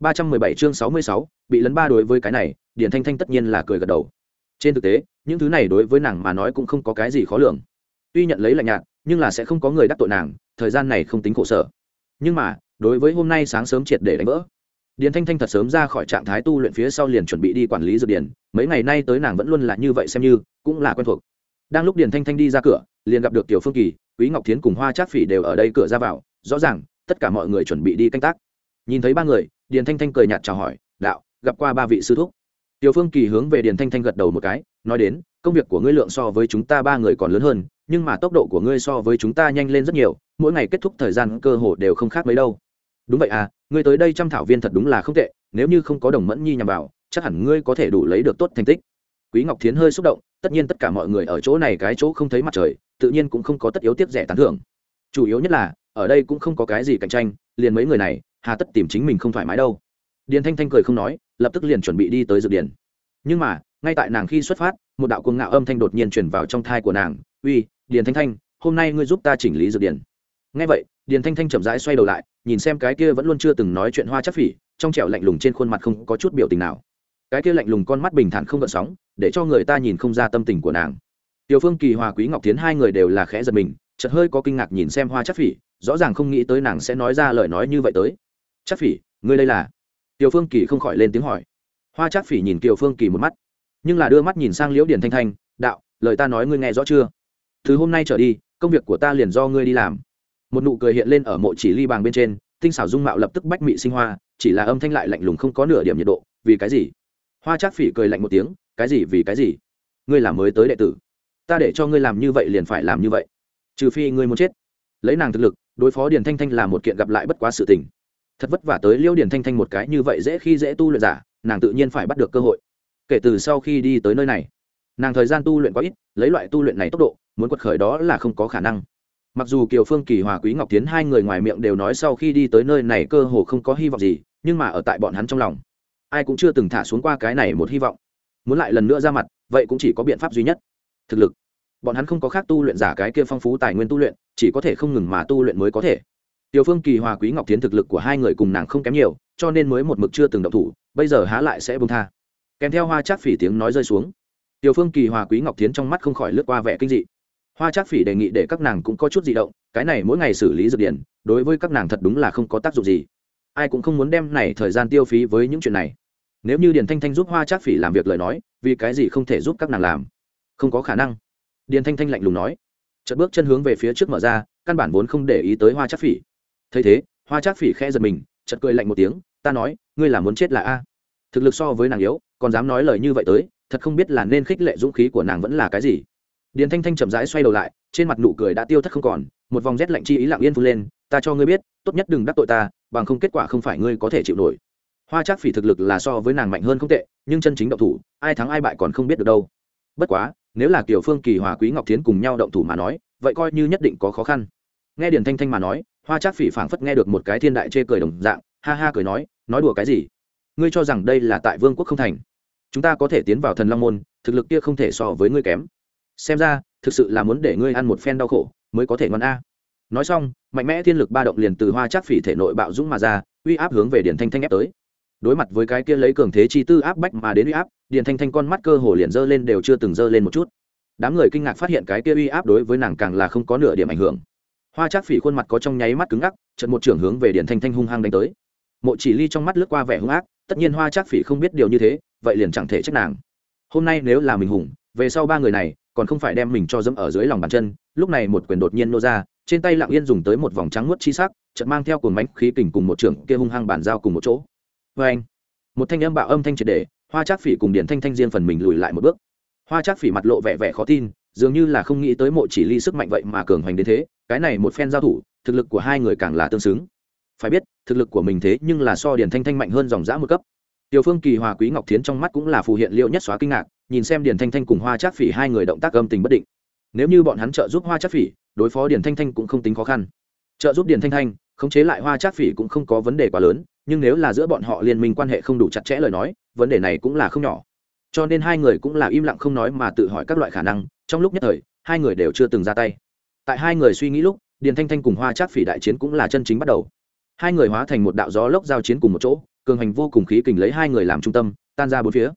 ba trăm mười bảy chương sáu mươi sáu, bị lấn ba đối với cái này, điền thanh thanh tất nhiên là cười gật đầu. Trên thực tế, những thứ này đối với nàng mà nói cũng không có cái gì khó lường. Tuy nhận lấy lạnh nhạt, nhưng là sẽ không có người đắc tội nàng, thời gian này không tính khổ sở. Nhưng mà, đối với hôm nay sáng sớm triệt để đánh vỡ, điền thanh thanh thật sớm ra khỏi trạng thái tu luyện phía sau liền chuẩn bị đi quản lý dược điền, mấy ngày nay tới nàng vẫn luôn là như vậy xem như, cũng là quen thuộc. Đang lúc điền thanh thanh đi ra cửa, liền gặp được tiểu phương kỳ, quý ngọc thiến cùng hoa trác phỉ đều ở đây cửa ra vào, rõ ràng, tất cả mọi người chuẩn bị đi canh tác. Nhìn thấy ba người điền thanh thanh cười nhạt chào hỏi, đạo, gặp qua ba vị sư thúc. Tiểu phương kỳ hướng về điền thanh thanh gật đầu một cái, nói đến, công việc của ngươi lượng so với chúng ta ba người còn lớn hơn, nhưng mà tốc độ của ngươi so với chúng ta nhanh lên rất nhiều, mỗi ngày kết thúc thời gian cơ hồ đều không khác mấy đâu. Đúng vậy à ngươi tới đây chăm thảo viên thật đúng là không tệ, nếu như không có đồng mẫn nhi nhằm vào, chắc hẳn ngươi có thể đủ lấy được tốt thành tích. Quý ngọc thiến hơi xúc động, tất nhiên tất cả mọi người ở chỗ này cái chỗ không thấy mặt trời, tự nhiên cũng không có tất yếu tiếp rẻ tán thưởng. Chủ yếu nhất là ở đây cũng không có cái gì cạnh tranh, liền mấy người này, hà tất tìm chính mình không thoải mái đâu. Điền thanh thanh cười không nói, lập tức liền chuẩn bị đi tới dược điển nhưng mà, ngay tại nàng khi xuất phát, một đạo cuồng ngạo âm thanh đột nhiên chuyển vào trong thai của nàng, uy, điền thanh thanh, hôm nay ngươi giúp ta chỉnh lý dược điển ngay vậy, điền thanh thanh chậm rãi xoay đầu lại, nhìn xem cái kia vẫn luôn chưa từng nói chuyện hoa chắc phỉ, trong trẻo lạnh lùng trên khuôn mặt không có chút biểu tình nào. Cái kia lạnh lùng con mắt bình thản không gợn sóng, để cho người ta nhìn không ra tâm tình của nàng. Tiểu phương, kỳ hòa, quý ngọc tiến hai người đều là khẽ giật mình, chợt hơi có kinh ngạc nhìn xem hoa chắc phỉ rõ ràng không nghĩ tới nàng sẽ nói ra lời nói như vậy tới. Chắc phỉ, ngươi đây là? Tiểu phương kỳ không khỏi lên tiếng hỏi. Hoa chắc phỉ nhìn kiều phương kỳ một mắt, nhưng là đưa mắt nhìn sang liễu điển thanh thanh, đạo, lời ta nói ngươi nghe rõ chưa? Thứ hôm nay trở đi, công việc của ta liền do ngươi đi làm. Một nụ cười hiện lên ở mộ chỉ ly bàng bên trên, tinh xảo dung mạo lập tức bách mị sinh hoa, chỉ là âm thanh lại lạnh lùng không có nửa điểm nhiệt độ, vì cái gì? Hoa trác phỉ cười lạnh một tiếng, cái gì, vì cái gì? Ngươi làm mới tới đệ tử. Ta để cho ngươi làm như vậy liền phải làm như vậy. Trừ phi ngươi muốn chết. Lấy nàng thực lực đối phó điền thanh thanh là một kiện gặp lại bất quá sự tình. Thật vất vả tới liêu điền thanh thanh một cái như vậy dễ khi dễ tu luyện giả, nàng tự nhiên phải bắt được cơ hội. Kể từ sau khi đi tới nơi này, nàng thời gian tu luyện quá ít, lấy loại tu luyện này tốc độ, muốn quật khởi đó là không có khả năng. Mặc dù kiều phương, kỳ hòa, quý ngọc tiến hai người ngoài miệng đều nói sau khi đi tới nơi này cơ hồ không có hy vọng gì, nhưng mà ở tại bọn hắn trong lòng, ai cũng chưa từng thả xuống qua cái này một hy vọng. Muốn lại lần nữa ra mặt, vậy cũng chỉ có biện pháp duy nhất, thực lực bọn hắn không có khác tu luyện giả cái kia phong phú tài nguyên tu luyện, chỉ có thể không ngừng mà tu luyện mới có thể. Tiểu phương kỳ hòa quý ngọc tiến thực lực của hai người cùng nàng không kém nhiều, cho nên mới một mực chưa từng động thủ, bây giờ há lại sẽ bông tha. Kèm theo hoa trác phỉ tiếng nói rơi xuống, tiểu phương kỳ hòa quý ngọc tiến trong mắt không khỏi lướt qua vẻ kinh dị. Hoa trác phỉ đề nghị để các nàng cũng có chút di động, cái này mỗi ngày xử lý dược điển, đối với các nàng thật đúng là không có tác dụng gì. Ai cũng không muốn đem này thời gian tiêu phí với những chuyện này. Nếu như điền thanh thanh giúp hoa trác phỉ làm việc lời nói, vì cái gì không thể giúp các nàng làm? Không có khả năng điền thanh thanh lạnh lùng nói. Chợt bước chân hướng về phía trước mở ra, căn bản vốn không để ý tới hoa trác phỉ. Thấy thế, hoa trác phỉ khẽ giật mình, chợt cười lạnh một tiếng, ta nói, ngươi là muốn chết là a? Thực lực so với nàng yếu, còn dám nói lời như vậy tới, thật không biết là nên khích lệ dũng khí của nàng vẫn là cái gì. Điền thanh thanh chậm rãi xoay đầu lại, trên mặt nụ cười đã tiêu thất không còn, một vòng rét lạnh chi ý lặng yên vươn lên, ta cho ngươi biết, tốt nhất đừng đắc tội ta, bằng không kết quả không phải ngươi có thể chịu nổi. Hoa trác phỉ thực lực là so với nàng mạnh hơn không tệ, nhưng chân chính động thủ, ai thắng ai bại còn không biết được đâu. Bất quá nếu là kiểu phương, kỳ hòa, quý ngọc tiến cùng nhau động thủ mà nói, vậy coi như nhất định có khó khăn. Nghe điền thanh thanh mà nói, hoa trác phỉ phảng phất nghe được một cái thiên đại chê cười đồng dạng, ha ha cười nói nói đùa cái gì? Ngươi cho rằng đây là tại vương quốc không thành. Chúng ta có thể tiến vào thần long môn, thực lực kia không thể so với ngươi kém. Xem ra, thực sự là muốn để ngươi ăn một phen đau khổ, mới có thể ngon a. Nói xong, mạnh mẽ thiên lực ba động liền từ hoa trác phỉ thể nội bạo dũng mà ra, uy áp hướng về điển thanh thanh ép tới đối mặt với cái kia lấy cường thế chi tư áp bách mà đến uy áp điện thanh thanh con mắt cơ hồ liền dơ lên đều chưa từng dơ lên một chút. Đám người kinh ngạc phát hiện cái kia uy áp đối với nàng càng là không có nửa điểm ảnh hưởng. Hoa trác phỉ khuôn mặt có trong nháy mắt cứng ngắc trận một trưởng hướng về điện thanh thanh hung hăng đánh tới. Mộ chỉ ly trong mắt lướt qua vẻ hung ác, tất nhiên hoa trác phỉ không biết điều như thế, vậy liền chẳng thể trách nàng. Hôm nay nếu là mình hùng, về sau ba người này còn không phải đem mình cho dẫm ở dưới lòng bàn chân, lúc này một quyền đột nhiên nô ra, trên tay lặng yên dùng tới một vòng trắng nuốt chi sắc, chợt mang theo cuồng bánh khí kình cùng một trưởng kia hung hăng bàn giao cùng một chỗ vê anh, một thanh âm bạo âm thanh triệt để, hoa trác phỉ cùng điển thanh thanh riêng phần mình lùi lại một bước. Hoa trác phỉ mặt lộ vẻ vẻ khó tin, dường như là không nghĩ tới mộ chỉ ly sức mạnh vậy mà cường hoành đến thế, cái này một phen giao thủ, thực lực của hai người càng là tương xứng. Phải biết, thực lực của mình thế nhưng là so điển thanh thanh mạnh hơn dòng dã một cấp. Tiểu phương kỳ hòa quý ngọc thiến trong mắt cũng là phù hiện liệu nhất xóa kinh ngạc, nhìn xem điển thanh thanh cùng hoa trác phỉ hai người động tác âm tình bất định. Nếu như bọn hắn trợ giúp hoa trác phỉ, đối phó điển thanh thanh cũng không tính khó khăn. Trợ giúp điển thanh thanh, khống chế lại hoa trác phỉ cũng không có vấn đề quá lớn nhưng nếu là giữa bọn họ liên minh quan hệ không đủ chặt chẽ lời nói, vấn đề này cũng là không nhỏ. Cho nên hai người cũng là im lặng không nói mà tự hỏi các loại khả năng, trong lúc nhất thời, hai người đều chưa từng ra tay. Tại hai người suy nghĩ lúc, điền thanh thanh cùng hoa trác phỉ đại chiến cũng là chân chính bắt đầu. Hai người hóa thành một đạo gió lốc giao chiến cùng một chỗ, cường hành vô cùng khí kình lấy hai người làm trung tâm, tan ra bốn phía.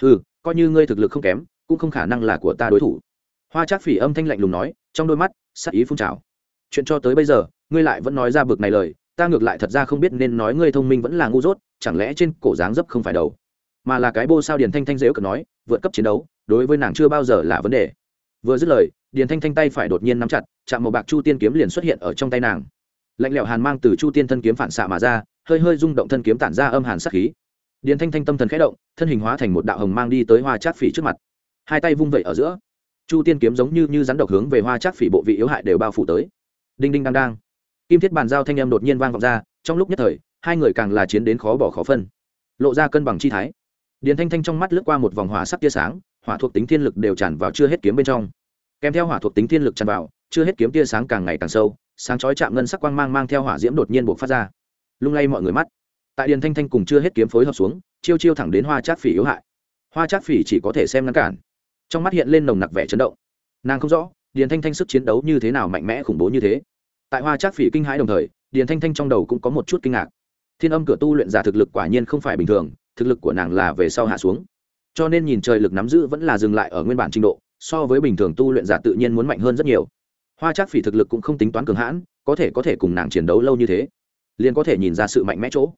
Ừ coi như ngươi thực lực không kém, cũng không khả năng là của ta đối thủ. Hoa trác phỉ âm thanh lạnh lùng nói, trong đôi mắt sắc ý phun trào. Chuyện cho tới bây giờ, ngươi lại vẫn nói ra bực này lời ta ngược lại thật ra không biết nên nói ngươi thông minh vẫn là ngu dốt, chẳng lẽ trên cổ dáng dấp không phải đầu? Mà là cái bô sao điền thanh thanh dễu cần nói, vượt cấp chiến đấu, đối với nàng chưa bao giờ là vấn đề. Vừa dứt lời, điền thanh thanh tay phải đột nhiên nắm chặt, chạm màu bạc chu tiên kiếm liền xuất hiện ở trong tay nàng. Lạnh lẽo hàn mang từ chu tiên thân kiếm phản xạ mà ra, hơi hơi rung động thân kiếm tản ra âm hàn sắc khí. Điền thanh thanh tâm thần khẽ động, thân hình hóa thành một đạo hồng mang đi tới hoa chát phỉ trước mặt. Hai tay vung vẩy ở giữa, chu tiên kiếm giống như như rắn độc hướng về hoa chát phỉ bộ vị yếu hại đều bao phủ tới. Đinh đinh đang đang kim thiết bàn giao thanh âm đột nhiên vang vọng ra, trong lúc nhất thời, hai người càng là chiến đến khó bỏ khó phân. Lộ ra cân bằng chi thái. Điền thanh thanh trong mắt lướt qua một vòng hỏa sắc tia sáng, hỏa thuộc tính thiên lực đều tràn vào chưa hết kiếm bên trong. Kèm theo hỏa thuộc tính thiên lực tràn vào, chưa hết kiếm tia sáng càng ngày càng sâu, sáng chói chạm ngân sắc quang mang mang theo hỏa diễm đột nhiên buộc phát ra. Lung lay mọi người mắt. Tại điền thanh thanh cùng chưa hết kiếm phối hợp xuống, chiêu chiêu thẳng đến hoa trát phỉ yếu hại. Hoa trát phỉ chỉ có thể xem ngăn cản. Trong mắt hiện lên nồng nặc vẻ chấn động. Nàng không rõ, điền thanh thanh sức chiến đấu như thế nào mạnh mẽ khủng bố như thế tại hoa trát phỉ kinh hãi đồng thời, điền thanh thanh trong đầu cũng có một chút kinh ngạc. Thiên âm cửa tu luyện giả thực lực quả nhiên không phải bình thường, thực lực của nàng là về sau hạ xuống. Cho nên nhìn trời lực nắm giữ vẫn là dừng lại ở nguyên bản trình độ, so với bình thường tu luyện giả tự nhiên muốn mạnh hơn rất nhiều. Hoa trác phỉ thực lực cũng không tính toán cường hãn, có thể có thể cùng nàng chiến đấu lâu như thế, liền có thể nhìn ra sự mạnh mẽ chỗ.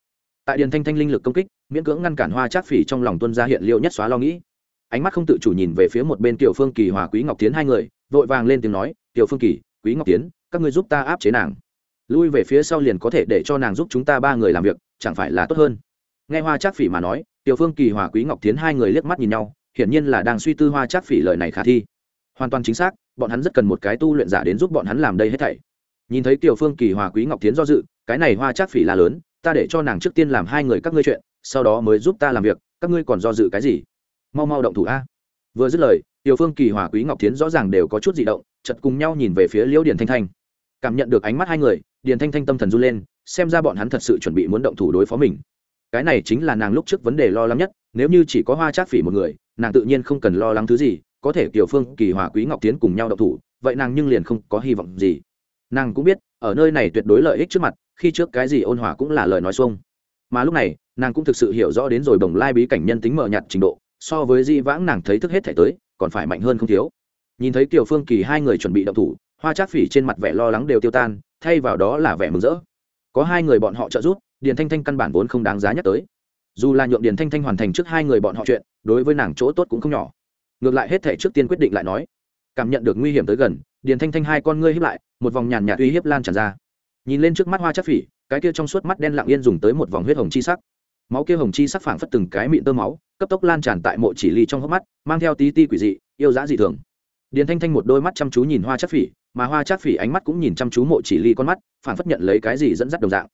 Tại điền thanh thanh linh lực công kích, miễn cưỡng ngăn cản hoa trác phỉ trong lòng tuân ra hiện liệu nhất xóa lo nghĩ. Ánh mắt không tự chủ nhìn về phía một bên tiểu phương kỳ hòa quý ngọc tiến hai người, vội vàng lên tiếng nói, tiểu phương kỳ, quý ngọc tiến các ngươi giúp ta áp chế nàng. Lui về phía sau liền có thể để cho nàng giúp chúng ta ba người làm việc, chẳng phải là tốt hơn? Nghe hoa trác phỉ mà nói, tiểu phương kỳ, hòa quý ngọc tiến hai người liếc mắt nhìn nhau, hiển nhiên là đang suy tư hoa trác phỉ lời này khả thi. Hoàn toàn chính xác, bọn hắn rất cần một cái tu luyện giả đến giúp bọn hắn làm đây hết thảy. Nhìn thấy tiểu phương kỳ, hòa quý ngọc tiến do dự, cái này hoa trác phỉ là lớn, ta để cho nàng trước tiên làm hai người các ngươi chuyện, sau đó mới giúp ta làm việc, các ngươi còn do dự cái gì? Mau mau động thủ a. Vừa dứt lời, tiểu phương kỳ, hòa quý ngọc tiến rõ ràng đều có chút di động chật cùng nhau nhìn về phía liễu điền thanh thanh cảm nhận được ánh mắt hai người, điền thanh thanh tâm thần run lên, xem ra bọn hắn thật sự chuẩn bị muốn động thủ đối phó mình. Cái này chính là nàng lúc trước vấn đề lo lắng nhất, nếu như chỉ có hoa trác phỉ một người, nàng tự nhiên không cần lo lắng thứ gì, có thể kiều phương, kỳ hòa, quý ngọc tiến cùng nhau động thủ, vậy nàng nhưng liền không có hy vọng gì. Nàng cũng biết, ở nơi này tuyệt đối lợi ích trước mặt, khi trước cái gì ôn hòa cũng là lời nói xuông. Mà lúc này, nàng cũng thực sự hiểu rõ đến rồi bồng lai bí cảnh nhân tính mờ nhạt trình độ, so với di vãng nàng thấy thức hết thể tới, còn phải mạnh hơn không thiếu. Nhìn thấy kiều phương, kỳ hai người chuẩn bị động thủ hoa trác phỉ trên mặt vẻ lo lắng đều tiêu tan, thay vào đó là vẻ mừng rỡ. Có hai người bọn họ trợ giúp, điền thanh thanh căn bản vốn không đáng giá nhắc tới. Dù là nhượng điền thanh thanh hoàn thành trước hai người bọn họ chuyện, đối với nàng chỗ tốt cũng không nhỏ. Ngược lại hết thể trước tiên quyết định lại nói. Cảm nhận được nguy hiểm tới gần, điền thanh thanh hai con ngươi hiếp lại, một vòng nhàn nhạt uy hiếp lan tràn ra. Nhìn lên trước mắt hoa chắc phỉ, cái kia trong suốt mắt đen lặng yên dùng tới một vòng huyết hồng chi sắc. Máu kia hồng chi sắc phảng phất từng cái mịn tơ máu, cấp tốc lan tràn tại mộ chỉ ly trong hốc mắt, mang theo tí ti quỷ dị, yêu dã dị thường điền thanh thanh một đôi mắt chăm chú nhìn hoa chắc phỉ, mà hoa chắc phỉ ánh mắt cũng nhìn chăm chú mộ chỉ ly con mắt phảng phất nhận lấy cái gì dẫn dắt đồng dạng.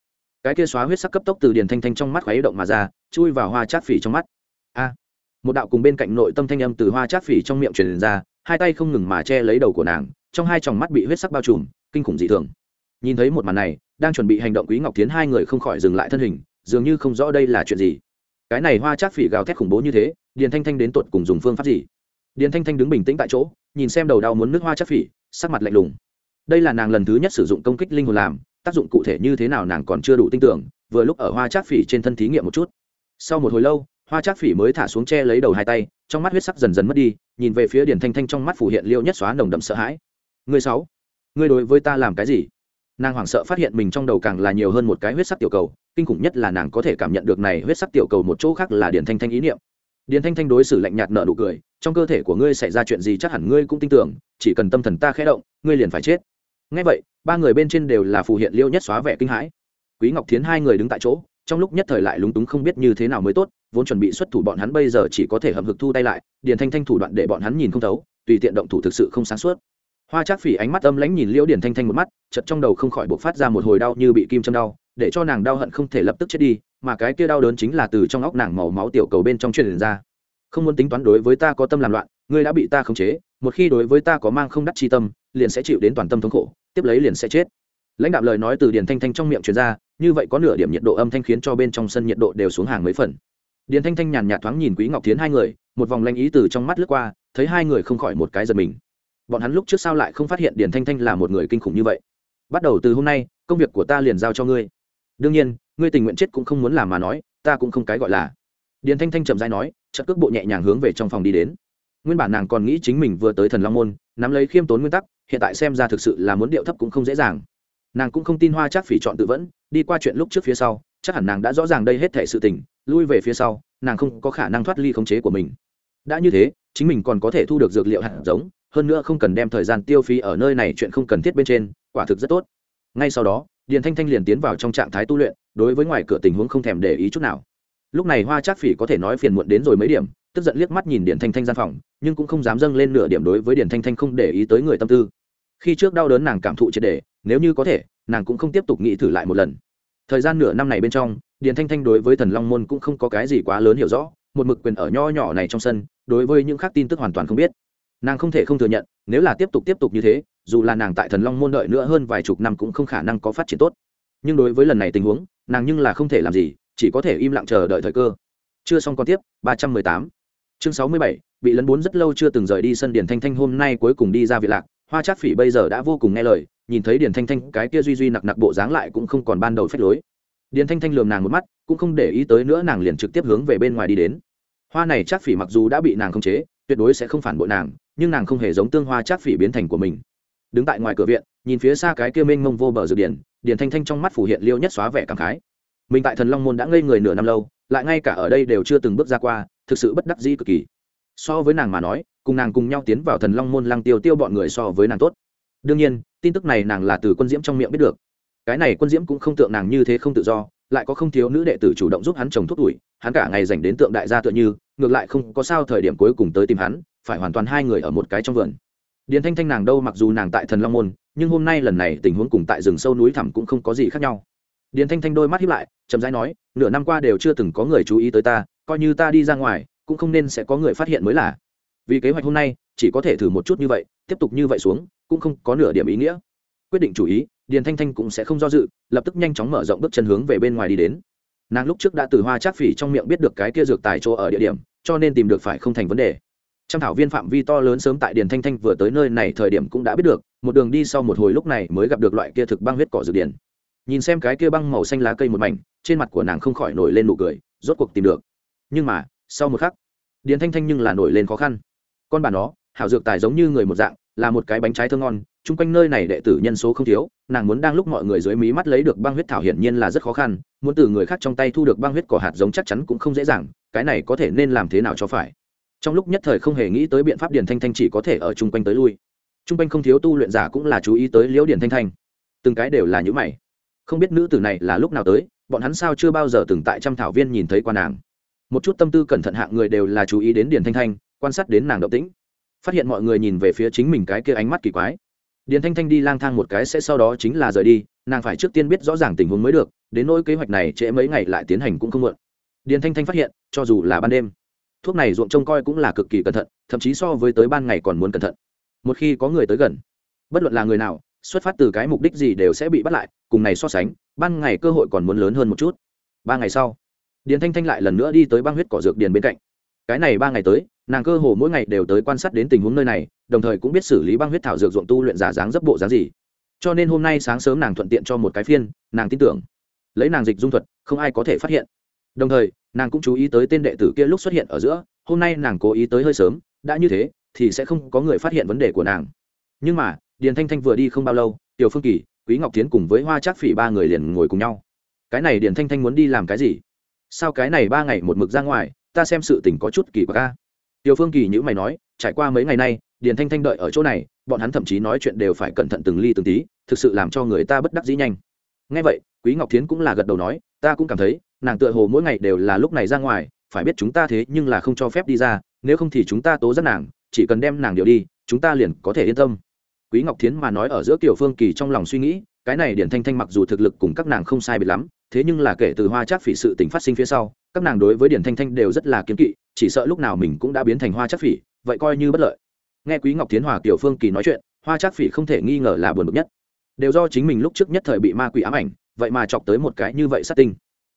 Cái kia xóa huyết sắc cấp tốc từ điền thanh thanh trong mắt khuấy động mà ra, chui vào hoa chát phỉ trong mắt. A! Một đạo cùng bên cạnh nội tâm thanh âm từ hoa chát phỉ trong miệng truyền ra, hai tay không ngừng mà che lấy đầu của nàng, trong hai tròng mắt bị huyết sắc bao trùm, kinh khủng dị thường. Nhìn thấy một màn này, đang chuẩn bị hành động quý ngọc tiến hai người không khỏi dừng lại thân hình, dường như không rõ đây là chuyện gì. Cái này hoa chát phỉ gào thét khủng bố như thế, điền thanh thanh đến tột cùng dùng phương pháp gì? Điền thanh thanh đứng bình tĩnh tại chỗ, nhìn xem đầu đau muốn nước hoa chát phỉ, sắc mặt lạnh lùng. Đây là nàng lần thứ nhất sử dụng công kích linh hồn làm, tác dụng cụ thể như thế nào nàng còn chưa đủ tin tưởng, vừa lúc ở hoa trác phỉ trên thân thí nghiệm một chút. Sau một hồi lâu, hoa trác phỉ mới thả xuống che lấy đầu hai tay, trong mắt huyết sắc dần dần mất đi, nhìn về phía điển thanh thanh trong mắt phủ hiện liêu nhất xóa nồng đậm sợ hãi. Người sáu, người đối với ta làm cái gì? Nàng hoảng sợ phát hiện mình trong đầu càng là nhiều hơn một cái huyết sắc tiểu cầu, kinh khủng nhất là nàng có thể cảm nhận được này huyết sắc tiểu cầu một chỗ khác là điển thanh thanh ý niệm. Điển thanh thanh đối xử lạnh nhạt nợ nụ cười trong cơ thể của ngươi xảy ra chuyện gì chắc hẳn ngươi cũng tin tưởng, chỉ cần tâm thần ta khẽ động, ngươi liền phải chết. Ngay vậy, ba người bên trên đều là phù hiện liêu nhất xóa vẻ kinh hãi. Quý ngọc thiến hai người đứng tại chỗ, trong lúc nhất thời lại lúng túng không biết như thế nào mới tốt, vốn chuẩn bị xuất thủ bọn hắn bây giờ chỉ có thể hầm hực thu tay lại, điền thanh thanh thủ đoạn để bọn hắn nhìn không thấu, tùy tiện động thủ thực sự không sáng suốt. Hoa trác phỉ ánh mắt âm lãnh nhìn liễu điền thanh thanh một mắt chật trong đầu không khỏi buộc phát ra một hồi đau như bị kim châm đau, để cho nàng đau hận không thể lập tức chết đi, mà cái kia đau đớn chính là từ trong óc nàng màu máu tiểu cầu bên trong truyền ra không muốn tính toán đối với ta có tâm làm loạn, ngươi đã bị ta khống chế, một khi đối với ta có mang không đắc chi tâm, liền sẽ chịu đến toàn tâm thống khổ, tiếp lấy liền sẽ chết. Lãnh đạo lời nói từ điền thanh thanh trong miệng truyền ra, như vậy có nửa điểm nhiệt độ âm thanh khiến cho bên trong sân nhiệt độ đều xuống hàng mấy phần. Điền thanh thanh nhàn nhạt thoáng nhìn quý ngọc tiến hai người, một vòng lanh ý từ trong mắt lướt qua, thấy hai người không khỏi một cái giật mình. Bọn hắn lúc trước sao lại không phát hiện điền thanh thanh là một người kinh khủng như vậy? Bắt đầu từ hôm nay, công việc của ta liền giao cho ngươi. Đương nhiên, ngươi tình nguyện chết cũng không muốn làm mà nói, ta cũng không cái gọi là điền thanh thanh chậm dai nói chất cước bộ nhẹ nhàng hướng về trong phòng đi đến. Nguyên bản nàng còn nghĩ chính mình vừa tới thần long môn, nắm lấy khiêm tốn nguyên tắc, hiện tại xem ra thực sự là muốn điệu thấp cũng không dễ dàng. Nàng cũng không tin hoa chắc phỉ chọn tự vẫn, đi qua chuyện lúc trước phía sau, chắc hẳn nàng đã rõ ràng đây hết thể sự tình, lui về phía sau, nàng không có khả năng thoát ly khống chế của mình. Đã như thế, chính mình còn có thể thu được dược liệu hạt giống, hơn nữa không cần đem thời gian tiêu phí ở nơi này chuyện không cần thiết bên trên, quả thực rất tốt. Ngay sau đó, điền thanh thanh liền tiến vào trong trạng thái tu luyện, đối với ngoài cửa tình huống không thèm để ý chút nào lúc này hoa trác phỉ có thể nói phiền muộn đến rồi mấy điểm, tức giận liếc mắt nhìn điền thanh thanh gian phòng, nhưng cũng không dám dâng lên nửa điểm đối với điền thanh thanh không để ý tới người tâm tư. Khi trước đau đớn nàng cảm thụ triệt đề nếu như có thể, nàng cũng không tiếp tục nghĩ thử lại một lần. Thời gian nửa năm này bên trong, điền thanh thanh đối với thần long môn cũng không có cái gì quá lớn hiểu rõ, một mực quyền ở nho nhỏ này trong sân, đối với những khác tin tức hoàn toàn không biết. Nàng không thể không thừa nhận, nếu là tiếp tục tiếp tục như thế, dù là nàng tại thần long môn đợi nữa hơn vài chục năm cũng không khả năng có phát triển tốt. Nhưng đối với lần này tình huống, nàng nhưng là không thể làm gì chỉ có thể im lặng chờ đợi thời cơ. Chưa xong còn tiếp, ba trăm mười tám. Chương sáu mươi bảy, bị lấn bốn rất lâu chưa từng rời đi sân điển thanh thanh hôm nay cuối cùng đi ra viện lạc. Hoa trác phỉ bây giờ đã vô cùng nghe lời, nhìn thấy điển thanh thanh, cái kia duy duy nặc nặc bộ dáng lại cũng không còn ban đầu phép lối. Điển thanh thanh lườm nàng một mắt, cũng không để ý tới nữa, nàng liền trực tiếp hướng về bên ngoài đi đến. Hoa này trác phỉ mặc dù đã bị nàng khống chế, tuyệt đối sẽ không phản bội nàng, nhưng nàng không hề giống tương hoa trác phỉ biến thành của mình. Đứng tại ngoài cửa viện, nhìn phía xa cái kia mênh mông vô bờ dược điển điển thanh thanh trong mắt phủ hiện liêu nhất xóa vẻ cảm khái mình tại thần long môn đã ngây người nửa năm lâu, lại ngay cả ở đây đều chưa từng bước ra qua, thực sự bất đắc dĩ cực kỳ. So với nàng mà nói, cùng nàng cùng nhau tiến vào thần long môn lăng tiêu tiêu bọn người so với nàng tốt. Đương nhiên, tin tức này nàng là từ quân diễm trong miệng biết được. Cái này quân diễm cũng không tượng nàng như thế không tự do, lại có không thiếu nữ đệ tử chủ động giúp hắn trồng thuốc tuổi, hắn cả ngày dành đến tượng đại gia tựa như, ngược lại không có sao thời điểm cuối cùng tới tìm hắn, phải hoàn toàn hai người ở một cái trong vườn. Điền thanh thanh nàng đâu mặc dù nàng tại thần long môn, nhưng hôm nay lần này tình huống cùng tại rừng sâu núi thẳm cũng không có gì khác nhau điền thanh thanh đôi mắt hiếp lại, chậm rãi nói, nửa năm qua đều chưa từng có người chú ý tới ta, coi như ta đi ra ngoài, cũng không nên sẽ có người phát hiện mới là. Vì kế hoạch hôm nay, chỉ có thể thử một chút như vậy, tiếp tục như vậy xuống, cũng không có nửa điểm ý nghĩa. Quyết định chủ ý, điền thanh thanh cũng sẽ không do dự, lập tức nhanh chóng mở rộng bước chân hướng về bên ngoài đi đến. Nàng lúc trước đã từ hoa trác phỉ trong miệng biết được cái kia dược tài chỗ ở địa điểm, cho nên tìm được phải không thành vấn đề. Trăm thảo viên phạm vi to lớn sớm tại điền thanh thanh vừa tới nơi này thời điểm cũng đã biết được, một đường đi sau một hồi lúc này mới gặp được loại kia thực băng huyết cỏ dược điển nhìn xem cái kia băng màu xanh lá cây một mảnh, trên mặt của nàng không khỏi nổi lên nụ cười, rốt cuộc tìm được. Nhưng mà, sau một khắc, điền thanh thanh nhưng là nổi lên khó khăn. Con bà nó, hảo dược tài giống như người một dạng, là một cái bánh trái thơ ngon, chung quanh nơi này đệ tử nhân số không thiếu, nàng muốn đang lúc mọi người dưới mí mắt lấy được băng huyết thảo hiển nhiên là rất khó khăn, muốn từ người khác trong tay thu được băng huyết cỏ hạt giống chắc chắn cũng không dễ dàng, cái này có thể nên làm thế nào cho phải? Trong lúc nhất thời không hề nghĩ tới biện pháp điền thanh thanh chỉ có thể ở chung quanh tới lui. Chung quanh không thiếu tu luyện giả cũng là chú ý tới liễu điền thanh thanh. Từng cái đều là những mày không biết nữ tử này là lúc nào tới, bọn hắn sao chưa bao giờ từng tại trăm thảo viên nhìn thấy qua nàng. Một chút tâm tư cẩn thận hạng người đều là chú ý đến điền thanh thanh, quan sát đến nàng động tĩnh. Phát hiện mọi người nhìn về phía chính mình cái kia ánh mắt kỳ quái. Điền thanh thanh đi lang thang một cái sẽ sau đó chính là rời đi, nàng phải trước tiên biết rõ ràng tình huống mới được, đến nỗi kế hoạch này trễ mấy ngày lại tiến hành cũng không muộn. Điền thanh thanh phát hiện, cho dù là ban đêm, thuốc này ruộng trông coi cũng là cực kỳ cẩn thận, thậm chí so với tới ban ngày còn muốn cẩn thận. Một khi có người tới gần, bất luận là người nào xuất phát từ cái mục đích gì đều sẽ bị bắt lại, cùng này so sánh, ban ngày cơ hội còn muốn lớn hơn một chút. Ba ngày sau, điền thanh thanh lại lần nữa đi tới băng huyết cỏ dược điền bên cạnh. Cái này ba ngày tới, nàng cơ hồ mỗi ngày đều tới quan sát đến tình huống nơi này, đồng thời cũng biết xử lý băng huyết thảo dược ruộng tu luyện giả dáng dấp bộ dáng gì. Cho nên hôm nay sáng sớm nàng thuận tiện cho một cái phiên, nàng tin tưởng, lấy nàng dịch dung thuật, không ai có thể phát hiện. Đồng thời, nàng cũng chú ý tới tên đệ tử kia lúc xuất hiện ở giữa, hôm nay nàng cố ý tới hơi sớm, đã như thế, thì sẽ không có người phát hiện vấn đề của nàng. Nhưng mà điền thanh thanh vừa đi không bao lâu, tiểu phương kỳ, quý ngọc tiến cùng với hoa trác phỉ ba người liền ngồi cùng nhau. Cái này điền thanh thanh muốn đi làm cái gì? Sao cái này ba ngày một mực ra ngoài, ta xem sự tình có chút kỳ quặc ca tiểu phương kỳ nhữ mày nói, trải qua mấy ngày nay, điền thanh thanh đợi ở chỗ này, bọn hắn thậm chí nói chuyện đều phải cẩn thận từng ly từng tí, thực sự làm cho người ta bất đắc dĩ nhanh. Ngay vậy, quý ngọc tiến cũng là gật đầu nói, ta cũng cảm thấy, nàng tựa hồ mỗi ngày đều là lúc này ra ngoài, phải biết chúng ta thế nhưng là không cho phép đi ra, nếu không thì chúng ta tố giác nàng, chỉ cần đem nàng điều đi, chúng ta liền có thể yên tâm quý ngọc thiến mà nói ở giữa tiểu phương kỳ trong lòng suy nghĩ, cái này điển thanh thanh mặc dù thực lực cùng các nàng không sai biệt lắm, thế nhưng là kể từ hoa trác phỉ sự tình phát sinh phía sau, các nàng đối với điển thanh thanh đều rất là kiếm kỵ, chỉ sợ lúc nào mình cũng đã biến thành hoa trác phỉ, vậy coi như bất lợi. Nghe quý ngọc thiến hòa tiểu phương kỳ nói chuyện, hoa trác phỉ không thể nghi ngờ là buồn bực nhất. Đều do chính mình lúc trước nhất thời bị ma quỷ ám ảnh, vậy mà chọc tới một cái như vậy sát tinh.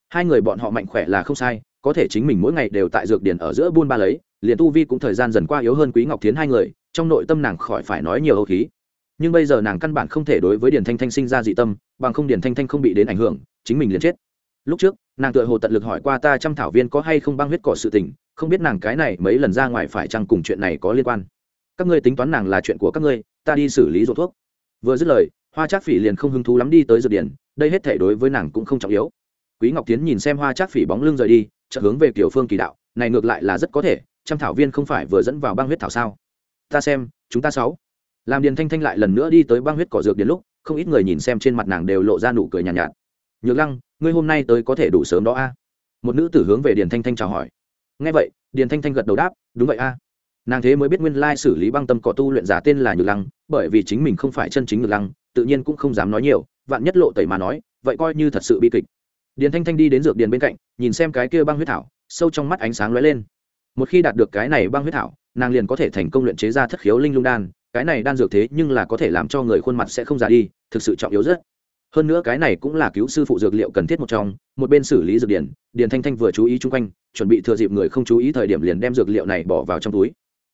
Hai người bọn họ mạnh khỏe là không sai, có thể chính mình mỗi ngày đều tại dược điển ở giữa buôn ba lấy, liền tu vi cũng thời gian dần qua yếu hơn quý ngọc thiến hai người, trong nội tâm nàng khỏi phải nói nhiều âu khí nhưng bây giờ nàng căn bản không thể đối với điền thanh thanh sinh ra dị tâm, bằng không điền thanh thanh không bị đến ảnh hưởng, chính mình liền chết. Lúc trước, nàng tựa hồ tận lực hỏi qua ta trăm thảo viên có hay không băng huyết cỏ sự tình, không biết nàng cái này mấy lần ra ngoài phải chăng cùng chuyện này có liên quan. Các ngươi tính toán nàng là chuyện của các ngươi, ta đi xử lý ruột thuốc. Vừa dứt lời, hoa trác phỉ liền không hứng thú lắm đi tới dược điển đây hết thể đối với nàng cũng không trọng yếu. Quý ngọc tiến nhìn xem hoa trác phỉ bóng lưng rời đi trợ hướng về kiểu phương kỳ đạo, này ngược lại là rất có thể, trăm thảo viên không phải vừa dẫn vào băng huyết thảo sao? Ta xem, chúng ta sáu làm điền thanh thanh lại lần nữa đi tới băng huyết cỏ dược đến lúc không ít người nhìn xem trên mặt nàng đều lộ ra nụ cười nhàn nhạt, nhạt. Nhược lăng ngươi hôm nay tới có thể đủ sớm đó a? Một nữ tử hướng về điền thanh thanh chào hỏi. Nghe vậy điền thanh thanh gật đầu đáp đúng vậy a. Nàng thế mới biết nguyên lai xử lý băng tâm cỏ tu luyện giả tên là nhược lăng bởi vì chính mình không phải chân chính nhược lăng tự nhiên cũng không dám nói nhiều vạn nhất lộ tẩy mà nói vậy coi như thật sự bi kịch. Điền thanh thanh đi đến dược điền bên cạnh nhìn xem cái kia băng huyết thảo sâu trong mắt ánh sáng lóe lên. Một khi đạt được cái này băng huyết thảo nàng liền có thể thành công luyện chế ra thất khiếu linh lung đan cái này đan dược thế nhưng là có thể làm cho người khuôn mặt sẽ không già đi, thực sự trọng yếu rất. Hơn nữa cái này cũng là cứu sư phụ dược liệu cần thiết một trong, một bên xử lý dược điển điền thanh thanh vừa chú ý chung quanh, chuẩn bị thừa dịp người không chú ý thời điểm liền đem dược liệu này bỏ vào trong túi.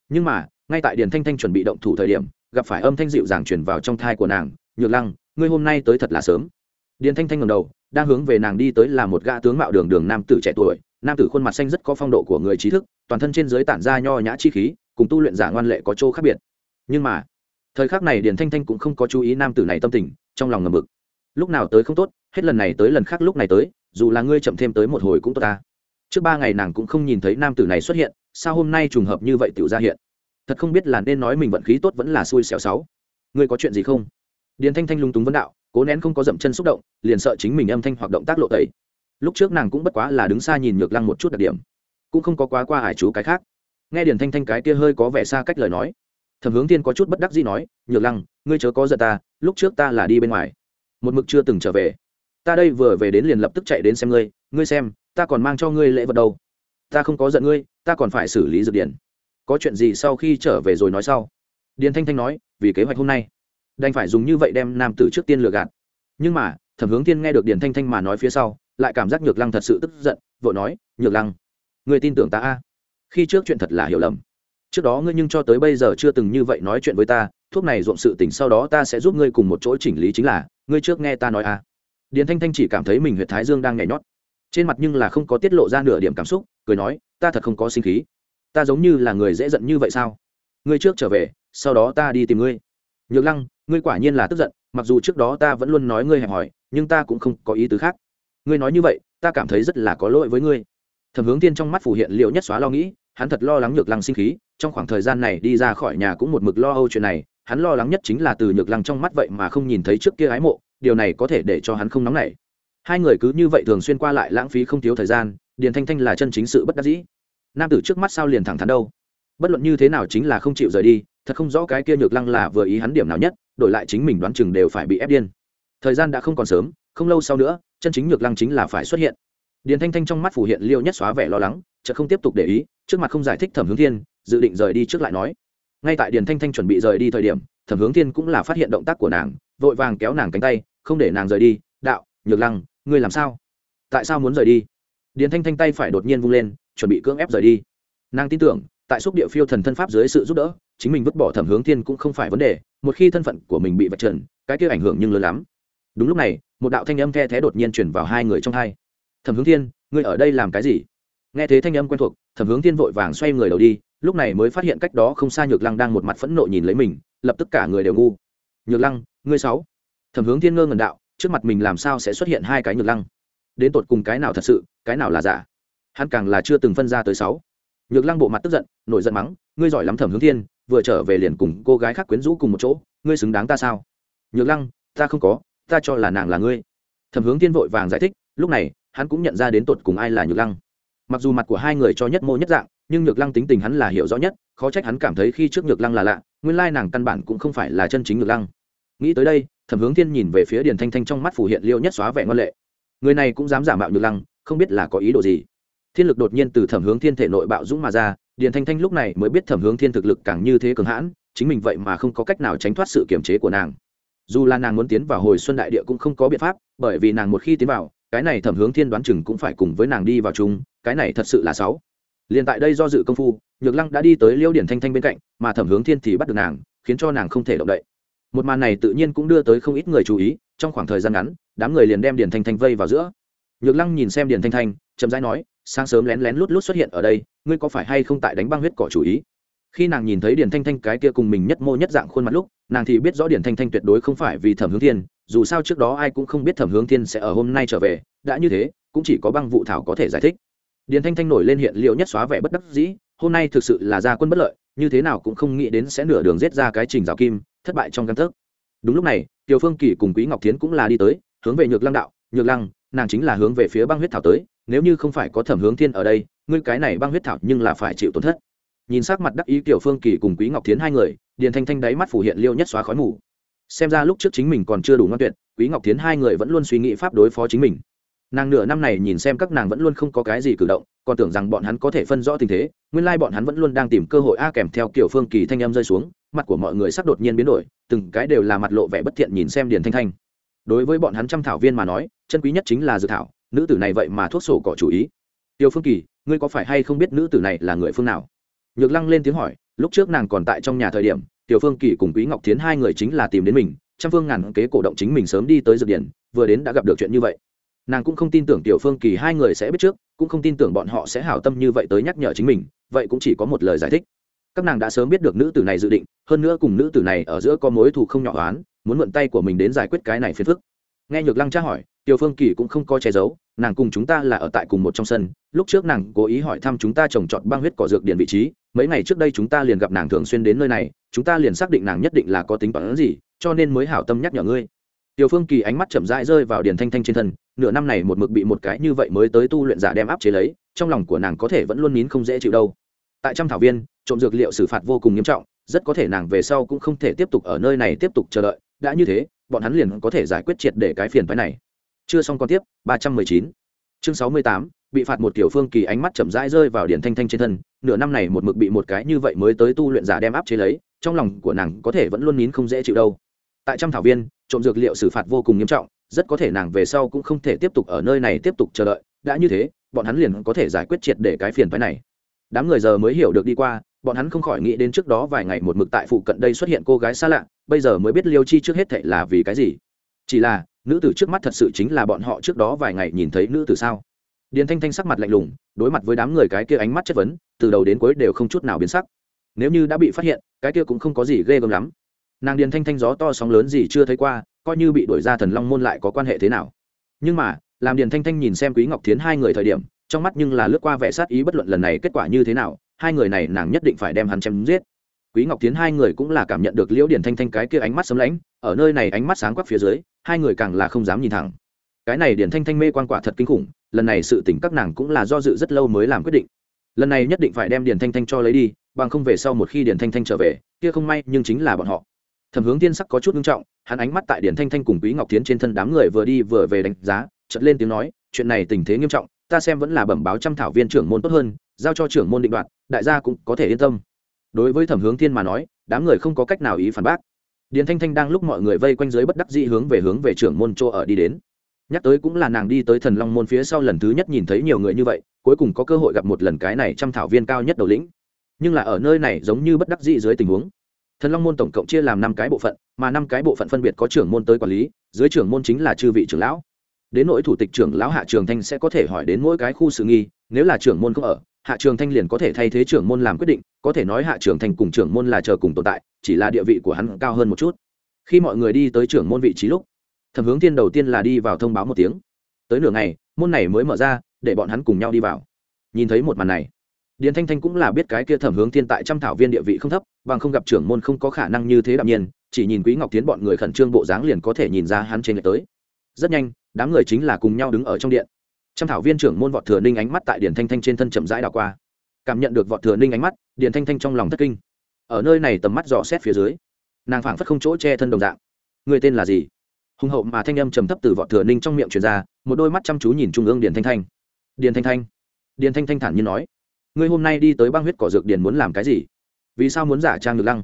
Nhưng mà, ngay tại điền thanh thanh chuẩn bị động thủ thời điểm, gặp phải âm thanh dịu dàng truyền vào trong thai của nàng, nhược lăng, ngươi hôm nay tới thật là sớm. Điền thanh thanh ngầm đầu, đang hướng về nàng đi tới là một gã tướng mạo đường đường nam tử trẻ tuổi, nam tử khuôn mặt xanh rất có phong độ của người trí thức, toàn thân trên dưới tản ra nho nhã chi khí, cùng tu luyện giả ngoan lệ có chỗ khác biệt nhưng mà, thời khắc này điền thanh thanh cũng không có chú ý nam tử này tâm tình, trong lòng ngầm mực lúc nào tới không tốt, hết lần này tới lần khác lúc này tới, dù là ngươi chậm thêm tới một hồi cũng tốt ta. Trước ba ngày nàng cũng không nhìn thấy nam tử này xuất hiện, sao hôm nay trùng hợp như vậy tiểu ra hiện? Thật không biết là nên nói mình vận khí tốt vẫn là xui xẻo sáu ngươi có chuyện gì không? Điền thanh thanh lung túng vấn đạo, cố nén không có dậm chân xúc động, liền sợ chính mình âm thanh hoặc động tác lộ tẩy. Lúc trước nàng cũng bất quá là đứng xa nhìn nhược lăng một chút đặc điểm, cũng không có quá qua hải chú cái khác. Nghe điền thanh thanh cái kia hơi có vẻ xa cách lời nói thẩm hướng thiên có chút bất đắc dĩ nói, nhược lăng, ngươi chớ có giận ta, lúc trước ta là đi bên ngoài. Một mực chưa từng trở về. Ta đây vừa về đến liền lập tức chạy đến xem ngươi ngươi xem, ta còn mang cho ngươi lễ vật đâu. Ta không có giận ngươi, ta còn phải xử lý dược điển có chuyện gì sau khi trở về rồi nói sau. Điền thanh thanh nói, vì kế hoạch hôm nay, đành phải dùng như vậy đem nam tử trước tiên lừa gạt. Nhưng mà, thẩm hướng tiên nghe được điền thanh thanh mà nói phía sau, lại cảm giác nhược lăng thật sự tức giận, vội nói, nhược lăng người tin tưởng ta a? Khi trước chuyện thật là hiểu lầm trước đó ngươi nhưng cho tới bây giờ chưa từng như vậy nói chuyện với ta, thuốc này ruộng sự tỉnh sau đó ta sẽ giúp ngươi cùng một chỗ chỉnh lý chính là, ngươi trước nghe ta nói à. Điền thanh thanh chỉ cảm thấy mình Huyệt thái dương đang nhảy nhót. Trên mặt nhưng là không có tiết lộ ra nửa điểm cảm xúc, cười nói, ta thật không có sinh khí. Ta giống như là người dễ giận như vậy sao? Ngươi trước trở về, sau đó ta đi tìm ngươi. Nhược lăng, ngươi quả nhiên là tức giận, mặc dù trước đó ta vẫn luôn nói ngươi hẹp hòi, nhưng ta cũng không có ý tứ khác. Ngươi nói như vậy, ta cảm thấy rất là có lỗi với ngươi. Thẩm hướng tiên trong mắt phủ hiện liệu nhất xóa lo nghĩ hắn thật lo lắng nhược lăng sinh khí, trong khoảng thời gian này đi ra khỏi nhà cũng một mực lo âu chuyện này, hắn lo lắng nhất chính là từ nhược lăng trong mắt vậy mà không nhìn thấy trước kia ái mộ, điều này có thể để cho hắn không nóng nảy. Hai người cứ như vậy thường xuyên qua lại lãng phí không thiếu thời gian, điền thanh thanh là chân chính sự bất đắc dĩ. Nam tử trước mắt sao liền thẳng thắn đâu? Bất luận như thế nào chính là không chịu rời đi, thật không rõ cái kia nhược lăng là vừa ý hắn điểm nào nhất, đổi lại chính mình đoán chừng đều phải bị ép điên. Thời gian đã không còn sớm, không lâu sau nữa, chân chính nhược lăng chính là phải xuất hiện điền thanh thanh trong mắt phủ hiện liêu nhất xóa vẻ lo lắng, chợt không tiếp tục để ý, trước mặt không giải thích thẩm hướng thiên, dự định rời đi trước lại nói. Ngay tại điền thanh thanh chuẩn bị rời đi thời điểm, thẩm hướng thiên cũng là phát hiện động tác của nàng, vội vàng kéo nàng cánh tay, không để nàng rời đi, đạo, nhược lăng, ngươi làm sao? Tại sao muốn rời đi? Điền thanh thanh tay phải đột nhiên vung lên, chuẩn bị cưỡng ép rời đi. Nàng tin tưởng, tại xúc địa phiêu thần thân pháp dưới sự giúp đỡ, chính mình vứt bỏ thẩm hướng thiên cũng không phải vấn đề, một khi thân phận của mình bị vạch trần, cái kia ảnh hưởng nhưng lớn lắm. Đúng lúc này, một đạo thanh âm the thé đột nhiên chuyển vào hai người trong hai thẩm hướng thiên, ngươi ở đây làm cái gì? Nghe thế thanh âm quen thuộc, thẩm hướng thiên vội vàng xoay người đầu đi, lúc này mới phát hiện cách đó không xa nhược lăng đang một mặt phẫn nộ nhìn lấy mình, lập tức cả người đều ngu. Nhược lăng, ngươi sáu thẩm hướng thiên ngơ ngần đạo, trước mặt mình làm sao sẽ xuất hiện hai cái nhược lăng? Đến tột cùng cái nào thật sự, cái nào là giả? Hắn càng là chưa từng phân ra tới sáu nhược lăng bộ mặt tức giận, nổi giận mắng, ngươi giỏi lắm thẩm hướng thiên, vừa trở về liền cùng cô gái khác quyến rũ cùng một chỗ, ngươi xứng đáng ta sao? Nhược lăng, ta không có, ta cho là nàng là ngươi. Thẩm hướng thiên vội vàng giải thích, lúc này hắn cũng nhận ra đến tột cùng ai là nhược lăng. Mặc dù mặt của hai người cho nhất mô nhất dạng, nhưng nhược lăng tính tình hắn là hiểu rõ nhất, khó trách hắn cảm thấy khi trước nhược lăng là lạ, nguyên lai nàng căn bản cũng không phải là chân chính nhược lăng. Nghĩ tới đây, thẩm hướng thiên nhìn về phía điền thanh thanh trong mắt phủ hiện liêu nhất xóa vẻ ngoan lệ. Người này cũng dám giả mạo nhược lăng, không biết là có ý đồ gì. Thiên lực đột nhiên từ thẩm hướng thiên thể nội bạo dũng mà ra, điền thanh thanh lúc này mới biết thẩm hướng thiên thực lực càng như thế cường hãn, chính mình vậy mà không có cách nào tránh thoát sự kiềm chế của nàng. Dù là nàng muốn tiến vào hồi xuân đại địa cũng không có biện pháp, bởi vì nàng một khi tiến vào cái này thẩm hướng thiên đoán chừng cũng phải cùng với nàng đi vào chung, cái này thật sự là sáu. Liền tại đây do dự công phu, nhược lăng đã đi tới liêu điển thanh thanh bên cạnh, mà thẩm hướng thiên thì bắt được nàng, khiến cho nàng không thể động đậy. Một màn này tự nhiên cũng đưa tới không ít người chú ý, trong khoảng thời gian ngắn, đám người liền đem điển thanh thanh vây vào giữa. Nhược lăng nhìn xem điển thanh thanh, chậm rãi nói, sáng sớm lén lén lút lút xuất hiện ở đây, ngươi có phải hay không tại đánh băng huyết cỏ chủ ý? Khi nàng nhìn thấy điển thanh thanh cái kia cùng mình nhất mô nhất dạng khuôn mặt lúc nàng thì biết rõ điền thanh thanh tuyệt đối không phải vì thẩm hướng thiên, dù sao trước đó ai cũng không biết thẩm hướng thiên sẽ ở hôm nay trở về, đã như thế, cũng chỉ có băng vụ thảo có thể giải thích. Điền thanh thanh nổi lên hiện liệu nhất xóa vẻ bất đắc dĩ, hôm nay thực sự là gia quân bất lợi, như thế nào cũng không nghĩ đến sẽ nửa đường giết ra cái trình rào kim, thất bại trong căn thức đúng lúc này tiểu phương kỳ cùng quý ngọc thiến cũng là đi tới, hướng về nhược lăng đạo, nhược lăng, nàng chính là hướng về phía băng huyết thảo tới, nếu như không phải có thẩm hướng thiên ở đây, ngươi cái này băng huyết thảo nhưng là phải chịu tổn thất. Nhìn sắc mặt đắc ý tiểu phương kỳ cùng quý ngọc thiến hai người điền thanh thanh đáy mắt phủ hiện liêu nhất xóa khói mù. Xem ra lúc trước chính mình còn chưa đủ ngoan tuyệt, quý ngọc thiến hai người vẫn luôn suy nghĩ pháp đối phó chính mình. Nàng nửa năm này nhìn xem các nàng vẫn luôn không có cái gì cử động, còn tưởng rằng bọn hắn có thể phân rõ tình thế, nguyên lai bọn hắn vẫn luôn đang tìm cơ hội a kèm theo kiểu phương kỳ thanh em rơi xuống, mặt của mọi người sắc đột nhiên biến đổi, từng cái đều là mặt lộ vẻ bất thiện nhìn xem điền thanh thanh. Đối với bọn hắn trăm thảo viên mà nói, chân quý nhất chính là dự thảo, nữ tử này vậy mà thuốc sổ cỏ chủ ý. Tiêu phương kỳ, ngươi có phải hay không biết nữ tử này là người phương nào? Nhược lăng lên tiếng hỏi lúc trước nàng còn tại trong nhà thời điểm, tiểu phương kỳ cùng quý ngọc thiến hai người chính là tìm đến mình, trăm phương ngàn kế cổ động chính mình sớm đi tới dược điển vừa đến đã gặp được chuyện như vậy. Nàng cũng không tin tưởng tiểu phương kỳ hai người sẽ biết trước, cũng không tin tưởng bọn họ sẽ hảo tâm như vậy tới nhắc nhở chính mình, vậy cũng chỉ có một lời giải thích. Các nàng đã sớm biết được nữ tử này dự định, hơn nữa cùng nữ tử này ở giữa có mối thù không nhỏ oán, muốn mượn tay của mình đến giải quyết cái này phiền phức. Nghe nhược lăng tra hỏi, tiểu phương kỳ cũng không có che giấu nàng cùng chúng ta là ở tại cùng một trong sân, lúc trước nàng cố ý hỏi thăm chúng ta trồng trọt băng huyết cỏ dược điện vị trí, mấy ngày trước đây chúng ta liền gặp nàng thường xuyên đến nơi này, chúng ta liền xác định nàng nhất định là có tính toán gì, cho nên mới hảo tâm nhắc nhở ngươi. Tiểu phương kỳ ánh mắt chậm rãi rơi vào điền thanh thanh trên thân, nửa năm này một mực bị một cái như vậy mới tới tu luyện giả đem áp chế lấy, trong lòng của nàng có thể vẫn luôn nín không dễ chịu đâu. Tại trăm thảo viên, trộm dược liệu xử phạt vô cùng nghiêm trọng, rất có thể nàng về sau cũng không thể tiếp tục ở nơi này tiếp tục chờ đợi, đã như thế, bọn hắn liền có thể giải quyết triệt để cái phiền phái này chưa xong còn tiếp, ba trăm mười chín. Chương sáu mươi tám, bị phạt một tiểu phương kỳ ánh mắt chậm rãi rơi vào điển thanh thanh trên thân, nửa năm này một mực bị một cái như vậy mới tới tu luyện giả đem áp chế lấy, trong lòng của nàng có thể vẫn luôn nín không dễ chịu đâu. Tại trăm thảo viên, trộm dược liệu xử phạt vô cùng nghiêm trọng, rất có thể nàng về sau cũng không thể tiếp tục ở nơi này tiếp tục chờ đợi, đã như thế, bọn hắn liền có thể giải quyết triệt để cái phiền phái này. Đám người giờ mới hiểu được đi qua, bọn hắn không khỏi nghĩ đến trước đó vài ngày một mực tại phụ cận đây xuất hiện cô gái xa lạ, bây giờ mới biết liêu chi trước hết thệ là vì cái gì. Chỉ là nữ tử trước mắt thật sự chính là bọn họ trước đó vài ngày nhìn thấy nữ tử sao? Điền thanh thanh sắc mặt lạnh lùng, đối mặt với đám người cái kia ánh mắt chất vấn, từ đầu đến cuối đều không chút nào biến sắc. Nếu như đã bị phát hiện, cái kia cũng không có gì ghê gớm lắm. Nàng điền thanh thanh gió to sóng lớn gì chưa thấy qua, coi như bị đuổi ra thần long môn lại có quan hệ thế nào? Nhưng mà, làm điền thanh thanh nhìn xem quý ngọc thiến hai người thời điểm, trong mắt nhưng là lướt qua vẻ sát ý bất luận lần này kết quả như thế nào, hai người này nàng nhất định phải đem hắn chém giết. Quý ngọc Thiến hai người cũng là cảm nhận được liễu Điền thanh thanh cái kia ánh mắt sấm lãnh ở nơi này ánh mắt sáng quắc phía dưới, hai người càng là không dám nhìn thẳng. Cái này điển thanh thanh mê quan quả thật kinh khủng, lần này sự tỉnh các nàng cũng là do dự rất lâu mới làm quyết định. Lần này nhất định phải đem điển thanh thanh cho lấy đi, bằng không về sau một khi điển thanh thanh trở về, kia không may nhưng chính là bọn họ. Thẩm hướng tiên sắc có chút nghiêm trọng, hắn ánh mắt tại điển thanh thanh cùng quý ngọc tiến trên thân đám người vừa đi vừa về đánh giá, chợt lên tiếng nói, chuyện này tình thế nghiêm trọng, ta xem vẫn là bẩm báo trăm thảo viên trưởng môn tốt hơn, giao cho trưởng môn định đoạt, đại gia cũng có thể yên tâm. Đối với thẩm hướng thiên mà nói, đám người không có cách nào ý phản bác điền thanh thanh đang lúc mọi người vây quanh dưới bất đắc dĩ hướng về hướng về trưởng môn chỗ ở đi đến. Nhắc tới cũng là nàng đi tới thần long môn phía sau lần thứ nhất nhìn thấy nhiều người như vậy, cuối cùng có cơ hội gặp một lần cái này trăm thảo viên cao nhất đầu lĩnh. Nhưng là ở nơi này giống như bất đắc dĩ dưới tình huống. Thần long môn tổng cộng chia làm năm cái bộ phận, mà năm cái bộ phận phân biệt có trưởng môn tới quản lý, dưới trưởng môn chính là chư vị trưởng lão. Đến nỗi thủ tịch trưởng lão hạ trường thanh sẽ có thể hỏi đến mỗi cái khu sự nghi, nếu là trưởng môn không ở hạ trường thanh liền có thể thay thế trưởng môn làm quyết định, có thể nói hạ trường thanh cùng trưởng môn là chờ cùng tồn tại, chỉ là địa vị của hắn cao hơn một chút. Khi mọi người đi tới trưởng môn vị trí lúc, thẩm hướng thiên đầu tiên là đi vào thông báo một tiếng. Tới nửa ngày, môn này mới mở ra, để bọn hắn cùng nhau đi vào. Nhìn thấy một màn này, điền thanh thanh cũng là biết cái kia thẩm hướng thiên tại trăm thảo viên địa vị không thấp, bằng không gặp trưởng môn không có khả năng như thế đạm nhiên, chỉ nhìn quý ngọc tiến bọn người khẩn trương bộ dáng liền có thể nhìn ra hắn trên lệch tới. Rất nhanh, đám người chính là cùng nhau đứng ở trong điện trăm thảo viên trưởng môn vọt thừa ninh ánh mắt tại điền thanh thanh trên thân chậm rãi đảo qua. Cảm nhận được vọt thừa ninh ánh mắt, điền thanh thanh trong lòng thất kinh. Ở nơi này tầm mắt dò xét phía dưới, nàng phảng phất không chỗ che thân đồng dạng. Người tên là gì? Hùng hậu mà thanh âm trầm thấp từ vọt thừa ninh trong miệng truyền ra, một đôi mắt chăm chú nhìn trung ương điền thanh thanh. Điền thanh thanh. Điền thanh thanh thản nhiên nói, ngươi hôm nay đi tới băng huyết cỏ dược điền muốn làm cái gì? Vì sao muốn giả trang được lăng?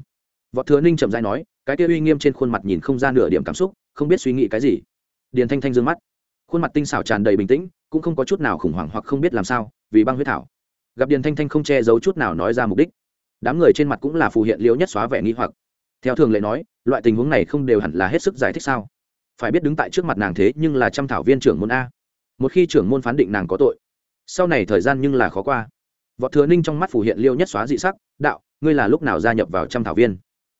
Vọt thừa ninh chậm rãi nói, cái kia uy nghiêm trên khuôn mặt nhìn không ra nửa điểm cảm xúc, không biết suy nghĩ cái gì. Điền thanh thanh dương mắt, khuôn mặt tinh xảo tràn đầy bình tĩnh cũng không có chút nào khủng hoảng hoặc không biết làm sao, vì băng huyết thảo. Gặp điền thanh thanh không che giấu chút nào nói ra mục đích. Đám người trên mặt cũng là phù hiện liễu nhất xóa vẻ nghi hoặc. Theo thường lệ nói, loại tình huống này không đều hẳn là hết sức giải thích sao? Phải biết đứng tại trước mặt nàng thế nhưng là trăm thảo viên trưởng môn a. Một khi trưởng môn phán định nàng có tội, sau này thời gian nhưng là khó qua. Võ thừa ninh trong mắt phủ hiện liêu nhất xóa dị sắc, đạo, ngươi là lúc nào gia nhập vào trăm thảo viên?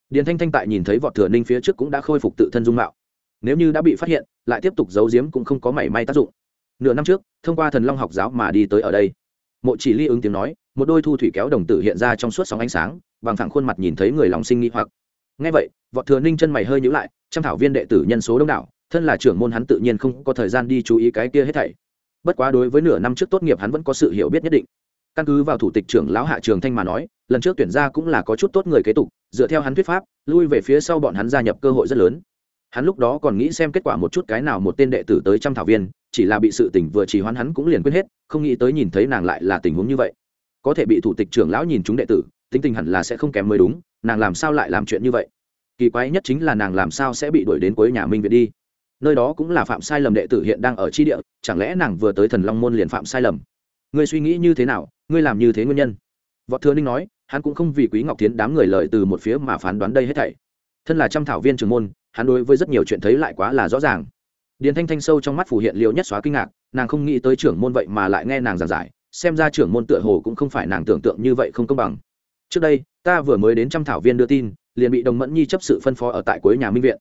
Điền thanh thanh tại nhìn thấy võ thừa ninh phía trước cũng đã khôi phục tự thân dung mạo. Nếu như đã bị phát hiện, lại tiếp tục giấu giếm cũng không có mảy may tác dụng nửa năm trước, thông qua thần long học giáo mà đi tới ở đây. Mộ chỉ ly ứng tiếng nói, một đôi thu thủy kéo đồng tử hiện ra trong suốt sóng ánh sáng, bằng thẳng khuôn mặt nhìn thấy người lòng sinh nghi hoặc. Ngay vậy võ thừa ninh chân mày hơi nhữ lại, trăm thảo viên đệ tử nhân số đông đảo, thân là trưởng môn hắn tự nhiên không có thời gian đi chú ý cái kia hết thảy. Bất quá đối với nửa năm trước tốt nghiệp hắn vẫn có sự hiểu biết nhất định. Căn cứ vào thủ tịch trưởng lão hạ trường thanh mà nói, lần trước tuyển ra cũng là có chút tốt người kế tục, dựa theo hắn thuyết pháp, lui về phía sau bọn hắn gia nhập cơ hội rất lớn. Hắn lúc đó còn nghĩ xem kết quả một chút cái nào một tên đệ tử tới trăm thảo viên chỉ là bị sự tình vừa chỉ hoán hắn cũng liền quên hết, không nghĩ tới nhìn thấy nàng lại là tình huống như vậy. Có thể bị thủ tịch trưởng lão nhìn chúng đệ tử, tính tình hẳn là sẽ không kém mới đúng, nàng làm sao lại làm chuyện như vậy? Kỳ quái nhất chính là nàng làm sao sẽ bị đuổi đến cuối nhà minh viện đi? Nơi đó cũng là phạm sai lầm đệ tử hiện đang ở tri địa, chẳng lẽ nàng vừa tới thần long môn liền phạm sai lầm? Ngươi suy nghĩ như thế nào? Ngươi làm như thế nguyên nhân? Võ thừa ninh nói, hắn cũng không vì quý ngọc tiến đám người lợi từ một phía mà phán đoán đây hết thảy. Thân là trăm thảo viên trường môn, hắn đối với rất nhiều chuyện thấy lại quá là rõ ràng điền thanh thanh sâu trong mắt phủ hiện liệu nhất xóa kinh ngạc, nàng không nghĩ tới trưởng môn vậy mà lại nghe nàng giảng giải, xem ra trưởng môn tựa hồ cũng không phải nàng tưởng tượng như vậy không công bằng. Trước đây, ta vừa mới đến trăm thảo viên đưa tin, liền bị đồng mẫn nhi chấp sự phân phó ở tại cuối nhà minh viện.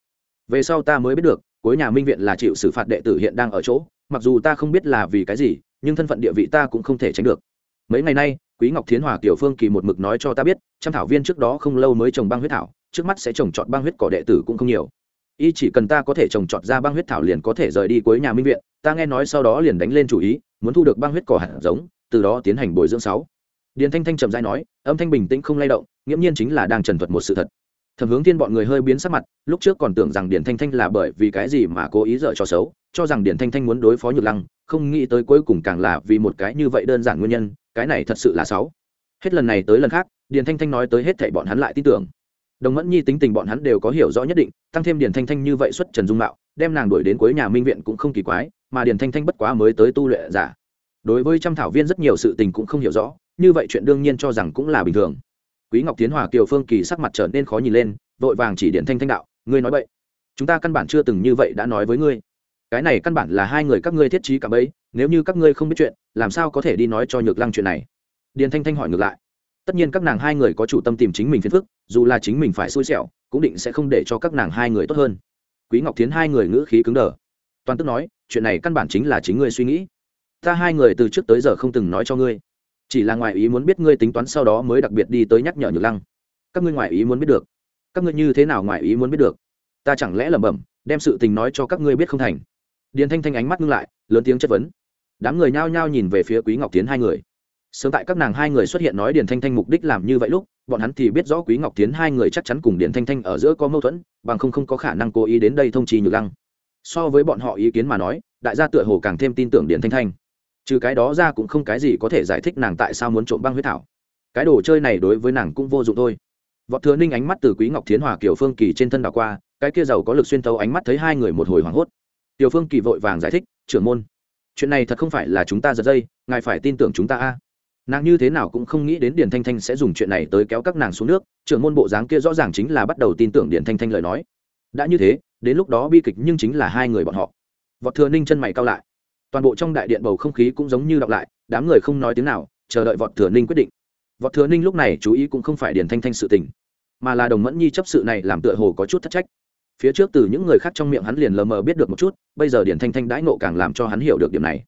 Về sau ta mới biết được, cuối nhà minh viện là chịu xử phạt đệ tử hiện đang ở chỗ, mặc dù ta không biết là vì cái gì, nhưng thân phận địa vị ta cũng không thể tránh được. Mấy ngày nay, quý ngọc thiến hòa tiểu phương kỳ một mực nói cho ta biết, trăm thảo viên trước đó không lâu mới trồng băng huyết thảo, trước mắt sẽ trồng trọt băng huyết cỏ đệ tử cũng không nhiều y chỉ cần ta có thể trồng trọt ra băng huyết thảo liền có thể rời đi cuối nhà minh viện, ta nghe nói sau đó liền đánh lên chủ ý, muốn thu được băng huyết cỏ hạt giống, từ đó tiến hành bồi dưỡng sáu. Điền thanh thanh trầm dai nói, âm thanh bình tĩnh không lay động, nghiễm nhiên chính là đang trần thuật một sự thật. Thẩm hướng thiên bọn người hơi biến sắc mặt, lúc trước còn tưởng rằng điền thanh thanh là bởi vì cái gì mà cố ý dở cho xấu, cho rằng điền thanh thanh muốn đối phó nhược lăng, không nghĩ tới cuối cùng càng là vì một cái như vậy đơn giản nguyên nhân, cái này thật sự là xấu. Hết lần này tới lần khác, điền thanh thanh nói tới hết thảy bọn hắn lại tin tưởng đồng mẫn nhi tính tình bọn hắn đều có hiểu rõ nhất định, tăng thêm điền thanh thanh như vậy xuất trần dung mạo, đem nàng đuổi đến cuối nhà minh viện cũng không kỳ quái, mà điền thanh thanh bất quá mới tới tu luyện giả. Đối với trăm thảo viên rất nhiều sự tình cũng không hiểu rõ, như vậy chuyện đương nhiên cho rằng cũng là bình thường. Quý ngọc tiến hòa, kiều phương kỳ sắc mặt trở nên khó nhìn lên, vội vàng chỉ điển thanh thanh đạo, ngươi nói vậy chúng ta căn bản chưa từng như vậy đã nói với ngươi. Cái này căn bản là hai người các ngươi thiết trí cả bấy nếu như các ngươi không biết chuyện, làm sao có thể đi nói cho nhược lăng chuyện này? Điền thanh thanh hỏi ngược lại tất nhiên các nàng hai người có chủ tâm tìm chính mình phiền phức, dù là chính mình phải xui xẻo, cũng định sẽ không để cho các nàng hai người tốt hơn. Quý ngọc Thiến hai người ngữ khí cứng đờ. Toàn tức nói, chuyện này căn bản chính là chính ngươi suy nghĩ. Ta hai người từ trước tới giờ không từng nói cho ngươi. Chỉ là ngoài ý muốn biết ngươi tính toán sau đó mới đặc biệt đi tới nhắc nhở nhược lăng. Các ngươi ngoài ý muốn biết được. Các ngươi như thế nào ngoài ý muốn biết được? Ta chẳng lẽ lẩm bẩm, đem sự tình nói cho các ngươi biết không thành? Điền thanh thanh ánh mắt ngưng lại, lớn tiếng chất vấn. Đám người nhao nhao nhìn về phía quý ngọc tiến hai người sớm tại các nàng hai người xuất hiện nói điền thanh thanh mục đích làm như vậy lúc, bọn hắn thì biết rõ quý ngọc tiến hai người chắc chắn cùng điền thanh thanh ở giữa có mâu thuẫn, bằng không không có khả năng cố ý đến đây thông trì nhược lăng. So với bọn họ ý kiến mà nói, đại gia tựa hồ càng thêm tin tưởng điền thanh thanh. Trừ cái đó ra cũng không cái gì có thể giải thích nàng tại sao muốn trộm băng huyết thảo. Cái đồ chơi này đối với nàng cũng vô dụng thôi. Võ thừa ninh ánh mắt từ quý ngọc thiến hòa kiểu phương kỳ trên thân đảo qua, cái kia giàu có lực xuyên tấu ánh mắt thấy hai người một hồi hoảng hốt. Tiểu phương kỳ vội vàng giải thích, trưởng môn, chuyện này thật không phải là chúng ta giật dây, ngài phải tin tưởng chúng ta a nàng như thế nào cũng không nghĩ đến điền thanh thanh sẽ dùng chuyện này tới kéo các nàng xuống nước, trưởng môn bộ dáng kia rõ ràng chính là bắt đầu tin tưởng điền thanh thanh lời nói. Đã như thế, đến lúc đó bi kịch nhưng chính là hai người bọn họ. Vọt thừa ninh chân mày cao lại. Toàn bộ trong đại điện bầu không khí cũng giống như đọc lại, đám người không nói tiếng nào, chờ đợi vọt thừa ninh quyết định. Vọt thừa ninh lúc này chú ý cũng không phải điền thanh thanh sự tình, mà là đồng mẫn nhi chấp sự này làm tựa hồ có chút thất trách. Phía trước từ những người khác trong miệng hắn liền lờ mờ biết được một chút, bây giờ điền thanh thanh đãi nộ càng làm cho hắn hiểu được điểm này.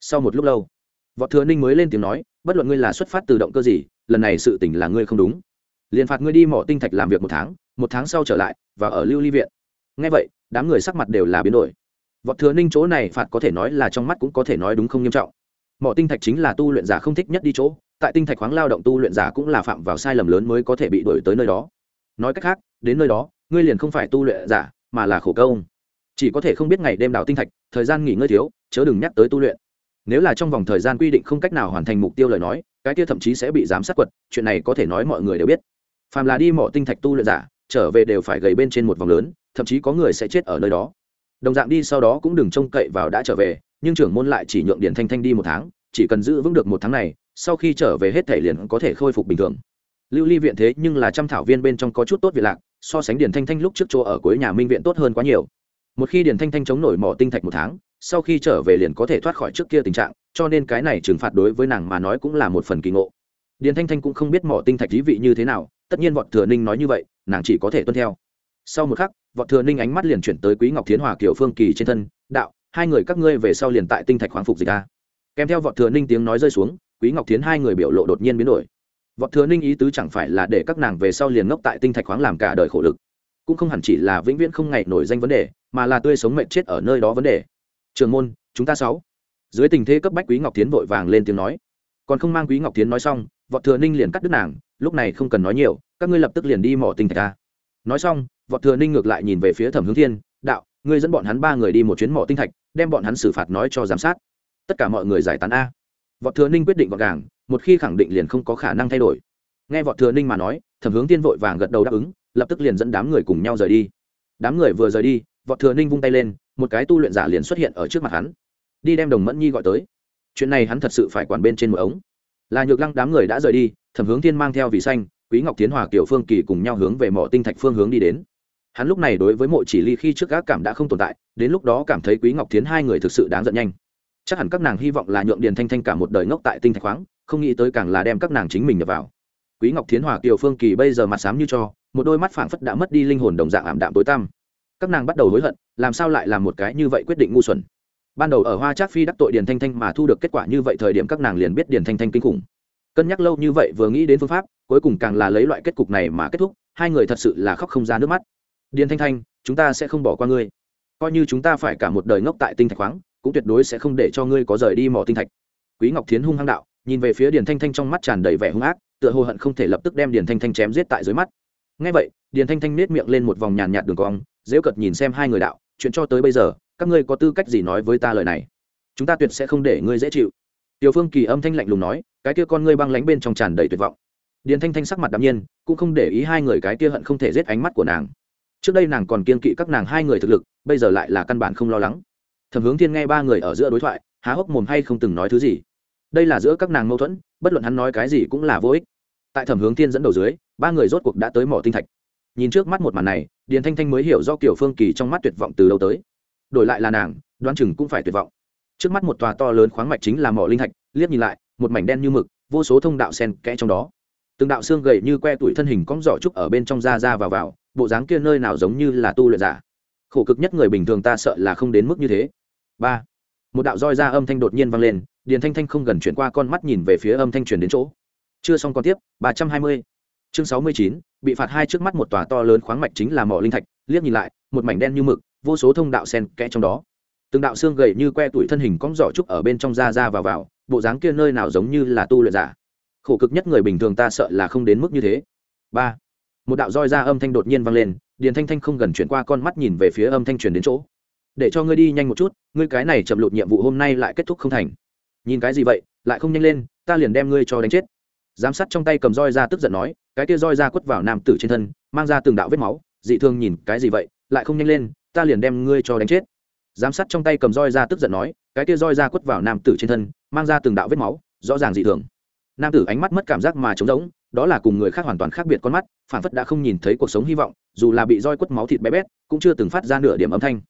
Sau một lúc lâu vọt thừa ninh mới lên tiếng nói, bất luận ngươi là xuất phát từ động cơ gì, lần này sự tình là ngươi không đúng. Liền phạt ngươi đi mỏ tinh thạch làm việc một tháng một tháng sau trở lại, và ở lưu ly viện. Ngay vậy, đám người sắc mặt đều là biến đổi. Vọt thừa ninh chỗ này phạt có thể nói là trong mắt cũng có thể nói đúng không nghiêm trọng. Mỏ tinh thạch chính là tu luyện giả không thích nhất đi chỗ, tại tinh thạch khoáng lao động tu luyện giả cũng là phạm vào sai lầm lớn mới có thể bị đổi tới nơi đó. Nói cách khác, đến nơi đó, ngươi liền không phải tu luyện giả, mà là khổ công. Chỉ có thể không biết ngày đêm đào tinh thạch, thời gian nghỉ ngơi thiếu, chớ đừng nhắc tới tu luyện nếu là trong vòng thời gian quy định không cách nào hoàn thành mục tiêu lời nói, cái kia thậm chí sẽ bị giám sát quật, chuyện này có thể nói mọi người đều biết. Phàm là đi mỏ tinh thạch tu luyện giả, trở về đều phải gầy bên trên một vòng lớn, thậm chí có người sẽ chết ở nơi đó. Đồng dạng đi sau đó cũng đừng trông cậy vào đã trở về, nhưng trưởng môn lại chỉ nhượng điển thanh thanh đi một tháng, chỉ cần giữ vững được một tháng này, sau khi trở về hết thể liền có thể khôi phục bình thường. Lưu ly viện thế nhưng là trăm thảo viên bên trong có chút tốt việc lạc, so sánh điển thanh thanh lúc trước chỗ ở cuối nhà minh viện tốt hơn quá nhiều. Một khi điển thanh thanh chống nổi mỏ tinh thạch một tháng sau khi trở về liền có thể thoát khỏi trước kia tình trạng, cho nên cái này trừng phạt đối với nàng mà nói cũng là một phần kỳ ngộ. Điền thanh thanh cũng không biết mỏ tinh thạch thí vị như thế nào, tất nhiên vọt thừa ninh nói như vậy, nàng chỉ có thể tuân theo. Sau một khắc, vọt thừa ninh ánh mắt liền chuyển tới quý ngọc thiến hòa kiểu phương kỳ trên thân, đạo, hai người các ngươi về sau liền tại tinh thạch khoáng phục dịch a. Kèm theo vọt thừa ninh tiếng nói rơi xuống, quý ngọc thiến hai người biểu lộ đột nhiên biến đổi. Vọt thừa ninh ý tứ chẳng phải là để các nàng về sau liền ngốc tại tinh thạch khoáng làm cả đời khổ lực, cũng không hẳn chỉ là vĩnh viễn không ngày nổi danh vấn đề, mà là tươi sống mệnh chết ở nơi đó vấn đề trường môn, chúng ta sáu. Dưới tình thế cấp bách quý ngọc tiến vội vàng lên tiếng nói. Còn không mang quý ngọc tiến nói xong, vọt thừa ninh liền cắt đứt nàng, lúc này không cần nói nhiều, các ngươi lập tức liền đi mỏ tinh thạch ta nói xong, vọt thừa ninh ngược lại nhìn về phía thẩm hướng thiên, đạo, ngươi dẫn bọn hắn ba người đi một chuyến mỏ tinh thạch, đem bọn hắn xử phạt nói cho giám sát. Tất cả mọi người giải tán a. Vọt thừa ninh quyết định gọn gàng, một khi khẳng định liền không có khả năng thay đổi. Nghe vọt thừa ninh mà nói, thẩm hướng tiên vội vàng gật đầu đáp ứng, lập tức liền dẫn đám người cùng nhau rời đi. Đám người vừa rời đi, vọt thừa ninh vung tay lên một cái tu luyện giả liền xuất hiện ở trước mặt hắn, đi đem đồng mẫn nhi gọi tới. Chuyện này hắn thật sự phải quản bên trên một ống. Là nhược lăng đám người đã rời đi, thẩm hướng thiên mang theo vị xanh, quý ngọc tiến hòa kiểu phương kỳ cùng nhau hướng về mỏ tinh thạch phương hướng đi đến. Hắn lúc này đối với mộ chỉ ly khi trước gác cảm đã không tồn tại, đến lúc đó cảm thấy quý ngọc tiến hai người thực sự đáng giận nhanh. Chắc hẳn các nàng hy vọng là nhượng điền thanh thanh cả một đời ngốc tại tinh thạch khoáng, không nghĩ tới càng là đem các nàng chính mình nhập vào. Quý ngọc tiến hòa, kiều phương kỳ bây giờ mặt sám như cho, một đôi mắt phảng phất đã mất đi linh hồn đồng dạng ảm đạm tối tăm các nàng bắt đầu hối hận, làm sao lại làm một cái như vậy quyết định ngu xuẩn. Ban đầu ở hoa trác phi đắc tội điền thanh thanh mà thu được kết quả như vậy thời điểm các nàng liền biết điền thanh thanh kinh khủng. Cân nhắc lâu như vậy vừa nghĩ đến phương pháp, cuối cùng càng là lấy loại kết cục này mà kết thúc, hai người thật sự là khóc không ra nước mắt. Điền thanh thanh, chúng ta sẽ không bỏ qua ngươi. Coi như chúng ta phải cả một đời ngốc tại tinh thạch khoáng, cũng tuyệt đối sẽ không để cho ngươi có rời đi mỏ tinh thạch. Quý ngọc thiến hung hăng đạo, nhìn về phía điền thanh thanh trong mắt tràn đầy vẻ hung ác, tựa hồ hận không thể lập tức đem điền thanh thanh chém giết tại dưới mắt. Ngay vậy, điền thanh thanh nết miệng lên một vòng nhàn nhạt đường cong dễu cật nhìn xem hai người đạo, chuyện cho tới bây giờ, các ngươi có tư cách gì nói với ta lời này? Chúng ta tuyệt sẽ không để ngươi dễ chịu. Tiểu phương kỳ âm thanh lạnh lùng nói, cái kia con ngươi băng lánh bên trong tràn đầy tuyệt vọng. Điền thanh thanh sắc mặt đ nhiên, cũng không để ý hai người cái kia hận không thể giết ánh mắt của nàng. Trước đây nàng còn kiên kỵ các nàng hai người thực lực, bây giờ lại là căn bản không lo lắng. Thẩm hướng thiên nghe ba người ở giữa đối thoại, há hốc mồm hay không từng nói thứ gì. Đây là giữa các nàng mâu thuẫn, bất luận hắn nói cái gì cũng là vô ích. Tại thẩm hướng thiên dẫn đầu dưới, ba người rốt cuộc đã tới mỏ tinh thạch. Nhìn trước mắt một màn này điền thanh thanh mới hiểu do kiểu phương kỳ trong mắt tuyệt vọng từ đâu tới. Đổi lại là nàng, đoán chừng cũng phải tuyệt vọng. Trước mắt một tòa to lớn khoáng mạch chính là mỏ linh thạch, liếc nhìn lại, một mảnh đen như mực, vô số thông đạo sen kẽ trong đó. Từng đạo xương gầy như que tuổi thân hình cong giỏ trúc ở bên trong da ra vào vào, bộ dáng kia nơi nào giống như là tu luyện giả. Khổ cực nhất người bình thường ta sợ là không đến mức như thế. Ba. Một đạo roi ra âm thanh đột nhiên vang lên, điền thanh thanh không gần chuyển qua con mắt nhìn về phía âm thanh truyền đến chỗ. Chưa xong còn tiếp, ba trăm hai mươi. Chương sáu mươi chín bị phạt hai trước mắt một tòa to lớn khoáng mạch chính là mỏ linh thạch, liếc nhìn lại, một mảnh đen như mực, vô số thông đạo sen kẽ trong đó. Từng đạo xương gầy như que tuổi thân hình cong giỏ trúc ở bên trong da ra vào vào, bộ dáng kia nơi nào giống như là tu luyện giả. Khổ cực nhất người bình thường ta sợ là không đến mức như thế. Ba. Một đạo roi ra âm thanh đột nhiên vang lên, điền thanh thanh không gần chuyển qua con mắt nhìn về phía âm thanh truyền đến chỗ. Để cho ngươi đi nhanh một chút, ngươi cái này chậm lụt nhiệm vụ hôm nay lại kết thúc không thành. Nhìn cái gì vậy, lại không nhanh lên, ta liền đem ngươi cho đánh chết giám sát trong tay cầm roi ra tức giận nói, cái kia roi ra quất vào nam tử trên thân, mang ra từng đạo vết máu, dị thương nhìn cái gì vậy, lại không nhanh lên, ta liền đem ngươi cho đánh chết. Giám sát trong tay cầm roi ra tức giận nói, cái kia roi ra quất vào nam tử trên thân, mang ra từng đạo vết máu, rõ ràng dị thường. Nam tử ánh mắt mất cảm giác mà trống rỗng, đó là cùng người khác hoàn toàn khác biệt con mắt phản phất đã không nhìn thấy cuộc sống hy vọng, dù là bị roi quất máu thịt bé bét, cũng chưa từng phát ra nửa điểm âm thanh.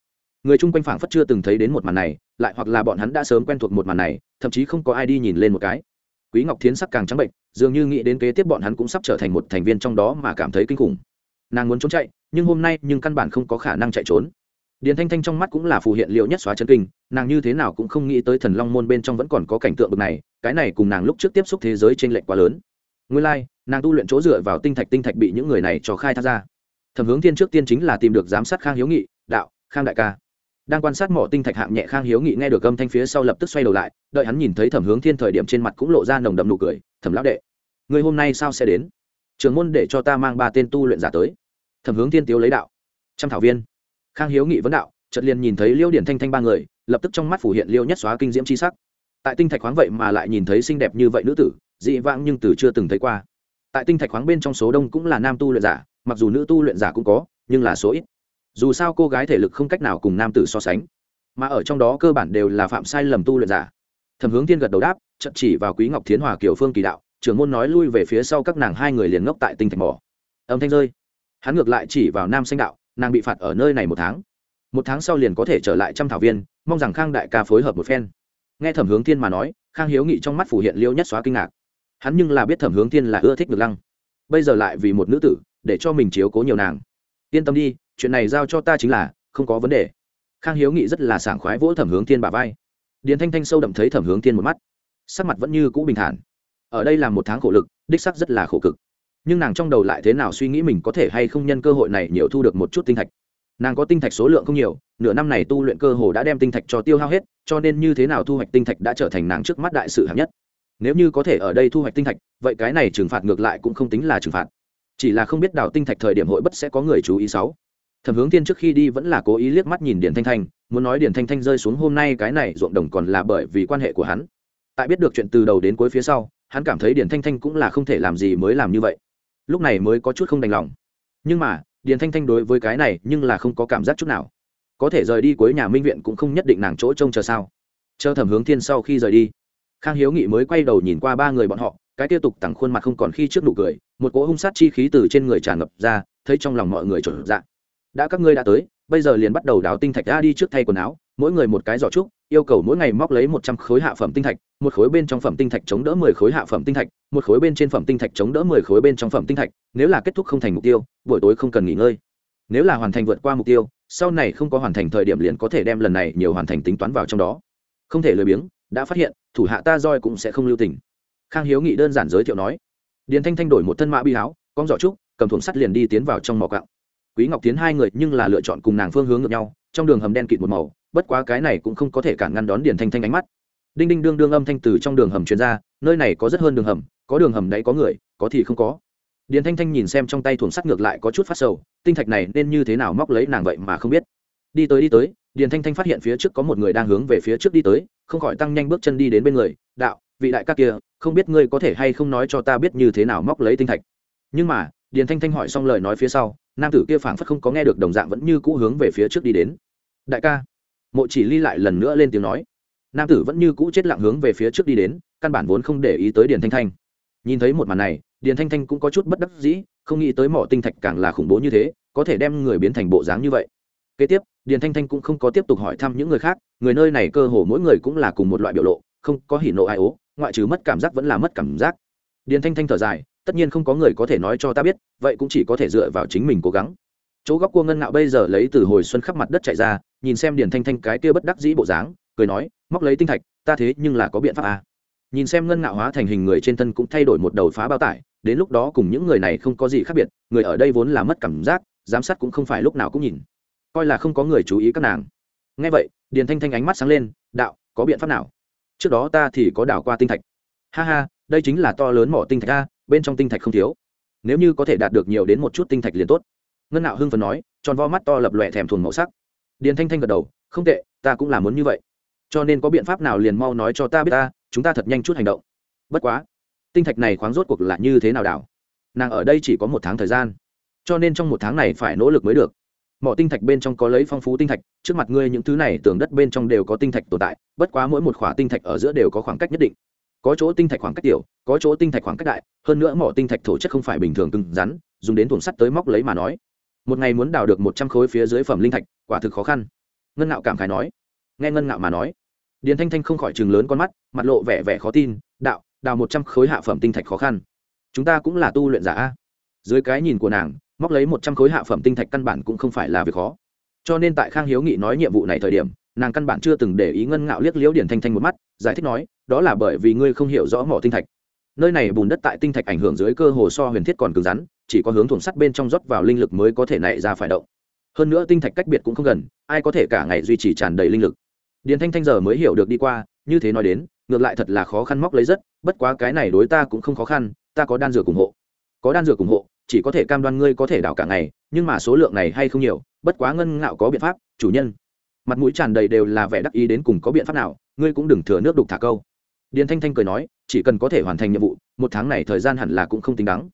Người chung quanh phảng phất chưa từng thấy đến một màn này, lại hoặc là bọn hắn đã sớm quen thuộc một màn này, thậm chí không có ai đi nhìn lên một cái quý ngọc thiến sắc càng trắng bệnh dường như nghĩ đến kế tiếp bọn hắn cũng sắp trở thành một thành viên trong đó mà cảm thấy kinh khủng. Nàng muốn trốn chạy nhưng hôm nay nhưng căn bản không có khả năng chạy trốn. Điền thanh thanh trong mắt cũng là phù hiện liệu nhất xóa chân kinh nàng như thế nào cũng không nghĩ tới thần long môn bên trong vẫn còn có cảnh tượng bực này cái này cùng nàng lúc trước tiếp xúc thế giới t r ê n lệch quá lớn. Nguyên lai、like, nàng tu luyện chỗ dựa vào tinh thạch tinh thạch bị những người này cho khai thác ra. Thẩm hướng thiên trước tiên chính là tìm được giám sát khang hiếu nghị đạo khang đại ca đang quan sát mỏ tinh thạch hạng nhẹ khang hiếu nghị nghe được âm thanh phía sau lập tức xoay đầu lại, đợi hắn nhìn thấy thẩm hướng thiên thời điểm trên mặt cũng lộ ra nồng đậm nụ cười, thẩm lão đệ, người hôm nay sao sẽ đến? Trường môn để cho ta mang ba tên tu luyện giả tới. Thẩm hướng thiên tiếu lấy đạo, trăm thảo viên. Khang hiếu nghị vấn đạo, chợt liền nhìn thấy liêu điển thanh thanh ba người, lập tức trong mắt phủ hiện liêu nhất xóa kinh diễm c h i sắc. Tại tinh thạch khoáng vậy mà lại nhìn thấy xinh đẹp như vậy nữ tử, dị vãng nhưng từ chưa từng thấy qua. Tại tinh thạch khoáng bên trong số đông cũng là nam tu luyện giả, mặc dù nữ tu luyện giả cũng có, nhưng là số ít dù sao cô gái thể lực không cách nào cùng nam tử so sánh, mà ở trong đó cơ bản đều là phạm sai lầm tu luyện giả. Thẩm hướng tiên gật đầu đáp chậm chỉ vào quý ngọc thiến hòa kiều phương kỳ đạo, trưởng môn nói lui về phía sau các nàng hai người liền ngốc tại tinh thạch mỏ. Âm thanh rơi. Hắn ngược lại chỉ vào nam xanh đạo, nàng bị phạt ở nơi này một tháng. Một tháng sau liền có thể trở lại trăm thảo viên, mong rằng khang đại ca phối hợp một phen. Nghe thẩm hướng thiên mà nói, khang hiếu nghị trong mắt phủ hiện liêu nhất xóa kinh ngạc. Hắn nhưng là biết thẩm hướng thiên là ưa thích ngược lăng. Bây giờ lại vì một nữ tử, để cho mình chiếu cố nhiều nàng. Yên tâm đi chuyện này giao cho ta chính là, không có vấn đề. Khang hiếu nghị rất là sảng khoái vỗ thẩm hướng thiên bà vai. Điền thanh thanh sâu đậm thấy thẩm hướng thiên một mắt. Sắc mặt vẫn như cũ bình thản. Ở đây là một tháng khổ lực, đích sắc rất là khổ cực. Nhưng nàng trong đầu lại thế nào suy nghĩ mình có thể hay không nhân cơ hội này nhiều thu được một chút tinh thạch. Nàng có tinh thạch số lượng không nhiều, nửa năm này tu luyện cơ hồ đã đem tinh thạch cho tiêu hao hết, cho nên như thế nào thu hoạch tinh thạch đã trở thành nàng trước mắt đại sự hạng nhất. Nếu như có thể ở đây thu hoạch tinh thạch, vậy cái này trừng phạt ngược lại cũng không tính là trừng phạt. Chỉ là không biết đào tinh thạch thời điểm hội bất sẽ có người chú ý sáu thẩm hướng tiên trước khi đi vẫn là cố ý liếc mắt nhìn điền thanh thanh, muốn nói điền thanh thanh rơi xuống hôm nay cái này ruộng đồng còn là bởi vì quan hệ của hắn. Tại biết được chuyện từ đầu đến cuối phía sau, hắn cảm thấy điền thanh thanh cũng là không thể làm gì mới làm như vậy. Lúc này mới có chút không đành lòng. Nhưng mà, điền thanh thanh đối với cái này nhưng là không có cảm giác chút nào. Có thể rời đi cuối nhà minh viện cũng không nhất định nàng chỗ trông chờ sao. Chờ thẩm hướng thiên sau khi rời đi, khang hiếu nghị mới quay đầu nhìn qua ba người bọn họ, cái tiêu tục tặng khuôn mặt không còn khi trước nụ cười, một cỗ hung sát chi khí từ trên người tràn ngập ra, thấy trong lòng mọi người trộn dạ đã các ngươi đã tới, bây giờ liền bắt đầu đào tinh thạch ra đi trước thay quần áo, mỗi người một cái giỏ trúc, yêu cầu mỗi ngày móc lấy một trăm khối hạ phẩm tinh thạch, một khối bên trong phẩm tinh thạch chống đỡ mười khối hạ phẩm tinh thạch, một khối bên trên phẩm tinh thạch chống đỡ mười khối bên trong phẩm tinh thạch, nếu là kết thúc không thành mục tiêu, buổi tối không cần nghỉ ngơi. Nếu là hoàn thành vượt qua mục tiêu, sau này không có hoàn thành thời điểm liền có thể đem lần này nhiều hoàn thành tính toán vào trong đó. Không thể lười biếng, đã phát hiện, thủ hạ ta roi cũng sẽ không lưu tình. Khang hiếu nghị đơn giản giới thiệu nói. Điền thanh thanh đổi một thân mã bi háo con giỏ trúc, cầm thùng sắt liền đi tiến vào trong mỏ cạo quý ngọc tiến hai người nhưng là lựa chọn cùng nàng phương hướng ngược nhau, trong đường hầm đen kịt một màu, bất quá cái này cũng không có thể cản ngăn đón điền thanh thanh ánh mắt. Đinh đinh đương đương âm thanh từ trong đường hầm truyền ra, nơi này có rất hơn đường hầm, có đường hầm đấy có người, có thì không có. Điền thanh thanh nhìn xem trong tay thùng sắt ngược lại có chút phát sầu, tinh thạch này nên như thế nào móc lấy nàng vậy mà không biết. Đi tới đi tới, điền thanh thanh phát hiện phía trước có một người đang hướng về phía trước đi tới, không khỏi tăng nhanh bước chân đi đến bên người, đạo, vị đại các kia, không biết ngươi có thể hay không nói cho ta biết như thế nào móc lấy tinh thạch? Nhưng mà, điền thanh thanh hỏi xong lời nói phía sau nam tử kia phảng phất không có nghe được đồng dạng vẫn như cũ hướng về phía trước đi đến. Đại ca. Mộ chỉ ly lại lần nữa lên tiếng nói. Nam tử vẫn như cũ chết lặng hướng về phía trước đi đến, căn bản vốn không để ý tới điền thanh thanh. Nhìn thấy một màn này, điền thanh thanh cũng có chút bất đắc dĩ, không nghĩ tới mỏ tinh thạch càng là khủng bố như thế, có thể đem người biến thành bộ dáng như vậy. Kế tiếp, điền thanh thanh cũng không có tiếp tục hỏi thăm những người khác, người nơi này cơ hồ mỗi người cũng là cùng một loại biểu lộ, không có hỉ nộ ai ố, ngoại trừ mất cảm giác vẫn là mất cảm giác. Điền thanh thanh thở dài tất nhiên không có người có thể nói cho ta biết, vậy cũng chỉ có thể dựa vào chính mình cố gắng. Chỗ góc cua ngân ngạo bây giờ lấy từ hồi xuân khắp mặt đất chạy ra, nhìn xem điền thanh thanh cái kia bất đắc dĩ bộ dáng, cười nói, móc lấy tinh thạch, ta thế nhưng là có biện pháp à. nhìn xem ngân ngạo hóa thành hình người trên thân cũng thay đổi một đầu phá bao tải, đến lúc đó cùng những người này không có gì khác biệt, người ở đây vốn là mất cảm giác, giám sát cũng không phải lúc nào cũng nhìn. Coi là không có người chú ý các nàng. Ngay vậy, điền thanh thanh ánh mắt sáng lên, đạo, có biện pháp nào? Trước đó ta thì có đảo qua tinh thạch. Ha ha, đây chính là to lớn mỏ tinh thạch a bên trong tinh thạch không thiếu. Nếu như có thể đạt được nhiều đến một chút tinh thạch liền tốt. Ngân nạo hưng phần nói, tròn vo mắt to lập lòe thèm thuồng màu sắc. Điền thanh thanh gật đầu, không tệ, ta cũng là muốn như vậy. Cho nên có biện pháp nào liền mau nói cho ta biết ta, chúng ta thật nhanh chút hành động. Bất quá, tinh thạch này khoáng rốt cuộc là như thế nào đảo? Nàng ở đây chỉ có một tháng thời gian, cho nên trong một tháng này phải nỗ lực mới được. Mỏ tinh thạch bên trong có lấy phong phú tinh thạch, trước mặt ngươi những thứ này tường đất bên trong đều có tinh thạch tồn tại, bất quá mỗi một khỏa tinh thạch ở giữa đều có khoảng cách nhất định có chỗ tinh thạch khoảng cách tiểu, có chỗ tinh thạch khoảng cách đại, hơn nữa mỏ tinh thạch thổ chất không phải bình thường cứng rắn, dùng đến tuồng sắt tới móc lấy mà nói. Một ngày muốn đào được một trăm khối phía dưới phẩm linh thạch, quả thực khó khăn. Ngân ngạo cảm khái nói. Nghe ngân ngạo mà nói, điền thanh thanh không khỏi chừng lớn con mắt, mặt lộ vẻ vẻ khó tin, đạo, đào một trăm khối hạ phẩm tinh thạch khó khăn. Chúng ta cũng là tu luyện giả dưới cái nhìn của nàng, móc lấy một trăm khối hạ phẩm tinh thạch căn bản cũng không phải là việc khó. Cho nên tại khang hiếu nghị nói nhiệm vụ này thời điểm nàng căn bản chưa từng để ý ngân ngạo liếc liễu điển thanh thanh một mắt, giải thích nói, đó là bởi vì ngươi không hiểu rõ mỏ tinh thạch. Nơi này bùn đất tại tinh thạch ảnh hưởng dưới cơ hồ so huyền thiết còn cứng rắn, chỉ có hướng thuồng sắt bên trong rót vào linh lực mới có thể nảy ra phải động. Hơn nữa tinh thạch cách biệt cũng không gần, ai có thể cả ngày duy trì tràn đầy linh lực. Điền thanh thanh giờ mới hiểu được đi qua, như thế nói đến, ngược lại thật là khó khăn móc lấy rất, bất quá cái này đối ta cũng không khó khăn, ta có đan dược ủng hộ. Có đan dược ủng hộ, chỉ có thể cam đoan ngươi có thể đảo cả ngày, nhưng mà số lượng này hay không nhiều, bất quá ngân ngạo có biện pháp, chủ nhân mặt mũi tràn đầy đều là vẻ đắc ý đến cùng có biện pháp nào, ngươi cũng đừng thừa nước đục thả câu. Điền thanh thanh cười nói, chỉ cần có thể hoàn thành nhiệm vụ, một tháng này thời gian hẳn là cũng không tính đáng.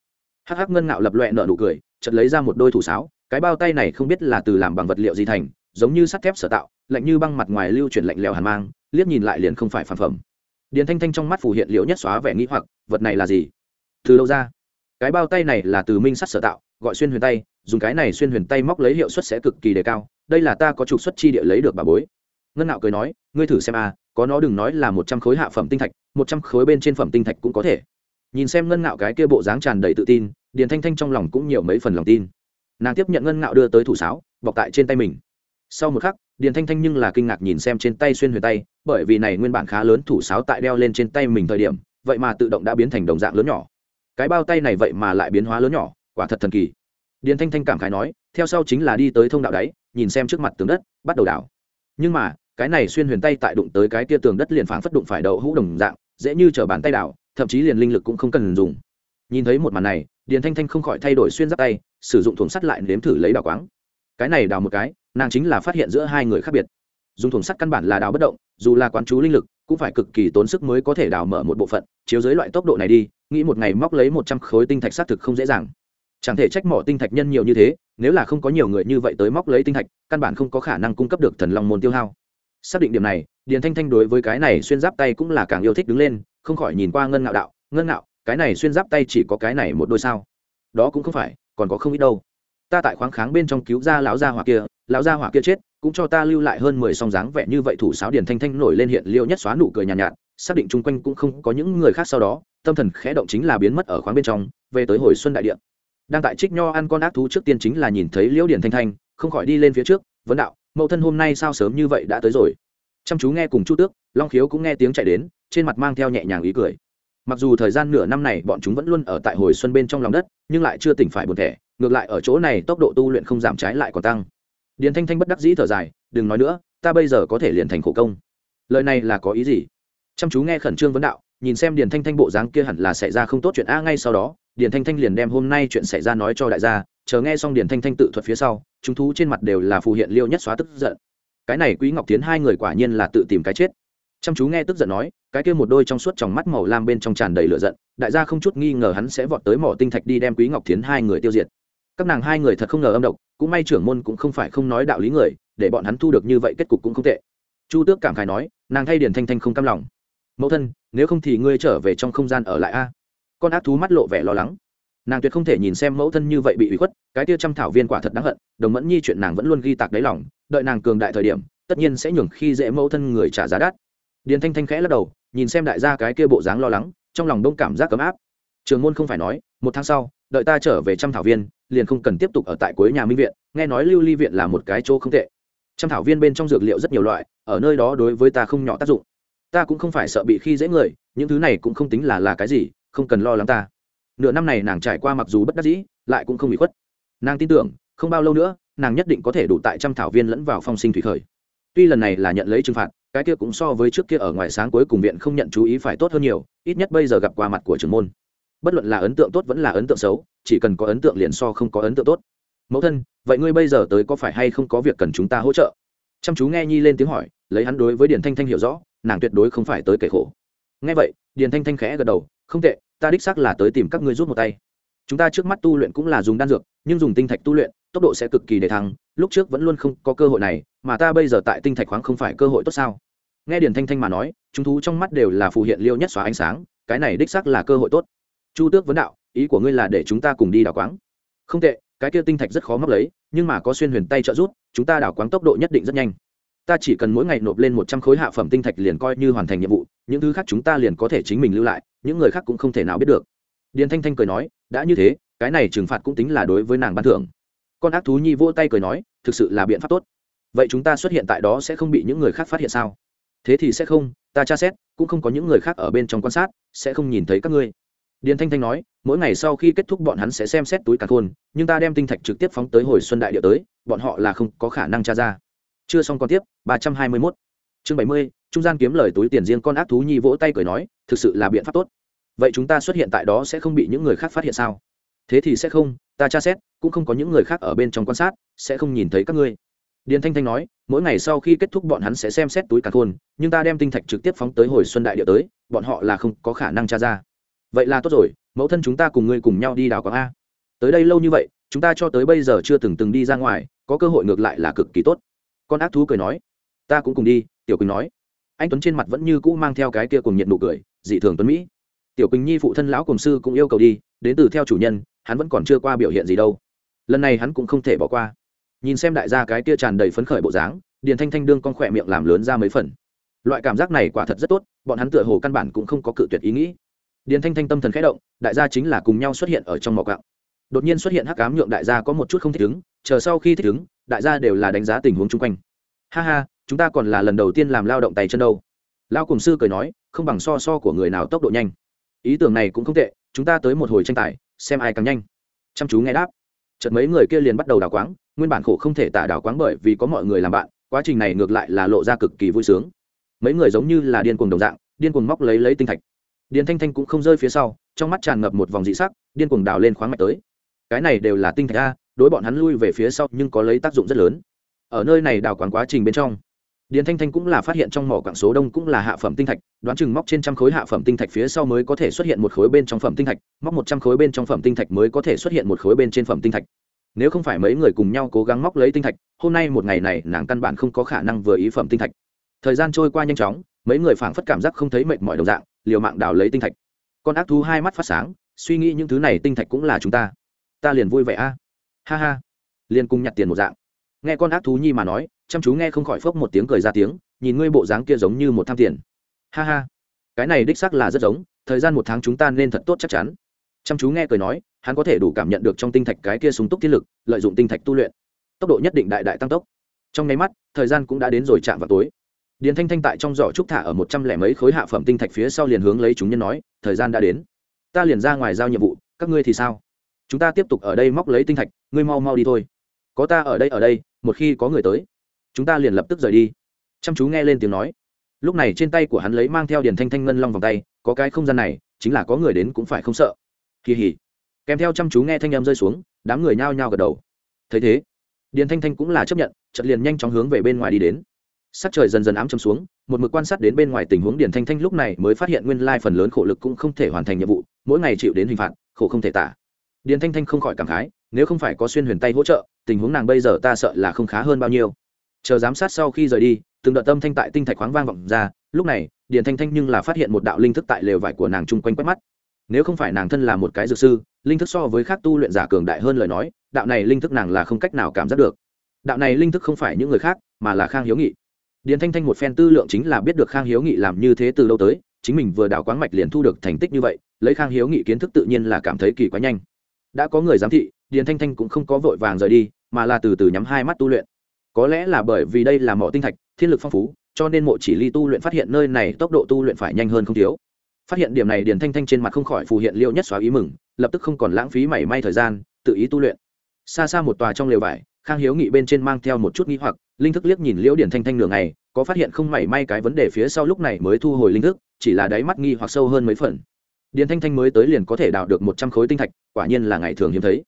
hắc hắc ngân ngạo lập loẹ nợ nụ cười, chợt lấy ra một đôi thủ sáo, cái bao tay này không biết là từ làm bằng vật liệu gì thành, giống như sắt thép sở tạo, lạnh như băng mặt ngoài lưu chuyển lạnh lẽo hàn mang, liếc nhìn lại liền không phải phản phẩm. Điền thanh thanh trong mắt phủ hiện liễu nhất xóa vẻ nghĩ hoặc, vật này là gì? Từ đâu ra? Cái bao tay này là từ minh sắt sở tạo, gọi xuyên huyền tay, dùng cái này xuyên huyền tay móc lấy hiệu suất sẽ cực kỳ đề cao đây là ta có trục xuất chi địa lấy được bà bối. Ngân ngạo cười nói, ngươi thử xem a, có nó đừng nói là một trăm khối hạ phẩm tinh thạch, một trăm khối bên trên phẩm tinh thạch cũng có thể. Nhìn xem ngân ngạo cái kia bộ dáng tràn đầy tự tin, điền thanh thanh trong lòng cũng nhiều mấy phần lòng tin. Nàng tiếp nhận ngân ngạo đưa tới thủ sáo, bọc tại trên tay mình. Sau một khắc, điền thanh thanh nhưng là kinh ngạc nhìn xem trên tay xuyên huyền tay, bởi vì này nguyên bản khá lớn thủ sáo tại đeo lên trên tay mình thời điểm, vậy mà tự động đã biến thành đồng dạng lớn nhỏ. Cái bao tay này vậy mà lại biến hóa lớn nhỏ, quả thật thần kỳ. Điền thanh thanh cảm khái nói, theo sau chính là đi tới thông đạo đáy nhìn xem trước mặt tường đất, bắt đầu đảo. Nhưng mà, cái này xuyên huyền tay tại đụng tới cái kia tường đất liền phảng phất đụng phải đậu hũ đồng dạng, dễ như chở bàn tay đảo, thậm chí liền linh lực cũng không cần dùng. Nhìn thấy một màn này, điền thanh thanh không khỏi thay đổi xuyên giáp tay, sử dụng thùng sắt lại nếm thử lấy đào quáng. Cái này đào một cái, nàng chính là phát hiện giữa hai người khác biệt. Dùng thùng sắt căn bản là đào bất động, dù là quán chú linh lực, cũng phải cực kỳ tốn sức mới có thể đào mở một bộ phận, chiếu dưới loại tốc độ này đi, nghĩ một ngày móc lấy một trăm khối tinh thạch xác thực không dễ dàng. Chẳng thể trách mỏ tinh thạch nhân nhiều như thế nếu là không có nhiều người như vậy tới móc lấy tinh thạch căn bản không có khả năng cung cấp được thần long môn tiêu hao. Xác định điểm này điền thanh thanh đối với cái này xuyên giáp tay cũng là càng yêu thích đứng lên không khỏi nhìn qua ngân ngạo đạo ngân ngạo cái này xuyên giáp tay chỉ có cái này một đôi sao? Đó cũng không phải còn có không ít đâu. Ta tại khoáng kháng bên trong cứu ra lão gia hỏa kia lão gia hỏa kia chết cũng cho ta lưu lại hơn mười song dáng vẻ như vậy thủ sáo điền thanh thanh nổi lên hiện liêu nhất xóa nụ cười nhàn nhạt, nhạt xác định chung quanh cũng không có những người khác sau đó tâm thần khẽ động chính là biến mất ở khoáng bên trong về tới hồi xuân đại điện đang tại trích nho ăn con ác thú trước tiên chính là nhìn thấy liễu điền thanh thanh, không khỏi đi lên phía trước vấn đạo, mẫu thân hôm nay sao sớm như vậy đã tới rồi? Chăm chú nghe cùng chu tước, long khiếu cũng nghe tiếng chạy đến, trên mặt mang theo nhẹ nhàng ý cười. Mặc dù thời gian nửa năm này bọn chúng vẫn luôn ở tại hồi xuân bên trong lòng đất, nhưng lại chưa tỉnh phải buồn thẻ, ngược lại ở chỗ này tốc độ tu luyện không giảm trái lại còn tăng. Điền thanh thanh bất đắc dĩ thở dài, đừng nói nữa, ta bây giờ có thể liền thành khổ công. Lời này là có ý gì? Chăm chú nghe khẩn trương vấn đạo, nhìn xem điền thanh thanh bộ dáng kia hẳn là xảy ra không tốt chuyện a ngay sau đó điền thanh thanh liền đem hôm nay chuyện xảy ra nói cho đại gia, chờ nghe xong điền thanh thanh tự thuật phía sau, chúng thú trên mặt đều là phù hiện liêu nhất xóa tức giận. Cái này quý ngọc tiến hai người quả nhiên là tự tìm cái chết. Chăm chú nghe tức giận nói, cái kia một đôi trong suốt trong mắt màu lam bên trong tràn đầy lửa giận, đại gia không chút nghi ngờ hắn sẽ vọt tới mỏ tinh thạch đi đem quý ngọc tiến hai người tiêu diệt. Các nàng hai người thật không ngờ âm độc, cũng may trưởng môn cũng không phải không nói đạo lý người, để bọn hắn thu được như vậy kết cục cũng không tệ. Chu tước cảm khái nói, nàng thay điền thanh thanh không cam lòng. Mẫu thân, nếu không thì ngươi trở về trong không gian ở lại a con ác thú mắt lộ vẻ lo lắng. Nàng tuyệt không thể nhìn xem mẫu thân như vậy bị ủy khuất, cái tia trăm thảo viên quả thật đáng hận, đồng mẫn nhi chuyện nàng vẫn luôn ghi tạc đáy lòng, đợi nàng cường đại thời điểm, tất nhiên sẽ nhường khi dễ mẫu thân người trả giá đắt. Điền thanh thanh khẽ lắc đầu, nhìn xem đại gia cái kia bộ dáng lo lắng, trong lòng đông cảm giác cấm áp. Trường môn không phải nói, một tháng sau, đợi ta trở về trăm thảo viên, liền không cần tiếp tục ở tại cuối nhà minh viện, nghe nói lưu ly viện là một cái chỗ không tệ. Trăm thảo viên bên trong dược liệu rất nhiều loại, ở nơi đó đối với ta không nhỏ tác dụng. Ta cũng không phải sợ bị khi dễ người, những thứ này cũng không tính là là cái gì không cần lo lắng ta. Nửa năm này nàng trải qua mặc dù bất đắc dĩ, lại cũng không bị khuất. Nàng tin tưởng, không bao lâu nữa, nàng nhất định có thể đủ tại trăm thảo viên lẫn vào phong sinh thủy khởi. Tuy lần này là nhận lấy trừng phạt, cái kia cũng so với trước kia ở ngoài sáng cuối cùng viện không nhận chú ý phải tốt hơn nhiều, ít nhất bây giờ gặp qua mặt của trưởng môn. Bất luận là ấn tượng tốt vẫn là ấn tượng xấu, chỉ cần có ấn tượng liền so không có ấn tượng tốt. Mẫu thân, vậy ngươi bây giờ tới có phải hay không có việc cần chúng ta hỗ trợ? Chăm chú nghe nhi lên tiếng hỏi, lấy hắn đối với điền thanh thanh hiểu rõ, nàng tuyệt đối không phải tới kể khổ. Nghe vậy, điền thanh thanh khẽ gật đầu, không tệ ta đích xác là tới tìm các ngươi rút một tay. Chúng ta trước mắt tu luyện cũng là dùng đan dược, nhưng dùng tinh thạch tu luyện, tốc độ sẽ cực kỳ để thăng, lúc trước vẫn luôn không có cơ hội này, mà ta bây giờ tại tinh thạch khoáng không phải cơ hội tốt sao? Nghe điền thanh thanh mà nói, chúng thú trong mắt đều là phù hiện liêu nhất xóa ánh sáng, cái này đích xác là cơ hội tốt. Chu tước vấn đạo, ý của ngươi là để chúng ta cùng đi đào quáng. Không tệ, cái kia tinh thạch rất khó móc lấy, nhưng mà có xuyên huyền tay trợ giúp, chúng ta đào quáng tốc độ nhất định rất nhanh ta chỉ cần mỗi ngày nộp lên một trăm khối hạ phẩm tinh thạch liền coi như hoàn thành nhiệm vụ những thứ khác chúng ta liền có thể chính mình lưu lại những người khác cũng không thể nào biết được. Điền thanh thanh cười nói đã như thế cái này trừng phạt cũng tính là đối với nàng ban thưởng. Con ác thú nhi vỗ tay cười nói thực sự là biện pháp tốt. Vậy chúng ta xuất hiện tại đó sẽ không bị những người khác phát hiện sao? Thế thì sẽ không ta tra xét cũng không có những người khác ở bên trong quan sát sẽ không nhìn thấy các ngươi. Điền thanh thanh nói mỗi ngày sau khi kết thúc bọn hắn sẽ xem xét túi cả thôn, nhưng ta đem tinh thạch trực tiếp phóng tới hồi xuân đại địa tới bọn họ là không có khả năng tra ra chưa xong còn tiếp, ba trăm hai mươi mốt. Chương bảy mươi, trung gian kiếm lời túi tiền riêng con ác thú nhi vỗ tay cười nói, thực sự là biện pháp tốt. Vậy chúng ta xuất hiện tại đó sẽ không bị những người khác phát hiện sao? Thế thì sẽ không, ta tra xét, cũng không có những người khác ở bên trong quan sát, sẽ không nhìn thấy các ngươi. Điền thanh thanh nói, mỗi ngày sau khi kết thúc bọn hắn sẽ xem xét túi cả thôn, nhưng ta đem tinh thạch trực tiếp phóng tới hồi xuân đại địa tới, bọn họ là không có khả năng tra ra. Vậy là tốt rồi, mẫu thân chúng ta cùng ngươi cùng nhau đi đào quảng a. Tới đây lâu như vậy, chúng ta cho tới bây giờ chưa từng từng đi ra ngoài, có cơ hội ngược lại là cực kỳ tốt con ác thú cười nói, ta cũng cùng đi, tiểu quỳnh nói. Anh tuấn trên mặt vẫn như cũ mang theo cái kia cùng nhiệt nụ cười, dị thường tuấn mỹ. Tiểu quỳnh nhi phụ thân lão cùng sư cũng yêu cầu đi, đến từ theo chủ nhân, hắn vẫn còn chưa qua biểu hiện gì đâu. Lần này hắn cũng không thể bỏ qua. Nhìn xem đại gia cái kia tràn đầy phấn khởi bộ dáng, điền thanh thanh đương con khỏe miệng làm lớn ra mấy phần. Loại cảm giác này quả thật rất tốt, bọn hắn tựa hồ căn bản cũng không có cự tuyệt ý nghĩ. Điền thanh thanh tâm thần khẽ động, đại gia chính là cùng nhau xuất hiện ở trong mỏ cạo đột nhiên xuất hiện hắc ám nhượng đại gia có một chút không thích ứng, chờ sau khi thích ứng đại gia đều là đánh giá tình huống chung quanh. Ha ha, chúng ta còn là lần đầu tiên làm lao động tay chân đâu. Lao cùng sư cười nói, không bằng so so của người nào tốc độ nhanh. Ý tưởng này cũng không tệ, chúng ta tới một hồi tranh tài, xem ai càng nhanh. Chăm chú nghe đáp. Chợt mấy người kia liền bắt đầu đào quáng, nguyên bản khổ không thể tả đào quáng bởi vì có mọi người làm bạn, quá trình này ngược lại là lộ ra cực kỳ vui sướng. Mấy người giống như là điên cuồng đồng dạng, điên cuồng móc lấy lấy tinh thạch. Điền thanh thanh cũng không rơi phía sau, trong mắt tràn ngập một vòng dị sắc, điên cuồng đào lên khoáng mạch tới. Cái này đều là tinh thạch a đối bọn hắn lui về phía sau nhưng có lấy tác dụng rất lớn. Ở nơi này đào quán quá trình bên trong, điền thanh thanh cũng là phát hiện trong mỏ quảng số đông cũng là hạ phẩm tinh thạch, đoán chừng móc trên trăm khối hạ phẩm tinh thạch phía sau mới có thể xuất hiện một khối bên trong phẩm tinh thạch, móc một trăm khối bên trong phẩm tinh thạch mới có thể xuất hiện một khối bên trên phẩm tinh thạch. Nếu không phải mấy người cùng nhau cố gắng móc lấy tinh thạch, hôm nay một ngày này nàng căn bản không có khả năng vừa ý phẩm tinh thạch. Thời gian trôi qua nhanh chóng, mấy người phảng phất cảm giác không thấy mệt mỏi đồng dạng, liều mạng đào lấy tinh thạch. Con ác thú hai mắt phát sáng, suy nghĩ những thứ này tinh thạch cũng là chúng ta. Ta liền vui vẻ a ha ha, liền cùng nhặt tiền một dạng. Nghe con ác thú nhi mà nói, chăm chú nghe không khỏi phốc một tiếng cười ra tiếng, nhìn ngươi bộ dáng kia giống như một tham tiền. Ha ha, cái này đích xác là rất giống, thời gian một tháng chúng ta nên thật tốt chắc chắn. Chăm chú nghe cười nói, hắn có thể đủ cảm nhận được trong tinh thạch cái kia súng túc thiết lực, lợi dụng tinh thạch tu luyện. Tốc độ nhất định đại đại tăng tốc. Trong nháy mắt, thời gian cũng đã đến rồi chạm vào tối. Điền thanh thanh tại trong giỏ trúc thả ở một trăm lẻ mấy khối hạ phẩm tinh thạch phía sau liền hướng lấy chúng nhân nói, thời gian đã đến. Ta liền ra ngoài giao nhiệm vụ, các ngươi thì sao? Chúng ta tiếp tục ở đây móc lấy tinh thạch, ngươi mau mau đi thôi. Có ta ở đây ở đây, một khi có người tới, chúng ta liền lập tức rời đi. Chăm chú nghe lên tiếng nói. Lúc này trên tay của hắn lấy mang theo điền thanh thanh ngân long vòng tay, có cái không gian này, chính là có người đến cũng phải không sợ. Kỳ hỉ. Kèm theo chăm chú nghe thanh âm rơi xuống, đám người nhao nhao gật đầu. Thấy thế, điền thanh thanh cũng là chấp nhận chật liền nhanh chóng hướng về bên ngoài đi đến. Sắc trời dần dần ám châm xuống, một mực quan sát đến bên ngoài tình huống điền thanh thanh lúc này mới phát hiện nguyên lai phần lớn khổ lực cũng không thể hoàn thành nhiệm vụ, mỗi ngày chịu đến hình phạt, khổ không thể tả điền thanh thanh không khỏi cảm khái, nếu không phải có xuyên huyền tay hỗ trợ, tình huống nàng bây giờ ta sợ là không khá hơn bao nhiêu. Chờ giám sát sau khi rời đi, từng đợt tâm thanh tại tinh thạch khoáng vang vọng ra, lúc này, điền thanh thanh nhưng là phát hiện một đạo linh thức tại lều vải của nàng chung quanh quét mắt. Nếu không phải nàng thân là một cái dược sư, linh thức so với khác tu luyện giả cường đại hơn lời nói, đạo này linh thức nàng là không cách nào cảm giác được. Đạo này linh thức không phải những người khác, mà là khang hiếu nghị. Điền thanh thanh một phen tư lượng chính là biết được khang hiếu nghị làm như thế từ lâu tới, chính mình vừa đảo quáng mạch liền thu được thành tích như vậy, lấy khang hiếu nghị kiến thức tự nhiên là cảm thấy kỳ quá nhanh đã có người giám thị, điền thanh thanh cũng không có vội vàng rời đi, mà là từ từ nhắm hai mắt tu luyện. Có lẽ là bởi vì đây là mỏ tinh thạch, thiên lực phong phú, cho nên mộ chỉ ly tu luyện phát hiện nơi này tốc độ tu luyện phải nhanh hơn không thiếu. Phát hiện điểm này, điền thanh thanh trên mặt không khỏi phù hiện liêu nhất xóa ý mừng, lập tức không còn lãng phí mảy may thời gian, tự ý tu luyện. Xa xa một tòa trong lều vải, khang hiếu nghị bên trên mang theo một chút nghi hoặc, linh thức liếc nhìn liễu điển thanh thanh nửa ngày, có phát hiện không mảy may cái vấn đề phía sau lúc này mới thu hồi linh thức, chỉ là đáy mắt nghi hoặc sâu hơn mấy phần. Điền thanh thanh mới tới liền có thể đào được một trăm khối tinh thạch, quả nhiên là ngày thường hiếm thấy.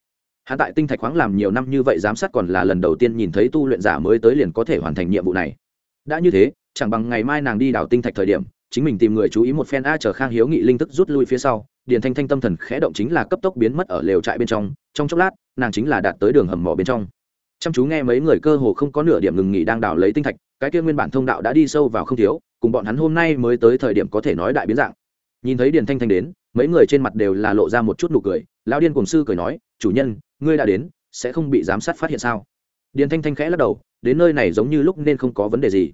Hắn tại tinh thạch khoáng làm nhiều năm như vậy giám sát còn là lần đầu tiên nhìn thấy tu luyện giả mới tới liền có thể hoàn thành nhiệm vụ này. Đã như thế, chẳng bằng ngày mai nàng đi đào tinh thạch thời điểm, chính mình tìm người chú ý một phen a chờ khang hiếu nghị linh thức rút lui phía sau, điền thanh thanh tâm thần khẽ động chính là cấp tốc biến mất ở lều trại bên trong trong chốc lát, nàng chính là đạt tới đường hầm mỏ bên trong. Chăm chú nghe mấy người cơ hồ không có nửa điểm ngừng nghỉ đang đào lấy tinh thạch, cái kia nguyên bản thông đạo đã đi sâu vào không thiếu, cùng bọn hắn hôm nay mới tới thời điểm có thể nói đại biến dạng nhìn thấy điền thanh thanh đến, mấy người trên mặt đều là lộ ra một chút nụ cười. Lão điên cùng sư cười nói, chủ nhân, ngươi đã đến, sẽ không bị giám sát phát hiện sao? Điền thanh thanh khẽ lắc đầu, đến nơi này giống như lúc nên không có vấn đề gì.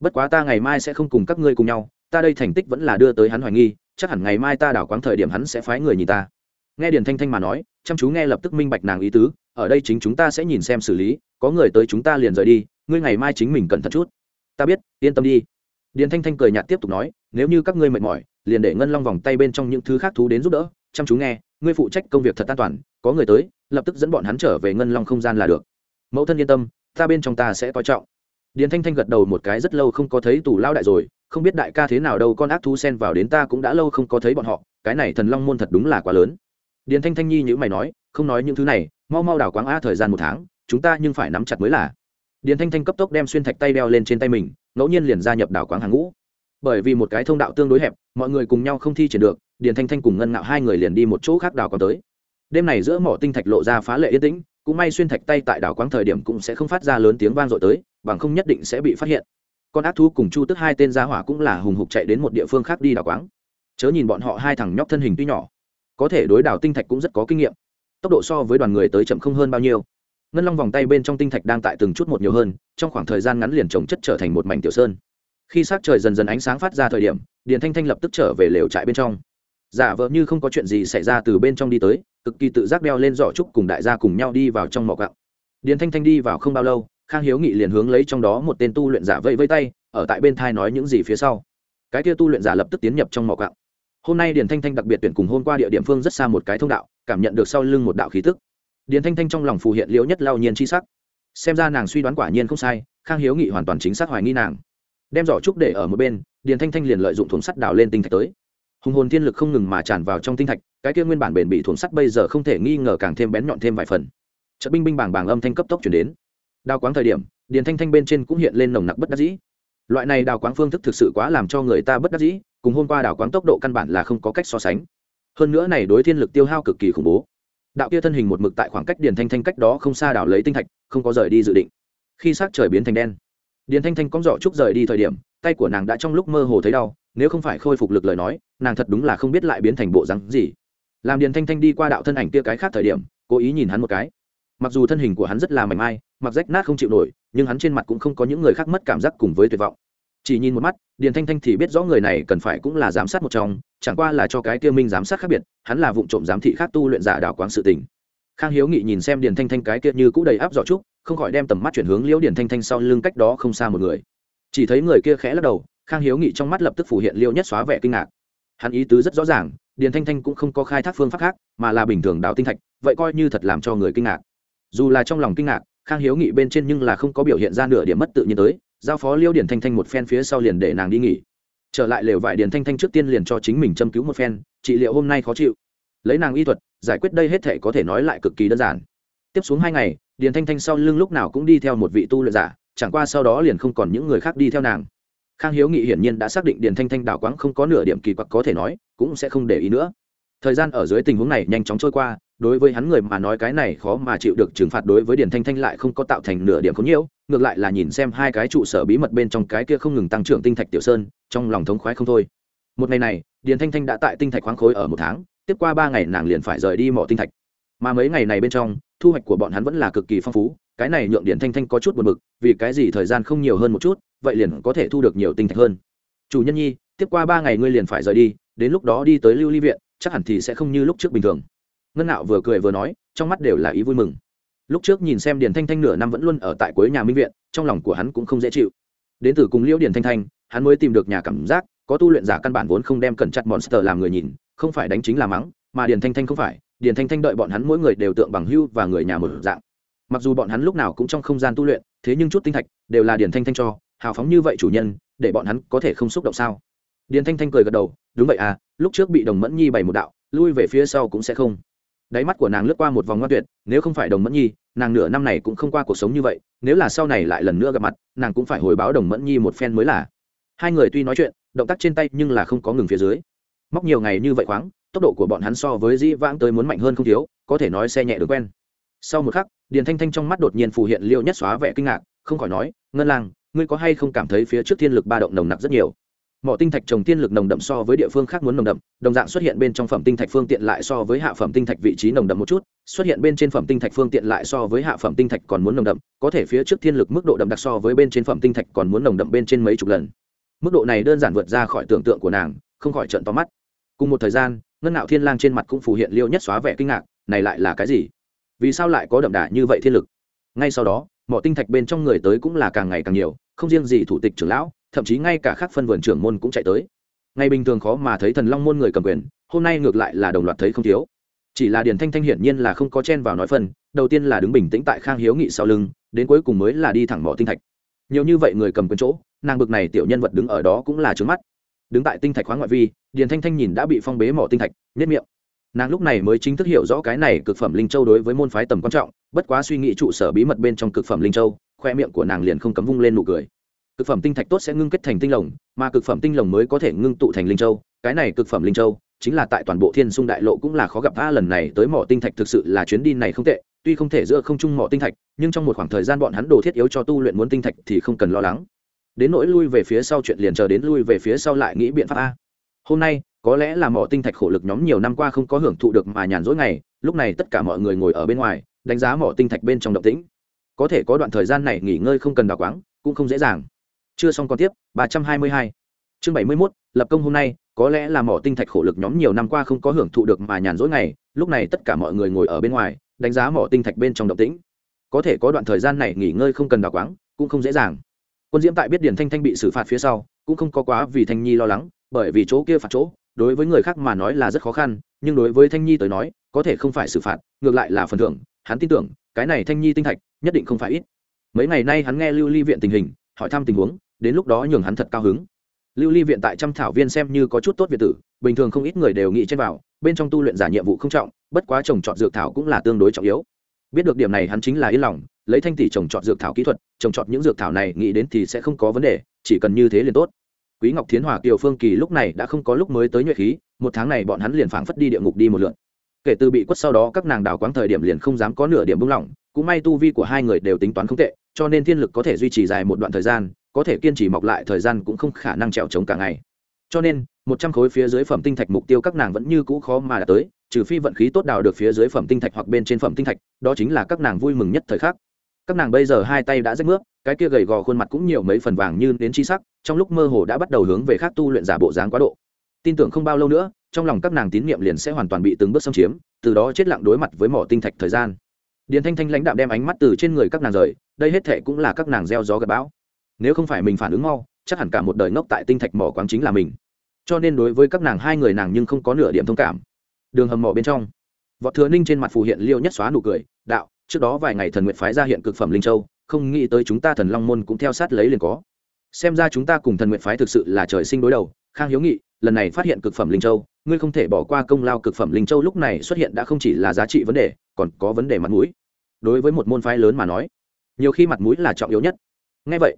Bất quá ta ngày mai sẽ không cùng các ngươi cùng nhau, ta đây thành tích vẫn là đưa tới hắn hoài nghi, chắc hẳn ngày mai ta đảo quáng thời điểm hắn sẽ phái người nhìn ta. Nghe điền thanh thanh mà nói, chăm chú nghe lập tức minh bạch nàng ý tứ, ở đây chính chúng ta sẽ nhìn xem xử lý, có người tới chúng ta liền rời đi, ngươi ngày mai chính mình cẩn thận chút. Ta biết, yên tâm đi. Điền thanh thanh cười nhạt tiếp tục nói, nếu như các ngươi mệt mỏi liền để ngân long vòng tay bên trong những thứ khác thú đến giúp đỡ, chăm chú nghe, ngươi phụ trách công việc thật an toàn, có người tới, lập tức dẫn bọn hắn trở về ngân long không gian là được. Mẫu thân yên tâm, ta bên trong ta sẽ coi trọng. Điền thanh thanh gật đầu một cái rất lâu không có thấy tù lao đại rồi, không biết đại ca thế nào đâu, con ác thú sen vào đến ta cũng đã lâu không có thấy bọn họ, cái này thần long môn thật đúng là quá lớn. Điền thanh thanh nhi nhữ mày nói, không nói những thứ này, mau mau đảo quáng a thời gian một tháng, chúng ta nhưng phải nắm chặt mới là. Điền thanh thanh cấp tốc đem xuyên thạch tay đeo lên trên tay mình, ngẫu nhiên liền gia nhập đảo quáng hàng ngũ bởi vì một cái thông đạo tương đối hẹp, mọi người cùng nhau không thi triển được, điền thanh thanh cùng ngân ngạo hai người liền đi một chỗ khác đào còn tới. Đêm này giữa mỏ tinh thạch lộ ra phá lệ yên tĩnh, cũng may xuyên thạch tay tại đảo quáng thời điểm cũng sẽ không phát ra lớn tiếng vang dội tới, bằng không nhất định sẽ bị phát hiện. Con ác thú cùng chu tức hai tên gia hỏa cũng là hùng hục chạy đến một địa phương khác đi đảo quáng. Chớ nhìn bọn họ hai thằng nhóc thân hình tuy nhỏ, có thể đối đảo tinh thạch cũng rất có kinh nghiệm. Tốc độ so với đoàn người tới chậm không hơn bao nhiêu. Ngân long vòng tay bên trong tinh thạch đang tại từng chút một nhiều hơn, trong khoảng thời gian ngắn liền trồng chất trở thành một mảnh tiểu sơn khi s trời dần dần ánh sáng phát ra thời điểm, điền thanh thanh lập tức trở về lều trại bên trong. Giả vờ như không có chuyện gì xảy ra từ bên trong đi tới, cực kỳ tự giác đeo lên giỏ trúc cùng đại gia cùng nhau đi vào trong mỏ gạo. Điền thanh thanh đi vào không bao lâu, khang hiếu nghị liền hướng lấy trong đó một tên tu luyện giả vây vây tay, ở tại bên thai nói những gì phía sau. Cái kia tu luyện giả lập tức tiến nhập trong mỏ gạo. Hôm nay điền thanh thanh đặc biệt tuyển cùng hôm qua địa điểm phương rất xa một cái thông đạo, cảm nhận được sau lưng một đạo khí tức. Điền thanh thanh trong lòng phù hiện liễu nhất lao nhiên c h i sắc. Xem ra nàng suy đoán quả nhiên không sai, khang hiếu nghị hoàn toàn chính xác hoài nghi nàng đem giỏ trúc để ở một bên, điền thanh thanh liền lợi dụng thùng sắt đào lên tinh thạch tới. Hùng hồn thiên lực không ngừng mà tràn vào trong tinh thạch, cái kia nguyên bản bền bị thùng sắt bây giờ không thể nghi ngờ càng thêm bén nhọn thêm vài phần. Trận binh binh bảng bảng âm thanh cấp tốc chuyển đến. Đào quáng thời điểm, điền thanh thanh bên trên cũng hiện lên nồng nặc bất đắc dĩ. Loại này đào quáng phương thức thực sự quá làm cho người ta bất đắc dĩ, cùng hôm qua đào quáng tốc độ căn bản là không có cách so sánh. Hơn nữa này đối thiên lực tiêu hao cực kỳ khủng bố. Đạo kia thân hình một mực tại khoảng cách điền thanh thanh cách đó không xa đào lấy tinh thạch, không có rời đi dự định. Khi s trời biến thành đen điền thanh thanh cóng giỏ trúc rời đi thời điểm, tay của nàng đã trong lúc mơ hồ thấy đau, nếu không phải khôi phục lực lời nói, nàng thật đúng là không biết lại biến thành bộ rắn gì. Làm điền thanh thanh đi qua đạo thân ảnh kia cái khác thời điểm, cố ý nhìn hắn một cái. Mặc dù thân hình của hắn rất là mảnh mai, mặc rách nát không chịu nổi, nhưng hắn trên mặt cũng không có những người khác mất cảm giác cùng với tuyệt vọng. Chỉ nhìn một mắt, điền thanh thanh thì biết rõ người này cần phải cũng là giám sát một trong, chẳng qua là cho cái tiêu minh giám sát khác biệt, hắn là vụ trộm giám thị khác tu luyện giả đào quáng sự tình. Khang hiếu nghị nhìn xem điền thanh thanh cái kia như cũ đầy áp giỏ trúc không khỏi đem tầm mắt chuyển hướng liễu điển thanh thanh sau lưng cách đó không xa một người. Chỉ thấy người kia khẽ lắc đầu, khang hiếu nghị trong mắt lập tức phủ hiện liêu nhất xóa vẻ kinh ngạc. Hắn ý tứ rất rõ ràng, điền thanh thanh cũng không có khai thác phương pháp khác, mà là bình thường đào tinh thạch, vậy coi như thật làm cho người kinh ngạc. Dù là trong lòng kinh ngạc, khang hiếu nghị bên trên nhưng là không có biểu hiện ra nửa điểm mất tự nhiên tới, giao phó liêu điển thanh thanh một phen phía sau liền để nàng đi nghỉ. Trở lại lều vải điền thanh thanh trước tiên liền cho chính mình châm cứu một phen trị liệu hôm nay khó chịu? Lấy nàng y thuật, giải quyết đây hết thể có thể nói lại cực kỳ đơn giản. Tiếp xuống hai ngày điền thanh thanh sau lưng lúc nào cũng đi theo một vị tu luyện giả, chẳng qua sau đó liền không còn những người khác đi theo nàng. Khang hiếu nghị hiển nhiên đã xác định điền thanh thanh đảo quáng không có nửa điểm kỳ quặc có thể nói, cũng sẽ không để ý nữa. Thời gian ở dưới tình huống này nhanh chóng trôi qua, đối với hắn người mà nói cái này khó mà chịu được trừng phạt đối với điền thanh thanh lại không có tạo thành nửa điểm có nhiễu, ngược lại là nhìn xem hai cái trụ sở bí mật bên trong cái kia không ngừng tăng trưởng tinh thạch tiểu sơn, trong lòng thống khoái không thôi. Một ngày này, điền thanh thanh đã tại tinh thạch khoáng khối ở một tháng, tiếp qua ba ngày nàng liền phải rời đi mỏ tinh thạch. Mà mấy ngày này bên trong thu hoạch của bọn hắn vẫn là cực kỳ phong phú, cái này nhượng điển thanh thanh có chút buồn bực, vì cái gì thời gian không nhiều hơn một chút, vậy liền có thể thu được nhiều tinh thạch hơn. Chủ nhân nhi, tiếp qua ba ngày ngươi liền phải rời đi, đến lúc đó đi tới lưu ly viện, chắc hẳn thì sẽ không như lúc trước bình thường. Ngân nạo vừa cười vừa nói, trong mắt đều là ý vui mừng. Lúc trước nhìn xem điền thanh thanh nửa năm vẫn luôn ở tại cuối nhà minh viện, trong lòng của hắn cũng không dễ chịu. Đến từ cùng liễu điền thanh thanh, hắn mới tìm được nhà cảm giác, có tu luyện giả căn bản vốn không đem cẩn chặt monster làm người nhìn, không phải đánh chính là mắng, mà điền thanh thanh không phải điền thanh thanh đợi bọn hắn mỗi người đều tượng bằng hưu và người nhà một dạng. Mặc dù bọn hắn lúc nào cũng trong không gian tu luyện, thế nhưng chút tinh thạch đều là điền thanh thanh cho, hào phóng như vậy chủ nhân, để bọn hắn có thể không xúc động sao? Điền thanh thanh cười gật đầu, đúng vậy à lúc trước bị đồng mẫn nhi bày một đạo, lui về phía sau cũng sẽ không. Đáy mắt của nàng lướt qua một vòng ngoan tuyệt, nếu không phải đồng mẫn nhi, nàng nửa năm này cũng không qua cuộc sống như vậy, nếu là sau này lại lần nữa gặp mặt, nàng cũng phải hồi báo đồng mẫn nhi một phen mới là. Hai người tuy nói chuyện, động tác trên tay nhưng là không có ngừng phía dưới. Móc nhiều ngày như vậy khoáng tốc độ của bọn hắn so với dĩ vãng tới muốn mạnh hơn không thiếu, có thể nói xe nhẹ được quen. Sau một khắc, điền thanh thanh trong mắt đột nhiên phù hiện liêu nhất xóa vẻ kinh ngạc, không khỏi nói, ngân lang, ngươi có hay không cảm thấy phía trước thiên lực ba động nồng nặc rất nhiều? Mỏ tinh thạch trồng thiên lực nồng đậm so với địa phương khác muốn nồng đậm, đồng dạng xuất hiện bên trong phẩm tinh thạch phương tiện lại so với hạ phẩm tinh thạch vị trí nồng đậm một chút, xuất hiện bên trên phẩm tinh thạch phương tiện lại so với hạ phẩm tinh thạch còn muốn nồng đậm, có thể phía trước thiên lực mức độ đậm đặc so với bên trên phẩm tinh thạch còn muốn nồng đậm bên trên mấy chục lần. Mức độ này đơn giản vượt ra khỏi tưởng tượng của nàng, không khỏi trận to mắt. Cùng một thời gian ngân nạo thiên lang trên mặt cũng phủ hiện liêu nhất xóa vẻ kinh ngạc này lại là cái gì? Vì sao lại có đậm đà như vậy thiên lực? Ngay sau đó mỏ tinh thạch bên trong người tới cũng là càng ngày càng nhiều không riêng gì thủ tịch trưởng lão thậm chí ngay cả các phân vườn trưởng môn cũng chạy tới. Ngày bình thường khó mà thấy thần long môn người cầm quyền hôm nay ngược lại là đồng loạt thấy không thiếu. Chỉ là điền thanh thanh hiển nhiên là không có chen vào nói phần, đầu tiên là đứng bình tĩnh tại khang hiếu nghị sau lưng đến cuối cùng mới là đi thẳng mỏ tinh thạch. Nhiều như vậy người cầm quyền chỗ nàng bực này tiểu nhân vật đứng ở đó cũng là trướng mắt đứng tại tinh thạch khoáng ngoại vi, điền thanh thanh nhìn đã bị phong bế mỏ tinh thạch nhất miệng. Nàng lúc này mới chính thức hiểu rõ cái này cực phẩm linh châu đối với môn phái tầm quan trọng, bất quá suy nghĩ trụ sở bí mật bên trong cực phẩm linh châu, khoe miệng của nàng liền không cấm vung lên nụ cười. Cực phẩm tinh thạch tốt sẽ ngưng kết thành tinh lồng, mà cực phẩm tinh lồng mới có thể ngưng tụ thành linh châu. Cái này cực phẩm linh châu chính là tại toàn bộ thiên sung đại lộ cũng là khó gặp. Tha lần này tới mỏ tinh thạch thực sự là chuyến đi này không tệ, tuy không thể giữa không trung mỏ tinh thạch, nhưng trong một khoảng thời gian bọn hắn đồ thiết yếu cho tu luyện muốn tinh thạch thì không cần lo lắng đến nỗi lui về phía sau chuyện liền chờ đến lui về phía sau lại nghĩ biện pháp a. Hôm nay có lẽ là mỏ tinh thạch khổ lực nhóm nhiều năm qua không có hưởng thụ được mà nhàn rỗi ngày lúc này tất cả mọi người ngồi ở bên ngoài đánh giá mỏ tinh thạch bên trong động tĩnh. Có thể có đoạn thời gian này nghỉ ngơi không cần đào quáng cũng không dễ dàng. Chưa xong còn tiếp ba trăm hai mươi hai. Chương bảy mươi 71, lập công hôm nay có lẽ là mỏ tinh thạch khổ lực nhóm nhiều năm qua không có hưởng thụ được mà nhàn rỗi ngày lúc này tất cả mọi người ngồi ở bên ngoài đánh giá mỏ tinh thạch bên trong động tĩnh. Có thể có đoạn thời gian này nghỉ ngơi không cần đào quáng cũng không dễ dàng quân diễm tại biết điển thanh thanh bị xử phạt phía sau, cũng không có quá vì thanh nhi lo lắng, bởi vì chỗ kia phạt chỗ, đối với người khác mà nói là rất khó khăn, nhưng đối với thanh nhi tới nói, có thể không phải xử phạt, ngược lại là phần thưởng. Hắn tin tưởng, cái này thanh nhi tinh thạch, nhất định không phải ít. Mấy ngày nay hắn nghe lưu ly viện tình hình, hỏi thăm tình huống, đến lúc đó nhường hắn thật cao hứng. Lưu ly viện tại trăm thảo viên xem như có chút tốt việt tử, bình thường không ít người đều nghĩ trên vào, bên trong tu luyện giả nhiệm vụ không trọng, bất quá trồng trọt dược thảo cũng là tương đối trọng yếu biết được điểm này hắn chính là yên lòng, lấy thanh tỷ trồng trọt dược thảo kỹ thuật, trồng trọt những dược thảo này, nghĩ đến thì sẽ không có vấn đề, chỉ cần như thế liền tốt. Quý ngọc thiến hòa, kiều phương kỳ lúc này đã không có lúc mới tới nhuệ khí, một tháng này bọn hắn liền phảng phất đi địa ngục đi một lượn. Kể từ bị quất sau đó, các nàng đào quáng thời điểm liền không dám có nửa điểm buông lỏng, cũng may tu vi của hai người đều tính toán không tệ, cho nên thiên lực có thể duy trì dài một đoạn thời gian, có thể kiên trì mọc lại thời gian cũng không khả năng trèo trống cả ngày. Cho nên, một trăm khối phía dưới phẩm tinh thạch mục tiêu các nàng vẫn như cũ khó mà đạt tới trừ phi vận khí tốt đào được phía dưới phẩm tinh thạch hoặc bên trên phẩm tinh thạch, đó chính là các nàng vui mừng nhất thời khắc. Các nàng bây giờ hai tay đã rách nước, cái kia gầy gò khuôn mặt cũng nhiều mấy phần vàng như đến chi sắc, trong lúc mơ hồ đã bắt đầu hướng về khác tu luyện giả bộ dáng quá độ. Tin tưởng không bao lâu nữa, trong lòng các nàng tín niệm liền sẽ hoàn toàn bị từng bước xâm chiếm, từ đó chết lặng đối mặt với mỏ tinh thạch thời gian. Điền thanh thanh lãnh đạm đem ánh mắt từ trên người các nàng rời, đây hết thệ cũng là các nàng gieo gió gặp bão. Nếu không phải mình phản ứng mau, chắc hẳn cả một đời ngốc tại tinh thạch mỏ quáng chính là mình. Cho nên đối với các nàng hai người nàng nhưng không có nửa điểm thông cảm đường hầm mỏ bên trong. Võ thừa ninh trên mặt phù hiện liêu nhất xóa nụ cười, đạo, trước đó vài ngày thần nguyện phái ra hiện cực phẩm linh châu, không nghĩ tới chúng ta thần long môn cũng theo sát lấy liền có. Xem ra chúng ta cùng thần nguyện phái thực sự là trời sinh đối đầu. Khang hiếu nghị, lần này phát hiện cực phẩm linh châu, ngươi không thể bỏ qua công lao cực phẩm linh châu lúc này xuất hiện đã không chỉ là giá trị vấn đề, còn có vấn đề mặt mũi. Đối với một môn phái lớn mà nói, nhiều khi mặt mũi là trọng yếu nhất. Ngay vậy,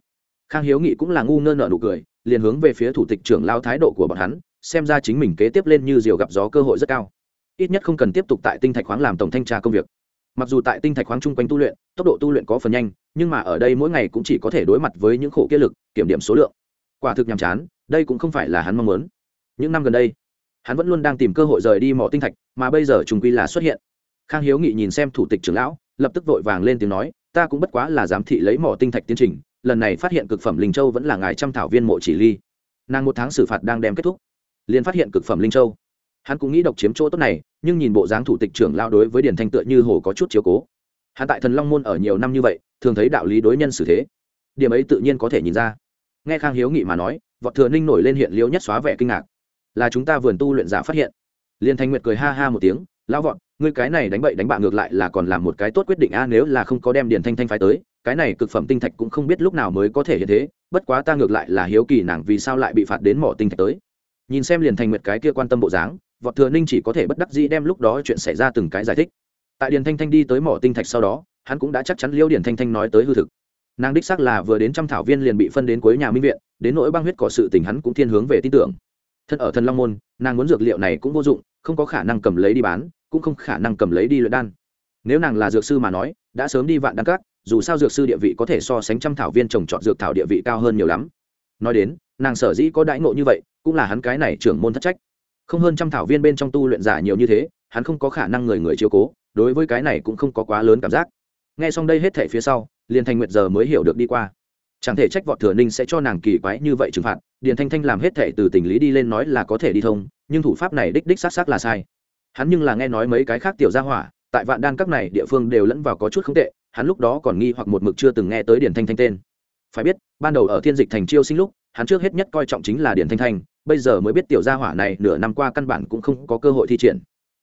khang hiếu nghị cũng là ngu ngơ nợ nụ cười, liền hướng về phía thủ tịch trưởng lao thái độ của bọn hắn, xem ra chính mình kế tiếp lên như diều gặp gió cơ hội rất cao ít nhất không cần tiếp tục tại tinh thạch khoáng làm tổng thanh tra công việc. Mặc dù tại tinh thạch khoáng chung quanh tu luyện, tốc độ tu luyện có phần nhanh, nhưng mà ở đây mỗi ngày cũng chỉ có thể đối mặt với những khổ kia lực, kiểm điểm số lượng. Quả thực nhàm chán, đây cũng không phải là hắn mong muốn. Những năm gần đây, hắn vẫn luôn đang tìm cơ hội rời đi mỏ tinh thạch, mà bây giờ trùng quy là xuất hiện. Khang hiếu nghị nhìn xem thủ tịch trưởng lão, lập tức vội vàng lên tiếng nói, ta cũng bất quá là giám thị lấy mỏ tinh thạch tiến trình, lần này phát hiện cực phẩm linh châu vẫn là ngài trăm thảo viên mộ chỉ ly. Nàng một tháng xử phạt đang đem kết thúc, liền phát hiện cực phẩm linh châu hắn cũng nghĩ độc chiếm chỗ tốt này, nhưng nhìn bộ dáng thủ tịch trưởng lao đối với điển thanh tựa như hồ có chút chiếu cố. Hắn tại thần long môn ở nhiều năm như vậy, thường thấy đạo lý đối nhân xử thế. Điểm ấy tự nhiên có thể nhìn ra. Nghe khang hiếu nghị mà nói, vọt thừa ninh nổi lên hiện liễu nhất xóa vẻ kinh ngạc. Là chúng ta vườn tu luyện giả phát hiện. Liên thanh nguyệt cười ha ha một tiếng, lão vọt, ngươi cái này đánh bậy đánh bạ ngược lại là còn làm một cái tốt quyết định a, nếu là không có đem điền thanh thanh phái tới, cái này cực phẩm tinh thạch cũng không biết lúc nào mới có thể hiện thế, bất quá ta ngược lại là hiếu kỳ nàng vì sao lại bị phạt đến mỏ tinh thạch tới. Nhìn xem liền Thanh nguyệt cái kia quan tâm bộ dáng vọt thừa ninh chỉ có thể bất đắc dĩ đem lúc đó chuyện xảy ra từng cái giải thích. Tại điền thanh thanh đi tới mỏ tinh thạch sau đó, hắn cũng đã chắc chắn liêu điền thanh thanh nói tới hư thực. Nàng đích xác là vừa đến trăm thảo viên liền bị phân đến cuối nhà minh viện, đến nỗi băng huyết cỏ sự tình hắn cũng thiên hướng về tin tưởng. Thân ở thần long môn, nàng muốn dược liệu này cũng vô dụng, không có khả năng cầm lấy đi bán, cũng không khả năng cầm lấy đi luyện đan. Nếu nàng là dược sư mà nói, đã sớm đi vạn đan cát dù sao dược sư địa vị có thể so sánh trăm thảo viên trồng trọt dược thảo địa vị cao hơn nhiều lắm. Nói đến, nàng sở dĩ có đãi ngộ như vậy, cũng là hắn cái này trưởng môn thất trách không hơn trăm thảo viên bên trong tu luyện giả nhiều như thế, hắn không có khả năng người người chiếu cố, đối với cái này cũng không có quá lớn cảm giác. Nghe xong đây hết thể phía sau, liền thành nguyệt giờ mới hiểu được đi qua. Chẳng thể trách vọt thừa ninh sẽ cho nàng kỳ quái như vậy trừng phạt, điền thanh thanh làm hết thể từ tình lý đi lên nói là có thể đi thông, nhưng thủ pháp này đích đích xác xác là sai. Hắn nhưng là nghe nói mấy cái khác tiểu gia hỏa, tại vạn đan các này địa phương đều lẫn vào có chút không tệ, hắn lúc đó còn nghi hoặc một mực chưa từng nghe tới điền thanh thanh tên. Phải biết, ban đầu ở thiên dịch thành chiêu sinh lúc, hắn trước hết nhất coi trọng chính là điền thanh thanh bây giờ mới biết tiểu gia hỏa này nửa năm qua căn bản cũng không có cơ hội thi triển.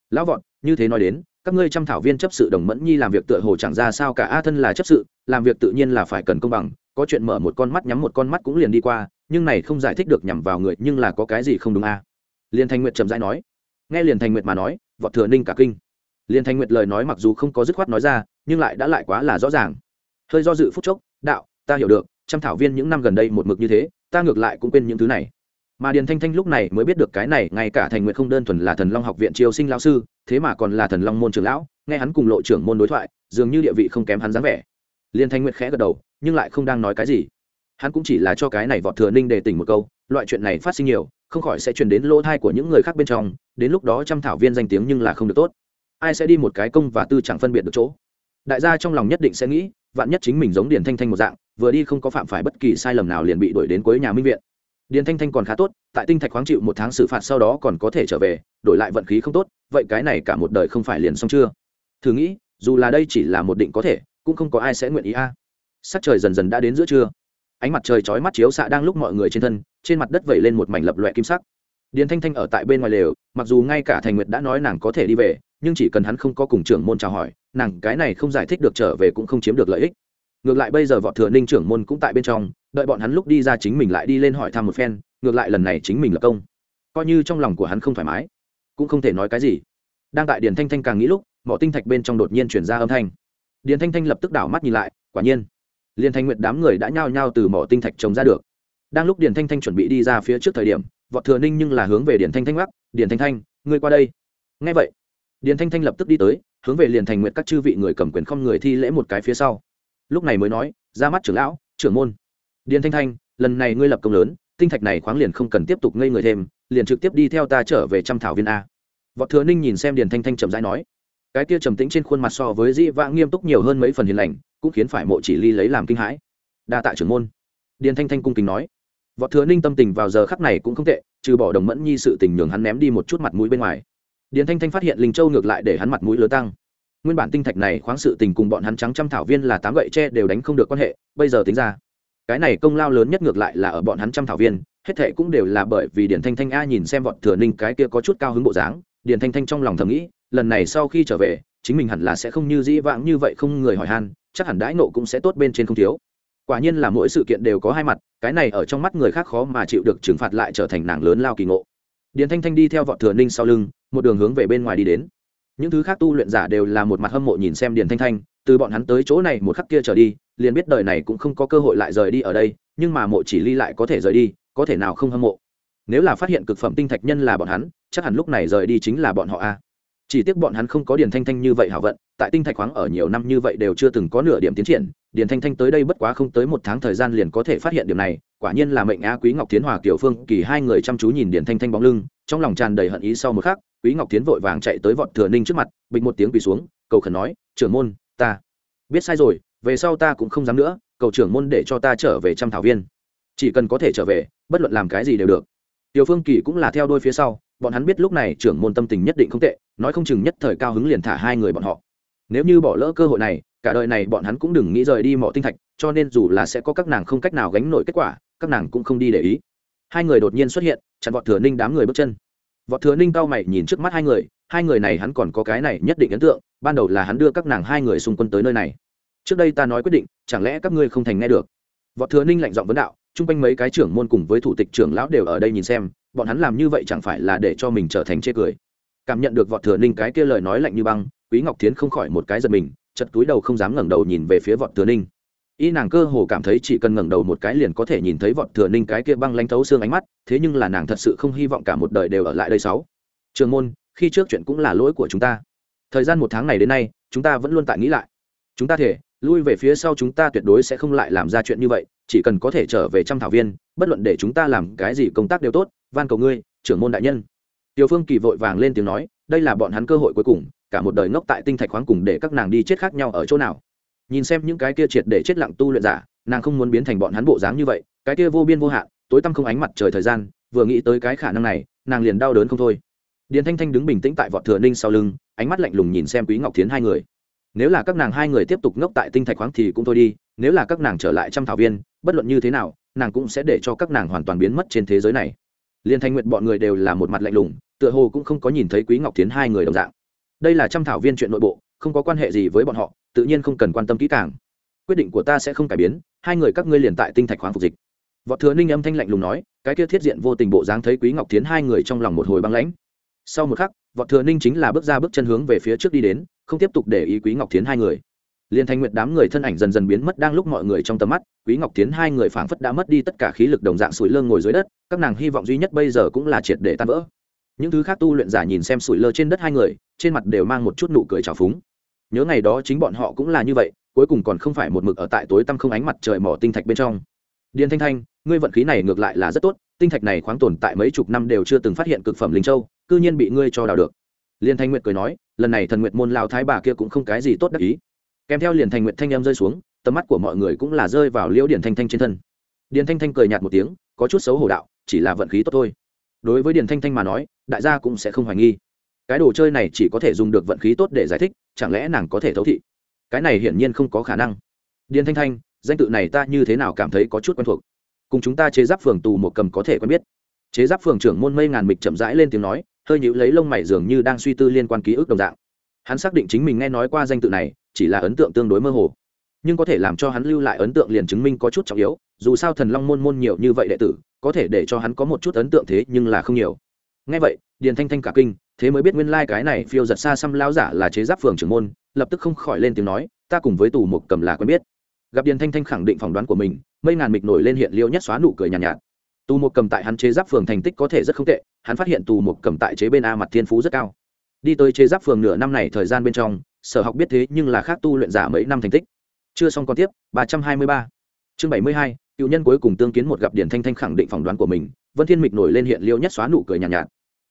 Lão vọn như thế nói đến, các ngươi trăm thảo viên chấp sự đồng mẫn nhi làm việc tựa hồ chẳng ra sao cả a thân là chấp sự, làm việc tự nhiên là phải cần công bằng, có chuyện mở một con mắt nhắm một con mắt cũng liền đi qua, nhưng này không giải thích được nhằm vào người, nhưng là có cái gì không đúng a? Liên thanh nguyệt trầm rãi nói. Nghe liền thanh nguyệt mà nói, vọt thừa ninh cả kinh. Liền thanh nguyệt lời nói mặc dù không có dứt khoát nói ra, nhưng lại đã lại quá là rõ ràng. Hơi do dự phút chốc, đạo, ta hiểu được, trăm thảo viên những năm gần đây một mực như thế, ta ngược lại cũng quên những thứ này mà điền thanh thanh lúc này mới biết được cái này, ngay cả thành nguyện không đơn thuần là thần long học viện triều sinh lão sư, thế mà còn là thần long môn trưởng lão, nghe hắn cùng lộ trưởng môn đối thoại, dường như địa vị không kém hắn dáng vẻ. Liên thanh nguyện khẽ gật đầu, nhưng lại không đang nói cái gì. Hắn cũng chỉ là cho cái này vọt thừa ninh để tỉnh một câu, loại chuyện này phát sinh nhiều, không khỏi sẽ truyền đến lỗ thai của những người khác bên trong, đến lúc đó trăm thảo viên danh tiếng nhưng là không được tốt. Ai sẽ đi một cái công và tư chẳng phân biệt được chỗ. Đại gia trong lòng nhất định sẽ nghĩ, vạn nhất chính mình giống điền thanh thanh một dạng, vừa đi không có phạm phải bất kỳ sai lầm nào liền bị đuổi đến cuối nhà minh viện điền thanh thanh còn khá tốt, tại tinh thạch khoáng chịu một tháng xử phạt sau đó còn có thể trở về, đổi lại vận khí không tốt, vậy cái này cả một đời không phải liền xong chưa? Thử nghĩ, dù là đây chỉ là một định có thể, cũng không có ai sẽ nguyện ý a. Sắc trời dần dần đã đến giữa trưa. Ánh mặt trời chói mắt chiếu xạ đang lúc mọi người trên thân, trên mặt đất vẩy lên một mảnh lập loẹ kim sắc. Điền thanh thanh ở tại bên ngoài lều, mặc dù ngay cả thành nguyệt đã nói nàng có thể đi về, nhưng chỉ cần hắn không có cùng trưởng môn chào hỏi, nàng cái này không giải thích được trở về cũng không chiếm được lợi ích ngược lại bây giờ võ thừa ninh trưởng môn cũng tại bên trong, đợi bọn hắn lúc đi ra chính mình lại đi lên hỏi thăm một phen, ngược lại lần này chính mình là công. Coi như trong lòng của hắn không thoải mái, cũng không thể nói cái gì. Đang tại điền thanh thanh càng nghĩ lúc, mỏ tinh thạch bên trong đột nhiên chuyển ra âm thanh. Điền thanh thanh lập tức đảo mắt nhìn lại, quả nhiên, liên thanh nguyệt đám người đã nhao nhao từ mỏ tinh thạch trồng ra được. Đang lúc điền thanh thanh chuẩn bị đi ra phía trước thời điểm võ thừa ninh nhưng là hướng về điền thanh thanh gác điền thanh thanh, ngươi qua đây. Ngay vậy, điền thanh thanh lập tức đi tới, hướng về liền thành nguyện các chư vị người cầm quyền không người thi lễ một cái phía sau lúc này mới nói, ra mắt trưởng lão, trưởng môn. Điền thanh thanh, lần này ngươi lập công lớn, tinh thạch này khoáng liền không cần tiếp tục ngây người thêm, liền trực tiếp đi theo ta trở về trăm thảo viên a. Võ thừa ninh nhìn xem điền thanh thanh trầm rãi nói, cái kia trầm tĩnh trên khuôn mặt so với dĩ vãng nghiêm túc nhiều hơn mấy phần hiền lành, cũng khiến phải mộ chỉ ly lấy làm kinh hãi. Đa tạ trưởng môn. Điền thanh thanh cung kính nói, võ thừa ninh tâm tình vào giờ khắc này cũng không tệ, trừ bỏ đồng mẫn nhi sự tình nhường hắn ném đi một chút mặt mũi bên ngoài. Điền thanh thanh phát hiện linh châu ngược lại để hắn mặt mũi lứa tăng nguyên bản tinh thạch này khoáng sự tình cùng bọn hắn trắng trăm thảo viên là tám gậy tre đều đánh không được quan hệ, bây giờ tính ra, cái này công lao lớn nhất ngược lại là ở bọn hắn trăm thảo viên, hết thệ cũng đều là bởi vì điền thanh thanh a nhìn xem bọn thừa ninh cái kia có chút cao hứng bộ dáng, điền thanh thanh trong lòng thầm nghĩ, lần này sau khi trở về, chính mình hẳn là sẽ không như dĩ vãng như vậy không người hỏi han, chắc hẳn đãi nộ cũng sẽ tốt bên trên không thiếu. Quả nhiên là mỗi sự kiện đều có hai mặt, cái này ở trong mắt người khác khó mà chịu được trừng phạt lại trở thành nàng lớn lao kỳ ngộ. Điền thanh thanh đi theo vọt thừa ninh sau lưng, một đường hướng về bên ngoài đi đến những thứ khác tu luyện giả đều là một mặt hâm mộ nhìn xem điền thanh thanh, từ bọn hắn tới chỗ này một khắc kia trở đi, liền biết đời này cũng không có cơ hội lại rời đi ở đây, nhưng mà mộ chỉ ly lại có thể rời đi, có thể nào không hâm mộ. Nếu là phát hiện cực phẩm tinh thạch nhân là bọn hắn, chắc hẳn lúc này rời đi chính là bọn họ a. Chỉ tiếc bọn hắn không có điền thanh thanh như vậy hảo vận, tại tinh thạch khoáng ở nhiều năm như vậy đều chưa từng có nửa điểm tiến triển, điền thanh thanh tới đây bất quá không tới một tháng thời gian liền có thể phát hiện điểm này, quả nhiên là mệnh á quý ngọc tiến hòa kiều phương, kỳ hai người chăm chú nhìn điền thanh thanh bóng lưng, trong lòng tràn đầy hận ý sau một khắc quý ngọc tiến vội vàng chạy tới vọt thừa ninh trước mặt, bịch một tiếng quỳ xuống, cầu khẩn nói, trưởng môn, ta. Biết sai rồi, về sau ta cũng không dám nữa, cầu trưởng môn để cho ta trở về trăm thảo viên. Chỉ cần có thể trở về, bất luận làm cái gì đều được. Tiểu phương kỳ cũng là theo đôi phía sau, bọn hắn biết lúc này trưởng môn tâm tình nhất định không tệ, nói không chừng nhất thời cao hứng liền thả hai người bọn họ. Nếu như bỏ lỡ cơ hội này, cả đời này bọn hắn cũng đừng nghĩ rời đi mỏ tinh thạch, cho nên dù là sẽ có các nàng không cách nào gánh nổi kết quả, các nàng cũng không đi để ý. Hai người đột nhiên xuất hiện, chặn vọt thừa ninh đám người bước chân vọt thừa ninh cao mày nhìn trước mắt hai người hai người này hắn còn có cái này nhất định ấn tượng, ban đầu là hắn đưa các nàng hai người xung quân tới nơi này. Trước đây ta nói quyết định, chẳng lẽ các ngươi không thành nghe được? Vọt thừa ninh lạnh giọng vấn đạo, chung quanh mấy cái trưởng môn cùng với thủ tịch trưởng lão đều ở đây nhìn xem, bọn hắn làm như vậy chẳng phải là để cho mình trở thành chê cười. Cảm nhận được vọt thừa ninh cái kia lời nói lạnh như băng, quý ngọc Thiến không khỏi một cái giật mình chật túi đầu không dám ngẩng đầu nhìn về phía vọt thừa ninh y nàng cơ hồ cảm thấy chỉ cần ngẩng đầu một cái liền có thể nhìn thấy vọt thừa ninh cái kia băng lanh thấu xương ánh mắt, thế nhưng là nàng thật sự không hy vọng cả một đời đều ở lại đây sáu. Trường môn, khi trước chuyện cũng là lỗi của chúng ta. Thời gian một tháng này đến nay, chúng ta vẫn luôn tại nghĩ lại. Chúng ta thể, lui về phía sau chúng ta tuyệt đối sẽ không lại làm ra chuyện như vậy, chỉ cần có thể trở về trăm thảo viên, bất luận để chúng ta làm cái gì công tác đều tốt, van cầu ngươi, trưởng môn đại nhân. Tiểu phương kỳ vội vàng lên tiếng nói, đây là bọn hắn cơ hội cuối cùng, cả một đời ngốc tại tinh thạch khoáng cùng để các nàng đi chết khác nhau ở chỗ nào nhìn xem những cái kia triệt để chết lặng tu luyện giả, nàng không muốn biến thành bọn hắn bộ dáng như vậy, cái kia vô biên vô hạn, tối tăm không ánh mặt trời thời gian, vừa nghĩ tới cái khả năng này, nàng liền đau đớn không thôi. Điền thanh thanh đứng bình tĩnh tại vọt thừa ninh sau lưng, ánh mắt lạnh lùng nhìn xem quý ngọc thiến hai người. Nếu là các nàng hai người tiếp tục ngốc tại tinh thạch khoáng thì cũng thôi đi, nếu là các nàng trở lại trăm thảo viên, bất luận như thế nào, nàng cũng sẽ để cho các nàng hoàn toàn biến mất trên thế giới này. Liên thanh nguyện bọn người đều là một mặt lạnh lùng, tựa hồ cũng không có nhìn thấy quý ngọc Thiến hai người đồng dạng. Đây là trăm thảo viên chuyện nội bộ, không có quan hệ gì với bọn họ tự nhiên không cần quan tâm kỹ càng. Quyết định của ta sẽ không cải biến, hai người các ngươi liền tại tinh thạch khoáng phục dịch. Võ thừa ninh âm thanh lạnh lùng nói, cái kia thiết diện vô tình bộ dáng thấy quý ngọc tiến hai người trong lòng một hồi băng lãnh. Sau một khắc, võ thừa ninh chính là bước ra bước chân hướng về phía trước đi đến, không tiếp tục để ý quý ngọc tiến hai người. Liên thanh nguyệt đám người thân ảnh dần dần biến mất đang lúc mọi người trong tầm mắt, quý ngọc tiến hai người phảng phất đã mất đi tất cả khí lực đồng dạng sủi lơ ngồi dưới đất, các nàng hy vọng duy nhất bây giờ cũng là triệt để tan vỡ. Những thứ khác tu luyện giả nhìn xem sủi lơ trên đất hai người, trên mặt đều mang một chút nụ cười trào phúng nhớ ngày đó chính bọn họ cũng là như vậy, cuối cùng còn không phải một mực ở tại tối tăm không ánh mặt trời mỏ tinh thạch bên trong. Điền thanh thanh, ngươi vận khí này ngược lại là rất tốt, tinh thạch này khoáng tồn tại mấy chục năm đều chưa từng phát hiện cực phẩm linh châu, cư nhiên bị ngươi cho đào được. Liên thanh nguyệt cười nói, lần này thần nguyệt môn lao thái bà kia cũng không cái gì tốt đắc ý. Kèm theo liền Thanh Nguyệt thanh em rơi xuống, tầm mắt của mọi người cũng là rơi vào liễu điển thanh thanh trên thân. Điền thanh thanh cười nhạt một tiếng, có chút xấu hổ đạo, chỉ là vận khí tốt thôi. Đối với điền thanh thanh mà nói, đại gia cũng sẽ không hoài nghi cái đồ chơi này chỉ có thể dùng được vận khí tốt để giải thích, chẳng lẽ nàng có thể thấu thị? Cái này hiển nhiên không có khả năng. Điền thanh thanh, danh tự này ta như thế nào cảm thấy có chút quen thuộc. Cùng chúng ta chế giáp phường tù một cầm có thể quen biết. Chế giáp phường trưởng môn mây ngàn mịch chậm rãi lên tiếng nói, hơi nhữ lấy lông mày dường như đang suy tư liên quan ký ức đồng dạng. Hắn xác định chính mình nghe nói qua danh tự này, chỉ là ấn tượng tương đối mơ hồ. Nhưng có thể làm cho hắn lưu lại ấn tượng liền chứng minh có chút trọng yếu, dù sao thần long môn môn nhiều như vậy đệ tử, có thể để cho hắn có một chút ấn tượng thế nhưng là không nhiều. Ngay vậy, điền thanh thanh cả kinh thế mới biết nguyên lai、like、cái này phiêu giật xa xăm lao giả là chế giáp phường trưởng môn lập tức không khỏi lên tiếng nói ta cùng với tù một cầm là quen biết. Gặp điền thanh thanh khẳng định phỏng đoán của mình mây ngàn mịch nổi lên hiện liêu nhất xóa nụ cười nhàn nhạt, nhạt. Tù một cầm tại hắn chế giáp phường thành tích có thể rất không tệ hắn phát hiện tù một cầm tại chế bên a mặt thiên phú rất cao. Đi tới chế giáp phường nửa năm này thời gian bên trong sở học biết thế nhưng là khác tu luyện giả mấy năm thành tích. Chưa xong còn tiếp ba trăm hai mươi ba. Chương bảy mươi hai cựu nhân cuối cùng tương kiến một gặp điển thanh thanh khẳng định phỏng đoán của mình vân thiên mịch nổi lên hiện liêu nhất xóa nụ cười nhàn nhạt, nhạt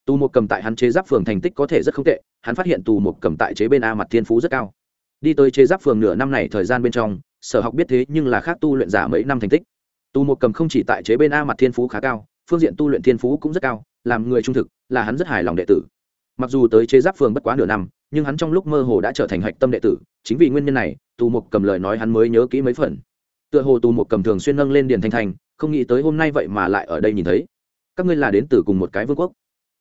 tù một cầm tại hắn chế giáp phường thành tích có thể rất không tệ hắn phát hiện tù một cầm tại chế bên a mặt thiên phú rất cao. Đi tới chế giáp phường nửa năm này thời gian bên trong sở học biết thế nhưng là khác tu luyện giả mấy năm thành tích. Tù một cầm không chỉ tại chế bên a mặt thiên phú khá cao phương diện tu luyện thiên phú cũng rất cao làm người trung thực là hắn rất hài lòng đệ tử. Mặc dù tới chế giáp phường bất quá nửa năm nhưng hắn trong lúc mơ hồ đã trở thành hạch tâm đệ tử chính vì nguyên nhân này tù một cầm lời nói hắn mới nhớ kỹ mấy phần. Tựa hồ tù một cầm thường xuyên nâng lên điền thanh thành, không nghĩ tới hôm nay vậy mà lại ở đây nhìn thấy. Các ngươi là đến từ cùng một cái vương quốc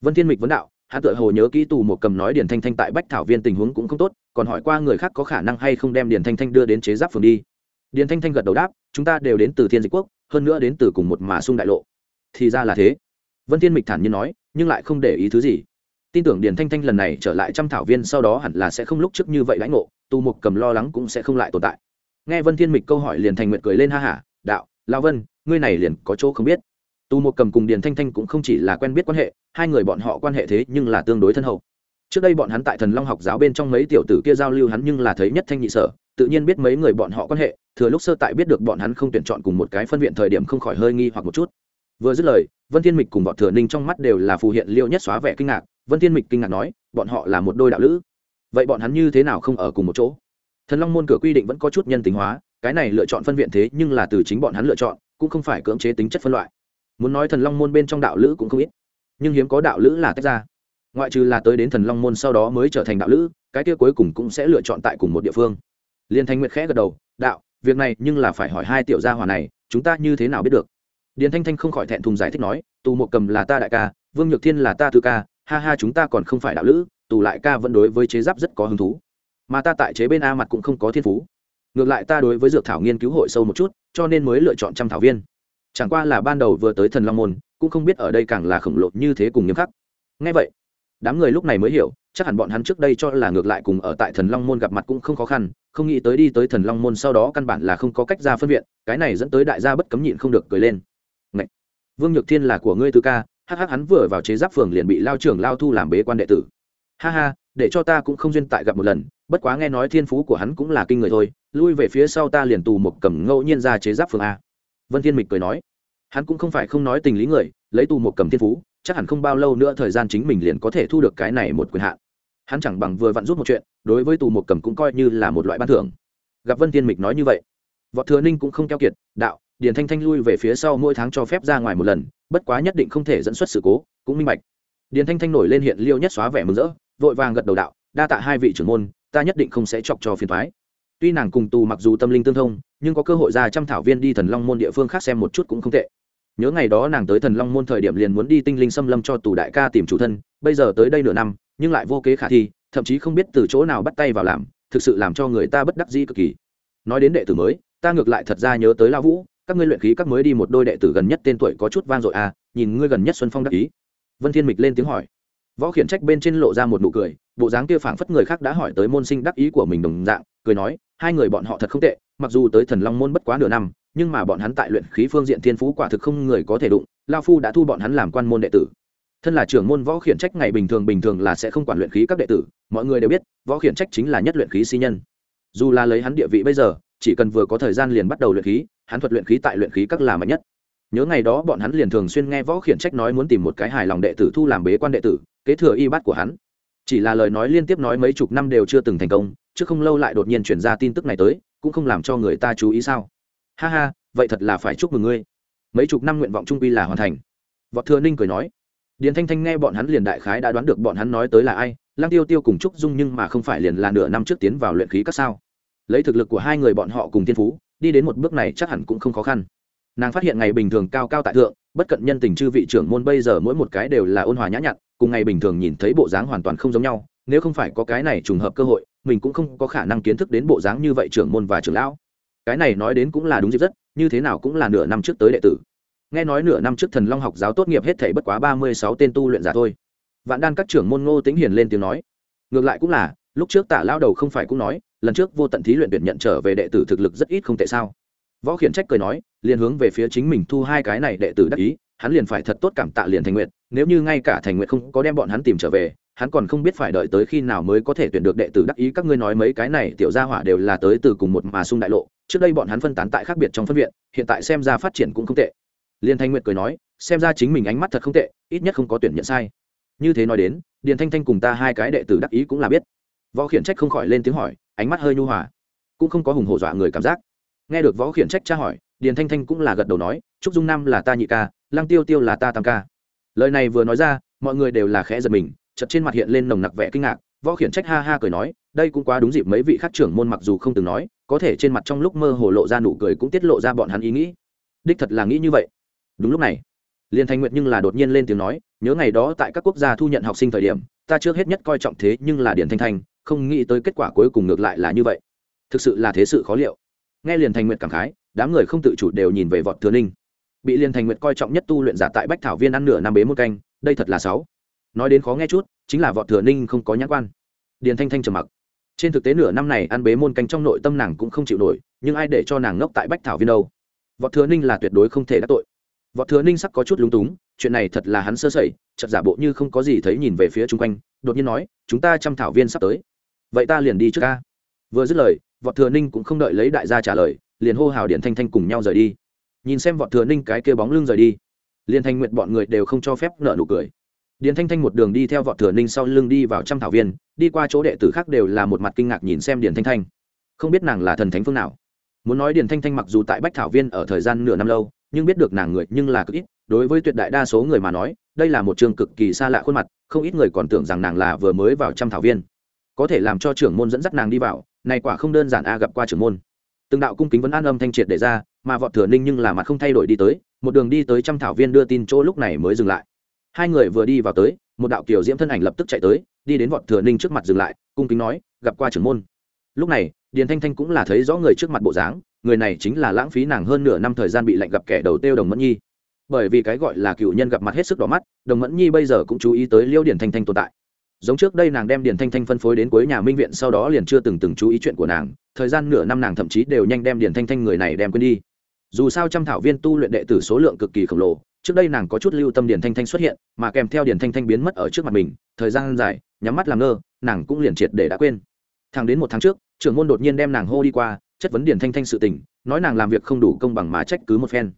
vân thiên mịch vấn đạo, hắn tựa hồ nhớ kỹ tù một cầm nói điền thanh thanh tại bách thảo viên tình huống cũng không tốt, còn hỏi qua người khác có khả năng hay không đem điền thanh thanh đưa đến chế giáp phường đi. Điền thanh thanh gật đầu đáp, chúng ta đều đến từ thiên dịch quốc, hơn nữa đến từ cùng một mà sung đại lộ. Thì ra là thế. Vân thiên mịch thản nhiên nói, nhưng lại không để ý thứ gì. Tin tưởng điền thanh thanh lần này trở lại trăm thảo viên sau đó hẳn là sẽ không lúc trước như vậy lãnh ngộ, tù một cầm lo lắng cũng sẽ không lại tồn tại. Nghe vân thiên mịch câu hỏi liền thành nguyện cười lên ha hả, đạo lao vân, ngươi này liền có chỗ không biết tu một cầm cùng điền thanh thanh cũng không chỉ là quen biết quan hệ, hai người bọn họ quan hệ thế nhưng là tương đối thân hậu. Trước đây bọn hắn tại thần long học giáo bên trong mấy tiểu tử kia giao lưu hắn nhưng là thấy nhất thanh nhị sở, tự nhiên biết mấy người bọn họ quan hệ, thừa lúc sơ tại biết được bọn hắn không tuyển chọn cùng một cái phân viện thời điểm không khỏi hơi nghi hoặc một chút. Vừa dứt lời, vân thiên mịch cùng bọn thừa ninh trong mắt đều là phù hiện liêu nhất xóa vẻ kinh ngạc, vân thiên mịch kinh ngạc nói, bọn họ là một đôi đạo lữ. Vậy bọn hắn như thế nào không ở cùng một chỗ? Thần long môn cửa quy định vẫn có chút nhân tính hóa, cái này lựa chọn phân viện thế nhưng là từ chính bọn hắn lựa chọn, cũng không phải cưỡng chế tính chất phân loại muốn nói thần long môn bên trong đạo lữ cũng không ít, nhưng hiếm có đạo lữ là tách ra. Ngoại trừ là tới đến thần long môn sau đó mới trở thành đạo lữ, cái kia cuối cùng cũng sẽ lựa chọn tại cùng một địa phương. Liên thanh nguyệt khẽ gật đầu, đạo, việc này nhưng là phải hỏi hai tiểu gia hòa này, chúng ta như thế nào biết được? Điền thanh thanh không khỏi thẹn thùng giải thích nói, tù một cầm là ta đại ca, vương nhược thiên là ta thư ca, ha ha chúng ta còn không phải đạo lữ, tù lại ca vẫn đối với chế giáp rất có hứng thú. Mà ta tại chế bên a mặt cũng không có thiên phú. Ngược lại ta đối với dược thảo nghiên cứu hội sâu một chút, cho nên mới lựa chọn trăm thảo viên chẳng qua là ban đầu vừa tới thần long môn, cũng không biết ở đây càng là khổng lồ như thế cùng nghiêm khắc. Ngay vậy, đám người lúc này mới hiểu, chắc hẳn bọn hắn trước đây cho là ngược lại cùng ở tại thần long môn gặp mặt cũng không khó khăn, không nghĩ tới đi tới thần long môn sau đó căn bản là không có cách ra phân viện, cái này dẫn tới đại gia bất cấm nhịn không được cười lên. Ngậy! vương nhược thiên là của ngươi tư ca, hắc hắc hắn vừa vào chế giáp phường liền bị lao trưởng lao thu làm bế quan đệ tử. Ha ha, để cho ta cũng không duyên tại gặp một lần, bất quá nghe nói thiên phú của hắn cũng là kinh người thôi, lui về phía sau ta liền tù một cầm ngẫu nhiên ra chế giáp phường a vân thiên mịch cười nói, hắn cũng không phải không nói tình lý người, lấy tù một cầm thiên phú, chắc hẳn không bao lâu nữa thời gian chính mình liền có thể thu được cái này một quyền hạn. Hắn chẳng bằng vừa vặn rút một chuyện, đối với tù một cầm cũng coi như là một loại ban thưởng. Gặp vân thiên mịch nói như vậy, võ thừa ninh cũng không keo kiệt, đạo, điền thanh thanh lui về phía sau mỗi tháng cho phép ra ngoài một lần, bất quá nhất định không thể dẫn xuất sự cố, cũng minh bạch. Điền thanh thanh nổi lên hiện liêu nhất xóa vẻ mừng rỡ, vội vàng gật đầu đạo, đa tạ hai vị trưởng môn, ta nhất định không sẽ chọc cho phiền thoái tuy nàng cùng tù mặc dù tâm linh tương thông nhưng có cơ hội ra trăm thảo viên đi thần long môn địa phương khác xem một chút cũng không tệ. Nhớ ngày đó nàng tới thần long môn thời điểm liền muốn đi tinh linh xâm lâm cho tù đại ca tìm chủ thân, bây giờ tới đây nửa năm, nhưng lại vô kế khả thi, thậm chí không biết từ chỗ nào bắt tay vào làm, thực sự làm cho người ta bất đắc dĩ cực kỳ. Nói đến đệ tử mới, ta ngược lại thật ra nhớ tới la vũ, các ngươi luyện khí các mới đi một đôi đệ tử gần nhất tên tuổi có chút vang dội à nhìn ngươi gần nhất xuân phong đắc ý. Vân thiên mịch lên tiếng hỏi. Võ khiển trách bên trên lộ ra một nụ cười, bộ dáng kia phảng phất người khác đã hỏi tới môn sinh đắc ý của mình đồng dạng, cười nói, hai người bọn họ thật không tệ mặc dù tới thần long môn bất quá nửa năm, nhưng mà bọn hắn tại luyện khí phương diện thiên phú quả thực không người có thể đụng, lao phu đã thu bọn hắn làm quan môn đệ tử. Thân là trưởng môn võ khiển trách ngày bình thường bình thường là sẽ không quản luyện khí các đệ tử, mọi người đều biết, võ khiển trách chính là nhất luyện khí si nhân. Dù là lấy hắn địa vị bây giờ, chỉ cần vừa có thời gian liền bắt đầu luyện khí, hắn thuật luyện khí tại luyện khí các là mạnh nhất. Nhớ ngày đó bọn hắn liền thường xuyên nghe võ khiển trách nói muốn tìm một cái hài lòng đệ tử thu làm bế quan đệ tử, kế thừa y bát của hắn. Chỉ là lời nói liên tiếp nói mấy chục năm đều chưa từng thành công, chứ không lâu lại đột nhiên chuyển ra tin tức này tới cũng không làm cho người ta chú ý sao? Ha ha, vậy thật là phải chúc mừng ngươi. Mấy chục năm nguyện vọng trung quy là hoàn thành. Võ thừa ninh cười nói. Điền thanh thanh nghe bọn hắn liền đại khái đã đoán được bọn hắn nói tới là ai, lăng tiêu tiêu cùng trúc dung nhưng mà không phải liền là nửa năm trước tiến vào luyện khí các sao. Lấy thực lực của hai người bọn họ cùng Thiên phú, đi đến một bước này chắc hẳn cũng không khó khăn. Nàng phát hiện ngày bình thường cao cao tại thượng, bất cận nhân tình chư vị trưởng môn bây giờ mỗi một cái đều là ôn hòa nhã nhặn, cùng ngày bình thường nhìn thấy bộ dáng hoàn toàn không giống nhau, nếu không phải có cái này trùng hợp cơ hội mình cũng không có khả năng kiến thức đến bộ dáng như vậy trưởng môn và trưởng lão. Cái này nói đến cũng là đúng dịp rất, như thế nào cũng là nửa năm trước tới đệ tử. Nghe nói nửa năm trước thần long học giáo tốt nghiệp hết thảy bất quá ba mươi sáu tên tu luyện giả thôi. Vạn đan các trưởng môn ngô tính hiền lên tiếng nói. Ngược lại cũng là, lúc trước tả lao đầu không phải cũng nói, lần trước vô tận thí luyện tuyển nhận trở về đệ tử thực lực rất ít không tệ sao? Võ khiển trách cười nói, liền hướng về phía chính mình thu hai cái này đệ tử đắc ý, hắn liền phải thật tốt cảm tạ liền thành nguyện nếu như ngay cả thành nguyện không có đem bọn hắn tìm trở về, hắn còn không biết phải đợi tới khi nào mới có thể tuyển được đệ tử đắc ý. Các ngươi nói mấy cái này tiểu gia hỏa đều là tới từ cùng một mà sung đại lộ. Trước đây bọn hắn phân tán tại khác biệt trong phân viện, hiện tại xem ra phát triển cũng không tệ. Liên thanh nguyệt cười nói, xem ra chính mình ánh mắt thật không tệ, ít nhất không có tuyển nhận sai. Như thế nói đến, điền thanh thanh cùng ta hai cái đệ tử đắc ý cũng là biết. Võ khiển trách không khỏi lên tiếng hỏi, ánh mắt hơi nhu hòa, cũng không có hùng hổ dọa người cảm giác. Nghe được võ khiển trách tra hỏi, điền thanh thanh cũng là gật đầu nói, trúc dung nam là ta nhị ca, lăng tiêu tiêu là ta tam ca lời này vừa nói ra, mọi người đều là khẽ giật mình chật trên mặt hiện lên nồng nặc vẻ kinh ngạc, võ khiển trách ha ha cười nói, đây cũng quá đúng dịp mấy vị khác trưởng môn mặc dù không từng nói, có thể trên mặt trong lúc mơ hồ lộ ra nụ cười cũng tiết lộ ra bọn hắn ý nghĩ. Đích thật là nghĩ như vậy. Đúng lúc này, liên thanh nguyệt nhưng là đột nhiên lên tiếng nói, nhớ ngày đó tại các quốc gia thu nhận học sinh thời điểm, ta trước hết nhất coi trọng thế nhưng là điển thanh thanh, không nghĩ tới kết quả cuối cùng ngược lại là như vậy. Thực sự là thế sự khó liệu. Nghe liền thành nguyệt cảm khái, đám người không tự chủ đều nhìn về vọt thừa ninh bị liên thành nguyệt coi trọng nhất tu luyện giả tại bách thảo viên ăn nửa năm bế một canh, đây thật là sáu. Nói đến khó nghe chút, chính là vọt thừa ninh không có nhãn quan. Điền thanh thanh trầm mặc. Trên thực tế nửa năm này ăn bế môn canh trong nội tâm nàng cũng không chịu nổi, nhưng ai để cho nàng ngốc tại bách thảo viên đâu? Vọt thừa ninh là tuyệt đối không thể đắc tội. Vọt thừa ninh sắc có chút lúng túng, chuyện này thật là hắn sơ sẩy chật giả bộ như không có gì thấy nhìn về phía chung quanh, đột nhiên nói, chúng ta chăm thảo viên sắp tới. Vậy ta liền đi trước ca vừa dứt lời, vọt thừa ninh cũng không đợi lấy đại gia trả lời, liền hô hào điện thanh thanh cùng nhau rời đi nhìn xem vọt thừa ninh cái kia bóng lưng rời đi. Liền thanh nguyện bọn người đều không cho phép nợ nụ cười. Điền thanh thanh một đường đi theo vọt thừa ninh sau lưng đi vào trăm thảo viên, đi qua chỗ đệ tử khác đều là một mặt kinh ngạc nhìn xem điền thanh thanh. Không biết nàng là thần thánh phương nào. Muốn nói điền thanh thanh mặc dù tại bách thảo viên ở thời gian nửa năm lâu, nhưng biết được nàng người nhưng là cực ít, đối với tuyệt đại đa số người mà nói, đây là một trường cực kỳ xa lạ khuôn mặt, không ít người còn tưởng rằng nàng là vừa mới vào trăm thảo viên. Có thể làm cho trưởng môn dẫn dắt nàng đi vào, này quả không đơn giản a gặp qua trưởng môn từng đạo cung kính vẫn an âm thanh triệt để ra, mà vọt thừa ninh nhưng là mặt không thay đổi đi tới, một đường đi tới trăm thảo viên đưa tin chỗ lúc này mới dừng lại. Hai người vừa đi vào tới, một đạo kiểu diễm thân ảnh lập tức chạy tới, đi đến vọt thừa ninh trước mặt dừng lại, cung kính nói, gặp qua trưởng môn. Lúc này, điền thanh thanh cũng là thấy rõ người trước mặt bộ dáng, người này chính là lãng phí nàng hơn nửa năm thời gian bị lạnh gặp kẻ đầu tiêu đồng mẫn nhi. Bởi vì cái gọi là cựu nhân gặp mặt hết sức đỏ mắt, đồng mẫn nhi bây giờ cũng chú ý tới liêu điền thanh thanh tồn tại giống trước đây nàng đem điền thanh thanh phân phối đến cuối nhà minh viện, sau đó liền chưa từng từng chú ý chuyện của nàng. Thời gian nửa năm nàng thậm chí đều nhanh đem điền thanh thanh người này đem quên đi. Dù sao trăm thảo viên tu luyện đệ tử số lượng cực kỳ khổng lồ, trước đây nàng có chút lưu tâm điền thanh thanh xuất hiện, mà kèm theo điền thanh thanh biến mất ở trước mặt mình, thời gian dài, nhắm mắt làm ngơ, nàng cũng liền triệt để đã quên. Thẳng đến một tháng trước, trưởng môn đột nhiên đem nàng hô đi qua, chất vấn điền thanh thanh sự tình, nói nàng làm việc không đủ công bằng má trách cứ một phen.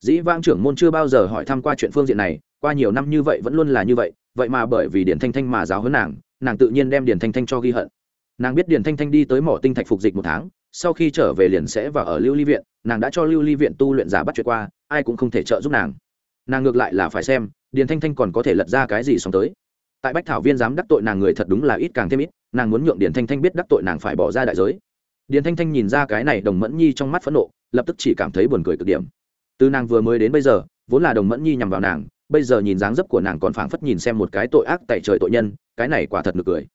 Dĩ vãng trưởng môn chưa bao giờ hỏi thăm qua chuyện phương diện này, qua nhiều năm như vậy vẫn luôn là như vậy vậy mà bởi vì điền thanh thanh mà giáo hơn nàng nàng tự nhiên đem điền thanh thanh cho ghi hận. Nàng biết điền thanh thanh đi tới mỏ tinh thạch phục dịch một tháng, sau khi trở về liền sẽ vào ở lưu ly viện, nàng đã cho lưu ly viện tu luyện giả bắt chuyện qua, ai cũng không thể trợ giúp nàng. Nàng ngược lại là phải xem, điền thanh thanh còn có thể lật ra cái gì xong tới. Tại bách thảo viên dám đắc tội nàng người thật đúng là ít càng thêm ít, nàng muốn nhượng điền thanh thanh biết đắc tội nàng phải bỏ ra đại giới. Điền thanh thanh nhìn ra cái này đồng mẫn nhi trong mắt phẫn nộ, lập tức chỉ cảm thấy buồn cười cực điểm. Từ nàng vừa mới đến bây giờ, vốn là đồng mẫn nhi nhằm vào nàng bây giờ nhìn dáng dấp của nàng còn phảng phất nhìn xem một cái tội ác tại trời tội nhân, cái này quả thật nực cười.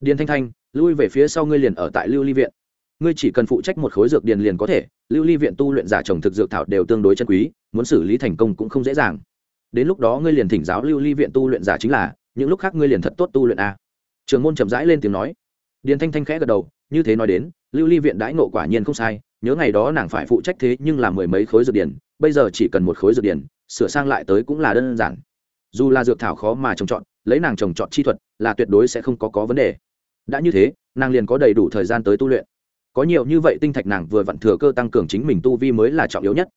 Điền thanh thanh, lui về phía sau ngươi liền ở tại lưu ly viện. Ngươi chỉ cần phụ trách một khối dược điền liền có thể, lưu ly viện tu luyện giả trồng thực dược thảo đều tương đối chân quý, muốn xử lý thành công cũng không dễ dàng. Đến lúc đó ngươi liền thỉnh giáo lưu ly viện tu luyện giả chính là, những lúc khác ngươi liền thật tốt tu luyện a. Trường môn chậm rãi lên tiếng nói. Điền thanh thanh khẽ gật đầu, như thế nói đến, lưu ly viện đãi ngộ quả nhiên không sai, nhớ ngày đó nàng phải phụ trách thế nhưng là mười mấy khối dược điển bây giờ chỉ cần một khối dược điển sửa sang lại tới cũng là đơn giản. Dù là dược thảo khó mà trồng trọt, lấy nàng trồng trọt chi thuật là tuyệt đối sẽ không có có vấn đề. Đã như thế, nàng liền có đầy đủ thời gian tới tu luyện. Có nhiều như vậy tinh thạch nàng vừa vặn thừa cơ tăng cường chính mình tu vi mới là trọng yếu nhất.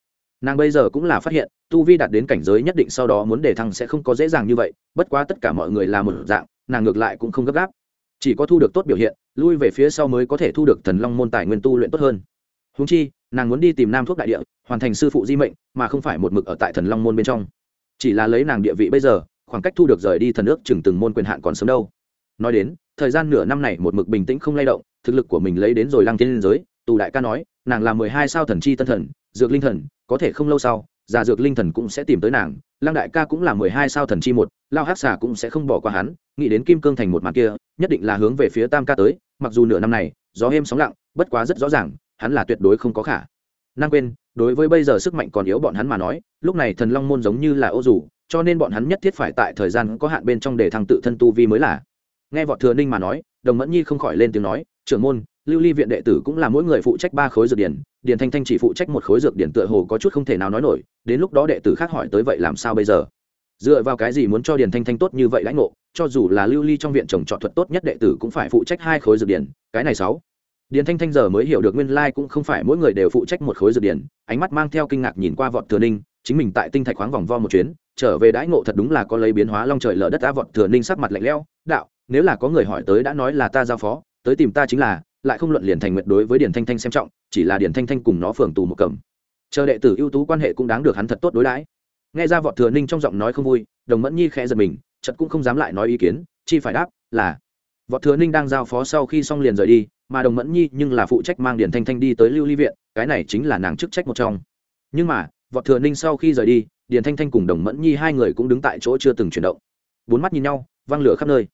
Nàng bây giờ cũng là phát hiện, tu vi đạt đến cảnh giới nhất định sau đó muốn đề thăng sẽ không có dễ dàng như vậy, bất quá tất cả mọi người là một dạng, nàng ngược lại cũng không gấp gáp. Chỉ có thu được tốt biểu hiện, lui về phía sau mới có thể thu được thần long môn tài nguyên tu luyện tốt hơn. Húng chi nàng muốn đi tìm nam thuốc đại địa, hoàn thành sư phụ di mệnh, mà không phải một mực ở tại thần long môn bên trong. Chỉ là lấy nàng địa vị bây giờ, khoảng cách thu được rời đi thần ước chừng từng môn quyền hạn còn sớm đâu. Nói đến, thời gian nửa năm này một mực bình tĩnh không lay động, thực lực của mình lấy đến rồi lăng thiên liên giới, tù đại ca nói, nàng là mười hai sao thần chi tân thần, dược linh thần, có thể không lâu sau, già dược linh thần cũng sẽ tìm tới nàng, lăng đại ca cũng là mười hai sao thần chi một, lao hát xà cũng sẽ không bỏ qua hắn, nghĩ đến kim cương thành một mặt kia, nhất định là hướng về phía tam ca tới, mặc dù nửa năm này, gió êm sóng lặng, bất quá rất rõ ràng hắn là tuyệt đối không có khả năng quên, đối với bây giờ sức mạnh còn yếu bọn hắn mà nói, lúc này thần long môn giống như là ô dù, cho nên bọn hắn nhất thiết phải tại thời gian có hạn bên trong để thăng tự thân tu vi mới là. Nghe vọt thừa ninh mà nói, đồng mẫn nhi không khỏi lên tiếng nói, trưởng môn, lưu ly viện đệ tử cũng là mỗi người phụ trách ba khối dược điển, điền thanh thanh chỉ phụ trách một khối dược điển tựa hồ có chút không thể nào nói nổi, đến lúc đó đệ tử khác hỏi tới vậy làm sao bây giờ? Dựa vào cái gì muốn cho điền thanh thanh tốt như vậy lãnh ngộ, cho dù là lưu ly trong viện trồng trọt thuật tốt nhất đệ tử cũng phải phụ trách hai khối dược điển, cái này sáu điền thanh thanh giờ mới hiểu được nguyên lai cũng không phải mỗi người đều phụ trách một khối dược điển ánh mắt mang theo kinh ngạc nhìn qua vọt thừa ninh, chính mình tại tinh thạch khoáng vòng vo một chuyến, trở về đãi ngộ thật đúng là có lấy biến hóa long trời lở đất đã vọt thừa ninh sắc mặt lạnh lẽo, đạo, nếu là có người hỏi tới đã nói là ta giao phó, tới tìm ta chính là, lại không luận liền thành nguyện đối với điền thanh thanh xem trọng, chỉ là điền thanh thanh cùng nó phường tù một cầm. Chờ đệ tử ưu tú quan hệ cũng đáng được hắn thật tốt đối đãi. Nghe ra vọt thừa ninh trong giọng nói không vui, đồng mẫn nhi khẽ giật mình chật cũng không dám lại nói ý kiến, chi phải đáp là, vọt thừa ninh đang giao phó sau khi xong liền rời đi mà đồng mẫn nhi nhưng là phụ trách mang điển thanh thanh đi tới lưu ly viện, cái này chính là nàng chức trách một trong. Nhưng mà vọt thừa ninh sau khi rời đi điển thanh thanh cùng đồng mẫn nhi hai người cũng đứng tại chỗ chưa từng chuyển động. Bốn mắt nhìn nhau, văng lửa khắp nơi.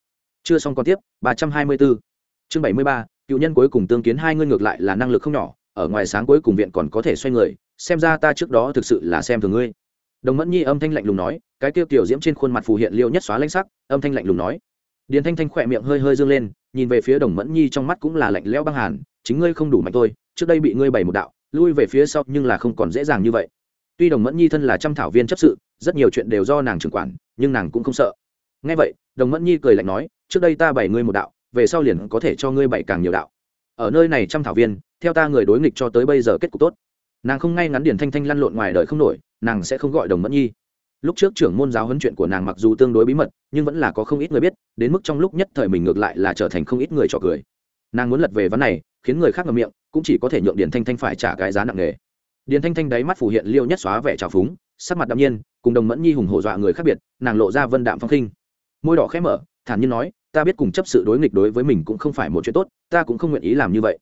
Chưa xong còn tiếp, ba trăm hai mươi bốn chương bảy mươi ba, cựu nhân cuối cùng tương kiến hai ngươi ngược lại là năng lực không nhỏ, ở ngoài sáng cuối cùng viện còn có thể xoay người, xem ra ta trước đó thực sự là xem thường ngươi. Đồng mẫn nhi âm thanh lạnh lùng nói, cái tiêu tiểu diễm trên khuôn mặt phù hiện liêu nhất xóa lãnh sắc, âm thanh lạnh lùng nói điền thanh thanh khỏe miệng hơi hơi dương lên, nhìn về phía đồng mẫn nhi trong mắt cũng là lạnh lẽo băng hàn, chính ngươi không đủ mạnh tôi trước đây bị ngươi bày một đạo, lui về phía sau nhưng là không còn dễ dàng như vậy. Tuy đồng mẫn nhi thân là trăm thảo viên chấp sự, rất nhiều chuyện đều do nàng trưởng quản, nhưng nàng cũng không sợ. Ngay vậy, đồng mẫn nhi cười lạnh nói, trước đây ta bày ngươi một đạo, về sau liền có thể cho ngươi bày càng nhiều đạo. Ở nơi này trăm thảo viên, theo ta người đối nghịch cho tới bây giờ kết cục tốt. Nàng không ngay ngắn điển thanh thanh lăn lộn ngoài đời không nổi, nàng sẽ không gọi đồng mẫn nhi lúc trước trưởng môn giáo huấn chuyện của nàng mặc dù tương đối bí mật, nhưng vẫn là có không ít người biết, đến mức trong lúc nhất thời mình ngược lại là trở thành không ít người trò cười. Nàng muốn lật về vấn này, khiến người khác ngậm miệng, cũng chỉ có thể nhượng điền thanh thanh phải trả cái giá nặng nề. Điền thanh thanh đáy mắt phủ hiện liêu nhất xóa vẻ trào phúng, sắc mặt đạm nhiên, cùng đồng mẫn nhi hùng hổ dọa người khác biệt, nàng lộ ra vân đạm phong khinh. Môi đỏ khẽ mở, thản nhiên nói, ta biết cùng chấp sự đối nghịch đối với mình cũng không phải một chuyện tốt, ta cũng không nguyện ý làm như vậy.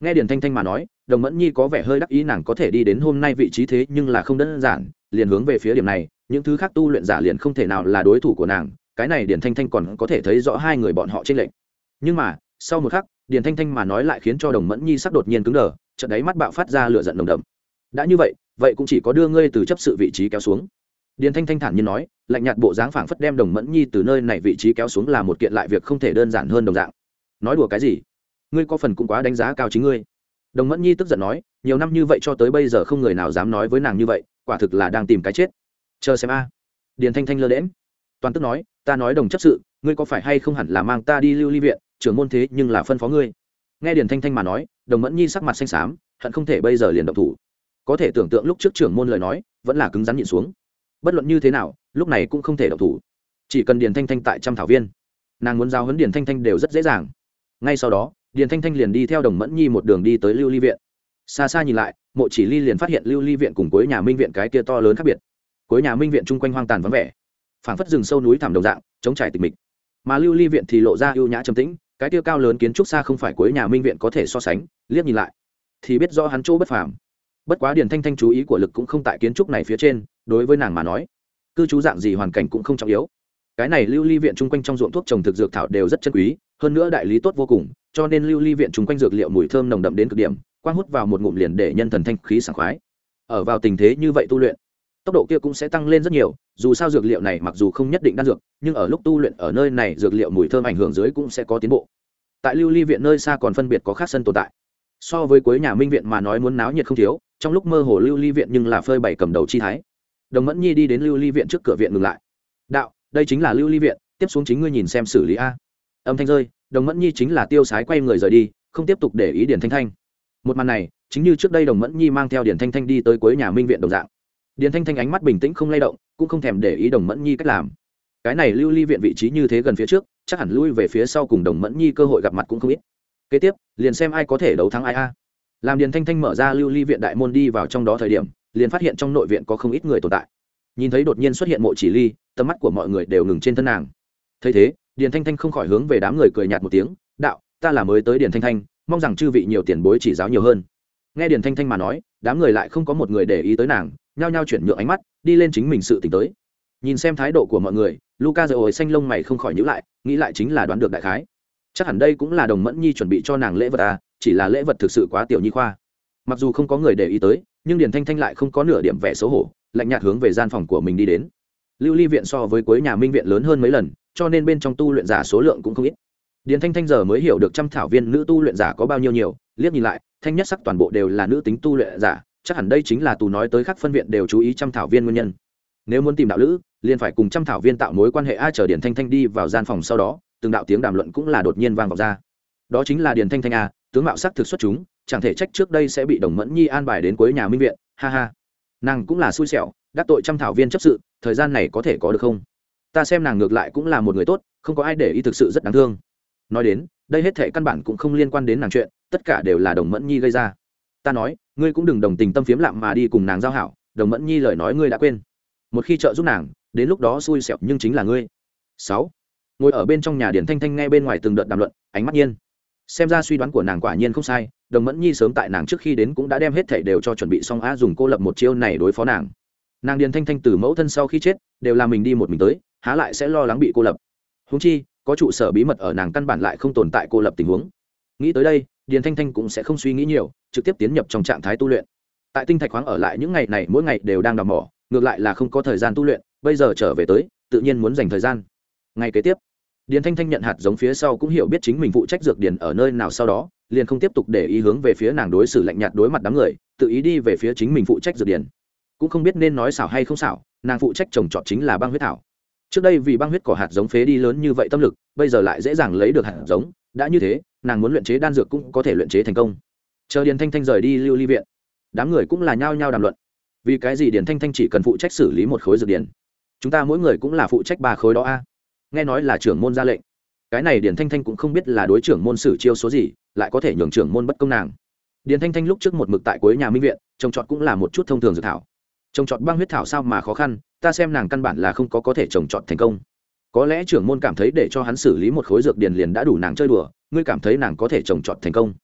Nghe điền thanh thanh mà nói, đồng mẫn nhi có vẻ hơi đắc ý nàng có thể đi đến hôm nay vị trí thế nhưng là không đơn giản, liền hướng về phía điểm này những thứ khác tu luyện giả liền không thể nào là đối thủ của nàng, cái này điền thanh thanh còn có thể thấy rõ hai người bọn họ trên lệnh nhưng mà, sau một khắc, điền thanh thanh mà nói lại khiến cho đồng mẫn nhi sắc đột nhiên cứng đờ trận đáy mắt bạo phát ra lửa giận đồng đậm. Đã như vậy vậy cũng chỉ có đưa ngươi từ chấp sự vị trí kéo xuống. Điền thanh thanh thản nhiên nói, lạnh nhạt bộ dáng phảng phất đem đồng mẫn nhi từ nơi này vị trí kéo xuống là một kiện lại việc không thể đơn giản hơn đồng dạng. Nói đùa cái gì? Ngươi có phần cũng quá đánh giá cao chính ngươi. Đồng mẫn nhi tức giận nói, nhiều năm như vậy cho tới bây giờ không người nào dám nói với nàng như vậy, quả thực là đang tìm cái chết chờ xem a. Điền thanh thanh lơ đễm toàn tức nói, ta nói đồng chấp sự, ngươi có phải hay không hẳn là mang ta đi lưu ly viện, trưởng môn thế nhưng là phân phó ngươi? Nghe điền thanh thanh mà nói, đồng mẫn nhi sắc mặt xanh xám, hận không thể bây giờ liền động thủ. Có thể tưởng tượng lúc trước trưởng môn lời nói, vẫn là cứng rắn nhịn xuống. Bất luận như thế nào, lúc này cũng không thể động thủ. Chỉ cần điền thanh thanh tại trăm thảo viên, nàng muốn giao huấn điền thanh thanh đều rất dễ dàng. Ngay sau đó, điền thanh thanh liền đi theo đồng mẫn nhi một đường đi tới lưu ly viện. Xa xa nhìn lại, mộ chỉ ly liền phát hiện lưu ly viện cùng cuối nhà minh viện cái kia to lớn khác biệt cuối nhà minh viện chung quanh hoang tàn vắng vẻ. Phảng phất rừng sâu núi thảm đồng dạng, chống trải tịch mịch. Mà lưu ly viện thì lộ ra ưu nhã trầm tĩnh, cái tiêu cao lớn kiến trúc xa không phải cuối nhà minh viện có thể so sánh, liếc nhìn lại, thì biết do hắn chỗ bất phàm. Bất quá điền thanh thanh chú ý của lực cũng không tại kiến trúc này phía trên, đối với nàng mà nói, cư trú dạng gì hoàn cảnh cũng không trọng yếu. Cái này lưu ly viện chung quanh trong ruộng thuốc trồng thực dược thảo đều rất chân quý, hơn nữa đại lý tốt vô cùng, cho nên lưu ly viện chung quanh dược liệu mùi thơm nồng đậm đến cực điểm, quang hút vào một ngụm liền để nhân thần thanh khí sảng khoái. Ở vào tình thế như vậy tu luyện tốc độ kia cũng sẽ tăng lên rất nhiều, dù sao dược liệu này mặc dù không nhất định đan dược, nhưng ở lúc tu luyện ở nơi này, dược liệu mùi thơm ảnh hưởng dưới cũng sẽ có tiến bộ. Tại lưu ly viện nơi xa còn phân biệt có khác sân tồn tại. So với cuối nhà minh viện mà nói muốn náo nhiệt không thiếu, trong lúc mơ hồ lưu ly viện nhưng là phơi bày cầm đầu chi thái. Đồng mẫn nhi đi đến lưu ly viện trước cửa viện ngừng lại. Đạo, đây chính là lưu ly viện, tiếp xuống chính ngươi nhìn xem xử lý a. Âm thanh rơi, đồng mẫn nhi chính là tiêu sái quay người rời đi, không tiếp tục để ý điển thanh thanh. Một màn này, chính như trước đây đồng mẫn nhi mang theo điển thanh thanh đi tới cuối nhà minh viện đồng dạng điển thanh thanh ánh mắt bình tĩnh không lay động, cũng không thèm để ý đồng mẫn nhi cách làm. Cái này lưu ly viện vị trí như thế gần phía trước, chắc hẳn lui về phía sau cùng đồng mẫn nhi cơ hội gặp mặt cũng không ít. Kế tiếp, liền xem ai có thể đấu thắng ai a. Làm điền thanh thanh mở ra lưu ly viện đại môn đi vào trong đó thời điểm, liền phát hiện trong nội viện có không ít người tồn tại. Nhìn thấy đột nhiên xuất hiện mộ chỉ ly, tầm mắt của mọi người đều ngừng trên thân nàng. Thấy thế, điền thanh thanh không khỏi hướng về đám người cười nhạt một tiếng, đạo, ta là mới tới điền thanh thanh, mong rằng chư vị nhiều tiền bối chỉ giáo nhiều hơn. Nghe điền thanh thanh mà nói, đám người lại không có một người để ý tới nàng nhao nhao chuyển nhượng ánh mắt, đi lên chính mình sự t tới. Nhìn xem thái độ của mọi người luca giờ hồi xanh lông mày không khỏi nhữ lại, nghĩ lại chính là đoán được đại khái. Chắc hẳn đây cũng là đồng mẫn nhi chuẩn bị cho nàng lễ vật à chỉ là lễ vật thực sự quá tiểu nhi khoa. Mặc dù không có người để ý tới, nhưng điền thanh thanh lại không có nửa điểm vẻ xấu hổ, lạnh nhạt hướng về gian phòng của mình đi đến. Lưu ly viện so với cuối nhà minh viện lớn hơn mấy lần, cho nên bên trong tu luyện giả số lượng cũng không ít. Điền thanh thanh giờ mới hiểu được trăm thảo viên nữ tu luyện giả có bao nhiêu nhiều, liếc nhìn lại, thanh nhất sắc toàn bộ đều là nữ tính tu luyện giả chắc hẳn đây chính là tù nói tới các phân viện đều chú ý trăm thảo viên nguyên nhân. Nếu muốn tìm đạo lữ, liền phải cùng trăm thảo viên tạo mối quan hệ a chờ điền thanh thanh đi vào gian phòng sau đó, từng đạo tiếng đàm luận cũng là đột nhiên vang vọng ra. Đó chính là điền thanh thanh a, tướng mạo sắc thực xuất chúng, chẳng thể trách trước đây sẽ bị đồng mẫn nhi an bài đến cuối nhà minh viện, ha ha. Nàng cũng là xui xẻo, đắc tội trăm thảo viên chấp sự, thời gian này có thể có được không? Ta xem nàng ngược lại cũng là một người tốt, không có ai để ý thực sự rất đáng thương. Nói đến, đây hết thể căn bản cũng không liên quan đến nàng chuyện, tất cả đều là đồng mẫn nhi gây ra. Ta nói ngươi cũng đừng đồng tình tâm phiếm lạm mà đi cùng nàng giao hảo, đồng mẫn nhi lời nói ngươi đã quên. Một khi trợ giúp nàng, đến lúc đó xui xẹo nhưng chính là ngươi. Sáu, ngồi ở bên trong nhà điển thanh thanh nghe bên ngoài từng đợt đàm luận, ánh mắt nhiên. Xem ra suy đoán của nàng quả nhiên không sai, đồng mẫn nhi sớm tại nàng trước khi đến cũng đã đem hết thảy đều cho chuẩn bị xong á dùng cô lập một chiêu này đối phó nàng. Nàng điền thanh thanh từ mẫu thân sau khi chết, đều là mình đi một mình tới, há lại sẽ lo lắng bị cô lập. Húng chi, có trụ sở bí mật ở nàng căn bản lại không tồn tại cô lập tình huống. Nghĩ tới đây điền thanh thanh cũng sẽ không suy nghĩ nhiều, trực tiếp tiến nhập trong trạng thái tu luyện. Tại tinh thạch khoáng ở lại những ngày này, mỗi ngày đều đang đào mỏ, ngược lại là không có thời gian tu luyện, bây giờ trở về tới, tự nhiên muốn dành thời gian. Ngày kế tiếp, điền thanh thanh nhận hạt giống phía sau cũng hiểu biết chính mình phụ trách dược điền ở nơi nào sau đó, liền không tiếp tục để ý hướng về phía nàng đối xử lạnh nhạt đối mặt đám người, tự ý đi về phía chính mình phụ trách dược điền. Cũng không biết nên nói xảo hay không xảo, nàng phụ trách trồng trọt chính là băng huyết thảo. Trước đây vì băng huyết cỏ hạt giống phế đi lớn như vậy tâm lực, bây giờ lại dễ dàng lấy được hạt giống, đã như thế nàng muốn luyện chế đan dược cũng có thể luyện chế thành công. Chờ điền thanh thanh rời đi lưu ly viện, đám người cũng là nhao nhao đàm luận. Vì cái gì điền thanh thanh chỉ cần phụ trách xử lý một khối dược điền? Chúng ta mỗi người cũng là phụ trách ba khối đó a. Nghe nói là trưởng môn ra lệnh. Cái này điền thanh thanh cũng không biết là đối trưởng môn sử chiêu số gì, lại có thể nhường trưởng môn bất công nàng. Điền thanh thanh lúc trước một mực tại cuối nhà minh viện, trồng trọt cũng là một chút thông thường dược thảo. Trồng trọt băng huyết thảo sao mà khó khăn, ta xem nàng căn bản là không có có thể trồng trọt thành công. Có lẽ trưởng môn cảm thấy để cho hắn xử lý một khối dược điền liền đã đủ nàng chơi đùa ngươi cảm thấy nàng có thể trồng trọt thành công.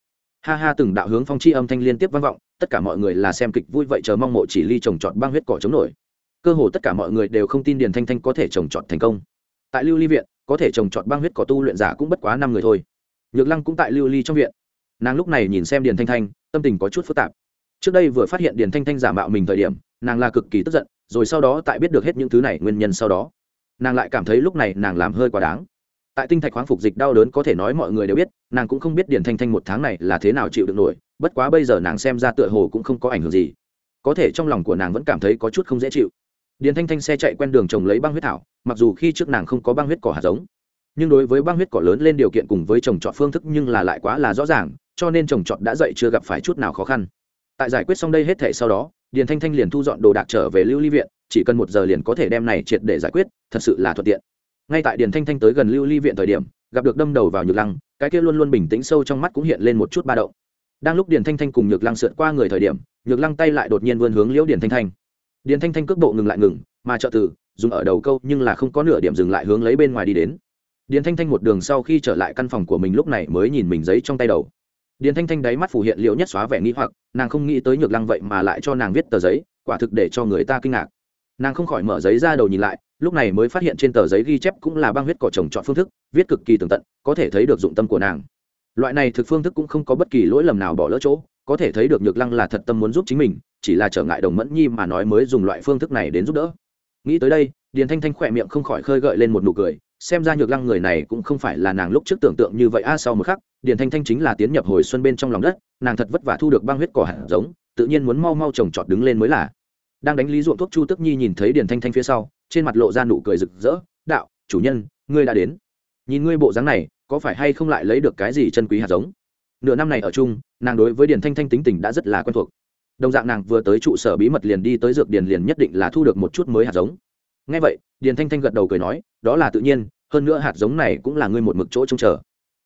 Ha ha, từng đạo hướng phong chi âm thanh liên tiếp vang vọng, tất cả mọi người là xem kịch vui vậy chờ mong mộ chỉ ly trồng trọt băng huyết cỏ chống nổi. Cơ hồ tất cả mọi người đều không tin điền thanh thanh có thể trồng trọt thành công. Tại lưu ly viện, có thể trồng trọt băng huyết cỏ tu luyện giả cũng bất quá năm người thôi. Nhược lăng cũng tại lưu ly trong viện. Nàng lúc này nhìn xem điền thanh thanh, tâm tình có chút phức tạp. Trước đây vừa phát hiện điền thanh thanh giả mạo mình thời điểm, nàng là cực kỳ tức giận, rồi sau đó tại biết được hết những thứ này nguyên nhân sau đó, nàng lại cảm thấy lúc này nàng làm hơi quá đáng tại tinh thạch khoáng phục dịch đau đớn có thể nói mọi người đều biết, nàng cũng không biết điền thanh thanh một tháng này là thế nào chịu được nổi, bất quá bây giờ nàng xem ra tựa hồ cũng không có ảnh hưởng gì. Có thể trong lòng của nàng vẫn cảm thấy có chút không dễ chịu. Điền thanh thanh xe chạy quen đường trồng lấy băng huyết thảo, mặc dù khi trước nàng không có băng huyết cỏ hạt giống, nhưng đối với băng huyết cỏ lớn lên điều kiện cùng với trồng trọt phương thức nhưng là lại quá là rõ ràng, cho nên trồng trọt đã dậy chưa gặp phải chút nào khó khăn. Tại giải quyết xong đây hết thể sau đó, điền thanh thanh liền thu dọn đồ đạc trở về lưu ly viện, chỉ cần một giờ liền có thể đem này triệt để giải quyết, thật sự là thuận tiện ngay tại điền thanh thanh tới gần lưu ly viện thời điểm, gặp được đâm đầu vào nhược lăng, cái kia luôn luôn bình tĩnh sâu trong mắt cũng hiện lên một chút ba động. Đang lúc điền thanh thanh cùng nhược lăng sượt qua người thời điểm, nhược lăng tay lại đột nhiên vươn hướng liễu điền thanh thanh. Điền thanh thanh cước bộ ngừng lại ngừng, mà trợ tử, dùng ở đầu câu nhưng là không có nửa điểm dừng lại hướng lấy bên ngoài đi đến. Điền thanh thanh một đường sau khi trở lại căn phòng của mình lúc này mới nhìn mình giấy trong tay đầu. Điền thanh thanh đáy mắt phủ hiện liễu nhất xóa vẻ nghĩ hoặc, nàng không nghĩ tới nhược lăng vậy mà lại cho nàng viết tờ giấy, quả thực để cho người ta kinh ngạc. Nàng không khỏi mở giấy ra đầu nhìn lại lúc này mới phát hiện trên tờ giấy ghi chép cũng là băng huyết cỏ trồng chọn phương thức, viết cực kỳ tường tận, có thể thấy được dụng tâm của nàng. Loại này thực phương thức cũng không có bất kỳ lỗi lầm nào bỏ lỡ chỗ, có thể thấy được nhược lăng là thật tâm muốn giúp chính mình, chỉ là trở ngại đồng mẫn nhi mà nói mới dùng loại phương thức này đến giúp đỡ. Nghĩ tới đây, điền thanh thanh khỏe miệng không khỏi khơi gợi lên một nụ cười, xem ra nhược lăng người này cũng không phải là nàng lúc trước tưởng tượng như vậy. A, sau một khắc, điền thanh thanh chính là tiến nhập hồi xuân bên trong lòng đất, nàng thật vất vả thu được băng huyết cỏ hạt giống, tự nhiên muốn mau mau trồng trọt đứng lên mới là. Đang đánh lý ruộng thuốc chu tức nhi nhìn thấy điền thanh thanh phía sau trên mặt lộ ra nụ cười rực rỡ, đạo, chủ nhân, ngươi đã đến. Nhìn ngươi bộ dáng này, có phải hay không lại lấy được cái gì chân quý hạt giống? Nửa năm này ở chung, nàng đối với điền thanh thanh tính tình đã rất là quen thuộc. Đồng dạng nàng vừa tới trụ sở bí mật liền đi tới dược điền liền nhất định là thu được một chút mới hạt giống. Ngay vậy, điền thanh thanh gật đầu cười nói, đó là tự nhiên, hơn nữa hạt giống này cũng là ngươi một mực chỗ trông chờ.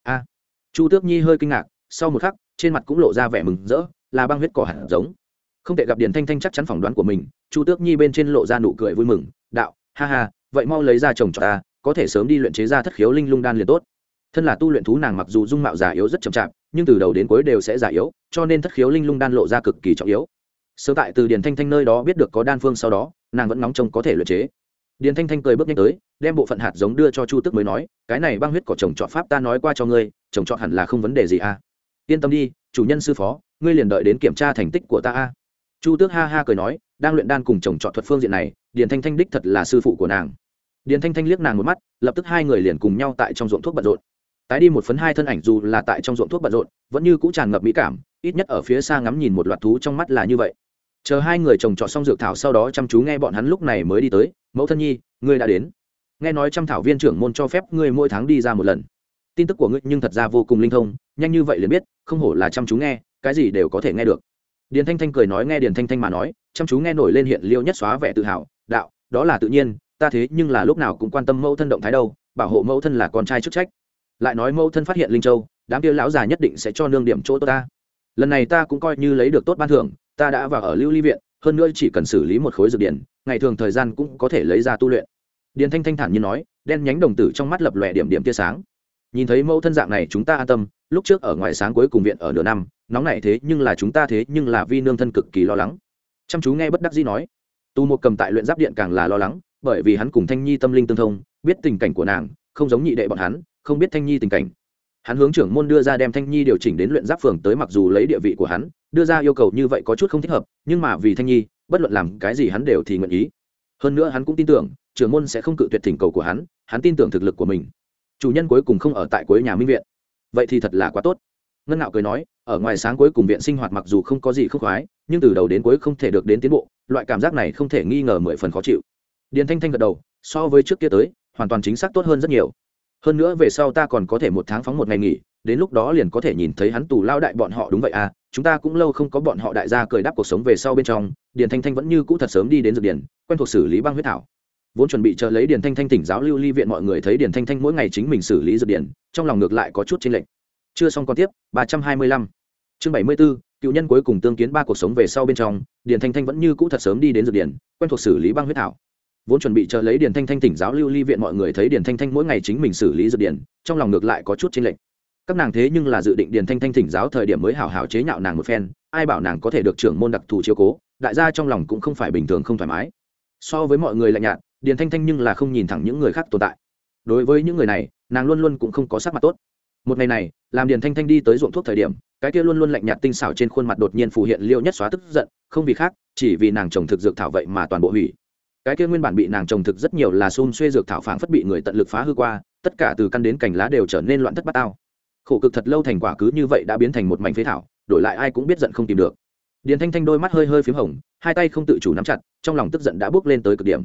A. Chu tước nhi hơi kinh ngạc, sau một khắc, trên mặt cũng lộ ra vẻ mừng rỡ, là băng huyết cỏ hạt giống. Không thể gặp điền thanh thanh chắc chắn phỏng đoán của mình, chu tước nhi bên trên lộ ra nụ cười vui mừng đạo, ha ha, vậy mau lấy ra chồng cho ta, có thể sớm đi luyện chế ra thất khiếu linh lung đan liền tốt. Thân là tu luyện thú nàng mặc dù dung mạo già yếu rất chậm chạp, nhưng từ đầu đến cuối đều sẽ già yếu, cho nên thất khiếu linh lung đan lộ ra cực kỳ trọng yếu. Sớm tại từ điền thanh thanh nơi đó biết được có đan phương sau đó, nàng vẫn nóng trông có thể luyện chế. Điền thanh thanh cười bước nhanh tới, đem bộ phận hạt giống đưa cho chu tức mới nói, cái này băng huyết cỏ trồng trọt pháp ta nói qua cho ngươi, trồng trọt hẳn là không vấn đề gì à. Yên tâm đi, chủ nhân sư phó, ngươi liền đợi đến kiểm tra thành tích của ta a. Chu tước ha ha cười nói đang luyện đan cùng chồng chọn thuật phương diện này, điền thanh thanh đích thật là sư phụ của nàng. Điền thanh thanh liếc nàng một mắt, lập tức hai người liền cùng nhau tại trong ruộng thuốc bận rộn. Tái đi một phấn hai thân ảnh dù là tại trong ruộng thuốc bận rộn, vẫn như cũng tràn ngập mỹ cảm, ít nhất ở phía xa ngắm nhìn một loạt thú trong mắt là như vậy. Chờ hai người trồng trọt xong dược thảo sau đó chăm chú nghe bọn hắn lúc này mới đi tới, mẫu thân nhi, ngươi đã đến. Nghe nói trăm thảo viên trưởng môn cho phép ngươi mỗi tháng đi ra một lần. Tin tức của ngươi nhưng thật ra vô cùng linh thông, nhanh như vậy liền biết, không hổ là chăm chú nghe, cái gì đều có thể nghe được. Điền thanh thanh cười nói nghe điền thanh thanh mà nói chăm chú nghe nổi lên hiện liêu nhất xóa vẻ tự hào, đạo, đó là tự nhiên, ta thế nhưng là lúc nào cũng quan tâm mẫu thân động thái đâu, bảo hộ mẫu thân là con trai chức trách. Lại nói mẫu thân phát hiện linh châu, đám kia lão già nhất định sẽ cho nương điểm chỗ tốt ta. Lần này ta cũng coi như lấy được tốt ban thưởng, ta đã vào ở lưu ly viện, hơn nữa chỉ cần xử lý một khối dược điển, ngày thường thời gian cũng có thể lấy ra tu luyện. Điền thanh thanh thản như nói, đen nhánh đồng tử trong mắt lập lòe điểm điểm tia sáng. Nhìn thấy mẫu thân dạng này chúng ta an tâm, lúc trước ở ngoài sáng cuối cùng viện ở nửa năm, nóng này thế nhưng là chúng ta thế nhưng là vi nương thân cực kỳ lo lắng chăm chú nghe bất đắc dĩ nói. Tu một cầm tại luyện giáp điện càng là lo lắng, bởi vì hắn cùng thanh nhi tâm linh tương thông, biết tình cảnh của nàng, không giống nhị đệ bọn hắn, không biết thanh nhi tình cảnh. Hắn hướng trưởng môn đưa ra đem thanh nhi điều chỉnh đến luyện giáp phường tới mặc dù lấy địa vị của hắn, đưa ra yêu cầu như vậy có chút không thích hợp, nhưng mà vì thanh nhi, bất luận làm cái gì hắn đều thì nguyện ý. Hơn nữa hắn cũng tin tưởng, trưởng môn sẽ không cự tuyệt thỉnh cầu của hắn hắn tin tưởng thực lực của mình. Chủ nhân cuối cùng không ở tại cuối nhà minh viện. Vậy thì thật là quá tốt. Ngân ngạo cười nói ở ngoài sáng cuối cùng viện sinh hoạt mặc dù không có gì khốc khoái, nhưng từ đầu đến cuối không thể được đến tiến bộ, loại cảm giác này không thể nghi ngờ mười phần khó chịu. Điền thanh thanh gật đầu, so với trước kia tới, hoàn toàn chính xác tốt hơn rất nhiều. Hơn nữa về sau ta còn có thể một tháng phóng một ngày nghỉ, đến lúc đó liền có thể nhìn thấy hắn tù lao đại bọn họ đúng vậy à chúng ta cũng lâu không có bọn họ đại gia cười đáp cuộc sống về sau bên trong, điền thanh thanh vẫn như cũ thật sớm đi đến dược điền, quen thuộc xử lý băng huyết thảo. Vốn chuẩn bị chờ lấy điền thanh thanh tỉnh giáo lưu ly viện mọi người thấy điền thanh thanh mỗi ngày chính mình xử lý dược điền, trong lòng ngược lại có chút chênh lệch chưa xong còn tiếp ba trăm hai mươi lăm. Chương bảy mươi 74, cựu nhân cuối cùng tương kiến ba cuộc sống về sau bên trong điền thanh thanh vẫn như cũ thật sớm đi đến dược điện, quen thuộc xử lý băng huyết thảo. Vốn chuẩn bị chờ lấy điền thanh thanh tỉnh giáo lưu ly viện mọi người thấy điền thanh thanh mỗi ngày chính mình xử lý dược điện, trong lòng ngược lại có chút chênh lệch. Các nàng thế nhưng là dự định điền thanh thanh thỉnh giáo thời điểm mới hảo hảo chế nhạo nàng một phen ai bảo nàng có thể được trưởng môn đặc thù chiếu cố đại gia trong lòng cũng không phải bình thường không thoải mái. So với mọi người lạnh nhạt điền thanh thanh nhưng là không nhìn thẳng những người khác tồn tại. Đối với những người này nàng luôn luôn cũng không có sắc mặt tốt một ngày này, làm điền thanh thanh đi tới ruộng thuốc thời điểm, cái kia luôn luôn lạnh nhạt tinh xảo trên khuôn mặt đột nhiên phù hiện liêu nhất xóa tức giận, không vì khác, chỉ vì nàng trồng thực dược thảo vậy mà toàn bộ hủy. Cái kia nguyên bản bị nàng trồng thực rất nhiều là xôn xuê dược thảo phảng phất bị người tận lực phá hư qua, tất cả từ căn đến cành lá đều trở nên loạn thất bát ao khổ cực thật lâu thành quả cứ như vậy đã biến thành một mảnh phế thảo, đổi lại ai cũng biết giận không tìm được. Điền thanh thanh đôi mắt hơi hơi p h í m hồng, hai tay không tự chủ nắm chặt, trong lòng tức giận đã bước lên tới cực điểm.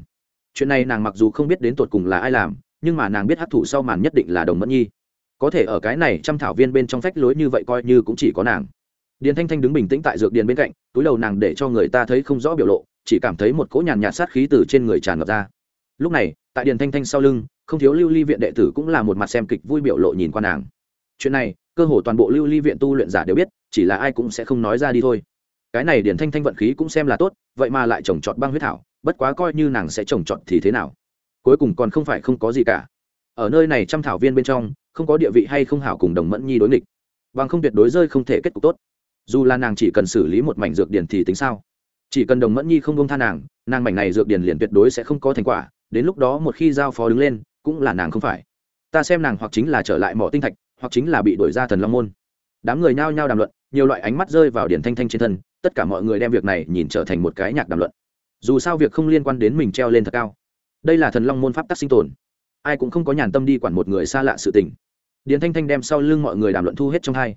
Chuyện này nàng mặc dù không biết đến tột cùng là ai làm, nhưng mà nàng biết hấp thụ sau màn nhất định là đồng mẫn nhi có thể ở cái này trăm thảo viên bên trong phách lối như vậy coi như cũng chỉ có nàng. Điền thanh thanh đứng bình tĩnh tại dược điền bên cạnh, túi đầu nàng để cho người ta thấy không rõ biểu lộ, chỉ cảm thấy một cỗ nhàn nhạt sát khí từ trên người tràn ngập ra. Lúc này, tại điền thanh thanh sau lưng, không thiếu lưu ly viện đệ tử cũng là một mặt xem kịch vui biểu lộ nhìn qua nàng. Chuyện này, cơ hồ toàn bộ lưu ly viện tu luyện giả đều biết, chỉ là ai cũng sẽ không nói ra đi thôi. Cái này điển thanh thanh vận khí cũng xem là tốt, vậy mà lại trồng trọt băng huyết thảo, bất quá coi như nàng sẽ trồng trọt thì thế nào? Cuối cùng còn không phải không có gì cả. Ở nơi này trăm thảo viên bên trong không có địa vị hay không hảo cùng đồng mẫn nhi đối nghịch. Bằng không tuyệt đối rơi không thể kết cục tốt. Dù là nàng chỉ cần xử lý một mảnh dược điển thì tính sao? Chỉ cần đồng mẫn nhi không bông tha nàng nàng mảnh này dược điển liền tuyệt đối sẽ không có thành quả. Đến lúc đó một khi giao phó đứng lên, cũng là nàng không phải. Ta xem nàng hoặc chính là trở lại mỏ tinh thạch, hoặc chính là bị đổi ra thần long môn. Đám người nhao nhao đàm luận, nhiều loại ánh mắt rơi vào điển thanh thanh trên thân, tất cả mọi người đem việc này nhìn trở thành một cái nhạc đàm luận. Dù sao việc không liên quan đến mình treo lên thật cao. Đây là thần long môn pháp tắc sinh tồn ai cũng không có nhàn tâm đi quản một người xa lạ sự tình. Điển thanh thanh đem sau lưng mọi người đàm luận thu hết trong hai.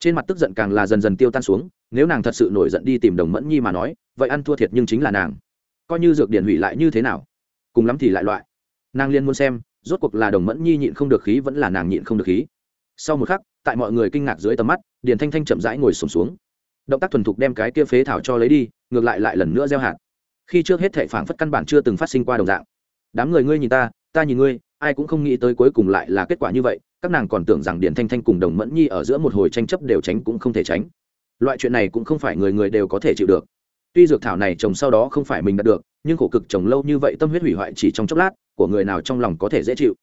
Trên mặt tức giận càng là dần dần tiêu tan xuống nếu nàng thật sự nổi giận đi tìm đồng mẫn nhi mà nói vậy ăn thua thiệt nhưng chính là nàng. Coi như dược điển hủy lại như thế nào cùng lắm thì lại loại. Nàng liên muốn xem rốt cuộc là đồng mẫn nhi nhịn không được khí vẫn là nàng nhịn không được khí. Sau một khắc tại mọi người kinh ngạc dưới tầm mắt điền thanh thanh chậm rãi ngồi sùng xuống, xuống động tác thuần thục đem cái kia phế thảo cho lấy đi ngược lại lại lần nữa gieo hạt. Khi trước hết thệ phảng phất căn bản chưa từng phát sinh qua đồng dạng. Đám người ngươi nhìn ta ta nhìn ngươi, ai cũng không nghĩ tới cuối cùng lại là kết quả như vậy, các nàng còn tưởng rằng điển thanh thanh cùng đồng mẫn nhi ở giữa một hồi tranh chấp đều tránh cũng không thể tránh. Loại chuyện này cũng không phải người người đều có thể chịu được. Tuy dược thảo này trồng sau đó không phải mình đạt được, nhưng khổ cực trồng lâu như vậy tâm huyết hủy hoại chỉ trong chốc lát, của người nào trong lòng có thể dễ chịu.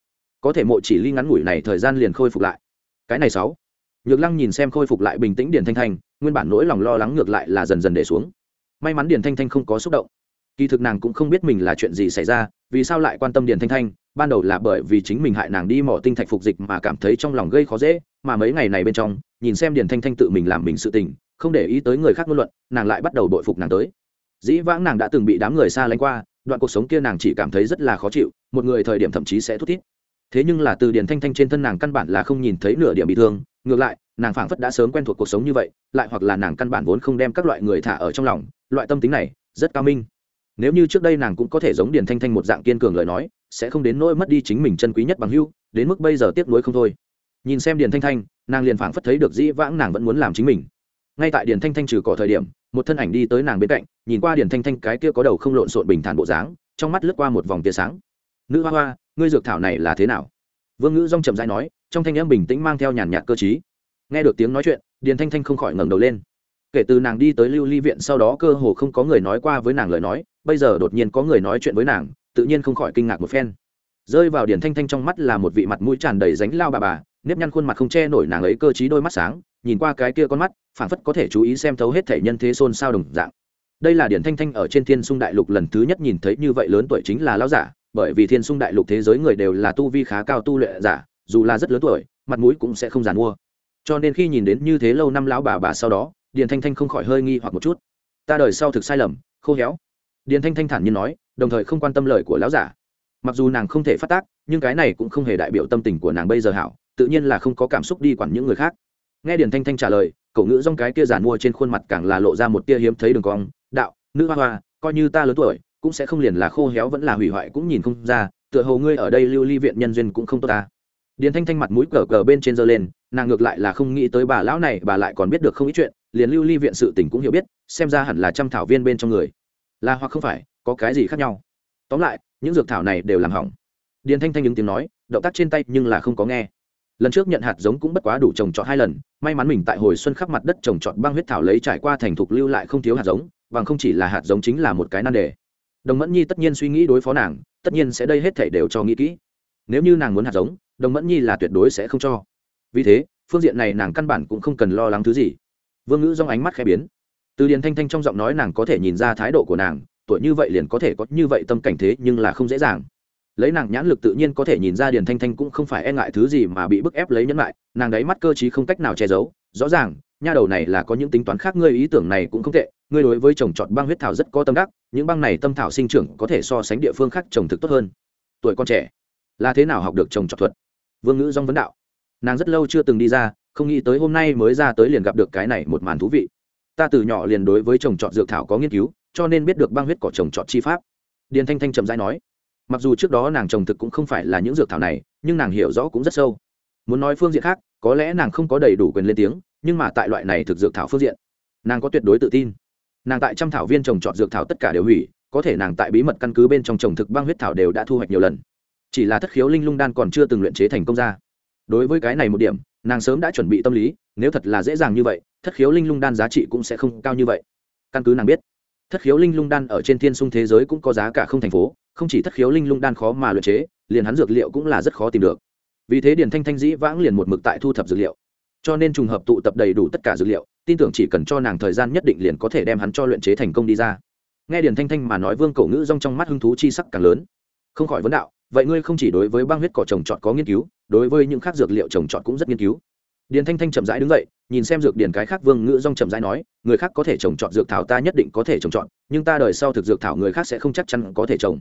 Có thể mộ chỉ ly ngắn ngủi này thời gian liền khôi phục lại. Cái này sáu. Nhược lăng nhìn xem khôi phục lại bình tĩnh điền thanh thanh, nguyên bản nỗi lòng lo lắng ngược lại là dần dần để xuống. May mắn điền thanh thanh không có xúc động kỳ thực nàng cũng không biết mình là chuyện gì xảy ra, vì sao lại quan tâm điền thanh thanh, ban đầu là bởi vì chính mình hại nàng đi mỏ tinh thạch phục dịch mà cảm thấy trong lòng gây khó dễ, mà mấy ngày này bên trong, nhìn xem điền thanh thanh tự mình làm mình sự tình, không để ý tới người khác ngôn luận, nàng lại bắt đầu bội phục nàng tới. Dĩ vãng nàng đã từng bị đám người xa lánh qua, đoạn cuộc sống kia nàng chỉ cảm thấy rất là khó chịu, một người thời điểm thậm chí sẽ thút thít. Thế nhưng là từ điền thanh thanh trên thân nàng căn bản là không nhìn thấy nửa điểm bị thương, ngược lại, nàng phảng phất đã sớm quen thuộc cuộc sống như vậy, lại hoặc là nàng căn bản vốn không đem các loại người thả ở trong lòng, loại tâm tính này rất cao minh nếu như trước đây nàng cũng có thể giống điền thanh thanh một dạng kiên cường lời nói, sẽ không đến nỗi mất đi chính mình chân quý nhất bằng hưu đến mức bây giờ tiếc nuối không thôi. Nhìn xem điền thanh thanh, nàng liền phảng phất thấy được dĩ vãng nàng vẫn muốn làm chính mình. Ngay tại điền thanh thanh trừ cỏ thời điểm, một thân ảnh đi tới nàng bên cạnh, nhìn qua điền thanh thanh cái kia có đầu không lộn xộn bình thản bộ dáng, trong mắt lướt qua một vòng tia sáng. Nữ hoa hoa, ngươi dược thảo này là thế nào? Vương ngữ dong chậm dãi nói, trong thanh âm bình tĩnh mang theo nhàn nhạt cơ chí nghe được tiếng nói chuyện, điền thanh thanh không khỏi ngẩng đầu lên. Kể từ nàng đi tới lưu ly viện sau đó cơ hồ không có người nói qua với nàng lời nói bây giờ đột nhiên có người nói chuyện với nàng, tự nhiên không khỏi kinh ngạc một phen. Rơi vào điển thanh thanh trong mắt là một vị mặt mũi tràn đầy ránh lao bà bà, nếp nhăn khuôn mặt không che nổi nàng ấy cơ t đôi mắt sáng, nhìn qua cái kia con mắt, phảng phất có thể chú ý xem thấu hết thể nhân thế xôn xao đồng dạng. Đây là điển thanh thanh ở trên thiên sung đại lục lần thứ nhất nhìn thấy như vậy lớn tuổi chính là lão giả, bởi vì thiên sung đại lục thế giới người đều là tu vi khá cao tu luyện giả, dù là rất lớn tuổi, mặt mũi cũng sẽ không giàn mua. Cho nên khi nhìn đến như thế lâu năm lão bà bà sau đó điển thanh thanh không khỏi hơi nghi hoặc một chút. Ta đời sau thực sai lầm, khô héo điền thanh thanh thản nhiên nói, đồng thời không quan tâm lời của lão giả. Mặc dù nàng không thể phát tác, nhưng cái này cũng không hề đại biểu tâm tình của nàng bây giờ hảo, tự nhiên là không có cảm xúc đi quản những người khác. Nghe điền thanh thanh trả lời, cậu ngữ dong cái kia giàn mua trên khuôn mặt càng là lộ ra một tia hiếm thấy đường cong. Đạo, nữ hoa hoa, coi như ta lớn tuổi, cũng sẽ không liền là khô héo vẫn là hủy hoại cũng nhìn không ra, tựa hồ ngươi ở đây lưu ly viện nhân duyên cũng không tốt ta. Điền thanh thanh mặt mũi cờ cờ bên trên giơ lên, nàng ngược lại là không nghĩ tới bà lão này, bà lại còn biết được không ít chuyện, liền lưu ly viện sự tình cũng hiểu biết, xem ra hẳn là trăm thảo viên bên trong người là hoặc không phải, có cái gì khác nhau. Tóm lại, những dược thảo này đều làm hỏng. Điền thanh thanh những tiếng nói, động tác trên tay nhưng là không có nghe. Lần trước nhận hạt giống cũng bất quá đủ trồng trọt hai lần, may mắn mình tại hồi xuân khắp mặt đất trồng trọt băng huyết thảo lấy trải qua thành thục lưu lại không thiếu hạt giống và không chỉ là hạt giống chính là một cái nan đề. Đồng mẫn nhi tất nhiên suy nghĩ đối phó nàng, tất nhiên sẽ đây hết thể đều cho nghĩ kỹ. Nếu như nàng muốn hạt giống, đồng mẫn nhi là tuyệt đối sẽ không cho. Vì thế, phương diện này nàng căn bản cũng không cần lo lắng thứ gì. Vương ngữ dòng ánh mắt khẽ biến từ điền thanh thanh trong giọng nói nàng có thể nhìn ra thái độ của nàng, tuổi như vậy liền có thể có như vậy tâm cảnh thế nhưng là không dễ dàng. Lấy nàng nhãn lực tự nhiên có thể nhìn ra điền thanh thanh cũng không phải e ngại thứ gì mà bị bức ép lấy nhẫn lại nàng đáy mắt cơ t không cách nào che giấu, rõ ràng, nha đầu này là có những tính toán khác ngươi ý tưởng này cũng không tệ, ngươi đối với trồng trọt băng huyết thảo rất có tâm đắc, những băng này tâm thảo sinh trưởng có thể so sánh địa phương khác trồng thực tốt hơn. Tuổi con trẻ, là thế nào học được trồng trọt thuật? Vương ngữ dong vấn đạo. Nàng rất lâu chưa từng đi ra, không nghĩ tới hôm nay mới ra tới liền gặp được cái này một màn thú vị ta từ nhỏ liền đối với trồng trọt dược thảo có nghiên cứu, cho nên biết được băng huyết cỏ trồng trọt chi pháp. Điền thanh thanh trầm dai nói. Mặc dù trước đó nàng trồng thực cũng không phải là những dược thảo này, nhưng nàng hiểu rõ cũng rất sâu. Muốn nói phương diện khác, có lẽ nàng không có đầy đủ quyền lên tiếng, nhưng mà tại loại này thực dược thảo phương diện, nàng có tuyệt đối tự tin. Nàng tại trăm thảo viên trồng trọt dược thảo tất cả đều hủy, có thể nàng tại bí mật căn cứ bên trong trồng thực băng huyết thảo đều đã thu hoạch nhiều lần. Chỉ là thất khiếu linh lung đan còn chưa từng luyện chế thành công ra đối với cái này một điểm, nàng sớm đã chuẩn bị tâm lý, nếu thật là dễ dàng như vậy, thất khiếu linh lung đan giá trị cũng sẽ không cao như vậy. Căn cứ nàng biết, thất khiếu linh lung đan ở trên thiên sung thế giới cũng có giá cả không thành phố, không chỉ thất khiếu linh lung đan khó mà luyện chế, liền hắn dược liệu cũng là rất khó tìm được. Vì thế điền thanh thanh dĩ vãng liền một mực tại thu thập dược liệu. Cho nên trùng hợp tụ tập đầy đủ tất cả dược liệu, tin tưởng chỉ cần cho nàng thời gian nhất định liền có thể đem hắn cho luyện chế thành công đi ra. Nghe điền thanh thanh mà nói vương cổ ngữ rong trong mắt hứng thú chi sắc càng lớn. Không khỏi vấn đạo, vậy ngươi không chỉ đối với băng huyết cỏ trồng trọt có nghiên cứu đối với những khác dược liệu trồng trọt cũng rất nghiên cứu. Điền thanh thanh chậm rãi đứng dậy, nhìn xem dược điền cái khác vương ngữ rong chậm rãi nói, người khác có thể trồng trọt dược thảo ta nhất định có thể trồng trọt, nhưng ta đời sau thực dược thảo người khác sẽ không chắc chắn có thể trồng.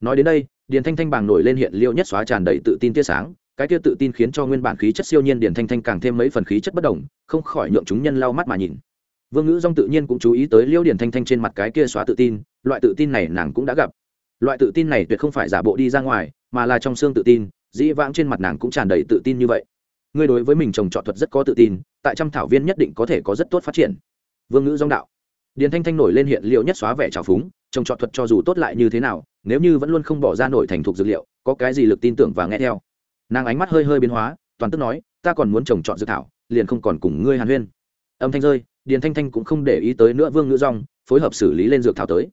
Nói đến đây, điền thanh thanh bàng nổi lên hiện liêu nhất xóa tràn đầy tự tin tia sáng, cái tia tự tin khiến cho nguyên bản khí chất siêu nhiên điền thanh thanh càng thêm mấy phần khí chất bất đồng, không khỏi nhượng chúng nhân lau mắt mà nhìn. Vương ngữ Dung tự nhiên cũng chú ý tới liêu điền thanh thanh trên mặt cái kia xóa tự tin, loại tự tin này nàng cũng đã gặp. Loại tự tin này tuyệt không phải giả bộ đi ra ngoài, mà là trong xương tự tin dĩ vãng trên mặt nàng cũng tràn đầy tự tin như vậy. Ngươi đối với mình trồng trọt thuật rất có tự tin, tại trăm thảo viên nhất định có thể có rất tốt phát triển. Vương ngữ dong đạo. Điền thanh thanh nổi lên hiện liệu nhất xóa vẻ trào phúng, trồng trọt thuật cho dù tốt lại như thế nào, nếu như vẫn luôn không bỏ ra nổi thành thục dược liệu, có cái gì lực tin tưởng và nghe theo. Nàng ánh mắt hơi hơi biến hóa, toàn tức nói, ta còn muốn trồng trọt dự thảo, liền không còn cùng ngươi hàn huyên. Âm thanh rơi, điền thanh thanh cũng không để ý tới nữa vương ngữ dong phối hợp xử lý lên dược thảo tới.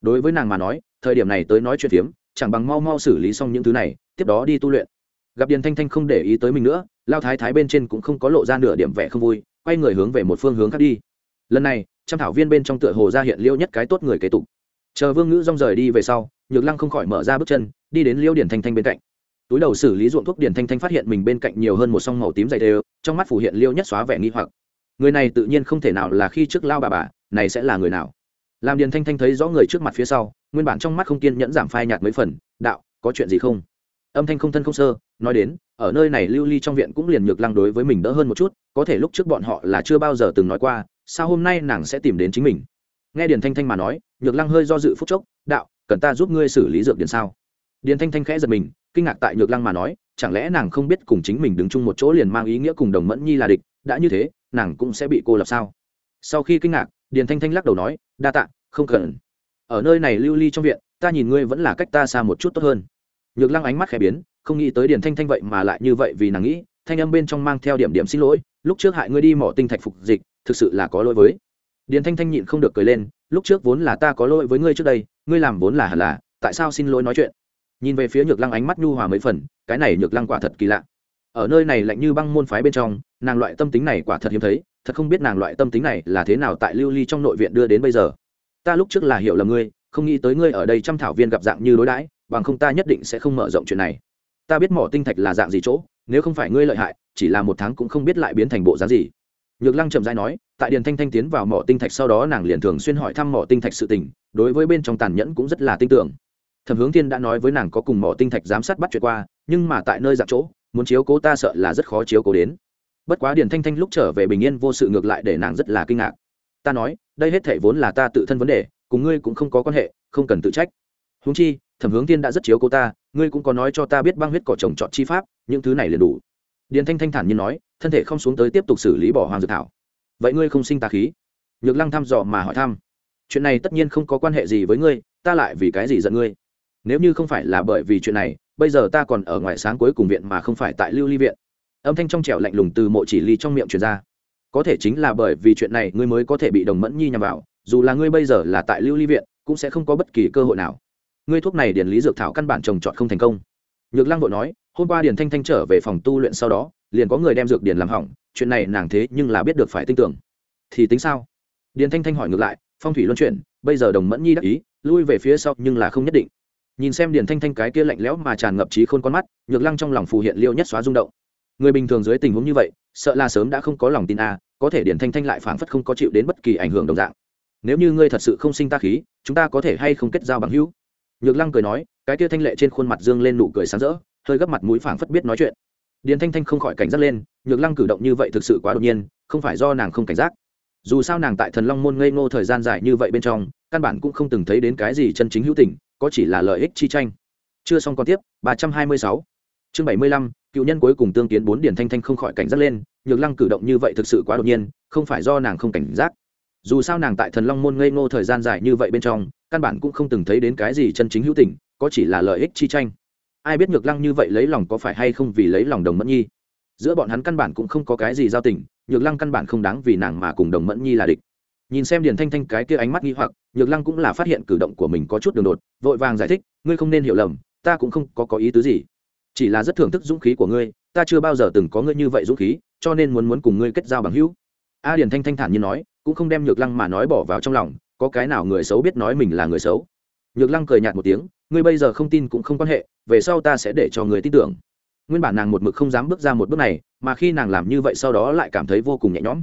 Đối với nàng mà nói, thời điểm này tới nói chuyện phiếm chẳng bằng mau mau xử lý xong những thứ này, tiếp đó đi tu luyện. Gặp điền thanh thanh không để ý tới mình nữa, lao thái thái bên trên cũng không có lộ ra nửa điểm vẻ không vui, quay người hướng về một phương hướng khác đi. Lần này trăm thảo viên bên trong tựa hồ ra hiện liêu nhất cái tốt người kế tục. Chờ vương ngữ rong rời đi về sau, nhược lăng không khỏi mở ra bước chân, đi đến liêu điển thanh thanh bên cạnh. Túi đầu xử lý ruộng thuốc điển thanh thanh phát hiện mình bên cạnh nhiều hơn một song màu tím dày đều, trong mắt phủ hiện liêu nhất xóa vẻ nghi hoặc. Người này tự nhiên không thể nào là khi trước lao bà bà, này sẽ là người nào? Làm điền thanh thanh thấy rõ người trước mặt phía sau nguyên bản trong mắt không kiên nhẫn giảm phai nhạt mấy phần, đạo, có chuyện gì không? Âm thanh không thân không sơ, nói đến, ở nơi này lưu ly trong viện cũng liền nhược lăng đối với mình đỡ hơn một chút, có thể lúc trước bọn họ là chưa bao giờ từng nói qua, sao hôm nay nàng sẽ tìm đến chính mình? Nghe điền thanh thanh mà nói, nhược lăng hơi do dự phúc chốc, đạo, cần ta giúp ngươi xử lý dược điền sao? Điền thanh thanh khẽ giật mình, kinh ngạc tại nhược lăng mà nói, chẳng lẽ nàng không biết cùng chính mình đứng chung một chỗ liền mang ý nghĩa cùng đồng mẫn nhi là địch, đã như thế, nàng cũng sẽ bị cô lập sao? Sau khi kinh ngạc, điền thanh thanh lắc đầu nói, đa tạ, không cần ở nơi này lưu ly trong viện, ta nhìn ngươi vẫn là cách ta xa một chút tốt hơn. Nhược lăng ánh mắt khẽ biến, không nghĩ tới điền thanh thanh vậy mà lại như vậy vì nàng nghĩ, thanh âm bên trong mang theo điểm điểm xin lỗi, lúc trước hại ngươi đi mỏ tinh thạch phục dịch, thực sự là có lỗi với. Điền thanh thanh nhịn không được cười lên, lúc trước vốn là ta có lỗi với ngươi trước đây, ngươi làm vốn là hẳn là, tại sao xin lỗi nói chuyện? Nhìn về phía nhược lăng ánh mắt nhu hòa mấy phần, cái này nhược lăng quả thật kỳ lạ. Ở nơi này lạnh như băng môn phái bên trong, nàng loại tâm tính này quả thật hiếm thấy, thật không biết nàng loại tâm tính này là thế nào tại lưu ly trong nội viện đưa đến bây giờ ta lúc trước là hiểu lầm ngươi, không nghĩ tới ngươi ở đây trăm thảo viên gặp dạng như đối đãi, bằng không ta nhất định sẽ không mở rộng chuyện này. Ta biết mỏ tinh thạch là dạng gì chỗ, nếu không phải ngươi lợi hại, chỉ là một tháng cũng không biết lại biến thành bộ dáng gì. Nhược lăng trầm dai nói, tại điền thanh thanh tiến vào mỏ tinh thạch sau đó nàng liền thường xuyên hỏi thăm mỏ tinh thạch sự tình, đối với bên trong tàn nhẫn cũng rất là tin tưởng. Thẩm hướng thiên đã nói với nàng có cùng mỏ tinh thạch giám sát bắt chuyện qua, nhưng mà tại nơi dạng chỗ, muốn chiếu cố ta sợ là rất khó chiếu cố đến. Bất quá điền thanh thanh lúc trở về bình yên vô sự ngược lại để nàng rất là kinh ngạc. Ta nói đây hết thể vốn là ta tự thân vấn đề, cùng ngươi cũng không có quan hệ, không cần tự trách. Húng chi, thẩm hướng tiên đã rất chiếu cô ta, ngươi cũng có nói cho ta biết băng huyết cỏ trồng trọt chi pháp, những thứ này liền đủ. Điền thanh thanh thản nhiên nói, thân thể không xuống tới tiếp tục xử lý bỏ hoàng dược thảo. Vậy ngươi không sinh tà khí? Nhược lăng thăm dò mà hỏi thăm. Chuyện này tất nhiên không có quan hệ gì với ngươi, ta lại vì cái gì giận ngươi? Nếu như không phải là bởi vì chuyện này, bây giờ ta còn ở ngoài sáng cuối cùng viện mà không phải tại lưu ly viện. Âm thanh trong trẻo lạnh lùng từ mộ chỉ ly trong miệng truyền ra có thể chính là bởi vì chuyện này ngươi mới có thể bị đồng mẫn nhi nhằm vào, dù là ngươi bây giờ là tại lưu ly viện, cũng sẽ không có bất kỳ cơ hội nào. Ngươi thuốc này điển lý dược thảo căn bản trồng trọt không thành công. Nhược lăng vội nói, hôm qua điển thanh thanh trở về phòng tu luyện sau đó, liền có người đem dược điển làm hỏng, chuyện này nàng thế nhưng là biết được phải tin tưởng. Thì tính sao? Điển thanh thanh hỏi ngược lại, phong thủy luân chuyển, bây giờ đồng mẫn nhi đắc ý, lui về phía sau nhưng là không nhất định. Nhìn xem điển thanh thanh cái kia lạnh lẽo mà tràn ngập trí khôn con mắt, nhược lăng trong lòng phù hiện liêu nhất xóa rung động người bình thường dưới tình huống như vậy, sợ là sớm đã không có lòng tin a, có thể điển thanh thanh lại phảng phất không có chịu đến bất kỳ ảnh hưởng đồng dạng. Nếu như ngươi thật sự không sinh ta khí, chúng ta có thể hay không kết giao bằng hữu? Nhược lăng cười nói, cái kia thanh lệ trên khuôn mặt dương lên nụ cười sáng rỡ, hơi gấp mặt mũi phảng phất biết nói chuyện. Điền thanh thanh không khỏi cảnh giác lên, nhược lăng cử động như vậy thực sự quá đột nhiên, không phải do nàng không cảnh giác. Dù sao nàng tại thần long môn ngây ngô thời gian dài như vậy bên trong, căn bản cũng không từng thấy đến cái gì chân chính hữu tình, có chỉ là lợi ích chi tranh. Chưa xong còn tiếp, ba trăm hai mươi sáu. Chương bảy mươi lăm cựu nhân cuối cùng tương kiến bốn điển thanh thanh không khỏi cảnh giác lên, nhược lăng cử động như vậy thực sự quá đột nhiên, không phải do nàng không cảnh giác. Dù sao nàng tại thần long môn ngây ngô thời gian dài như vậy bên trong, căn bản cũng không từng thấy đến cái gì chân chính hữu tình, có chỉ là lợi ích chi tranh. Ai biết nhược lăng như vậy lấy lòng có phải hay không vì lấy lòng đồng mẫn nhi? Giữa bọn hắn căn bản cũng không có cái gì giao tình, nhược lăng căn bản không đáng vì nàng mà cùng đồng mẫn nhi là địch. Nhìn xem điền thanh thanh cái kia ánh mắt nghi hoặc, nhược lăng cũng là phát hiện cử động của mình có chút đường đột, vội vàng giải thích, ngươi không nên hiểu lầm, ta cũng không có có ý tứ gì chỉ là rất thưởng thức dũng khí của ngươi, ta chưa bao giờ từng có ngươi như vậy dũng khí, cho nên muốn muốn cùng ngươi kết giao bằng hữu. A điền thanh thanh thản như nói, cũng không đem nhược lăng mà nói bỏ vào trong lòng, có cái nào người xấu biết nói mình là người xấu. Nhược lăng cười nhạt một tiếng, ngươi bây giờ không tin cũng không quan hệ, về sau ta sẽ để cho người tin tưởng. Nguyên bản nàng một mực không dám bước ra một bước này, mà khi nàng làm như vậy sau đó lại cảm thấy vô cùng nhẹ nhõm.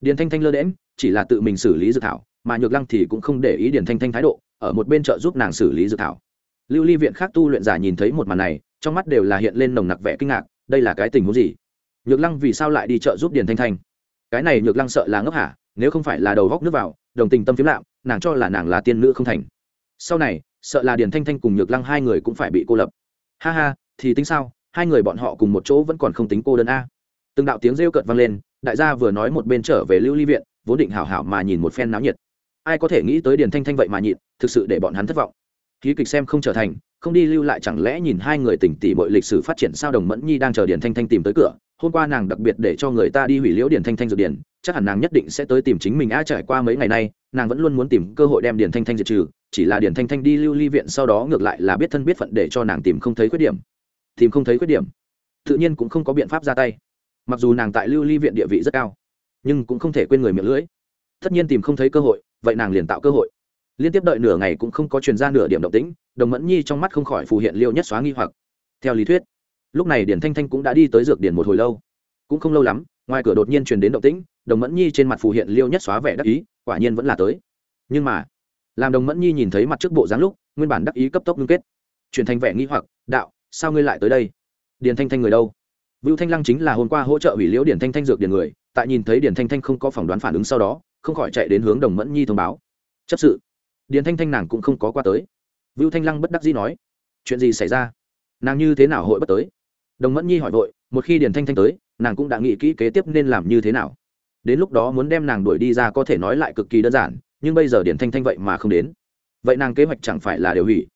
Điền thanh thanh lơ đễm chỉ là tự mình xử lý dự thảo, mà nhược lăng thì cũng không để ý điền thanh thanh thái độ, ở một bên trợ giúp nàng xử lý dự thảo. Lưu ly viện khác tu luyện giả nhìn thấy một màn này trong mắt đều là hiện lên nồng nặc vẻ kinh ngạc, đây là cái tình huống gì? Nhược lăng vì sao lại đi trợ giúp điền thanh thanh? Cái này nhược lăng sợ là ngốc hả? Nếu không phải là đầu góc nước vào, đồng tình tâm phiếm lạm, nàng cho là nàng là tiên nữ không thành. Sau này, sợ là điền thanh thanh cùng nhược lăng hai người cũng phải bị cô lập. Ha ha, thì tính sao? Hai người bọn họ cùng một chỗ vẫn còn không tính cô đơn a. Từng đạo tiếng rêu cợt vang lên, đại gia vừa nói một bên trở về lưu ly viện, vốn định hảo hảo mà nhìn một phen náo nhiệt. Ai có thể nghĩ tới điền thanh thanh vậy mà nhịn, thực sự để bọn hắn thất vọng ký kịch xem không trở thành, không đi lưu lại chẳng lẽ nhìn hai người tỉnh tỉ mọi lịch sử phát triển sao đồng mẫn nhi đang chờ điền thanh thanh tìm tới cửa, hôm qua nàng đặc biệt để cho người ta đi hủy liễu điền thanh thanh dược điền, chắc hẳn nàng nhất định sẽ tới tìm chính mình. A, trải qua mấy ngày nay, nàng vẫn luôn muốn tìm cơ hội đem điền thanh thanh diệt trừ, chỉ là điền thanh thanh đi lưu ly viện sau đó ngược lại là biết thân biết phận để cho nàng tìm không thấy khuyết điểm. Tìm không thấy khuyết điểm, tự nhiên cũng không có biện pháp ra tay. Mặc dù nàng tại lưu ly viện địa vị rất cao, nhưng cũng không thể quên người miệng lưỡi. Tất nhiên tìm không thấy cơ hội, vậy nàng liền tạo cơ hội liên tiếp đợi nửa ngày cũng không có truyền ra nửa điểm động tĩnh, đồng mẫn nhi trong mắt không khỏi phù hiện liêu nhất xóa nghi hoặc. Theo lý thuyết, lúc này điển thanh thanh cũng đã đi tới dược điển một hồi lâu. Cũng không lâu lắm, ngoài cửa đột nhiên truyền đến động tĩnh, đồng mẫn nhi trên mặt phù hiện liêu nhất xóa vẻ đắc ý, quả nhiên vẫn là tới. Nhưng mà, làm đồng mẫn nhi nhìn thấy mặt trước bộ dáng lúc, nguyên bản đắc ý cấp tốc ngưng kết. Truyền thành vẻ nghi hoặc, đạo, sao ngươi lại tới đây? Điền thanh thanh người đâu? Vưu thanh lăng chính là hôm qua hỗ trợ hủy liễu điển thanh thanh dược điển người, tại nhìn thấy điển thanh thanh không có phỏng đoán phản ứng sau đó, không khỏi chạy đến hướng đồng mẫn nhi thông báo. Chấp sự Điền thanh thanh nàng cũng không có qua tới. Vưu thanh lăng bất đắc dĩ nói, chuyện gì xảy ra? Nàng như thế nào hội bất tới? Đồng mẫn nhi hỏi vội, một khi Điền thanh thanh tới, nàng cũng đã nghĩ kỹ kế tiếp nên làm như thế nào? Đến lúc đó muốn đem nàng đuổi đi ra có thể nói lại cực kỳ đơn giản, nhưng bây giờ Điền thanh thanh vậy mà không đến. Vậy nàng kế hoạch chẳng phải là đều hủy?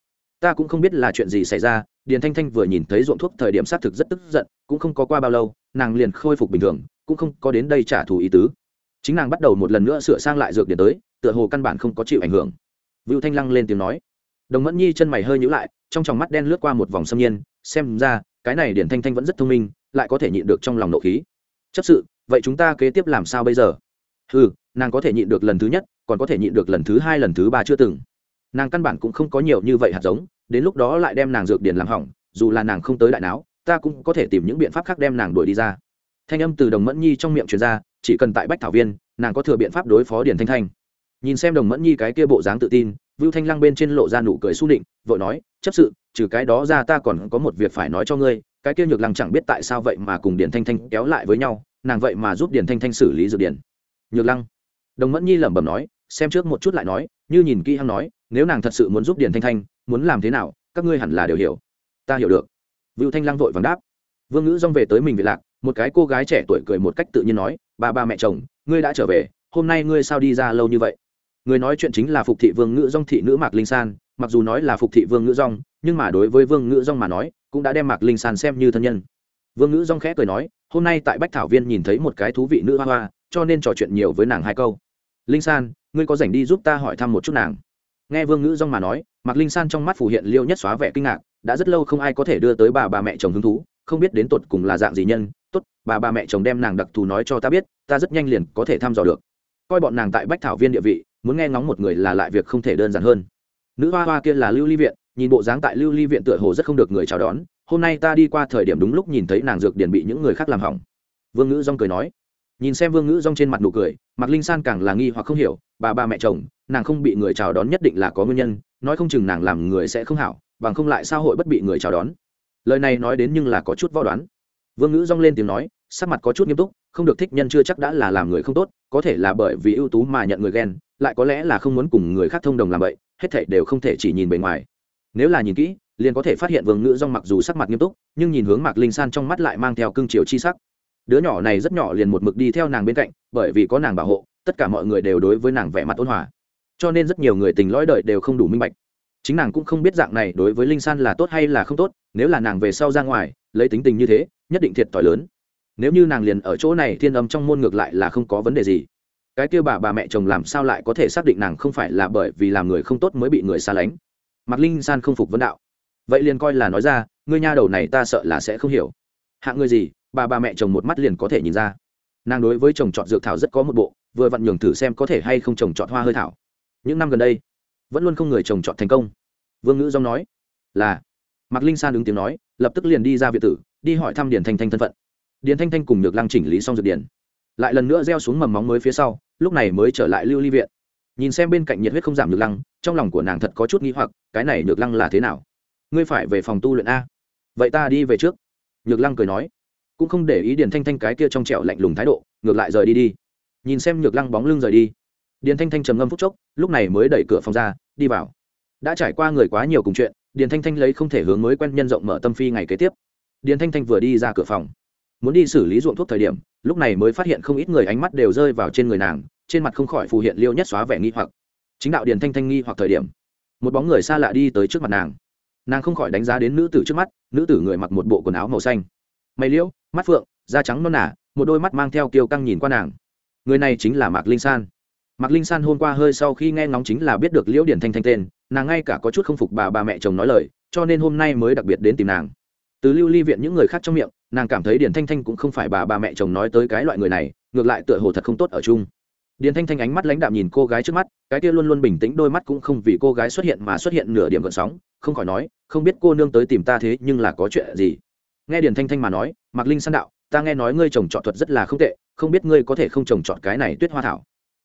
Ta cũng không biết là chuyện gì xảy ra. Điền thanh thanh vừa nhìn thấy ruộng thuốc thời điểm xác thực rất tức giận, cũng không có qua bao lâu, nàng liền khôi phục bình thường, cũng không có đến đây trả thù ý tứ. Chính nàng bắt đầu một lần nữa sửa sang lại dược điền tới, tựa hồ căn bản không có chịu ảnh hưởng vưu thanh lăng lên tiếng nói. Đồng mẫn nhi chân mày hơi nhữ lại, trong tròng mắt đen lướt qua một vòng xâm nhiên, xem ra, cái này điển thanh thanh vẫn rất thông minh, lại có thể nhịn được trong lòng nộ khí. Chấp sự, vậy chúng ta kế tiếp làm sao bây giờ? Ừ nàng có thể nhịn được lần thứ nhất, còn có thể nhịn được lần thứ hai, lần thứ ba chưa từng. Nàng căn bản cũng không có nhiều như vậy hạt giống, đến lúc đó lại đem nàng dược điền làm hỏng, dù là nàng không tới đại não ta cũng có thể tìm những biện pháp khác đem nàng đuổi đi ra. Thanh âm từ đồng mẫn nhi trong miệng truyền ra, chỉ cần tại bách thảo viên, nàng có thừa biện pháp đối phó điền thanh thanh nhìn xem đồng mẫn nhi cái kia bộ dáng tự tin, vưu thanh lăng bên trên lộ ra nụ cười s u nịnh, vội nói, chấp sự, trừ cái đó ra ta còn có một việc phải nói cho ngươi, cái kia nhược lăng chẳng biết tại sao vậy mà cùng điển thanh thanh kéo lại với nhau, nàng vậy mà giúp điển thanh thanh xử lý dược điển nhược lăng, đồng mẫn nhi lẩm bẩm nói, xem trước một chút lại nói, như nhìn kỹ hăng nói, nếu nàng thật sự muốn giúp điển thanh thanh, muốn làm thế nào, các ngươi hẳn là đều hiểu. Ta hiểu được. Vưu thanh lăng vội vàng đáp. Vương ngữ dong về tới mình vị lạc, một cái cô gái trẻ tuổi cười một cách tự nhiên nói, ba ba mẹ chồng, ngươi đã trở về, hôm nay ngươi sao đi ra lâu như vậy? Người nói chuyện chính là phục thị vương ngữ dong thị nữ mạc linh san, mặc dù nói là phục thị vương ngữ dong nhưng mà đối với vương ngữ dong mà nói, cũng đã đem mạc linh san xem như thân nhân. Vương ngữ dong khẽ cười nói, hôm nay tại bách thảo viên nhìn thấy một cái thú vị nữ hoa hoa, cho nên trò chuyện nhiều với nàng hai câu. Linh san, ngươi có dành đi giúp ta hỏi thăm một chút nàng? Nghe vương ngữ dong mà nói, mạc linh san trong mắt phủ hiện liêu nhất xóa vẻ kinh ngạc, đã rất lâu không ai có thể đưa tới bà bà mẹ chồng hứng thú, không biết đến tột cùng là dạng gì nhân. Tốt, bà bà mẹ chồng đem nàng đặc thù nói cho ta biết, ta rất nhanh liền có thể thăm dò được. Coi bọn nàng tại bách thảo viên địa vị muốn nghe ngóng một người là lại việc không thể đơn giản hơn. Nữ hoa hoa kia là lưu ly viện, nhìn bộ dáng tại lưu ly viện tựa hồ rất không được người chào đón, hôm nay ta đi qua thời điểm đúng lúc nhìn thấy nàng dược điển bị những người khác làm hỏng. Vương ngữ dong cười nói. Nhìn xem vương ngữ dong trên mặt nụ cười mặc linh san càng là nghi hoặc không hiểu, bà ba mẹ chồng, nàng không bị người chào đón nhất định là có nguyên nhân, nói không chừng nàng làm người sẽ không hảo, bằng không lại sao hội bất bị người chào đón. Lời này nói đến nhưng là có chút võ đoán. Vương ngữ dong lên tiếng nói, sắc mặt có chút nghiêm túc, không được thích nhân chưa chắc đã là làm người không tốt, có thể là bởi vì ưu tú mà nhận người ghen lại có lẽ là không muốn cùng người khác thông đồng làm vậy, hết thảy đều không thể chỉ nhìn bề ngoài. Nếu là nhìn kỹ, liền có thể phát hiện vương ngữ rong mặc dù sắc mặt nghiêm túc, nhưng nhìn hướng mạc linh san trong mắt lại mang theo cương triều chi sắc. Đứa nhỏ này rất nhỏ liền một mực đi theo nàng bên cạnh, bởi vì có nàng bảo hộ, tất cả mọi người đều đối với nàng vẻ mặt ôn hòa. Cho nên rất nhiều người tình lõi đời đều không đủ minh bạch. Chính nàng cũng không biết dạng này đối với linh san là tốt hay là không tốt, nếu là nàng về sau ra ngoài, lấy tính tình như thế, nhất định thiệt t h i lớn. Nếu như nàng liền ở chỗ này thiên âm trong môn ngược lại là không có vấn đề gì cái kia bà bà mẹ chồng làm sao lại có thể xác định nàng không phải là bởi vì làm người không tốt mới bị người xa lánh? Mặt linh san không phục vấn đạo. Vậy liền coi là nói ra, ngươi nha đầu này ta sợ là sẽ không hiểu. Hạng ngươi gì, bà bà mẹ chồng một mắt liền có thể nhìn ra. Nàng đối với chồng chọn dược thảo rất có một bộ, vừa vặn nhường thử xem có thể hay không trồng chọn hoa hơi thảo. Những năm gần đây, vẫn luôn không người trồng chọn thành công. Vương ngữ dong nói, là. Mạc linh san ứng tiếng nói, lập tức liền đi ra viện tử, đi hỏi thăm điền thanh thanh thân phận. Điền thanh thanh cùng nhược lăng chỉnh lý xong dược điền lại lần nữa gieo xuống mầm móng mới phía sau, lúc này mới trở lại lưu ly viện. Nhìn xem bên cạnh nhiệt huyết không giảm nhược lăng, trong lòng của nàng thật có chút nghĩ hoặc, cái này nhược lăng là thế nào? Ngươi phải về phòng tu luyện a. Vậy ta đi về trước. Nhược lăng cười nói. Cũng không để ý điền thanh thanh cái kia trong trẻo lạnh lùng thái độ, ngược lại rời đi đi. Nhìn xem nhược lăng bóng lưng rời đi. Điền thanh thanh trầm ngâm phút chốc, lúc này mới đẩy cửa phòng ra, đi vào. Đã trải qua người quá nhiều cùng chuyện, điền thanh thanh lấy không thể hướng mới quen nhân rộng mở tâm phi ngày kế tiếp. Điền thanh thanh vừa đi ra cửa phòng muốn đi xử lý ruộng thuốc thời điểm, lúc này mới phát hiện không ít người ánh mắt đều rơi vào trên người nàng, trên mặt không khỏi phù hiện liêu nhất xóa vẻ nghi hoặc. Chính đạo điền thanh thanh nghi hoặc thời điểm, một bóng người xa lạ đi tới trước mặt nàng. Nàng không khỏi đánh giá đến nữ tử trước mắt, nữ tử người mặc một bộ quần áo màu xanh. Mày liễu mắt phượng, da trắng non nả một đôi mắt mang theo kiêu căng nhìn qua nàng. Người này chính là mạc linh san. Mạc linh san hôm qua hơi sau khi nghe ngóng chính là biết được liễu điển thanh thanh tên, nàng ngay cả có chút không phục bà bà mẹ chồng nói lời, cho nên hôm nay mới đặc biệt đến tìm nàng. Từ lưu ly viện những người khác trong miệng nàng cảm thấy điển thanh thanh cũng không phải bà bà mẹ chồng nói tới cái loại người này, ngược lại tựa hồ thật không tốt ở chung. Điển thanh thanh ánh mắt lãnh đạm nhìn cô gái trước mắt, cái kia luôn luôn bình tĩnh đôi mắt cũng không vì cô gái xuất hiện mà xuất hiện nửa điểm gợn sóng, không khỏi nói, không biết cô nương tới tìm ta thế nhưng là có chuyện gì? Nghe điển thanh thanh mà nói, mạc linh san đạo, ta nghe nói ngươi trồng trọt thuật rất là không tệ, không biết ngươi có thể không trồng trọt cái này tuyết hoa thảo?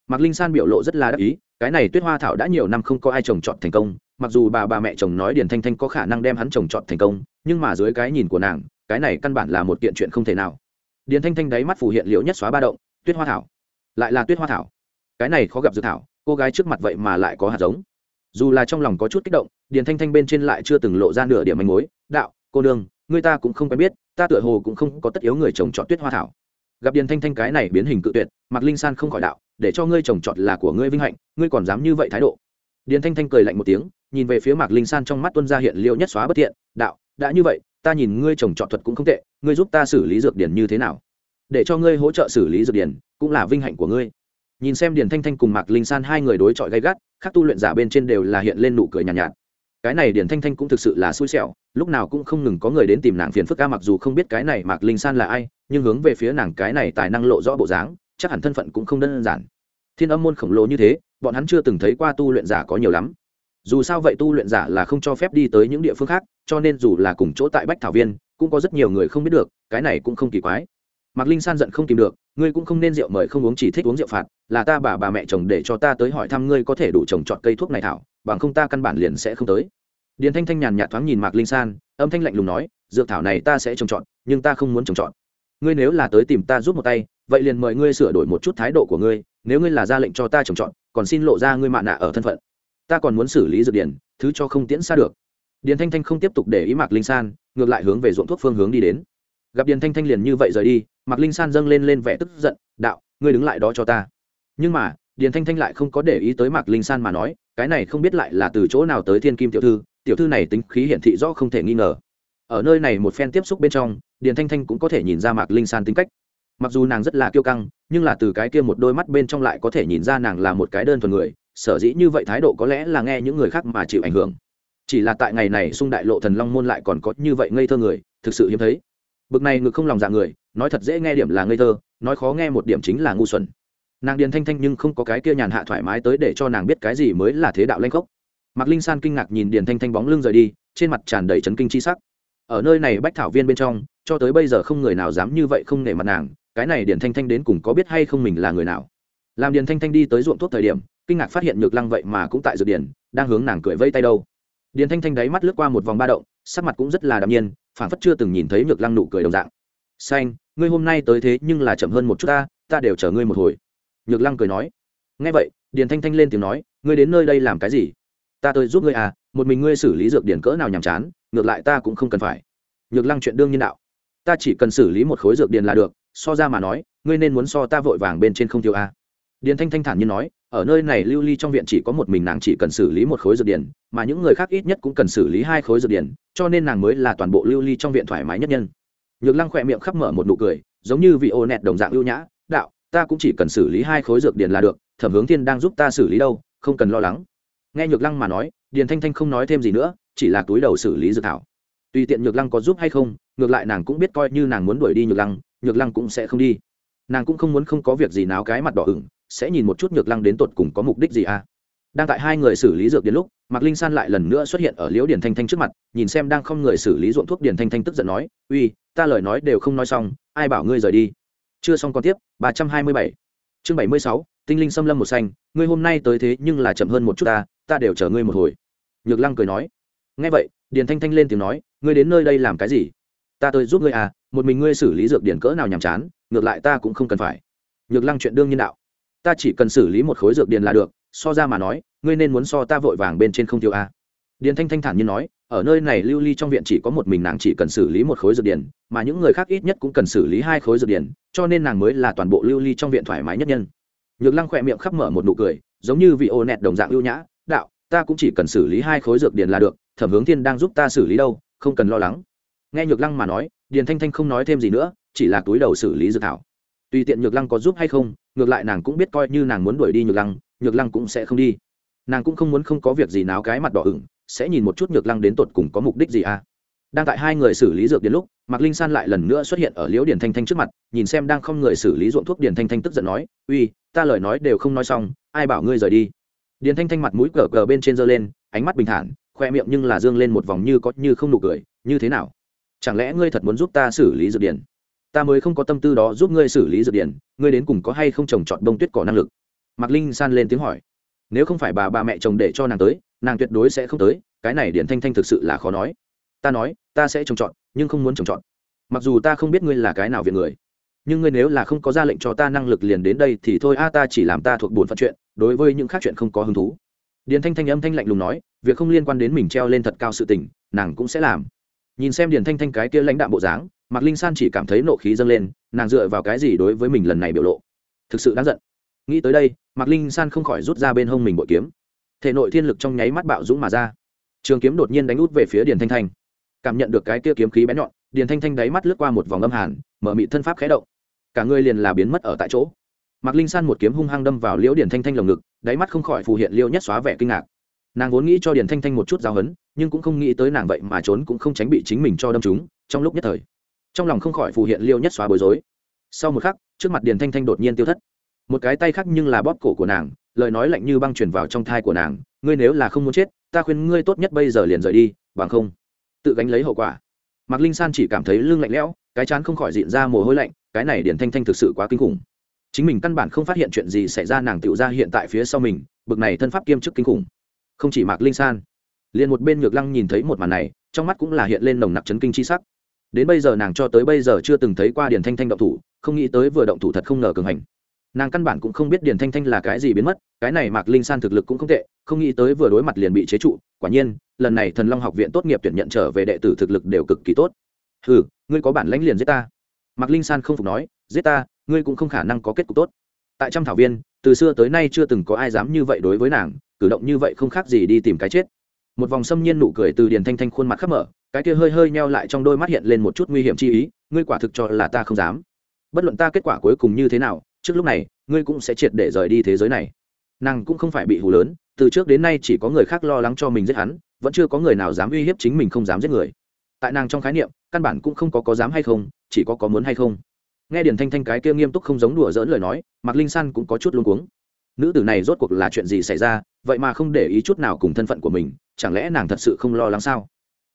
Mạc linh san biểu lộ rất là đắc ý, cái này tuyết hoa thảo đã nhiều năm không có ai trồng trọt thành công, mặc dù bà bà mẹ chồng nói điền thanh thanh có khả năng đem hắn trồng trọt thành công, nhưng mà dưới cái nhìn của nàng cái này căn bản là một kiện chuyện không thể nào. Điền thanh thanh đáy mắt phủ hiện liễu nhất xóa ba động, tuyết hoa thảo. Lại là tuyết hoa thảo. Cái này khó gặp dự thảo, cô gái trước mặt vậy mà lại có hạt giống. Dù là trong lòng có chút kích động, điền thanh thanh bên trên lại chưa từng lộ ra nửa điểm manh mối, đạo, cô đương người ta cũng không quen biết, ta tựa hồ cũng không có tất yếu người trồng trọt tuyết hoa thảo. Gặp điền thanh thanh cái này biến hình cự tuyệt mặc linh san không khỏi đạo, để cho ngươi trồng trọt là của ngươi vinh hạnh, ngươi còn dám như vậy thái độ. Điền thanh thanh cười lạnh một tiếng, nhìn về phía mạc linh san trong mắt tuân ra hiện liệu nhất xóa bất thiện, đạo đã như vậy ta nhìn ngươi trồng trọt thuật cũng không tệ ngươi giúp ta xử lý dược điển như thế nào? Để cho ngươi hỗ trợ xử lý dược điển cũng là vinh hạnh của ngươi. Nhìn xem điền thanh thanh cùng mạc linh san hai người đối chọi gay gắt các tu luyện giả bên trên đều là hiện lên nụ cười nhàn nhạt, nhạt. Cái này điền thanh thanh cũng thực sự là xui xẻo lúc nào cũng không ngừng có người đến tìm nàng phiền phức ca mặc dù không biết cái này mạc linh san là ai nhưng hướng về phía nàng cái này tài năng lộ rõ bộ dáng chắc hẳn thân phận cũng không đơn giản. Thiên âm môn khổng lồ như thế bọn hắn chưa từng thấy qua tu luyện giả có nhiều lắm dù sao vậy tu luyện giả là không cho phép đi tới những địa phương khác, cho nên dù là cùng chỗ tại bách thảo viên, cũng có rất nhiều người không biết được, cái này cũng không kỳ quái. Mạc linh san giận không tìm được, ngươi cũng không nên rượu mời không uống chỉ thích uống rượu phạt, là ta bà bà mẹ chồng để cho ta tới hỏi thăm ngươi có thể đủ trồng trọt cây thuốc này thảo, bằng không ta căn bản liền sẽ không tới. Điền thanh thanh nhàn nhạt thoáng nhìn mạc linh san, âm thanh lạnh lùng nói, dược thảo này ta sẽ trồng trọt, nhưng ta không muốn trồng trọt. Ngươi nếu là tới tìm ta giúp một tay, vậy liền mời ngươi sửa đổi một chút thái độ của ngươi, nếu ngươi là ra lệnh cho ta trồng trọt, còn xin lộ ra ngươi mạ nạ ở thân phận ta còn muốn xử lý dược điển, thứ cho không tiễn xa được. Điền thanh thanh không tiếp tục để ý mạc linh san, ngược lại hướng về ruộng thuốc phương hướng đi đến. Gặp điền thanh thanh liền như vậy rời đi, mạc linh san dâng lên lên vẻ tức giận, đạo, ngươi đứng lại đó cho ta. Nhưng mà, điền thanh thanh lại không có để ý tới mạc linh san mà nói, cái này không biết lại là từ chỗ nào tới thiên kim tiểu thư tiểu thư này tính khí hiển thị rõ không thể nghi ngờ. Ở nơi này một phen tiếp xúc bên trong, điền thanh thanh cũng có thể nhìn ra mạc linh san tính cách. Mặc dù nàng rất là kiêu căng, nhưng là từ cái kia một đôi mắt bên trong lại có thể nhìn ra nàng là một cái đơn thuần người sở dĩ như vậy thái độ có lẽ là nghe những người khác mà chịu ảnh hưởng. Chỉ là tại ngày này xung đại lộ thần long môn lại còn có như vậy ngây thơ người, thực sự hiếm thấy. Bực này ngực không lòng dạ người, nói thật dễ nghe điểm là ngây thơ, nói khó nghe một điểm chính là ngu xuẩn. Nàng điền thanh thanh nhưng không có cái kia nhàn hạ thoải mái tới để cho nàng biết cái gì mới là thế đạo lanh khốc mạc linh san kinh ngạc nhìn điền thanh thanh bóng lưng rời đi, trên mặt tràn đầy chấn kinh chi sắc. Ở nơi này bách thảo viên bên trong, cho tới bây giờ không người nào dám như vậy không nể mặt nàng, cái này điền thanh thanh đến cùng có biết hay không mình là người nào. Làm điền thanh thanh đi tới ruộng thuốc thời điểm kinh ngạc phát hiện nhược lăng vậy mà cũng tại dược điển, đang hướng nàng cười vây tay đâu. Điền thanh thanh đáy mắt lướt qua một vòng ba động, sắc mặt cũng rất là đạm nhiên phản phất chưa từng nhìn thấy nhược lăng nụ cười đồng dạng. Xanh, ngươi hôm nay tới thế nhưng là chậm hơn một chút ta ta đều chờ ngươi một hồi. Nhược lăng cười nói. Nghe vậy, điền thanh thanh lên tiếng nói, ngươi đến nơi đây làm cái gì? Ta tới giúp ngươi à một mình ngươi xử lý dược điển cỡ nào nhàm chán, ngược lại ta cũng không cần phải. Nhược lăng chuyện đương nhiên đạo. Ta chỉ cần xử lý một khối dược điển là được, so ra mà nói, ngươi nên muốn so ta vội vàng bên trên không thiếu a điền thanh thanh thản nhiên nói, ở nơi này lưu ly trong viện chỉ có một mình nàng chỉ cần xử lý một khối dược điển mà những người khác ít nhất cũng cần xử lý hai khối dược điển cho nên nàng mới là toàn bộ lưu ly trong viện thoải mái nhất nhân. Nhược lăng khỏe miệng khắp mở một nụ cười, giống như vị ô nẹt đồng dạng ưu nhã, đạo, ta cũng chỉ cần xử lý hai khối dược điển là được, thẩm hướng thiên đang giúp ta xử lý đâu, không cần lo lắng. Nghe nhược lăng mà nói, điền thanh thanh không nói thêm gì nữa, chỉ là túi đầu xử lý dược thảo. Tùy tiện nhược lăng có giúp hay không, ngược lại nàng cũng biết coi như nàng muốn đuổi đi nhược lăng nhược lăng cũng sẽ không đi. Nàng cũng không muốn không có việc gì náo cái mặt đỏ ửng sẽ nhìn một chút nhược lăng đến tột cùng có mục đích gì à? Đang tại hai người xử lý dược đến lúc, mạc linh san lại lần nữa xuất hiện ở liễu điển thanh thanh trước mặt, nhìn xem đang không người xử lý ruộng thuốc điển thanh thanh tức giận nói, uy, ta lời nói đều không nói xong, ai bảo ngươi rời đi? Chưa xong còn tiếp, ba trăm hai mươi bảy. Chương bảy mươi sáu, tinh linh xâm lâm một xanh, ngươi hôm nay tới thế nhưng là chậm hơn một chút ta ta đều chờ ngươi một hồi. Nhược lăng cười nói. Ngay vậy, điền thanh thanh lên tiếng nói, ngươi đến nơi đây làm cái gì? Ta tới giúp ngươi à một mình ngươi xử lý dược điển cỡ nào nhàm chán, ngược lại ta cũng không cần phải. Nhược lăng chuyện đương nhiên đạo ta chỉ cần xử lý một khối dược điển là được, so ra mà nói, ngươi nên muốn so ta vội vàng bên trên không tiêu a. Điền thanh thanh thản như nói, ở nơi này lưu ly trong viện chỉ có một mình nàng chỉ cần xử lý một khối dược điển mà những người khác ít nhất cũng cần xử lý hai khối dược điển cho nên nàng mới là toàn bộ lưu ly trong viện thoải mái nhất nhân. Nhược lăng khỏe miệng khắp mở một nụ cười, giống như vị ô nẹt đồng dạng ưu nhã, đạo, ta cũng chỉ cần xử lý hai khối dược điền là được, thẩm hướng thiên đang giúp ta xử lý đâu, không cần lo lắng. Nghe nhược lăng mà nói, điền thanh thanh không nói thêm gì nữa, chỉ là túi đầu xử lý dược thảo tùy tiện nhược lăng có giúp hay không, ngược lại nàng cũng biết coi như nàng muốn đuổi đi nhược lăng nhược lăng cũng sẽ không đi. Nàng cũng không muốn không có việc gì náo cái mặt đỏ ửng, sẽ nhìn một chút nhược lăng đến tột cùng có mục đích gì à. Đang tại hai người xử lý dược đến lúc, mạc linh san lại lần nữa xuất hiện ở liễu điển thanh thanh trước mặt, nhìn xem đang không người xử lý ruộng thuốc điển thanh thanh tức giận nói, uy, ta lời nói đều không nói xong, ai bảo ngươi rời đi? Điển thanh thanh mặt mũi cờ cờ bên trên giơ lên, ánh mắt bình thản, khoe miệng nhưng là dương lên một vòng như có như không nụ cười, như thế nào? Chẳng lẽ ngươi thật muốn giúp ta xử lý dược điển ta mới không có tâm tư đó giúp ngươi xử lý dược điển, ngươi đến cùng có hay không trồng trọt đông tuyết cỏ năng lực? Mạc linh san lên tiếng hỏi. Nếu không phải bà bà mẹ chồng để cho nàng tới, nàng tuyệt đối sẽ không tới, cái này điển thanh thanh thực sự là khó nói. Ta nói, ta sẽ trồng trọt, nhưng không muốn trồng trọt. Mặc dù ta không biết ngươi là cái nào viện người, nhưng ngươi nếu là không có ra lệnh cho ta năng lực liền đến đây thì thôi, a, ta chỉ làm ta thuộc bổn phận chuyện, đối với những khác chuyện không có hứng thú. Điền thanh thanh âm thanh lạnh lùng nói, việc không liên quan đến mình treo lên thật cao sự tình, nàng cũng sẽ làm. Nhìn xem điền thanh thanh cái kia lãnh đạm bộ dáng mạc linh san chỉ cảm thấy nộ khí dâng lên, nàng dựa vào cái gì đối với mình lần này biểu lộ? Thực sự đáng giận. Nghĩ tới đây, mạc linh san không khỏi rút ra bên hông mình bội kiếm. Thể nội thiên lực trong nháy mắt bạo dũng mà ra. Trường kiếm đột nhiên đánh út về phía điền thanh thanh. Cảm nhận được cái kia kiếm khí bén nhọn, điền thanh thanh đáy mắt lướt qua một vòng âm hàn, mở mị thân pháp khé động. Cả người liền là biến mất ở tại chỗ. Mạc linh san một kiếm hung hăng đâm vào liễu điền thanh thanh lồng ngực, đáy mắt không khỏi phù hiện liêu nhất xóa vẻ kinh ngạc. Nàng vốn nghĩ cho điền thanh thanh một chút giáo hấn nhưng cũng không nghĩ tới nàng vậy mà trốn cũng không tránh bị chính mình cho đâm chúng trong lúc nhất thời trong lòng không khỏi phù hiện liêu nhất xóa bối rối. Sau một khắc, trước mặt điền thanh thanh đột nhiên tiêu thất. Một cái tay khác nhưng là bóp cổ của nàng, lời nói lạnh như băng truyền vào trong thai của nàng, ngươi nếu là không muốn chết, ta khuyên ngươi tốt nhất bây giờ liền rời đi, bằng không, tự gánh lấy hậu quả. Mạc linh san chỉ cảm thấy lưng lạnh lẽo, cái chán không khỏi diện ra mồ hôi lạnh, cái này điển thanh thanh thực sự quá kinh khủng. Chính mình căn bản không phát hiện chuyện gì xảy ra, nàng tựu ra hiện tại phía sau mình, bực này thân pháp kiêm chức kinh khủng. Không chỉ mạc linh san, liền một bên ngược lăng nhìn thấy một màn này, trong mắt cũng là hiện lên nồng nặc chấn kinh c h i sắc đến bây giờ nàng cho tới bây giờ chưa từng thấy qua điển thanh thanh động thủ, không nghĩ tới vừa động thủ thật không ngờ cường hành. Nàng căn bản cũng không biết điển thanh thanh là cái gì biến mất, cái này mạc linh san thực lực cũng không tệ, không nghĩ tới vừa đối mặt liền bị chế trụ, quả nhiên, lần này thần long học viện tốt nghiệp tuyển nhận trở về đệ tử thực lực đều cực kỳ tốt. Ừ ngươi có bản lãnh liền giết ta. Mạc linh san không phục nói, giết ta, ngươi cũng không khả năng có kết cục tốt. Tại trăm thảo viên, từ xưa tới nay chưa từng có ai dám như vậy đối với nàng, cử động như vậy không khác gì đi tìm cái chết. Một vòng xâm nhiên nụ cười từ điền thanh thanh khuôn mặt khắp mở cái kia hơi hơi neo lại trong đôi mắt hiện lên một chút nguy hiểm chi ý, ngươi quả thực cho là ta không dám. Bất luận ta kết quả cuối cùng như thế nào, trước lúc này, ngươi cũng sẽ triệt để rời đi thế giới này. Nàng cũng không phải bị hù lớn, từ trước đến nay chỉ có người khác lo lắng cho mình giết hắn, vẫn chưa có người nào dám uy hiếp chính mình không dám giết người. Tại nàng trong khái niệm, căn bản cũng không có có dám hay không, chỉ có có muốn hay không. Nghe điển thanh thanh cái kia nghiêm túc không giống đùa dỡn lời nói, mạc linh san cũng có chút luống cuống. Nữ tử này rốt cuộc là chuyện gì xảy ra, vậy mà không để ý chút nào cùng thân phận của mình, chẳng lẽ nàng thật sự không lo lắng sao?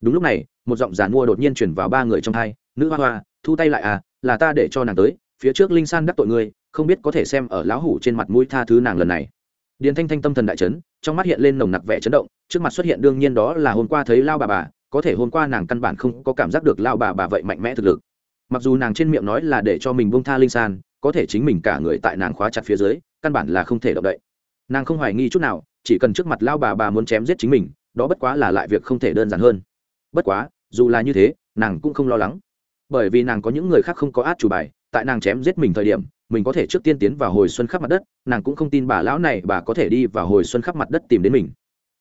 Đúng lúc này, một giọng giàn mua đột nhiên chuyển vào ba người trong hai nữ hoa hoa, thu tay lại à là ta để cho nàng tới, phía trước linh san đắc tội ngươi, không biết có thể xem ở lão hủ trên mặt mũi tha thứ nàng lần này. Điền thanh thanh tâm thần đại chấn, trong mắt hiện lên nồng nặc vẻ chấn động, trước mặt xuất hiện đương nhiên đó là hôm qua thấy lao bà bà, có thể hôm qua nàng căn bản không có cảm giác được lao bà bà vậy mạnh mẽ thực lực. Mặc dù nàng trên miệng nói là để cho mình bông tha linh san, có thể chính mình cả người tại nàng khóa chặt phía dưới, căn bản là không thể động đậy. Nàng không hoài nghi chút nào, chỉ cần trước mặt lao bà bà muốn chém giết chính mình, đó bất quá là lại việc không thể đơn giản hơn bất quá, dù là như thế, nàng cũng không lo lắng. Bởi vì nàng có những người khác không có át chủ bài, tại nàng chém giết mình thời điểm, mình có thể trước tiên tiến vào hồi xuân khắp mặt đất, nàng cũng không tin bà lão này bà có thể đi vào hồi xuân khắp mặt đất tìm đến mình.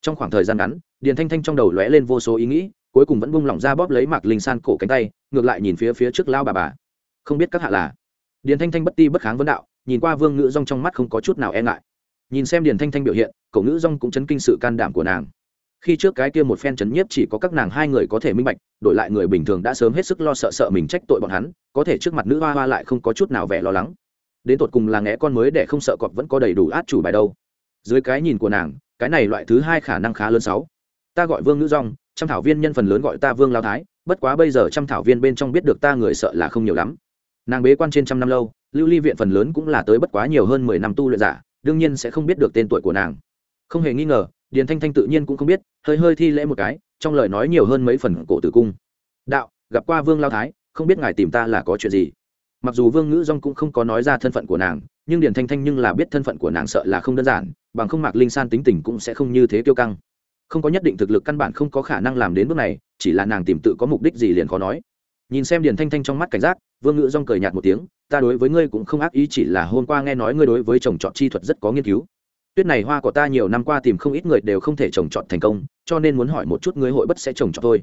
Trong khoảng thời gian ngắn, điền thanh thanh trong đầu lóe lên vô số ý nghĩ, cuối cùng vẫn bung lỏng ra bóp lấy mạc linh san cổ cánh tay, ngược lại nhìn phía phía trước lao bà bà. Không biết các hạ là? Điền thanh thanh bất ti bất kháng vấn đạo, nhìn qua vương ngữ rong trong mắt không có chút nào e ngại. Nhìn xem điền thanh thanh biểu hiện cậu ngữ rong cũng chấn kinh sự can đảm của nàng khi trước cái kia một phen chấn nhiếp chỉ có các nàng hai người có thể minh bạch, đổi lại người bình thường đã sớm hết sức lo sợ sợ mình trách tội bọn hắn, có thể trước mặt nữ hoa hoa lại không có chút nào vẻ lo lắng. Đến tột cùng là ngẽ con mới để không sợ cọp vẫn có đầy đủ át chủ bài đâu. Dưới cái nhìn của nàng, cái này loại thứ hai khả năng khá lớn sáu. Ta gọi vương nữ rong trăm thảo viên nhân phần lớn gọi ta vương lao thái, bất quá bây giờ trăm thảo viên bên trong biết được ta người sợ là không nhiều lắm. Nàng bế quan trên trăm năm lâu, lưu ly viện phần lớn cũng là tới bất quá nhiều hơn mười năm tu luyện giả, đương nhiên sẽ không biết được tên tuổi của nàng không hề nghi ngờ, điền thanh thanh tự nhiên cũng không biết, hơi hơi thi lễ một cái, trong lời nói nhiều hơn mấy phần cổ tử cung. Đạo, gặp qua vương lao thái, không biết ngài tìm ta là có chuyện gì? Mặc dù vương ngữ dong cũng không có nói ra thân phận của nàng, nhưng điền thanh thanh nhưng là biết thân phận của nàng sợ là không đơn giản, bằng không mạc linh san tính tình cũng sẽ không như thế kiêu căng. Không có nhất định thực lực căn bản không có khả năng làm đến bước này, chỉ là nàng tìm tự có mục đích gì liền khó nói. Nhìn xem điền thanh thanh trong mắt cảnh giác, vương ngữ dong cười nhạt một tiếng, ta đối với ngươi cũng không ác ý, chỉ là hôm qua nghe nói ngươi đối với chồng chọn chi thuật rất có nghiên cứu tuyết này hoa của ta nhiều năm qua tìm không ít người đều không thể trồng trọt thành công, cho nên muốn hỏi một chút ngươi hội bất sẽ trồng trọt thôi.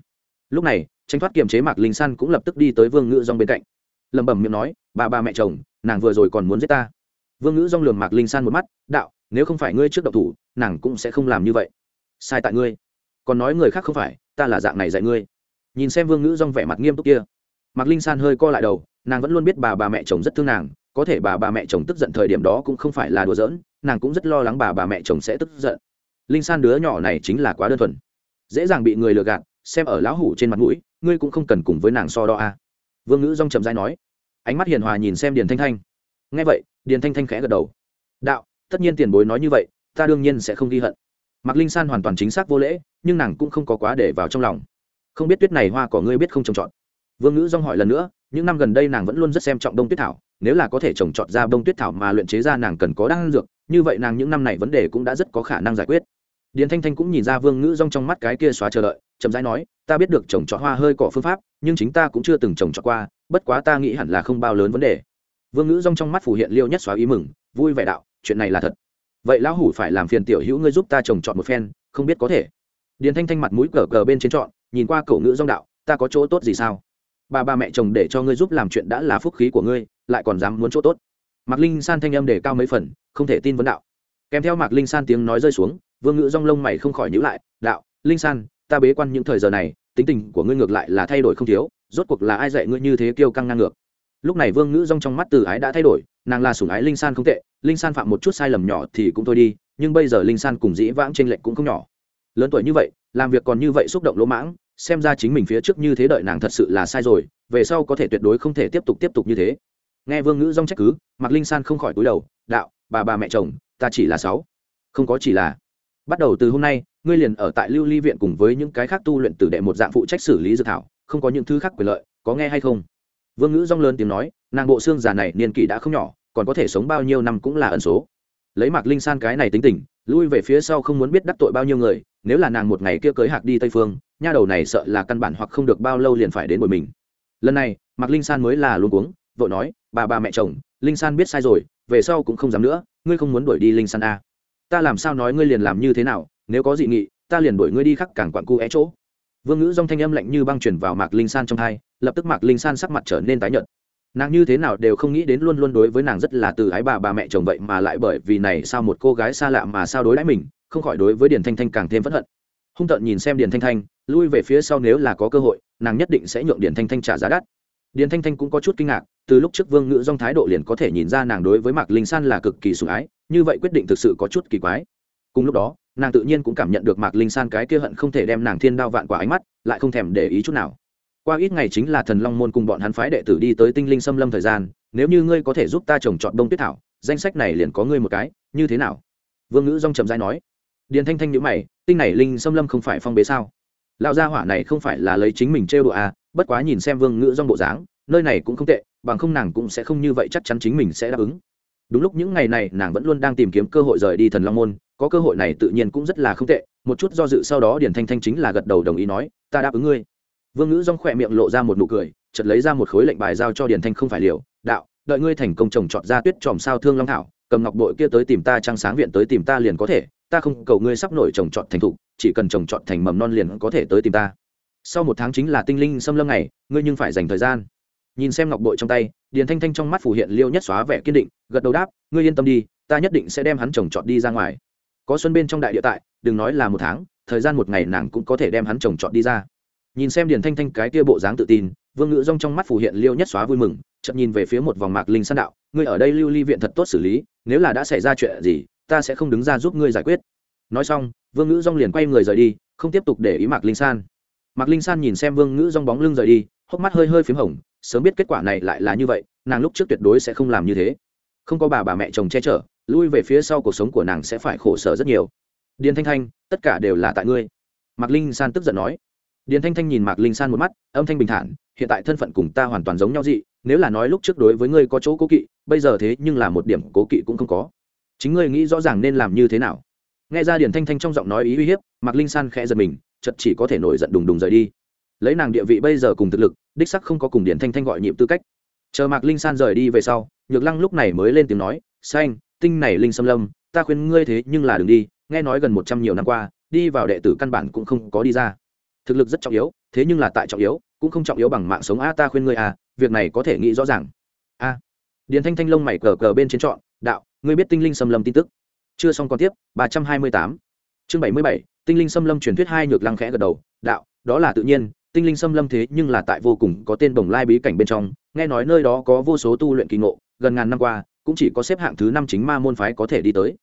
Lúc này tranh thoát kiềm chế mạc linh san cũng lập tức đi tới vương ngữ dong bên cạnh. Lẩm bẩm miệng nói, bà bà mẹ chồng, nàng vừa rồi còn muốn giết ta. Vương ngữ dong lường mạc linh san một mắt, đạo, nếu không phải ngươi trước độc thủ, nàng cũng sẽ không làm như vậy. Sai tại ngươi. Còn nói người khác không phải, ta là dạng này dạy ngươi. Nhìn xem vương ngữ dong vẻ mặt nghiêm túc kia, mạc linh san hơi co lại đầu, nàng vẫn luôn biết bà bà mẹ chồng rất thương nàng có thể bà bà mẹ chồng tức giận thời điểm đó cũng không phải là đùa giỡn, nàng cũng rất lo lắng bà bà mẹ chồng sẽ tức giận. Linh san đứa nhỏ này chính là quá đơn thuần. Dễ dàng bị người lừa gạt, xem ở lão hủ trên mặt mũi, ngươi cũng không cần cùng với nàng so đo a. À. vương ngữ dong chậm dãi nói. Ánh mắt hiền hòa nhìn xem điền thanh thanh. Nghe vậy, điền thanh thanh khẽ gật đầu. Đạo, tất nhiên tiền bối nói như vậy, ta đương nhiên sẽ không ghi hận. Mạc linh san hoàn toàn chính xác vô lễ, nhưng nàng cũng không có quá để vào trong lòng. Không biết tuyết này hoa cỏ ngươi biết không trồng trọt. Vương ngữ dong hỏi lần nữa, những năm gần đây nàng vẫn luôn rất xem trọng đông tuyết thảo nếu là có thể trồng trọt ra đông tuyết thảo mà luyện chế ra nàng cần có đan dược, như vậy nàng những năm này vấn đề cũng đã rất có khả năng giải quyết. Điền thanh thanh cũng nhìn ra vương ngữ rong trong mắt cái kia xóa chờ đợi, chậm rãi nói, ta biết được trồng trọt hoa hơi cỏ phương pháp, nhưng chính ta cũng chưa từng trồng trọt qua, bất quá ta nghĩ hẳn là không bao lớn vấn đề. Vương ngữ rong trong mắt phủ hiện liêu nhất xóa ý mừng, vui vẻ đạo, chuyện này là thật. Vậy lão hủ phải làm phiền tiểu hữu ngươi giúp ta trồng trọt một phen, không biết có thể. Điền thanh thanh mặt mũi cờ cờ bên trên trọn, nhìn qua cổ ngữ rong đạo, ta có chỗ tốt gì sao? Bà ba mẹ chồng để cho ngươi giúp làm chuyện đã là phúc khí của ngươi lại còn dám muốn chỗ tốt. Mạc linh san thanh âm để cao mấy phần, không thể tin vấn đạo. Kèm theo mạc linh san tiếng nói rơi xuống, vương ngữ rong lông mày không khỏi nhữ lại, đạo, linh san, ta bế quan những thời giờ này, tính tình của ngươi ngược lại là thay đổi không thiếu, rốt cuộc là ai dạy ngươi như thế kêu căng ngang ngược? Lúc này vương ngữ rong trong mắt từ ái đã thay đổi, nàng là sủng ái linh san không tệ, linh san phạm một chút sai lầm nhỏ thì cũng thôi đi, nhưng bây giờ linh san cùng dĩ vãng t r ê n lệch cũng không nhỏ. Lớn tuổi như vậy, làm việc còn như vậy xúc động lỗ mãng, xem ra chính mình phía trước như thế đợi nàng thật sự là sai rồi, về sau có thể tuyệt đối không thể tiếp tục tiếp tục như thế nghe vương ngữ rong trách cứ, mạc linh san không khỏi túi đầu, đạo, bà bà mẹ chồng, ta chỉ là sáu. Không có chỉ là. Bắt đầu từ hôm nay, ngươi liền ở tại lưu ly viện cùng với những cái khác tu luyện tử đệ một dạng phụ trách xử lý dự thảo, không có những thứ khác quyền lợi, có nghe hay không? Vương ngữ rong lớn tiếng nói, nàng bộ xương già này niên kỷ đã không nhỏ, còn có thể sống bao nhiêu năm cũng là ẩn số. Lấy mạc linh san cái này tính tình, lui về phía sau không muốn biết đắc tội bao nhiêu người, nếu là nàng một ngày kia cưới hạc đi tây phương, nha đầu này sợ là căn bản hoặc không được bao lâu liền phải đến bồi mình. Lần này, mạc linh san mới là luôn cuống vội nói, bà bà mẹ chồng, linh san biết sai rồi, về sau cũng không dám nữa, ngươi không muốn đuổi đi linh san a. À ta làm sao nói ngươi liền làm như thế nào, nếu có dị nghị, ta liền đuổi ngươi đi khắc cảng quặn cu é chỗ. Vương ngữ dòng thanh âm lạnh như băng chuyển vào mạc linh san trong hai, lập tức mạc linh san sắc mặt trở nên tái nhợt. Nàng như thế nào đều không nghĩ đến luôn luôn đối với nàng rất là từ ái bà bà mẹ chồng vậy mà lại bởi vì này sao một cô gái xa lạ mà sao đối đãi mình, không khỏi đối với điền thanh thanh càng thêm phẫn hận. Hung tợn nhìn xem điền thanh thanh, lui về phía sau nếu là có cơ hội, nàng nhất định sẽ nhượng điền thanh thanh trả giá đắt điền thanh thanh cũng có chút kinh ngạc, từ lúc trước vương ngữ dong thái độ liền có thể nhìn ra nàng đối với mạc linh san là cực kỳ sủng ái, như vậy quyết định thực sự có chút kỳ quái. Cùng lúc đó, nàng tự nhiên cũng cảm nhận được mạc linh san cái kia hận không thể đem nàng thiên đao vạn quả ánh mắt, lại không thèm để ý chút nào. Qua ít ngày chính là thần long môn cùng bọn hắn phái đệ tử đi tới tinh linh xâm lâm thời gian, nếu như ngươi có thể giúp ta trồng trọt đông tuyết thảo, danh sách này liền có ngươi một cái, như thế nào? Vương ngữ dong trầm dai nói. Điền thanh thanh nhữ mày, tinh này linh xâm lâm không phải phong bế sao? Lão gia hỏa này không phải là lấy chính mình trêu đùa à bất quá nhìn xem vương ngữ dong bộ dáng, nơi này cũng không tệ, bằng không nàng cũng sẽ không như vậy chắc chắn chính mình sẽ đáp ứng. Đúng lúc những ngày này, nàng vẫn luôn đang tìm kiếm cơ hội rời đi thần long môn, có cơ hội này tự nhiên cũng rất là không tệ, một chút do dự sau đó điển thanh thanh chính là gật đầu đồng ý nói, ta đáp ứng ngươi. Vương ngữ dong khỏe miệng lộ ra một nụ cười chật lấy ra một khối lệnh bài giao cho điển thanh không phải liều, đạo, đợi ngươi thành công trồng trọt ra tuyết tròm sao thương long thảo, cầm ngọc bội kia tới tìm ta trăng sáng viện tới tìm ta liền có thể, ta không cầu ngươi sắp nổi trồng trọt thành thục chỉ cần trồng trọt thành mầm non liền có thể tới tìm ta sau một tháng chính là tinh linh xâm lâm này ngươi nhưng phải dành thời gian. Nhìn xem ngọc bội trong tay, điền thanh thanh trong mắt phủ hiện liêu nhất xóa vẻ kiên định, gật đầu đáp, ngươi yên tâm đi, ta nhất định sẽ đem hắn trồng trọt đi ra ngoài. Có xuân bên trong đại địa tại, đừng nói là một tháng, thời gian một ngày nàng cũng có thể đem hắn trồng trọt đi ra. Nhìn xem điền thanh thanh cái kia bộ dáng tự tin, vương ngự rong trong mắt phủ hiện liêu nhất xóa vui mừng chậm nhìn về phía một vòng mạc linh san đạo, ngươi ở đây lưu ly viện thật tốt xử lý, nếu là đã xảy ra chuyện gì, ta sẽ không đứng ra giúp ngươi giải quyết. Nói xong, vương ngữ rong liền quay người rời đi, không tiếp tục để ý mạc linh san mạc linh san nhìn xem vương ngữ rong bóng lưng rời đi, hốc mắt hơi hơi p h í m hồng, sớm biết kết quả này lại là như vậy, nàng lúc trước tuyệt đối sẽ không làm như thế. Không có bà bà mẹ chồng che chở, lui về phía sau cuộc sống của nàng sẽ phải khổ sở rất nhiều. Điền thanh thanh, tất cả đều là tại ngươi. Mạc linh san tức giận nói. Điền thanh thanh nhìn mạc linh san một mắt, âm thanh bình thản, hiện tại thân phận cùng ta hoàn toàn giống nhau dị, nếu là nói lúc trước đối với ngươi có chỗ cố kỵ, bây giờ thế nhưng là một điểm cố kỵ cũng không có. Chính ngươi nghĩ rõ ràng nên làm như thế nào. Nghe ra điền thanh thanh trong giọng nói ý uy hiếp, mạc linh san khẽ giật mình chật chỉ có thể nổi giận đùng đùng rời đi. Lấy nàng địa vị bây giờ cùng thực lực, đích sắc không có cùng điển thanh thanh gọi nhịp tư cách. Chờ mạc linh san rời đi về sau, nhược lăng lúc này mới lên tiếng nói, xanh, tinh này linh xâm lâm, ta khuyên ngươi thế nhưng là đừng đi, nghe nói gần một trăm nhiều năm qua, đi vào đệ tử căn bản cũng không có đi ra. Thực lực rất trọng yếu, thế nhưng là tại trọng yếu, cũng không trọng yếu bằng mạng sống a, ta khuyên ngươi à việc này có thể nghĩ rõ ràng. A. Điền thanh thanh lông mày cờ cờ bên trên trọn, đạo, ngươi biết tinh linh xâm lâm tin tức? Chưa xong còn tiếp, ba trăm hai mươi tám. Chương bảy mươi bảy tinh linh xâm lâm truyền thuyết hai nhược lăng khẽ gật đầu, đạo, đó là tự nhiên, tinh linh xâm lâm thế nhưng là tại vô cùng có tên bồng lai bí cảnh bên trong, nghe nói nơi đó có vô số tu luyện kỳ ngộ, gần ngàn năm qua, cũng chỉ có xếp hạng thứ năm chính ma môn phái có thể đi tới.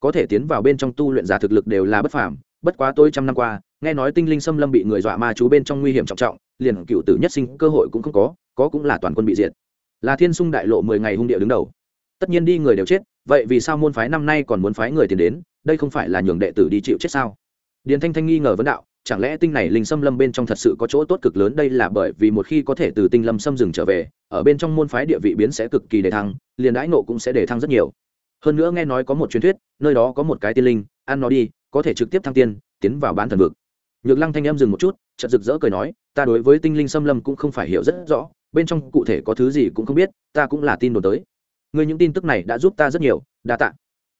Có thể tiến vào bên trong tu luyện giả thực lực đều là bất phàm, bất quá tôi trăm năm qua, nghe nói tinh linh xâm lâm bị người dọa ma chú bên trong nguy hiểm trọng trọng, liền cựu tử nhất sinh cơ hội cũng không có có cũng là toàn quân bị diệt. Là thiên sung đại lộ mười ngày hung địa đứng đầu. Tất nhiên đi, người đều chết, vậy vì sao môn phái năm nay còn muốn phái người tiền đến? Đây không phải là nhường đệ tử đi chịu chết sao? Điền thanh thanh nghi ngờ vấn đạo, chẳng lẽ tinh này linh xâm lâm bên trong thật sự có chỗ tốt cực lớn đây là bởi vì một khi có thể từ tinh lâm xâm rừng trở về, ở bên trong môn phái địa vị biến sẽ cực kỳ đề thăng, liền đãi nộ cũng sẽ đề thăng rất nhiều. Hơn nữa nghe nói có một truyền thuyết, nơi đó có một cái tiên linh, ăn nó đi, có thể trực tiếp thăng tiên, tiến vào bán thần vực. Nhược lăng thanh em dừng một chút, chợt rực rỡ cười nói, ta đối với tinh linh xâm lâm cũng không phải hiểu rất rõ, bên trong cụ thể có thứ gì cũng không biết, ta cũng là tin đồn tới. Ngươi những tin tức này đã giúp ta rất nhiều, đa tạ.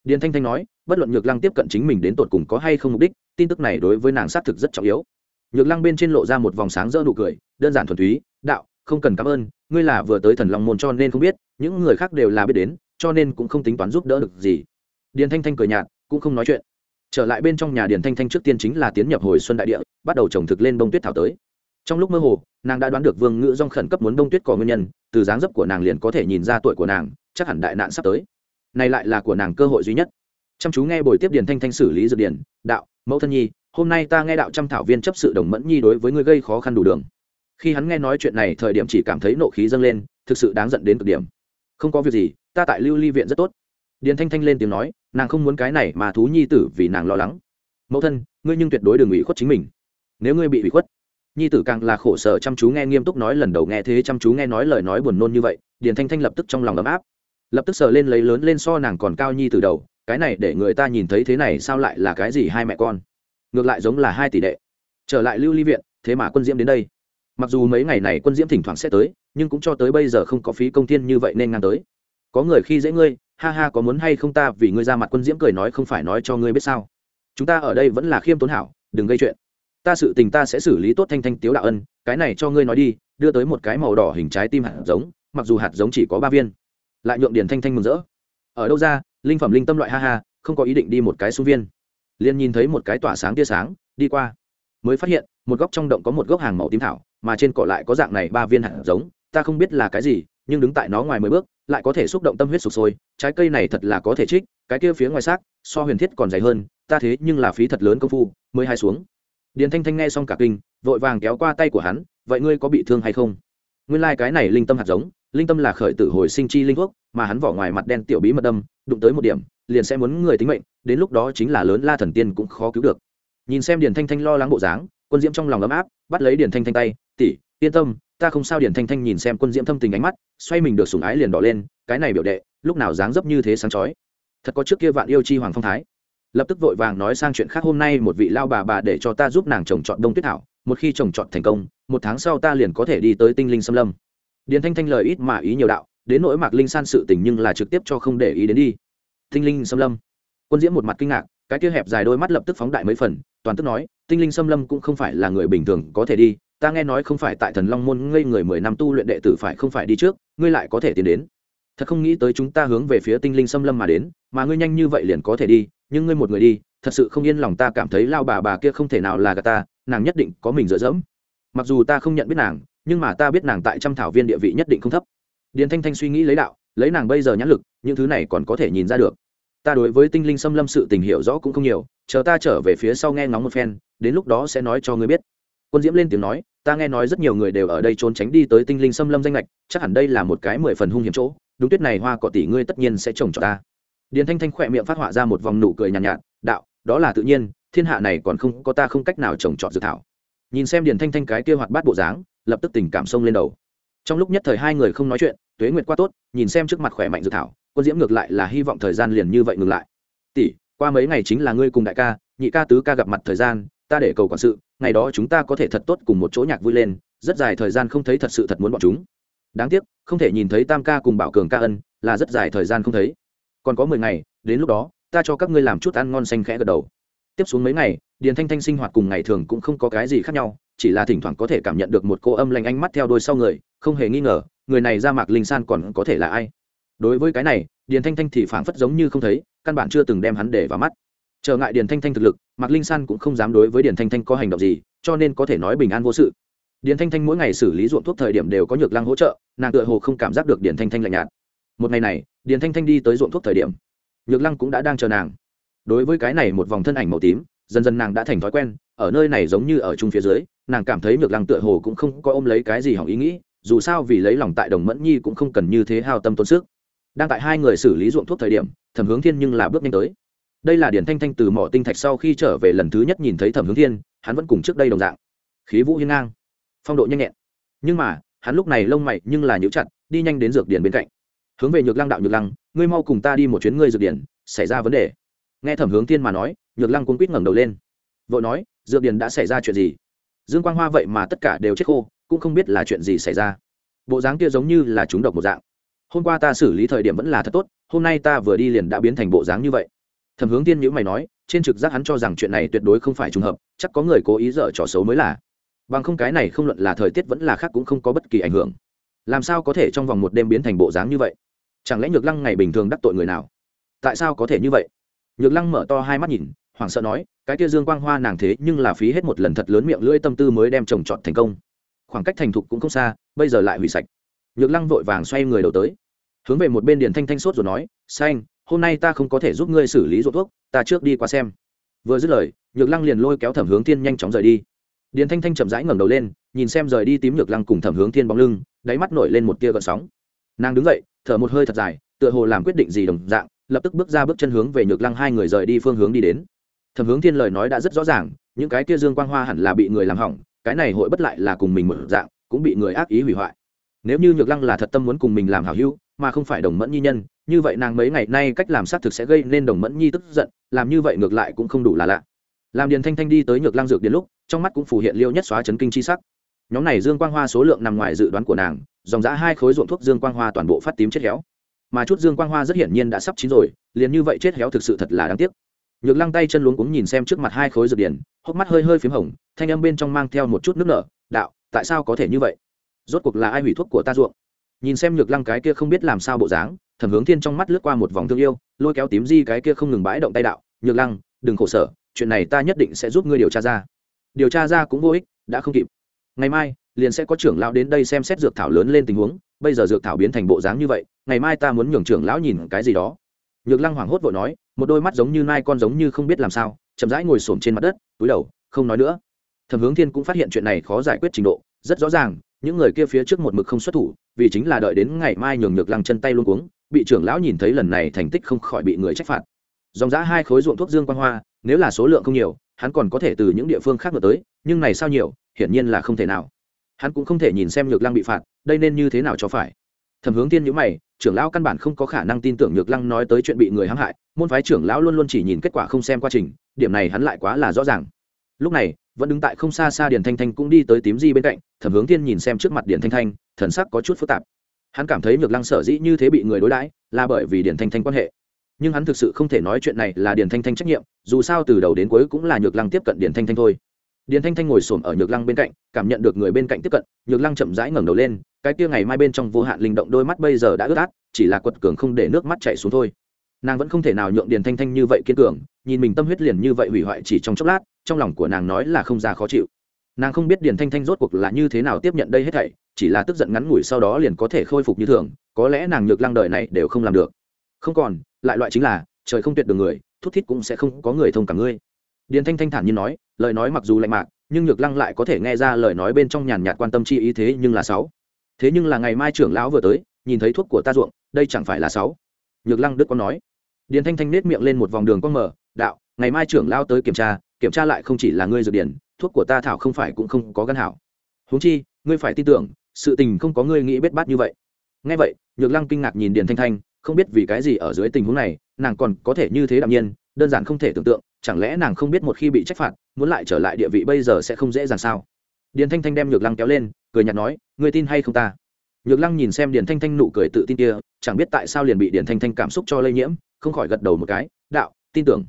Điền thanh thanh nói, bất luận nhược lăng tiếp cận chính mình đến tột cùng có hay không mục đích tin tức này đối với nàng xác thực rất trọng yếu. Nhược lăng bên trên lộ ra một vòng sáng rỡ nụ cười, đơn giản thuần túy, đạo, không cần cảm ơn, ngươi là vừa tới thần long môn cho nên không biết, những người khác đều là biết đến, cho nên cũng không tính toán giúp đỡ được gì. Điền thanh thanh cười nhạt, cũng không nói chuyện. Trở lại bên trong nhà điền thanh thanh trước tiên chính là tiến nhập hồi xuân đại địa, bắt đầu trồng thực lên bông tuyết thảo tới. Trong lúc mơ hồ, nàng đã đoán được vương ngữ dong khẩn cấp muốn bông tuyết có nguyên nhân, từ dáng dấp của nàng liền có thể nhìn ra tuổi của nàng, chắc hẳn đại nạn sắp tới. Này lại là của nàng cơ hội duy nhất chăm chú nghe buổi tiếp điền thanh thanh xử lý dược điển đạo, mẫu thân nhi, hôm nay ta nghe đạo trăm thảo viên chấp sự đồng mẫn nhi đối với ngươi gây khó khăn đủ đường. Khi hắn nghe nói chuyện này, thời điểm chỉ cảm thấy nộ khí dâng lên, thực sự đáng giận đến cực điểm. Không có việc gì, ta tại lưu ly viện rất tốt. Điền thanh thanh lên tiếng nói, nàng không muốn cái này mà thú nhi tử vì nàng lo lắng. Mẫu thân, ngươi nhưng tuyệt đối đừng ủy khuất chính mình. Nếu ngươi bị ủy khuất, nhi tử càng là khổ sở chăm chú nghe nghiêm túc nói lần đầu nghe thế chăm chú nghe nói lời nói buồn nôn như vậy, điền thanh thanh lập tức trong lòng ấm áp. Lập tức sờ lên lấy lớn lên so nàng còn cao nhi từ đầu cái này để người ta nhìn thấy thế này sao lại là cái gì hai mẹ con? Ngược lại giống là hai tỷ đệ. Trở lại lưu ly viện, thế mà quân diễm đến đây. Mặc dù mấy ngày này quân diễm thỉnh thoảng sẽ tới, nhưng cũng cho tới bây giờ không có phí công tiên như vậy nên ngang tới. Có người khi dễ ngươi, ha ha có muốn hay không ta vì ngươi ra mặt quân diễm cười nói không phải nói cho ngươi biết sao? Chúng ta ở đây vẫn là khiêm tốn hảo, đừng gây chuyện. Ta sự tình ta sẽ xử lý tốt thanh thanh tiếu đạo ân, cái này cho ngươi nói đi, đưa tới một cái màu đỏ hình trái tim hạt giống, mặc dù hạt giống chỉ có ba viên. Lại nhượng điền thanh thanh mừng rỡ. Ở đâu ra linh phẩm linh tâm loại ha ha, không có ý định đi một cái xung viên. Liền nhìn thấy một cái tỏa sáng tia sáng, đi qua. Mới phát hiện, một góc trong động có một gốc hàng màu tím thảo, mà trên cỏ lại có dạng này ba viên hạt giống, ta không biết là cái gì, nhưng đứng tại nó ngoài mười bước, lại có thể xúc động tâm huyết sụp sôi, trái cây này thật là có thể trích, cái kia phía ngoài xác, so huyền thiết còn dày hơn, ta thế nhưng là phí thật lớn công phu, mới hai xuống. Điền thanh thanh nghe xong cả kinh, vội vàng kéo qua tay của hắn, vậy ngươi có bị thương hay không? Nguyên lai、like、cái này linh tâm hạt giống linh tâm là khởi tử hồi sinh chi linh thuốc, mà hắn vỏ ngoài mặt đen tiểu bí mật đâm, đụng tới một điểm, liền sẽ muốn người tính mệnh, đến lúc đó chính là lớn la thần tiên cũng khó cứu được. Nhìn xem điền thanh thanh lo lắng bộ dáng, quân diễm trong lòng ấm áp, bắt lấy điền thanh thanh tay tỉ yên tâm, ta không sao. Điền thanh thanh nhìn xem quân diễm thâm tình ánh mắt, xoay mình được sùng ái liền đỏ lên, cái này biểu đệ, lúc nào dáng dấp như thế sáng chói? Thật có trước kia vạn yêu chi hoàng phong thái. Lập tức vội vàng nói sang chuyện khác, hôm nay một vị lao bà bà để cho ta giúp nàng trồng trọt đông tuyết thảo, một khi trồng trọt thành công, một tháng sau ta liền có thể đi tới tinh linh xâm lâm điền thanh thanh lời ít mà ý nhiều đạo, đến nỗi mạc linh san sự tình nhưng là trực tiếp cho không để ý đến đi. Tinh linh xâm lâm. Quân diễm một mặt kinh ngạc, cái kia hẹp dài đôi mắt lập tức phóng đại mấy phần, toàn tức nói, tinh linh xâm lâm cũng không phải là người bình thường có thể đi, ta nghe nói không phải tại thần long môn ngây người mười năm tu luyện đệ tử phải không phải đi trước, ngươi lại có thể tiến đến. Thật không nghĩ tới chúng ta hướng về phía tinh linh xâm lâm mà đến, mà ngươi nhanh như vậy liền có thể đi, nhưng ngươi một người đi, thật sự không yên lòng ta cảm thấy lao bà bà kia không thể nào là gà ta, nàng nhất định có mình dựa dẫm. Mặc dù ta không nhận biết nàng nhưng mà ta biết nàng tại trăm thảo viên địa vị nhất định không thấp. Điền thanh thanh suy nghĩ lấy đạo lấy nàng bây giờ nhãn lực những thứ này còn có thể nhìn ra được. Ta đối với tinh linh xâm lâm sự tình hiểu rõ cũng không nhiều chờ ta trở về phía sau nghe ngóng một phen đến lúc đó sẽ nói cho ngươi biết. Quân diễm lên tiếng nói ta nghe nói rất nhiều người đều ở đây trốn tránh đi tới tinh linh xâm lâm danh lệch chắc hẳn đây là một cái mười phần hung hiểm chỗ đúng tuyết này hoa cỏ tỷ ngươi tất nhiên sẽ trồng cho ta. Điền thanh thanh khỏe miệng phát họa ra một vòng nụ cười nhàn nhạt, nhạt đạo đó là tự nhiên thiên hạ này còn không có ta không cách nào trồng trọt dự thảo. Nhìn xem điền thanh thanh cái kia hoạt bát bộ dáng lập tức tình cảm sông lên đầu. Trong lúc nhất thời hai người không nói chuyện, tuế nguyệt qua tốt, nhìn xem trước mặt khỏe mạnh dự thảo, quân diễm ngược lại là hy vọng thời gian liền như vậy ngừng lại. Tỷ, qua mấy ngày chính là ngươi cùng đại ca, nhị ca tứ ca gặp mặt thời gian, ta để cầu quản sự, ngày đó chúng ta có thể thật tốt cùng một chỗ nhạc vui lên, rất dài thời gian không thấy thật sự thật muốn bọn chúng. Đáng tiếc, không thể nhìn thấy tam ca cùng bảo cường ca ân, là rất dài thời gian không thấy. Còn có mười ngày, đến lúc đó, ta cho các ngươi làm chút ăn ngon xanh khẽ gật đầu. Tiếp xuống mấy ngày, điền thanh thanh sinh hoạt cùng ngày thường cũng không có cái gì khác nhau chỉ là thỉnh thoảng có thể cảm nhận được một cô âm lanh ánh mắt theo đôi sau người, không hề nghi ngờ, người này ra mạc linh san còn có thể là ai. Đối với cái này, điền thanh thanh thì phảng phất giống như không thấy, căn bản chưa từng đem hắn để vào mắt. Trở ngại điền thanh thanh thực lực, mạc linh san cũng không dám đối với điền thanh thanh có hành động gì, cho nên có thể nói bình an vô sự. Điền thanh thanh mỗi ngày xử lý ruộng thuốc thời điểm đều có nhược lăng hỗ trợ, nàng tựa hồ không cảm giác được điền thanh thanh lạnh nhạt. Một ngày này, điền thanh thanh đi tới ruộng thuốc thời điểm, nhược lăng cũng đã đang chờ nàng. Đối với cái này một vòng thân ảnh màu tím, dần dần nàng đã thành thói quen ở nơi này giống như ở chung phía dưới, nàng cảm thấy nhược lăng tựa hồ cũng không có ôm lấy cái gì hỏng ý nghĩ, dù sao vì lấy lòng tại đồng mẫn nhi cũng không cần như thế hao tâm tốn sức. Đang tại hai người xử lý ruộng thuốc thời điểm, thẩm hướng thiên nhưng là bước nhanh tới. Đây là điển thanh thanh từ mỏ tinh thạch sau khi trở về lần thứ nhất nhìn thấy thẩm hướng thiên, hắn vẫn cùng trước đây đồng dạng. Khí vũ hiên ngang, phong độ nhanh nhẹn. Nhưng mà, hắn lúc này lông mày nhưng là nhũ chặt, đi nhanh đến dược điển bên cạnh. Hướng về nhược lăng đạo nhược lăng, ngươi mau cùng ta đi một chuyến ngươi dược điển xảy ra vấn đề. Nghe thẩm hướng thiên mà nói, nhược lăng cũng quýt ngẩng đầu lên. Vội nói dược Điền đã xảy ra chuyện gì? Dương quang hoa vậy mà tất cả đều chết khô, cũng không biết là chuyện gì xảy ra. Bộ dáng kia giống như là chúng độc một dạng. Hôm qua ta xử lý thời điểm vẫn là thật tốt, hôm nay ta vừa đi liền đã biến thành bộ dáng như vậy. Thẩm hướng tiên nhữ mày nói, trên trực giác hắn cho rằng chuyện này tuyệt đối không phải trùng hợp, chắc có người cố ý dở trò xấu mới là. Bằng không cái này không luận là thời tiết vẫn là khác cũng không có bất kỳ ảnh hưởng. Làm sao có thể trong vòng một đêm biến thành bộ dáng như vậy? Chẳng lẽ nhược lăng ngày bình thường đắc tội người nào? Tại sao có thể như vậy? Nhược lăng mở to hai mắt nhìn hoảng sợ nói, cái kia dương quang hoa nàng thế nhưng là phí hết một lần thật lớn miệng lưỡi tâm tư mới đem trồng trọt thành công. Khoảng cách thành thục cũng không xa, bây giờ lại hủy sạch. Nhược lăng vội vàng xoay người đầu tới. Hướng về một bên điền thanh thanh sốt rồi nói, xanh, hôm nay ta không có thể giúp ngươi xử lý ruột thuốc, ta trước đi qua xem. Vừa dứt lời, nhược lăng liền lôi kéo thẩm hướng thiên nhanh chóng rời đi. Điền thanh thanh chậm rãi ngẩng đầu lên, nhìn xem rời đi tím nhược lăng cùng thẩm hướng thiên bóng lưng, đáy mắt nổi lên một tia gợn sóng. Nàng đứng dậy, thở một hơi thật dài, tựa hồ làm quyết định gì đồng dạng, lập tức bước ra bước chân hướng về nhược lăng hai người rời đi phương hướng đi đến thẩm hướng thiên lời nói đã rất rõ ràng, những cái kia dương quang hoa hẳn là bị người làm hỏng, cái này hội bất lại là cùng mình một dạng, cũng bị người ác ý hủy hoại. Nếu như nhược lăng là thật tâm muốn cùng mình làm hảo hữu, mà không phải đồng mẫn nhi nhân, như vậy nàng mấy ngày nay cách làm xác thực sẽ gây nên đồng mẫn nhi tức giận, làm như vậy ngược lại cũng không đủ là lạ. Làm điền thanh thanh đi tới nhược lăng dược đến lúc, trong mắt cũng phủ hiện liêu nhất xóa chấn kinh chi sắc. Nhóm này dương quang hoa số lượng nằm ngoài dự đoán của nàng, dòng giã hai khối ruộng thuốc dương quang hoa toàn bộ phát tím chết héo. Mà chút dương quang hoa rất hiển nhiên đã sắp chín rồi, liền như vậy chết héo thực sự thật là đáng tiếc nhược lăng tay chân luống cuống nhìn xem trước mặt hai khối dược điển, hốc mắt hơi hơi p h í m hồng, thanh âm bên trong mang theo một chút nước nở, đạo, tại sao có thể như vậy? Rốt cuộc là ai hủy thuốc của ta ruộng? Nhìn xem nhược lăng cái kia không biết làm sao bộ dáng, thẩm hướng thiên trong mắt lướt qua một vòng thương yêu, lôi kéo tím di cái kia không ngừng bãi động tay đạo, nhược lăng, đừng khổ sở, chuyện này ta nhất định sẽ giúp ngươi điều tra ra. Điều tra ra cũng vô ích, đã không kịp. Ngày mai, liền sẽ có trưởng lão đến đây xem xét dược thảo lớn lên tình huống, bây giờ dược thảo biến thành bộ dáng như vậy, ngày mai ta muốn nhường trưởng lão nhìn cái gì đó nhược lăng hoảng hốt vội nói, một đôi mắt giống như nai con giống như không biết làm sao, chậm rãi ngồi xổm trên mặt đất, túi đầu, không nói nữa. Thẩm hướng thiên cũng phát hiện chuyện này khó giải quyết trình độ, rất rõ ràng, những người kia phía trước một mực không xuất thủ, vì chính là đợi đến ngày mai nhường nhược lăng chân tay luôn cuống, bị trưởng lão nhìn thấy lần này thành tích không khỏi bị người trách phạt. Dòng giã hai khối ruộng thuốc dương quan hoa, nếu là số lượng không nhiều, hắn còn có thể từ những địa phương khác ngược tới, nhưng này sao nhiều, hiển nhiên là không thể nào. Hắn cũng không thể nhìn xem nhược lăng bị phạt, đây nên như thế nào cho phải thẩm hướng tiên nhữ mày, trưởng lão căn bản không có khả năng tin tưởng nhược lăng nói tới chuyện bị người hãm hại, môn phái trưởng lão luôn luôn chỉ nhìn kết quả không xem quá trình, điểm này hắn lại quá là rõ ràng. Lúc này, vẫn đứng tại không xa xa điền thanh thanh cũng đi tới tím di bên cạnh thẩm hướng tiên nhìn xem trước mặt điền thanh thanh, thần sắc có chút phức tạp. Hắn cảm thấy nhược lăng sở dĩ như thế bị người đối đãi, là bởi vì điền thanh thanh quan hệ. Nhưng hắn thực sự không thể nói chuyện này là điền thanh thanh trách nhiệm, dù sao từ đầu đến cuối cũng là nhược lăng tiếp cận điền thanh thanh thôi. Điền thanh thanh ngồi s ổ m ở nhược lăng bên cạnh, cảm nhận được người bên cạnh tiếp cận, nhược lăng chậm rãi ngẩng đầu lên cái kia ngày mai bên trong vô hạn linh động đôi mắt bây giờ đã ướt át, chỉ là quật cường không để nước mắt chảy xuống thôi. Nàng vẫn không thể nào nhượng điền thanh thanh như vậy kiên cường, nhìn mình tâm huyết liền như vậy hủy hoại chỉ trong chốc lát, trong lòng của nàng nói là không ra khó chịu. Nàng không biết điền thanh thanh rốt cuộc là như thế nào tiếp nhận đây hết thảy, chỉ là tức giận ngắn ngủi sau đó liền có thể khôi phục như thường, có lẽ nàng nhược lăng đời này đều không làm được. Không còn, lại loại chính là, trời không tuyệt được người, thút thít cũng sẽ không có người thông cảm ngươi. Điền thanh thanh thản nhiên nói, lời nói mặc dù lạnh mạc, nhưng nhược lăng lại có thể nghe ra lời nói bên trong nhàn nhạt quan tâm chi ý thế nhưng là sáu thế nhưng là ngày mai trưởng lão vừa tới, nhìn thấy thuốc của ta ruộng, đây chẳng phải là sáu. Nhược lăng đức có nói. Điền thanh thanh nết miệng lên một vòng đường con mở, đạo, ngày mai trưởng lão tới kiểm tra kiểm tra lại không chỉ là ngươi dược điển, thuốc của ta thảo không phải cũng không có gắn hảo. Huống chi, ngươi phải tin tưởng, sự tình không có ngươi nghĩ bết bát như vậy. Ngay vậy, nhược lăng kinh ngạc nhìn điền thanh thanh, không biết vì cái gì ở dưới tình huống này, nàng còn có thể như thế đạm nhiên, đơn giản không thể tưởng tượng, chẳng lẽ nàng không biết một khi bị trách phạt, muốn lại trở lại địa vị bây giờ sẽ không dễ dàng sao? Điền thanh thanh đem nhược lăng kéo lên cười nhạt nói người tin hay không ta? Nhược lăng nhìn xem điền thanh thanh nụ cười tự tin kia, chẳng biết tại sao liền bị điền thanh thanh cảm xúc cho lây nhiễm, không khỏi gật đầu một cái, đạo, tin tưởng.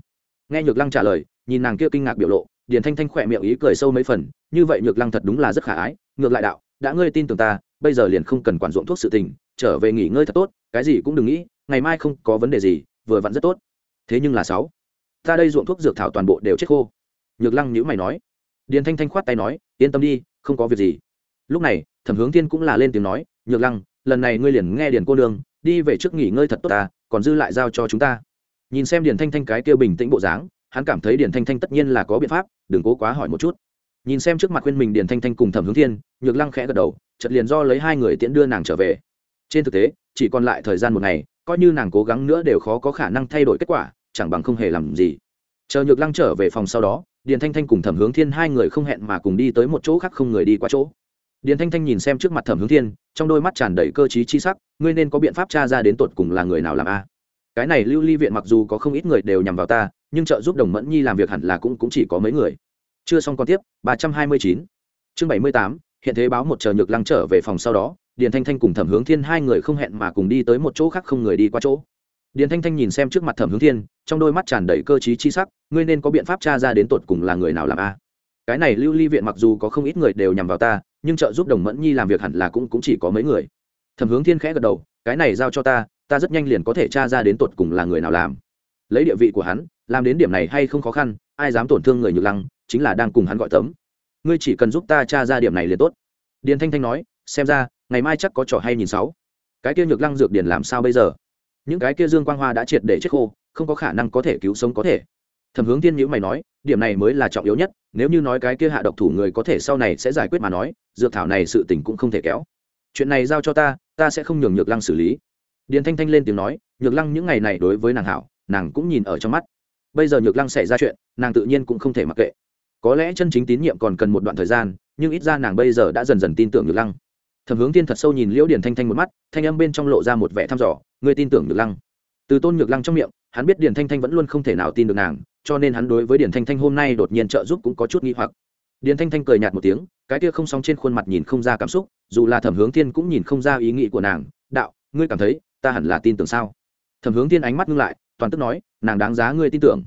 Nghe nhược lăng trả lời, nhìn nàng kia kinh ngạc biểu lộ, điền thanh thanh khỏe miệng ý cười sâu mấy phần, như vậy nhược lăng thật đúng là rất khả ái, ngược lại đạo, đã ngươi tin tưởng ta, bây giờ liền không cần quản ruộng thuốc sự tình, trở về nghỉ ngơi thật tốt, cái gì cũng đừng nghĩ, ngày mai không có vấn đề gì, vừa vặn rất tốt. Thế nhưng là sáu, ta đây ruộng thuốc dược thảo toàn bộ đều chết khô. Nhược lăng nhữ mày nói. Điền thanh thanh khoát tay nói, yên tâm đi, không có việc gì lúc này, thẩm hướng tiên cũng là lên tiếng nói, nhược lăng, lần này ngươi liền nghe điền cô nương, đi về trước nghỉ ngơi thật tốt ta, còn dư lại giao cho chúng ta. Nhìn xem điền thanh thanh cái kêu bình tĩnh bộ dáng, hắn cảm thấy điền thanh thanh tất nhiên là có biện pháp, đừng cố quá hỏi một chút. Nhìn xem trước mặt khuyên mình điền thanh thanh cùng thẩm hướng thiên, nhược lăng khẽ gật đầu chật liền do lấy hai người tiễn đưa nàng trở về. Trên thực tế, chỉ còn lại thời gian một ngày, coi như nàng cố gắng nữa đều khó có khả năng thay đổi kết quả, chẳng bằng không hề làm gì. Chờ nhược lăng trở về phòng sau đó, điền thanh thanh cùng thẩm hướng thiên hai người không hẹn mà cùng đi tới một chỗ khác không người đi qua chỗ điền thanh thanh nhìn xem trước mặt thẩm hướng thiên trong đôi mắt tràn đầy cơ t chi sắc ngươi nên có biện pháp tra ra đến tột cùng là người nào làm a? À? Cái này lưu ly viện mặc dù có không ít người đều nhằm vào ta nhưng trợ giúp đồng mẫn nhi làm việc hẳn là cũng, cũng chỉ có mấy người. Chưa xong còn tiếp ba trăm hai mươi chín. Chương bảy mươi tám hiện thế báo một chờ nhược lăng trở về phòng sau đó điền thanh thanh cùng thẩm hướng thiên hai người không hẹn mà cùng đi tới một chỗ khác không người đi qua chỗ. Điền thanh thanh nhìn xem trước mặt thẩm hướng thiên trong đôi mắt tràn đầy cơ t chi sắc ngươi nên có biện pháp tra ra đến tột cùng là người nào làm a? À? Cái này lưu ly viện mặc dù có không ít người đều nhằm vào ta nhưng trợ giúp đồng mẫn nhi làm việc hẳn là cũng, cũng chỉ có mấy người. Thẩm hướng thiên khẽ gật đầu cái này giao cho ta ta rất nhanh liền có thể tra ra đến tột cùng là người nào làm. Lấy địa vị của hắn làm đến điểm này hay không khó khăn ai dám tổn thương người nhược lăng chính là đang cùng hắn gọi tấm. Ngươi chỉ cần giúp ta tra ra điểm này liền tốt. Điền thanh thanh nói xem ra ngày mai chắc có trò hay nhìn sáu. Cái kia nhược lăng dược điền làm sao bây giờ? Những cái kia dương quang hoa đã triệt để chết khô không có khả năng có thể cứu sống có thể thẩm hướng tiên nhữ mày nói, điểm này mới là trọng yếu nhất, nếu như nói cái kia hạ độc thủ người có thể sau này sẽ giải quyết mà nói, dược thảo này sự tình cũng không thể kéo. Chuyện này giao cho ta ta sẽ không nhường nhược lăng xử lý. Điền thanh thanh lên tiếng nói, nhược lăng những ngày này đối với nàng hảo, nàng cũng nhìn ở trong mắt. Bây giờ nhược lăng xảy ra chuyện, nàng tự nhiên cũng không thể mặc kệ. Có lẽ chân chính tín nhiệm còn cần một đoạn thời gian, nhưng ít ra nàng bây giờ đã dần dần tin tưởng nhược lăng. Thẩm hướng tiên thật sâu nhìn liễu điền thanh thanh một mắt, thanh âm bên trong lộ ra một vẻ thăm dò người tin tưởng nhược lăng? Từ tôn nhược lăng trong miệng, hắn biết điền thanh thanh vẫn luôn không thể nào tin được nàng cho nên hắn đối với điền thanh thanh hôm nay đột nhiên trợ giúp cũng có chút nghi hoặc. Điền thanh thanh cười nhạt một tiếng, cái kia không sóng trên khuôn mặt nhìn không ra cảm xúc, dù là thẩm hướng thiên cũng nhìn không ra ý nghĩ của nàng. Đạo, ngươi cảm thấy ta hẳn là tin tưởng sao? Thẩm hướng thiên ánh mắt ngưng lại, toàn tức nói, nàng đáng giá ngươi tin tưởng.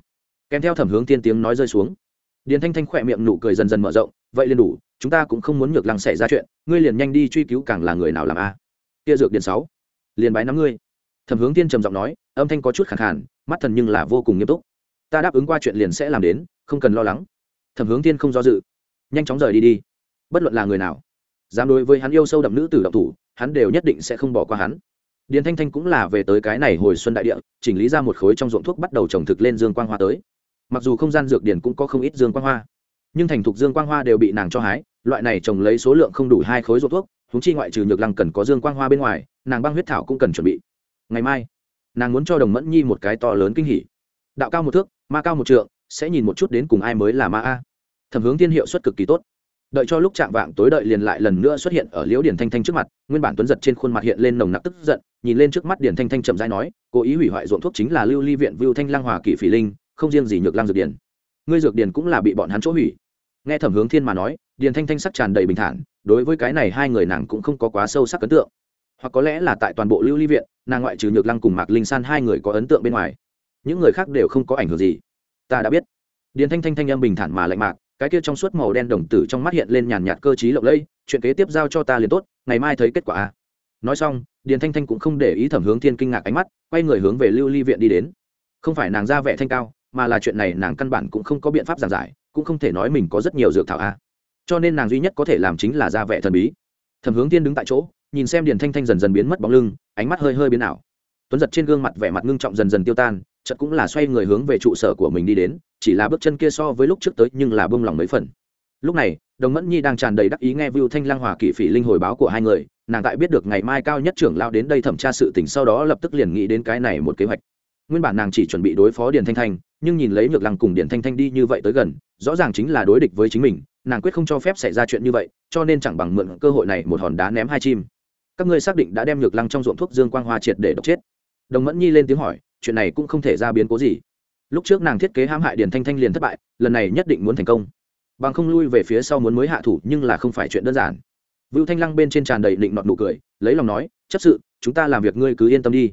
Kèm theo thẩm hướng thiên tiếng nói rơi xuống, điền thanh thanh khỏe miệng nụ cười dần dần mở rộng, vậy liền đủ, chúng ta cũng không muốn nhược lăng xảy ra chuyện, ngươi liền nhanh đi truy cứu càng là người nào làm a? Kia dược điện sáu, liền bái nắm ngươi. Thẩm hướng tiên trầm giọng nói, âm thanh có chút khẳng khản mắt thần nhưng là vô cùng nghiêm túc ta đáp ứng qua chuyện liền sẽ làm đến, không cần lo lắng. Thẩm hướng tiên không do dự, nhanh chóng rời đi đi. Bất luận là người nào, dám đối với hắn yêu sâu đậm nữ tử độc thủ, hắn đều nhất định sẽ không bỏ qua hắn. Điền thanh thanh cũng là về tới cái này hồi xuân đại địa, chỉnh lý ra một khối trong ruộng thuốc bắt đầu trồng thực lên dương quang hoa tới. Mặc dù không gian dược điển cũng có không ít dương quang hoa, nhưng thành thục dương quang hoa đều bị nàng cho hái, loại này trồng lấy số lượng không đủ hai khối ruộng thuốc húng chi ngoại trừ nhược lăng cần có dương quang hoa bên ngoài, nàng băng huyết thảo cũng cần chuẩn bị. Ngày mai, nàng muốn cho đồng mẫn nhi một cái to lớn kinh hỉ đạo cao một thước, ma cao một trượng, sẽ nhìn một chút đến cùng ai mới là ma a. Thẩm hướng tiên hiệu suất cực kỳ tốt. Đợi cho lúc chạm vạng tối đợi liền lại lần nữa xuất hiện ở liễu điển thanh thanh trước mặt, nguyên bản tuấn giật trên khuôn mặt hiện lên nồng nặc tức giận, nhìn lên trước mắt điển thanh thanh chậm rãi nói, cố ý hủy hoại ruộng thuốc chính là lưu ly viện vưu thanh lang hòa kỷ phỉ linh, không riêng gì nhược lang dược điển ngươi dược điển cũng là bị bọn hắn chỗ hủy. Nghe thẩm hướng thiên mà nói điển thanh thanh sắc tràn đầy bình thản, đối với cái này hai người nàng cũng không có quá sâu sắc ấn tượng. Hoặc có lẽ là tại toàn bộ lưu ly viện, nàng ngoại trừ nhược lăng cùng mạc linh san hai người có ấn tượng bên ngoài những người khác đều không có ảnh hưởng gì. Ta đã biết. Điền thanh thanh thanh âm bình thản mà lạnh mạc, cái kia trong suốt màu đen đồng tử trong mắt hiện lên nhàn nhạt cơ t lộng lẫy, chuyện kế tiếp giao cho ta liền tốt, ngày mai thấy kết quả nói xong, điền thanh thanh cũng không để ý thẩm hướng thiên kinh ngạc ánh mắt, quay người hướng về lưu ly viện đi đến. Không phải nàng ra vẻ thanh cao, mà là chuyện này nàng căn bản cũng không có biện pháp giảng giải, cũng không thể nói mình có rất nhiều dược thảo a. Cho nên nàng duy nhất có thể làm chính là ra vẻ thần bí. Thẩm hướng thiên đứng tại chỗ, nhìn xem điền thanh thanh dần dần biến mất bóng lưng, ánh mắt hơi hơi biến ảo. Tuấn giật trên gương mặt vẻ mặt ngưng trọng dần dần tiêu tan chợt cũng là xoay người hướng về trụ sở của mình đi đến, chỉ là bước chân kia so với lúc trước tới nhưng là bông lòng mấy phần. Lúc này, đồng mẫn nhi đang tràn đầy đắc ý nghe vưu thanh lang hòa kỷ phỉ linh hồi báo của hai người, nàng tại biết được ngày mai cao nhất trưởng lao đến đây thẩm tra sự tình sau đó lập tức liền nghĩ đến cái này một kế hoạch. Nguyên bản nàng chỉ chuẩn bị đối phó điền thanh thanh, nhưng nhìn lấy nhược lăng cùng điền thanh thanh đi như vậy tới gần, rõ ràng chính là đối địch với chính mình, nàng quyết không cho phép xảy ra chuyện như vậy, cho nên chẳng bằng mượn cơ hội này một hòn đá ném hai chim. Các ngươi xác định đã đem nhược lăng trong ruộng thuốc dương quang hoa triệt để độc chết. Đồng mẫn nhi lên tiếng hỏi chuyện này cũng không thể ra biến cố gì. Lúc trước nàng thiết kế hãm hại điền thanh thanh liền thất bại, lần này nhất định muốn thành công. Bằng không lui về phía sau muốn mới hạ thủ nhưng là không phải chuyện đơn giản. Vưu thanh lăng bên trên tràn đầy định nọt nụ cười, lấy lòng nói, chấp sự, chúng ta làm việc ngươi cứ yên tâm đi.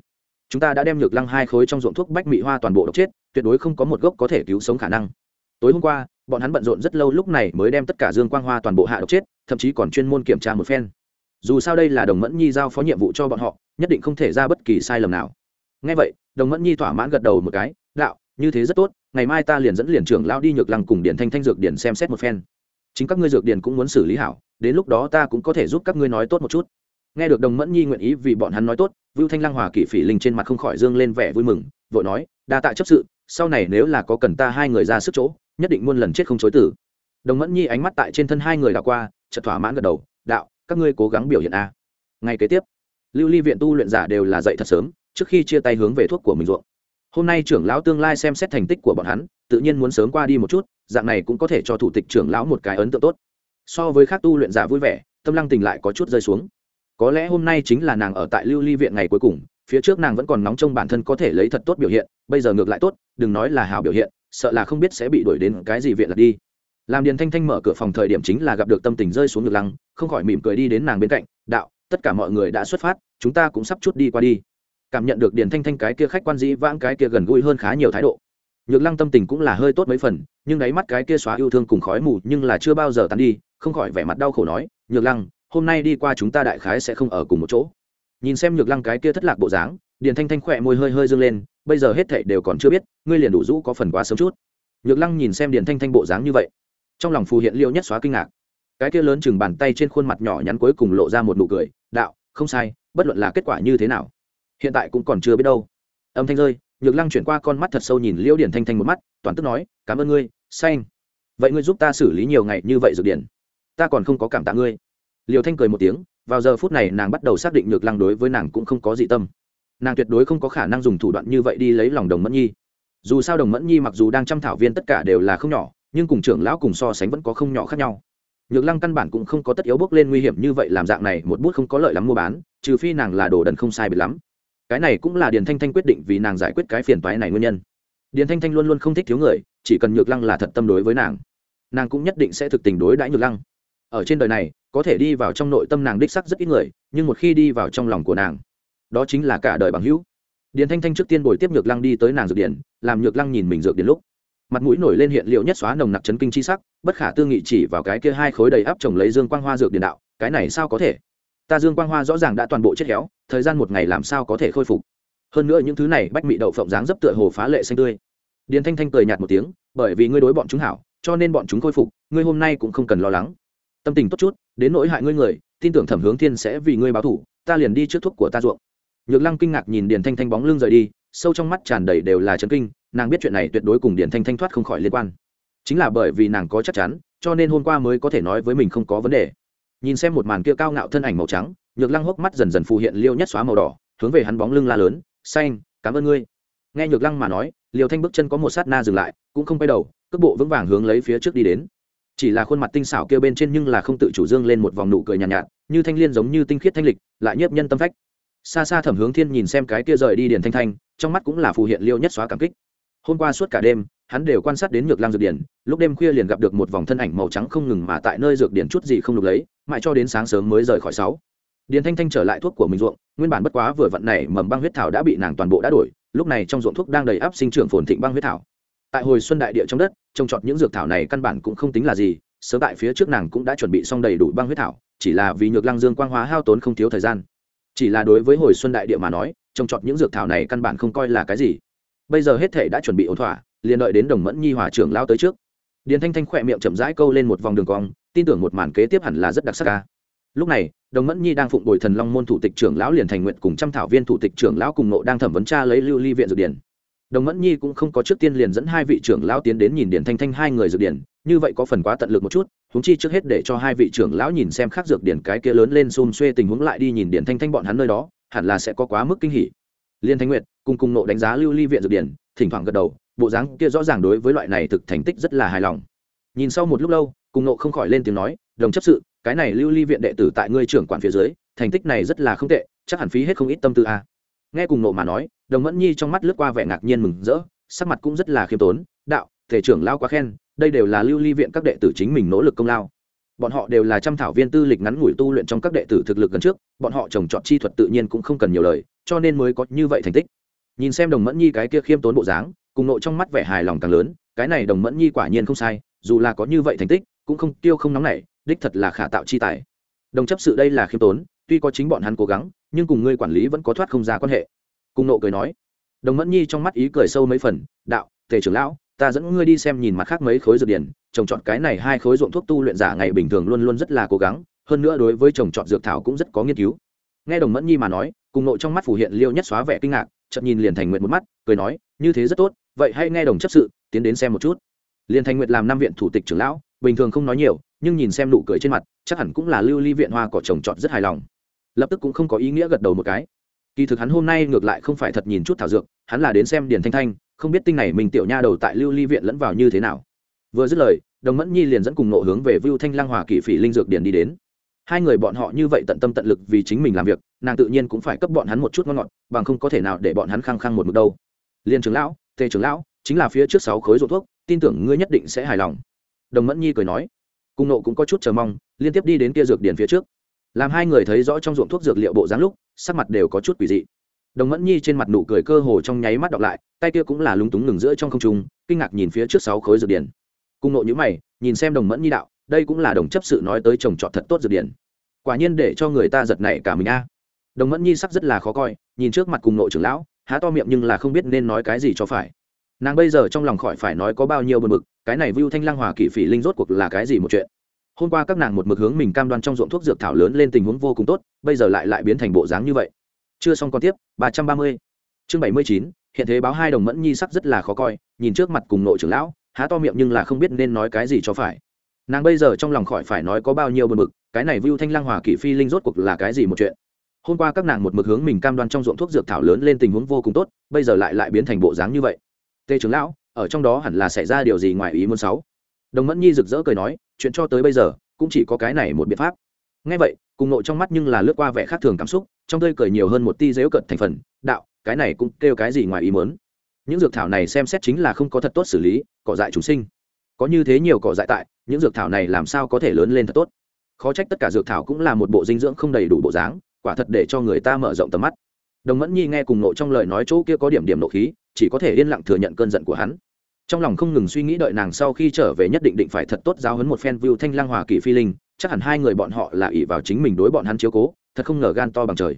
Chúng ta đã đem nhược lăng hai khối trong ruộng thuốc bách mị hoa toàn bộ độc chết, tuyệt đối không có một gốc có thể cứu sống khả năng. Tối hôm qua, bọn hắn bận rộn rất lâu lúc này mới đem tất cả dương quang hoa toàn bộ hạ độc chết, thậm chí còn chuyên môn kiểm tra một phen. Dù sao đây là đồng mẫn nhi giao phó nhiệm vụ cho bọn họ, nhất định không thể ra bất kỳ sai lầm nào. Ngay vậy đồng mẫn nhi thỏa mãn gật đầu một cái, đạo, như thế rất tốt, ngày mai ta liền dẫn liền trưởng lao đi nhược lăng cùng điển thanh thanh dược điển xem xét một phen. Chính các ngươi dược điển cũng muốn xử lý hảo, đến lúc đó ta cũng có thể giúp các ngươi nói tốt một chút. Nghe được đồng mẫn nhi nguyện ý vì bọn hắn nói tốt, vưu thanh lăng hòa kỷ phỉ linh trên mặt không khỏi dương lên vẻ vui mừng, vội nói, đa tạ chấp sự, sau này nếu là có cần ta hai người ra sức chỗ, nhất định muôn lần chết không chối tử. Đồng mẫn nhi ánh mắt tại trên thân hai người đảo qua, chợt thỏa mãn gật đầu, đạo, các ngươi cố gắng biểu hiện a. Ngay kế tiếp, lưu ly viện tu luyện giả đều là dậy thật sớm trước khi chia tay hướng về thuốc của mình ruộng. Hôm nay trưởng lão tương lai xem xét thành tích của bọn hắn, tự nhiên muốn sớm qua đi một chút, dạng này cũng có thể cho thủ tịch trưởng lão một cái ấn tượng tốt. So với các tu luyện giả vui vẻ, tâm lăng tình lại có chút rơi xuống. Có lẽ hôm nay chính là nàng ở tại lưu ly viện ngày cuối cùng, phía trước nàng vẫn còn nóng trong bản thân có thể lấy thật tốt biểu hiện, bây giờ ngược lại tốt, đừng nói là hảo biểu hiện, sợ là không biết sẽ bị đuổi đến cái gì viện là đi. Làm điền thanh thanh mở cửa phòng thời điểm chính là gặp được tâm tình rơi xuống ngược lăng, không khỏi mỉm cười đi đến nàng bên cạnh, đạo, tất cả mọi người đã xuất phát, chúng ta cũng sắp chút đi qua đi cảm nhận được điền thanh thanh cái kia khách quan dĩ vãng, cái kia gần gũi hơn khá nhiều thái độ. Nhược lăng tâm tình cũng là hơi tốt mấy phần, nhưng đáy mắt cái kia xóa yêu thương cùng khói mù nhưng là chưa bao giờ tắn đi, không khỏi vẻ mặt đau khổ nói, nhược lăng, hôm nay đi qua chúng ta đại khái sẽ không ở cùng một chỗ. Nhìn xem nhược lăng cái kia thất lạc bộ dáng, điền thanh thanh khỏe môi hơi hơi dâng lên, bây giờ hết thảy đều còn chưa biết, ngươi liền đủ rũ có phần quá sớm chút. Nhược lăng nhìn xem điền thanh thanh bộ dáng như vậy, trong lòng phù hiện liêu nhất xóa kinh ngạc. Cái kia lớn chừng bàn tay trên khuôn mặt nhỏ nhắn cuối cùng lộ ra một nụ cười, đạo, không sai, bất luận là kết quả như thế nào hiện tại cũng còn chưa biết đâu. Âm thanh rơi, nhược lăng chuyển qua con mắt thật sâu nhìn liêu điển thanh thanh một mắt, toàn tức nói, cảm ơn ngươi, xanh. Vậy ngươi giúp ta xử lý nhiều ngày như vậy dược điển, ta còn không có cảm tạ ngươi. Liều thanh cười một tiếng, vào giờ phút này nàng bắt đầu xác định nhược lăng đối với nàng cũng không có dị tâm. Nàng tuyệt đối không có khả năng dùng thủ đoạn như vậy đi lấy lòng đồng mẫn nhi. Dù sao đồng mẫn nhi mặc dù đang chăm thảo viên tất cả đều là không nhỏ, nhưng cùng trưởng lão cùng so sánh vẫn có không nhỏ khác nhau. Nhược lăng căn bản cũng không có tất yếu bước lên nguy hiểm như vậy, làm dạng này một bút không có lợi lắm mua bán, trừ phi nàng là đồ đần không sai biệt lắm cái này cũng là điền thanh thanh quyết định vì nàng giải quyết cái phiền toái này nguyên nhân. Điền thanh thanh luôn luôn không thích thiếu người, chỉ cần nhược lăng là thật tâm đối với nàng nàng cũng nhất định sẽ thực tình đối đãi nhược lăng. Ở trên đời này, có thể đi vào trong nội tâm nàng đích sắc rất ít người, nhưng một khi đi vào trong lòng của nàng, đó chính là cả đời bằng hữu. Điền thanh thanh trước tiên bồi tiếp nhược lăng đi tới nàng dược điển làm nhược lăng nhìn mình dược điển lúc. Mặt mũi nổi lên hiện liệu nhất xóa nồng nặc chấn kinh chi sắc, bất khả tư nghị chỉ vào cái kia hai khối đầy áp trồng lấy dương quang hoa dược điển đạo, cái này sao có thể? Ta dương quang hoa rõ ràng đã toàn bộ chết héo, thời gian một ngày làm sao có thể khôi phục? Hơn nữa những thứ này bách mị đậu phộng dáng dấp tựa hồ phá lệ xanh tươi. Điền thanh thanh cười nhạt một tiếng, bởi vì ngươi đối bọn chúng hảo, cho nên bọn chúng khôi phục, ngươi hôm nay cũng không cần lo lắng. Tâm tình tốt chút, đến nỗi hại ngươi người, tin tưởng thẩm hướng thiên sẽ vì ngươi báo thủ, ta liền đi trước thuốc của ta ruộng. Nhược lăng kinh ngạc nhìn điền thanh thanh bóng lưng rời đi, sâu trong mắt tràn đầy đều là chấn kinh, nàng biết chuyện này tuyệt đối cùng điền thanh thanh thoát không khỏi liên quan. Chính là bởi vì nàng có chắc chắn, cho nên hôm qua mới có thể nói với mình không có vấn đề nhìn xem một màn kia cao ngạo thân ảnh màu trắng nhược lăng hốc mắt dần dần phù hiện liêu nhất xóa màu đỏ hướng về hắn bóng lưng la lớn xanh cảm ơn ngươi. Nghe nhược lăng mà nói liều thanh bước chân có một sát na dừng lại cũng không quay đầu cước bộ vững vàng hướng lấy phía trước đi đến. Chỉ là khuôn mặt tinh xảo kia bên trên nhưng là không tự chủ dương lên một vòng nụ cười nhàn nhạt, nhạt như thanh liên giống như tinh khiết thanh lịch lại nhiếp nhân tâm phách. Xa xa thẩm hướng thiên nhìn xem cái kia rời đi điền thanh thanh trong mắt cũng là phù hiện liêu nhất xóa cảm kích. Hôm qua suốt cả đêm hắn đều quan sát đến nhược lang dược điển, lúc đêm khuya liền gặp được một vòng thân ảnh màu trắng không ngừng mà tại nơi dược điển chút gì không được lấy, mãi cho đến sáng sớm mới rời khỏi sáu. Điền thanh thanh trở lại thuốc của mình ruộng, nguyên bản bất quá vừa vận này mầm băng huyết thảo đã bị nàng toàn bộ đã đổi, lúc này trong ruộng thuốc đang đầy áp sinh trưởng phồn thịnh băng huyết thảo. Tại hồi xuân đại địa trong đất, trồng trọt những dược thảo này căn bản cũng không tính là gì, sớm tại phía trước nàng cũng đã chuẩn bị xong đầy đủ băng huyết thảo, chỉ là vì nhược lăng dương quang hóa hao tốn không thiếu thời gian. Chỉ là đối với hồi xuân đại địa mà nói, trồng trọt những dược thảo này căn bản không coi là cái gì. Bây giờ hết thể đã chuẩn bị ổn thỏa liền đợi đến đồng mẫn nhi hòa trưởng lao tới trước. Điền thanh thanh khỏe miệng chậm rãi câu lên một vòng đường cong, tin tưởng một màn kế tiếp hẳn là rất đặc sắc ca. Lúc này, đồng mẫn nhi đang phụng bồi thần long môn thủ tịch trưởng lão liền thành nguyện cùng trăm thảo viên thủ tịch trưởng lão cùng nộ đang thẩm vấn tra lấy lưu ly viện dược điển. Đồng mẫn nhi cũng không có trước tiên liền dẫn hai vị trưởng lão tiến đến nhìn điển thanh thanh hai người dược điển, như vậy có phần quá tận lực một chút húng chi trước hết để cho hai vị trưởng lão nhìn xem khác dược điển cái kia lớn lên xôn xuê tình huống lại đi nhìn điển thanh thanh bọn hắn nơi đó, hẳn là sẽ có quá mức kinh hỉ. Liên thanh nguyệt cùng cùng nộ đánh giá lưu ly viện dược điển, thỉnh thoảng gật đầu bộ dáng kia rõ ràng đối với loại này thực thành tích rất là hài lòng. Nhìn sau một lúc lâu cùng nộ không khỏi lên tiếng nói, đồng chấp sự, cái này lưu ly viện đệ tử tại ngươi trưởng quản phía dưới, thành tích này rất là không tệ, chắc hẳn phí hết không ít tâm tư a. Nghe cùng nộ mà nói, đồng mẫn nhi trong mắt lướt qua vẻ ngạc nhiên mừng rỡ, sắc mặt cũng rất là khiêm tốn, đạo, thể trưởng lao quá khen, đây đều là lưu ly viện các đệ tử chính mình nỗ lực công lao. Bọn họ đều là trăm thảo viên tư lịch ngắn ngủi tu luyện trong các đệ tử thực lực gần trước, bọn họ trồng trọt chi thuật tự nhiên cũng không cần nhiều lời, cho nên mới có như vậy thành tích. Nhìn xem đồng mẫn nhi cái kia khiêm tốn bộ dáng cùng nội trong mắt vẻ hài lòng càng lớn, cái này đồng mẫn nhi quả nhiên không sai, dù là có như vậy thành tích, cũng không tiêu không nóng nảy, đích thật là khả tạo chi tài. Đồng chấp sự đây là khiêm tốn, tuy có chính bọn hắn cố gắng, nhưng cùng ngươi quản lý vẫn có thoát không ra quan hệ. Cùng nộ cười nói, đồng mẫn nhi trong mắt ý cười sâu mấy phần, đạo, tề trưởng lão, ta dẫn ngươi đi xem nhìn mặt khác mấy khối dược điển, trồng trọt cái này hai khối ruộng thuốc tu luyện giả ngày bình thường luôn luôn rất là cố gắng, hơn nữa đối với trồng trọt dược thảo cũng rất có nghiên cứu. Nghe đồng mẫn nhi mà nói, cùng nội trong mắt phủ hiện liêu nhất xóa vẻ kinh ngạc chậm nhìn liền thành nguyện một mắt, cười nói, như thế rất tốt vậy hãy nghe đồng chấp sự, tiến đến xem một chút. Liền thành nguyện làm năm viện thủ tịch trưởng lão, bình thường không nói nhiều, nhưng nhìn xem nụ cười trên mặt, chắc hẳn cũng là lưu ly viện hoa cỏ trồng trọt rất hài lòng. Lập tức cũng không có ý nghĩa gật đầu một cái. Kỳ thực hắn hôm nay ngược lại không phải thật nhìn chút thảo dược, hắn là đến xem điền thanh thanh, không biết tinh này mình tiểu nha đầu tại lưu ly viện lẫn vào như thế nào. Vừa dứt lời, đồng mẫn nhi liền dẫn cùng nộ hướng về vưu thanh lang hòa kỳ phỉ linh dược điền đi đến. Hai người bọn họ như vậy tận tâm tận lực vì chính mình làm việc, nàng tự nhiên cũng phải cấp bọn hắn một chút ngon ngọt, bằng không có thể nào để bọn hắn khăng khăng một mực đâu. Liên trưởng lão tề trưởng lão, chính là phía trước sáu khối ruột thuốc, tin tưởng ngươi nhất định sẽ hài lòng. Đồng mẫn nhi cười nói, cùng nộ cũng có chút chờ mong, liên tiếp đi đến kia dược điền phía trước. Làm hai người thấy rõ trong ruộng thuốc dược liệu bộ dáng lúc, sắc mặt đều có chút quỷ dị. Đồng mẫn nhi trên mặt nụ cười cơ hồ trong nháy mắt đọc lại, tay kia cũng là lúng túng ngừng giữa trong không trung, kinh ngạc nhìn phía trước sáu khối dược điển cùng nộ nhữ mày, nhìn xem đồng mẫn nhi đạo, đây cũng là đồng chấp sự nói tới trồng trọt thật tốt dược điển quả nhiên để cho người ta giật nảy cả mình a. Đồng mẫn nhi sắc rất là khó coi, nhìn trước mặt cùng nộ trưởng lão há to miệng nhưng là không biết nên nói cái gì cho phải. Nàng bây giờ trong lòng khỏi phải nói có bao nhiêu bờ mực cái này vưu thanh lang hòa kỷ phỉ linh rốt cuộc là cái gì một chuyện? Hôm qua các nàng một mực hướng mình cam đoan trong ruộng thuốc dược thảo lớn lên tình huống vô cùng tốt, bây giờ lại lại biến thành bộ dáng như vậy. Chưa xong còn tiếp, ba trăm ba mươi. Chương bảy mươi chín, hiện thế báo hai đồng mẫn nhi sắc rất là khó coi, nhìn trước mặt cùng nội trưởng lão, há to miệng nhưng là không biết nên nói cái gì cho phải. Nàng bây giờ trong lòng khỏi phải nói có bao nhiêu bờ mực cái này vưu thanh lang hòa kỷ phi linh rốt cuộc là cái gì một chuyện? Hôm qua các nàng một mực hướng mình cam đoan trong ruộng thuốc dược thảo lớn lên tình huống vô cùng tốt, bây giờ lại lại biến thành bộ dáng như vậy. Tê trưởng lão, ở trong đó hẳn là xảy ra điều gì ngoài ý muốn sáu? Đồng mẫn nhi rực rỡ cười nói, chuyện cho tới bây giờ, cũng chỉ có cái này một biện pháp. Ngay vậy, cùng nội trong mắt nhưng là lướt qua vẻ khác thường cảm xúc, trong tươi cười nhiều hơn một ti dếu cận thành phần, đạo, cái này cũng kêu cái gì ngoài ý muốn? Những dược thảo này xem xét chính là không có thật tốt xử lý, cỏ dại chúng sinh. Có như thế nhiều cỏ dại tại, những dược thảo này làm sao có thể lớn lên thật tốt? Khó trách tất cả dược thảo cũng là một bộ dinh dưỡng không đầy đủ bộ dáng quả thật để cho người ta mở rộng tầm mắt. Đồng mẫn nhi nghe cùng nộ trong lời nói chỗ kia có điểm điểm nộ khí, chỉ có thể yên lặng thừa nhận cơn giận của hắn. Trong lòng không ngừng suy nghĩ đợi nàng sau khi trở về nhất định định phải thật tốt giáo hấn một phen view thanh lang hòa kỳ phi linh, chắc hẳn hai người bọn họ là ỷ vào chính mình đối bọn hắn chiếu cố, thật không ngờ gan to bằng trời.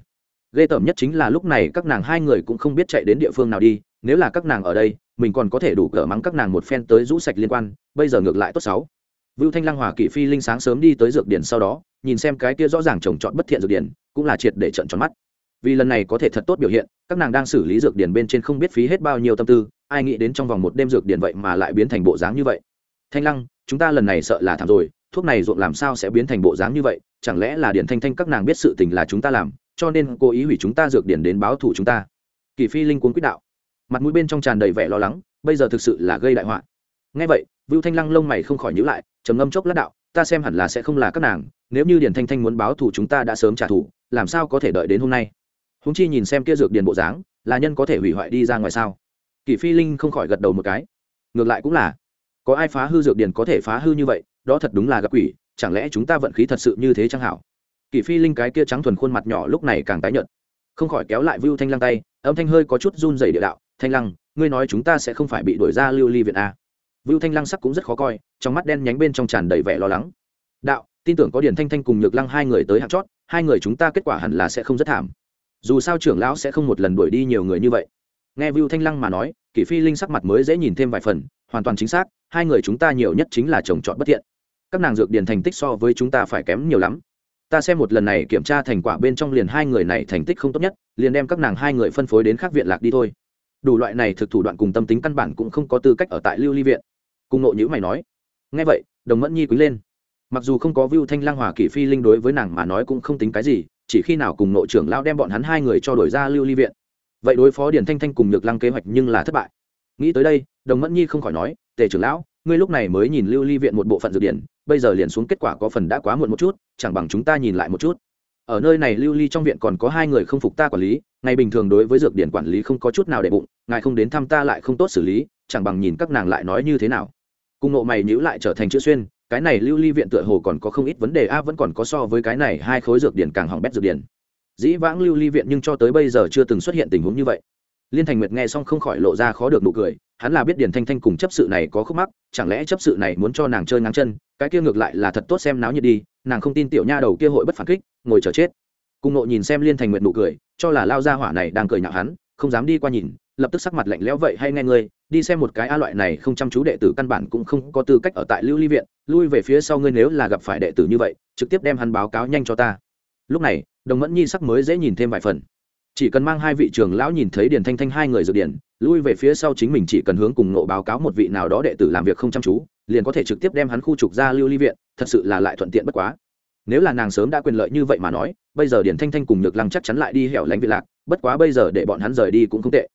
Ghê tởm nhất chính là lúc này các nàng hai người cũng không biết chạy đến địa phương nào đi, nếu là các nàng ở đây, mình còn có thể đủ cỡ mắng các nàng một phen tới rũ sạch liên quan, bây giờ ngược lại tốt sáu vưu thanh lang hòa kỵ phi linh sáng sớm đi tới dược điển sau đó, nhìn xem cái kia rõ ràng trồng trọt bất thiện dược điển, cũng là triệt để trận tròn mắt. Vì lần này có thể thật tốt biểu hiện, các nàng đang xử lý dược điển bên trên không biết phí hết bao nhiêu tâm tư, ai nghĩ đến trong vòng một đêm dược điển vậy mà lại biến thành bộ dáng như vậy. Thanh lăng, chúng ta lần này sợ là thảm rồi, thuốc này ruộng làm sao sẽ biến thành bộ dáng như vậy, chẳng lẽ là điện thanh thanh các nàng biết sự tình là chúng ta làm, cho nên cố ý hủy chúng ta dược điển đến báo thủ chúng ta. Kỷ phi linh cuốn quyết đạo. Mặt mũi bên trong tràn đầy vẻ lo lắng, bây giờ thực sự là gây đại họa. Nghe vậy, vưu thanh lăng lông mày không khỏi nhíu lại trầm ngâm chốc lát đạo, ta xem hẳn là sẽ không là các nàng, nếu như Điền thanh thanh muốn báo thù chúng ta đã sớm trả thù, làm sao có thể đợi đến hôm nay? Húng chi nhìn xem kia dược điền bộ dáng, là nhân có thể hủy hoại đi ra ngoài sao? Kỳ phi linh không khỏi gật đầu một cái. Ngược lại cũng là. Có ai phá hư dược điền có thể phá hư như vậy, đó thật đúng là gặp quỷ, chẳng lẽ chúng ta vận khí thật sự như thế chẳng hảo? Kỳ phi linh cái kia trắng thuần khuôn mặt nhỏ lúc này càng tái nhợt, không khỏi kéo lại vưu thanh lăng tay, âm thanh hơi có chút run dày địa đạo, thanh lăng, ngươi nói chúng ta sẽ không phải bị đuổi ra lưu ly viện a vưu thanh lăng sắc cũng rất khó coi trong mắt đen nhánh bên trong tràn đầy vẻ lo lắng. Đạo, tin tưởng có điển thanh thanh cùng nhược lăng hai người tới hạng chót, hai người chúng ta kết quả hẳn là sẽ không rất thảm. Dù sao trưởng lão sẽ không một lần đuổi đi nhiều người như vậy. Nghe vưu thanh lăng mà nói, kỷ phi linh sắc mặt mới dễ nhìn thêm vài phần, hoàn toàn chính xác, hai người chúng ta nhiều nhất chính là trồng trọt bất thiện. Các nàng dược điền thành tích so với chúng ta phải kém nhiều lắm. Ta xem một lần này kiểm tra thành quả bên trong liền hai người này thành tích không tốt nhất, liền đem các nàng hai người phân phối đến khác viện lạc đi thôi. Đủ loại này thực thủ đoạn cùng tâm tính căn bản cũng không có tư cách ở tại lưu ly viện. Cùng nội nhữ mày nói nghe vậy, đồng mẫn nhi quý lên. Mặc dù không có view thanh lang hòa kỷ phi linh đối với nàng mà nói cũng không tính cái gì, chỉ khi nào cùng nội trưởng lao đem bọn hắn hai người cho đổi ra lưu ly viện. Vậy đối phó điển thanh thanh cùng nhược lăng kế hoạch nhưng là thất bại. Nghĩ tới đây, đồng mẫn nhi không khỏi nói, tề trưởng lão, ngươi lúc này mới nhìn lưu ly viện một bộ phận dược điển, bây giờ liền xuống kết quả có phần đã quá muộn một chút, chẳng bằng chúng ta nhìn lại một chút. Ở nơi này lưu ly trong viện còn có hai người không phục ta quản lý, ngày bình thường đối với dược điển quản lý không có chút nào để bụng, ngài không đến thăm ta lại không tốt xử lý, chẳng bằng nhìn các nàng lại nói như thế nào cùng nộ mày nhữ lại trở thành chữ xuyên, cái này lưu ly viện tựa hồ còn có không ít vấn đề, a, vẫn còn có so với cái này hai khối dược điển càng hỏng bét dược điển. Dĩ vãng lưu ly viện nhưng cho tới bây giờ chưa từng xuất hiện tình huống như vậy. Liên thành nguyệt nghe xong không khỏi lộ ra khó được nụ cười, hắn là biết điển thanh thanh cùng chấp sự này có khúc mắc, chẳng lẽ chấp sự này muốn cho nàng chơi ngang chân, cái kia ngược lại là thật tốt xem náo nhiệt đi, nàng không tin tiểu nha đầu kia hội bất phản kích, ngồi chờ chết. Cùng nộ nhìn xem liên thành nguyệt nụ cười, cho là lao ra hỏa này đang cười nhạo hắn, không dám đi qua nhìn, lập tức sắc mặt lạnh lẽo vậy, hay nghe ngươi đi xem một cái a loại này không chăm chú đệ tử căn bản cũng không có tư cách ở tại lưu ly viện, lui về phía sau ngươi nếu là gặp phải đệ tử như vậy, trực tiếp đem hắn báo cáo nhanh cho ta. Lúc này, đồng mẫn nhi sắc mới dễ nhìn thêm vài phần. Chỉ cần mang hai vị trường lão nhìn thấy điền thanh thanh hai người dự điển, lui về phía sau chính mình chỉ cần hướng cùng nộ báo cáo một vị nào đó đệ tử làm việc không chăm chú, liền có thể trực tiếp đem hắn khu trục ra lưu ly viện, thật sự là lại thuận tiện bất quá. Nếu là nàng sớm đã quyền lợi như vậy mà nói, bây giờ điển thanh thanh cùng nhược lăng chắc chắn lại đi hẻo lánh vị lạc, bất quá bây giờ để bọn hắn rời đi cũng không tệ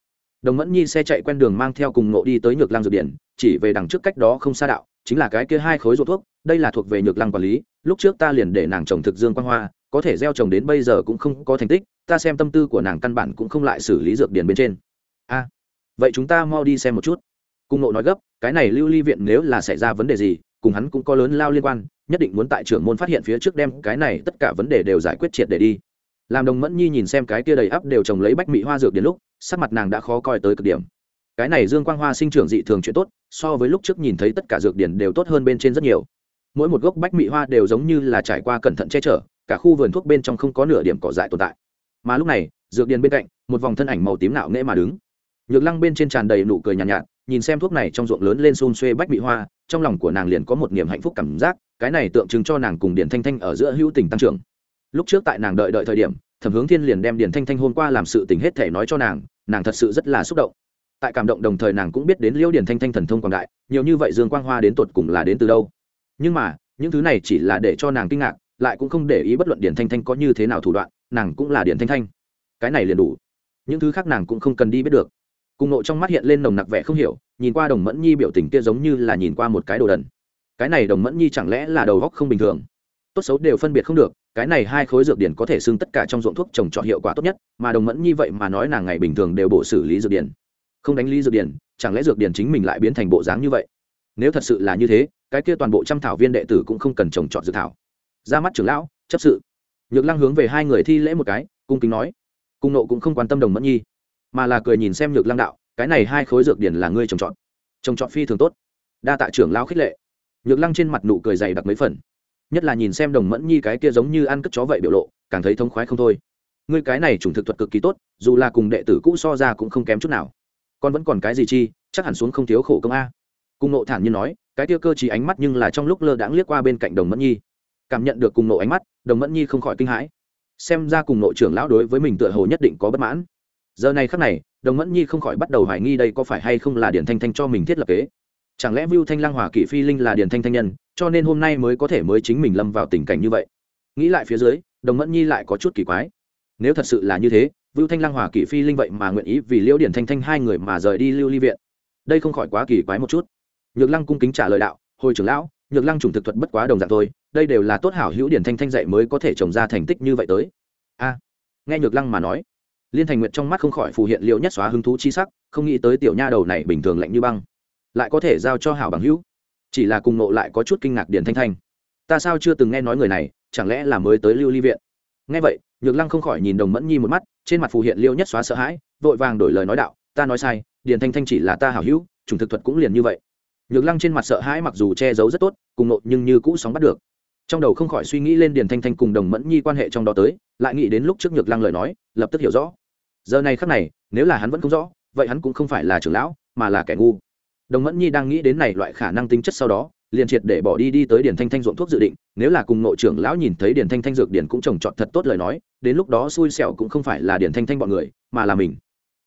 đồng mẫn nhi xe chạy quen đường mang theo cùng nộ đi tới nhược lăng dược điển, chỉ về đằng trước cách đó không xa đạo, chính là cái kia hai khối ruột thuốc, đây là thuộc về nhược lăng quản lý, lúc trước ta liền để nàng trồng thực dương quan hoa, có thể gieo trồng đến bây giờ cũng không có thành tích, ta xem tâm tư của nàng căn bản cũng không lại xử lý dược điển bên trên. A, vậy chúng ta mau đi xem một chút. Cung nộ nói gấp, cái này lưu ly viện nếu là xảy ra vấn đề gì, cùng hắn cũng có lớn lao liên quan, nhất định muốn tại trưởng môn phát hiện phía trước đem cái này tất cả vấn đề đều giải quyết triệt để đi làm đồng mẫn nhi nhìn xem cái kia đầy ắp đều trồng lấy bách mỹ hoa dược đến lúc sắc mặt nàng đã khó coi tới cực điểm. Cái này dương quang hoa sinh trưởng dị thường chuyện tốt so với lúc trước nhìn thấy tất cả dược điển đều tốt hơn bên trên rất nhiều. Mỗi một gốc bách mỹ hoa đều giống như là trải qua cẩn thận che chở cả khu vườn thuốc bên trong không có nửa điểm cỏ dại tồn tại. Mà lúc này dược điển bên cạnh một vòng thân ảnh màu tím nạo nghễ mà đứng. Nhược lăng bên trên tràn đầy nụ cười nhàn nhạt, nhạt nhìn xem thuốc này trong ruộng lớn lên xôn xuê bách mỹ hoa trong lòng của nàng liền có một niềm hạnh phúc cảm giác cái này tượng trưng cho nàng cùng điển thanh thanh ở giữa hữu tình tăng trưởng lúc trước tại nàng đợi đợi thời điểm, thẩm hướng thiên liền đem Điền thanh thanh hôm qua làm sự tình hết thể nói cho nàng nàng thật sự rất là xúc động. Tại cảm động đồng thời nàng cũng biết đến liễu Điền thanh thanh thần thông quảng đại, nhiều như vậy dương quang hoa đến tột cùng là đến từ đâu. Nhưng mà, những thứ này chỉ là để cho nàng kinh ngạc, lại cũng không để ý bất luận Điền thanh thanh có như thế nào thủ đoạn, nàng cũng là Điền thanh thanh. Cái này liền đủ. Những thứ khác nàng cũng không cần đi biết được. Cùng nộ trong mắt hiện lên nồng nặc vẻ không hiểu, nhìn qua đồng mẫn nhi biểu tình kia giống như là nhìn qua một cái đồ đần. Cái này đồng mẫn nhi chẳng lẽ là đầu góc không bình thường? Tốt xấu đều phân biệt không được cái này hai khối dược điển có thể xưng tất cả trong ruộng thuốc trồng trọt hiệu quả tốt nhất, mà đồng mẫn nhi vậy mà nói nàng ngày bình thường đều bổ xử lý dược điển. Không đánh lý dược điển, chẳng lẽ dược điển chính mình lại biến thành bộ dáng như vậy? Nếu thật sự là như thế, cái kia toàn bộ trăm thảo viên đệ tử cũng không cần trồng trọt dược thảo. Ra mắt trưởng lão, chấp sự. Nhược lăng hướng về hai người thi lễ một cái, cung kính nói. Cung nộ cũng không quan tâm đồng mẫn nhi, mà là cười nhìn xem nhược lăng đạo, cái này hai khối dược điển là ngươi trồng trọt. Trồng trọt phi thường tốt. Đa tạ trưởng lão khích lệ. Nhược lăng trên mặt nụ cười dày đặc mấy phần nhất là nhìn xem đồng mẫn nhi cái kia giống như ăn cất chó vậy biểu lộ, càng thấy thông khoái không thôi. Ngươi cái này chủng thực thuật cực kỳ tốt, dù là cùng đệ tử cũ so ra cũng không kém chút nào. Con vẫn còn cái gì chi, chắc hẳn xuống không thiếu khổ công a. Cùng nộ thản nhiên nói, cái kia cơ chỉ ánh mắt nhưng là trong lúc lơ đãng liếc qua bên cạnh đồng mẫn nhi. Cảm nhận được cùng nộ ánh mắt, đồng mẫn nhi không khỏi kinh hãi. Xem ra cùng nội trưởng lão đối với mình tựa hồ nhất định có bất mãn. Giờ này khắc này, đồng mẫn nhi không khỏi bắt đầu hoài nghi đây có phải hay không là điển thanh thanh cho mình thiết lập kế chẳng lẽ Vu thanh lang hòa kỷ phi linh là Điền thanh thanh nhân, cho nên hôm nay mới có thể mới chính mình lâm vào tình cảnh như vậy? Nghĩ lại phía dưới, đồng mẫn nhi lại có chút kỳ quái. Nếu thật sự là như thế Vu thanh lang hòa kỷ phi linh vậy mà nguyện ý vì liễu điển thanh thanh hai người mà rời đi lưu ly viện. Đây không khỏi quá kỳ quái một chút. Nhược lăng cung kính trả lời đạo, hồi trưởng lão, nhược lăng trùng thực thuật bất quá đồng dạng thôi, đây đều là tốt hảo hữu điển thanh thanh dạy mới có thể trồng ra thành tích như vậy tới. A. Nghe nhược lăng mà nói, liên thành nguyện trong mắt không khỏi phù hiện liệu nhất xóa hứng thú chi sắc, không nghĩ tới tiểu nha đầu này bình thường lạnh như băng lại có thể giao cho hảo bằng hữu. Chỉ là cùng nộ lại có chút kinh ngạc điển thanh thanh. Ta sao chưa từng nghe nói người này, chẳng lẽ là mới tới lưu ly viện? Nghe vậy, nhược lăng không khỏi nhìn đồng mẫn nhi một mắt, trên mặt phù hiện liêu nhất xóa sợ hãi, vội vàng đổi lời nói đạo, ta nói sai điển thanh thanh chỉ là ta hảo hữu chủng thực thuật cũng liền như vậy. Nhược lăng trên mặt sợ hãi mặc dù che giấu rất tốt, cùng nộ nhưng như cũ sóng bắt được. Trong đầu không khỏi suy nghĩ lên điển thanh thanh cùng đồng mẫn nhi quan hệ trong đó tới, lại nghĩ đến lúc trước nhược lăng lời nói, lập tức hiểu rõ. Giờ này khắc này, nếu là hắn vẫn không rõ, vậy hắn cũng không phải là trưởng lão, mà là kẻ ngu đồng mẫn nhi đang nghĩ đến này loại khả năng tính chất sau đó, liền triệt để bỏ đi đi tới điển thanh thanh ruộng thuốc dự định, nếu là cùng nội trưởng lão nhìn thấy điển thanh thanh dược điển cũng trồng trọt thật tốt lời nói, đến lúc đó xui xẻo cũng không phải là điển thanh thanh bọn người, mà là mình.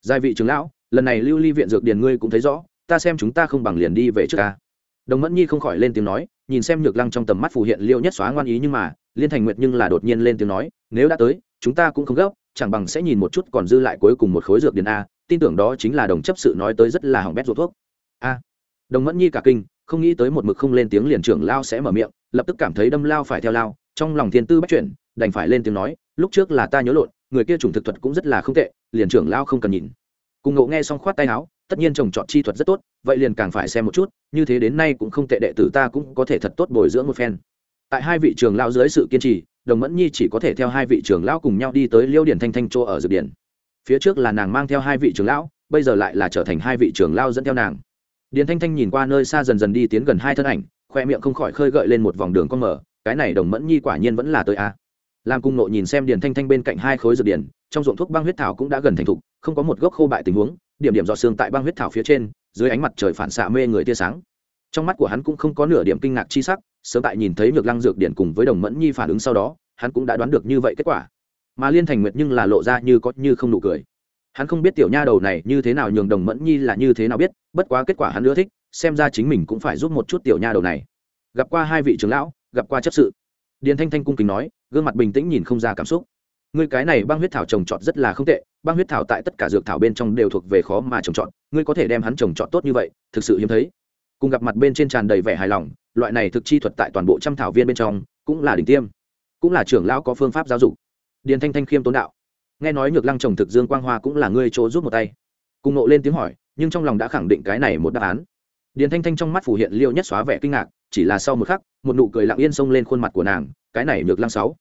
Giai vị trưởng lão, lần này lưu ly viện dược điển ngươi cũng thấy rõ, ta xem chúng ta không bằng liền đi về trước ca. Đồng mẫn nhi không khỏi lên tiếng nói, nhìn xem nhược lăng trong tầm mắt phù hiện liêu nhất xóa ngoan ý nhưng mà, liên thành nguyệt nhưng là đột nhiên lên tiếng nói, nếu đã tới, chúng ta cũng không gấp, chẳng bằng sẽ nhìn một chút còn dư lại cuối cùng một khối dược điền a, tin tưởng đó chính là đồng chấp sự nói tới rất là hỏng bét ruột thuốc a. Đồng mẫn nhi cả kinh, không nghĩ tới một mực không lên tiếng liền trưởng lao sẽ mở miệng, lập tức cảm thấy đâm lao phải theo lao, trong lòng thiên tư bắt chuyển, đành phải lên tiếng nói, lúc trước là ta nhớ lộn, người kia chủng thực thuật cũng rất là không tệ, liền trưởng lao không cần nhìn. Cùng ngộ nghe xong khoát tay áo, tất nhiên trồng trọt chi thuật rất tốt, vậy liền càng phải xem một chút, như thế đến nay cũng không tệ đệ tử ta cũng có thể thật tốt bồi dưỡng một phen. Tại hai vị trường lao dưới sự kiên trì, đồng mẫn nhi chỉ có thể theo hai vị trưởng lão cùng nhau đi tới liêu điển thanh thanh chỗ ở dược điển. Phía trước là nàng mang theo hai vị trưởng lão, bây giờ lại là trở thành hai vị trưởng lao dẫn theo nàng điền thanh thanh nhìn qua nơi xa dần dần đi tiến gần hai thân ảnh, khoe miệng không khỏi khơi gợi lên một vòng đường con mở cái này đồng mẫn nhi quả nhiên vẫn là tới a. Làm cung nộ nhìn xem điền thanh thanh bên cạnh hai khối dược điển trong ruộng thuốc băng huyết thảo cũng đã gần thành thục, không có một gốc khô bại tình huống, điểm điểm dọ xương tại băng huyết thảo phía trên, dưới ánh mặt trời phản xạ mê người tia sáng. Trong mắt của hắn cũng không có nửa điểm kinh ngạc chi sắc, sớm tại nhìn thấy nhược lăng dược điện cùng với đồng mẫn nhi phản ứng sau đó, hắn cũng đã đoán được như vậy kết quả. Mà liên thành nguyệt nhưng là lộ ra như có như không nụ cười hắn không biết tiểu nha đầu này như thế nào nhường đồng mẫn nhi là như thế nào biết, bất quá kết quả hắn ưa thích, xem ra chính mình cũng phải giúp một chút tiểu nha đầu này. Gặp qua hai vị trưởng lão, gặp qua chấp sự. Điền thanh thanh cung kính nói, gương mặt bình tĩnh nhìn không ra cảm xúc. Ngươi cái này băng huyết thảo trồng trọt rất là không tệ, băng huyết thảo tại tất cả dược thảo bên trong đều thuộc về khó mà trồng trọt, ngươi có thể đem hắn trồng trọt tốt như vậy, thực sự hiếm thấy. Cùng gặp mặt bên trên tràn đầy vẻ hài lòng, loại này thực chi thuật tại toàn bộ trăm thảo viên bên trong, cũng là đỉnh tiêm, cũng là trưởng lão có phương pháp giáo dục. Điền thanh thanh khiêm tốn đạo nghe nói nhược lăng trồng thực dương quang hoa cũng là ngươi chỗ giúp một tay. Cùng nộ lên tiếng hỏi nhưng trong lòng đã khẳng định cái này một đáp án. Điền thanh thanh trong mắt phủ hiện liêu nhất xóa vẻ kinh ngạc chỉ là sau một khắc một nụ cười lặng yên xông lên khuôn mặt của nàng cái này nhược lăng sáu.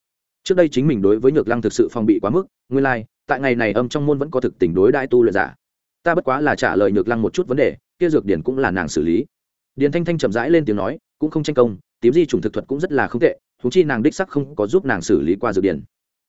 Trước đây chính mình đối với nhược lăng thực sự phòng bị quá mức nguyên lai、like, tại ngày này âm trong môn vẫn có thực tình đối đại tu luyện giả. Ta bất quá là trả lời nhược lăng một chút vấn đề kia dược điển cũng là nàng xử lý. Điền thanh thanh chậm rãi lên tiếng nói cũng không tranh công tím di chủng thực thuật cũng rất là không tệ thú chi nàng đích sắc không có giúp nàng xử lý qua dược điển.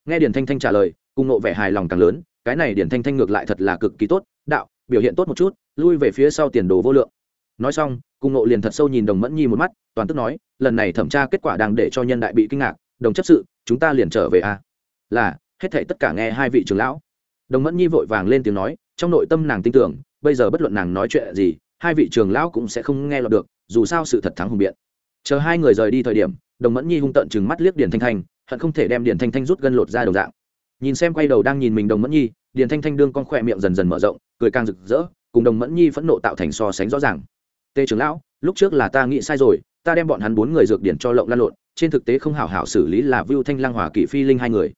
Nghe điền thanh thanh trả lời cùng nộ vẻ hài lòng càng lớn, cái này điền thanh thanh ngược lại thật là cực kỳ tốt, đạo, biểu hiện tốt một chút, lui về phía sau tiền đồ vô lượng. Nói xong, cùng nộ liền thật sâu nhìn đồng mẫn nhi một mắt, toàn tức nói, lần này thẩm tra kết quả đang để cho nhân đại bị kinh ngạc, đồng chấp sự, chúng ta liền trở về a à? là, hết thảy tất cả nghe hai vị trưởng lão. Đồng mẫn nhi vội vàng lên tiếng nói, trong nội tâm nàng tin tưởng, bây giờ bất luận nàng nói chuyện gì, hai vị trưởng lão cũng sẽ không nghe lọt được, dù sao sự thật thắng hùng biện. Chờ hai người rời đi thời điểm, đồng mẫn nhi hung tợn chừng mắt liếc điền thanh thanh, hận không thể đem điền thanh thanh rút gân lột ra đồng dạng nhìn xem quay đầu đang nhìn mình đồng mẫn nhi, điền thanh thanh đương con khỏe miệng dần dần mở rộng, cười càng rực rỡ, cùng đồng mẫn nhi phẫn nộ tạo thành so sánh rõ ràng. Tề trưởng lão, lúc trước là ta nghĩ sai rồi, ta đem bọn hắn bốn người dược điển cho lộng lan lộn, trên thực tế không hảo hảo xử lý là vưu thanh lang hòa kỷ phi linh hai người.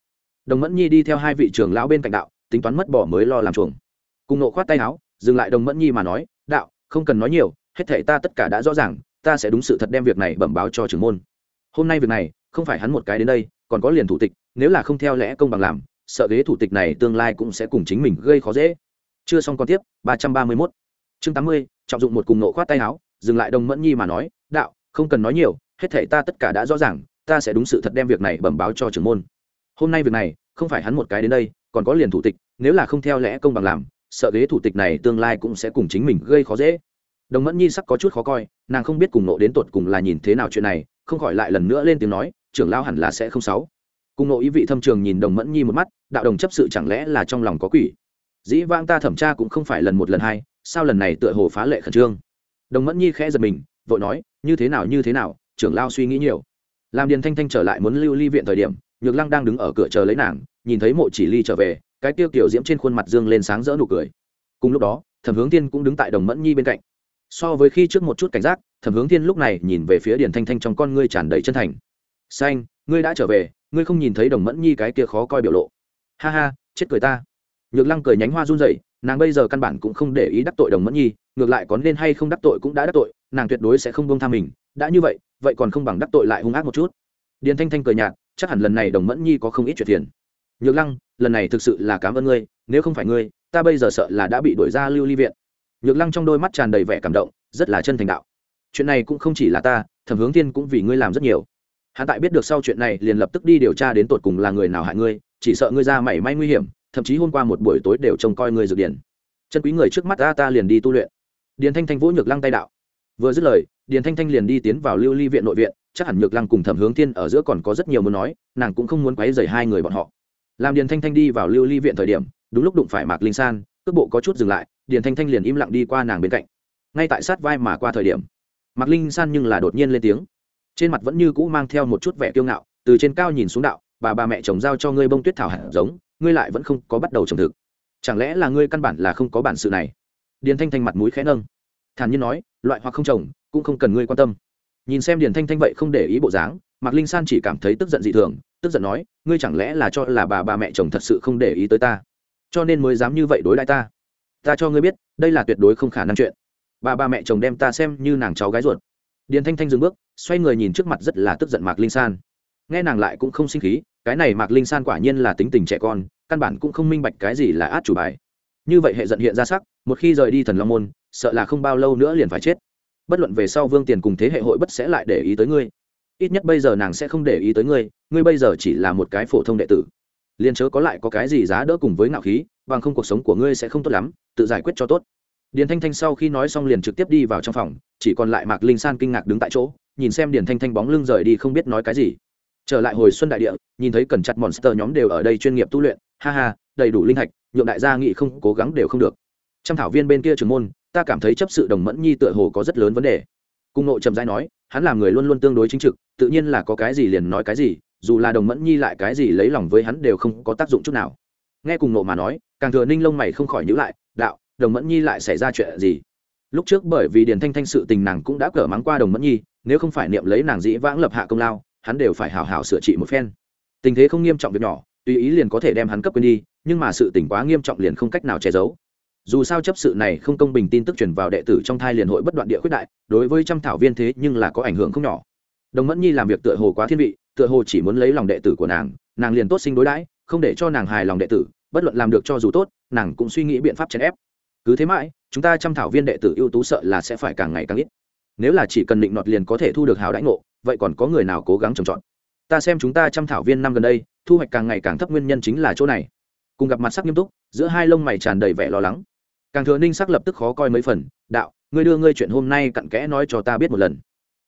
Đồng mẫn nhi đi theo hai vị trưởng lão bên cạnh đạo, tính toán mất bỏ mới lo làm chuồng. Cùng nộ khoát tay áo, dừng lại đồng mẫn nhi mà nói, đạo, không cần nói nhiều, hết thể ta tất cả đã rõ ràng, ta sẽ đúng sự thật đem việc này bẩm báo cho trưởng môn. Hôm nay việc này, không phải hắn một cái đến đây, còn có liền thủ tịch, nếu là không theo lẽ công bằng làm sợ ghế thủ tịch này tương lai cũng sẽ cùng chính mình gây khó dễ. Chưa xong còn tiếp, ba trăm ba mươi mốt. Chương tám mươi, trọng dụng một cùng nộ khoát tay áo, dừng lại đồng mẫn nhi mà nói, đạo, không cần nói nhiều, hết thể ta tất cả đã rõ ràng, ta sẽ đúng sự thật đem việc này bẩm báo cho trưởng môn. Hôm nay việc này, không phải hắn một cái đến đây, còn có liền thủ tịch, nếu là không theo lẽ công bằng làm, sợ ghế thủ tịch này tương lai cũng sẽ cùng chính mình gây khó dễ. Đồng mẫn nhi sắc có chút khó coi, nàng không biết cùng nộ đến tột cùng là nhìn thế nào chuyện này, không khỏi lại lần nữa lên tiếng nói, trưởng lao hẳn là sẽ không sáu cùng nội ý vị thâm trường nhìn đồng mẫn nhi một mắt, đạo đồng chấp sự chẳng lẽ là trong lòng có quỷ? Dĩ vãng ta thẩm tra cũng không phải lần một lần hai, sao lần này tựa hồ phá lệ khẩn trương? Đồng mẫn nhi khẽ giật mình, vội nói, như thế nào, như thế nào, trưởng lao suy nghĩ nhiều. Làm điền thanh thanh trở lại muốn lưu ly viện thời điểm, nhược lăng đang đứng ở cửa chờ lấy nàng, nhìn thấy mộ chỉ ly trở về, cái tiêu kiểu diễm trên khuôn mặt dương lên sáng rỡ nụ cười. Cùng lúc đó, thẩm hướng tiên cũng đứng tại đồng mẫn nhi bên cạnh. So với khi trước một chút cảnh giác, thẩm hướng tiên lúc này nhìn về phía điền thanh thanh trong con ngươi tràn đầy chân thành. Xanh ngươi đã trở về, ngươi không nhìn thấy đồng mẫn nhi cái kia khó coi biểu lộ. Ha ha, chết cười ta. Nhược lăng cười nhánh hoa run rẩy, nàng bây giờ căn bản cũng không để ý đắc tội đồng mẫn nhi, ngược lại có nên hay không đắc tội cũng đã đắc tội, nàng tuyệt đối sẽ không bông tha mình. Đã như vậy vậy còn không bằng đắc tội lại hung ác một chút. Điền thanh thanh cười nhạt, chắc hẳn lần này đồng mẫn nhi có không ít chuyện tiền nhược lăng, lần này thực sự là cảm ơn ngươi, nếu không phải ngươi, ta bây giờ sợ là đã bị đuổi ra lưu ly viện. Nhược lăng trong đôi mắt tràn đầy vẻ cảm động, rất là chân thành đạo. Chuyện này cũng không chỉ là ta, thẩm hướng thiên cũng vì ngươi làm rất nhiều hắn tại biết được sau chuyện này, liền lập tức đi điều tra đến tột cùng là người nào hại ngươi, chỉ sợ ngươi ra mảy may nguy hiểm, thậm chí hôm qua một buổi tối đều trông coi ngươi dược điển. Chân quý người trước mắt ta ta liền đi tu luyện. Điền thanh thanh vỗ nhược lăng tay đạo. Vừa dứt lời, điền thanh thanh liền đi tiến vào lưu ly viện nội viện, chắc hẳn nhược lăng cùng thẩm hướng thiên ở giữa còn có rất nhiều muốn nói, nàng cũng không muốn quấy dày hai người bọn họ. Làm điền thanh thanh đi vào lưu ly viện thời điểm, đúng lúc đụng phải mạc linh san, cước bộ có chút dừng lại, điền thanh thanh liền im lặng đi qua nàng bên cạnh. Ngay tại sát vai mà qua thời điểm, mạc linh san nhưng là đột nhiên lên tiếng trên mặt vẫn như cũ mang theo một chút vẻ kiêu ngạo, từ trên cao nhìn xuống đạo, bà bà mẹ chồng giao cho ngươi bông tuyết thảo hạt giống, ngươi lại vẫn không có bắt đầu trồng thực. Chẳng lẽ là ngươi căn bản là không có bản sự này? Điền thanh thanh mặt mũi khẽ nâng. Thản nhiên nói, loại hoặc không trồng, cũng không cần ngươi quan tâm. Nhìn xem điền thanh thanh vậy không để ý bộ dáng, mạc linh san chỉ cảm thấy tức giận dị thường, tức giận nói, ngươi chẳng lẽ là cho là bà bà mẹ chồng thật sự không để ý tới ta? Cho nên mới dám như vậy đối đãi ta? Ta cho ngươi biết, đây là tuyệt đối không khả năng chuyện. Bà ba mẹ chồng đem ta xem như nàng cháu gái ruột điền thanh thanh dừng bước, xoay người nhìn trước mặt rất là tức giận mạc linh san. Nghe nàng lại cũng không sinh khí, cái này mạc linh san quả nhiên là tính tình trẻ con, căn bản cũng không minh bạch cái gì là át chủ bài. Như vậy hệ giận hiện ra sắc, một khi rời đi thần long môn, sợ là không bao lâu nữa liền phải chết. Bất luận về sau vương tiền cùng thế hệ hội bất sẽ lại để ý tới ngươi. Ít nhất bây giờ nàng sẽ không để ý tới ngươi ngươi bây giờ chỉ là một cái phổ thông đệ tử. Liền chớ có lại có cái gì giá đỡ cùng với ngạo khí, bằng không cuộc sống của ngươi sẽ không tốt lắm, tự giải quyết cho tốt. Điền thanh thanh sau khi nói xong liền trực tiếp đi vào trong phòng chỉ còn lại mạc linh san kinh ngạc đứng tại chỗ, nhìn xem điển thanh thanh bóng lưng rời đi không biết nói cái gì. Trở lại hồi xuân đại địa, nhìn thấy cẩn chặt monster nhóm đều ở đây chuyên nghiệp tu luyện, ha ha, đầy đủ linh hạch, nhượng đại gia nghị không, cố gắng đều không được. Trăm thảo viên bên kia trường môn, ta cảm thấy chấp sự đồng mẫn nhi tựa hồ có rất lớn vấn đề. Cung nội trầm dai nói, hắn là người luôn luôn tương đối chính trực, tự nhiên là có cái gì liền nói cái gì, dù là đồng mẫn nhi lại cái gì lấy lòng với hắn đều không có tác dụng chút nào. Nghe cùng nộ mà nói, càng thừa ninh lông mày không khỏi nhữ lại, đạo, đồng mẫn nhi lại xảy ra chuyện gì? Lúc trước bởi vì điền thanh thanh sự tình nàng cũng đã cở mắng qua đồng mẫn nhi, nếu không phải niệm lấy nàng dĩ vãng lập hạ công lao, hắn đều phải hào hào sửa trị một phen. Tình thế không nghiêm trọng việc nhỏ, tùy ý liền có thể đem hắn cấp quên đi, nhưng mà sự tình quá nghiêm trọng liền không cách nào che giấu. Dù sao chấp sự này không công bình tin tức truyền vào đệ tử trong thai liền hội bất đoạn địa khuyết đại, đối với trăm thảo viên thế nhưng là có ảnh hưởng không nhỏ. Đồng mẫn nhi làm việc tựa hồ quá thiên vị, tựa hồ chỉ muốn lấy lòng đệ tử của nàng nàng liền tốt sinh đối đãi, không để cho nàng hài lòng đệ tử, bất luận làm được cho dù tốt, nàng cũng suy nghĩ biện pháp chèn ép. Cứ thế mãi chúng ta trăm thảo viên đệ tử ưu tú sợ là sẽ phải càng ngày càng ít. Nếu là chỉ cần định nọt liền có thể thu được hào đãi ngộ, vậy còn có người nào cố gắng trồng trọt? Ta xem chúng ta trăm thảo viên năm gần đây, thu hoạch càng ngày càng thấp nguyên nhân chính là chỗ này. Cùng gặp mặt sắc nghiêm túc, giữa hai lông mày tràn đầy vẻ lo lắng. Càng thừa ninh sắc lập tức khó coi mấy phần, đạo, ngươi đưa ngươi chuyện hôm nay cặn kẽ nói cho ta biết một lần.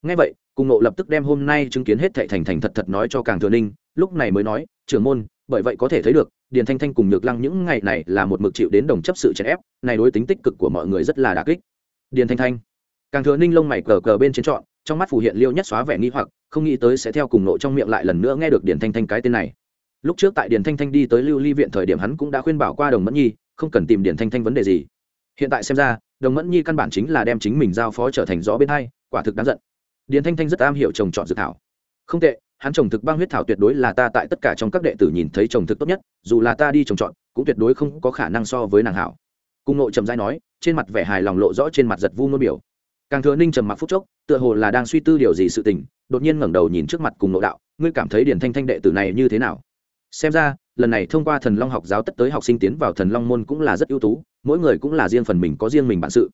Ngay vậy, cùng nộ lập tức đem hôm nay chứng kiến hết thệ thành thành thật thật nói cho càng thừa ninh, lúc này mới nói, trưởng môn, bởi vậy có thể thấy được điền thanh thanh cùng nhược lăng những ngày này là một mực chịu đến đồng chấp sự chèn ép, này đối tính tích cực của mọi người rất là đà kích. Điền thanh thanh, càng thừa ninh lông mày cờ cờ bên trên trọn trong mắt phù hiện liêu nhất xóa vẻ nghi hoặc, không nghĩ tới sẽ theo cùng nộ trong miệng lại lần nữa nghe được điền thanh thanh cái tên này. Lúc trước tại điền thanh thanh đi tới lưu ly viện thời điểm hắn cũng đã khuyên bảo qua đồng mẫn nhi, không cần tìm điền thanh thanh vấn đề gì. Hiện tại xem ra, đồng mẫn nhi căn bản chính là đem chính mình giao phó trở thành rõ bên hai, quả thực đáng giận. Điền thanh thanh rất am hiểu trồng trọt dự thảo không tệ, hắn trồng thực băng huyết thảo tuyệt đối là ta tại tất cả trong các đệ tử nhìn thấy trồng thực tốt nhất, dù là ta đi trồng trọt, cũng tuyệt đối không có khả năng so với nàng hảo. Cung nội trầm dai nói, trên mặt vẻ hài lòng lộ rõ trên mặt giật vu ngôn biểu. Càng thừa ninh trầm mặc phúc chốc, tựa hồ là đang suy tư điều gì sự tình, đột nhiên ngẩng đầu nhìn trước mặt cùng nội đạo, ngươi cảm thấy điển thanh thanh đệ tử này như thế nào? Xem ra, lần này thông qua thần long học giáo tất tới học sinh tiến vào thần long môn cũng là rất ưu tú, mỗi người cũng là riêng phần mình có riêng mình bản sự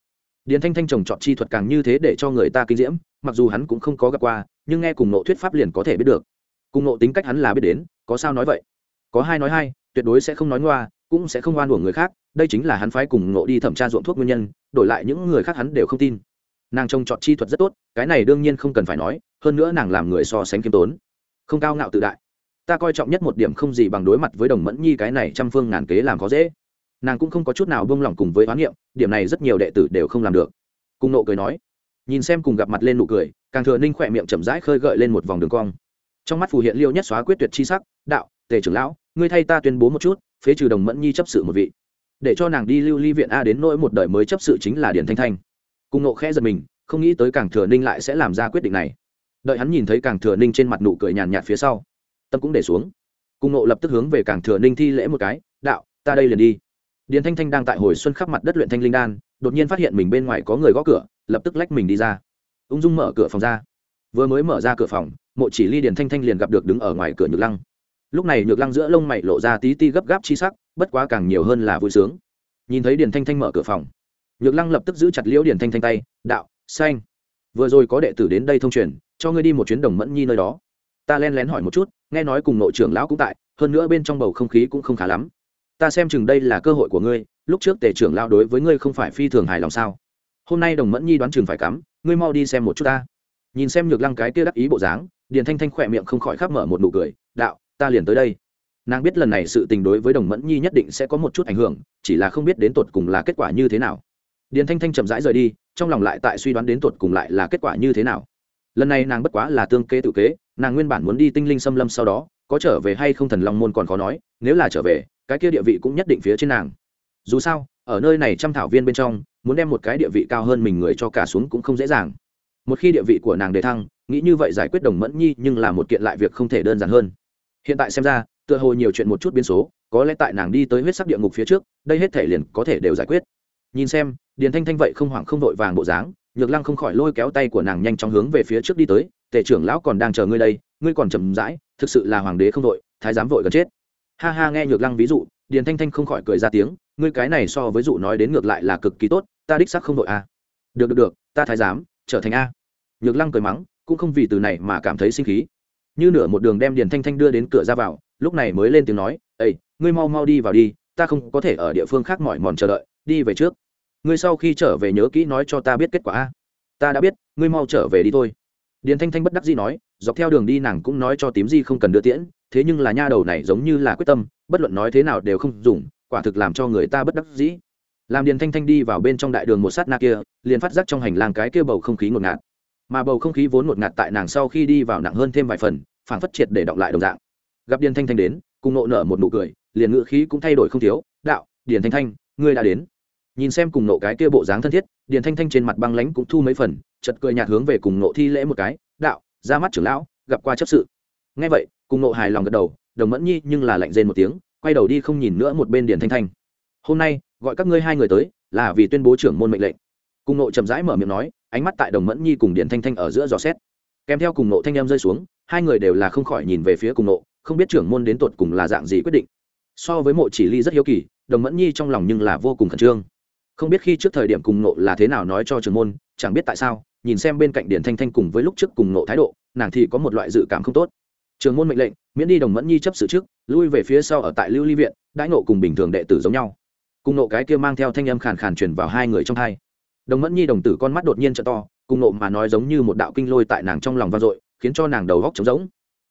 điền thanh thanh trồng trọt chi thuật càng như thế để cho người ta kinh diễm, mặc dù hắn cũng không có gặp qua, nhưng nghe cùng nộ thuyết pháp liền có thể biết được. Cùng nộ tính cách hắn là biết đến, có sao nói vậy? Có hai nói hai, tuyệt đối sẽ không nói ngoa, cũng sẽ không oan uổng người khác, đây chính là hắn phái cùng nộ đi thẩm tra ruộng thuốc nguyên nhân, đổi lại những người khác hắn đều không tin. Nàng trồng trọt chi thuật rất tốt, cái này đương nhiên không cần phải nói, hơn nữa nàng làm người so sánh kiêm tốn. Không cao ngạo tự đại. Ta coi trọng nhất một điểm không gì bằng đối mặt với đồng mẫn nhi cái này trăm phương ngàn kế làm khó dễ nàng cũng không có chút nào bông lỏng cùng với oán niệm, điểm này rất nhiều đệ tử đều không làm được. Cùng nộ cười nói, nhìn xem cùng gặp mặt lên nụ cười, càng thừa ninh khỏe miệng chậm rãi khơi gợi lên một vòng đường cong. Trong mắt phù hiện liêu nhất xóa quyết tuyệt chi sắc, đạo, tề trưởng lão, ngươi thay ta tuyên bố một chút, phế trừ đồng mẫn nhi chấp sự một vị. Để cho nàng đi lưu ly viện a đến nỗi một đời mới chấp sự chính là điển thanh thanh. Cùng nộ khẽ giật mình, không nghĩ tới càng thừa ninh lại sẽ làm ra quyết định này. Đợi hắn nhìn thấy càng thừa ninh trên mặt nụ cười nhàn nhạt phía sau, tâm cũng để xuống. Cùng nộ lập tức hướng về càng thừa ninh thi lễ một cái, đạo, ta đây liền đi điền thanh thanh đang tại hồi xuân khắp mặt đất luyện thanh linh đan, đột nhiên phát hiện mình bên ngoài có người gõ cửa, lập tức lách mình đi ra. Ung dung mở cửa phòng ra. Vừa mới mở ra cửa phòng, mộ chỉ ly điền thanh thanh liền gặp được đứng ở ngoài cửa nhược lăng. Lúc này nhược lăng giữa lông mày lộ ra tí ti gấp gáp chi sắc, bất quá càng nhiều hơn là vui sướng. Nhìn thấy điền thanh thanh mở cửa phòng, nhược lăng lập tức giữ chặt liễu điền thanh thanh tay, đạo, xanh. Vừa rồi có đệ tử đến đây thông truyền, cho ngươi đi một chuyến đồng mẫn nhi nơi đó. Ta len lén hỏi một chút, nghe nói cùng nội trưởng lão cũng tại, hơn nữa bên trong bầu không khí cũng không khá lắm ta xem chừng đây là cơ hội của ngươi, lúc trước tề trưởng lao đối với ngươi không phải phi thường hài lòng sao? Hôm nay đồng mẫn nhi đoán chừng phải cắm, ngươi mau đi xem một chút ta. Nhìn xem nhược lăng cái kia đắc ý bộ dáng, điền thanh thanh khỏe miệng không khỏi khắp mở một nụ cười, đạo, ta liền tới đây. Nàng biết lần này sự tình đối với đồng mẫn nhi nhất định sẽ có một chút ảnh hưởng, chỉ là không biết đến tột cùng là kết quả như thế nào. Điền thanh thanh chậm rãi rời đi, trong lòng lại tại suy đoán đến tột cùng lại là kết quả như thế nào. Lần này nàng bất quá là tương kế tự kế, nàng nguyên bản muốn đi tinh linh xâm lâm sau đó, có trở về hay không thần long môn còn khó nói, nếu là trở về cái kia địa vị cũng nhất định phía trên nàng. Dù sao, ở nơi này trăm thảo viên bên trong, muốn đem một cái địa vị cao hơn mình người cho cả xuống cũng không dễ dàng. Một khi địa vị của nàng đề thăng, nghĩ như vậy giải quyết đồng mẫn nhi nhưng là một kiện lại việc không thể đơn giản hơn. Hiện tại xem ra, tựa hồ nhiều chuyện một chút biến số, có lẽ tại nàng đi tới huyết sắc địa ngục phía trước, đây hết thể liền có thể đều giải quyết. Nhìn xem, điền thanh thanh vậy không hoảng không vội vàng bộ dáng, nhược lăng không khỏi lôi kéo tay của nàng nhanh chóng hướng về phía trước đi tới tể trưởng lão còn đang chờ ngươi đây, ngươi còn chậm rãi, thực sự là hoàng đế không vội, thái giám vội gần chết ha ha, nghe nhược lăng ví dụ, điền thanh thanh không khỏi cười ra tiếng, ngươi cái này so với dụ nói đến ngược lại là cực kỳ tốt, ta đích sắc không đội a. À. được được được, ta thái giám, trở thành a. Nhược lăng cười mắng, cũng không vì từ này mà cảm thấy sinh khí. Như nửa một đường đem điền thanh thanh đưa đến cửa ra vào, lúc này mới lên tiếng nói ây ngươi mau mau đi vào đi, ta không có thể ở địa phương khác mỏi mòn chờ đợi, đi về trước. Ngươi sau khi trở về nhớ kỹ nói cho ta biết kết quả a. Ta đã biết, ngươi mau trở về đi thôi. Điền thanh thanh bất đắc dĩ nói dọc theo đường đi nàng cũng nói cho tím di không cần đưa tiễn, thế nhưng là nha đầu này giống như là quyết tâm, bất luận nói thế nào đều không dùng, quả thực làm cho người ta bất đắc dĩ. Làm điền thanh thanh đi vào bên trong đại đường một sát na kia, liền phát giác trong hành lang cái kia bầu không khí ngột ngạt. Mà bầu không khí vốn ngột ngạt tại nàng sau khi đi vào nặng hơn thêm vài phần, phảng phất triệt để động lại đồng dạng. Gặp điền thanh thanh đến, cùng nộ nở một nụ cười, liền ngữ khí cũng thay đổi không thiếu, đạo, điền thanh thanh, ngươi đã đến. Nhìn xem cùng nộ cái kia bộ dáng thân thiết, điền thanh thanh trên mặt băng lãnh cũng thu mấy phần chật cười nhạt hướng về cùng nộ thi lễ một cái, đạo ra mắt trưởng lão, gặp qua chấp sự. Ngay vậy, cùng nộ hài lòng gật đầu, đồng mẫn nhi nhưng là lạnh rên một tiếng, quay đầu đi không nhìn nữa một bên điền thanh thanh. Hôm nay, gọi các ngươi hai người tới, là vì tuyên bố trưởng môn mệnh lệnh. Cùng nộ chậm rãi mở miệng nói, ánh mắt tại đồng mẫn nhi cùng điền thanh thanh ở giữa giò xét. Kèm theo cùng nộ thanh em rơi xuống, hai người đều là không khỏi nhìn về phía cùng nộ, không biết trưởng môn đến tột cùng là dạng gì quyết định. So với mộ chỉ ly rất hiếu kỳ, đồng mẫn nhi trong lòng nhưng là vô cùng khẩn trương. Không biết khi trước thời điểm cùng nộ là thế nào nói cho trưởng môn, chẳng biết tại sao nhìn xem bên cạnh điển thanh thanh cùng với lúc trước cùng nộ thái độ, nàng thì có một loại dự cảm không tốt. Trường môn mệnh lệnh, miễn đi đồng mẫn nhi chấp sự trước, lui về phía sau ở tại lưu ly viện, đãi nộ cùng bình thường đệ tử giống nhau. Cùng nộ cái kia mang theo thanh âm khàn khàn truyền vào hai người trong hai đồng mẫn nhi đồng tử con mắt đột nhiên t to, cùng nộ mà nói giống như một đạo kinh lôi tại nàng trong lòng vang dội, khiến cho nàng đầu góc trống rỗng.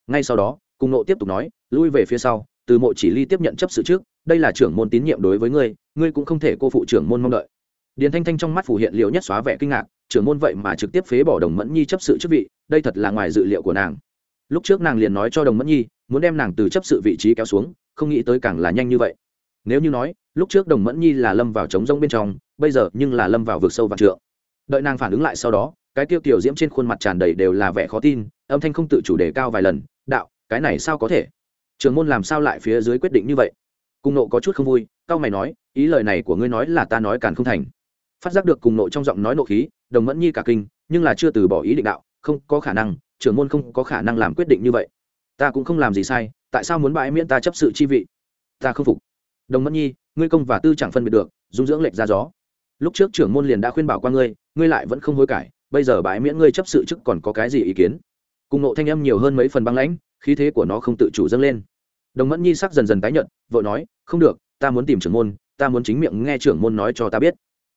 Ngay sau đó, cùng nộ tiếp tục nói, lui về phía sau, từ mộ chỉ ly tiếp nhận chấp sự trước, đây là trưởng môn tín nhiệm đối với ngươi ngươi cũng không thể cô phụ trưởng môn mong đợi. Điền thanh thanh trong mắt phủ hiện liệu nhất xóa vẻ kinh ngạc trưởng môn vậy mà trực tiếp phế bỏ đồng mẫn nhi chấp sự chức vị, đây thật là ngoài dự liệu của nàng. Lúc trước nàng liền nói cho đồng mẫn nhi, muốn đem nàng từ chấp sự vị trí kéo xuống, không nghĩ tới càng là nhanh như vậy. Nếu như nói, lúc trước đồng mẫn nhi là lâm vào trống rông bên trong, bây giờ nhưng là lâm vào vực sâu và trượng. Đợi nàng phản ứng lại sau đó, cái tiêu tiểu diễm trên khuôn mặt tràn đầy đều là vẻ khó tin, âm thanh không tự chủ đề cao vài lần, đạo, cái này sao có thể? Trường môn làm sao lại phía dưới quyết định như vậy? Cung nộ có chút không vui cao mày nói, ý lời này của ngươi nói là ta nói càn không thành phát giác được cùng nội trong giọng nói nộ khí, đồng mẫn nhi cả kinh, nhưng là chưa từ bỏ ý định đạo, không có khả năng, trưởng môn không có khả năng làm quyết định như vậy. Ta cũng không làm gì sai, tại sao muốn bãi miễn ta chấp sự chi vị? Ta không phục. Đồng mẫn nhi, ngươi công và tư chẳng phân biệt được, dung dưỡng lệch ra gió. Lúc trước trưởng môn liền đã khuyên bảo qua ngươi ngươi lại vẫn không hối cải, bây giờ bãi miễn ngươi chấp sự chức còn có cái gì ý kiến? Cùng nộ thanh âm nhiều hơn mấy phần băng lãnh, khí thế của nó không tự chủ dâng lên. Đồng mẫn nhi sắc dần dần tái nhận vội nói, không được, ta muốn tìm trưởng môn, ta muốn chính miệng nghe trưởng môn nói cho ta biết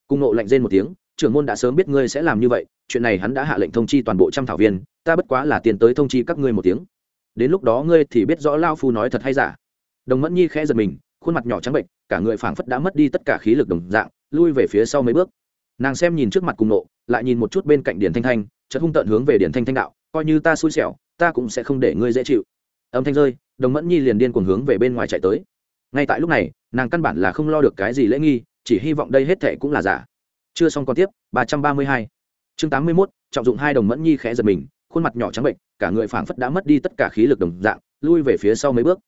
cùng nộ lạnh rên một tiếng, trưởng môn đã sớm biết ngươi sẽ làm như vậy, chuyện này hắn đã hạ lệnh thông chi toàn bộ trăm thảo viên, ta bất quá là tiền tới thông chi các ngươi một tiếng. Đến lúc đó ngươi thì biết rõ lao phu nói thật hay giả. Đồng mẫn nhi khẽ giật mình, khuôn mặt nhỏ trắng bệnh cả người phảng phất đã mất đi tất cả khí lực đồng dạng, lui về phía sau mấy bước. Nàng xem nhìn trước mặt cùng nộ lại nhìn một chút bên cạnh điển thanh thanh, chợt hung tận hướng về điển thanh thanh đạo, coi như ta xui xẻo, ta cũng sẽ không để ngươi dễ chịu. Âm thanh rơi, đồng mẫn nhi liền điên cuồng hướng về bên ngoài chạy tới. Ngay tại lúc này, nàng căn bản là không lo được cái gì lễ nghi chỉ hy vọng đây hết thệ cũng là giả. Chưa xong còn tiếp, ba trăm ba mươi hai. Chương tám mươi mốt, trọng dụng hai đồng mẫn nhi khẽ giật mình, khuôn mặt nhỏ trắng bệnh, cả người phảng phất đã mất đi tất cả khí lực đồng dạng, lui về phía sau mấy bước.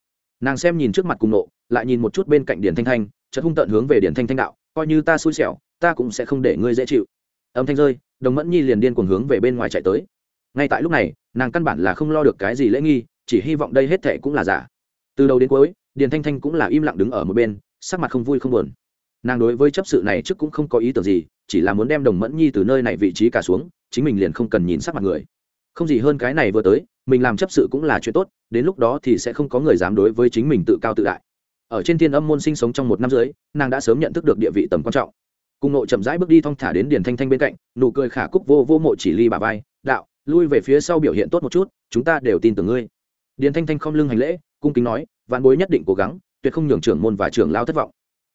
Nàng xem nhìn trước mặt cùng nộ, lại nhìn một chút bên cạnh điển thanh thanh, chợt hung tận hướng về điển thanh thanh đạo, coi như ta xui xẻo, ta cũng sẽ không để ngươi dễ chịu. Âm thanh rơi, đồng mẫn nhi liền điên cuồng hướng về bên ngoài chạy tới. Ngay tại lúc này, nàng căn bản là không lo được cái gì lễ nghi, chỉ hy vọng đây hết thệ cũng là giả. Từ đầu đến cuối, điền thanh thanh cũng là im lặng đứng ở một bên, sắc mặt không vui không buồn nàng đối với chấp sự này trước cũng không có ý tưởng gì, chỉ là muốn đem đồng mẫn nhi từ nơi này vị trí cả xuống, chính mình liền không cần nhìn sắc mặt người. Không gì hơn cái này vừa tới, mình làm chấp sự cũng là chuyện tốt, đến lúc đó thì sẽ không có người dám đối với chính mình tự cao tự đại. Ở trên thiên âm môn sinh sống trong một năm dưới nàng đã sớm nhận thức được địa vị tầm quan trọng. Cùng nội chậm rãi bước đi thong thả đến điền thanh thanh bên cạnh, nụ cười khả cúc vô vô mộ chỉ ly bà vai, đạo, lui về phía sau biểu hiện tốt một chút, chúng ta đều tin tưởng ngươi. Điền thanh thanh không lưng hành lễ, cung kính nói, vạn bối nhất định cố gắng, tuyệt không nhường trưởng môn và trưởng lao thất vọng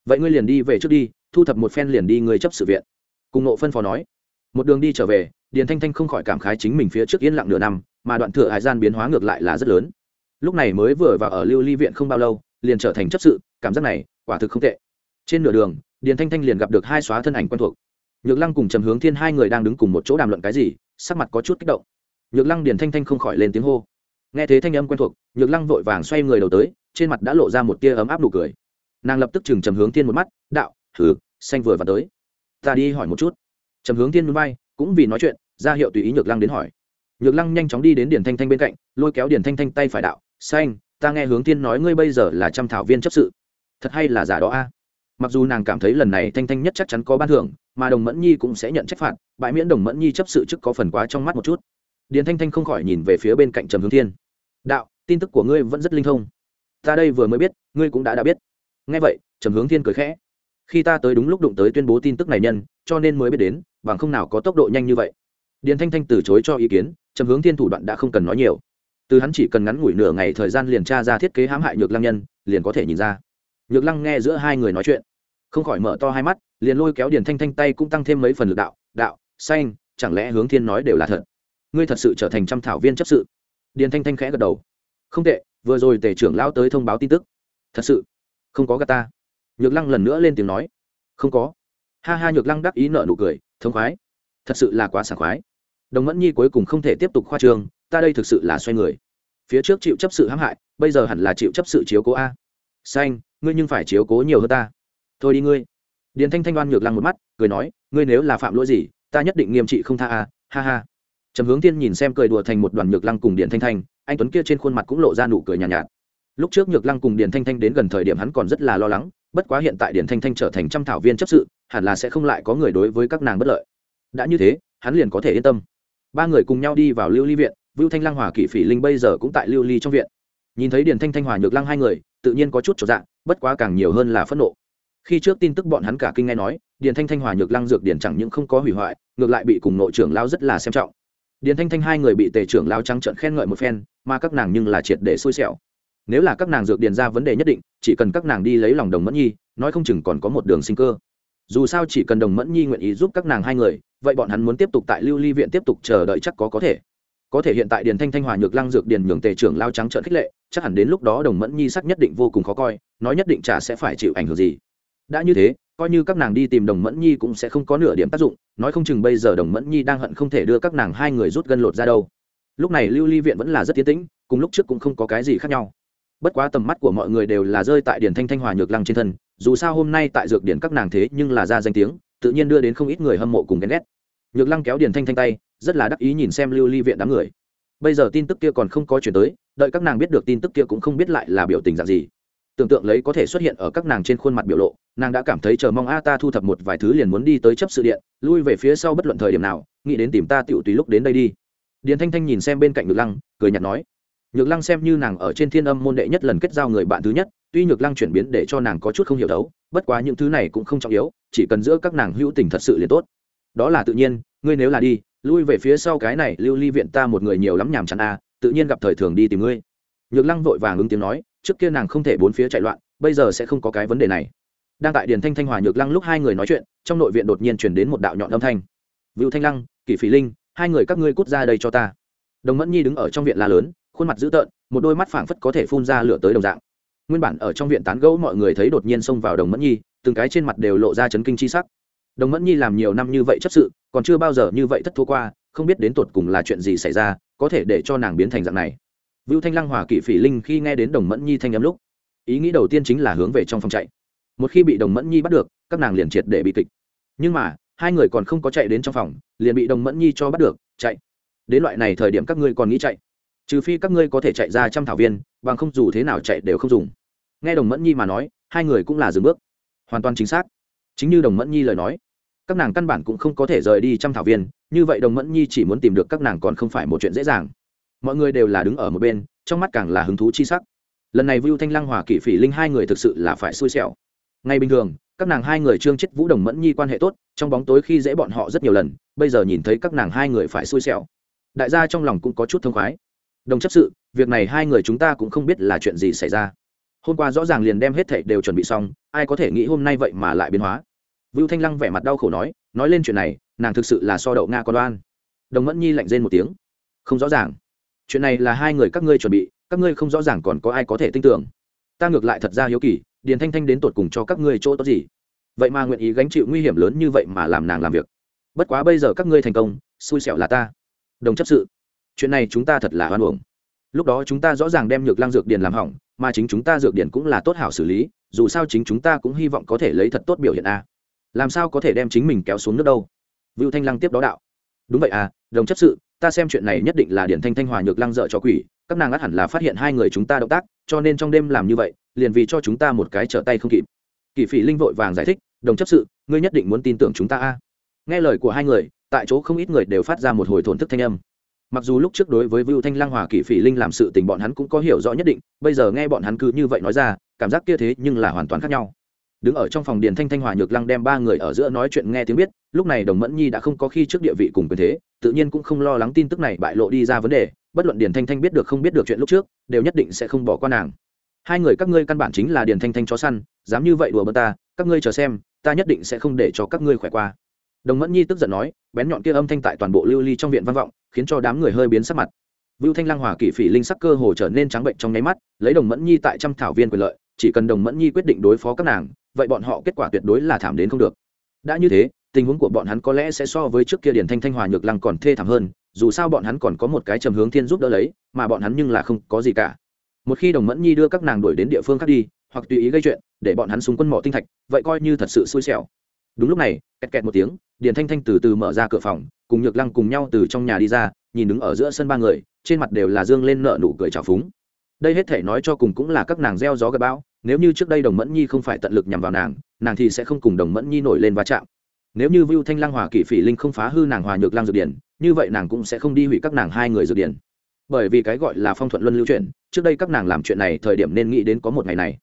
vậy ngươi liền đi về trước đi, thu thập một phen liền đi ngươi chấp sự viện. Cùng nộ phân phó nói. Một đường đi trở về, điền thanh thanh không khỏi cảm khái chính mình phía trước yên lặng nửa năm, mà đoạn thừa hải gian biến hóa ngược lại là rất lớn. Lúc này mới vừa vào ở lưu ly viện không bao lâu, liền trở thành chấp sự, cảm giác này, quả thực không tệ. Trên nửa đường, điền thanh thanh liền gặp được hai xóa thân ảnh quen thuộc. Nhược lăng cùng trầm hướng thiên hai người đang đứng cùng một chỗ đàm luận cái gì, sắc mặt có chút kích động. Nhược lăng điền thanh thanh không khỏi lên tiếng hô. Nghe thế thanh âm quen thuộc, nhược lăng vội vàng xoay người đầu tới, trên mặt đã lộ ra một tia ấm áp nụ cười nàng lập tức chừng trầm hướng thiên một mắt, đạo thử xanh vừa và tới. Ta đi hỏi một chút. Trầm hướng thiên núi bay cũng vì nói chuyện, ra hiệu tùy ý nhược lăng đến hỏi. Nhược lăng nhanh chóng đi đến điển thanh thanh bên cạnh, lôi kéo điển thanh thanh tay phải đạo, xanh, ta nghe hướng thiên nói ngươi bây giờ là trăm thảo viên chấp sự. Thật hay là giả đó a? Mặc dù nàng cảm thấy lần này thanh thanh nhất chắc chắn có ban thưởng, mà đồng mẫn nhi cũng sẽ nhận trách phạt, bãi miễn đồng mẫn nhi chấp sự chức có phần quá trong mắt một chút. Điền thanh thanh không khỏi nhìn về phía bên cạnh trầm hướng thiên. Đạo, tin tức của ngươi vẫn rất linh thông. Ta đây vừa mới biết, ngươi cũng đã đã biết nghe vậy, trầm hướng thiên cười khẽ. Khi ta tới đúng lúc đụng tới tuyên bố tin tức này nhân, cho nên mới biết đến, bằng không nào có tốc độ nhanh như vậy. Điền thanh thanh từ chối cho ý kiến, trầm hướng thiên thủ đoạn đã không cần nói nhiều. Từ hắn chỉ cần ngắn ngủi nửa ngày thời gian liền tra ra thiết kế hãm hại nhược lăng nhân, liền có thể nhìn ra. Nhược lăng nghe giữa hai người nói chuyện, không khỏi mở to hai mắt, liền lôi kéo điền thanh thanh tay cũng tăng thêm mấy phần lực đạo đạo, xanh, chẳng lẽ hướng thiên nói đều là thật? Ngươi thật sự trở thành trăm thảo viên chấp sự? Điền thanh thanh khẽ gật đầu. Không tệ, vừa rồi tể trưởng lão tới thông báo tin tức. Thật sự? Không có gà ta. Nhược lăng lần nữa lên tiếng nói. Không có. Ha ha nhược lăng đắc ý nợ nụ cười thống khoái. Thật sự là quá sảng khoái. Đồng mẫn nhi cuối cùng không thể tiếp tục khoa trường ta đây thực sự là xoay người. Phía trước chịu chấp sự hãm hại bây giờ hẳn là chịu chấp sự chiếu cố a. Xanh ngươi nhưng phải chiếu cố nhiều hơn ta. Thôi đi ngươi. Điền thanh thanh đoan nhược lăng một mắt cười nói ngươi nếu là phạm lỗi gì ta nhất định nghiêm trị không tha a ha ha. Trầm hướng tiên nhìn xem cười đùa thành một đoàn nhược lăng cùng điền thanh thanh anh tuấn kia trên khuôn mặt cũng lộ ra nụ cười nhàn nhạt, nhạt lúc trước nhược lăng cùng điền thanh thanh đến gần thời điểm hắn còn rất là lo lắng, bất quá hiện tại điền thanh thanh trở thành trăm thảo viên chấp sự, hẳn là sẽ không lại có người đối với các nàng bất lợi. Đã như thế, hắn liền có thể yên tâm. Ba người cùng nhau đi vào lưu ly viện, vưu thanh lăng hòa kỷ phỉ linh bây giờ cũng tại lưu ly trong viện. Nhìn thấy điền thanh thanh hòa nhược lăng hai người, tự nhiên có chút trọn dạng bất quá càng nhiều hơn là phẫn nộ. Khi trước tin tức bọn hắn cả kinh nghe nói, điền thanh thanh hòa nhược lăng dược điền chẳng những không có hủy hoại, ngược lại bị cùng nội trưởng lao rất là xem trọng. Điền thanh thanh hai người bị tề trưởng lao trắng trợn khen ngợi một phen, mà các nàng nhưng là triệt để xui xẻo nếu là các nàng dược điền ra vấn đề nhất định, chỉ cần các nàng đi lấy lòng đồng mẫn nhi, nói không chừng còn có một đường sinh cơ. Dù sao chỉ cần đồng mẫn nhi nguyện ý giúp các nàng hai người, vậy bọn hắn muốn tiếp tục tại lưu ly viện tiếp tục chờ đợi chắc có có thể. Có thể hiện tại điền thanh thanh hòa nhược lăng dược điền nhường tề trưởng lao trắng trợn khích lệ, chắc hẳn đến lúc đó đồng mẫn nhi sắc nhất định vô cùng khó coi, nói nhất định chả sẽ phải chịu ảnh hưởng gì. Đã như thế, coi như các nàng đi tìm đồng mẫn nhi cũng sẽ không có nửa điểm tác dụng, nói không chừng bây giờ đồng mẫn nhi đang hận không thể đưa các nàng hai người rút gân lột ra đâu. Lúc này lưu ly viện vẫn là rất tiến tĩnh, cùng lúc trước cũng không có cái gì khác nhau bất quá tầm mắt của mọi người đều là rơi tại điển thanh thanh hòa nhược lăng trên thân, dù sao hôm nay tại dược điển các nàng thế nhưng là ra danh tiếng, tự nhiên đưa đến không ít người hâm mộ cùng ghen ghét. Nhược lăng kéo điển thanh thanh tay, rất là đắc ý nhìn xem lưu ly viện đám người. Bây giờ tin tức kia còn không có chuyển tới, đợi các nàng biết được tin tức kia cũng không biết lại là biểu tình dạng gì. Tưởng tượng lấy có thể xuất hiện ở các nàng trên khuôn mặt biểu lộ, nàng đã cảm thấy chờ mong a ta thu thập một vài thứ liền muốn đi tới chấp sự điện, lui về phía sau bất luận thời điểm nào, nghĩ đến tìm ta tựu tùy lúc đến đây đi. Điền thanh thanh nhìn xem bên cạnh nhược lăng, cười nhạt nói nhược lăng xem như nàng ở trên thiên âm môn đệ nhất lần kết giao người bạn thứ nhất, tuy nhược lăng chuyển biến để cho nàng có chút không hiểu đấu, bất quá những thứ này cũng không trọng yếu, chỉ cần giữa các nàng hữu tình thật sự liền tốt. Đó là tự nhiên, ngươi nếu là đi, lui về phía sau cái này, lưu ly viện ta một người nhiều lắm nhàm chán a tự nhiên gặp thời thường đi tìm ngươi. Nhược lăng vội vàng ứng tiếng nói, trước kia nàng không thể bốn phía chạy loạn, bây giờ sẽ không có cái vấn đề này. Đang tại điền thanh thanh hòa nhược lăng lúc hai người nói chuyện, trong nội viện đột nhiên chuyển đến một đạo nhọn âm thanh. Vựu thanh lăng, kỷ phỉ linh, hai người các ngươi cút ra đây cho ta. Đồng mẫn nhi đứng ở trong viện la lớn khuôn mặt dữ tợn một đôi mắt phảng phất có thể phun ra lửa tới đồng dạng nguyên bản ở trong viện tán gẫu mọi người thấy đột nhiên xông vào đồng mẫn nhi từng cái trên mặt đều lộ ra chấn kinh chi sắc đồng mẫn nhi làm nhiều năm như vậy chấp sự còn chưa bao giờ như vậy thất thua qua không biết đến tột cùng là chuyện gì xảy ra có thể để cho nàng biến thành dạng này Vưu Thanh Lăng hòa kỵ phỉ linh khi nghe đến Đồng Mẫn Nhi thanh âm lúc, ý nghĩ đầu tiên chính là hướng về trong phòng chạy. Một khi bị Đồng Mẫn Nhi bắt được, các nàng liền triệt để bị kịch. Nhưng mà, hai người còn không có chạy đến trong phòng, liền bị Đồng Mẫn Nhi cho bắt được, chạy. Đến loại này thời điểm các ngươi còn nghĩ chạy? Trừ phi các ngươi có thể chạy ra trăm thảo viên, bằng không dù thế nào chạy đều không dùng. Nghe Đồng Mẫn Nhi mà nói, hai người cũng là dừng bước. Hoàn toàn chính xác. Chính như Đồng Mẫn Nhi lời nói, các nàng căn bản cũng không có thể rời đi trăm thảo viên, như vậy Đồng Mẫn Nhi chỉ muốn tìm được các nàng còn không phải một chuyện dễ dàng mọi người đều là đứng ở một bên trong mắt càng là hứng thú chi sắc lần này vưu thanh lăng hòa kỷ phỉ linh hai người thực sự là phải xui xẻo ngay bình thường các nàng hai người trương chết vũ đồng mẫn nhi quan hệ tốt trong bóng tối khi dễ bọn họ rất nhiều lần bây giờ nhìn thấy các nàng hai người phải xui xẻo đại gia trong lòng cũng có chút thông khoái đồng chấp sự, việc này hai người chúng ta cũng không biết là chuyện gì xảy ra. Hôm qua rõ ràng liền đem hết thảy đều chuẩn bị xong, ai có thể nghĩ hôm nay vậy mà lại biến hóa. Vưu thanh lăng vẻ mặt đau khổ nói nói lên chuyện này, nàng thực sự là so đậu nga con đoan đồng mẫn nhi lạnh rên một tiếng. Không rõ ràng. Chuyện này là hai người các ngươi chuẩn bị, các ngươi không rõ ràng còn có ai có thể tin tưởng. Ta ngược lại thật ra hiếu kỳ, điền thanh thanh đến tột cùng cho các ngươi chỗ tốt gì? Vậy mà nguyện ý gánh chịu nguy hiểm lớn như vậy mà làm nàng làm việc. Bất quá bây giờ các ngươi thành công, xui xẻo là ta. Đồng chấp sự chuyện này chúng ta thật là hoan uổng. Lúc đó chúng ta rõ ràng đem nhược lăng dược điền làm hỏng, mà chính chúng ta dược điền cũng là tốt hảo xử lý, dù sao chính chúng ta cũng hy vọng có thể lấy thật tốt biểu hiện a. Làm sao có thể đem chính mình kéo xuống nước đâu? Vưu thanh lăng tiếp đó đạo. Đúng vậy à đồng chấp sự, ta xem chuyện này nhất định là điển thanh thanh hòa nhược lăng dợ cho quỷ, các nàng ắt hẳn là phát hiện hai người chúng ta động tác, cho nên trong đêm làm như vậy, liền vì cho chúng ta một cái trở tay không kịp. Kỳ phỉ linh vội vàng giải thích, đồng chấp sự, ngươi nhất định muốn tin tưởng chúng ta a. Nghe lời của hai người, tại chỗ không ít người đều phát ra một hồi thổn thức thanh âm mặc dù lúc trước đối với vưu thanh Lang hòa kỷ phỉ linh làm sự tình bọn hắn cũng có hiểu rõ nhất định, bây giờ nghe bọn hắn cứ như vậy nói ra, cảm giác kia thế nhưng là hoàn toàn khác nhau. Đứng ở trong phòng điền thanh thanh hòa nhược lăng đem ba người ở giữa nói chuyện nghe tiếng biết, lúc này đồng mẫn nhi đã không có khi trước địa vị cùng quyền thế, tự nhiên cũng không lo lắng tin tức này bại lộ đi ra vấn đề, bất luận điền thanh thanh biết được không biết được chuyện lúc trước, đều nhất định sẽ không bỏ qua nàng. Hai người các ngươi căn bản chính là điền thanh thanh chó săn, dám như vậy đùa bơ ta, các ngươi chờ xem, ta nhất định sẽ không để cho các ngươi khỏe qua đồng mẫn nhi tức giận nói, bén nhọn kia âm thanh tại toàn bộ lưu ly trong viện vang vọng, khiến cho đám người hơi biến sắc mặt. Vưu thanh Lang hòa kỷ phỉ linh sắc cơ hồ trở nên trắng bệnh trong nháy mắt, lấy đồng mẫn nhi tại trăm thảo viên quyền lợi, chỉ cần đồng mẫn nhi quyết định đối phó các nàng, vậy bọn họ kết quả tuyệt đối là thảm đến không được. Đã như thế, tình huống của bọn hắn có lẽ sẽ so với trước kia điển thanh thanh hòa nhược lăng còn thê thảm hơn, dù sao bọn hắn còn có một cái trầm hướng thiên giúp đỡ lấy, mà bọn hắn nhưng là không có gì cả. Một khi đồng mẫn nhi đưa các nàng đuổi đến địa phương khác đi, hoặc tùy ý gây chuyện, để bọn hắn xuống quân mỏ tinh thạch, vậy coi như thật sự xui xẻo đúng lúc này, kẹt kẹt một tiếng, điền thanh thanh từ từ mở ra cửa phòng, cùng nhược lăng cùng nhau từ trong nhà đi ra, nhìn đứng ở giữa sân ba người, trên mặt đều là dương lên nợ nụ cười trào phúng. Đây hết thể nói cho cùng cũng là các nàng gieo gió gặp bão, nếu như trước đây đồng mẫn nhi không phải tận lực nhằm vào nàng nàng thì sẽ không cùng đồng mẫn nhi nổi lên va chạm. Nếu như vưu thanh lăng hòa kỷ phỉ linh không phá hư nàng hòa nhược lang dược điển, như vậy nàng cũng sẽ không đi hủy các nàng hai người dược điển. Bởi vì cái gọi là phong thuận luân lưu chuyển trước đây các nàng làm chuyện này thời điểm nên nghĩ đến có một ngày này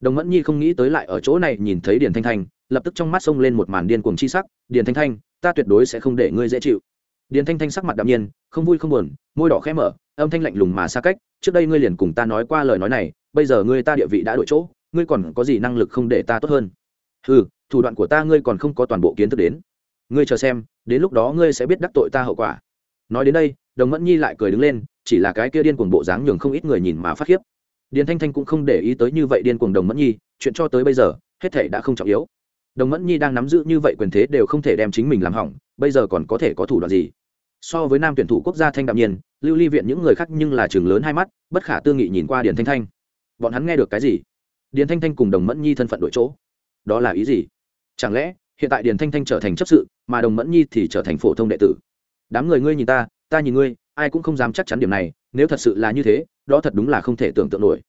đồng mẫn nhi không nghĩ tới lại ở chỗ này nhìn thấy điền thanh thanh, lập tức trong mắt xông lên một màn điên cuồng chi sắc, điền thanh thanh, ta tuyệt đối sẽ không để ngươi dễ chịu. Điền thanh thanh sắc mặt đạm nhiên, không vui không buồn, môi đỏ khẽ mở, âm thanh lạnh lùng mà xa cách, trước đây ngươi liền cùng ta nói qua lời nói này, bây giờ ngươi ta địa vị đã đổi chỗ, ngươi còn có gì năng lực không để ta tốt hơn? Ừ thủ đoạn của ta ngươi còn không có toàn bộ kiến thức đến. Ngươi chờ xem, đến lúc đó ngươi sẽ biết đắc tội ta hậu quả. Nói đến đây, đồng mẫn nhi lại cười đứng lên, chỉ là cái kia điên cuồng bộ dáng nhường không ít người nhìn mà phát khiếp điền thanh thanh cũng không để ý tới như vậy điên cuồng đồng mẫn nhi, chuyện cho tới bây giờ, hết thể đã không trọng yếu. Đồng mẫn nhi đang nắm giữ như vậy quyền thế đều không thể đem chính mình làm hỏng, bây giờ còn có thể có thủ đoạn gì? So với nam tuyển thủ quốc gia thanh đạm nhiên, lưu ly viện những người khác nhưng là trường lớn hai mắt, bất khả tư nghị nhìn qua điền thanh thanh. Bọn hắn nghe được cái gì? Điền thanh thanh cùng đồng mẫn nhi thân phận đổi chỗ. Đó là ý gì? Chẳng lẽ, hiện tại điền thanh thanh trở thành chấp sự, mà đồng mẫn nhi thì trở thành phổ thông đệ tử? Đám người ngươi nhìn ta ta nhìn ngươi, ai cũng không dám chắc chắn điểm này, nếu thật sự là như thế đó thật đúng là không thể tưởng tượng nổi.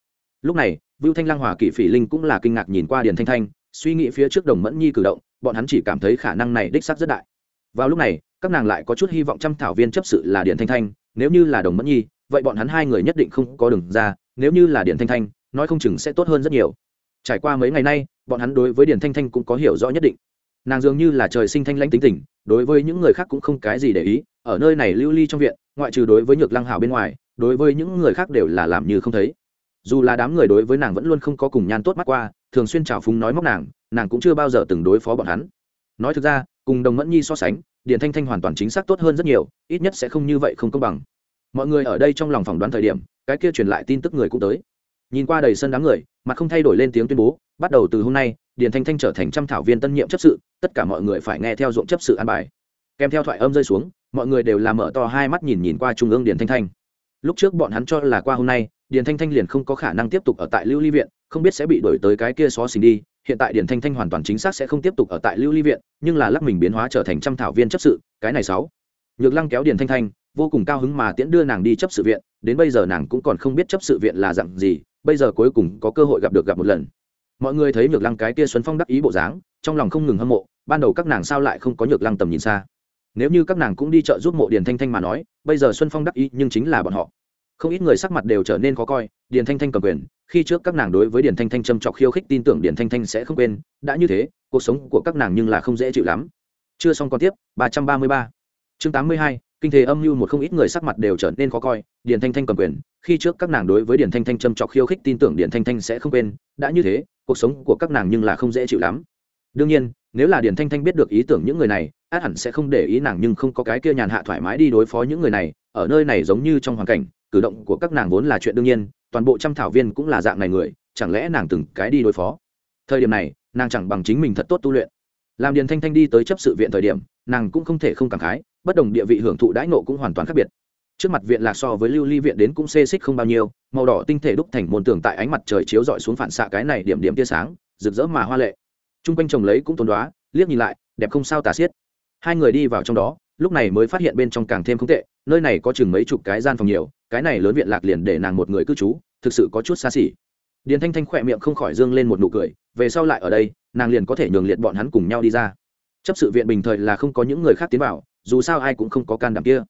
Lúc này, vưu thanh lang hòa kỷ phỉ linh cũng là kinh ngạc nhìn qua điền thanh thanh, suy nghĩ phía trước đồng mẫn nhi cử động, bọn hắn chỉ cảm thấy khả năng này đích xác rất đại. Vào lúc này, các nàng lại có chút hy vọng trăm thảo viên chấp sự là điền thanh thanh, nếu như là đồng mẫn nhi, vậy bọn hắn hai người nhất định không có đường ra, nếu như là điền thanh thanh, nói không chừng sẽ tốt hơn rất nhiều. Trải qua mấy ngày nay, bọn hắn đối với điền thanh thanh cũng có hiểu rõ nhất định. Nàng dường như là trời sinh thanh lãnh tính tình, đối với những người khác cũng không cái gì để ý, ở nơi này lưu ly trong viện, ngoại trừ đối với nhược lăng hảo bên ngoài đối với những người khác đều là làm như không thấy. Dù là đám người đối với nàng vẫn luôn không có cùng nhan tốt mắt qua, thường xuyên trào phúng nói móc nàng nàng cũng chưa bao giờ từng đối phó bọn hắn. Nói thực ra, cùng đồng mẫn nhi so sánh, điền thanh thanh hoàn toàn chính xác tốt hơn rất nhiều, ít nhất sẽ không như vậy không công bằng. Mọi người ở đây trong lòng phỏng đoán thời điểm, cái kia truyền lại tin tức người cũng tới. Nhìn qua đầy sân đám người mà không thay đổi lên tiếng tuyên bố, bắt đầu từ hôm nay, điền thanh thanh trở thành trăm thảo viên tân nhiệm chấp sự, tất cả mọi người phải nghe theo ruộng chấp sự an bài. Kèm theo thoại âm rơi xuống, mọi người đều làm mở to hai mắt nhìn nhìn qua trung ương điền thanh thanh lúc trước bọn hắn cho là qua hôm nay, điền thanh thanh liền không có khả năng tiếp tục ở tại lưu ly viện, không biết sẽ bị đổi tới cái kia xó xình đi. Hiện tại điền thanh thanh hoàn toàn chính xác sẽ không tiếp tục ở tại lưu ly viện, nhưng là lắc mình biến hóa trở thành trăm thảo viên chấp sự, cái này sáu. Nhược lăng kéo điền thanh thanh, vô cùng cao hứng mà tiễn đưa nàng đi chấp sự viện, đến bây giờ nàng cũng còn không biết chấp sự viện là dặn gì, bây giờ cuối cùng có cơ hội gặp được gặp một lần. Mọi người thấy nhược lăng cái kia xuân phong đắc ý bộ dáng, trong lòng không ngừng hâm mộ, ban đầu các nàng sao lại không có nhược lăng tầm nhìn xa nếu như các nàng cũng đi chợ giúp mộ điền thanh thanh mà nói, bây giờ xuân phong đắc ý nhưng chính là bọn họ. Không ít người sắc mặt đều trở nên khó coi, điền thanh thanh cầm quyền, khi trước các nàng đối với điền thanh thanh châm trọc khiêu khích tin tưởng điền thanh thanh sẽ không quên, đã như thế, cuộc sống của các nàng nhưng là không dễ chịu lắm. Chưa xong còn tiếp, ba trăm ba mươi ba. Chương tám mươi hai, kinh thế âm mưu một không ít người sắc mặt đều trở nên khó coi, điền thanh thanh cầm quyền, khi trước các nàng đối với điền thanh thanh châm trọc khiêu khích tin tưởng điền thanh thanh sẽ không quên, đã như thế, cuộc sống của các nàng nhưng là không dễ chịu lắm. Đương nhiên, nếu là điền thanh thanh biết được ý tưởng những người này át hẳn sẽ không để ý nàng nhưng không có cái kia nhàn hạ thoải mái đi đối phó những người này, ở nơi này giống như trong hoàn cảnh, cử động của các nàng vốn là chuyện đương nhiên, toàn bộ trăm thảo viên cũng là dạng này người, chẳng lẽ nàng từng cái đi đối phó? Thời điểm này, nàng chẳng bằng chính mình thật tốt tu luyện. Làm điền thanh thanh đi tới chấp sự viện thời điểm, nàng cũng không thể không cảm khái, bất đồng địa vị hưởng thụ đãi nộ cũng hoàn toàn khác biệt. Trước mặt viện lạc so với lưu ly viện đến cũng xê xích không bao nhiêu, màu đỏ tinh thể đúc thành môn tường tại ánh mặt trời chiếu rọi xuống phản xạ cái này điểm điểm tia sáng, rực rỡ mà hoa lệ. T r u n g quanh trồng lấy cũng tốn đoá, liếc nhìn lại, đẹp không sao tà xiết hai người đi vào trong đó, lúc này mới phát hiện bên trong càng thêm không tệ, nơi này có chừng mấy chục cái gian phòng nhiều, cái này lớn viện lạc liền để nàng một người cư trú, thực sự có chút xa xỉ. Điền thanh thanh khỏe miệng không khỏi dương lên một nụ cười, về sau lại ở đây, nàng liền có thể nhường liệt bọn hắn cùng nhau đi ra. Chấp sự viện bình thời là không có những người khác tiến vào, dù sao ai cũng không có can đảm kia.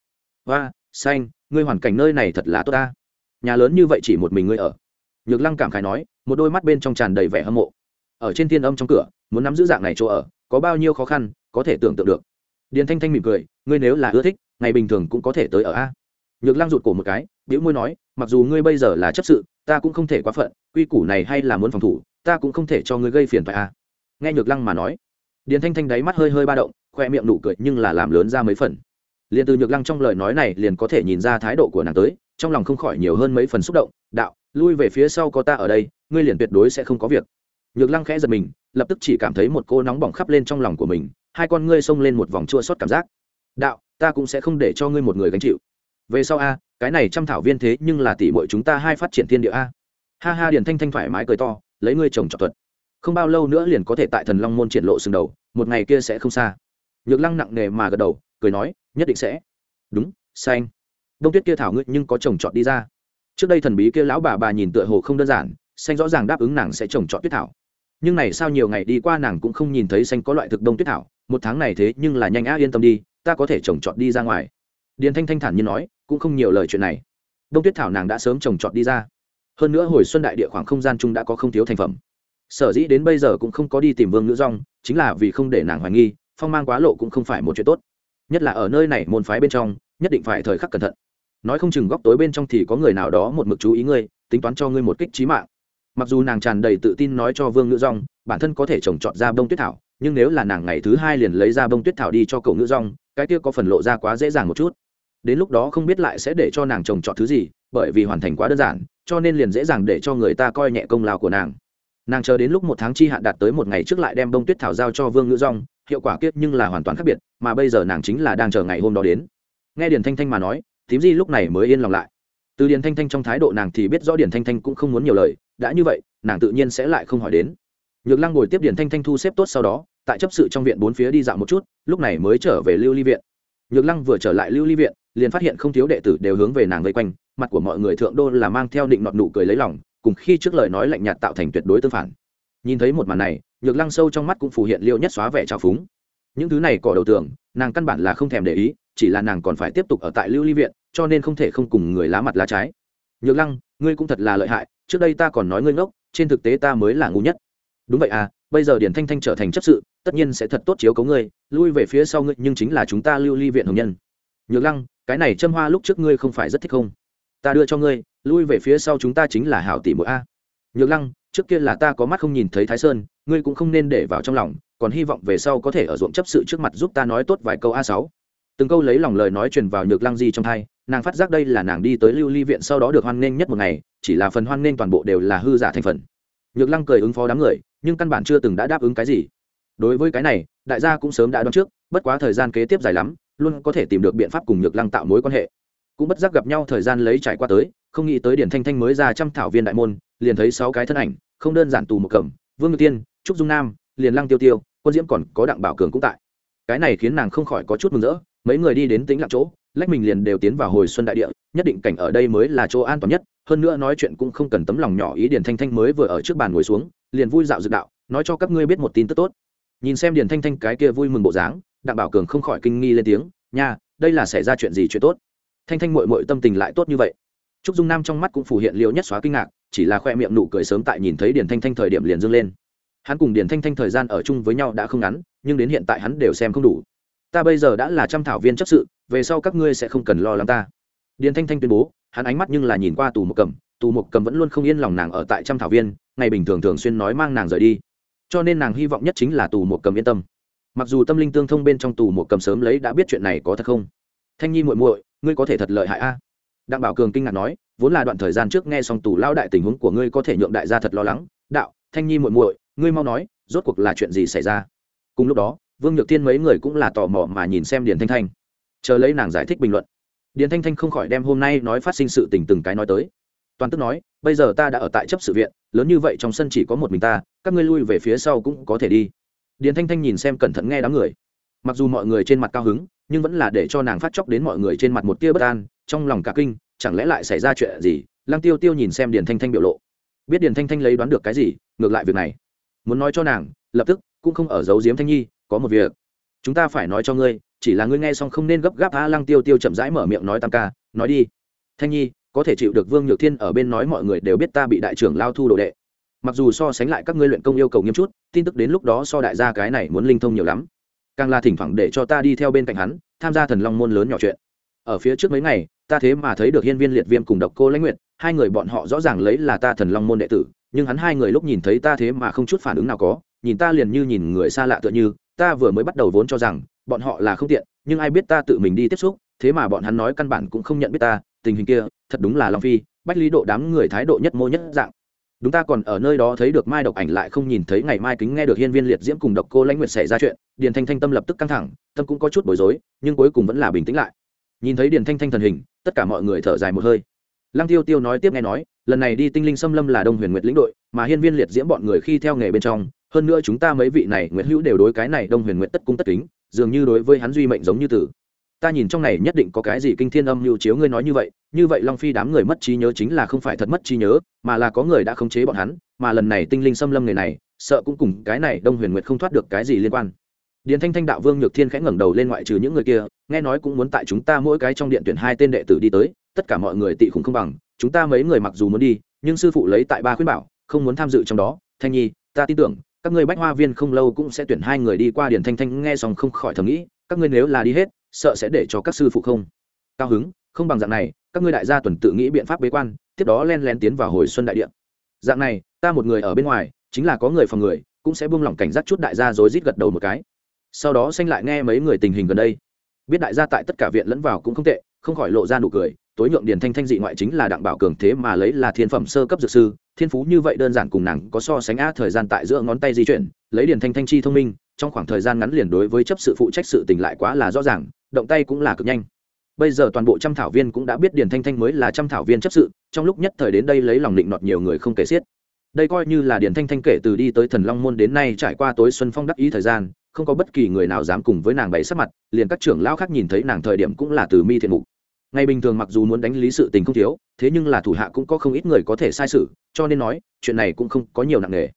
Và xanh, ngươi hoàn cảnh nơi này thật là tốt ta. Nhà lớn như vậy chỉ một mình ngươi ở. Nhược lăng cảm khái nói, một đôi mắt bên trong tràn đầy vẻ hâm mộ. Ở trên thiên âm trong cửa, muốn nắm giữ dạng này chỗ ở, có bao nhiêu khó khăn, có thể tưởng tượng được điền thanh thanh mỉm cười, ngươi nếu là ưa thích, ngày bình thường cũng có thể tới ở a. Nhược lăng rụt cổ một cái biểu môi nói, mặc dù ngươi bây giờ là chấp sự, ta cũng không thể quá phận, quy củ này hay là muốn phòng thủ, ta cũng không thể cho ngươi gây phiền phải a. Nghe nhược lăng mà nói, điền thanh thanh đáy mắt hơi hơi ba động, khoe miệng nụ cười nhưng là làm lớn ra mấy phần. Liền từ nhược lăng trong lời nói này liền có thể nhìn ra thái độ của nàng tới, trong lòng không khỏi nhiều hơn mấy phần xúc động, đạo, lui về phía sau có ta ở đây, ngươi liền tuyệt đối sẽ không có việc. Nhược lăng khẽ giật mình, lập tức chỉ cảm thấy một cô nóng bỏng khắp lên trong lòng của mình hai con ngươi xông lên một vòng chua xót cảm giác. Đạo, ta cũng sẽ không để cho ngươi một người gánh chịu. Về sau a, cái này trăm thảo viên thế nhưng là tỷ muội chúng ta hai phát triển thiên địa a. Ha ha, điền thanh thanh thoải mái cười to, lấy ngươi chồng trọt thuật. Không bao lâu nữa liền có thể tại thần long môn triển lộ sừng đầu, một ngày kia sẽ không xa. Nhược lăng nặng nề mà gật đầu, cười nói, nhất định sẽ. Đúng, xanh. Đông tuyết kia thảo ngươi nhưng có chồng trọt đi ra. Trước đây thần bí kia lão bà bà nhìn tựa hồ không đơn giản, xanh rõ ràng đáp ứng nàng sẽ trồng trọt tuyết thảo nhưng này sao nhiều ngày đi qua nàng cũng không nhìn thấy xanh có loại thực đông tuyết thảo, một tháng này thế nhưng là nhanh á yên tâm đi, ta có thể trồng trọt đi ra ngoài. Điền thanh thanh thản như nói, cũng không nhiều lời chuyện này. Đông tuyết thảo nàng đã sớm trồng trọt đi ra. Hơn nữa hồi xuân đại địa khoảng không gian chung đã có không thiếu thành phẩm. Sở dĩ đến bây giờ cũng không có đi tìm vương nữ rong chính là vì không để nàng hoài nghi, phong mang quá lộ cũng không phải một chuyện tốt. Nhất là ở nơi này môn phái bên trong, nhất định phải thời khắc cẩn thận. Nói không chừng góc tối bên trong thì có người nào đó một mực chú ý ngươi, tính toán cho ngươi một kích trí mạng mặc dù nàng tràn đầy tự tin nói cho vương ngữ rong bản thân có thể trồng trọt ra bông tuyết thảo, nhưng nếu là nàng ngày thứ hai liền lấy ra bông tuyết thảo đi cho cậu ngữ rong cái kia có phần lộ ra quá dễ dàng một chút. Đến lúc đó không biết lại sẽ để cho nàng trồng trọt thứ gì, bởi vì hoàn thành quá đơn giản, cho nên liền dễ dàng để cho người ta coi nhẹ công lao của nàng. Nàng chờ đến lúc một tháng chi hạn đạt tới một ngày trước lại đem bông tuyết thảo giao cho vương ngữ rong hiệu quả kiết nhưng là hoàn toàn khác biệt, mà bây giờ nàng chính là đang chờ ngày hôm đó đến. Nghe điền thanh thanh mà nói, thím di lúc này mới yên lòng lại. Từ điền thanh thanh trong thái độ nàng thì biết rõ điền thanh thanh cũng không muốn nhiều lời đã như vậy, nàng tự nhiên sẽ lại không hỏi đến. Nhược lăng ngồi tiếp điển thanh thanh thu xếp tốt sau đó, tại chấp sự trong viện bốn phía đi dạo một chút, lúc này mới trở về lưu ly viện. Nhược lăng vừa trở lại lưu ly viện, liền phát hiện không thiếu đệ tử đều hướng về nàng vây quanh, mặt của mọi người thượng đô là mang theo định nọt nụ cười lấy lòng, cùng khi trước lời nói lạnh nhạt tạo thành tuyệt đối tương phản. Nhìn thấy một màn này, nhược lăng sâu trong mắt cũng phủ hiện liệu nhất xóa vẻ trào phúng. Những thứ này cỏ đầu tường, nàng căn bản là không thèm để ý, chỉ là nàng còn phải tiếp tục ở tại lưu ly viện, cho nên không thể không cùng người lá mặt lá trái. Nhược lăng, ngươi cũng thật là lợi hại trước đây ta còn nói ngươi ngốc, trên thực tế ta mới là ngu nhất. Đúng vậy à bây giờ điển thanh thanh trở thành chấp sự, tất nhiên sẽ thật tốt chiếu cấu ngươi, lui về phía sau ngươi nhưng chính là chúng ta lưu ly viện hồng nhân. Nhược lăng, cái này châm hoa lúc trước ngươi không phải rất thích không? Ta đưa cho ngươi, lui về phía sau chúng ta chính là hảo tỷ mỗi a. Nhược lăng, trước kia là ta có mắt không nhìn thấy thái sơn, ngươi cũng không nên để vào trong lòng, còn hy vọng về sau có thể ở ruộng chấp sự trước mặt giúp ta nói tốt vài câu a sáu từng câu lấy lòng lời nói truyền vào nhược lăng di trong thai, nàng phát giác đây là nàng đi tới lưu ly viện sau đó được hoan nghênh nhất một ngày, chỉ là phần hoan nghênh toàn bộ đều là hư giả thành phần. Nhược lăng cười ứng phó đám người, nhưng căn bản chưa từng đã đáp ứng cái gì. Đối với cái này, đại gia cũng sớm đã đoán trước, bất quá thời gian kế tiếp dài lắm, luôn có thể tìm được biện pháp cùng nhược lăng tạo mối quan hệ. Cũng bất giác gặp nhau thời gian lấy trải qua tới, không nghĩ tới điển thanh thanh mới ra trăm thảo viên đại môn, liền thấy sáu cái thân ảnh, không đơn giản tù một cẩm vương ngự tiên, trúc dung nam, liền lăng tiêu tiêu, quân diễm còn có đặng bảo cường cũng tại. Cái này khiến nàng không khỏi có chút mừng rỡ mấy người đi đến tính lặng chỗ, lách mình liền đều tiến vào hồi xuân đại địa, nhất định cảnh ở đây mới là chỗ an toàn nhất. Hơn nữa nói chuyện cũng không cần tấm lòng nhỏ ý điền thanh thanh mới vừa ở trước bàn ngồi xuống, liền vui dạo dự đạo, nói cho các ngươi biết một tin tức tốt. Nhìn xem điền thanh thanh cái kia vui mừng bộ dáng, đặng bảo cường không khỏi kinh nghi lên tiếng, nha, đây là xảy ra chuyện gì chuyện tốt? Thanh thanh mội mội tâm tình lại tốt như vậy. Trúc dung nam trong mắt cũng phủ hiện liệu nhất xóa kinh ngạc, chỉ là khoe miệng nụ cười sớm tại nhìn thấy điền thanh thanh thời điểm liền dâng lên. Hắn cùng điền thanh thanh thời gian ở chung với nhau đã không ngắn, nhưng đến hiện tại hắn đều xem không đủ ta bây giờ đã là trăm thảo viên chấp sự, về sau các ngươi sẽ không cần lo lắng ta. Điền thanh thanh tuyên bố, hắn ánh mắt nhưng là nhìn qua tù một cầm, tù một cầm vẫn luôn không yên lòng nàng ở tại trăm thảo viên, ngày bình thường thường xuyên nói mang nàng rời đi. Cho nên nàng hy vọng nhất chính là tù một cầm yên tâm. Mặc dù tâm linh tương thông bên trong tù một cầm sớm lấy đã biết chuyện này có thật không? Thanh nhi muội muội, ngươi có thể thật lợi hại a. Đặng bảo cường kinh ngạc nói, vốn là đoạn thời gian trước nghe xong tù lao đại tình huống của ngươi có thể nhượng đại gia thật lo lắng. Đạo, thanh nhi muội muội, ngươi mau nói, rốt cuộc là chuyện gì xảy ra? Cùng lúc đó vương nhược thiên mấy người cũng là tò mò mà nhìn xem điền thanh thanh. Chờ lấy nàng giải thích bình luận. Điền thanh thanh không khỏi đem hôm nay nói phát sinh sự tình từng cái nói tới. Toàn tức nói, bây giờ ta đã ở tại chấp sự viện, lớn như vậy trong sân chỉ có một mình ta, các ngươi lui về phía sau cũng có thể đi. Điền thanh thanh nhìn xem cẩn thận nghe đám người. Mặc dù mọi người trên mặt cao hứng, nhưng vẫn là để cho nàng phát chóc đến mọi người trên mặt một tia bất an, trong lòng cả kinh, chẳng lẽ lại xảy ra chuyện gì? Lăng tiêu tiêu nhìn xem điền thanh thanh biểu lộ. Biết điền thanh thanh lấy đoán được cái gì, ngược lại việc này. Muốn nói cho nàng, lập tức cũng không ở giấu giếm thanh nhi có một việc. Chúng ta phải nói cho ngươi, chỉ là ngươi nghe xong không nên gấp gáp a lăng tiêu tiêu chậm rãi mở miệng nói tam ca, nói đi. Thanh nhi, có thể chịu được vương nhược thiên ở bên nói mọi người đều biết ta bị đại trưởng lao thu đồ đệ. Mặc dù so sánh lại các ngươi luyện công yêu cầu nghiêm chút, tin tức đến lúc đó so đại gia cái này muốn linh thông nhiều lắm. Càng là thỉnh thoảng để cho ta đi theo bên cạnh hắn, tham gia thần long môn lớn nhỏ chuyện. Ở phía trước mấy ngày, ta thế mà thấy được hiên viên liệt viêm cùng độc cô lãnh nguyệt, hai người bọn họ rõ ràng lấy là ta thần long môn đệ tử, nhưng hắn hai người lúc nhìn thấy ta thế mà không chút phản ứng nào có, nhìn ta liền như nhìn người xa lạ tựa như ta vừa mới bắt đầu vốn cho rằng, bọn họ là không tiện, nhưng ai biết ta tự mình đi tiếp xúc, thế mà bọn hắn nói căn bản cũng không nhận biết ta, tình hình kia, thật đúng là long phi, bách lý độ đám người thái độ nhất mô nhất dạng. Đúng ta còn ở nơi đó thấy được mai độc ảnh lại không nhìn thấy ngày mai kính nghe được hiên viên liệt diễm cùng độc cô lãnh nguyệt xảy ra chuyện, điền thanh thanh tâm lập tức căng thẳng, tâm cũng có chút bối rối, nhưng cuối cùng vẫn là bình tĩnh lại. Nhìn thấy điền thanh thanh thần hình, tất cả mọi người thở dài một hơi. Lăng tiêu tiêu nói tiếp nghe nói, lần này đi tinh linh xâm lâm là đông huyền nguyệt lĩnh đội, mà hiên viên liệt diễm bọn người khi theo nghề bên trong hơn nữa chúng ta mấy vị này, nguyệt hữu đều đối cái này đông huyền nguyệt tất cung tất kính, dường như đối với hắn duy mệnh giống như tử. Ta nhìn trong này nhất định có cái gì kinh thiên âm mưu chiếu ngươi nói như vậy như vậy long phi đám người mất trí nhớ chính là không phải thật mất trí nhớ, mà là có người đã khống chế bọn hắn, mà lần này tinh linh xâm lâm người này, sợ cũng cùng cái này đông huyền nguyệt không thoát được cái gì liên quan. Điền thanh thanh đạo vương nhược thiên khẽ ngẩng đầu lên ngoại trừ những người kia, nghe nói cũng muốn tại chúng ta mỗi cái trong điện tuyển hai tên đệ tử đi tới, tất cả mọi người tị khủng không bằng, chúng ta mấy người mặc dù muốn đi, nhưng sư phụ lấy tại ba khuyên bảo, không muốn tham dự trong đó. Thanh nhi, ta tin tưởng các ngươi bách hoa viên không lâu cũng sẽ tuyển hai người đi qua điển thanh thanh nghe xong không khỏi thầm nghĩ, các ngươi nếu là đi hết, sợ sẽ để cho các sư phụ không? Cao hứng, không bằng dạng này, các ngươi đại gia tuần tự nghĩ biện pháp bế quan, tiếp đó len len tiến vào hồi xuân đại điện dạng này, ta một người ở bên ngoài, chính là có người phòng người, cũng sẽ buông lỏng cảnh giác chút đại gia rồi rít gật đầu một cái. Sau đó xanh lại nghe mấy người tình hình gần đây. Biết đại gia tại tất cả viện lẫn vào cũng không tệ, không khỏi lộ ra nụ cười tối nhượng điền thanh thanh dị ngoại chính là đặng bảo cường thế mà lấy là thiên phẩm sơ cấp dược sư, thiên phú như vậy đơn giản cùng nàng có so sánh á thời gian tại giữa ngón tay di chuyển, lấy điền thanh thanh chi thông minh, trong khoảng thời gian ngắn liền đối với chấp sự phụ trách sự tình lại quá là rõ ràng, động tay cũng là cực nhanh. Bây giờ toàn bộ trăm thảo viên cũng đã biết điền thanh thanh mới là trăm thảo viên chấp sự, trong lúc nhất thời đến đây lấy lòng định nọt nhiều người không kể xiết. Đây coi như là điền thanh thanh kể từ đi tới thần long môn đến nay trải qua tối xuân phong đắc ý thời gian, không có bất kỳ người nào dám cùng với nàng bày sắc mặt, liền các trưởng lão khác nhìn thấy nàng thời điểm cũng là từ mi thiện mục ngày bình thường mặc dù muốn đánh lý sự tình không thiếu, thế nhưng là thủ hạ cũng có không ít người có thể sai sự, cho nên nói, chuyện này cũng không có nhiều nặng nề.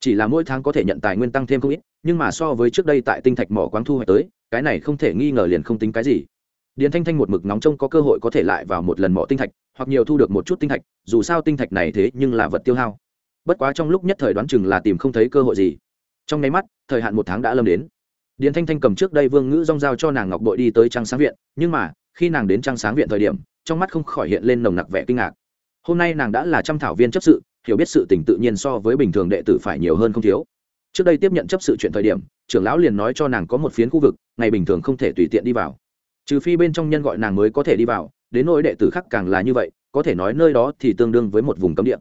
Chỉ là mỗi tháng có thể nhận tài nguyên tăng thêm không ít, nhưng mà so với trước đây tại tinh thạch mỏ quáng thu hoạch tới, cái này không thể nghi ngờ liền không tính cái gì. Điền thanh thanh một mực nóng trông có cơ hội có thể lại vào một lần mỏ tinh thạch, hoặc nhiều thu được một chút tinh thạch, dù sao tinh thạch này thế nhưng là vật tiêu hao. Bất quá trong lúc nhất thời đoán chừng là tìm không thấy cơ hội gì. Trong nháy mắt, thời hạn một tháng đã lâm đến. Điền thanh thanh cầm trước đây vương ngữ rong giao cho nàng ngọc bội đi tới trang sáng viện, nhưng mà khi nàng đến trang sáng viện thời điểm, trong mắt không khỏi hiện lên nồng nặc vẻ kinh ngạc. Hôm nay nàng đã là trăm thảo viên chấp sự, hiểu biết sự tình tự nhiên so với bình thường đệ tử phải nhiều hơn không thiếu. Trước đây tiếp nhận chấp sự chuyện thời điểm, trưởng lão liền nói cho nàng có một phiến khu vực, ngày bình thường không thể tùy tiện đi vào. Trừ phi bên trong nhân gọi nàng mới có thể đi vào, đến nỗi đệ tử khác càng là như vậy, có thể nói nơi đó thì tương đương với một vùng cấm địa.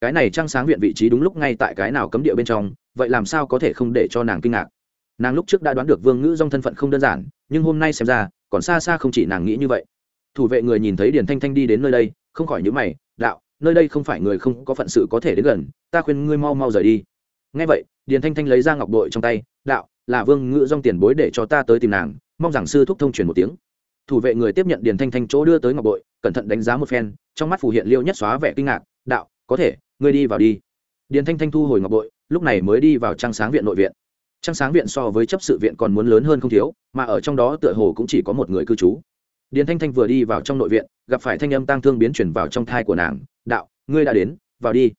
Cái này trang sáng viện vị trí đúng lúc ngay tại cái nào cấm địa bên trong, vậy làm sao có thể không để cho nàng kinh ngạc? Nàng lúc trước đã đoán được vương ngữ dong thân phận không đơn giản, nhưng hôm nay xem ra còn xa xa không chỉ nàng nghĩ như vậy. Thủ vệ người nhìn thấy điền thanh thanh đi đến nơi đây, không khỏi nhữ mày, đạo, nơi đây không phải người không có phận sự có thể đến gần, ta khuyên ngươi mau mau rời đi. Ngay vậy, điền thanh thanh lấy ra ngọc bội trong tay, đạo, là vương Ngự dong tiền bối để cho ta tới tìm nàng, mong rằng sư thúc thông truyền một tiếng. Thủ vệ người tiếp nhận điền thanh thanh chỗ đưa tới ngọc bội, cẩn thận đánh giá một phen, trong mắt phủ hiện liêu nhất xóa vẻ kinh ngạc, đạo, có thể, ngươi đi vào đi. Điền thanh thanh thu hồi ngọc bội, lúc này mới đi vào trang sáng viện nội viện trang sáng viện so với chấp sự viện còn muốn lớn hơn không thiếu, mà ở trong đó tựa hồ cũng chỉ có một người cư trú. Điền thanh thanh vừa đi vào trong nội viện, gặp phải thanh âm tang thương biến chuyển vào trong thai của nàng, đạo, ngươi đã đến, vào đi.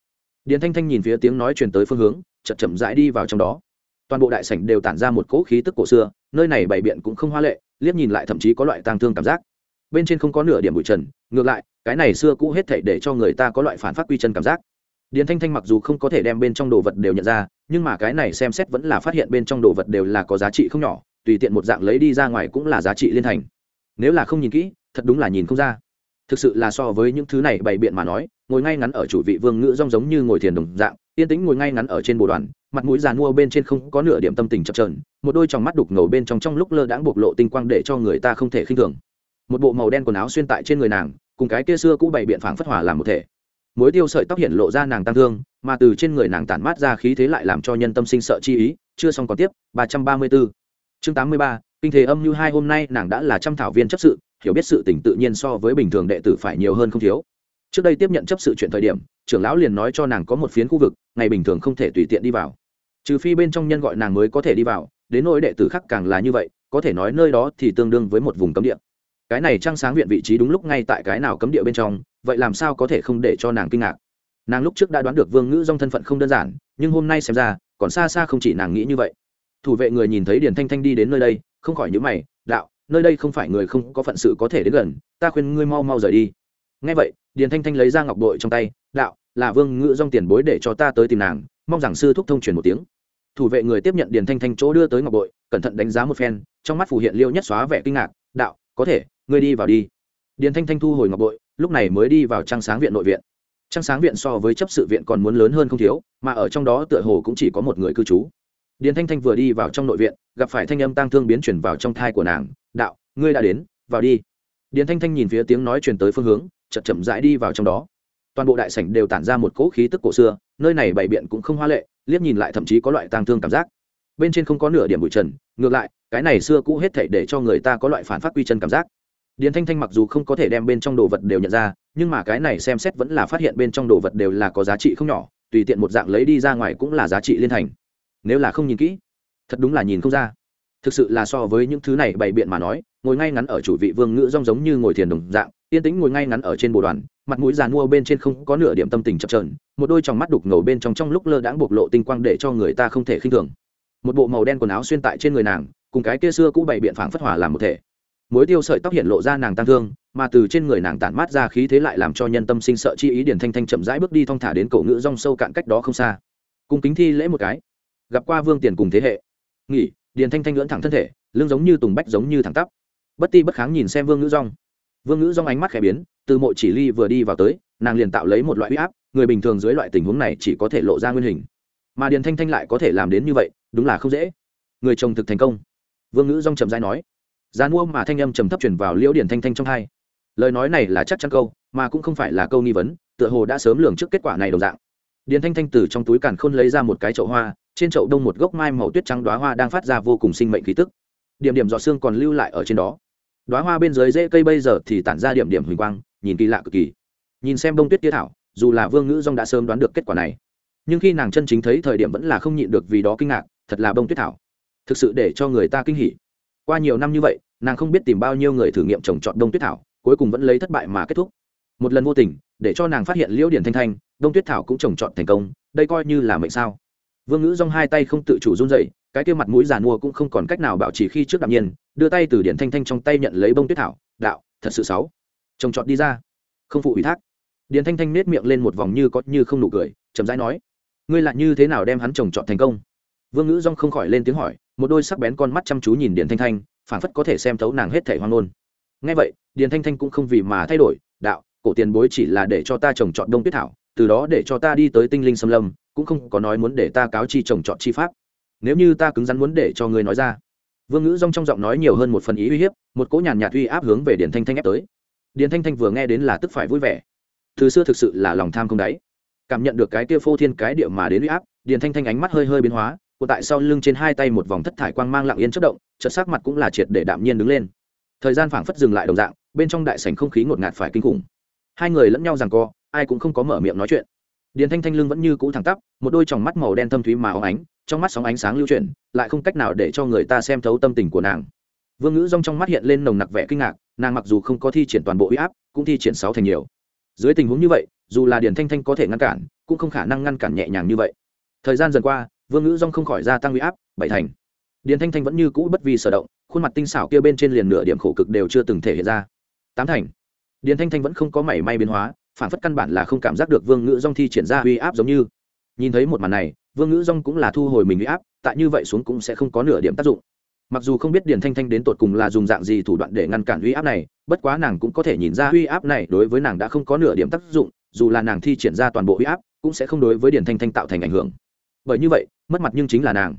Điền thanh thanh nhìn phía tiếng nói chuyển tới phương hướng, chậm chậm rãi đi vào trong đó. Toàn bộ đại sảnh đều tản ra một cỗ khí tức cổ xưa, nơi này bày biện cũng không hoa lệ, liếc nhìn lại thậm chí có loại tang thương cảm giác. Bên trên không có nửa điểm bụi trần, ngược lại, cái này xưa cũ hết thảy để cho người ta có loại phản phát quy chân cảm giác điền thanh thanh mặc dù không có thể đem bên trong đồ vật đều nhận ra, nhưng mà cái này xem xét vẫn là phát hiện bên trong đồ vật đều là có giá trị không nhỏ, tùy tiện một dạng lấy đi ra ngoài cũng là giá trị liên thành. Nếu là không nhìn kỹ, thật đúng là nhìn không ra. Thực sự là so với những thứ này bày biện mà nói, ngồi ngay ngắn ở chủ vị vương ngữ rong giống như ngồi thiền đồng dạng, yên tĩnh ngồi ngay ngắn ở trên bồ đoàn, mặt mũi giàn mua bên trên không có nửa điểm tâm tình chập trờn một đôi tròng mắt đục ngầu bên trong trong lúc lơ đãng bộc lộ tinh quang để cho người ta không thể khinh thường. Một bộ màu đen quần áo xuyên tại trên người nàng, cùng cái kia xưa cũ bày biện phảng phất hòa làm một thể mối tiêu sợi tóc hiện lộ ra nàng tăng thương, mà từ trên người nàng tản mát ra khí thế lại làm cho nhân tâm sinh sợ chi ý. Chưa xong còn tiếp, ba trăm ba mươi b ố chương tám mươi ba, kinh thế âm như hai hôm nay nàng đã là trăm thảo viên chấp sự, hiểu biết sự tỉnh tự nhiên so với bình thường đệ tử phải nhiều hơn không thiếu. Trước đây tiếp nhận chấp sự chuyện thời điểm, trưởng lão liền nói cho nàng có một phiến khu vực, ngày bình thường không thể tùy tiện đi vào. Trừ phi bên trong nhân gọi nàng mới có thể đi vào, đến nỗi đệ tử khác càng là như vậy, có thể nói nơi đó thì tương đương với một vùng cấm địa. Cái này trăng sáng viện vị trí đúng lúc ngay tại cái nào cấm địa bên trong vậy làm sao có thể không để cho nàng kinh ngạc? Nàng lúc trước đã đoán được vương ngữ dong thân phận không đơn giản, nhưng hôm nay xem ra, còn xa xa không chỉ nàng nghĩ như vậy. Thủ vệ người nhìn thấy điền thanh thanh đi đến nơi đây, không khỏi nhữ mày, đạo, nơi đây không phải người không có phận sự có thể đến gần, ta khuyên ngươi mau mau rời đi. Ngay vậy, điền thanh thanh lấy ra ngọc bội trong tay, đạo, là vương ngữ dong tiền bối để cho ta tới tìm nàng, mong rằng sư thúc thông truyền một tiếng. Thủ vệ người tiếp nhận điền thanh thanh chỗ đưa tới ngọc bội, cẩn thận đánh giá một phen, trong mắt phủ hiện liêu nhất xóa vẻ kinh ngạc, đạo, có thể, ngươi đi vào đi. Điền thanh thanh thu hồi ngọc bội lúc này mới đi vào trang sáng viện nội viện. Trang sáng viện so với chấp sự viện còn muốn lớn hơn không thiếu, mà ở trong đó tựa hồ cũng chỉ có một người cư trú. Điền thanh thanh vừa đi vào trong nội viện, gặp phải thanh âm tang thương biến chuyển vào trong thai của nàng, đạo, ngươi đã đến, vào đi. Điền thanh thanh nhìn phía tiếng nói truyền tới phương hướng, chậm chậm rãi đi vào trong đó. Toàn bộ đại sảnh đều tản ra một cỗ khí tức cổ xưa, nơi này bày biện cũng không hoa lệ, liếc nhìn lại thậm chí có loại tang thương cảm giác. Bên trên không có nửa điểm bụi trần, ngược lại, cái này xưa cũ hết thảy để cho người ta có loại phản phát quy chân cảm giác điền thanh thanh mặc dù không có thể đem bên trong đồ vật đều nhận ra, nhưng mà cái này xem xét vẫn là phát hiện bên trong đồ vật đều là có giá trị không nhỏ, tùy tiện một dạng lấy đi ra ngoài cũng là giá trị liên thành. Nếu là không nhìn kỹ, thật đúng là nhìn không ra. Thực sự là so với những thứ này bày biện mà nói, ngồi ngay ngắn ở chủ vị vương ngữ rong giống như ngồi thiền đồng dạng, yên tĩnh ngồi ngay ngắn ở trên bồ đoàn, mặt mũi giàn mua bên trên không có nửa điểm tâm tình chập trờn một đôi tròng mắt đục ngầu bên trong trong lúc lơ đãng bộc lộ tinh quang để cho người ta không thể khinh thường. Một bộ màu đen quần áo xuyên tại trên người nàng, cùng cái kia xưa cũ bày biện phảng phất hỏa làm một thể mối tiêu sợi tóc hiện lộ ra nàng tăng thương, mà từ trên người nàng tản mát ra khí thế lại làm cho nhân tâm sinh sợ chi ý điển thanh thanh chậm rãi bước đi thong thả đến cổ ngữ rong sâu cạn cách đó không xa. Cùng kính thi lễ một cái. Gặp qua vương tiền cùng thế hệ. Nghỉ, điền thanh thanh lưỡn thẳng thân thể, lưng giống như tùng bách giống như thẳng tắp. Bất ti bất kháng nhìn xem vương ngữ rong. Vương ngữ rong ánh mắt khẽ biến, từ mộ chỉ ly vừa đi vào tới, nàng liền tạo lấy một loại huy áp, người bình thường dưới loại tình huống này chỉ có thể lộ ra nguyên hình. Mà điền thanh thanh lại có thể làm đến như vậy, đúng là không dễ. Người chồng thực thành công. Vương ngữ rong chậm dai nói gián mua mà thanh âm trầm thấp chuyển vào liễu điển thanh thanh trong hai. Lời nói này là chắc chắn câu, mà cũng không phải là câu nghi vấn, tựa hồ đã sớm lường trước kết quả này đồng dạng. Điền thanh thanh từ trong túi càn khôn lấy ra một cái chậu hoa, trên chậu đông một gốc mai màu tuyết trắng đoá hoa đang phát ra vô cùng sinh mệnh khí tức. Điểm điểm giọt xương còn lưu lại ở trên đó. Đoá hoa bên dưới rễ cây bây giờ thì tản ra điểm điểm huỳnh quang, nhìn kỳ lạ cực kỳ. Nhìn xem đông tuyết tía thảo, dù là vương ngữ dong đã sớm đoán được kết quả này, nhưng khi nàng chân chính thấy thời điểm vẫn là không nhịn được vì đó kinh ngạc, thật là bông tuyết thảo. Thực sự để cho người ta kinh hỉ qua nhiều năm như vậy, nàng không biết tìm bao nhiêu người thử nghiệm trồng trọt đông tuyết thảo, cuối cùng vẫn lấy thất bại mà kết thúc. Một lần vô tình, để cho nàng phát hiện liễu điển thanh thanh, đông tuyết thảo cũng trồng trọt thành công, đây coi như là mệnh sao. Vương ngữ dong hai tay không tự chủ run dậy cái kia mặt mũi giàn mua cũng không còn cách nào bảo trì khi trước đạm nhiên, đưa tay từ điển thanh thanh trong tay nhận lấy bông tuyết thảo, đạo, thật sự xấu. Trồng trọt đi ra. Không phụ ủy thác. Điển thanh thanh nết miệng lên một vòng như có như không nụ cười, chậm rãi nói, ngươi lại như thế nào đem hắn trồng trọt thành công? Vương ngữ dong không khỏi lên tiếng hỏi một đôi sắc bén con mắt chăm chú nhìn Điền thanh thanh, phảng phất có thể xem thấu nàng hết thể hoang ngôn. Ngay vậy, Điền thanh thanh cũng không vì mà thay đổi, đạo, cổ tiền bối chỉ là để cho ta trồng trọt đông tuyết thảo, từ đó để cho ta đi tới tinh linh xâm lâm, cũng không có nói muốn để ta cáo chi trồng trọt chi pháp. Nếu như ta cứng rắn muốn để cho ngươi nói ra. Vương ngữ rong trong giọng nói nhiều hơn một phần ý uy hiếp, một cỗ nhàn nhạt uy áp hướng về điền thanh thanh ép tới. Điền thanh thanh vừa nghe đến là tức phải vui vẻ. Từ xưa thực sự là lòng tham không đáy. Cảm nhận được cái kia phô thiên cái địa mà đến uy áp, điền thanh thanh ánh mắt hơi hơi biến hóa của tại sau lưng trên hai tay một vòng thất thải quang mang lặng yên chất động, chợt sắc mặt cũng là triệt để đạm nhiên đứng lên. Thời gian phảng phất dừng lại đồng dạng, bên trong đại sảnh không khí ngột ngạt phải kinh khủng. Hai người lẫn nhau rằng co, ai cũng không có mở miệng nói chuyện. Điền thanh thanh lưng vẫn như cũ thẳng tắp, một đôi tròng mắt màu đen thâm thúy mà óng ánh, trong mắt sóng ánh sáng lưu chuyển, lại không cách nào để cho người ta xem thấu tâm tình của nàng. Vương ngữ rong trong mắt hiện lên nồng nặc vẻ kinh ngạc, nàng mặc dù không có thi triển toàn bộ huy áp, cũng thi triển sáu thành nhiều. Dưới tình huống như vậy, dù là điền thanh thanh có thể ngăn cản, cũng không khả năng ngăn cản nhẹ nhàng như vậy. Thời gian dần qua vương ngữ dong không khỏi gia tăng huy áp, bảy thành. Điền thanh thanh vẫn như cũ bất vi sở động, khuôn mặt tinh xảo kia bên trên liền nửa điểm khổ cực đều chưa từng thể hiện ra. Tám thành. Điền thanh thanh vẫn không có mảy may biến hóa, phản phất căn bản là không cảm giác được vương ngữ dong thi triển ra uy áp giống như. Nhìn thấy một màn này, vương ngữ dong cũng là thu hồi mình uy áp, tại như vậy xuống cũng sẽ không có nửa điểm tác dụng. Mặc dù không biết điền thanh thanh đến tột cùng là dùng dạng gì thủ đoạn để ngăn cản uy áp này, bất quá nàng cũng có thể nhìn ra uy áp này đối với nàng đã không có nửa điểm tác dụng, dù là nàng thi triển ra toàn bộ uy áp, cũng sẽ không đối với điền thanh thanh tạo thành ảnh hưởng. Bởi như vậy mất mặt nhưng chính là nàng.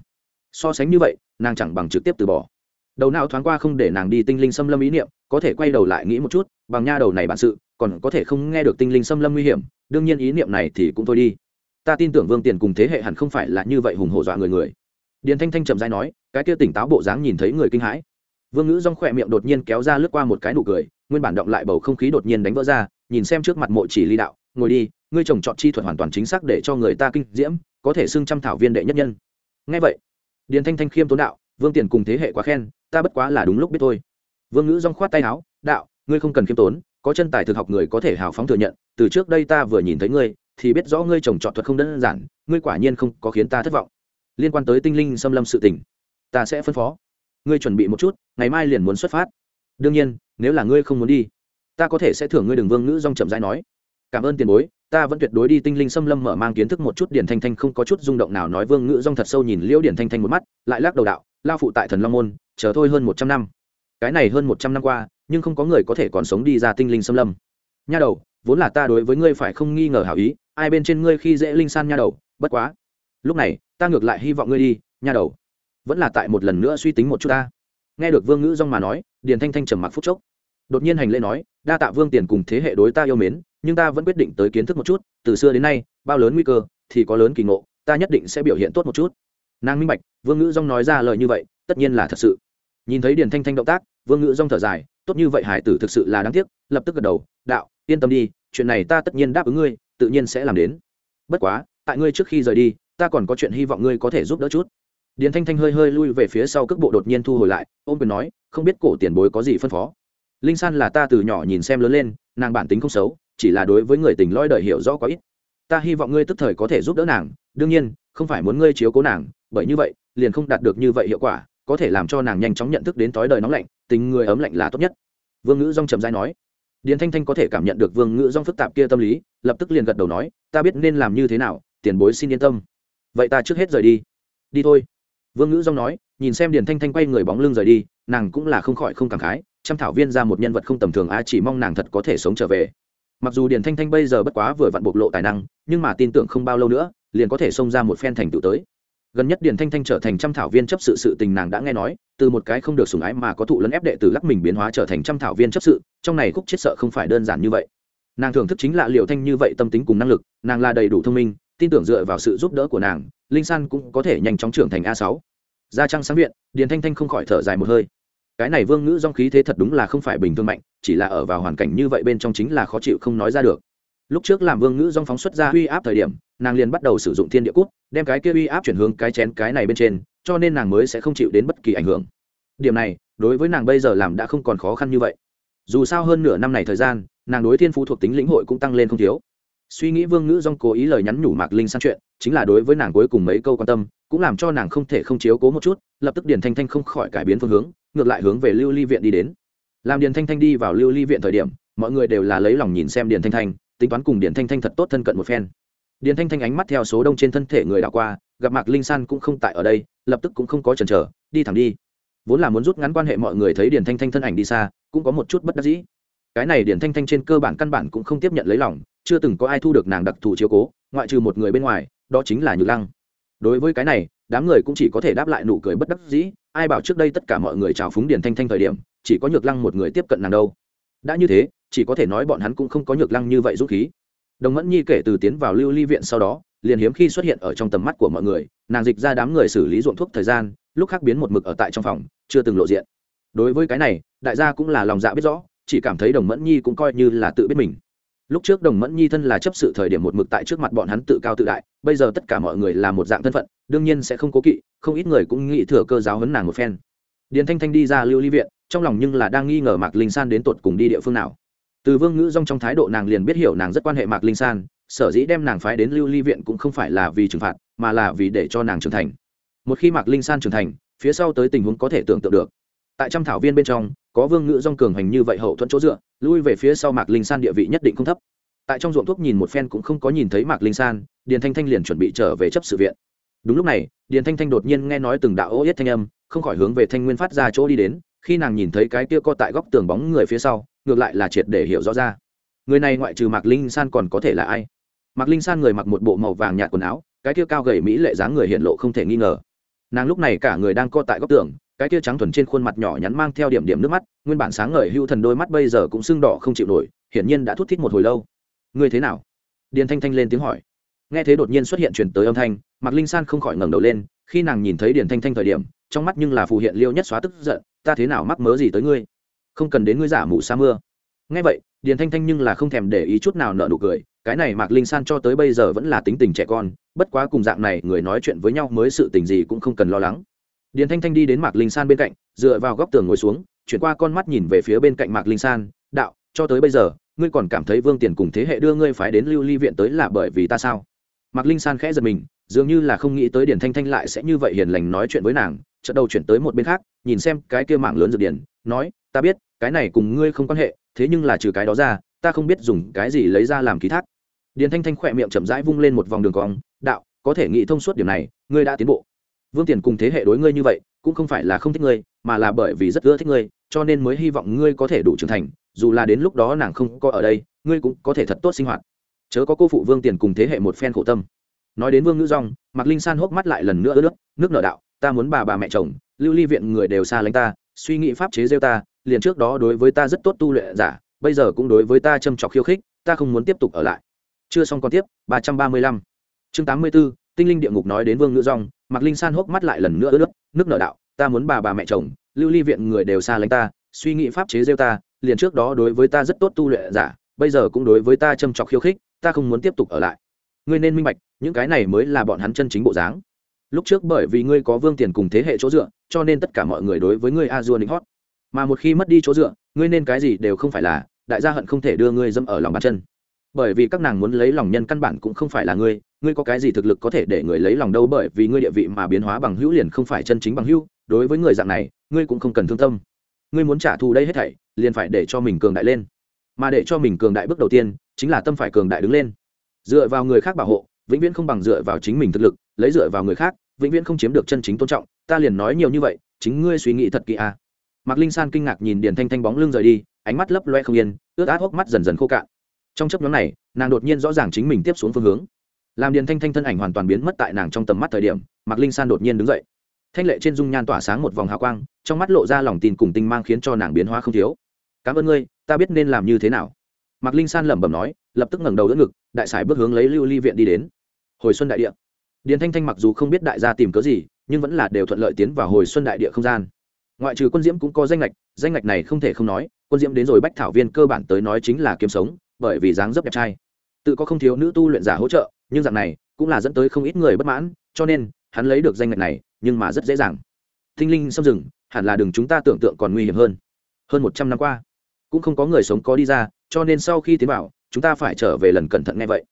So sánh như vậy, nàng chẳng bằng trực tiếp từ bỏ. Đầu não thoáng qua không để nàng đi tinh linh xâm lâm ý niệm, có thể quay đầu lại nghĩ một chút, bằng nha đầu này bản sự, còn có thể không nghe được tinh linh xâm lâm nguy hiểm, đương nhiên ý niệm này thì cũng thôi đi. Ta tin tưởng vương tiền cùng thế hệ hẳn không phải là như vậy hùng hổ dọa người người. Điền thanh thanh chậm dai nói, cái kia tỉnh táo bộ dáng nhìn thấy người kinh hãi. Vương ngữ rong khỏe miệng đột nhiên kéo ra lướt qua một cái nụ cười, nguyên bản động lại bầu không khí đột nhiên đánh vỡ ra, nhìn xem trước mặt mộ chỉ ly đạo, ngồi đi, ngươi trồng trọt chi thuật hoàn toàn chính xác để cho người ta kinh diễm có thể xưng trăm thảo viên đệ nhất nhân. Ngay vậy, điền thanh thanh khiêm tốn đạo, vương tiền cùng thế hệ quá khen, ta bất quá là đúng lúc biết thôi. Vương ngữ rong khoát tay áo, đạo, ngươi không cần khiêm tốn, có chân tài thực học người có thể hào phóng thừa nhận, từ trước đây ta vừa nhìn thấy ngươi, thì biết rõ ngươi trồng trọt thuật không đơn giản, ngươi quả nhiên không có khiến ta thất vọng. Liên quan tới tinh linh xâm lâm sự tình, ta sẽ phân phó. Ngươi chuẩn bị một chút, ngày mai liền muốn xuất phát. Đương nhiên, nếu là ngươi không muốn đi, ta có thể sẽ thưởng ngươi đường vương ngữ dong chậm rãi nói. Cảm ơn tiền bối ta vẫn tuyệt đối đi tinh linh xâm lâm mở mang kiến thức một chút điển thanh thanh, không có chút rung động nào nói vương ngữ dong thật sâu nhìn liễu điển thanh thanh một mắt, lại lắc đầu đạo, lao phụ tại thần long môn, chờ thôi hơn một trăm năm. Cái này hơn một trăm năm qua, nhưng không có người có thể còn sống đi ra tinh linh xâm lâm. Nha đầu, vốn là ta đối với ngươi phải không nghi ngờ hảo ý, ai bên trên ngươi khi dễ linh san nha đầu, bất quá. Lúc này, ta ngược lại hy vọng ngươi đi, nha đầu. Vẫn là tại một lần nữa suy tính một chút ta. Nghe được vương ngữ dong mà nói điền thanh thanh trầm mặc phúc chốc. Đột nhiên hành lễ nói, đa tạ vương tiền cùng thế hệ đối ta yêu mến nhưng ta vẫn quyết định tới kiến thức một chút, từ xưa đến nay, bao lớn nguy cơ thì có lớn kỳ ngộ, ta nhất định sẽ biểu hiện tốt một chút. Nàng minh bạch, vương ngữ dong nói ra lời như vậy, tất nhiên là thật sự. Nhìn thấy điền thanh thanh động tác, vương ngữ dong thở dài, tốt như vậy hải tử thực sự là đáng tiếc, lập tức gật đầu, đạo, yên tâm đi, chuyện này ta tất nhiên đáp ứng ngươi, tự nhiên sẽ làm đến. Bất quá, tại ngươi trước khi rời đi, ta còn có chuyện hy vọng ngươi có thể giúp đỡ chút. Điền thanh thanh hơi hơi lui về phía sau cước bộ đột nhiên thu hồi lại, ôm quyền nói, không biết cổ tiền bối có gì phân phó. Linh san là ta từ nhỏ nhìn xem lớn lên, nàng bản tính không xấu chỉ là đối với người tình lõi đời hiểu rõ có ít. Ta hy vọng ngươi tức thời có thể giúp đỡ nàng, đương nhiên, không phải muốn ngươi chiếu cố nàng, bởi như vậy, liền không đạt được như vậy hiệu quả, có thể làm cho nàng nhanh chóng nhận thức đến tối đời nóng lạnh, tình người ấm lạnh là tốt nhất. Vương ngữ dong trầm dai nói. Điền thanh thanh có thể cảm nhận được vương ngữ dong phức tạp kia tâm lý, lập tức liền gật đầu nói, ta biết nên làm như thế nào, tiền bối xin yên tâm. Vậy ta trước hết rời đi. Đi thôi. Vương ngữ dong nói, nhìn xem điền thanh thanh quay người bóng lưng rời đi, nàng cũng là không khỏi không cảm khái trăm thảo viên ra một nhân vật không tầm thường a chỉ mong nàng thật có thể sống trở về mặc dù điền thanh thanh bây giờ bất quá vừa vặn bộc lộ tài năng, nhưng mà tin tưởng không bao lâu nữa, liền có thể xông ra một phen thành tựu tới. Gần nhất điền thanh thanh trở thành trăm thảo viên chấp sự sự tình nàng đã nghe nói, từ một cái không được sủng ái mà có thụ lẫn ép đệ tử lắc mình biến hóa trở thành trăm thảo viên chấp sự, trong này khúc chết sợ không phải đơn giản như vậy. Nàng thưởng thức chính là liệu thanh như vậy tâm tính cùng năng lực, nàng là đầy đủ thông minh, tin tưởng dựa vào sự giúp đỡ của nàng, linh san cũng có thể nhanh chóng trưởng thành a sáu. Ra trăng sáng viện, điền thanh thanh không khỏi thở dài một hơi cái này vương ngữ dong khí thế thật đúng là không phải bình thường mạnh, chỉ là ở vào hoàn cảnh như vậy bên trong chính là khó chịu không nói ra được. Lúc trước làm vương ngữ dong phóng xuất ra uy áp thời điểm, nàng liền bắt đầu sử dụng thiên địa cút, đem cái kia uy áp chuyển hướng cái chén cái này bên trên, cho nên nàng mới sẽ không chịu đến bất kỳ ảnh hưởng. Điểm này, đối với nàng bây giờ làm đã không còn khó khăn như vậy. Dù sao hơn nửa năm này thời gian, nàng đối thiên phú thuộc tính lĩnh hội cũng tăng lên không thiếu. Suy nghĩ vương ngữ dong cố ý lời nhắn nhủ mạc linh sang chuyện, chính là đối với nàng cuối cùng mấy câu quan tâm, cũng làm cho nàng không thể không chiếu cố một chút, lập tức điền thanh thanh không khỏi cải biến phương hướng ngược lại hướng về lưu ly viện đi đến. Làm điền thanh thanh đi vào lưu ly viện thời điểm, mọi người đều là lấy lòng nhìn xem điền thanh thanh, tính toán cùng điền thanh thanh thật tốt thân cận một phen. Điền thanh thanh ánh mắt theo số đông trên thân thể người đảo qua, gặp mạc linh san cũng không tại ở đây, lập tức cũng không có chần chờ, đi thẳng đi. Vốn là muốn rút ngắn quan hệ mọi người thấy điền thanh thanh thân ảnh đi xa, cũng có một chút bất đắc dĩ. Cái này điền thanh thanh trên cơ bản căn bản cũng không tiếp nhận lấy lòng, chưa từng có ai thu được nàng đặc thù chiếu cố, ngoại trừ một người bên ngoài, đó chính là nhược lăng. Đối với cái này, đám người cũng chỉ có thể đáp lại nụ cười bất đắc dĩ ai bảo trước đây tất cả mọi người chào phúng điền thanh thanh thời điểm, chỉ có nhược lăng một người tiếp cận nàng đâu. Đã như thế, chỉ có thể nói bọn hắn cũng không có nhược lăng như vậy dũng khí. Đồng mẫn nhi kể từ tiến vào lưu ly viện sau đó, liền hiếm khi xuất hiện ở trong tầm mắt của mọi người, nàng dịch ra đám người xử lý ruộng thuốc thời gian, lúc khác biến một mực ở tại trong phòng, chưa từng lộ diện. Đối với cái này, đại gia cũng là lòng dạ biết rõ, chỉ cảm thấy đồng mẫn nhi cũng coi như là tự biết mình lúc trước đồng mẫn nhi thân là chấp sự thời điểm một mực tại trước mặt bọn hắn tự cao tự đại, bây giờ tất cả mọi người là một dạng thân phận, đương nhiên sẽ không cố kỵ, không ít người cũng nghĩ thừa cơ giáo hấn nàng một phen. Điền thanh thanh đi ra lưu ly viện, trong lòng nhưng là đang nghi ngờ mạc linh san đến tột cùng đi địa phương nào. Từ vương ngữ dong trong thái độ nàng liền biết hiểu nàng rất quan hệ mạc linh san, sở dĩ đem nàng phái đến lưu ly viện cũng không phải là vì trừng phạt, mà là vì để cho nàng trưởng thành. Một khi mạc linh san trưởng thành, phía sau tới tình huống có thể tưởng tượng được tại trăm thảo viên bên trong, có vương ngữ dong cường hành như vậy hậu thuẫn chỗ dựa, lui về phía sau mạc linh san địa vị nhất định không thấp. Tại trong ruộng thuốc nhìn một phen cũng không có nhìn thấy mạc linh san, điền thanh thanh liền chuẩn bị trở về chấp sự viện. Đúng lúc này, điền thanh thanh đột nhiên nghe nói từng đạo ô yết thanh âm, không khỏi hướng về thanh nguyên phát ra chỗ đi đến, khi nàng nhìn thấy cái kia co tại góc tường bóng người phía sau, ngược lại là triệt để hiểu rõ ra. Người này ngoại trừ mạc linh san còn có thể là ai? Mạc linh san người mặc một bộ màu vàng nhạt quần áo, cái kia cao gầy mỹ lệ dáng người hiện lộ không thể nghi ngờ. Nàng lúc này cả người đang co tại góc tường cái kia trắng thuần trên khuôn mặt nhỏ nhắn mang theo điểm điểm nước mắt, nguyên bản sáng ngời hưu thần đôi mắt bây giờ cũng sưng đỏ không chịu nổi, hiển nhiên đã thút thít một hồi lâu. Ngươi thế nào? Điền thanh thanh lên tiếng hỏi. Nghe thế đột nhiên xuất hiện truyền tới âm thanh, mạc linh san không khỏi ngẩng đầu lên, khi nàng nhìn thấy điền thanh thanh thời điểm, trong mắt nhưng là phù hiện liêu nhất xóa tức giận, ta thế nào mắc mớ gì tới ngươi? Không cần đến ngươi giả mù sa mưa. Nghe vậy, điền thanh thanh nhưng là không thèm để ý chút nào nợ nụ cười, cái này mạc linh san cho tới bây giờ vẫn là tính tình trẻ con, bất quá cùng dạng này người nói chuyện với nhau mới sự tình gì cũng không cần lo lắng điền thanh thanh đi đến mạc linh san bên cạnh, dựa vào góc tường ngồi xuống, chuyển qua con mắt nhìn về phía bên cạnh mạc linh san, đạo, cho tới bây giờ, ngươi còn cảm thấy vương tiền cùng thế hệ đưa ngươi phái đến lưu ly viện tới là bởi vì ta sao? Mạc linh san khẽ giật mình, dường như là không nghĩ tới điền thanh thanh lại sẽ như vậy hiền lành nói chuyện với nàng, chợt đầu chuyển tới một bên khác, nhìn xem cái kia mạng lớn dược điển nói, ta biết, cái này cùng ngươi không quan hệ, thế nhưng là trừ cái đó ra, ta không biết dùng cái gì lấy ra làm ký thác. Điền thanh thanh khỏe miệng chậm rãi vung lên một vòng đường cong, đạo, có thể nghĩ thông suốt điểm này, ngươi đã tiến bộ vương tiền cùng thế hệ đối ngươi như vậy, cũng không phải là không thích ngươi, mà là bởi vì rất ưa thích ngươi, cho nên mới hy vọng ngươi có thể đủ trưởng thành, dù là đến lúc đó nàng không có ở đây, ngươi cũng có thể thật tốt sinh hoạt. Chớ có cô phụ vương tiền cùng thế hệ một phen khổ tâm. Nói đến vương ngữ rong mạc linh san hốc mắt lại lần nữa ướt nước nước nở đạo, ta muốn bà bà mẹ chồng, lưu ly viện người đều xa lánh ta, suy nghĩ pháp chế rêu ta, liền trước đó đối với ta rất tốt tu luyện giả, bây giờ cũng đối với ta châm trọc khiêu khích, ta không muốn tiếp tục ở lại. Chưa xong còn tiếp, ba trăm ba mươi lăm. Chương tám mươi b tinh linh địa ngục nói đến vương ngữ rong mạc linh san hốc mắt lại lần nữa ướt nước nước nở đạo, ta muốn bà bà mẹ chồng, lưu ly viện người đều xa lánh ta, suy nghĩ pháp chế rêu ta, liền trước đó đối với ta rất tốt tu luyện giả, bây giờ cũng đối với ta châm trọc khiêu khích, ta không muốn tiếp tục ở lại. Ngươi nên minh bạch, những cái này mới là bọn hắn chân chính bộ dáng. Lúc trước bởi vì ngươi có vương tiền cùng thế hệ chỗ dựa, cho nên tất cả mọi người đối với ngươi a dua nịnh hót. Mà một khi mất đi chỗ dựa, ngươi nên cái gì đều không phải là, đại gia hận không thể đưa ngươi dâm ở lòng bàn chân. Bởi vì các nàng muốn lấy lòng nhân căn bản cũng không phải là ngươi ngươi có cái gì thực lực có thể để người lấy lòng đâu bởi vì ngươi địa vị mà biến hóa bằng hữu liền không phải chân chính bằng hữu, đối với người dạng này, ngươi cũng không cần thương tâm. Ngươi muốn trả thù đây hết thảy, liền phải để cho mình cường đại lên. Mà để cho mình cường đại bước đầu tiên, chính là tâm phải cường đại đứng lên. Dựa vào người khác bảo hộ, vĩnh viễn không bằng dựa vào chính mình thực lực, lấy dựa vào người khác, vĩnh viễn không chiếm được chân chính tôn trọng, ta liền nói nhiều như vậy, chính ngươi suy nghĩ thật kỹ à. mạc linh san kinh ngạc nhìn điền thanh thanh bóng lưng rời đi, ánh mắt lấp loe không yên, ướt át hốc mắt dần dần khô cạn. Trong chấp nhóm này, nàng đột nhiên rõ ràng chính mình tiếp xuống phương hướng làm điền thanh thanh thân ảnh hoàn toàn biến mất tại nàng trong tầm mắt thời điểm, mạc linh san đột nhiên đứng dậy. Thanh lệ trên dung nhan tỏa sáng một vòng hào quang, trong mắt lộ ra lòng tin cùng tinh mang khiến cho nàng biến hóa không thiếu. Cảm ơn ngươi, ta biết nên làm như thế nào. Mạc linh san lẩm bẩm nói, lập tức ngẩng đầu đỡ ngực, đại sải bước hướng lấy lưu ly viện đi đến. Hồi xuân đại địa. Điền thanh thanh mặc dù không biết đại gia tìm cớ gì, nhưng vẫn là đều thuận lợi tiến vào hồi xuân đại địa không gian. Ngoại trừ quân diễm cũng có danh lệch danh lệch này không thể không nói, quân diễm đến rồi bách thảo viên cơ bản tới nói chính là kiếm sống, bởi vì dáng dấp đẹp trai. Tự có không thiếu nữ tu luyện giả hỗ trợ nhưng dạng này cũng là dẫn tới không ít người bất mãn, cho nên hắn lấy được danh ngạch này, nhưng mà rất dễ dàng. Thinh linh xâm rừng, hẳn là đừng chúng ta tưởng tượng còn nguy hiểm hơn. Hơn một trăm năm qua, cũng không có người sống có đi ra, cho nên sau khi tiến vào, chúng ta phải trở về lần cẩn thận ngay vậy.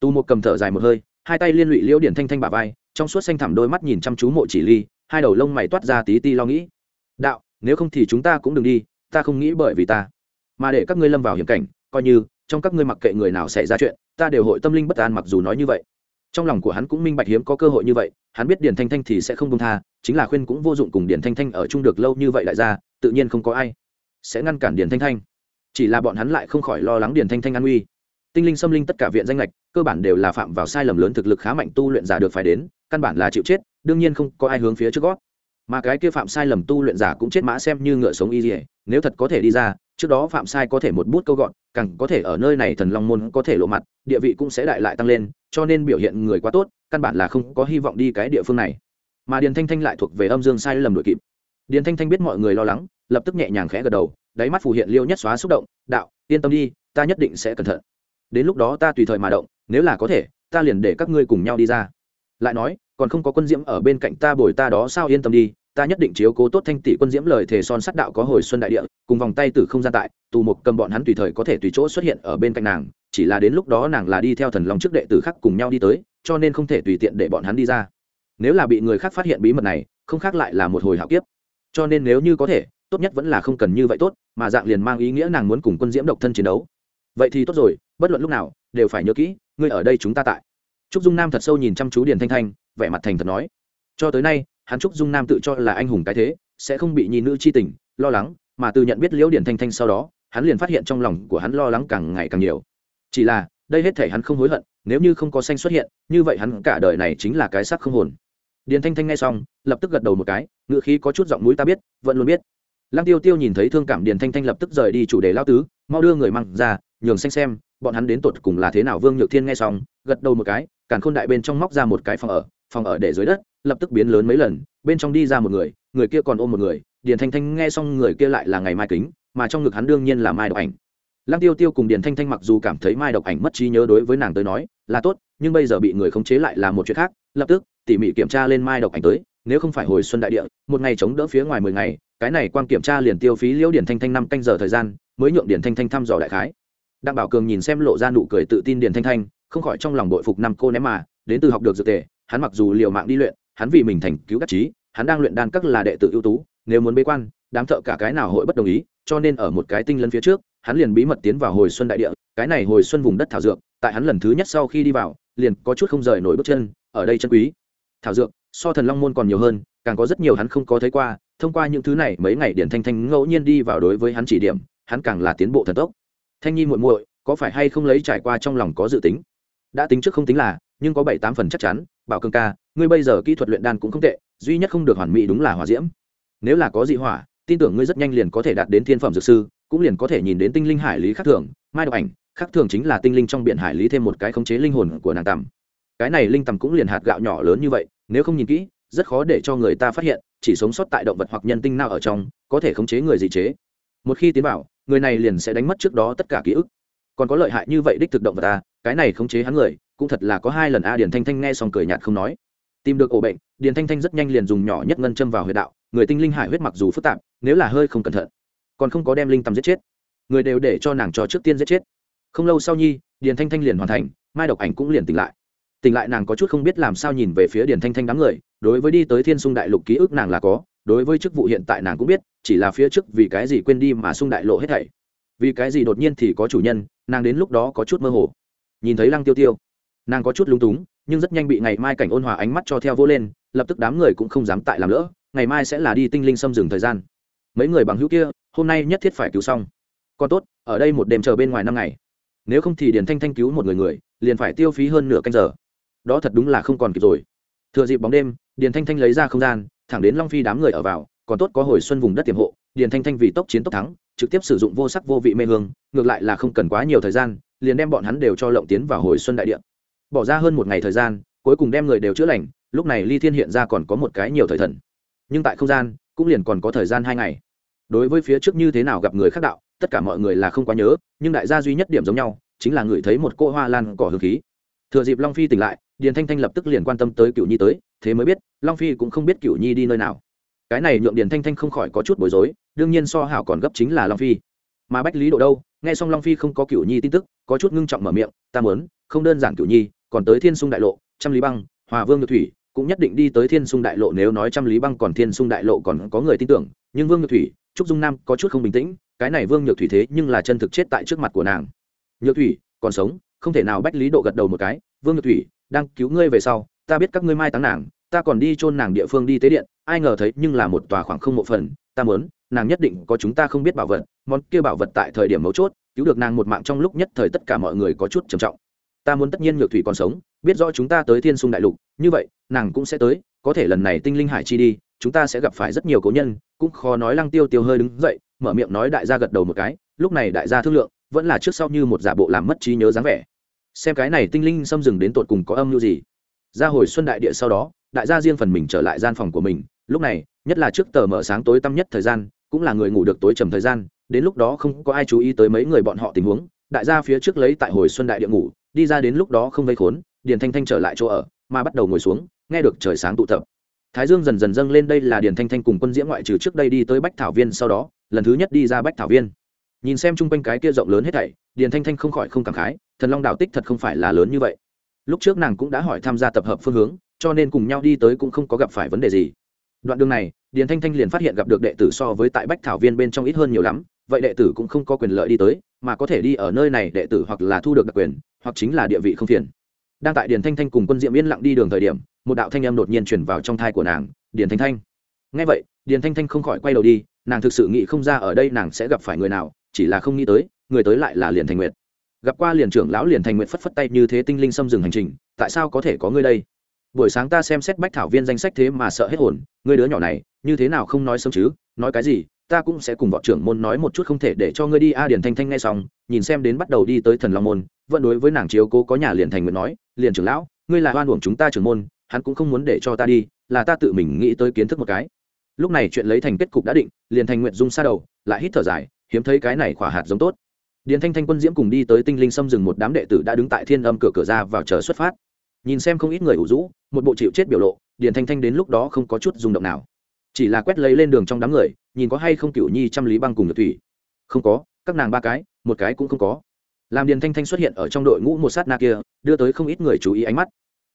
Tu một cầm thở dài một hơi, hai tay liên lụy liễu điển thanh thanh bà vai, trong suốt xanh thẳm đôi mắt nhìn chăm chú mộ chỉ ly, hai đầu lông mày toát ra tí ti lo nghĩ. Đạo, nếu không thì chúng ta cũng đừng đi, ta không nghĩ bởi vì ta. Mà để các ngươi lâm vào hiểm cảnh, coi như trong các ngươi mặc kệ người nào xảy ra chuyện, ta đều hội tâm linh bất an mặc dù nói như vậy. Trong lòng của hắn cũng minh bạch hiếm có cơ hội như vậy, hắn biết điển thanh thanh thì sẽ không công tha, chính là khuyên cũng vô dụng cùng điển thanh thanh ở chung được lâu như vậy lại ra, tự nhiên không có ai sẽ ngăn cản điển thanh thanh. Chỉ là bọn hắn lại không khỏi lo lắng điển thanh thanh an nguy. Tinh linh, xâm linh tất cả viện danh lệch, cơ bản đều là phạm vào sai lầm lớn thực lực khá mạnh tu luyện giả được phải đến, căn bản là chịu chết, đương nhiên không có ai hướng phía trước gót. Mà cái kia phạm sai lầm tu luyện giả cũng chết mã xem như ngựa sống y dỉa nếu thật có thể đi ra, trước đó phạm sai có thể một bút câu gọn càng có thể ở nơi này thần long môn có thể lộ mặt, địa vị cũng sẽ đại lại tăng lên, cho nên biểu hiện người quá tốt, căn bản là không có hy vọng đi cái địa phương này. Mà điền thanh thanh lại thuộc về âm dương sai lầm đội kịp. Điền thanh thanh biết mọi người lo lắng, lập tức nhẹ nhàng khẽ gật đầu, đáy mắt phù hiện liêu nhất xóa xúc động, đạo, yên tâm đi, ta nhất định sẽ cẩn thận. Đến lúc đó ta tùy thời mà động, nếu là có thể, ta liền để các ngươi cùng nhau đi ra. Lại nói, còn không có quân diễm ở bên cạnh ta bồi ta đó sao yên tâm đi ta nhất định chiếu cố tốt thanh tỷ quân diễm lời thề son sắt đạo có hồi xuân đại địa, cùng vòng tay từ không gian tại, tù mục cầm bọn hắn tùy thời có thể tùy chỗ xuất hiện ở bên cạnh nàng, chỉ là đến lúc đó nàng là đi theo thần long trước đệ tử khác cùng nhau đi tới, cho nên không thể tùy tiện để bọn hắn đi ra. Nếu là bị người khác phát hiện bí mật này, không khác lại là một hồi hạo kiếp. Cho nên nếu như có thể, tốt nhất vẫn là không cần như vậy tốt, mà dạng liền mang ý nghĩa nàng muốn cùng quân diễm độc thân chiến đấu. Vậy thì tốt rồi, bất luận lúc nào, đều phải nhớ kỹ, ngươi ở đây chúng ta tại. Trúc dung nam thật sâu nhìn chăm chú điền thanh thanh, vẻ mặt thành thật nói. Cho tới nay hắn trúc dung nam tự cho là anh hùng cái thế, sẽ không bị nhi nữ chi tình, lo lắng, mà từ nhận biết liễu điền thanh thanh sau đó, hắn liền phát hiện trong lòng của hắn lo lắng càng ngày càng nhiều. Chỉ là, đây hết thể hắn không hối hận, nếu như không có xanh xuất hiện, như vậy hắn cả đời này chính là cái sắc không hồn. Điền thanh thanh nghe xong, lập tức gật đầu một cái ngựa khí có chút giọng mũi ta biết, vẫn luôn biết. Lăng tiêu tiêu nhìn thấy thương cảm điền thanh thanh lập tức rời đi chủ đề lao tứ, mau đưa người măng ra, nhường xanh xem, bọn hắn đến tột cùng là thế nào. Vương nhược thiên nghe xong, gật đầu một cái, càn khôn đại bên trong móc ra một cái phòng ở phòng ở để dưới đất lập tức biến lớn mấy lần, bên trong đi ra một người người kia còn ôm một người, điền thanh thanh nghe xong người kia lại là ngày mai kính, mà trong ngực hắn đương nhiên là mai độc ảnh. Lăng tiêu tiêu cùng điền thanh thanh mặc dù cảm thấy mai độc ảnh mất trí nhớ đối với nàng tới nói là tốt, nhưng bây giờ bị người khống chế lại là một chuyện khác, lập tức, tỉ mỉ kiểm tra lên mai độc ảnh tới, nếu không phải hồi xuân đại địa, một ngày chống đỡ phía ngoài mười ngày, cái này quan kiểm tra liền tiêu phí liễu điền thanh thanh năm canh giờ thời gian, mới nhượng điền thanh thanh thăm dò đại khái. Đặng bảo cường nhìn xem lộ ra nụ cười tự tin điền thanh thanh, không khỏi trong lòng bội phục năm cô ném mà, đến từ học được dược tề, hắn mặc dù liều mạng đi luyện hắn vì mình thành cứu các trí hắn đang luyện đan các là đệ tử ưu tú, nếu muốn bế quan, đám thợ cả cái nào hội bất đồng ý, cho nên ở một cái tinh lân phía trước, hắn liền bí mật tiến vào hồi xuân đại địa, cái này hồi xuân vùng đất thảo dược, tại hắn lần thứ nhất sau khi đi vào, liền có chút không rời nổi bước chân, ở đây chân quý. Thảo dược, so thần long môn còn nhiều hơn, càng có rất nhiều hắn không có thấy qua, thông qua những thứ này, mấy ngày điển thanh thanh ngẫu nhiên đi vào đối với hắn chỉ điểm, hắn càng là tiến bộ thần tốc. Thanh nhi muội muội, có phải hay không lấy trải qua trong lòng có dự tính? Đã tính trước không tính là, nhưng có bảy tám phần chắc chắn, bảo cương ca ngươi bây giờ kỹ thuật luyện đan cũng không tệ, duy nhất không được hoàn mỹ đúng là hỏa diễm. Nếu là có dị hỏa, tin tưởng ngươi rất nhanh liền có thể đạt đến thiên phẩm dược sư, cũng liền có thể nhìn đến tinh linh hải lý khắc thường, mai độc ảnh, khắc thường chính là tinh linh trong biển hải lý thêm một cái khống chế linh hồn của nàng tầm. Cái này linh tầm cũng liền hạt gạo nhỏ lớn như vậy, nếu không nhìn kỹ, rất khó để cho người ta phát hiện, chỉ sống sót tại động vật hoặc nhân tinh nào ở trong, có thể khống chế người dị chế. Một khi tiến vào, người này liền sẽ đánh mất trước đó tất cả ký ức. Còn có lợi hại như vậy đích thực động vật ta, cái này khống chế hắn người, cũng thật là có hai lần a điển thanh thanh nghe xong cười nhạt không nói tìm được ổ bệnh, điền thanh thanh rất nhanh liền dùng nhỏ nhất ngân châm vào huyệt đạo, người tinh linh hải huyết mặc dù phức tạp, nếu là hơi không cẩn thận, còn không có đem linh tầm giết chết. Người đều để cho nàng cho trước tiên giết chết. Không lâu sau nhi, điền thanh thanh liền hoàn thành, mai độc ảnh cũng liền tỉnh lại. Tỉnh lại nàng có chút không biết làm sao nhìn về phía điền thanh thanh đám người, đối với đi tới thiên sung đại lục ký ức nàng là có, đối với chức vụ hiện tại nàng cũng biết, chỉ là phía trước vì cái gì quên đi mà sung đại lộ hết thảy. Vì cái gì đột nhiên thì có chủ nhân, nàng đến lúc đó có chút mơ hồ. Nhìn thấy lăng tiêu tiêu, nàng có chút lung túng nhưng rất nhanh bị ngày mai cảnh ôn hòa ánh mắt cho theo vô lên, lập tức đám người cũng không dám tại làm lỡ, ngày mai sẽ là đi tinh linh xâm rừng thời gian. Mấy người bằng hữu kia, hôm nay nhất thiết phải cứu xong. Còn tốt, ở đây một đêm chờ bên ngoài năm ngày. Nếu không thì điền thanh thanh cứu một người người, liền phải tiêu phí hơn nửa canh giờ. Đó thật đúng là không còn kịp rồi. Thừa dịp bóng đêm, điền thanh thanh lấy ra không gian, thẳng đến long phi đám người ở vào, còn tốt có hồi xuân vùng đất tiềm hộ, điền thanh thanh vì tốc chiến tốc thắng, trực tiếp sử dụng vô sắc vô vị mê hương, ngược lại là không cần quá nhiều thời gian, liền đem bọn hắn đều cho lộng tiến vào hồi xuân đại địa bỏ ra hơn một ngày thời gian, cuối cùng đem người đều chữa lành, lúc này ly thiên hiện ra còn có một cái nhiều thời thần. Nhưng tại không gian, cũng liền còn có thời gian hai ngày. Đối với phía trước như thế nào gặp người khác đạo, tất cả mọi người là không quá nhớ, nhưng đại gia duy nhất điểm giống nhau, chính là người thấy một cô hoa lan cỏ hương khí. Thừa dịp long phi tỉnh lại, điền thanh thanh lập tức liền quan tâm tới cựu nhi tới, thế mới biết, long phi cũng không biết cựu nhi đi nơi nào. Cái này nhượng điền thanh thanh không khỏi có chút bối rối, đương nhiên so hảo còn gấp chính là long phi. Mà bách lý độ đâu? Nghe xong long phi không có cựu nhi tin tức, có chút ngưng trọng mở miệng, ta muốn, không đơn giản cựu nhi còn tới thiên sung đại lộ, trăm lý băng, hòa vương nhược thủy, cũng nhất định đi tới thiên sung đại lộ nếu nói trăm lý băng còn thiên sung đại lộ còn có người tin tưởng, nhưng vương nhược thủy, trúc dung nam có chút không bình tĩnh, cái này vương nhược thủy thế nhưng là chân thực chết tại trước mặt của nàng. nhược thủy, còn sống, không thể nào bách lý độ gật đầu một cái, vương nhược thủy, đang cứu ngươi về sau, ta biết các ngươi mai táng nàng, ta còn đi chôn nàng địa phương đi tế điện, ai ngờ thấy nhưng là một tòa khoảng không một phần, ta muốn, nàng nhất định có chúng ta không biết bảo vật, món kia bảo vật tại thời điểm mấu chốt, cứu được nàng một mạng trong lúc nhất thời tất cả mọi người có chút trầm trọng ta muốn tất nhiên nhược thủy còn sống, biết rõ chúng ta tới thiên sung đại lục, như vậy, nàng cũng sẽ tới, có thể lần này tinh linh hải chi đi, chúng ta sẽ gặp phải rất nhiều cố nhân, cũng khó nói lăng tiêu tiêu hơi đứng dậy, mở miệng nói đại gia gật đầu một cái, lúc này đại gia thương lượng, vẫn là trước sau như một giả bộ làm mất trí nhớ dáng vẻ. Xem cái này tinh linh xâm rừng đến tột cùng có âm mưu gì. Ra hồi xuân đại địa sau đó, đại gia riêng phần mình trở lại gian phòng của mình, lúc này, nhất là trước tờ mở sáng tối tăm nhất thời gian, cũng là người ngủ được tối trầm thời gian, đến lúc đó không có ai chú ý tới mấy người bọn họ tình huống, đại gia phía trước lấy tại hồi xuân đại địa ngủ đi ra đến lúc đó không vây khốn, điền thanh thanh trở lại chỗ ở, mà bắt đầu ngồi xuống, nghe được trời sáng tụ tập. Thái dương dần dần dâng lên đây là điền thanh thanh cùng quân diễm ngoại trừ trước đây đi tới bách thảo viên sau đó, lần thứ nhất đi ra bách thảo viên. Nhìn xem chung quanh cái kia rộng lớn hết thảy, điền thanh thanh không khỏi không cảm khái, thần long đảo tích thật không phải là lớn như vậy. Lúc trước nàng cũng đã hỏi tham gia tập hợp phương hướng, cho nên cùng nhau đi tới cũng không có gặp phải vấn đề gì. Đoạn đường này, điền thanh thanh liền phát hiện gặp được đệ tử so với tại bách thảo viên bên trong ít hơn nhiều lắm, vậy đệ tử cũng không có quyền lợi đi tới mà có thể đi ở nơi này đệ tử hoặc là thu được đặc quyền, hoặc chính là địa vị không phiền. Đang tại điền thanh thanh cùng quân diệm yên lặng đi đường thời điểm, một đạo thanh âm đột nhiên chuyển vào trong thai của nàng, điền thanh thanh. Ngay vậy, điền thanh thanh không khỏi quay đầu đi, nàng thực sự nghĩ không ra ở đây nàng sẽ gặp phải người nào, chỉ là không nghĩ tới, người tới lại là liền thành nguyệt. Gặp qua liền trưởng lão liền thành nguyệt phất phất tay như thế tinh linh xâm rừng hành trình, tại sao có thể có ngươi đây? Buổi sáng ta xem xét bách thảo viên danh sách thế mà sợ hết hồn ngươi đứa nhỏ này, như thế nào không nói sớm chứ, nói cái gì ta cũng sẽ cùng võ trưởng môn nói một chút không thể để cho ngươi đi. A điền thanh thanh nghe xong, nhìn xem đến bắt đầu đi tới thần long môn, vẫn đối với nàng chiếu cố có nhà liền thành nguyện nói, liền trưởng lão, ngươi là oan uổng chúng ta trưởng môn, hắn cũng không muốn để cho ta đi, là ta tự mình nghĩ tới kiến thức một cái. Lúc này chuyện lấy thành kết cục đã định, liền thành nguyện dung xa đầu, lại hít thở dài, hiếm thấy cái này khỏa hạt giống tốt. Điền thanh thanh quân diễm cùng đi tới tinh linh xâm rừng một đám đệ tử đã đứng tại thiên âm cửa cửa ra vào chờ xuất phát. Nhìn xem không ít người ủ rũ, một bộ chịu chết biểu lộ, điền thanh thanh đến lúc đó không có chút rung động nào chỉ là quét lấy lên đường trong đám người, nhìn có hay không cựu nhi trăm lý băng cùng nhược thủy. Không có, các nàng ba cái, một cái cũng không có. Làm điền thanh thanh xuất hiện ở trong đội ngũ một sát na kia, đưa tới không ít người chú ý ánh mắt.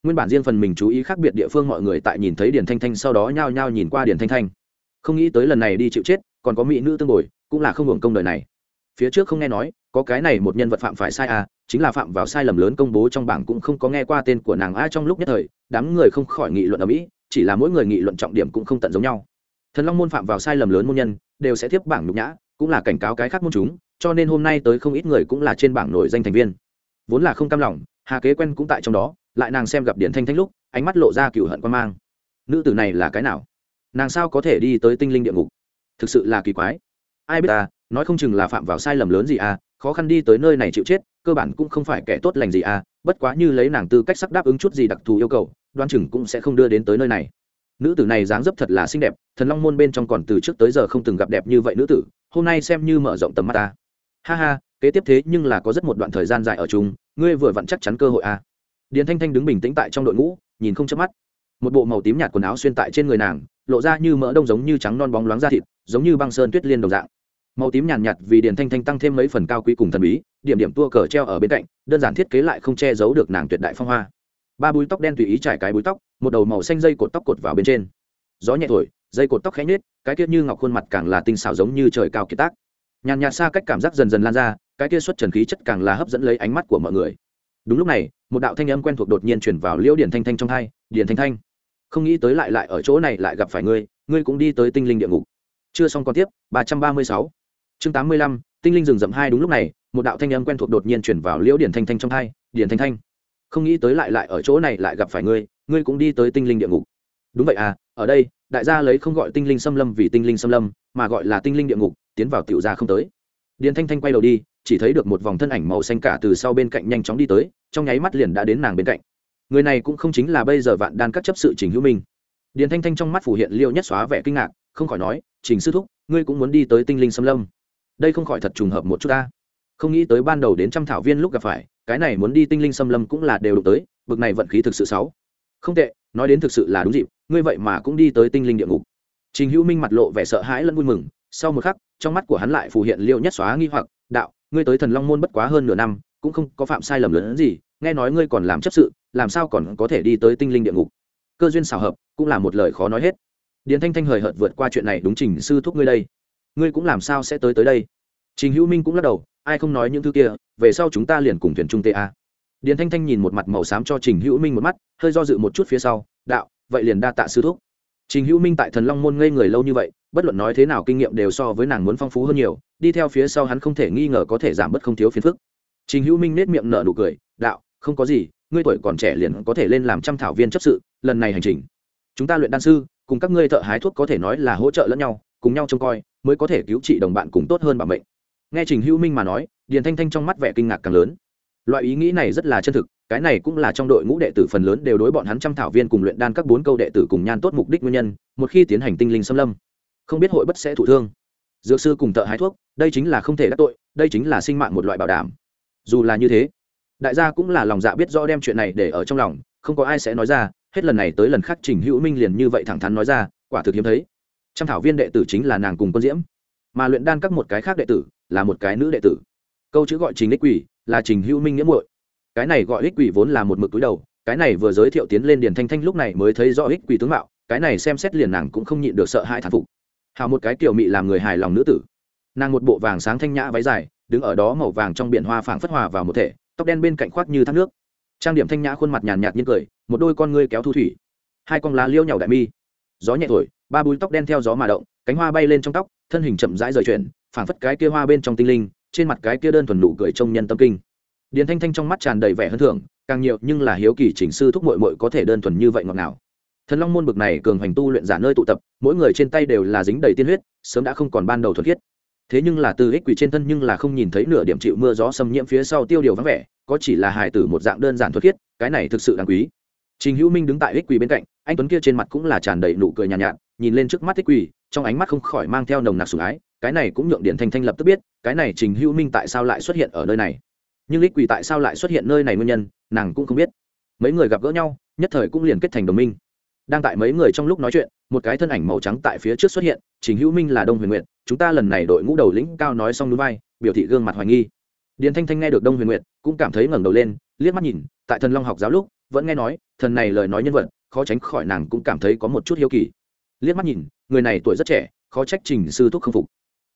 Nguyên bản riêng phần mình chú ý khác biệt địa phương mọi người tại nhìn thấy điền thanh thanh sau đó nhao nhao nhìn qua điền thanh thanh. Không nghĩ tới lần này đi chịu chết, còn có mỹ nữ tương bồi, cũng là không hưởng công đời này. Phía trước không nghe nói, có cái này một nhân vật phạm phải sai à chính là phạm vào sai lầm lớn công bố trong bảng cũng không có nghe qua tên của nàng a trong lúc nhất thời, đám người không khỏi nghị luận ở mỹ chỉ là mỗi người nghị luận trọng điểm cũng không tận giống nhau. Thần long môn phạm vào sai lầm lớn môn nhân, đều sẽ tiếp bảng nhục nhã, cũng là cảnh cáo cái khác môn chúng, cho nên hôm nay tới không ít người cũng là trên bảng nổi danh thành viên. Vốn là không cam lòng, hà kế quen cũng tại trong đó, lại nàng xem gặp điện thanh thanh lúc, ánh mắt lộ ra cựu hận quan mang. Nữ tử này là cái nào? Nàng sao có thể đi tới tinh linh địa ngục? Thực sự là kỳ quái. Ai biết à? nói không chừng là phạm vào sai lầm lớn gì à khó khăn đi tới nơi này chịu chết, cơ bản cũng không phải kẻ tốt lành gì à bất quá như lấy nàng tư cách sắp đáp ứng chút gì đặc thù yêu cầu đoan chừng cũng sẽ không đưa đến tới nơi này. Nữ tử này dáng dấp thật là xinh đẹp thần long môn bên trong còn từ trước tới giờ không từng gặp đẹp như vậy nữ tử hôm nay xem như mở rộng tầm mắt ta. Ha ha kế tiếp thế nhưng là có rất một đoạn thời gian dài ở chung ngươi vừa vặn chắc chắn cơ hội à. điền thanh thanh đứng bình tĩnh tại trong đội ngũ nhìn không chớp mắt. Một bộ màu tím nhạt quần áo xuyên tại trên người nàng lộ ra như mỡ đông giống như trắng non bóng loáng da thịt giống như băng sơn tuyết liên đồng dạng. Màu tím nhàn nhạt, nhạt vì điền thanh thanh tăng thêm mấy phần cao quý cùng thần bí điểm điểm tua cờ treo ở bên cạnh đơn giản thiết kế lại không che giấu được nàng tuyệt đại phong hoa ba búi tóc đen tùy ý trải cái búi tóc, một đầu màu xanh dây cột tóc cột vào bên trên. Gió nhẹ thổi, dây cột tóc khẽ nhết cái kia như ngọc khuôn mặt càng là tinh xảo giống như trời cao kiệt tác. Nhàn nhạt xa cách cảm giác dần dần lan ra, cái kia xuất trần khí chất càng là hấp dẫn lấy ánh mắt của mọi người. Đúng lúc này, một đạo thanh âm quen thuộc đột nhiên chuyển vào liễu điển thanh thanh trong hai, điển thanh thanh, không nghĩ tới lại lại ở chỗ này lại gặp phải ngươi ngươi cũng đi tới tinh linh địa ngục. Chưa xong còn tiếp, ba trăm ba mươi sáu. Chương tám mươi lăm, tinh linh rừng rậm hai, đúng lúc này, một đạo thanh âm quen thuộc đột nhiên chuyển vào liễu điển thanh thanh trong hai, điển thanh thanh không nghĩ tới lại lại ở chỗ này lại gặp phải ngươi ngươi cũng đi tới tinh linh địa ngục. Đúng vậy à ở đây, đại gia lấy không gọi tinh linh xâm lâm vì tinh linh xâm lâm, mà gọi là tinh linh địa ngục, tiến vào tiểu gia không tới. Điền thanh thanh quay đầu đi, chỉ thấy được một vòng thân ảnh màu xanh cả từ sau bên cạnh nhanh chóng đi tới, trong nháy mắt liền đã đến nàng bên cạnh. Người này cũng không chính là bây giờ vạn đan các chấp sự trình hữu minh. Điền thanh thanh trong mắt phủ hiện liêu nhất xóa vẻ kinh ngạc, không khỏi nói, trình sư thúc, ngươi cũng muốn đi tới tinh linh xâm lâm. Đây không khỏi thật trùng hợp một chút ta không nghĩ tới ban đầu đến trăm thảo viên lúc gặp phải, cái này muốn đi tinh linh xâm lâm cũng là đều đụng tới, bực này vận khí thực sự xấu. Không tệ, nói đến thực sự là đúng dịp, ngươi vậy mà cũng đi tới tinh linh địa ngục. Trình hữu minh mặt lộ vẻ sợ hãi lẫn vui mừng, sau một khắc, trong mắt của hắn lại phù hiện liêu nhất xóa nghi hoặc, đạo, ngươi tới thần long môn bất quá hơn nửa năm, cũng không có phạm sai lầm lớn gì, nghe nói ngươi còn làm chấp sự, làm sao còn có thể đi tới tinh linh địa ngục? Cơ duyên xảo hợp, cũng là một lời khó nói hết. Điền thanh thanh hời hợt vượt qua chuyện này, đúng trình sư thúc ngươi đây, ngươi cũng làm sao sẽ tới tới đây? Trình hữu minh cũng lắc đầu ai không nói những thứ kia, về sau chúng ta liền cùng thuyền trung ta điền thanh thanh nhìn một mặt màu xám cho trình hữu minh một mắt, hơi do dự một chút phía sau, đạo, vậy liền đa tạ sư thúc. Trình hữu minh tại thần long môn ngây người lâu như vậy, bất luận nói thế nào kinh nghiệm đều so với nàng muốn phong phú hơn nhiều, đi theo phía sau hắn không thể nghi ngờ có thể giảm bớt không thiếu phiền phức. Trình hữu minh nết miệng nở nụ cười, đạo, không có gì, ngươi tuổi còn trẻ liền có thể lên làm trăm thảo viên chấp sự, lần này hành trình, chúng ta luyện đan sư, cùng các ngươi thợ hái thuốc có thể nói là hỗ trợ lẫn nhau, cùng nhau trông coi, mới có thể cứu trị đồng bạn cùng tốt hơn bảo mệnh nghe trình hữu minh mà nói, điền thanh thanh trong mắt vẻ kinh ngạc càng lớn. Loại ý nghĩ này rất là chân thực, cái này cũng là trong đội ngũ đệ tử phần lớn đều đối bọn hắn trăm thảo viên cùng luyện đan các bốn câu đệ tử cùng nhan tốt mục đích nguyên nhân, một khi tiến hành tinh linh xâm lâm, không biết hội bất sẽ thụ thương. Dược sư cùng thợ hái thuốc, đây chính là không thể đắc tội, đây chính là sinh mạng một loại bảo đảm. Dù là như thế, đại gia cũng là lòng dạ biết rõ đem chuyện này để ở trong lòng, không có ai sẽ nói ra, hết lần này tới lần khác trình hữu minh liền như vậy thẳng thắn nói ra, quả thực hiếm thấy. Trăm thảo viên đệ tử chính là nàng cùng quân diễm mà luyện đan các một cái khác đệ tử là một cái nữ đệ tử. Câu chữ gọi trình ích quỷ là trình hữu minh nghĩa muội. Cái này gọi ích quỷ vốn là một mực túi đầu, cái này vừa giới thiệu tiến lên điền thanh thanh lúc này mới thấy rõ ích quỷ tướng mạo, cái này xem xét liền nàng cũng không nhịn được sợ hãi thản phục. Hào một cái kiểu mị làm người hài lòng nữ tử. Nàng một bộ vàng sáng thanh nhã váy dài, đứng ở đó màu vàng trong biển hoa phảng phất hòa vào một thể, tóc đen bên cạnh khoác như thác nước. Trang điểm thanh nhã khuôn mặt nhàn nhạt như cười, một đôi con ngươi kéo thu thủy. Hai con lá liêu nhàu đại mi. Gió nhẹ thổi, ba búi tóc đen theo gió mà động, cánh hoa bay lên trong tóc thân hình chậm rãi rời chuyển phảng phất cái kia hoa bên trong tinh linh trên mặt cái kia đơn thuần nụ cười trông nhân tâm kinh. Điền thanh thanh trong mắt tràn đầy vẻ hơn thưởng càng nhiều nhưng là hiếu kỳ chỉnh sư thúc mội mội có thể đơn thuần như vậy ngọt ngào. Thần long môn bực này cường hành tu luyện giả nơi tụ tập mỗi người trên tay đều là dính đầy tiên huyết sớm đã không còn ban đầu thuật khiết. Thế nhưng là từ ích quỷ trên thân nhưng là không nhìn thấy nửa điểm chịu mưa gió xâm nhiễm phía sau tiêu điều vắng vẻ có chỉ là hài tử một dạng đơn giản thuật khiết cái này thực sự đáng quý. Trình hữu minh đứng tại ích quỳ bên cạnh anh tuấn kia trên mặt cũng là tràn đầy nụ cười nhàn nhạt, nhạt nhìn lên trước mắt thích quỳ trong ánh mắt không khỏi mang theo nồng nặc sủng ái, cái này cũng nhượng điển thanh thanh lập tức biết, cái này trình hữu minh tại sao lại xuất hiện ở nơi này. Nhưng lích quỳ tại sao lại xuất hiện nơi này nguyên nhân, nàng cũng không biết. Mấy người gặp gỡ nhau, nhất thời cũng liền kết thành đồng minh. Đang tại mấy người trong lúc nói chuyện, một cái thân ảnh màu trắng tại phía trước xuất hiện, trình hữu minh là đông huyền nguyện chúng ta lần này đội ngũ đầu lĩnh cao nói xong núi vai, biểu thị gương mặt hoài nghi. Điền thanh thanh nghe được đông huyền nguyện cũng cảm thấy ngẩng đầu lên, liếc mắt nhìn, tại thần long học giáo lúc, vẫn nghe nói, thần này lời nói nhân vật, khó tránh khỏi nàng cũng cảm thấy có một chút hiếu kỳ liếc mắt nhìn, người này tuổi rất trẻ, khó trách trình sư thúc không phục.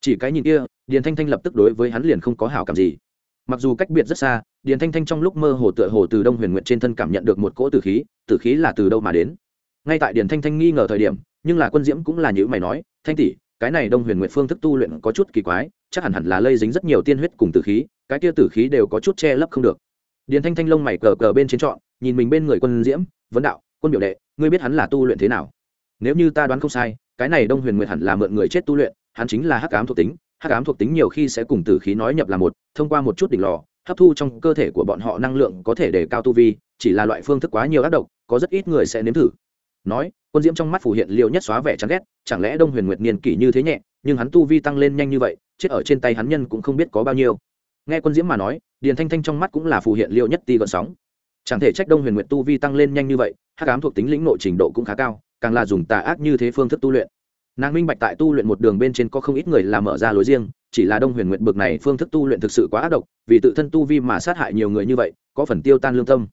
Chỉ cái nhìn kia, điền thanh thanh lập tức đối với hắn liền không có hảo cảm gì. Mặc dù cách biệt rất xa, điền thanh thanh trong lúc mơ hồ tựa hồ từ đông huyền nguyện trên thân cảm nhận được một cỗ tử khí tử khí là từ đâu mà đến? Ngay tại điền thanh thanh nghi ngờ thời điểm, nhưng là quân diễm cũng là như mày nói, thanh tỷ, cái này đông huyền nguyện phương thức tu luyện có chút kỳ quái, chắc hẳn hẳn là lây dính rất nhiều tiên huyết cùng tử khí, cái kia tử khí đều có chút che lấp không được. Điền thanh thanh lông mày cờ cờ bên trên trọn, nhìn mình bên người quân diễm, vấn đạo, quân biểu đệ, ngươi biết hắn là tu luyện thế nào? Nếu như ta đoán không sai, cái này đông huyền nguyệt hẳn là mượn người chết tu luyện, hắn chính là hắc ám thuộc tính, hắc ám thuộc tính nhiều khi sẽ cùng tử khí nói nhập là một, thông qua một chút đỉnh lò, hấp thu trong cơ thể của bọn họ năng lượng có thể để cao tu vi, chỉ là loại phương thức quá nhiều ác độc, có rất ít người sẽ nếm thử. Nói, quân diễm trong mắt phủ hiện liệu nhất xóa vẻ chán ghét, chẳng lẽ đông huyền nguyệt niên kỷ như thế nhẹ, nhưng hắn tu vi tăng lên nhanh như vậy, chết ở trên tay hắn nhân cũng không biết có bao nhiêu. Nghe quân diễm mà nói, điền thanh thanh trong mắt cũng là phù hiện liệu nhất ti gọn sóng. Chẳng thể trách đông huyền nguyệt tu vi tăng lên nhanh như vậy hát cám thuộc tính lĩnh nội trình độ cũng khá cao càng là dùng tà ác như thế phương thức tu luyện. Nàng minh bạch tại tu luyện một đường bên trên có không ít người làm mở ra lối riêng, chỉ là đông huyền nguyện bực này phương thức tu luyện thực sự quá ác độc, vì tự thân tu vi mà sát hại nhiều người như vậy, có phần tiêu tan lương tâm.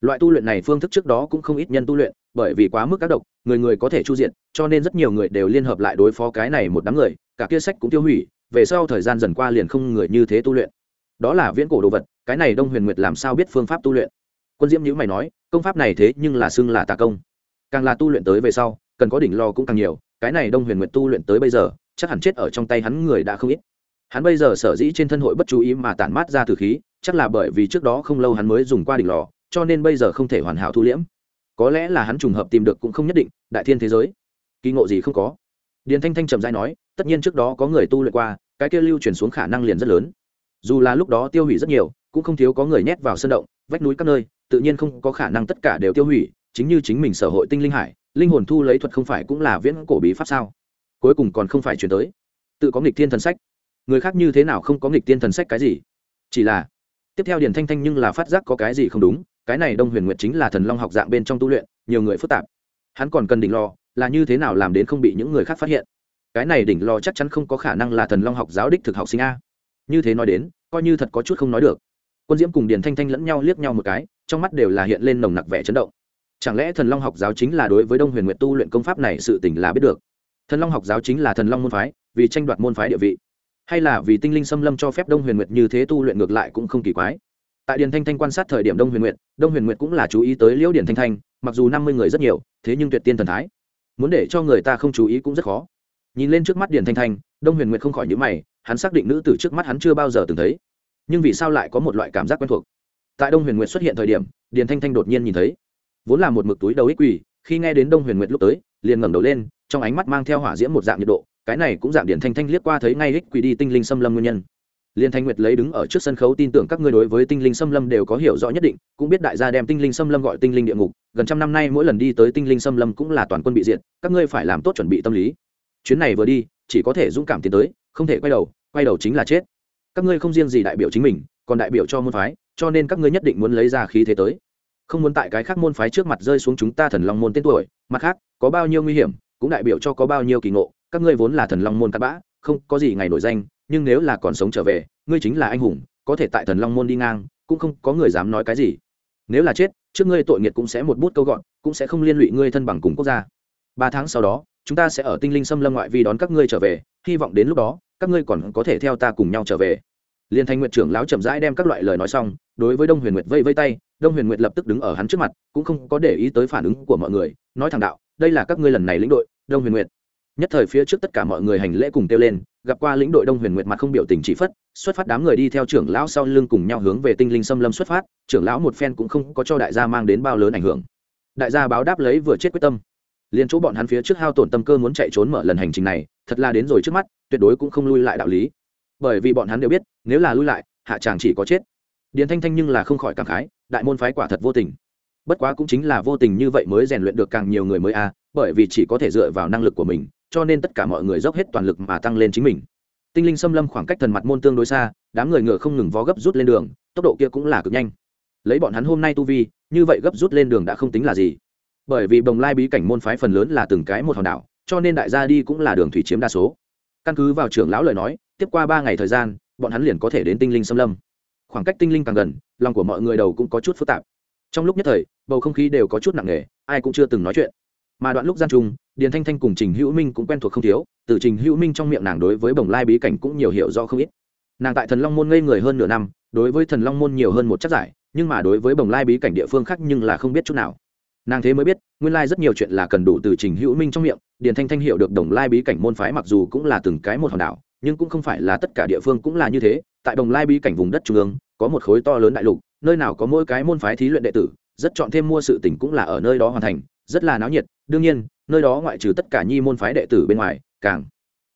Loại tu luyện này phương thức trước đó cũng không ít nhân tu luyện, bởi vì quá mức ác độc, người người có thể chu diện cho nên rất nhiều người đều liên hợp lại đối phó cái này một đám người, cả kia sách cũng tiêu hủy, về sau thời gian dần qua liền không người như thế tu luyện. Đó là viễn cổ đồ vật, cái này đông huyền nguyệt làm sao biết phương pháp tu luyện? Quân diễm nhữ mày nói, công pháp này thế nhưng là xưng là tà công càng là tu luyện tới về sau, cần có đỉnh lo cũng càng nhiều, cái này đông huyền nguyệt tu luyện tới bây giờ, chắc hẳn chết ở trong tay hắn người đã không ít. Hắn bây giờ sở dĩ trên thân hội bất chú ý mà tản mát ra từ khí, chắc là bởi vì trước đó không lâu hắn mới dùng qua đỉnh lò cho nên bây giờ không thể hoàn hảo thu liễm. Có lẽ là hắn trùng hợp tìm được cũng không nhất định, đại thiên thế giới. Kỳ ngộ gì không có. Điền thanh thanh trầm dai nói, tất nhiên trước đó có người tu luyện qua, cái kia lưu chuyển xuống khả năng liền rất lớn. Dù là lúc đó tiêu hủy rất nhiều, cũng không thiếu có người nhét vào sân động, vách núi các nơi, tự nhiên không có khả năng tất cả đều tiêu hủy chính như chính mình sở hội tinh linh hải, linh hồn thu lấy thuật không phải cũng là viễn cổ bí pháp sao? Cuối cùng còn không phải chuyển tới. Tự có nghịch thiên thần sách. Người khác như thế nào không có nghịch thiên thần sách cái gì? Chỉ là, tiếp theo điền thanh thanh nhưng là phát giác có cái gì không đúng, cái này đông huyền nguyệt chính là thần long học dạng bên trong tu luyện, nhiều người phức tạp. Hắn còn cần đỉnh lò, là như thế nào làm đến không bị những người khác phát hiện? Cái này đỉnh lò chắc chắn không có khả năng là thần long học giáo đích thực học sinh a. Như thế nói đến, coi như thật có chút không nói được. Quân diễm cùng điền thanh thanh lẫn nhau liếc nhau một cái, trong mắt đều là hiện lên nồng nặc vẻ chấn động chẳng lẽ thần long học giáo chính là đối với đông huyền nguyệt tu luyện công pháp này sự t là biết được? Thần long học giáo chính là thần long môn phái, vì tranh đoạt môn phái địa vị. Hay là vì tinh linh xâm lâm cho phép đông huyền nguyệt như thế tu luyện ngược lại cũng không kỳ quái. Tại điền thanh thanh quan sát thời điểm đông huyền nguyệt, đông huyền nguyệt cũng là chú ý tới liễu điền thanh thanh, mặc dù năm mươi người rất nhiều, thế nhưng tuyệt tiên thần thái. Muốn để cho người ta không chú ý cũng rất khó. Nhìn lên trước mắt điền thanh thanh, đông huyền nguyệt không khỏi nhữ mày, hắn xác định nữ tử trước mắt hắn chưa bao giờ từng thấy. Nhưng vì sao lại có một loại cảm giác quen thuộc? Tại đông huyền nguyệt xuất hiện thời điểm, điền thanh thanh đột nhiên nhìn thấy vốn là một mực túi đầu ích quỷ, khi nghe đến đông huyền nguyệt lúc tới, liền ngẩng đầu lên, trong ánh mắt mang theo hỏa diễm một dạng nhiệt độ, cái này cũng dạng điền thanh thanh liếc qua thấy ngay ích quỷ đi tinh linh xâm lâm nguyên nhân. Liên thanh nguyệt lấy đứng ở trước sân khấu tin tưởng các ngươi đối với tinh linh xâm lâm đều có hiểu rõ nhất định, cũng biết đại gia đem tinh linh xâm lâm gọi tinh linh địa ngục, gần trăm năm nay mỗi lần đi tới tinh linh xâm lâm cũng là toàn quân bị diệt, các ngươi phải làm tốt chuẩn bị tâm lý. Chuyến này vừa đi, chỉ có thể dũng cảm tiến tới, không thể quay đầu quay đầu chính là chết. Các ngươi không riêng gì đại biểu chính mình, còn đại biểu cho môn phái, cho nên các ngươi nhất định muốn lấy ra khí thế tới không muốn tại cái khác môn phái trước mặt rơi xuống chúng ta thần long môn tên tuổi, mặt khác, có bao nhiêu nguy hiểm, cũng đại biểu cho có bao nhiêu kỳ ngộ, các ngươi vốn là thần long môn cắt bã, không có gì ngày nổi danh, nhưng nếu là còn sống trở về, ngươi chính là anh hùng, có thể tại thần long môn đi ngang, cũng không có người dám nói cái gì. Nếu là chết, trước ngươi tội nghiệt cũng sẽ một bút câu gọn, cũng sẽ không liên lụy ngươi thân bằng cùng quốc gia. Ba tháng sau đó, chúng ta sẽ ở tinh linh xâm lâm ngoại vi đón các ngươi trở về, hy vọng đến lúc đó, các ngươi còn có thể theo ta cùng nhau trở về liên thanh nguyện trưởng lão chậm rãi đem các loại lời nói xong, đối với đông huyền nguyệt vây vây tay, đông huyền nguyệt lập tức đứng ở hắn trước mặt, cũng không có để ý tới phản ứng của mọi người, nói thẳng đạo, đây là các ngươi lần này lĩnh đội, đông huyền nguyệt. Nhất thời phía trước tất cả mọi người hành lễ cùng kêu lên, gặp qua lĩnh đội đông huyền nguyệt mặt không biểu tình chỉ phất, xuất phát đám người đi theo trưởng lão sau lưng cùng nhau hướng về tinh linh xâm lâm xuất phát, trưởng lão một phen cũng không có cho đại gia mang đến bao lớn ảnh hưởng. Đại gia báo đáp lấy vừa chết quyết tâm. Liền chỗ bọn hắn phía trước hao tổn tâm cơ muốn chạy trốn mở lần hành trình này, thật là đến rồi trước mắt, tuyệt đối cũng không lui lại đạo lý bởi vì bọn hắn đều biết, nếu là lui lại, hạ chàng chỉ có chết. Điền thanh thanh nhưng là không khỏi cảm khái, đại môn phái quả thật vô tình. Bất quá cũng chính là vô tình như vậy mới rèn luyện được càng nhiều người mới a, bởi vì chỉ có thể dựa vào năng lực của mình, cho nên tất cả mọi người dốc hết toàn lực mà tăng lên chính mình. Tinh linh xâm lâm khoảng cách thần mặt môn tương đối xa, đám người ngựa không ngừng vó gấp rút lên đường, tốc độ kia cũng là cực nhanh. Lấy bọn hắn hôm nay tu vi, như vậy gấp rút lên đường đã không tính là gì. Bởi vì bồng lai bí cảnh môn phái phần lớn là từng cái một hòn đảo, cho nên đại gia đi cũng là đường thủy chiếm đa số. Căn cứ vào trưởng lão lời nói tiếp qua ba ngày thời gian, bọn hắn liền có thể đến tinh linh xâm lâm. Khoảng cách tinh linh càng gần, lòng của mọi người đầu cũng có chút phức tạp. Trong lúc nhất thời, bầu không khí đều có chút nặng nề, ai cũng chưa từng nói chuyện. Mà đoạn lúc gian trung điền thanh thanh cùng trình hữu minh cũng quen thuộc không thiếu, từ trình hữu minh trong miệng nàng đối với bồng lai bí cảnh cũng nhiều hiểu do không ít. Nàng tại thần long môn ngây người hơn nửa năm, đối với thần long môn nhiều hơn một chắc giải, nhưng mà đối với bồng lai bí cảnh địa phương khác nhưng là không biết chút nào. Nàng thế mới biết, nguyên lai rất nhiều chuyện là cần đủ từ trình hữu minh trong miệng, điền thanh thanh hiểu được đồng lai bí cảnh môn phái mặc dù cũng là từng cái một hòn đảo nhưng cũng không phải là tất cả địa phương cũng là như thế. Tại đồng lai bí cảnh vùng đất trung ương, có một khối to lớn đại lục, nơi nào có mỗi cái môn phái thí luyện đệ tử, rất chọn thêm mua sự tỉnh cũng là ở nơi đó hoàn thành, rất là náo nhiệt. Đương nhiên, nơi đó ngoại trừ tất cả nhi môn phái đệ tử bên ngoài, càng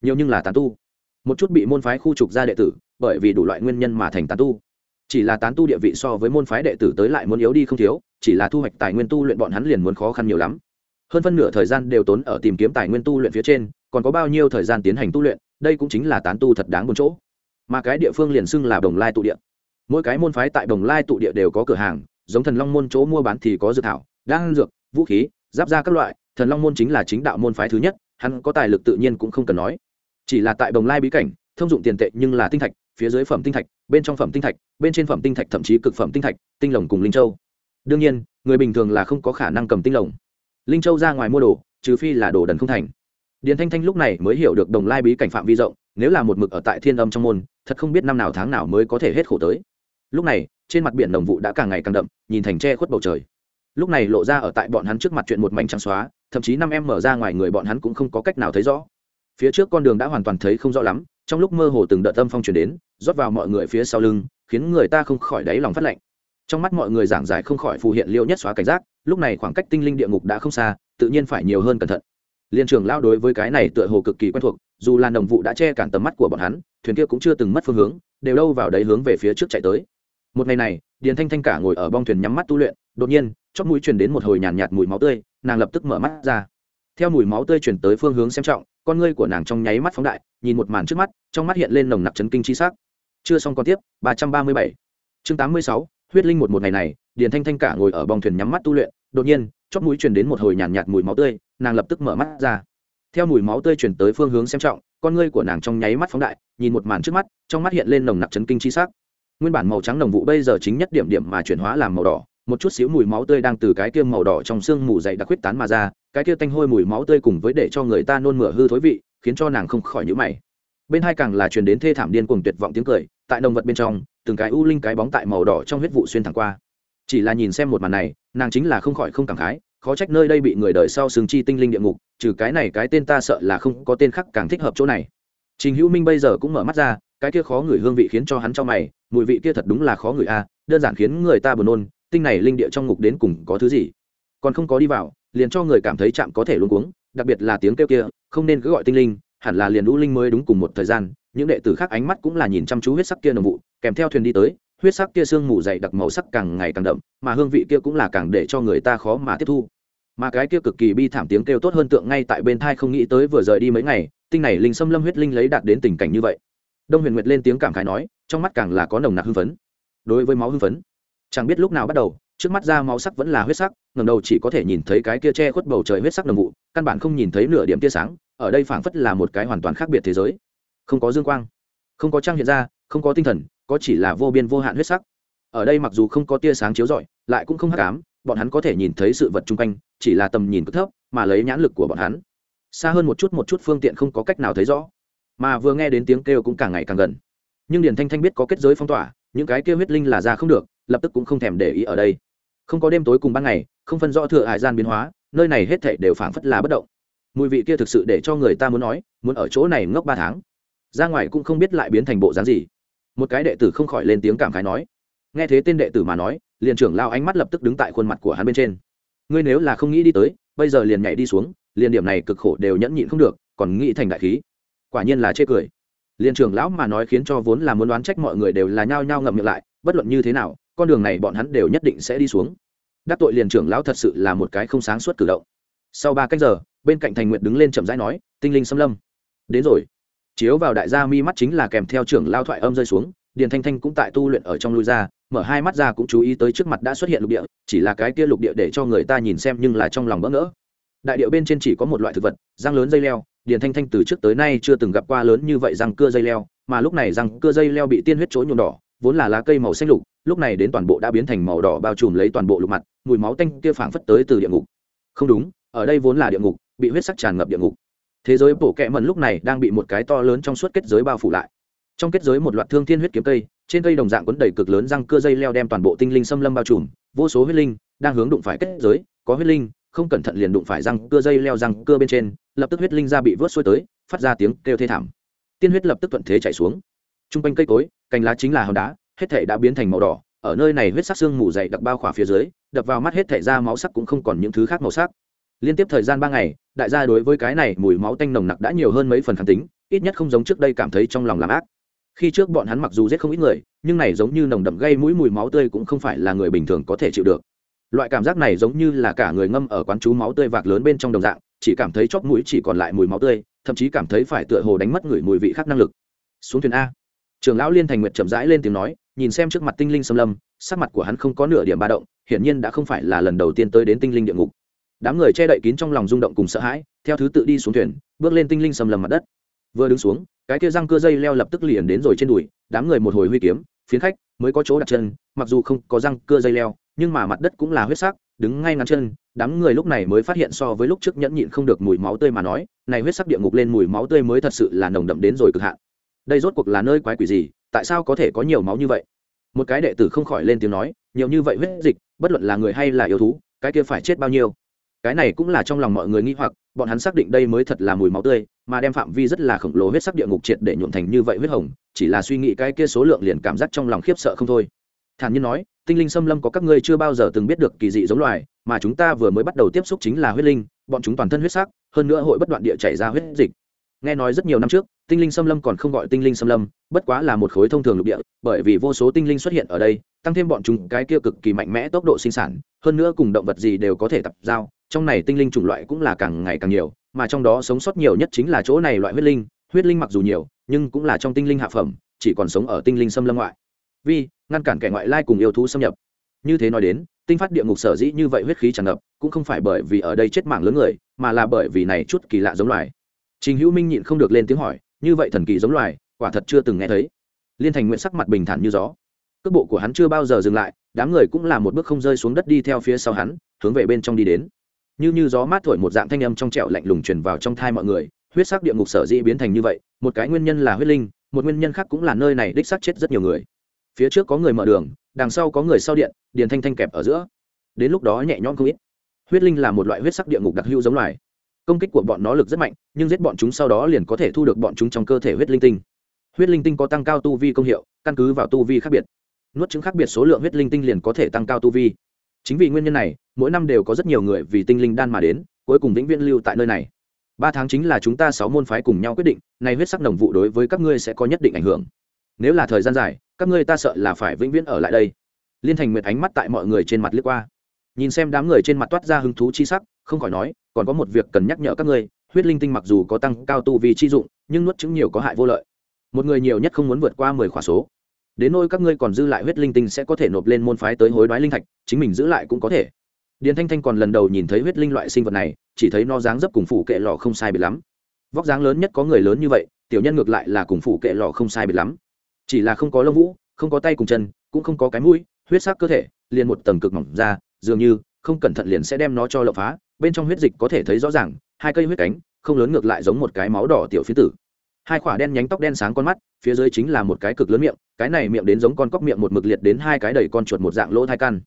nhiều nhưng là tán tu. Một chút bị môn phái khu trục ra đệ tử, bởi vì đủ loại nguyên nhân mà thành tán tu. Chỉ là tán tu địa vị so với môn phái đệ tử tới lại muốn yếu đi không thiếu, chỉ là thu hoạch tài nguyên tu luyện bọn hắn liền muốn khó khăn nhiều lắm. Hơn phân nửa thời gian đều tốn ở tìm kiếm tài nguyên tu luyện phía trên, còn có bao nhiêu thời gian tiến hành tu luyện đây cũng chính là tán tu thật đáng buồn chỗ. Mà cái địa phương liền xưng là đồng lai tụ địa. Mỗi cái môn phái tại đồng lai tụ địa đều có cửa hàng, giống thần long môn chỗ mua bán thì có dược thảo, đan dược, vũ khí, giáp ra các loại, thần long môn chính là chính đạo môn phái thứ nhất, hắn có tài lực tự nhiên cũng không cần nói. Chỉ là tại đồng lai bí cảnh, thông dụng tiền tệ nhưng là tinh thạch, phía dưới phẩm tinh thạch, bên trong phẩm tinh thạch, bên trên phẩm tinh thạch thậm chí cực phẩm tinh thạch, tinh lồng cùng linh châu. Đương nhiên, người bình thường là không có khả năng cầm tinh lồng. Linh châu ra ngoài mua đồ, trừ phi là đồ đần không thành điền thanh thanh lúc này mới hiểu được đồng lai bí cảnh phạm vi rộng, nếu là một mực ở tại thiên âm trong môn, thật không biết năm nào tháng nào mới có thể hết khổ tới. Lúc này, trên mặt biển đồng vụ đã càng ngày càng đậm, nhìn thành che khuất bầu trời. Lúc này lộ ra ở tại bọn hắn trước mặt chuyện một mảnh trắng xóa, thậm chí năm em mở ra ngoài người bọn hắn cũng không có cách nào thấy rõ. Phía trước con đường đã hoàn toàn thấy không rõ lắm, trong lúc mơ hồ từng đợt tâm phong chuyển đến, rót vào mọi người phía sau lưng, khiến người ta không khỏi đáy lòng phát lạnh. Trong mắt mọi người giảng giải không khỏi phù hiện liêu nhất xóa cảnh giác, lúc này khoảng cách tinh linh địa ngục đã không xa, tự nhiên phải nhiều hơn cẩn thận liên trường lao đối với cái này tựa hồ cực kỳ quen thuộc dù là đồng vụ đã che cản tầm mắt của bọn hắn thuyền kia cũng chưa từng mất phương hướng đều đâu vào đấy hướng về phía trước chạy tới. Một ngày này điền thanh thanh cả ngồi ở bong thuyền nhắm mắt tu luyện đột nhiên chót mũi truyền đến một hồi nhàn nhạt, nhạt mùi máu tươi nàng lập tức mở mắt ra. Theo mùi máu tươi chuyển tới phương hướng xem trọng con ngươi của nàng trong nháy mắt phóng đại nhìn một màn trước mắt trong mắt hiện lên nồng nặc chấn kinh chi sắc. Chưa xong con tiếp ba trăm ba mươi bảy. Chương tám mươi sáu huyết linh một một ngày này điền thanh thanh cả ngồi ở bong thuyền nhắm mắt tu luyện đột nhiên chót mũi truyền đến một hồi nhàn nhạt, nhạt mùi máu tươi nàng lập tức mở mắt ra. Theo mùi máu tươi chuyển tới phương hướng xem trọng, con ngươi của nàng trong nháy mắt phóng đại, nhìn một màn trước mắt, trong mắt hiện lên nồng nặc chấn kinh chi sắc. Nguyên bản màu trắng đồng vụ bây giờ chính nhất điểm điểm mà chuyển hóa làm màu đỏ, một chút xíu mùi máu tươi đang từ cái kia màu đỏ trong xương mù dày đặc huyết tán mà ra, cái kia tanh hôi mùi máu tươi cùng với để cho người ta nôn mửa hư thối vị, khiến cho nàng không khỏi nhữ mày. Bên hai càng là truyền đến thê thảm điên cuồng tuyệt vọng tiếng cười, tại động vật bên trong, từng cái u linh cái bóng tại màu đỏ trong huyết vụ xuyên thẳng qua. Chỉ là nhìn xem một màn này, nàng chính là không khỏi không cảm khái khó trách nơi đây bị người đời sau sừng chi tinh linh địa ngục, trừ cái này cái tên ta sợ là không có tên khác càng thích hợp chỗ này. Trình hữu minh bây giờ cũng mở mắt ra, cái kia khó ngửi hương vị khiến cho hắn cho mày, mùi vị kia thật đúng là khó ngửi a đơn giản khiến người ta buồn nôn, tinh này linh địa trong ngục đến cùng có thứ gì? Còn không có đi vào, liền cho người cảm thấy chạm có thể luôn cuống, đặc biệt là tiếng kêu kia, không nên cứ gọi tinh linh, hẳn là liền lũ linh mới đúng cùng một thời gian, những đệ tử khác ánh mắt cũng là nhìn chăm chú huyết sắc kia nồng vụ, kèm theo thuyền đi tới, huyết sắc kia sương mù dày đặc màu sắc càng ngày càng đậm, mà hương vị kia cũng là càng để cho người ta khó mà tiếp thu mà cái kia cực kỳ bi thảm tiếng kêu tốt hơn tượng ngay tại bên thai không nghĩ tới vừa rời đi mấy ngày, tinh này linh xâm lâm huyết linh lấy đạt đến tình cảnh như vậy. Đông huyền nguyệt lên tiếng cảm khái nói, trong mắt càng là có nồng nặc hưng phấn. Đối với máu hưng phấn, chẳng biết lúc nào bắt đầu, trước mắt ra máu sắc vẫn là huyết sắc ngầm đầu chỉ có thể nhìn thấy cái kia che khuất bầu trời huyết sắc đồng vụ, căn bản không nhìn thấy nửa điểm tia sáng, ở đây phảng phất là một cái hoàn toàn khác biệt thế giới. Không có dương quang, không có trang hiện ra, không có tinh thần, có chỉ là vô biên vô hạn huyết sắc. Ở đây mặc dù không có tia sáng chiếu rọi, lại cũng không hắc ám bọn hắn có thể nhìn thấy sự vật chung quanh, chỉ là tầm nhìn cực thấp, mà lấy nhãn lực của bọn hắn. Xa hơn một chút một chút phương tiện không có cách nào thấy rõ. Mà vừa nghe đến tiếng kêu cũng càng ngày càng gần. Nhưng điền thanh thanh biết có kết giới phong tỏa, những cái kêu huyết linh là ra không được, lập tức cũng không thèm để ý ở đây. Không có đêm tối cùng ban ngày, không phân rõ thừa hải gian biến hóa, nơi này hết thảy đều phảng phất là bất động. Mùi vị kia thực sự để cho người ta muốn nói, muốn ở chỗ này ngốc ba tháng. Ra ngoài cũng không biết lại biến thành bộ dáng gì. Một cái đệ tử không khỏi lên tiếng cảm khái nói. Nghe thế tên đệ tử mà nói liền trưởng lao ánh mắt lập tức đứng tại khuôn mặt của hắn bên trên. Ngươi nếu là không nghĩ đi tới, bây giờ liền nhảy đi xuống, liền điểm này cực khổ đều nhẫn nhịn không được, còn nghĩ thành đại khí. Quả nhiên là chê cười. Liền trưởng lão mà nói khiến cho vốn là muốn đoán trách mọi người đều là nhao nhao ngậm miệng lại, bất luận như thế nào, con đường này bọn hắn đều nhất định sẽ đi xuống. Đắc tội liền trưởng lão thật sự là một cái không sáng suốt cử động. Sau ba cách giờ, bên cạnh thành nguyện đứng lên chậm rãi nói, tinh linh xâm lâm. Đến rồi. Chiếu vào đại gia mi mắt chính là kèm theo trưởng lao thoại âm rơi xuống, điền thanh thanh cũng tại tu luyện ở trong lui ra mở hai mắt ra cũng chú ý tới trước mặt đã xuất hiện lục địa, chỉ là cái kia lục địa để cho người ta nhìn xem nhưng là trong lòng bỡ ngỡ. Đại điệu bên trên chỉ có một loại thực vật, răng lớn dây leo, điền thanh thanh từ trước tới nay chưa từng gặp qua lớn như vậy răng cưa dây leo, mà lúc này răng cưa dây leo bị tiên huyết chối nhuộm đỏ, vốn là lá cây màu xanh lục, lúc này đến toàn bộ đã biến thành màu đỏ bao trùm lấy toàn bộ lục mặt, mùi máu tanh kia phảng phất tới từ địa ngục. Không đúng, ở đây vốn là địa ngục, bị huyết sắc tràn ngập địa ngục. Thế giới bổ kẹ mần lúc này đang bị một cái to lớn trong suốt kết giới bao phủ lại. Trong kết giới một loạt thương thiên huyết kiếm cây trên cây đồng dạng quấn đầy cực lớn răng cưa dây leo đem toàn bộ tinh linh xâm lâm bao trùm, vô số huyết linh đang hướng đụng phải kết giới, có huyết linh, không cẩn thận liền đụng phải răng cưa dây leo răng cưa bên trên, lập tức huyết linh ra bị vớt xuôi tới, phát ra tiếng kêu thê thảm. Tiên huyết lập tức thuận thế chạy xuống. T r u n g quanh cây cối, cành lá chính là hòn đá, hết thể đã biến thành màu đỏ, ở nơi này huyết sắc xương mù dày đặc bao khỏa phía dưới, đập vào mắt hết thể ra máu sắc cũng không còn những thứ khác màu sắc. Liên tiếp thời gian ba ngày, đại gia đối với cái này mùi máu tanh nồng nặc đã nhiều hơn mấy phần kháng tính, ít nhất không giống trước đây cảm thấy trong lòng làm ác khi trước bọn hắn mặc dù giết không ít người, nhưng này giống như nồng đậm gây mũi mùi máu tươi cũng không phải là người bình thường có thể chịu được. Loại cảm giác này giống như là cả người ngâm ở quán chú máu tươi vạc lớn bên trong đồng dạng, chỉ cảm thấy chóp mũi chỉ còn lại mùi máu tươi, thậm chí cảm thấy phải tựa hồ đánh mất người mùi vị khác năng lực. Xuống thuyền a. Trường lão liên thành nguyệt chậm rãi lên tiếng nói, nhìn xem trước mặt tinh linh xâm lâm, sắc mặt của hắn không có nửa điểm ba động, hiển nhiên đã không phải là lần đầu tiên tới đến tinh linh địa ngục. Đám người che đậy kín trong lòng rung động cùng sợ hãi, theo thứ tự đi xuống thuyền, bước lên tinh linh xâm lâm mặt đất vừa đứng xuống, cái kia răng cưa dây leo lập tức liền đến rồi trên đùi, đám người một hồi huy kiếm, phiến khách mới có chỗ đặt chân, mặc dù không có răng cưa dây leo, nhưng mà mặt đất cũng là huyết sắc, đứng ngay ngắn chân, đám người lúc này mới phát hiện so với lúc trước nhẫn nhịn không được mùi máu tươi mà nói, này huyết sắc địa ngục lên mùi máu tươi mới thật sự là nồng đậm đến rồi cực hạn. Đây rốt cuộc là nơi quái quỷ gì, tại sao có thể có nhiều máu như vậy? Một cái đệ tử không khỏi lên tiếng nói, nhiều như vậy huyết dịch, bất luận là người hay là yêu thú, cái kia phải chết bao nhiêu? Cái này cũng là trong lòng mọi người nghi hoặc bọn hắn xác định đây mới thật là mùi máu tươi, mà đem phạm vi rất là khổng lồ huyết sắc địa ngục triệt để nhuộm thành như vậy huyết hồng, chỉ là suy nghĩ cái kia số lượng liền cảm giác trong lòng khiếp sợ không thôi. Thản nhiên nói, tinh linh xâm lâm có các ngươi chưa bao giờ từng biết được kỳ dị giống loài, mà chúng ta vừa mới bắt đầu tiếp xúc chính là huyết linh, bọn chúng toàn thân huyết sắc, hơn nữa hội bất đoạn địa chảy ra huyết dịch nghe nói rất nhiều năm trước, tinh linh xâm lâm còn không gọi tinh linh xâm lâm, bất quá là một khối thông thường lục địa, bởi vì vô số tinh linh xuất hiện ở đây, tăng thêm bọn chúng cái kia cực kỳ mạnh mẽ tốc độ sinh sản, hơn nữa cùng động vật gì đều có thể tập giao, trong này tinh linh chủng loại cũng là càng ngày càng nhiều, mà trong đó sống sót nhiều nhất chính là chỗ này loại huyết linh huyết linh mặc dù nhiều, nhưng cũng là trong tinh linh hạ phẩm, chỉ còn sống ở tinh linh xâm lâm ngoại. Vi ngăn cản kẻ ngoại lai cùng yêu thú xâm nhập. Như thế nói đến, tinh phát địa ngục sở dĩ như vậy huyết khí tràn ngập, cũng không phải bởi vì ở đây chết mạng lớn người, mà là bởi vì này chút kỳ lạ giống loài trình hữu minh nhịn không được lên tiếng hỏi, như vậy thần kỳ giống loài, quả thật chưa từng nghe thấy. Liên thành nguyện sắc mặt bình thản như gió. Cước bộ của hắn chưa bao giờ dừng lại, đám người cũng là một bước không rơi xuống đất đi theo phía sau hắn, hướng về bên trong đi đến. Như như gió mát thổi một dạng thanh âm trong trẻo lạnh lùng truyền vào trong thai mọi người, huyết sắc địa ngục sở dĩ biến thành như vậy, một cái nguyên nhân là huyết linh, một nguyên nhân khác cũng là nơi này đích xác chết rất nhiều người. Phía trước có người mở đường, đằng sau có người sau điện, điền thanh thanh kẹp ở giữa. Đến lúc đó nhẹ nhõm không ít. Huyết linh là một loại huyết sắc địa ngục đặc hữu giống loài công kích của bọn nó lực rất mạnh, nhưng giết bọn chúng sau đó liền có thể thu được bọn chúng trong cơ thể huyết linh tinh. Huyết linh tinh có tăng cao tu vi công hiệu, căn cứ vào tu vi khác biệt. Nuốt chứng khác biệt số lượng huyết linh tinh liền có thể tăng cao tu vi. Chính vì nguyên nhân này, mỗi năm đều có rất nhiều người vì tinh linh đan mà đến, cuối cùng vĩnh viễn lưu tại nơi này. Ba tháng chính là chúng ta sáu môn phái cùng nhau quyết định, nay huyết sắc đồng vụ đối với các ngươi sẽ có nhất định ảnh hưởng. Nếu là thời gian dài, các ngươi ta sợ là phải vĩnh viễn ở lại đây. Liên thành nguyệt ánh mắt tại mọi người trên mặt liếc qua. Nhìn xem đám người trên mặt toát ra hứng thú chi sắc không khỏi nói, còn có một việc cần nhắc nhở các ngươi, huyết linh tinh mặc dù có tăng cao tu vì chi dụng, nhưng nuốt chứng nhiều có hại vô lợi. Một người nhiều nhất không muốn vượt qua mười khỏa số. Đến nôi các ngươi còn dư lại huyết linh tinh sẽ có thể nộp lên môn phái tới hối đoái linh thạch, chính mình giữ lại cũng có thể. Điền thanh thanh còn lần đầu nhìn thấy huyết linh loại sinh vật này, chỉ thấy nó dáng dấp cùng phủ kệ lò không sai biệt lắm. Vóc dáng lớn nhất có người lớn như vậy, tiểu nhân ngược lại là cùng phủ kệ lò không sai biệt lắm. Chỉ là không có lông vũ, không có tay cùng chân, cũng không có cái mũi, huyết sắc cơ thể, liền một tầng cực mỏng ra, dường như không cẩn thận liền sẽ đem nó cho lộng phá, bên trong huyết dịch có thể thấy rõ ràng, hai cây huyết cánh, không lớn ngược lại giống một cái máu đỏ tiểu phiến tử. Hai khỏa đen nhánh tóc đen sáng con mắt, phía dưới chính là một cái cực lớn miệng, cái này miệng đến giống con cóc miệng một mực liệt đến hai cái đầy con chuột một dạng lỗ thai căn.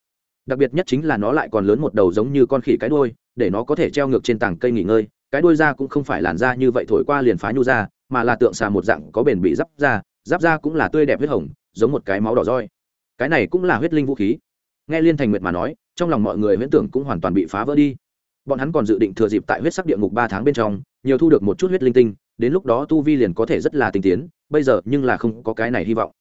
Đặc biệt nhất chính là nó lại còn lớn một đầu giống như con khỉ cái đuôi, để nó có thể treo ngược trên tảng cây nghỉ ngơi, cái đuôi ra cũng không phải làn da như vậy thổi qua liền phá nhu ra, mà là tượng xà một dạng có bền bị giáp da giáp da cũng là tươi đẹp huyết hồng, giống một cái máu đỏ roi. Cái này cũng là huyết linh vũ khí. Nghe liên thành nguyệt mà nói trong lòng mọi người huyễn tưởng cũng hoàn toàn bị phá vỡ đi. Bọn hắn còn dự định thừa dịp tại huyết sắc địa ngục ba tháng bên trong, nhiều thu được một chút huyết linh tinh, đến lúc đó tu vi liền có thể rất là tinh tiến, bây giờ nhưng là không có cái này hy vọng.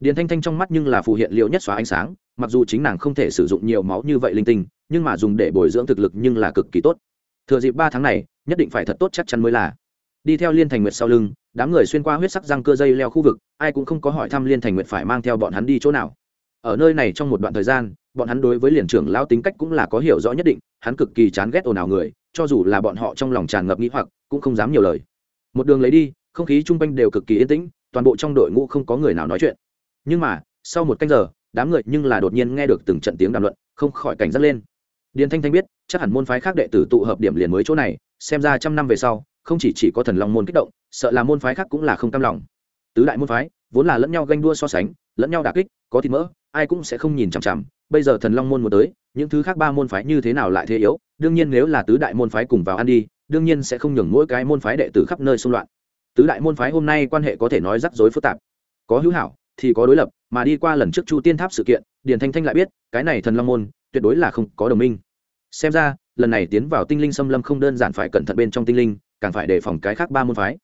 Điền thanh thanh trong mắt nhưng là phù hiện liệu nhất xóa ánh sáng, mặc dù chính nàng không thể sử dụng nhiều máu như vậy linh tinh, nhưng mà dùng để bồi dưỡng thực lực nhưng là cực kỳ tốt. Thừa dịp ba tháng này, nhất định phải thật tốt chắc chắn mới là. Đi theo liên thành nguyệt sau lưng, đám người xuyên qua huyết sắc răng cơ dây leo khu vực, ai cũng không có hỏi thăm liên thành nguyệt phải mang theo bọn hắn đi chỗ nào. Ở nơi này trong một đoạn thời gian bọn hắn đối với liền trưởng lao tính cách cũng là có hiểu rõ nhất định, hắn cực kỳ chán ghét ồn ào người, cho dù là bọn họ trong lòng tràn ngập nghĩ hoặc, cũng không dám nhiều lời. Một đường lấy đi, không khí chung quanh đều cực kỳ yên tĩnh, toàn bộ trong đội ngũ không có người nào nói chuyện. Nhưng mà, sau một canh giờ, đám người nhưng là đột nhiên nghe được từng trận tiếng đàm luận, không khỏi cảnh giác lên. Điền thanh thanh biết, chắc hẳn môn phái khác đệ tử tụ hợp điểm liền mới chỗ này, xem ra trăm năm về sau, không chỉ chỉ có thần long môn kích động, sợ là môn phái khác cũng là không cam lòng. Tứ đại môn phái, vốn là lẫn nhau ganh đua so sánh, lẫn nhau đà kích, có thịt mỡ ai cũng sẽ không nhìn chằm chằm, bây giờ thần long môn muốn tới, những thứ khác ba môn phái như thế nào lại thế yếu, đương nhiên nếu là tứ đại môn phái cùng vào ăn đi, đương nhiên sẽ không nhường mỗi cái môn phái đệ tử khắp nơi xung loạn. Tứ đại môn phái hôm nay quan hệ có thể nói rắc rối phức tạp. Có hữu hảo, thì có đối lập, mà đi qua lần trước chu tiên tháp sự kiện, điền thanh thanh lại biết, cái này thần long môn, tuyệt đối là không có đồng minh. Xem ra, lần này tiến vào tinh linh xâm lâm không đơn giản phải cẩn thận bên trong tinh linh, càng phải đề phòng cái khác ba môn phái.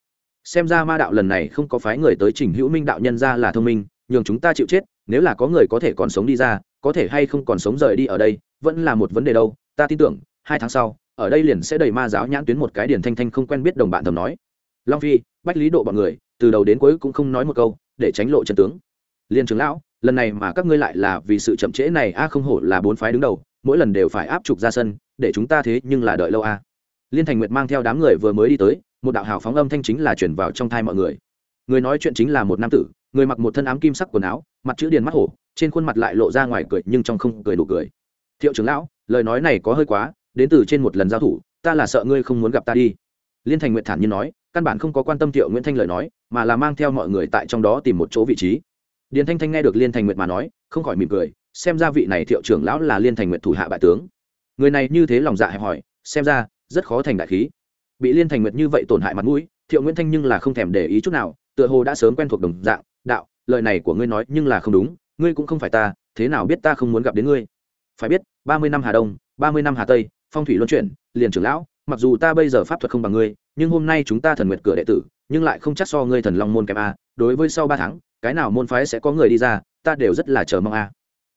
Xem ra ma đạo lần này không có phái người tới trình hữu minh đạo nhân ra là thông minh, nhường chúng ta chịu chết nếu là có người có thể còn sống đi ra, có thể hay không còn sống rời đi ở đây, vẫn là một vấn đề đâu. Ta tin tưởng, hai tháng sau, ở đây liền sẽ đầy ma giáo nhãn tuyến một cái điển thanh thanh không quen biết đồng bạn thầm nói. Long phi, bách lý độ bọn người, từ đầu đến cuối cũng không nói một câu, để tránh lộ chân tướng. Liên trưởng lão, lần này mà các ngươi lại là vì sự chậm trễ này, a, không hổ là bốn phái đứng đầu, mỗi lần đều phải áp trục ra sân, để chúng ta thế nhưng là đợi lâu, a. Liên thành nguyệt mang theo đám người vừa mới đi tới, một đạo hào phóng âm thanh chính là chuyển vào trong thai mọi người. Người nói chuyện chính là một nam tử người mặc một thân ám kim sắc quần áo, mặt chữ điền mắt hổ, trên khuôn mặt lại lộ ra ngoài cười nhưng trong không cười đủ cười. Thiệu trưởng lão, lời nói này có hơi quá, đến từ trên một lần giao thủ, ta là sợ ngươi không muốn gặp ta đi. Liên thành nguyện thản nhiên nói, căn bản không có quan tâm thiệu nguyễn thanh lời nói, mà là mang theo mọi người tại trong đó tìm một chỗ vị trí. Điền thanh thanh nghe được liên thành nguyện mà nói, không khỏi mỉm cười, xem ra vị này thiệu trưởng lão là liên thành nguyện thủ hạ bại tướng. Người này như thế lòng dạ hẹp hỏi xem ra rất khó thành đại khí. Bị liên thành nguyện như vậy tổn hại mặt mũi, thiệu nguyễn thanh nhưng là không thèm để ý chút nào, tựa hồ đã sớm quen thuộc đồng dạng đạo, lời này của ngươi nói nhưng là không đúng, ngươi cũng không phải ta, thế nào biết ta không muốn gặp đến ngươi? Phải biết, ba mươi năm hà đông, ba mươi năm hà tây, phong thủy luân chuyển, liền trưởng lão, mặc dù ta bây giờ pháp thuật không bằng ngươi, nhưng hôm nay chúng ta thần nguyệt cửa đệ tử, nhưng lại không chắc so ngươi thần long môn kém a, đối với sau ba tháng, cái nào môn phái sẽ có người đi ra, ta đều rất là chờ mong a.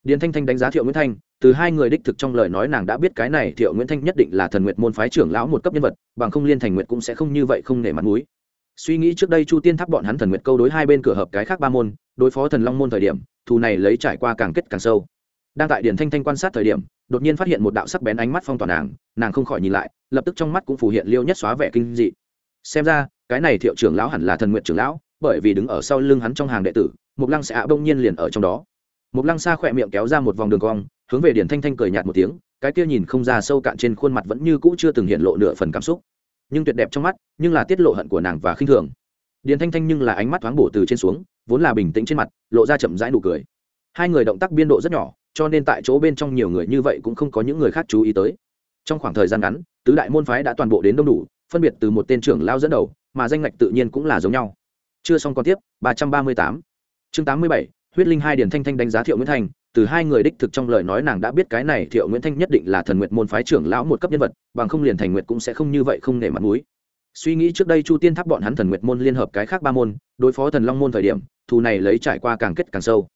Điền thanh thanh đánh giá thiệu nguyễn thanh, từ hai người đích thực trong lời nói nàng đã biết cái này thiệu nguyễn thanh nhất định là thần nguyệt môn phái trưởng lão một cấp nhân vật, bằng không liên thành nguyệt cũng sẽ không như vậy không nể mặt mũi suy nghĩ trước đây chu tiên tháp bọn hắn thần nguyệt câu đối hai bên cửa hợp cái khác ba môn, đối phó thần long môn thời điểm, thù này lấy trải qua càng kết càng sâu. Đang tại điển thanh thanh quan sát thời điểm, đột nhiên phát hiện một đạo sắc bén ánh mắt phong tỏa nàng nàng không khỏi nhìn lại, lập tức trong mắt cũng phủ hiện liêu nhất xóa vẻ kinh dị. Xem ra, cái này thiệu trưởng lão hẳn là thần nguyện trưởng lão, bởi vì đứng ở sau lưng hắn trong hàng đệ tử mục lăng sẽ ạ bỗng nhiên liền ở trong đó. Mục lăng xa khỏe miệng kéo ra một vòng đường cong, hướng về điển thanh thanh cười nhạt một tiếng, cái kia nhìn không ra sâu cạn trên khuôn mặt vẫn như cũ chưa từng hiện lộ nửa phần cảm xúc nhưng tuyệt đẹp trong mắt, nhưng là tiết lộ hận của nàng và khinh thường. Điền thanh thanh nhưng là ánh mắt thoáng bổ từ trên xuống, vốn là bình tĩnh trên mặt, lộ ra chậm rãi nụ cười. Hai người động tác biên độ rất nhỏ, cho nên tại chỗ bên trong nhiều người như vậy cũng không có những người khác chú ý tới. Trong khoảng thời gian ngắn, tứ đại môn phái đã toàn bộ đến đông đủ, phân biệt từ một tên trưởng lao dẫn đầu, mà danh ngạch tự nhiên cũng là giống nhau. Chưa xong còn tiếp, ba trăm ba mươi tám. Chương tám mươi bảy, huyết linh hai điển thanh thanh đánh giá thiệu nguyễn thanh từ hai người đích thực trong lời nói nàng đã biết cái này thiệu nguyễn thanh nhất định là thần nguyệt môn phái trưởng lão một cấp nhân vật, bằng không liền thành nguyệt cũng sẽ không như vậy không nể mặt mũi. Suy nghĩ trước đây chu tiên tháp bọn hắn thần nguyệt môn liên hợp cái khác ba môn, đối phó thần long môn thời điểm, thù này lấy trải qua càng kết càng sâu.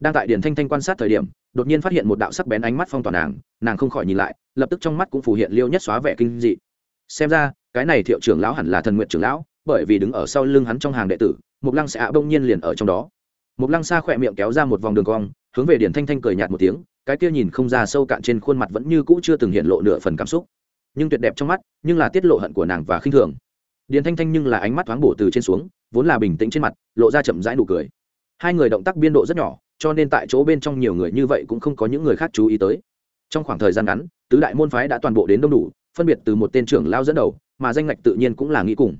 Đang tại điển thanh thanh quan sát thời điểm, đột nhiên phát hiện một đạo sắc bén ánh mắt phong tỏa nàng nàng không khỏi nhìn lại, lập tức trong mắt cũng phủ hiện liêu nhất xóa vẻ kinh dị. Xem ra, cái này thiệu trưởng lão hẳn là thần nguyện trưởng lão, bởi vì đứng ở sau lưng hắn trong hàng đệ tử, mục lăng sẽ ạ bỗng nhiên liền ở trong đó. Mục lăng xa khỏe miệng kéo ra một vòng đường cong hướng về điển thanh thanh cười nhạt một tiếng, cái kia nhìn không ra sâu cạn trên khuôn mặt vẫn như cũ chưa từng hiện lộ nửa phần cảm xúc. Nhưng tuyệt đẹp trong mắt, nhưng là tiết lộ hận của nàng và khinh thường. Điền thanh thanh nhưng là ánh mắt thoáng bổ từ trên xuống, vốn là bình tĩnh trên mặt, lộ ra chậm rãi nụ cười. Hai người động tác biên độ rất nhỏ, cho nên tại chỗ bên trong nhiều người như vậy cũng không có những người khác chú ý tới. Trong khoảng thời gian ngắn, tứ đại môn phái đã toàn bộ đến đông đủ, phân biệt từ một tên trưởng lao dẫn đầu, mà danh ngạch tự nhiên cũng là nghĩ cùng.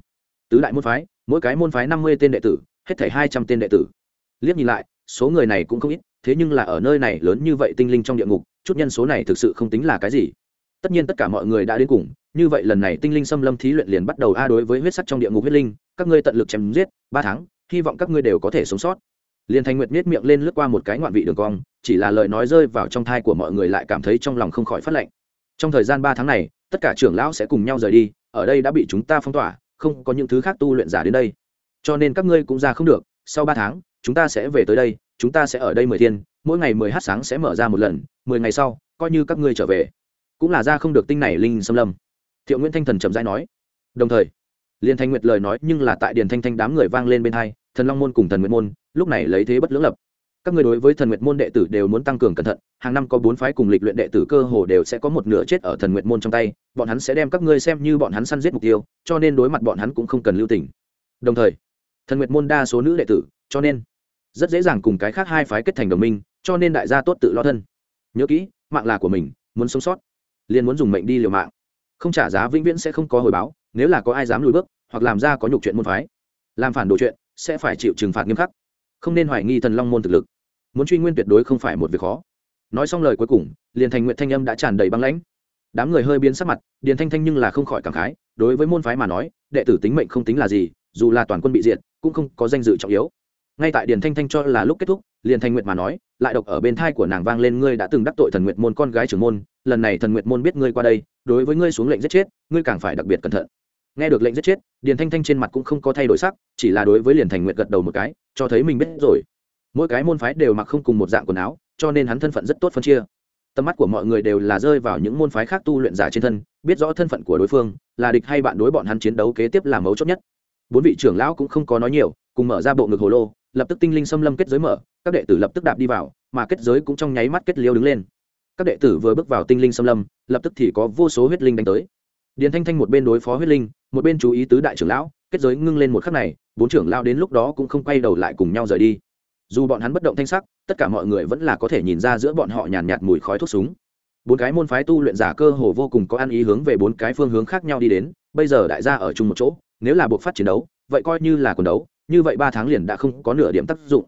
Tứ đại môn phái, mỗi cái môn phái năm mươi tên đệ tử, hết thảy hai trăm tên đệ tử. Liếc nhìn lại, số người này cũng không ít thế nhưng là ở nơi này lớn như vậy tinh linh trong địa ngục, chút nhân số này thực sự không tính là cái gì. Tất nhiên tất cả mọi người đã đến cùng, như vậy lần này tinh linh xâm lâm thí luyện liền bắt đầu a đối với huyết sắc trong địa ngục huyết linh, các ngươi tận lực chém giết, ba tháng, hy vọng các ngươi đều có thể sống sót. Liền thành nguyệt miết miệng lên lướt qua một cái ngoạn vị đường cong, chỉ là lời nói rơi vào trong thai của mọi người lại cảm thấy trong lòng không khỏi phát lệnh trong thời gian ba tháng này, tất cả trưởng lão sẽ cùng nhau rời đi, ở đây đã bị chúng ta phong tỏa, không có những thứ khác tu luyện giả đến đây. Cho nên các ngươi cũng ra không được, sau ba tháng, chúng ta sẽ về tới đây chúng ta sẽ ở đây mười thiên, mỗi ngày mười h sáng sẽ mở ra một lần, mười ngày sau, coi như các ngươi trở về. Cũng là ra không được tinh này linh xâm lâm. Thiệu nguyễn thanh thần chậm rãi nói. Đồng thời, liên thanh nguyệt lời nói nhưng là tại điền thanh thanh đám người vang lên bên hai, thần long môn cùng thần nguyệt môn, lúc này lấy thế bất lưỡng lập. Các người đối với thần nguyệt môn đệ tử đều muốn tăng cường cẩn thận, hàng năm có bốn phái cùng lịch luyện đệ tử cơ hồ đều sẽ có một nửa chết ở thần nguyệt môn trong tay, bọn hắn sẽ đem các ngươi xem như bọn hắn săn giết mục tiêu, cho nên đối mặt bọn hắn cũng không cần lưu tình. Đồng thời, thần nguyệt môn đa số nữ đệ tử, cho nên rất dễ dàng cùng cái khác hai phái kết thành đồng minh, cho nên đại gia tốt tự lo thân. Nhớ kỹ, mạng là của mình, muốn sống sót, liền muốn dùng mệnh đi liều mạng. Không trả giá vĩnh viễn sẽ không có hồi báo, nếu là có ai dám lùi bước, hoặc làm ra có nhục chuyện môn phái, làm phản đồ chuyện, sẽ phải chịu trừng phạt nghiêm khắc. Không nên hoài nghi thần long môn thực lực. Muốn truy nguyên tuyệt đối không phải một việc khó. Nói xong lời cuối cùng, liền thành nguyện thanh âm đã tràn đầy băng lãnh. Đám người hơi biến sắc mặt, điền thanh thanh nhưng là không khỏi cảm khái, đối với môn phái mà nói, đệ tử tính mệnh không tính là gì, dù là toàn quân bị diệt, cũng không có danh dự trọng yếu ngay tại điền thanh thanh cho là lúc kết thúc, liền thanh nguyệt mà nói, lại độc ở bên thai của nàng vang lên, ngươi đã từng đắc tội thần nguyệt môn con gái trưởng môn, lần này thần nguyệt môn biết ngươi qua đây, đối với ngươi xuống lệnh giết chết, ngươi càng phải đặc biệt cẩn thận. Nghe được lệnh giết chết, điền thanh thanh trên mặt cũng không có thay đổi sắc, chỉ là đối với liền thành nguyệt gật đầu một cái, cho thấy mình biết rồi. Mỗi cái môn phái đều mặc không cùng một dạng quần áo, cho nên hắn thân phận rất tốt phân chia. Tầm mắt của mọi người đều là rơi vào những môn phái khác tu luyện giả trên thân, biết rõ thân phận của đối phương, là địch hay bạn đối bọn hắn chiến đấu kế tiếp là mấu chốt nhất. Bốn vị trưởng lão cũng không có nói nhiều, cùng mở ra bộ ngực hồ lô lập tức tinh linh xâm lâm kết giới mở các đệ tử lập tức đạp đi vào mà kết giới cũng trong nháy mắt kết liêu đứng lên. Các đệ tử vừa bước vào tinh linh xâm lâm lập tức thì có vô số huyết linh đánh tới. Điền thanh thanh một bên đối phó huyết linh một bên chú ý tứ đại trưởng lão kết giới ngưng lên một khắc này bốn trưởng lao đến lúc đó cũng không quay đầu lại cùng nhau rời đi. Dù bọn hắn bất động thanh sắc tất cả mọi người vẫn là có thể nhìn ra giữa bọn họ nhàn nhạt, nhạt mùi khói thuốc súng. Bốn cái môn phái tu luyện giả cơ hồ vô cùng có ăn ý hướng về bốn cái phương hướng khác nhau đi đến bây giờ đại gia ở chung một chỗ nếu là buộc phát chiến đấu vậy coi như là quần đấu như vậy ba tháng liền đã không có nửa điểm tác dụng.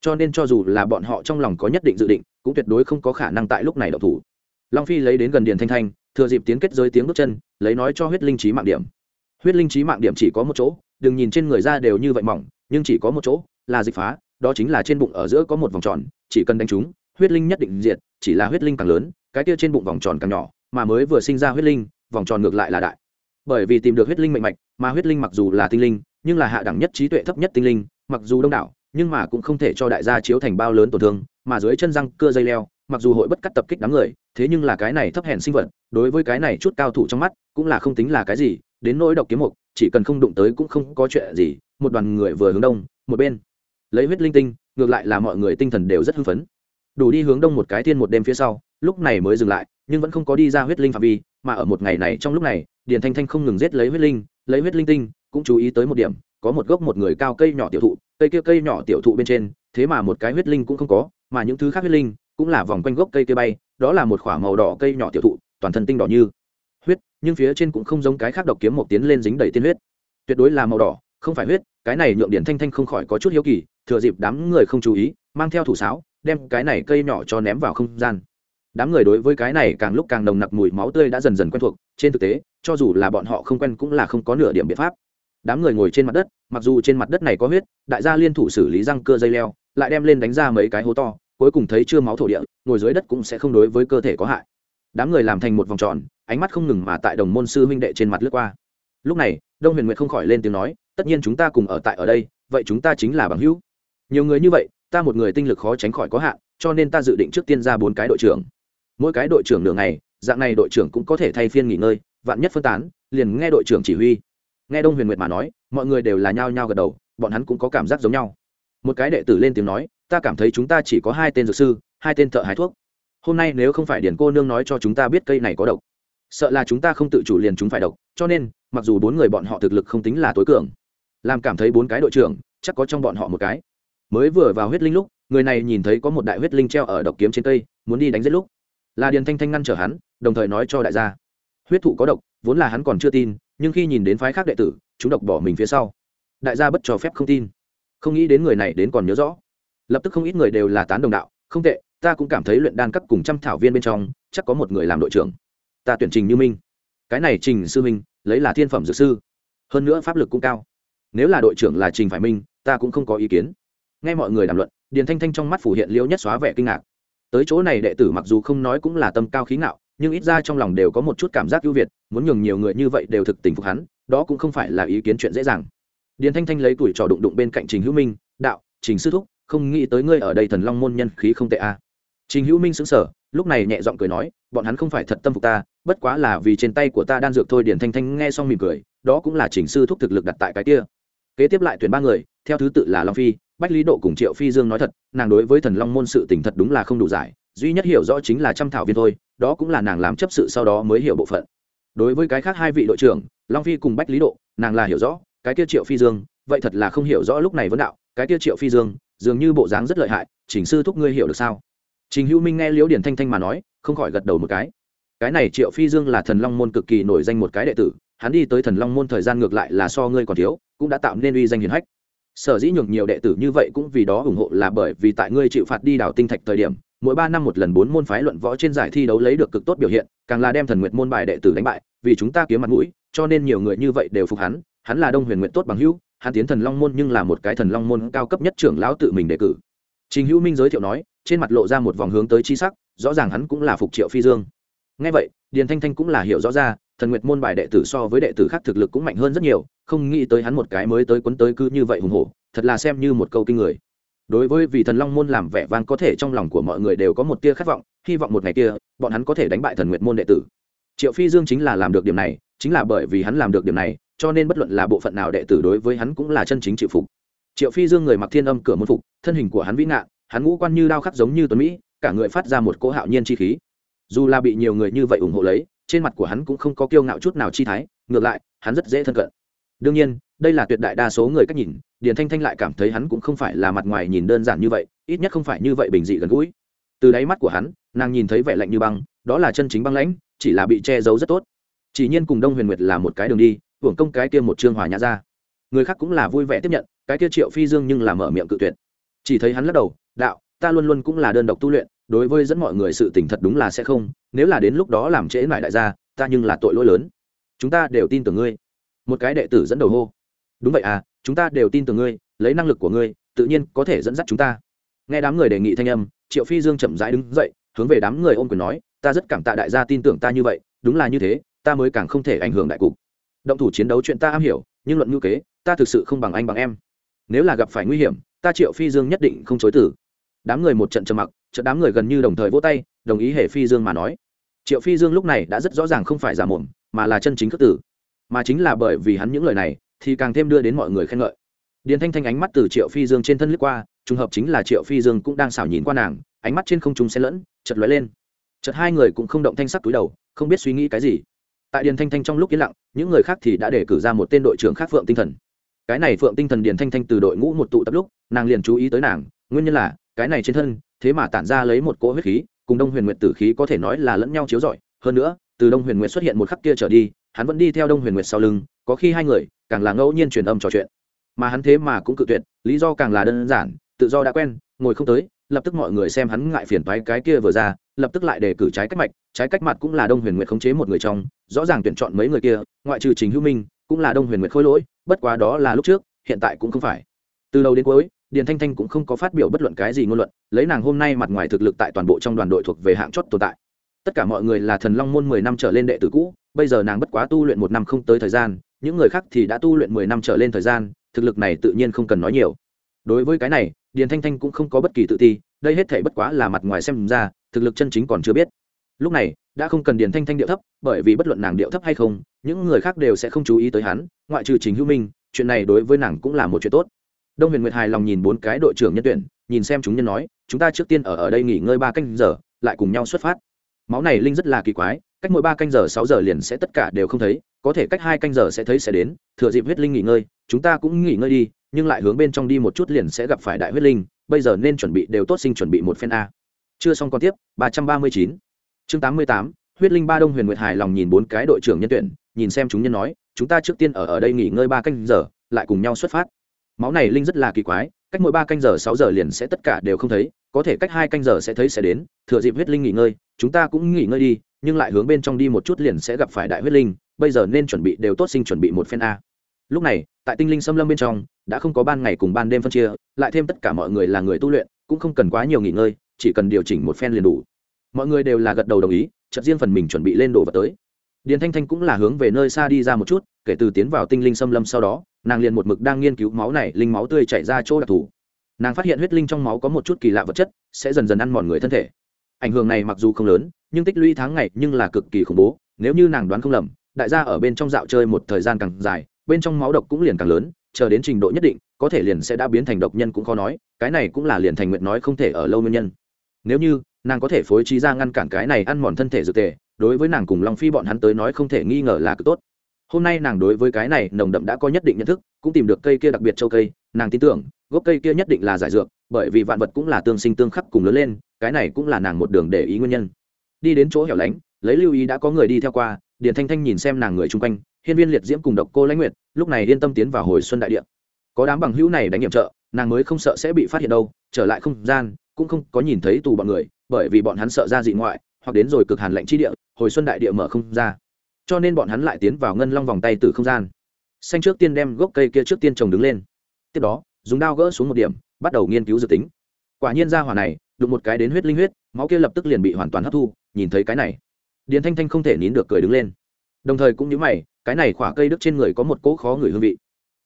Cho nên cho dù là bọn họ trong lòng có nhất định dự định, cũng tuyệt đối không có khả năng tại lúc này đậu thủ. Long phi lấy đến gần điền thanh thanh, thừa dịp tiến kết giới tiếng bước chân, lấy nói cho huyết linh trí mạng điểm. Huyết linh trí mạng điểm chỉ có một chỗ, đừng nhìn trên người ra đều như vậy mỏng, nhưng chỉ có một chỗ, là dịch phá, đó chính là trên bụng ở giữa có một vòng tròn, chỉ cần đánh trúng, huyết linh nhất định diệt, chỉ là huyết linh càng lớn, cái kia trên bụng vòng tròn càng nhỏ, mà mới vừa sinh ra huyết linh, vòng tròn ngược lại là đại. Bởi vì tìm được huyết linh mạnh mạnh mà huyết linh mặc dù là tinh linh nhưng là hạ đẳng nhất trí tuệ thấp nhất tinh linh, mặc dù đông đảo, nhưng mà cũng không thể cho đại gia chiếu thành bao lớn tổn thương, mà dưới chân răng, cưa dây leo, mặc dù hội bất cắt tập kích đám người, thế nhưng là cái này thấp hèn sinh vật, đối với cái này chút cao thủ trong mắt, cũng là không tính là cái gì, đến nỗi độc kiếm mục, chỉ cần không đụng tới cũng không có chuyện gì, một đoàn người vừa hướng đông, một bên. Lấy huyết linh tinh, ngược lại là mọi người tinh thần đều rất hưng phấn. Đủ đi hướng đông một cái thiên một đêm phía sau, lúc này mới dừng lại, nhưng vẫn không có đi ra huyết linh phạm vi, mà ở một ngày này trong lúc này, điền thanh thanh không ngừng giết lấy huyết linh, lấy huyết linh tinh cũng chú ý tới một điểm, có một gốc một người cao cây nhỏ tiểu thụ, cây kia cây nhỏ tiểu thụ bên trên, thế mà một cái huyết linh cũng không có, mà những thứ khác huyết linh cũng là vòng quanh gốc cây kia bay, đó là một k h ỏ a màu đỏ cây nhỏ tiểu thụ, toàn thân tinh đỏ như huyết, nhưng phía trên cũng không giống cái khác độc kiếm một tiến lên dính đầy tiên huyết. Tuyệt đối là màu đỏ, không phải huyết, cái này nhượng điển thanh thanh không khỏi có chút hiếu kỳ, thừa dịp đám người không chú ý, mang theo thủ sáo, đem cái này cây nhỏ cho ném vào không gian. Đám người đối với cái này càng lúc càng nồng nặc mùi máu tươi đã dần dần quen thuộc, trên thực tế, cho dù là bọn họ không quen cũng là không có nửa điểm biện pháp đám người ngồi trên mặt đất, mặc dù trên mặt đất này có huyết, đại gia liên thủ xử lý răng cưa dây leo, lại đem lên đánh ra mấy cái hố to, cuối cùng thấy chưa máu thổ địa, ngồi dưới đất cũng sẽ không đối với cơ thể có hại. Đám người làm thành một vòng tròn, ánh mắt không ngừng mà tại đồng môn sư huynh đệ trên mặt lướt qua. Lúc này, đông huyền nguyệt không khỏi lên tiếng nói, tất nhiên chúng ta cùng ở tại ở đây, vậy chúng ta chính là bằng hữu. Nhiều người như vậy, ta một người tinh lực khó tránh khỏi có hạn, cho nên ta dự định trước tiên ra bốn cái đội trưởng. Mỗi cái đội trưởng nửa ngày, dạng này đội trưởng cũng có thể thay phiên nghỉ ngơi, vạn nhất phân tán, liền nghe đội trưởng chỉ huy nghe đông huyền nguyệt mà nói, mọi người đều là nhao nhao gật đầu, bọn hắn cũng có cảm giác giống nhau. Một cái đệ tử lên tiếng nói, ta cảm thấy chúng ta chỉ có hai tên dược sư, hai tên thợ hái thuốc. Hôm nay nếu không phải điển cô nương nói cho chúng ta biết cây này có độc, sợ là chúng ta không tự chủ liền chúng phải độc, cho nên, mặc dù bốn người bọn họ thực lực không tính là tối cường, làm cảm thấy bốn cái đội trưởng, chắc có trong bọn họ một cái. Mới vừa vào huyết linh lúc, người này nhìn thấy có một đại huyết linh treo ở độc kiếm trên cây, muốn đi đánh giết lúc, là điền thanh thanh ngăn trở hắn, đồng thời nói cho đại gia, huyết thụ có độc, vốn là hắn còn chưa tin nhưng khi nhìn đến phái khác đệ tử, chúng độc bỏ mình phía sau. Đại gia bất cho phép không tin. Không nghĩ đến người này đến còn nhớ rõ. Lập tức không ít người đều là tán đồng đạo, không tệ, ta cũng cảm thấy luyện đan các cùng trăm thảo viên bên trong, chắc có một người làm đội trưởng. Ta tuyển trình như minh. Cái này trình sư minh, lấy là thiên phẩm dược sư. Hơn nữa pháp lực cũng cao. Nếu là đội trưởng là trình phải minh, ta cũng không có ý kiến. Nghe mọi người đàm luận, điền thanh thanh trong mắt phủ hiện liễu nhất xóa vẻ kinh ngạc. Tới chỗ này đệ tử mặc dù không nói cũng là tâm cao khí ngạo nhưng ít ra trong lòng đều có một chút cảm giác ưu việt, muốn nhường nhiều người như vậy đều thực tình phục hắn, đó cũng không phải là ý kiến chuyện dễ dàng. Điền thanh thanh lấy tuổi trò đụng đụng bên cạnh trình hữu minh, đạo, trình sư thúc, không nghĩ tới ngươi ở đây thần long môn nhân khí không tệ a à. trình hữu minh xứng sở lúc này nhẹ giọng cười nói, bọn hắn không phải thật tâm phục ta, bất quá là vì trên tay của ta đan dược thôi. Điền thanh thanh nghe xong mỉm cười, đó cũng là Trình sư thúc thực lực đặt tại cái kia. Kế tiếp lại tuyển ba người, theo thứ tự là long phi, bách lý độ cùng triệu phi dương nói thật, nàng đối với thần long môn sự tình thật đúng là không đủ giải, duy nhất hiểu rõ chính là trăm thảo viên thôi đó cũng là nàng làm chấp sự sau đó mới hiểu bộ phận. Đối với cái khác hai vị đội trưởng, long phi cùng bách lý độ, nàng là hiểu rõ, cái kia triệu phi dương, vậy thật là không hiểu rõ lúc này vấn đạo, cái kia triệu phi dương, dường như bộ dáng rất lợi hại, chỉnh sư thúc ngươi hiểu được sao? Trình hữu minh nghe liễu điển thanh thanh mà nói, không khỏi gật đầu một cái. Cái này triệu phi dương là thần long môn cực kỳ nổi danh một cái đệ tử, hắn đi tới thần long môn thời gian ngược lại là so ngươi còn thiếu, cũng đã tạo nên uy danh hiền hách. Sở dĩ nhường nhiều đệ tử như vậy cũng vì đó ủng hộ là bởi vì tại ngươi chịu phạt đi đảo tinh thạch thời điểm mỗi ba năm một lần bốn môn phái luận võ trên giải thi đấu lấy được cực tốt biểu hiện, càng là đem thần nguyệt môn bài đệ tử đánh bại, vì chúng ta kiếm mặt mũi, cho nên nhiều người như vậy đều phục hắn hắn là đông huyền nguyện tốt bằng hữu, hắn tiến thần long môn nhưng là một cái thần long môn cao cấp nhất trưởng lão tự mình đề cử. Trình hữu minh giới thiệu nói, trên mặt lộ ra một vòng hướng tới chi sắc, rõ ràng hắn cũng là phục triệu phi dương. Nghe vậy, điền thanh thanh cũng là hiểu rõ ra, thần nguyệt môn bài đệ tử so với đệ tử khác thực lực cũng mạnh hơn rất nhiều, không nghĩ tới hắn một cái mới tới quấn tới cứ như vậy hùng hổ, thật là xem như một câu kinh người đối với vì thần long môn làm vẻ vang có thể trong lòng của mọi người đều có một tia khát vọng, hy vọng một ngày kia, bọn hắn có thể đánh bại thần nguyệt môn đệ tử. Triệu phi dương chính là làm được điểm này, chính là bởi vì hắn làm được điểm này, cho nên bất luận là bộ phận nào đệ tử đối với hắn cũng là chân chính chịu phục. Triệu phi dương người mặc thiên âm cửa môn phục, thân hình của hắn vĩ ngạn, hắn ngũ quan như đao khắc giống như tuấn mỹ, cả người phát ra một cỗ hạo nhiên chi khí. Dù là bị nhiều người như vậy ủng hộ lấy, trên mặt của hắn cũng không có kiêu ngạo chút nào chi thái, ngược lại, hắn rất dễ thân cận đương nhiên, đây là tuyệt đại đa số người cách nhìn, điền thanh thanh lại cảm thấy hắn cũng không phải là mặt ngoài nhìn đơn giản như vậy, ít nhất không phải như vậy bình dị gần gũi. Từ đáy mắt của hắn, nàng nhìn thấy vẻ lạnh như băng, đó là chân chính băng lãnh, chỉ là bị che giấu rất tốt. Chỉ nhiên cùng đông huyền nguyệt là một cái đường đi, hưởng công cái kia một trương hòa nhã ra. Người khác cũng là vui vẻ tiếp nhận, cái kia triệu phi dương nhưng là mở miệng cự tuyệt. Chỉ thấy hắn lắc đầu, đạo, ta luôn luôn cũng là đơn độc tu luyện, đối với dẫn mọi người sự tình thật đúng là sẽ không, nếu là đến lúc đó làm trễ lại đại gia, ta nhưng là tội lỗi lớn. Chúng ta đều tin tưởng ngươi một cái đệ tử dẫn đầu hô. Đúng vậy à chúng ta đều tin tưởng ngươi, lấy năng lực của ngươi, tự nhiên có thể dẫn dắt chúng ta. Nghe đám người đề nghị thanh âm, triệu phi dương chậm rãi đứng dậy, hướng về đám người ôm quyền nói, ta rất cảm tạ đại gia tin tưởng ta như vậy, đúng là như thế, ta mới càng không thể ảnh hưởng đại cục. Động thủ chiến đấu chuyện ta am hiểu, nhưng luận ngữ kế, ta thực sự không bằng anh bằng em. Nếu là gặp phải nguy hiểm, ta triệu phi dương nhất định không chối tử đám người một trận trầm mặc trận đám người gần như đồng thời vỗ tay, đồng ý hệ phi dương mà nói. Triệu phi dương lúc này đã rất rõ ràng không phải giả mồm, mà là chân chính khước tử mà chính là bởi vì hắn những lời này, thì càng thêm đưa đến mọi người khen ngợi. Điền thanh thanh ánh mắt từ triệu phi dương trên thân lướt qua, trùng hợp chính là triệu phi dương cũng đang xảo nhìn qua nàng, ánh mắt trên không trung xen lẫn chật lóe lên. Chật hai người cũng không động thanh sắc túi đầu, không biết suy nghĩ cái gì. Tại điền thanh thanh trong lúc yên lặng, những người khác thì đã để cử ra một tên đội trưởng khác phượng tinh thần. Cái này phượng tinh thần điền thanh thanh từ đội ngũ một tụ tập lúc, nàng liền chú ý tới nàng, nguyên nhân là, cái này trên thân, thế mà tản ra lấy một cỗ huyết khí, cùng đông huyền nguyệt tử khí có thể nói là lẫn nhau chiếu rọi. Hơn nữa từ đông huyền nguyệt xuất hiện một khắc kia trở đi, hắn vẫn đi theo đông huyền nguyệt sau lưng, có khi hai người, càng là ngẫu nhiên truyền âm trò chuyện. Mà hắn thế mà cũng cự tuyệt, lý do càng là đơn giản, tự do đã quen, ngồi không tới, lập tức mọi người xem hắn ngại phiền toái cái kia vừa ra, lập tức lại đề cử trái cách mạch, trái cách mặt cũng là đông huyền nguyệt khống chế một người trong, rõ ràng tuyển chọn mấy người kia, ngoại trừ chính hữu minh, cũng là đông huyền nguyệt khôi lỗi, bất quá đó là lúc trước, hiện tại cũng không phải. Từ đầu đến cuối, điền thanh thanh cũng không có phát biểu bất luận cái gì ngôn luận, lấy nàng hôm nay mặt ngoài thực lực tại toàn bộ trong đoàn đội thuộc về hạng chót tồn tại tất cả mọi người là thần long môn mười năm trở lên đệ tử cũ, bây giờ nàng bất quá tu luyện một năm không tới thời gian, những người khác thì đã tu luyện mười năm trở lên thời gian, thực lực này tự nhiên không cần nói nhiều. Đối với cái này, điền thanh thanh cũng không có bất kỳ tự ti, đây hết thể bất quá là mặt ngoài xem ra, thực lực chân chính còn chưa biết. Lúc này, đã không cần điền thanh thanh điệu thấp, bởi vì bất luận nàng điệu thấp hay không, những người khác đều sẽ không chú ý tới hắn, ngoại trừ chính hữu minh, chuyện này đối với nàng cũng là một chuyện tốt. Đông huyền nguyệt hài lòng nhìn bốn cái đội trưởng nhân tuyển, nhìn xem chúng nhân nói, chúng ta trước tiên ở ở đây nghỉ ngơi ba canh giờ, lại cùng nhau xuất phát máu này linh rất là kỳ quái, cách mỗi ba canh giờ sáu giờ liền sẽ tất cả đều không thấy, có thể cách hai canh giờ sẽ thấy sẽ đến, thừa dịp huyết linh nghỉ ngơi, chúng ta cũng nghỉ ngơi đi, nhưng lại hướng bên trong đi một chút liền sẽ gặp phải đại huyết linh, bây giờ nên chuẩn bị đều tốt sinh chuẩn bị một phen a. Chưa xong còn tiếp, ba trăm ba mươi chín. Chương tám mươi tám, huyết linh ba đông huyền nguyệt hài lòng nhìn bốn cái đội trưởng nhân tuyển, nhìn xem chúng nhân nói, chúng ta trước tiên ở ở đây nghỉ ngơi ba canh giờ, lại cùng nhau xuất phát. Máu này linh rất là kỳ quái cách mỗi ba canh giờ sáu giờ liền sẽ tất cả đều không thấy, có thể cách hai canh giờ sẽ thấy sẽ đến, thừa dịp huyết linh nghỉ ngơi, chúng ta cũng nghỉ ngơi đi, nhưng lại hướng bên trong đi một chút liền sẽ gặp phải đại huyết linh, bây giờ nên chuẩn bị đều tốt sinh chuẩn bị một phen a. Lúc này, tại tinh linh xâm lâm bên trong, đã không có ban ngày cùng ban đêm phân chia, lại thêm tất cả mọi người là người tu luyện, cũng không cần quá nhiều nghỉ ngơi, chỉ cần điều chỉnh một phen liền đủ. Mọi người đều là gật đầu đồng ý, chợt riêng phần mình chuẩn bị lên đồ vật tới điền thanh thanh cũng là hướng về nơi xa đi ra một chút, kể từ tiến vào tinh linh xâm lâm sau đó, nàng liền một mực đang nghiên cứu máu này, linh máu tươi chảy ra chỗ đặc thù. Nàng phát hiện huyết linh trong máu có một chút kỳ lạ vật chất, sẽ dần dần ăn mòn người thân thể. Ảnh hưởng này mặc dù không lớn, nhưng tích lũy tháng ngày nhưng là cực kỳ khủng bố, nếu như nàng đoán không lầm, đại gia ở bên trong dạo chơi một thời gian càng dài, bên trong máu độc cũng liền càng lớn, chờ đến trình độ nhất định, có thể liền sẽ đã biến thành độc nhân cũng khó nói, cái này cũng là liền thành nguyện nói không thể ở lâu nguyên nhân. Nếu như, nàng có thể phối trí ra ngăn cản cái này ăn mòn thân thể dược tề đối với nàng cùng long phi bọn hắn tới nói không thể nghi ngờ là cực tốt. Hôm nay nàng đối với cái này nồng đậm đã có nhất định nhận thức cũng tìm được cây kia đặc biệt châu cây nàng tin tưởng gốc cây kia nhất định là giải dược bởi vì vạn vật cũng là tương sinh tương khắc cùng lớn lên cái này cũng là nàng một đường để ý nguyên nhân. Đi đến chỗ hẻo lánh lấy lưu ý đã có người đi theo qua điền thanh thanh nhìn xem nàng người chung quanh hiên viên liệt diễm cùng độc cô lãnh nguyệt lúc này yên tâm tiến vào hồi xuân đại Điện, có đám bằng hữu này đánh nhiệm trợ nàng mới không sợ sẽ bị phát hiện đâu trở lại không gian cũng không có nhìn thấy tù bọn người bởi vì bọn hắn sợ ra dị ngoại hoặc đến rồi cực hàn lạnh chi địa hồi xuân đại địa mở không ra. Cho nên bọn hắn lại tiến vào ngân long vòng tay từ không gian. Xanh trước tiên đem gốc cây kia trước tiên trồng đứng lên. Tiếp đó, dùng đao gỡ xuống một điểm, bắt đầu nghiên cứu dự tính. Quả nhiên ra hỏa này, đụng một cái đến huyết linh huyết, máu kia lập tức liền bị hoàn toàn hấp thu, nhìn thấy cái này. Điền thanh thanh không thể nín được cười đứng lên. Đồng thời cũng như mày, cái này khỏa cây đức trên người có một cỗ khó người hương vị.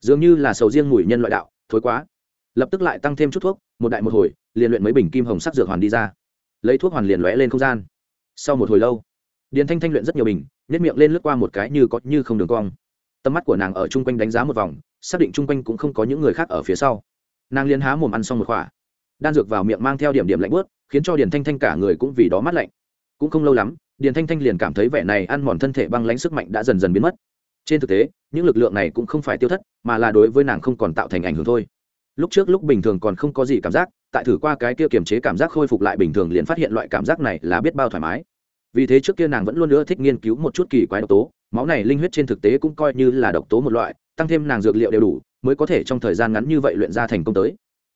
Dường như là sầu riêng mùi nhân loại đạo, thối quá. Lập tức lại tăng thêm chút thuốc, một đại một hồi, liền luyện mấy bình kim hồng sắc dược hoàn đi ra. Lấy thuốc hoàn liền lóe lên không gian. Sau một hồi lâu điền thanh thanh luyện rất nhiều bình nếp miệng lên lướt qua một cái như có như không đường cong. Tầm mắt của nàng ở chung quanh đánh giá một vòng, xác định chung quanh cũng không có những người khác ở phía sau. Nàng liên há mồm ăn xong một khỏa đan dược vào miệng mang theo điểm điểm lạnh bớt khiến cho điền thanh thanh cả người cũng vì đó mát lạnh. Cũng không lâu lắm, điền thanh thanh liền cảm thấy vẻ này ăn mòn thân thể băng lãnh sức mạnh đã dần dần biến mất. Trên thực tế, những lực lượng này cũng không phải tiêu thất, mà là đối với nàng không còn tạo thành ảnh hưởng thôi. Lúc trước lúc bình thường còn không có gì cảm giác, tại thử qua cái kia kiềm chế cảm giác khôi phục lại bình thường liền phát hiện loại cảm giác này là biết bao thoải mái vì thế trước kia nàng vẫn luôn nữa thích nghiên cứu một chút kỳ quái độc tố, máu này linh huyết trên thực tế cũng coi như là độc tố một loại, tăng thêm nàng dược liệu đều đủ, mới có thể trong thời gian ngắn như vậy luyện ra thành công tới.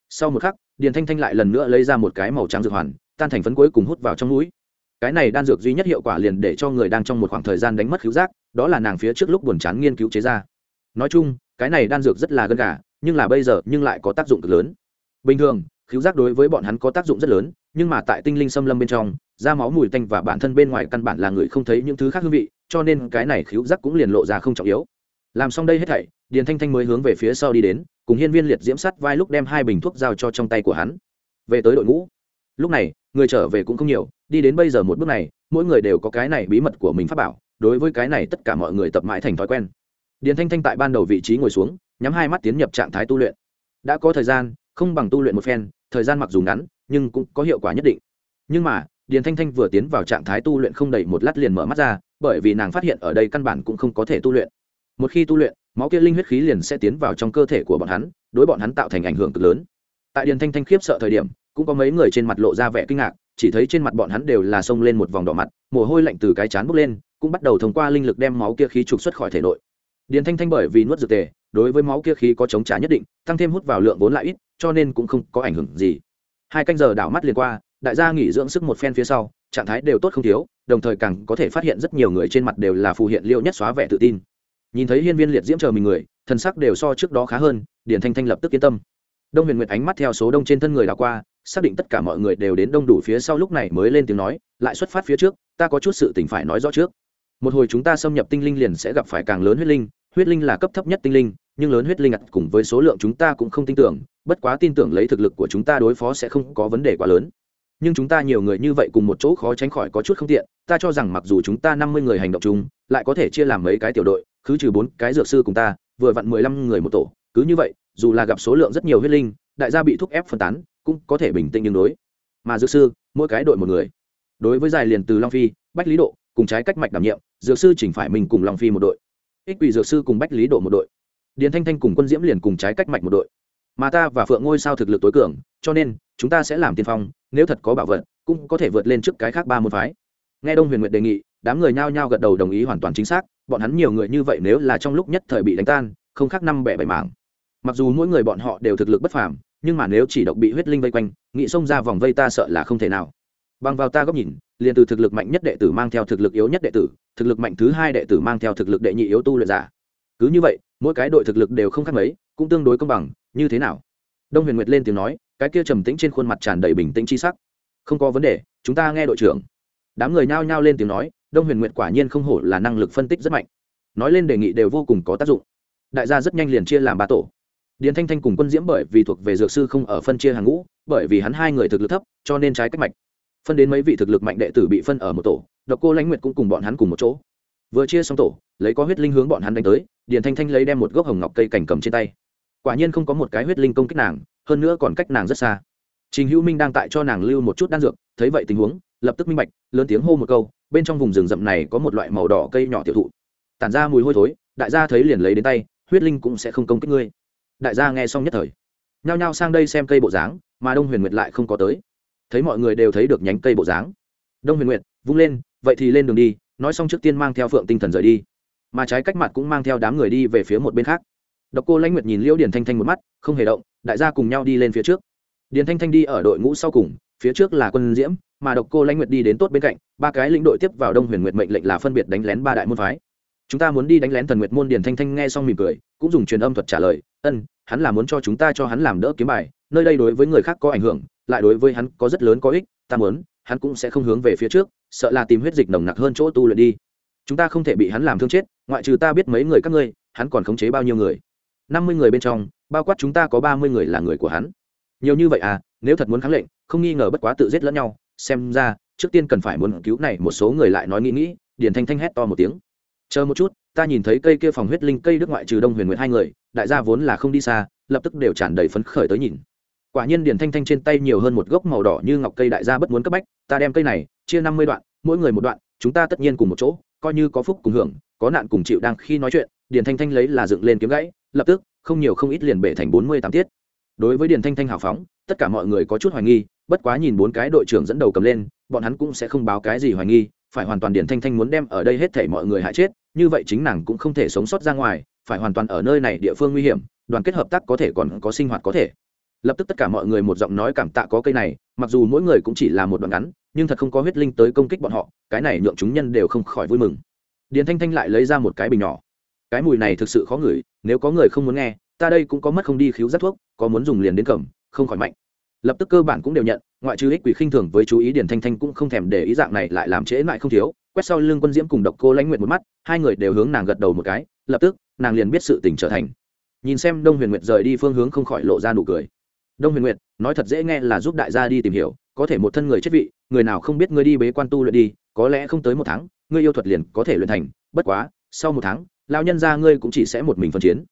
Sau một khắc, điền thanh thanh lại lần nữa lấy ra một cái màu trắng dược hoàn, tan thành phấn cuối cùng hút vào trong mũi. Cái này đan dược duy nhất hiệu quả liền để cho người đang trong một khoảng thời gian đánh mất khiếu giác, đó là nàng phía trước lúc buồn chán nghiên cứu chế ra. Nói chung, cái này đan dược rất là gân gà, nhưng là bây giờ nhưng lại có tác dụng cực lớn. Bình thường khiếu giác đối với bọn hắn có tác dụng rất lớn nhưng mà tại tinh linh xâm lâm bên trong, da máu mùi tanh và bản thân bên ngoài căn bản là người không thấy những thứ khác hương vị, cho nên cái này khiếu giác cũng liền lộ ra không trọng yếu. Làm xong đây hết thảy, điền thanh thanh mới hướng về phía sau đi đến, cùng hiên viên liệt diễm sắt vai lúc đem hai bình thuốc giao cho trong tay của hắn. Về tới đội ngũ. Lúc này, người trở về cũng không nhiều, đi đến bây giờ một bước này, mỗi người đều có cái này bí mật của mình phát bảo, đối với cái này tất cả mọi người tập mãi thành thói quen. Điền thanh thanh tại ban đầu vị trí ngồi xuống, nhắm hai mắt tiến nhập trạng thái tu luyện. Đã có thời gian, không bằng tu luyện một phen, thời gian mặc dù ngắn nhưng cũng có hiệu quả nhất định. Nhưng mà, điền thanh thanh vừa tiến vào trạng thái tu luyện không đầy một lát liền mở mắt ra, bởi vì nàng phát hiện ở đây căn bản cũng không có thể tu luyện. Một khi tu luyện, máu kia linh huyết khí liền sẽ tiến vào trong cơ thể của bọn hắn, đối bọn hắn tạo thành ảnh hưởng cực lớn. Tại điền thanh thanh khiếp sợ thời điểm, cũng có mấy người trên mặt lộ ra vẻ kinh ngạc, chỉ thấy trên mặt bọn hắn đều là xông lên một vòng đỏ mặt, mồ hôi lạnh từ cái chán bốc lên, cũng bắt đầu thông qua linh lực đem máu kia khí trục xuất khỏi thể nội. Điền thanh thanh bởi vì nuốt dược tề, đối với máu kia khí có chống trả nhất định, tăng thêm hút vào lượng vốn lại ít, cho nên cũng không có ảnh hưởng gì hai canh giờ đảo mắt liền qua, đại gia nghỉ dưỡng sức một phen phía sau, trạng thái đều tốt không thiếu, đồng thời càng có thể phát hiện rất nhiều người trên mặt đều là phù hiện liệu nhất xóa vẻ tự tin. Nhìn thấy hiên viên liệt diễm chờ mình người, thần sắc đều so trước đó khá hơn điển thanh thanh lập tức yên tâm. Đông huyền nguyệt ánh mắt theo số đông trên thân người đảo qua, xác định tất cả mọi người đều đến đông đủ phía sau lúc này mới lên tiếng nói, lại xuất phát phía trước, ta có chút sự tình phải nói rõ trước. Một hồi chúng ta xâm nhập tinh linh liền sẽ gặp phải càng lớn huyết linh huyết linh là cấp thấp nhất tinh linh, nhưng lớn huyết linh ặt cùng với số lượng chúng ta cũng không tin tưởng, bất quá tin tưởng lấy thực lực của chúng ta đối phó sẽ không có vấn đề quá lớn. Nhưng chúng ta nhiều người như vậy cùng một chỗ khó tránh khỏi có chút không tiện, ta cho rằng mặc dù chúng ta năm mươi người hành động chung, lại có thể chia làm mấy cái tiểu đội cứ trừ bốn cái dược sư cùng ta, vừa vặn mười lăm người một tổ, cứ như vậy, dù là gặp số lượng rất nhiều huyết linh, đại gia bị thúc ép phân tán, cũng có thể bình tĩnh nhưng đối. Mà dược sư, mỗi cái đội một người. Đối với dài liền từ long phi, bách lý độ, cùng trái cách mạch đảm nhiệm, dược sư chỉnh phải mình cùng long phi một đội ích quỷ dược sư cùng bách lý độ một đội. Điền thanh thanh cùng quân diễm liền cùng trái cách mạch một đội. Mà ta và phượng ngôi sao thực lực tối cường, cho nên, chúng ta sẽ làm tiên phong, nếu thật có bảo vật, cũng có thể vượt lên trước cái khác ba môn phái. Nghe đông huyền nguyệt đề nghị, đám người nhao nhao gật đầu đồng ý hoàn toàn chính xác, bọn hắn nhiều người như vậy nếu là trong lúc nhất thời bị đánh tan, không khác năm bẻ bảy mảng. Mặc dù mỗi người bọn họ đều thực lực bất phàm, nhưng mà nếu chỉ độc bị huyết linh vây quanh, nghị xông ra vòng vây ta sợ là không thể nào. Bằng vào ta góc nhìn, liền từ thực lực mạnh nhất đệ tử mang theo thực lực yếu nhất đệ tử thực lực mạnh thứ hai đệ tử mang theo thực lực đệ nhị yếu tu luyện giả. Cứ như vậy, mỗi cái đội thực lực đều không khác mấy, cũng tương đối công bằng, như thế nào? Đông huyền nguyệt lên tiếng nói, cái kia trầm tĩnh trên khuôn mặt tràn đầy bình tĩnh chi sắc. Không có vấn đề, chúng ta nghe đội trưởng. Đám người nhao nhao lên tiếng nói, đông huyền nguyệt quả nhiên không hổ là năng lực phân tích rất mạnh. Nói lên đề nghị đều vô cùng có tác dụng. Đại gia rất nhanh liền chia làm ba tổ. Điền thanh thanh cùng quân diễm bởi vì thuộc về dược sư không ở phân chia hàng ngũ, bởi vì hắn hai người thực lực thấp, cho nên trái cách mạch phân đến mấy vị thực lực mạnh đệ tử bị phân ở một tổ, độc cô lãnh nguyệt cũng cùng bọn hắn cùng một chỗ. Vừa chia xong tổ, lấy có huyết linh hướng bọn hắn đánh tới, điền thanh thanh lấy đem một gốc hồng ngọc cây cảnh cầm trên tay. Quả nhiên không có một cái huyết linh công kích nàng, hơn nữa còn cách nàng rất xa. Trình hữu minh đang tại cho nàng lưu một chút đan dược, thấy vậy tình huống, lập tức minh bạch, lớn tiếng hô một câu, bên trong vùng rừng rậm này có một loại màu đỏ cây nhỏ tiểu thụ. Tản ra mùi hôi thối, đại gia thấy liền lấy đến tay, huyết linh cũng sẽ không công kích ngươi. Đại gia nghe xong nhất thời, nhao nhao sang đây xem cây bộ dáng, mà đông huyền nguyệt lại không có tới thấy mọi người đều thấy được nhánh cây bộ dáng. Đông huyền nguyệt, vung lên, vậy thì lên đường đi, nói xong trước tiên mang theo phượng tinh thần rời đi. Mà trái cách mặt cũng mang theo đám người đi về phía một bên khác. Độc cô lãnh nguyệt nhìn liễu điền thanh thanh một mắt, không hề động, đại gia cùng nhau đi lên phía trước. Điền thanh thanh đi ở đội ngũ sau cùng, phía trước là quân diễm, mà độc cô lãnh nguyệt đi đến tốt bên cạnh, ba cái lĩnh đội tiếp vào đông huyền nguyệt mệnh lệnh là phân biệt đánh lén ba đại môn phái. Chúng ta muốn đi đánh lén thần nguyệt môn, điền thanh thanh nghe xong mỉm cười, cũng dùng truyền âm thuật trả lời, ân, hắn là muốn cho chúng ta cho hắn làm đỡ kiếm bài, nơi đây đối với người khác có ảnh hưởng lại đối với hắn có rất lớn có ích, ta muốn, hắn cũng sẽ không hướng về phía trước, sợ là tìm huyết dịch nồng nặc hơn chỗ tu luyện đi. Chúng ta không thể bị hắn làm thương chết, ngoại trừ ta biết mấy người các ngươi, hắn còn khống chế bao nhiêu người? Năm mươi người bên trong, bao quát chúng ta có ba mươi người là người của hắn. Nhiều như vậy à nếu thật muốn kháng lệnh, không nghi ngờ bất quá tự giết lẫn nhau, xem ra, trước tiên cần phải muốn cứu này một số người lại nói nghĩ nghĩ, điền thanh thanh hét to một tiếng. Chờ một chút, ta nhìn thấy cây kia phòng huyết linh, cây đức ngoại trừ đông huyền nguyệt hai người, đại gia vốn là không đi xa, lập tức đều tràn đầy phấn khởi tới nhìn quả nhiên điền thanh thanh trên tay nhiều hơn một gốc màu đỏ như ngọc cây đại gia bất muốn cấp bách, ta đem cây này chia năm mươi đoạn, mỗi người một đoạn, chúng ta tất nhiên cùng một chỗ, coi như có phúc cùng hưởng, có nạn cùng chịu đang khi nói chuyện, điền thanh thanh lấy là dựng lên kiếm gãy, lập tức, không nhiều không ít liền bể thành bốn mươi tám tiết. Đối với điền thanh thanh hào phóng, tất cả mọi người có chút hoài nghi, bất quá nhìn bốn cái đội trưởng dẫn đầu cầm lên, bọn hắn cũng sẽ không báo cái gì hoài nghi, phải hoàn toàn điền thanh thanh muốn đem ở đây hết thể mọi người hại chết, như vậy chính nàng cũng không thể sống sót ra ngoài, phải hoàn toàn ở nơi này địa phương nguy hiểm, đoàn kết hợp tác có thể còn có sinh hoạt có thể lập tức tất cả mọi người một giọng nói cảm tạ có cây này, mặc dù mỗi người cũng chỉ là một đoạn ngắn, nhưng thật không có huyết linh tới công kích bọn họ, cái này nhượng chúng nhân đều không khỏi vui mừng. Điền thanh thanh lại lấy ra một cái bình nhỏ. Cái mùi này thực sự khó ngửi, nếu có người không muốn nghe, ta đây cũng có mất không đi khiếu rắt thuốc, có muốn dùng liền đến cầm, không khỏi mạnh. Lập tức cơ bản cũng đều nhận, ngoại trừ ích quỷ khinh thường với chú ý điền thanh thanh cũng không thèm để ý dạng này lại làm trễ lại không thiếu. Quét sau lưng quân diễm cùng độc cô lãnh nguyện một mắt, hai người đều hướng nàng gật đầu một cái, lập tức nàng liền biết sự tình trở thành. Nhìn xem đông huyền nguyệt rời đi phương hướng không khỏi lộ ra nụ cười đông huyền nguyệt nói thật dễ nghe là giúp đại gia đi tìm hiểu có thể một thân người chết vị người nào không biết ngươi đi bế quan tu luyện đi có lẽ không tới một tháng ngươi yêu thuật liền có thể luyện thành bất quá sau một tháng lao nhân ra ngươi cũng chỉ sẽ một mình phân chiến.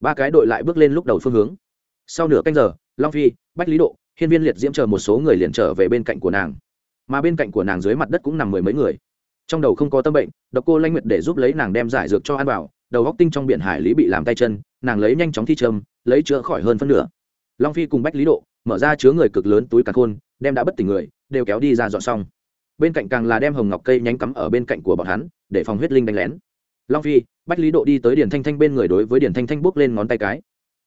Ba cái đội lại bước lên lúc đầu phương hướng. Sau nửa canh giờ long phi bách lý độ hiên viên liệt diễm chờ một số người liền trở về bên cạnh của nàng. Mà bên cạnh của nàng dưới mặt đất cũng nằm mười mấy người. Trong đầu không có tâm bệnh độc cô lanh nguyệt để giúp lấy nàng đem giải dược cho An Bảo, đầu góc tinh trong biển hải lý bị làm tay chân nàng lấy nhanh chóng thi trâm lấy chữa khỏi hơn phân nửa long phi cùng bách lý độ mở ra chứa người cực lớn túi càn khôn, đem đã bất tỉnh người, đều kéo đi ra dọn xong. Bên cạnh càng là đem hồng ngọc cây nhánh cắm ở bên cạnh của bọn hắn, để phòng huyết linh đánh lén. Long phi, bách lý độ đi tới điển thanh thanh bên người đối với điển thanh thanh bước lên ngón tay cái.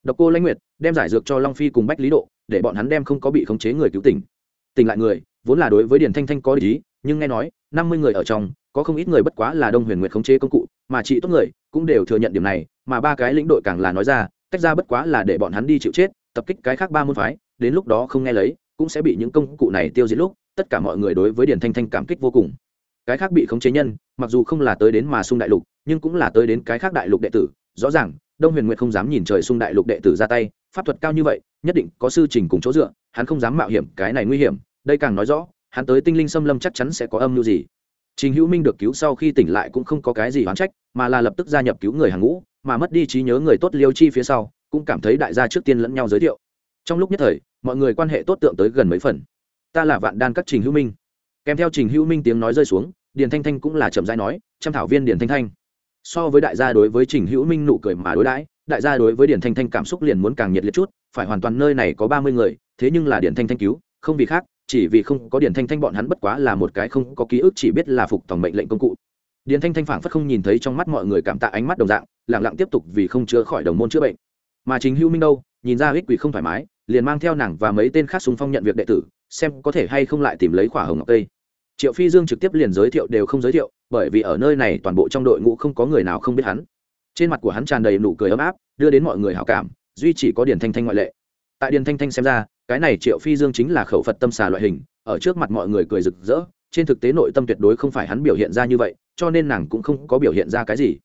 Độc cô lãnh nguyệt, đem giải dược cho long phi cùng bách lý độ, để bọn hắn đem không có bị khống chế người cứu tỉnh. Tỉnh lại người, vốn là đối với điển thanh thanh có lý nhưng nghe nói, năm mươi người ở trong, có không ít người bất quá là đông huyền nguyệt khống chế công cụ, mà chị tốt người, cũng đều thừa nhận điểm này, mà ba cái lĩnh đội càng là nói ra, tách ra bất quá là để bọn hắn đi chịu chết tập kích cái khác ba môn phái, đến lúc đó không nghe lấy, cũng sẽ bị những công cụ này tiêu diệt lúc, tất cả mọi người đối với điển thanh thanh cảm kích vô cùng. Cái khác bị khống chế nhân, mặc dù không là tới đến mà sung đại lục, nhưng cũng là tới đến cái khác đại lục đệ tử. Rõ ràng, đông huyền nguyệt không dám nhìn trời sung đại lục đệ tử ra tay, pháp thuật cao như vậy, nhất định có sư trình cùng chỗ dựa, hắn không dám mạo hiểm, cái này nguy hiểm, đây càng nói rõ, hắn tới tinh linh xâm lâm chắc chắn sẽ có âm mưu gì. Trình hữu minh được cứu sau khi tỉnh lại cũng không có cái gì oán trách, mà là lập tức gia nhập cứu người hàng ngũ, mà mất đi trí nhớ người tốt liêu chi phía sau cũng cảm thấy đại gia trước tiên lẫn nhau giới thiệu. Trong lúc nhất thời, mọi người quan hệ tốt tượng tới gần mấy phần. Ta là vạn đan các trình hữu minh. Kèm theo trình hữu minh tiếng nói rơi xuống, điền thanh thanh cũng là chậm rãi nói, trăm thảo viên điền thanh thanh. So với đại gia đối với trình hữu minh nụ cười mà đối đãi, đại gia đối với điền thanh thanh cảm xúc liền muốn càng nhiệt liệt chút, phải hoàn toàn nơi này có ba mươi người, thế nhưng là điền thanh thanh cứu, không vì khác, chỉ vì không có điền thanh thanh bọn hắn bất quá là một cái không có ký ức chỉ biết là phục tòng mệnh lệnh công cụ. Điền thanh thanh phảng phất không nhìn thấy trong mắt mọi người cảm tạ ánh mắt đồng dạng lẳng lặng tiếp tục vì không chữa khỏi đồng môn chữa bệnh mà chính hữu minh đâu, nhìn ra ích quỷ không thoải mái, liền mang theo nàng và mấy tên khác xung phong nhận việc đệ tử, xem có thể hay không lại tìm lấy khỏa hồng ngọc tây triệu phi dương trực tiếp liền giới thiệu đều không giới thiệu, bởi vì ở nơi này toàn bộ trong đội ngũ không có người nào không biết hắn. Trên mặt của hắn tràn đầy nụ cười ấm áp, đưa đến mọi người hào cảm, duy chỉ có điền thanh thanh ngoại lệ. Tại điền thanh thanh xem ra, cái này triệu phi dương chính là khẩu phật tâm xà loại hình, ở trước mặt mọi người cười rực rỡ, trên thực tế nội tâm tuyệt đối không phải hắn biểu hiện ra như vậy, cho nên nàng cũng không có biểu hiện ra cái gì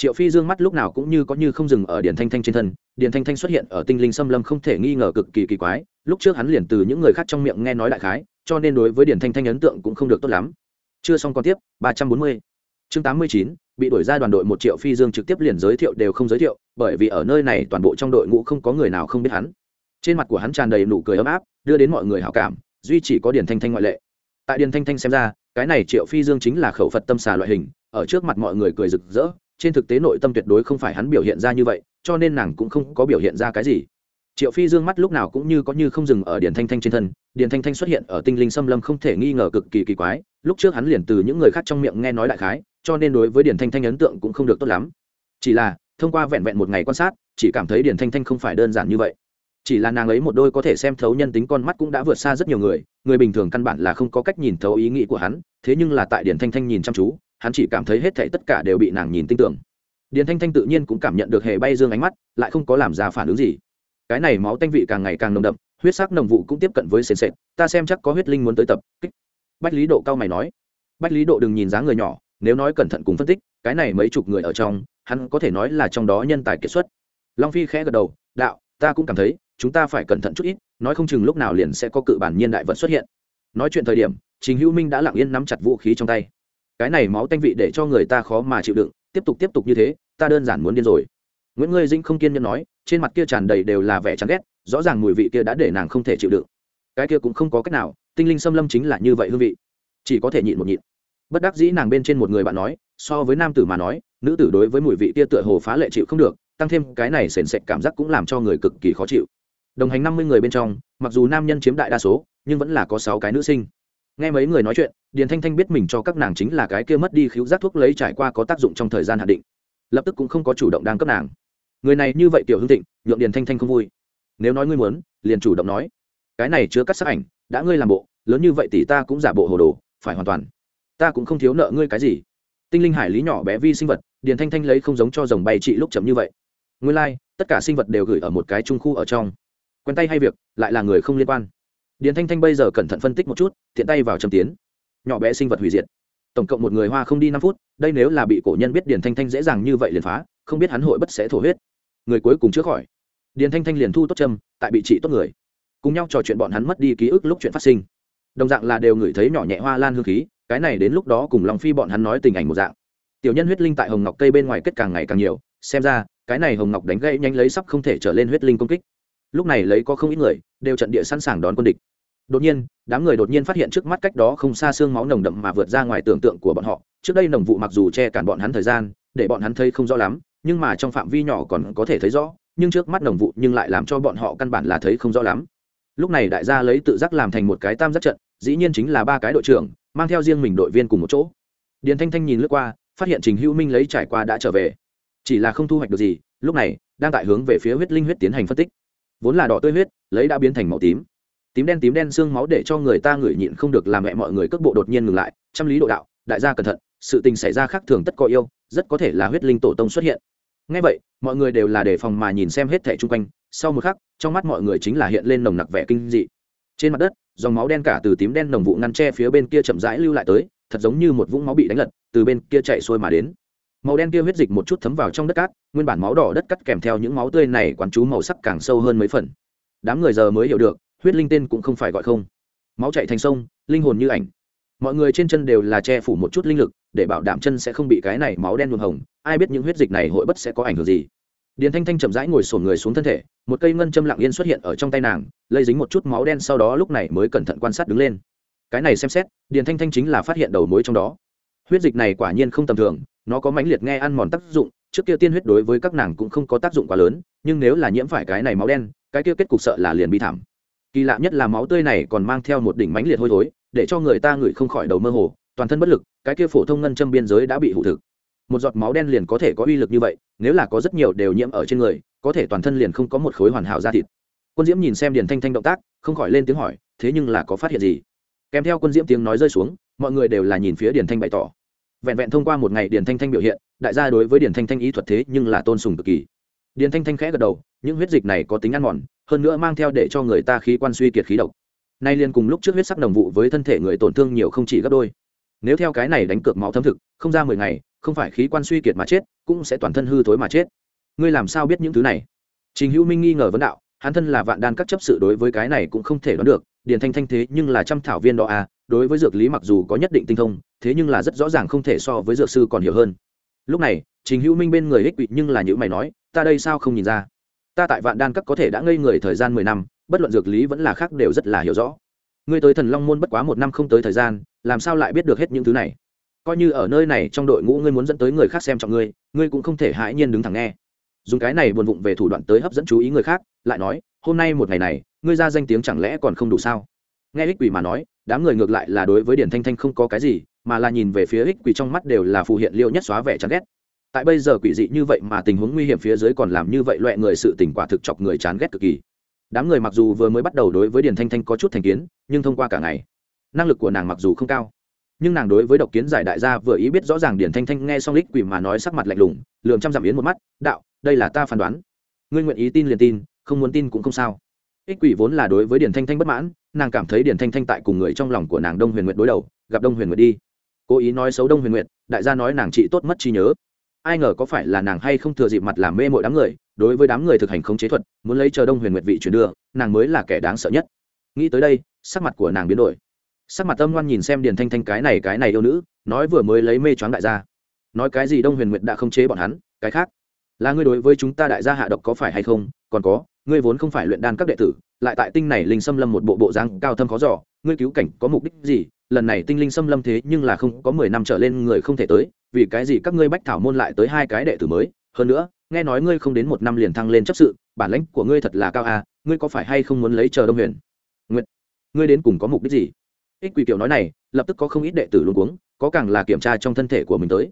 triệu phi dương mắt lúc nào cũng như có như không dừng ở điền thanh thanh trên thân, điền thanh thanh xuất hiện ở tinh linh xâm lâm không thể nghi ngờ cực kỳ kỳ quái, lúc trước hắn liền từ những người khác trong miệng nghe nói đại khái, cho nên đối với Điền thanh thanh ấn tượng cũng không được tốt lắm. Chưa xong còn tiếp, ba trăm bốn mươi. Chương tám mươi chín, bị đuổi ra đoàn đội một triệu phi dương trực tiếp liền giới thiệu đều không giới thiệu, bởi vì ở nơi này toàn bộ trong đội ngũ không có người nào không biết hắn. Trên mặt của hắn tràn đầy nụ cười ấm áp, đưa đến mọi người hảo cảm, duy chỉ có Điền thanh thanh ngoại lệ. Tại Điền thanh thanh xem ra, cái này triệu phi dương chính là khẩu phật tâm xà loại hình, ở trước mặt mọi người cười rực rỡ trên thực tế nội tâm tuyệt đối không phải hắn biểu hiện ra như vậy, cho nên nàng cũng không có biểu hiện ra cái gì. Triệu phi dương mắt lúc nào cũng như có như không dừng ở điền thanh thanh trên thân, điền thanh thanh xuất hiện ở tinh linh xâm lâm không thể nghi ngờ cực kỳ kỳ quái, lúc trước hắn liền từ những người khác trong miệng nghe nói đại khái, cho nên đối với điền thanh thanh ấn tượng cũng không được tốt lắm. Chỉ là, thông qua vẹn vẹn một ngày quan sát, chỉ cảm thấy điền thanh thanh không phải đơn giản như vậy. Chỉ là nàng ấy một đôi có thể xem thấu nhân tính con mắt cũng đã vượt xa rất nhiều người người bình thường căn bản là không có cách nhìn thấu ý nghĩ của hắn, thế nhưng là tại điền thanh thanh nhìn chăm chú hắn chỉ cảm thấy hết thảy tất cả đều bị nàng nhìn tin tưởng. Điền thanh thanh tự nhiên cũng cảm nhận được hề bay dương ánh mắt, lại không có làm ra phản ứng gì. Cái này máu tanh vị càng ngày càng nồng đậm, huyết sắc nồng vụ cũng tiếp cận với sền sệt, ta xem chắc có huyết linh muốn tới tập, kích. Bách lý độ cao mày nói. Bách lý độ đừng nhìn dáng người nhỏ, nếu nói cẩn thận cùng phân tích, cái này mấy chục người ở trong, hắn có thể nói là trong đó nhân tài kiệt xuất. Long phi khẽ gật đầu, đạo, ta cũng cảm thấy, chúng ta phải cẩn thận chút ít, nói không chừng lúc nào liền sẽ có cự bản nhiên đại vật xuất hiện. Nói chuyện thời điểm, trình hữu minh đã lặng yên nắm chặt vũ khí trong tay cái này máu tanh vị để cho người ta khó mà chịu đựng, tiếp tục tiếp tục như thế, ta đơn giản muốn điên rồi. Nguyễn ngươi dinh không kiên nhẫn nói, trên mặt kia tràn đầy đều là vẻ chán ghét, rõ ràng mùi vị kia đã để nàng không thể chịu đựng. Cái kia cũng không có cách nào, tinh linh xâm lâm chính là như vậy hương vị. Chỉ có thể nhịn một nhịn. Bất đắc dĩ nàng bên trên một người bạn nói, so với nam tử mà nói, nữ tử đối với mùi vị kia tựa hồ phá lệ chịu không được, tăng thêm cái này sền sệt cảm giác cũng làm cho người cực kỳ khó chịu. Đồng hành năm mươi người bên trong, mặc dù nam nhân chiếm đại đa số, nhưng vẫn là có sáu cái nữ sinh nghe mấy người nói chuyện điền thanh thanh biết mình cho các nàng chính là cái kia mất đi khiếu giác thuốc lấy trải qua có tác dụng trong thời gian hạn định. Lập tức cũng không có chủ động đang cấp nàng. Người này như vậy tiểu hương thịnh nhượng điền thanh thanh không vui. Nếu nói ngươi muốn liền chủ động nói. Cái này chứa cắt sắc ảnh đã ngươi làm bộ lớn như vậy thì ta cũng giả bộ hồ đồ phải hoàn toàn. Ta cũng không thiếu nợ ngươi cái gì. Tinh linh hải lý nhỏ bé vi sinh vật điền thanh thanh lấy không giống cho dòng bay trị lúc chậm như vậy. Nguyên lai、like, tất cả sinh vật đều gửi ở một cái trung khu ở trong. Quen tay hay việc lại là người không liên quan điền thanh thanh bây giờ cẩn thận phân tích một chút thiện tay vào châm tiến. Nhỏ bé sinh vật hủy diệt. Tổng cộng một người hoa không đi năm phút, đây nếu là bị cổ nhân biết điền thanh thanh dễ dàng như vậy liền phá, không biết hắn hội bất sẽ thổ huyết. Người cuối cùng chữa khỏi. Điền thanh thanh liền thu tốt châm, tại bị trị tốt người. Cùng nhau trò chuyện bọn hắn mất đi ký ức lúc chuyện phát sinh. Đồng dạng là đều ngửi thấy nhỏ nhẹ hoa lan hương khí, cái này đến lúc đó cùng lòng phi bọn hắn nói tình ảnh một dạng. Tiểu nhân huyết linh tại hồng ngọc cây bên ngoài kết càng ngày càng nhiều, xem ra, cái này hồng ngọc đánh gãy nhanh lấy sắp không thể trở lên huyết linh công kích. Lúc này lấy có không ít người, đều trận địa sẵn sàng đón quân địch đột nhiên, đám người đột nhiên phát hiện trước mắt cách đó không xa xương máu nồng đậm mà vượt ra ngoài tưởng tượng của bọn họ. Trước đây nồng vụ mặc dù che cản bọn hắn thời gian, để bọn hắn thấy không rõ lắm, nhưng mà trong phạm vi nhỏ còn có thể thấy rõ, nhưng trước mắt nồng vụ nhưng lại làm cho bọn họ căn bản là thấy không rõ lắm. Lúc này đại gia lấy tự giác làm thành một cái tam giác trận, dĩ nhiên chính là ba cái đội trưởng, mang theo riêng mình đội viên cùng một chỗ. Điền thanh thanh nhìn lướt qua, phát hiện trình hữu minh lấy trải qua đã trở về. Chỉ là không thu hoạch được gì, lúc này, đang tại hướng về phía huyết linh huyết tiến hành phân tích. Vốn là đỏ tươi huyết, lấy đã biến thành màu tím tím đen tím đen xương máu để cho người ta ngửi nhịn không được làm mẹ mọi người cước bộ đột nhiên ngừng lại, trăm lý độ đạo, đại gia cẩn thận, sự tình xảy ra khác thường tất có yêu, rất có thể là huyết linh tổ tông xuất hiện. Ngay vậy, mọi người đều là đề phòng mà nhìn xem hết thẻ chung quanh, sau một khắc, trong mắt mọi người chính là hiện lên nồng nặc vẻ kinh dị. Trên mặt đất, dòng máu đen cả từ tím đen nồng vụ ngăn tre phía bên kia chậm rãi lưu lại tới, thật giống như một vũng máu bị đánh lật, từ bên kia chạy xuôi mà đến. Màu đen kia huyết dịch một chút thấm vào trong đất cát, nguyên bản máu đỏ đất cắt kèm theo những máu tươi này quán chú màu sắc càng sâu hơn mấy phần. Đám người giờ mới hiểu được huyết linh tên cũng không phải gọi không. Máu chạy thành sông, linh hồn như ảnh. Mọi người trên chân đều là che phủ một chút linh lực, để bảo đảm chân sẽ không bị cái này máu đen nhuộm hồng, ai biết những huyết dịch này hội bất sẽ có ảnh hưởng gì. Điền thanh thanh chậm rãi ngồi sổn người xuống thân thể, một cây ngân châm lặng yên xuất hiện ở trong tay nàng, lây dính một chút máu đen sau đó lúc này mới cẩn thận quan sát đứng lên. Cái này xem xét, điền thanh thanh chính là phát hiện đầu mối trong đó. Huyết dịch này quả nhiên không tầm thường, nó có mãnh liệt nghe ăn mòn tác dụng, trước kia tiên huyết đối với các nàng cũng không có tác dụng quá lớn, nhưng nếu là nhiễm phải cái này máu đen, cái kia kết cục sợ là liền bị thảm kỳ lạ nhất là máu tươi này còn mang theo một đỉnh mánh liệt hôi thối, để cho người ta ngửi không khỏi đầu mơ hồ, toàn thân bất lực, cái kia phổ thông ngân châm biên giới đã bị hụ thực. Một giọt máu đen liền có thể có uy lực như vậy, nếu là có rất nhiều đều nhiễm ở trên người, có thể toàn thân liền không có một khối hoàn hảo da thịt. Quân diễm nhìn xem điền thanh thanh động tác, không khỏi lên tiếng hỏi, thế nhưng là có phát hiện gì? Kèm theo quân diễm tiếng nói rơi xuống, mọi người đều là nhìn phía điền thanh bày tỏ. Vẹn vẹn thông qua một ngày điền thanh thanh biểu hiện, đại gia đối với điền thanh thanh ý thuật thế nhưng là tôn sùng cực kỳ. Điền thanh thanh khẽ gật đầu những huyết dịch này có tính ăn mòn, hơn nữa mang theo để cho người ta khí quan suy kiệt khí độc. Nay liên cùng lúc trước huyết sắc đồng vụ với thân thể người tổn thương nhiều không chỉ gấp đôi. Nếu theo cái này đánh cược máu thấm thực, không ra mười ngày, không phải khí quan suy kiệt mà chết, cũng sẽ toàn thân hư thối mà chết. Ngươi làm sao biết những thứ này? Trình hữu minh nghi ngờ vấn đạo, hắn thân là vạn đan các chấp sự đối với cái này cũng không thể đoán được, điền thanh thanh thế nhưng là trăm thảo viên đó à đối với dược lý mặc dù có nhất định tinh thông, thế nhưng là rất rõ ràng không thể so với dược sư còn hiểu hơn. Lúc này, trình hữu minh bên người ích quỵ nhưng là những mày nói, ta đây sao không nhìn ra? Ta tại vạn đan các có thể đã ngây người thời gian mười năm, bất luận dược lý vẫn là khác đều rất là hiểu rõ. Ngươi tới thần long môn bất quá một năm không tới thời gian, làm sao lại biết được hết những thứ này? Coi như ở nơi này trong đội ngũ ngươi muốn dẫn tới người khác xem trọng ngươi ngươi cũng không thể hãi nhiên đứng thẳng nghe. Dùng cái này buồn vụng về thủ đoạn tới hấp dẫn chú ý người khác, lại nói, hôm nay một ngày này, ngươi ra danh tiếng chẳng lẽ còn không đủ sao? Nghe ích quỷ mà nói, đám người ngược lại là đối với điển thanh thanh không có cái gì, mà là nhìn về phía ích quỷ trong mắt đều là phù hiện liêu nhất xóa vẻ chán ghét tại bây giờ quỷ dị như vậy mà tình huống nguy hiểm phía dưới còn làm như vậy loại người sự tỉnh quả thực chọc người chán ghét cực kỳ. Đám người mặc dù vừa mới bắt đầu đối với Điền thanh thanh có chút thành kiến, nhưng thông qua cả ngày, năng lực của nàng mặc dù không cao. Nhưng nàng đối với độc kiến giải đại gia vừa ý biết rõ ràng điển thanh thanh nghe xong lích quỷ mà nói sắc mặt lạnh lùng lường trăm dặm yến một mắt, đạo, đây là ta phán đoán. Ngươi nguyện ý tin liền tin, không muốn tin cũng không sao. Ích quỷ vốn là đối với điển thanh thanh bất mãn, nàng cảm thấy điển thanh thanh tại cùng người trong lòng của nàng đông huyền nguyệt đối đầu, gặp đông huyền nguyệt đi. Cố ý nói xấu đông huyền nguyệt, đại gia nói nàng trị tốt mất trí nhớ ai ngờ có phải là nàng hay không thừa dịp mặt làm mê mọi đám người, đối với đám người thực hành không chế thuật, muốn lấy chờ đông huyền nguyệt vị chuyển đưa, nàng mới là kẻ đáng sợ nhất. Nghĩ tới đây, sắc mặt của nàng biến đổi. Sắc mặt âm ngoan nhìn xem điền thanh thanh cái này cái này yêu nữ, nói vừa mới lấy mê choáng đại gia. Nói cái gì đông huyền nguyệt đã không chế bọn hắn, cái khác? Là ngươi đối với chúng ta đại gia hạ độc có phải hay không? Còn có, ngươi vốn không phải luyện đan các đệ tử, lại tại tinh này linh xâm lâm một bộ bộ dáng cao thâm khó giỏ ngươi cứu cảnh có mục đích gì? Lần này tinh linh xâm lâm thế nhưng là không có mười năm trở lên người không thể tới vì cái gì các ngươi bách thảo môn lại tới hai cái đệ tử mới? Hơn nữa, nghe nói ngươi không đến một năm liền thăng lên chấp sự, bản lãnh của ngươi thật là cao à ngươi có phải hay không muốn lấy chờ đông huyền? Nguyện ngươi đến cùng có mục đích gì? Ích quỷ kiểu nói này, lập tức có không ít đệ tử luôn cuống, có càng là kiểm tra trong thân thể của mình tới.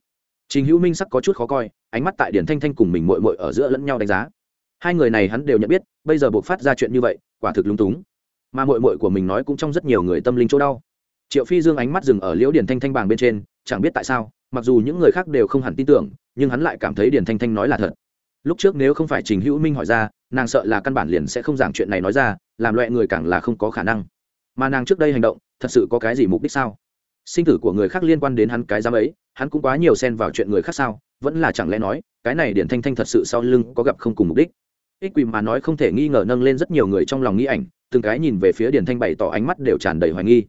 Trình hữu minh sắc có chút khó coi, ánh mắt tại điển thanh thanh cùng mình mội mội ở giữa lẫn nhau đánh giá. Hai người này hắn đều nhận biết, bây giờ buộc phát ra chuyện như vậy, quả thực lung túng. Mà mội mội của mình nói cũng trong rất nhiều người tâm linh chỗ đau. Triệu phi dương ánh mắt dừng ở liễu điển thanh thanh bàng bên trên chẳng biết tại sao, mặc dù những người khác đều không hẳn tin tưởng, nhưng hắn lại cảm thấy Điền thanh thanh nói là thật. Lúc trước nếu không phải trình hữu minh hỏi ra, nàng sợ là căn bản liền sẽ không giảng chuyện này nói ra, làm loại người càng là không có khả năng. Mà nàng trước đây hành động, thật sự có cái gì mục đích sao? Sinh tử của người khác liên quan đến hắn cái giám ấy, hắn cũng quá nhiều xen vào chuyện người khác sao? Vẫn là chẳng lẽ nói, cái này điển thanh thanh thật sự sau lưng có gặp không cùng mục đích? Ích quỳ mà nói không thể nghi ngờ nâng lên rất nhiều người trong lòng nghĩ ảnh, từng cái nhìn về phía điển thanh bày tỏ ánh mắt đều tràn đầy hoài nghi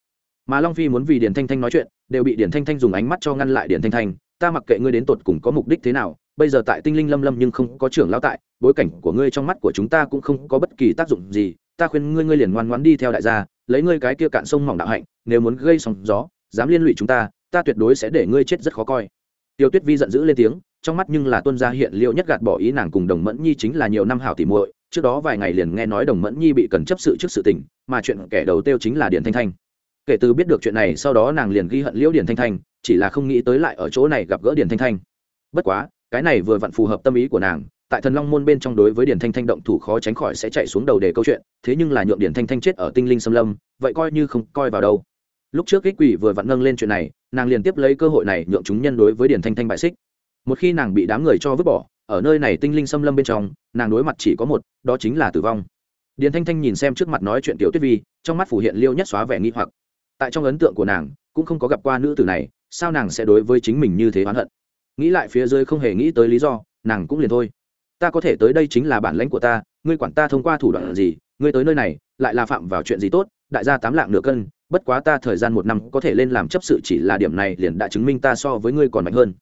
mà long phi muốn vì điển thanh thanh nói chuyện, đều bị điển thanh thanh dùng ánh mắt cho ngăn lại điển thanh thanh. Ta mặc kệ ngươi đến tột cùng có mục đích thế nào, bây giờ tại tinh linh lâm lâm nhưng không có trưởng lao tại, bối cảnh của ngươi trong mắt của chúng ta cũng không có bất kỳ tác dụng gì. Ta khuyên ngươi ngươi liền ngoan ngoãn đi theo đại gia, lấy ngươi cái kia cạn sông mỏng đạo hạnh, nếu muốn gây sóng gió, dám liên lụy chúng ta ta tuyệt đối sẽ để ngươi chết rất khó coi. Tiêu tuyết vi giận dữ lên tiếng, trong mắt nhưng là tuân gia hiện liệu nhất gạt bỏ ý nàng cùng đồng mẫn nhi chính là nhiều năm hảo tỉ muội, trước đó vài ngày liền nghe nói đồng mẫn nhi bị cần chấp sự trước sự tình, mà chuyện kẻ đầu tiêu chính là điền thanh thanh kể từ biết được chuyện này, sau đó nàng liền ghi hận liễu điền thanh thanh, chỉ là không nghĩ tới lại ở chỗ này gặp gỡ điền thanh thanh. Bất quá, cái này vừa vặn phù hợp tâm ý của nàng, tại thần long môn bên trong đối với điền thanh thanh động thủ khó tránh khỏi sẽ chạy xuống đầu để câu chuyện, thế nhưng là nhượng điền thanh thanh chết ở tinh linh xâm lâm, vậy coi như không coi vào đâu. Lúc trước kích quỷ vừa vặn nâng lên chuyện này, nàng liền tiếp lấy cơ hội này nhượng chúng nhân đối với điền thanh thanh bại xích. Một khi nàng bị đám người cho vứt bỏ, ở nơi này tinh linh xâm lâm bên trong, nàng đối mặt chỉ có một, đó chính là tử vong. Điền thanh thanh nhìn xem trước mặt nói chuyện tiểu tuyết vi, trong mắt phủ hiện liêu nhất xóa vẻ nghi hoặc tại trong ấn tượng của nàng, cũng không có gặp qua nữ tử này, sao nàng sẽ đối với chính mình như thế oán hận? Nghĩ lại phía dưới không hề nghĩ tới lý do, nàng cũng liền thôi. Ta có thể tới đây chính là bản lãnh của ta, ngươi quản ta thông qua thủ đoạn gì, ngươi tới nơi này, lại là phạm vào chuyện gì tốt, đại gia tám lạng nửa cân, bất quá ta thời gian một năm có thể lên làm chấp sự chỉ là điểm này liền đã chứng minh ta so với ngươi còn mạnh hơn.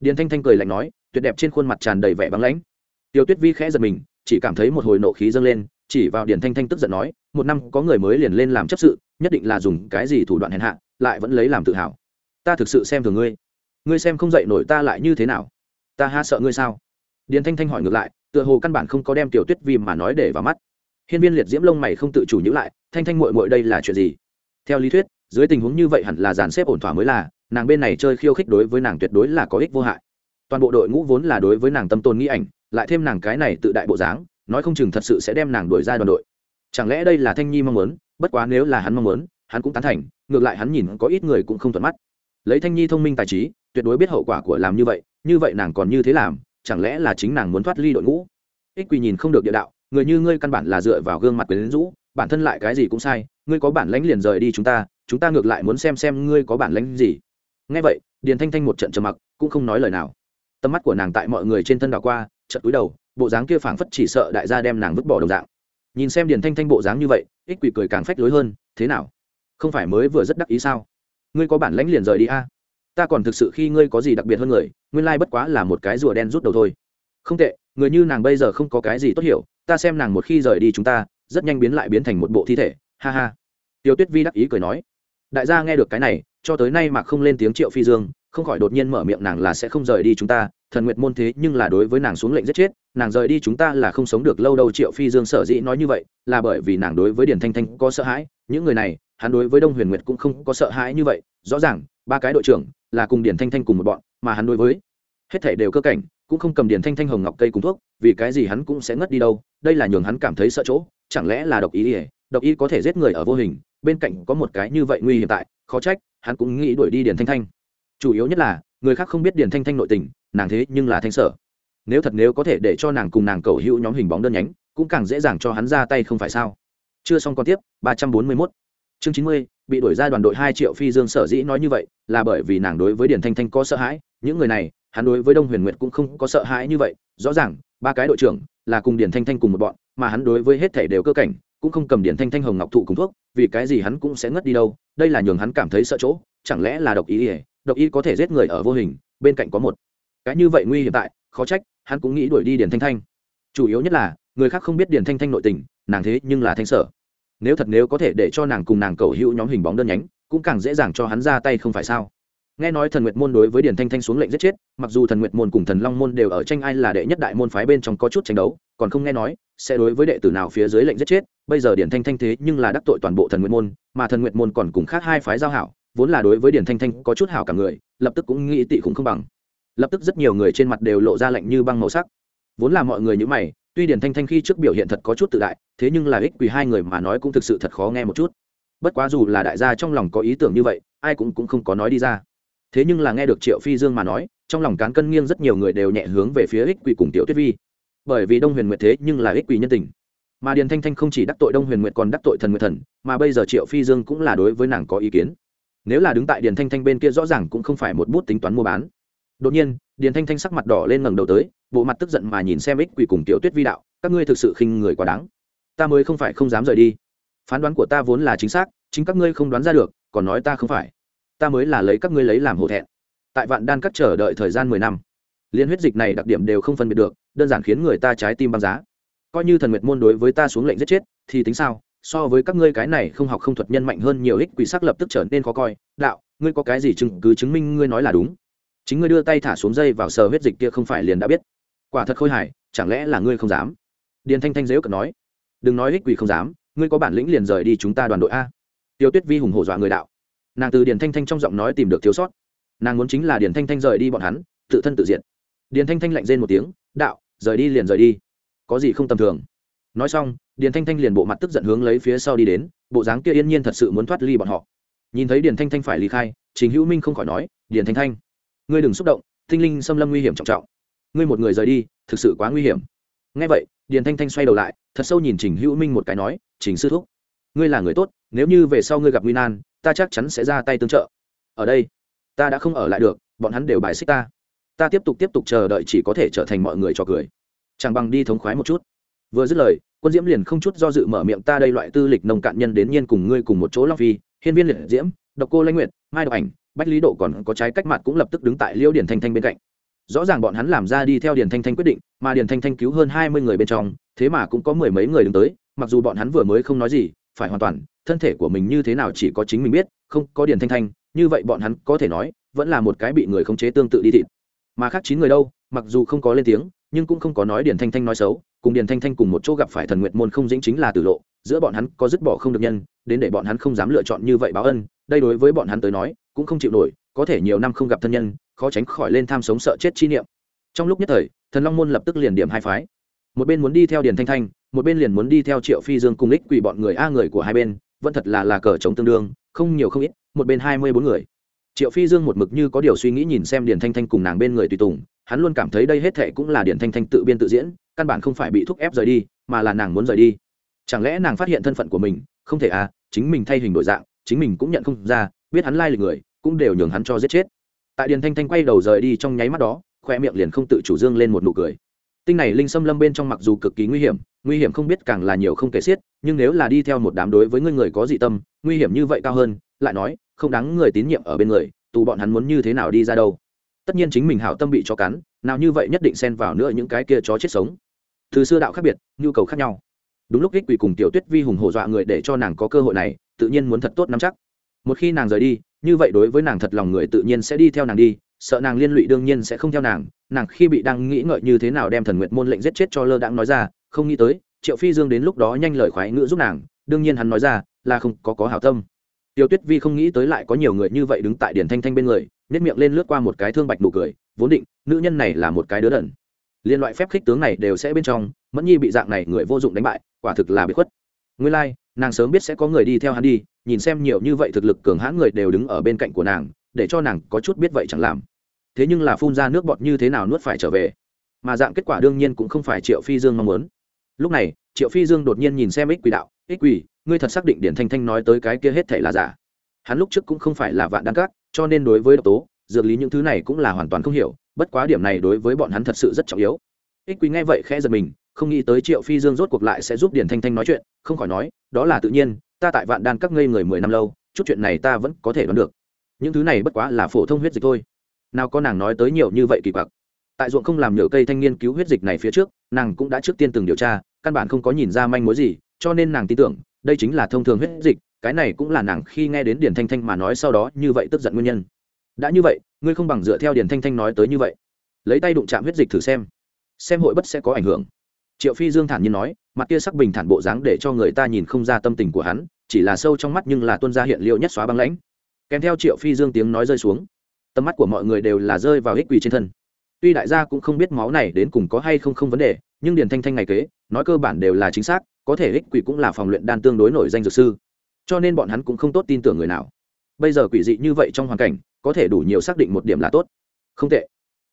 Điền thanh thanh cười lạnh nói, tuyệt đẹp trên khuôn mặt tràn đầy vẻ băng lãnh. Tiêu tuyết vi khẽ giật mình, chỉ cảm thấy một hồi nộ khí dâng lên chỉ vào điền thanh thanh tức giận nói, một năm có người mới liền lên làm chấp sự, nhất định là dùng cái gì thủ đoạn hèn hạ, lại vẫn lấy làm tự hào. Ta thực sự xem thường ngươi. Ngươi xem không dậy nổi ta lại như thế nào? Ta ha sợ ngươi sao? Điền thanh thanh hỏi ngược lại, tựa hồ căn bản không có đem tiểu tuyết vi mà nói để vào mắt. Hiên viên liệt diễm lông mày không tự chủ nhữ lại, thanh thanh mội mội đây là chuyện gì? Theo lý thuyết, dưới tình huống như vậy hẳn là dàn xếp ổn thỏa mới là, nàng bên này chơi khiêu khích đối với nàng tuyệt đối là có ích vô hại. Toàn bộ đội ngũ vốn là đối với nàng tâm tôn nghĩ ảnh, lại thêm nàng cái này tự đại bộ dáng nói không chừng thật sự sẽ đem nàng đuổi ra đoàn đội. Chẳng lẽ đây là thanh nhi mong muốn? Bất quá nếu là hắn mong muốn, hắn cũng tán thành, ngược lại hắn nhìn có ít người cũng không thuận mắt. Lấy thanh nhi thông minh tài trí, tuyệt đối biết hậu quả của làm như vậy như vậy nàng còn như thế làm, chẳng lẽ là chính nàng muốn thoát ly đội ngũ? Ích quỳ nhìn không được địa đạo, người như ngươi căn bản là dựa vào gương mặt quyến rũ, bản thân lại cái gì cũng sai, ngươi có bản lãnh liền rời đi chúng ta chúng ta ngược lại muốn xem xem ngươi có bản lãnh gì. Nghe vậy, điền thanh thanh một trận trầm mặc, cũng không nói lời nào. Tầm mắt của nàng tại mọi người trên thân đảo qua trận cúi đầu bộ dáng kia phảng phất chỉ sợ đại gia đem nàng vứt bỏ đồng dạng. Nhìn xem điền thanh thanh bộ dáng như vậy, ích quỷ cười càng phách lối hơn, thế nào? Không phải mới vừa rất đắc ý sao? Ngươi có bản lãnh liền rời đi a? Ta còn thực sự khi ngươi có gì đặc biệt hơn người, nguyên lai bất quá là một cái rùa đen rút đầu thôi. Không tệ, người như nàng bây giờ không có cái gì tốt hiểu, ta xem nàng một khi rời đi chúng ta, rất nhanh biến lại biến thành một bộ thi thể. Ha ha. Tiêu tuyết vi đắc ý cười nói, đại gia nghe được cái này, cho tới nay mà không lên tiếng triệu phi dương, không khỏi đột nhiên mở miệng nàng là sẽ không rời đi chúng ta thần nguyệt môn thế nhưng là đối với nàng xuống lệnh giết chết, nàng rời đi chúng ta là không sống được lâu đâu, triệu phi dương sở dĩ nói như vậy, là bởi vì nàng đối với điển thanh thanh có sợ hãi, những người này, hắn đối với đông huyền nguyệt cũng không có sợ hãi như vậy, rõ ràng, ba cái đội trưởng là cùng điển thanh thanh cùng một bọn, mà hắn đối với hết thể đều cơ cảnh, cũng không cầm điển thanh thanh hồng ngọc cây cùng thuốc, vì cái gì hắn cũng sẽ ngất đi đâu, đây là nhường hắn cảm thấy sợ chỗ, chẳng lẽ là độc ý ỉa độc ý có thể giết người ở vô hình, bên cạnh có một cái như vậy nguy hiểm tại, khó trách, hắn cũng nghĩ đuổi đi điển thanh thanh. Chủ yếu nhất là người khác không biết Điền thanh thanh nội tình, nàng thế nhưng là thanh sở. Nếu thật nếu có thể để cho nàng cùng nàng cầu hữu nhóm hình bóng đơn nhánh, cũng càng dễ dàng cho hắn ra tay không phải sao? Chưa xong còn tiếp, ba trăm bốn mươi mốt. Chương chín mươi, bị đuổi ra đoàn đội hai triệu phi dương sở dĩ nói như vậy, là bởi vì nàng đối với Điền thanh thanh có sợ hãi. Những người này, hắn đối với đông huyền nguyệt cũng không có sợ hãi như vậy. Rõ ràng, ba cái đội trưởng là cùng Điền thanh thanh cùng một bọn, mà hắn đối với hết thể đều cơ cảnh, cũng không cầm điển thanh thanh hồng ngọc thụ cùng thuốc, vì cái gì hắn cũng sẽ ngất đi đâu? Đây là nhường hắn cảm thấy sợ chỗ, chẳng lẽ là độc ý ỉa độc y có thể giết người ở vô hình, bên cạnh có một cái như vậy nguy hiểm tại, khó trách, hắn cũng nghĩ đuổi đi Điền thanh thanh. Chủ yếu nhất là, người khác không biết Điền thanh thanh nội tình, nàng thế nhưng là thanh sở. Nếu thật nếu có thể để cho nàng cùng nàng cầu hữu nhóm hình bóng đơn nhánh, cũng càng dễ dàng cho hắn ra tay không phải sao? Nghe nói thần nguyệt môn đối với Điền thanh thanh xuống lệnh giết chết, mặc dù thần nguyệt môn cùng thần long môn đều ở tranh ai là đệ nhất đại môn phái bên trong có chút tranh đấu, còn không nghe nói, sẽ đối với đệ tử nào phía dưới lệnh giết chết. Bây giờ điển thanh thanh thế nhưng là đắc tội toàn bộ thần nguyệt môn, mà thần nguyệt môn còn cùng khác hai phái giao hảo vốn là đối với điển thanh thanh có chút hảo cả người, lập tức cũng nghĩ tị khủng không bằng. Lập tức rất nhiều người trên mặt đều lộ ra lạnh như băng màu sắc. Vốn là mọi người như mày, tuy điển thanh thanh khi trước biểu hiện thật có chút tự đại, thế nhưng là ích quỳ hai người mà nói cũng thực sự thật khó nghe một chút. Bất quá dù là đại gia trong lòng có ý tưởng như vậy, ai cũng cũng không có nói đi ra. Thế nhưng là nghe được triệu phi dương mà nói, trong lòng cán cân nghiêng rất nhiều người đều nhẹ hướng về phía ích quỳ cùng tiểu tuyết vi. Bởi vì đông huyền nguyệt thế nhưng là ích quỳ nhân tình. Mà điền thanh thanh không chỉ đắc tội đông huyền nguyệt còn đắc tội thần nguyệt thần, mà bây giờ triệu phi dương cũng là đối với nàng có ý kiến nếu là đứng tại điền thanh thanh bên kia rõ ràng cũng không phải một bút tính toán mua bán. Đột nhiên, điền thanh thanh sắc mặt đỏ lên ngẩng đầu tới, bộ mặt tức giận mà nhìn xem ích quỳ cùng tiểu tuyết vi đạo, các ngươi thực sự khinh người quá đáng. Ta mới không phải không dám rời đi. Phán đoán của ta vốn là chính xác, chính các ngươi không đoán ra được, còn nói ta không phải. Ta mới là lấy các ngươi lấy làm hổ thẹn. Tại vạn đan cắt chờ đợi thời gian mười năm, liên huyết dịch này đặc điểm đều không phân biệt được, đơn giản khiến người ta trái tim băng giá. Coi như thần nguyệt môn đối với ta xuống lệnh giết chết, thì tính sao? So với các ngươi cái này không học không thuật nhân mạnh hơn nhiều ích quỷ sắc lập tức trở nên khó coi. Đạo, ngươi có cái gì chứng cứ chứng minh ngươi nói là đúng? Chính ngươi đưa tay thả xuống dây vào sờ huyết dịch kia không phải liền đã biết. Quả thật khôi hài, chẳng lẽ là ngươi không dám? Điền thanh thanh dễ cợt nói. Đừng nói ích quỷ không dám, ngươi có bản lĩnh liền rời đi chúng ta đoàn đội a. Tiêu tuyết vi hùng hổ dọa người đạo. Nàng từ điền thanh thanh trong giọng nói tìm được thiếu sót. Nàng muốn chính là điền thanh thanh rời đi bọn hắn, tự thân tự diện. Điền thanh thanh lạnh rên một tiếng, đạo, rời đi liền rời đi. Có gì không tầm thường? Nói xong, điền thanh thanh liền bộ mặt tức giận hướng lấy phía sau đi đến, bộ dáng kia yên nhiên thật sự muốn thoát ly bọn họ. Nhìn thấy điền thanh thanh phải ly khai, trình hữu minh không khỏi nói, điền thanh thanh, ngươi đừng xúc động, tinh linh xâm lâm nguy hiểm trọng trọng. Ngươi một người rời đi, thực sự quá nguy hiểm. Ngay vậy, điền thanh thanh xoay đầu lại, thật sâu nhìn trình hữu minh một cái nói, trình sư thúc, ngươi là người tốt, nếu như về sau ngươi gặp nguy nan, ta chắc chắn sẽ ra tay tương trợ. Ở đây, ta đã không ở lại được, bọn hắn đều bài xích ta. Ta tiếp tục tiếp tục chờ đợi chỉ có thể trở thành mọi người cho cười. Chẳng bằng đi thống khoái một chút vừa dứt lời, quân diễm liền không chút do dự mở miệng ta đây loại tư lịch nông cạn nhân đến nhiên cùng ngươi cùng một chỗ long phi, hiên viên liệt diễm, độc cô lãnh nguyệt, mai độc ảnh, bách lý độ còn có trái cách mặt cũng lập tức đứng tại liêu điển thanh thanh bên cạnh. Rõ ràng bọn hắn làm ra đi theo điển thanh thanh quyết định, mà điển thanh thanh cứu hơn hai mươi người bên trong, thế mà cũng có mười mấy người đứng tới, mặc dù bọn hắn vừa mới không nói gì, phải hoàn toàn, thân thể của mình như thế nào chỉ có chính mình biết, không có điển thanh thanh, như vậy bọn hắn có thể nói, vẫn là một cái bị người khống chế tương tự đi thịt. Mà khác chín người đâu, mặc dù không có lên tiếng, nhưng cũng không có nói điển thanh thanh nói xấu cùng Điền thanh thanh cùng một chỗ gặp phải thần nguyện môn không dính chính là tử lộ, giữa bọn hắn có dứt bỏ không được nhân, đến để bọn hắn không dám lựa chọn như vậy báo ân, đây đối với bọn hắn tới nói, cũng không chịu nổi, có thể nhiều năm không gặp thân nhân, khó tránh khỏi lên tham sống sợ chết chi niệm. Trong lúc nhất thời, thần long môn lập tức liền điểm hai phái. Một bên muốn đi theo điền thanh thanh, một bên liền muốn đi theo triệu phi dương cùng lích quỷ bọn người a người của hai bên, vẫn thật là là cờ chống tương đương, không nhiều không ít, một bên hai mươi bốn người. Triệu phi dương một mực như có điều suy nghĩ nhìn xem điền thanh thanh cùng nàng bên người tùy tùng, hắn luôn cảm thấy đây hết thệ cũng là điền thanh thanh tự biên tự diễn căn bản không phải bị thúc ép rời đi, mà là nàng muốn rời đi. Chẳng lẽ nàng phát hiện thân phận của mình? Không thể à chính mình thay hình đổi dạng, chính mình cũng nhận không ra, biết hắn lai lịch người, cũng đều nhường hắn cho giết chết. Tại điền thanh thanh quay đầu rời đi trong nháy mắt đó, khoe miệng liền không tự chủ dương lên một nụ cười. Tinh này linh xâm lâm bên trong mặc dù cực kỳ nguy hiểm nguy hiểm không biết càng là nhiều không kể xiết, nhưng nếu là đi theo một đám đối với người người có dị tâm, nguy hiểm như vậy cao hơn, lại nói, không đáng người tín nhiệm ở bên người, tù bọn hắn muốn như thế nào đi ra đâu? Tất nhiên chính mình hảo tâm bị cho cắn, nào như vậy nhất định xen vào nữa những cái kia chó chết sống từ xưa đạo khác biệt, nhu cầu khác nhau. Đúng lúc ích quỷ cùng tiểu tuyết vi hùng hổ dọa người để cho nàng có cơ hội này, tự nhiên muốn thật tốt nắm chắc. Một khi nàng rời đi, như vậy đối với nàng thật lòng người tự nhiên sẽ đi theo nàng đi, sợ nàng liên lụy đương nhiên sẽ không theo nàng. Nàng khi bị đang nghĩ ngợi như thế nào đem thần nguyện môn lệnh giết chết cho lơ đãng nói ra, không nghĩ tới, triệu phi dương đến lúc đó nhanh lời khoái ngữ giúp nàng, đương nhiên hắn nói ra, là không có có hảo tâm. Tiêu tuyết vi không nghĩ tới lại có nhiều người như vậy đứng tại điển thanh thanh bên người nhét miệng lên lướt qua một cái thương bạch nụ cười, vốn định, nữ nhân này là một cái đứa đần liên loại phép khích tướng này đều sẽ bên trong mẫn nhi bị dạng này người vô dụng đánh bại quả thực là bị khuất. Nguyên lai、like, nàng sớm biết sẽ có người đi theo hắn đi nhìn xem nhiều như vậy thực lực cường hãn người đều đứng ở bên cạnh của nàng để cho nàng có chút biết vậy chẳng làm. Thế nhưng là phun ra nước bọt như thế nào nuốt phải trở về. Mà dạng kết quả đương nhiên cũng không phải triệu phi dương mong muốn. Lúc này triệu phi dương đột nhiên nhìn xem ích quỷ đạo ích quỷ ngươi thật xác định điển thanh thanh nói tới cái kia hết thể là giả? Hắn lúc trước cũng không phải là vạn đăng cát cho nên đối với độc tố dược lý những thứ này cũng là hoàn toàn không hiểu bất quá điểm này đối với bọn hắn thật sự rất trọng yếu. Ích quý nghe vậy khẽ giật mình, không nghĩ tới triệu phi dương rốt cuộc lại sẽ giúp điển thanh thanh nói chuyện, không khỏi nói, đó là tự nhiên, ta tại vạn đan các ngây người mười năm lâu, chút chuyện này ta vẫn có thể đoán được. Những thứ này bất quá là phổ thông huyết dịch thôi. Nào có nàng nói tới nhiều như vậy kỳ quặc. Tại ruộng không làm nhựa cây thanh niên cứu huyết dịch này phía trước, nàng cũng đã trước tiên từng điều tra, căn bản không có nhìn ra manh mối gì, cho nên nàng tin tưởng, đây chính là thông thường huyết dịch, cái này cũng là nàng khi nghe đến điển thanh thanh mà nói sau đó như vậy tức giận nguyên nhân đã như vậy, ngươi không bằng dựa theo Điền thanh thanh nói tới như vậy. Lấy tay đụng chạm huyết dịch thử xem. Xem hội bất sẽ có ảnh hưởng. Triệu phi dương thản nhiên nói, mặt kia sắc bình thản bộ dáng để cho người ta nhìn không ra tâm tình của hắn, chỉ là sâu trong mắt nhưng là tuân ra hiện liệu nhất xóa băng lãnh. Kèm theo triệu phi dương tiếng nói rơi xuống, tầm mắt của mọi người đều là rơi vào hích quỳ trên thân. Tuy đại gia cũng không biết máu này đến cùng có hay không không vấn đề, nhưng điền thanh thanh ngày kế, nói cơ bản đều là chính xác, có thể hích quỷ cũng là phòng luyện đan tương đối nổi danh dược sư. Cho nên bọn hắn cũng không tốt tin tưởng người nào. Bây giờ quỷ dị như vậy trong hoàn cảnh có thể đủ nhiều xác định một điểm là tốt. Không tệ.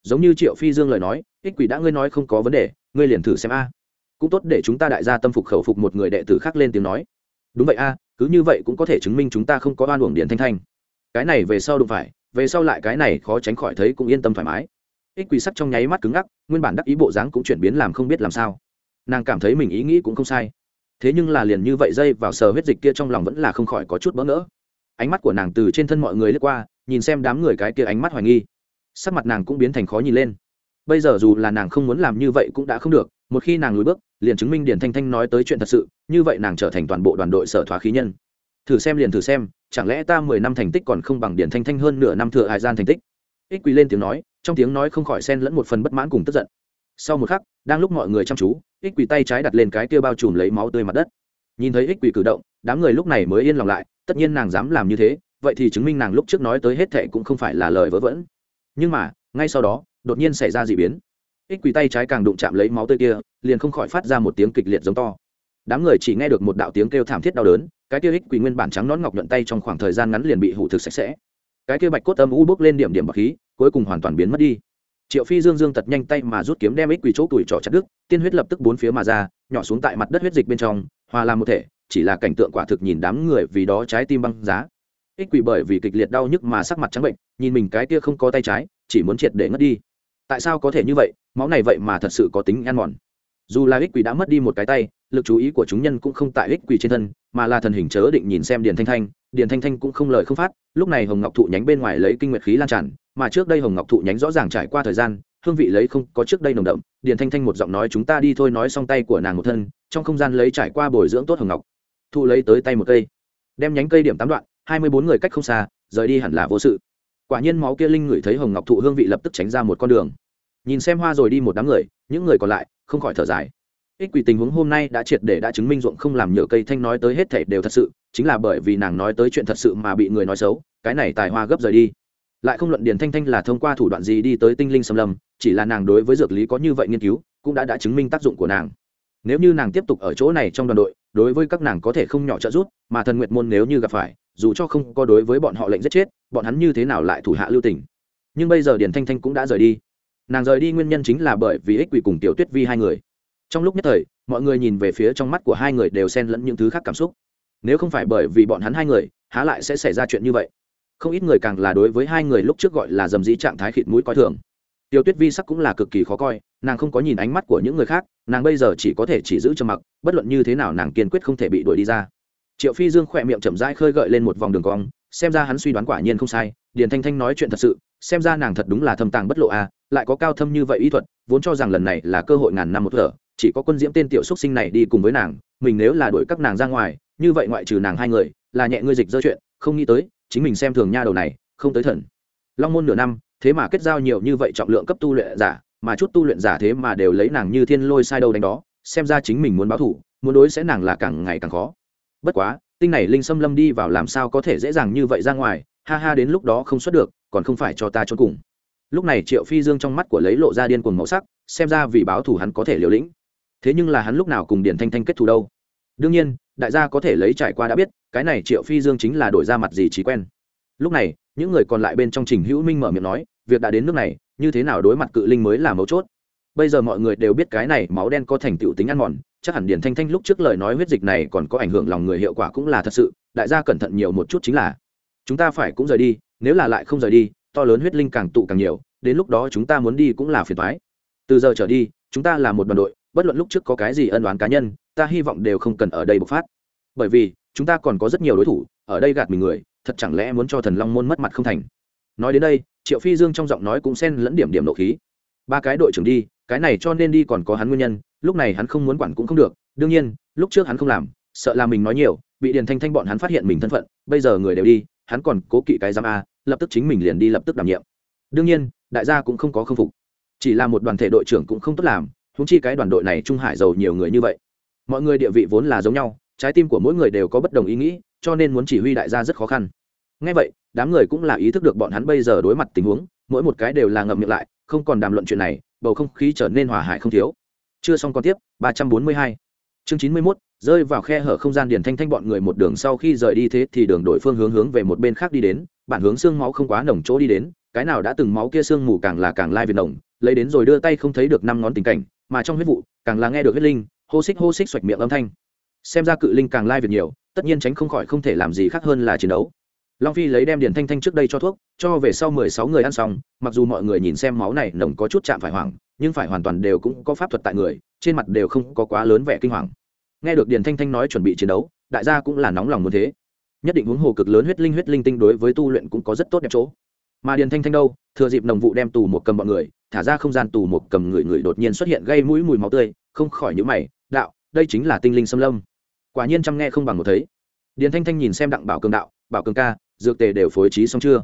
Giống như triệu phi dương lời nói, ích quỷ đã ngươi nói không có vấn đề, ngươi liền thử xem a. Cũng tốt để chúng ta đại gia tâm phục khẩu phục một người đệ tử khác lên tiếng nói. Đúng vậy a, cứ như vậy cũng có thể chứng minh chúng ta không có oan uổng điện thanh thanh. Cái này về sau đụng phải, về sau lại cái này khó tránh khỏi thấy cũng yên tâm thoải mái. Ích quỷ sắc trong nháy mắt cứng ngắc, nguyên bản đắc ý bộ dáng cũng chuyển biến làm không biết làm sao. Nàng cảm thấy mình ý nghĩ cũng không sai. Thế nhưng là liền như vậy dây vào sờ huyết dịch kia trong lòng vẫn là không khỏi có chút bỡ ngỡ. Ánh mắt của nàng từ trên thân mọi người lướt qua nhìn xem đám người cái kia ánh mắt hoài nghi. Sắc mặt nàng cũng biến thành khó nhìn lên. Bây giờ dù là nàng không muốn làm như vậy cũng đã không được, một khi nàng lùi bước, liền chứng minh điển thanh thanh nói tới chuyện thật sự, như vậy nàng trở thành toàn bộ đoàn đội sở thoá khí nhân. Thử xem liền thử xem, chẳng lẽ ta mười năm thành tích còn không bằng điển thanh thanh hơn nửa năm thừa hải gian thành tích? Ích quý lên tiếng nói, trong tiếng nói không khỏi xen lẫn một phần bất mãn cùng tức giận. Sau một khắc, đang lúc mọi người chăm chú, ích quỳ tay trái đặt lên cái kia bao trùm lấy máu tươi mặt đất. Nhìn thấy ích quỳ cử động, đám người lúc này mới yên lòng lại, tất nhiên nàng dám làm như thế vậy thì chứng minh nàng lúc trước nói tới hết thệ cũng không phải là lời vớ vẩn. Nhưng mà, ngay sau đó, đột nhiên xảy ra d ị biến. Ích quỳ tay trái càng đụng chạm lấy máu tươi kia, liền không khỏi phát ra một tiếng kịch liệt giống to. Đám người chỉ nghe được một đạo tiếng kêu thảm thiết đau đớn, cái kia ích quỳ nguyên bản trắng nón ngọc nhuận tay trong khoảng thời gian ngắn liền bị hủ thực sạch sẽ. Cái kia bạch cốt âm u bước lên điểm điểm bọc khí, cuối cùng hoàn toàn biến mất đi. Triệu phi dương dương tật nhanh tay mà rút kiếm đem ích quỳ chỗ tuổi trỏ chặt đứt, tiên huyết lập tức bốn phía mà ra, nhỏ xuống tại mặt đất huyết dịch bên trong, hòa làm một thể, chỉ là cảnh tượng quả thực nhìn đám người vì đó trái tim băng giá ích quỷ bởi vì kịch liệt đau nhức mà sắc mặt trắng bệnh, nhìn mình cái kia không có tay trái, chỉ muốn triệt để ngất đi. Tại sao có thể như vậy? Máu này vậy mà thật sự có tính ăn mòn. Dù là ích quỷ đã mất đi một cái tay, lực chú ý của chúng nhân cũng không tại ích quỷ trên thân, mà là thần hình chớ định nhìn xem điền thanh thanh. Điền thanh thanh cũng không lời không phát, lúc này hồng ngọc thụ nhánh bên ngoài lấy kinh nguyệt khí lan tràn, mà trước đây hồng ngọc thụ nhánh rõ ràng trải qua thời gian, hương vị lấy không có trước đây nồng đậm. Điền thanh thanh một giọng nói, chúng ta đi thôi. Nói xong tay của nàng một thân, trong không gian lấy trải qua bồi dưỡng tốt hồng ngọc. Thụ lấy tới tay một cây, đem nhánh cây điểm tám đoạn hai mươi bốn người cách không xa, rời đi hẳn là vô sự. Quả nhiên máu kia linh ngửi thấy hồng ngọc thụ hương vị lập tức tránh ra một con đường. Nhìn xem hoa rồi đi một đám người, những người còn lại không khỏi thở dài. Ích quỷ tình huống hôm nay đã triệt để đã chứng minh ruộng không làm nhựa cây thanh nói tới hết thảy đều thật sự, chính là bởi vì nàng nói tới chuyện thật sự mà bị người nói xấu, cái này tài hoa gấp rời đi. Lại không luận điền thanh thanh là thông qua thủ đoạn gì đi tới tinh linh xâm lâm, chỉ là nàng đối với dược lý có như vậy nghiên cứu, cũng đã đã chứng minh tác dụng của nàng. Nếu như nàng tiếp tục ở chỗ này trong đoàn đội đối với các nàng có thể không nhỏ trợ giúp, mà thần Nguyệt môn nếu như gặp phải, dù cho không có đối với bọn họ lệnh giết chết, bọn hắn như thế nào lại thủ hạ lưu tình? Nhưng bây giờ điền thanh thanh cũng đã rời đi. Nàng rời đi nguyên nhân chính là bởi vì ích quỷ cùng tiểu tuyết vi hai người. Trong lúc nhất thời, mọi người nhìn về phía trong mắt của hai người đều xen lẫn những thứ khác cảm xúc. Nếu không phải bởi vì bọn hắn hai người, há lại sẽ xảy ra chuyện như vậy? Không ít người càng là đối với hai người lúc trước gọi là dầm dĩ trạng thái khịt mũi coi thường. Tiểu tuyết vi sắc cũng là cực kỳ khó coi nàng không có nhìn ánh mắt của những người khác nàng bây giờ chỉ có thể chỉ giữ trầm mặc bất luận như thế nào nàng kiên quyết không thể bị đuổi đi ra. Triệu phi dương khỏe miệng chậm rãi khơi gợi lên một vòng đường cong xem ra hắn suy đoán quả nhiên không sai điền thanh thanh nói chuyện thật sự xem ra nàng thật đúng là thâm tàng bất lộ à, lại có cao thâm như vậy ý thuật vốn cho rằng lần này là cơ hội ngàn năm một thở chỉ có quân diễm tên tiểu xúc sinh này đi cùng với nàng mình nếu là đuổi các nàng ra ngoài như vậy ngoại trừ nàng hai người là nhẹ ngươi dịch dơ chuyện không nghĩ tới chính mình xem thường nha đầu này không tới thần. Long môn nửa năm thế mà kết giao nhiều như vậy trọng lượng cấp tu luyện giả mà chút tu luyện giả thế mà đều lấy nàng như thiên lôi sai đâu đánh đó, xem ra chính mình muốn báo thủ muốn đối sẽ nàng là càng ngày càng khó. Bất quá, tinh này linh xâm lâm đi vào làm sao có thể dễ dàng như vậy ra ngoài, ha ha đến lúc đó không xuất được, còn không phải cho ta cho cùng. Lúc này triệu phi dương trong mắt của lấy lộ ra điên cuồng màu sắc, xem ra vì báo thủ hắn có thể liều lĩnh. Thế nhưng là hắn lúc nào cùng điển thanh thanh kết thù đâu? Đương nhiên, đại gia có thể lấy trải qua đã biết, cái này triệu phi dương chính là đổi ra mặt gì trí quen. Lúc này, những người còn lại bên trong trình hữu minh mở miệng nói, việc đã đến nước này như thế nào đối mặt cự linh mới là mấu chốt. Bây giờ mọi người đều biết cái này máu đen có thành tựu tính ăn mòn, chắc hẳn điển thanh thanh lúc trước lời nói huyết dịch này còn có ảnh hưởng lòng người hiệu quả cũng là thật sự, đại gia cẩn thận nhiều một chút chính là, chúng ta phải cũng rời đi, nếu là lại không rời đi, to lớn huyết linh càng tụ càng nhiều, đến lúc đó chúng ta muốn đi cũng là phiền thoái từ giờ trở đi, chúng ta là một đoàn đội, bất luận lúc trước có cái gì ân đoán cá nhân, ta hy vọng đều không cần ở đây bộc phát. Bởi vì, chúng ta còn có rất nhiều đối thủ, ở đây gạt mình người, thật chẳng lẽ muốn cho thần long môn mất mặt không thành. Nói đến đây triệu phi dương trong giọng nói cũng xen lẫn điểm điểm nộ khí. Ba cái đội trưởng đi, cái này cho nên đi còn có hắn nguyên nhân, lúc này hắn không muốn quản cũng không được, đương nhiên, lúc trước hắn không làm, sợ là mình nói nhiều, bị điền thanh thanh bọn hắn phát hiện mình thân phận, bây giờ người đều đi, hắn còn cố kỵ cái giam a, lập tức chính mình liền đi lập tức đảm nhiệm. Đương nhiên, đại gia cũng không có khâm phục. Chỉ là một đoàn thể đội trưởng cũng không tốt làm húng chi cái đoàn đội này trung hải giàu nhiều người như vậy. Mọi người địa vị vốn là giống nhau, trái tim của mỗi người đều có bất đồng ý nghĩ, cho nên muốn chỉ huy đại gia rất khó khăn ngay vậy, đám người cũng là ý thức được bọn hắn bây giờ đối mặt tình huống, mỗi một cái đều là ngậm miệng lại, không còn đàm luận chuyện này, bầu không khí trở nên hòa hải không thiếu. Chưa xong còn tiếp, ba trăm bốn mươi hai. Chương chín mươi mốt, rơi vào khe hở không gian điền thanh thanh bọn người một đường sau khi rời đi thế thì đường đổi phương hướng hướng về một bên khác đi đến, bản hướng xương máu không quá nồng chỗ đi đến, cái nào đã từng máu kia xương mù càng là càng lai việt nồng, lấy đến rồi đưa tay không thấy được năm ngón tình cảnh, mà trong huyết vụ, càng là nghe được huyết linh, hô xích hô xích xoạch miệng âm thanh. Xem ra cự linh càng lai việt nhiều, tất nhiên tránh không khỏi không thể làm gì khác hơn là chiến đấu long phi lấy đem điền thanh thanh trước đây cho thuốc, cho về sau mười sáu người ăn xong, mặc dù mọi người nhìn xem máu này nồng có chút chạm phải hoảng, nhưng phải hoàn toàn đều cũng có pháp thuật tại người, trên mặt đều không có quá lớn vẻ kinh hoàng. Nghe được điền thanh thanh nói chuẩn bị chiến đấu, đại gia cũng là nóng lòng muốn thế. Nhất định huống hồ cực lớn huyết linh huyết linh tinh đối với tu luyện cũng có rất tốt đẹp chỗ. Mà điền thanh thanh đâu, thừa dịp nồng vụ đem tù một cầm bọn người, thả ra không gian tù một cầm người người đột nhiên xuất hiện gây mũi mùi máu tươi, không khỏi nhíu mày, đạo, đây chính là tinh linh xâm lâm. Quả nhiên chăm nghe không bằng một thấy. Điền thanh thanh nhìn xem đặng bảo cường đạo, bảo cường ca dược tề đều phối trí xong chưa?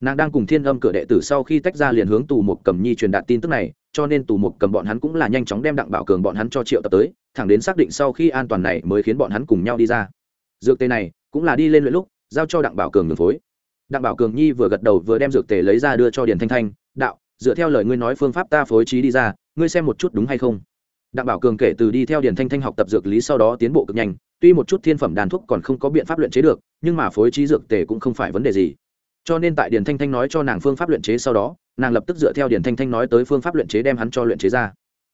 Nàng đang cùng thiên âm cửa đệ tử sau khi tách ra liền hướng tù một cầm nhi truyền đạt tin tức này, cho nên tù một cầm bọn hắn cũng là nhanh chóng đem đặng bảo cường bọn hắn cho triệu tập tới, thẳng đến xác định sau khi an toàn này mới khiến bọn hắn cùng nhau đi ra. Dược tề này cũng là đi lên luyện lúc, giao cho đặng bảo cường đường phối. Đặng bảo cường nhi vừa gật đầu vừa đem dược tề lấy ra đưa cho điền thanh thanh, đạo, dựa theo lời ngươi nói phương pháp ta phối trí đi ra, ngươi xem một chút đúng hay không? Đặng bảo cường kể từ đi theo điền thanh thanh học tập dược lý sau đó tiến bộ cực nhanh tuy một chút thiên phẩm đàn thuốc còn không có biện pháp luyện chế được, nhưng mà phối trí dược tề cũng không phải vấn đề gì. Cho nên tại điền thanh thanh nói cho nàng phương pháp luyện chế sau đó, nàng lập tức dựa theo điền thanh thanh nói tới phương pháp luyện chế đem hắn cho luyện chế ra.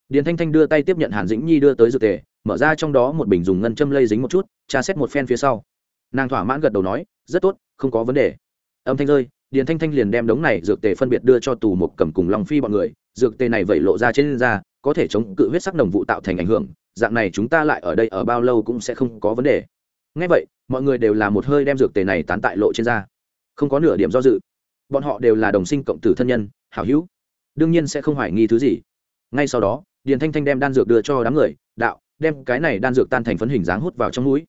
Điền thanh thanh đưa tay tiếp nhận hàn dĩnh nhi đưa tới dược tề, mở ra trong đó một bình dùng ngân châm lây dính một chút, tra xét một phen phía sau. Nàng thỏa mãn gật đầu nói, rất tốt, không có vấn đề. Âm thanh rơi, điền thanh thanh liền đem đống này dược tề phân biệt đưa cho tù một cầm cùng long phi bọn người. Dược tề này vẩy lộ ra trên da có thể chống cự huyết sắc đồng vụ tạo thành ảnh hưởng, dạng này chúng ta lại ở đây ở bao lâu cũng sẽ không có vấn đề. Ngay vậy, mọi người đều là một hơi đem dược tề này tán tại lộ trên da. Không có nửa điểm do dự. Bọn họ đều là đồng sinh cộng tử thân nhân, hảo hữu. Đương nhiên sẽ không hoài nghi thứ gì. Ngay sau đó, điền thanh thanh đem đan dược đưa cho đám người, đạo, đem cái này đan dược tan thành phấn hình dáng hút vào trong mũi.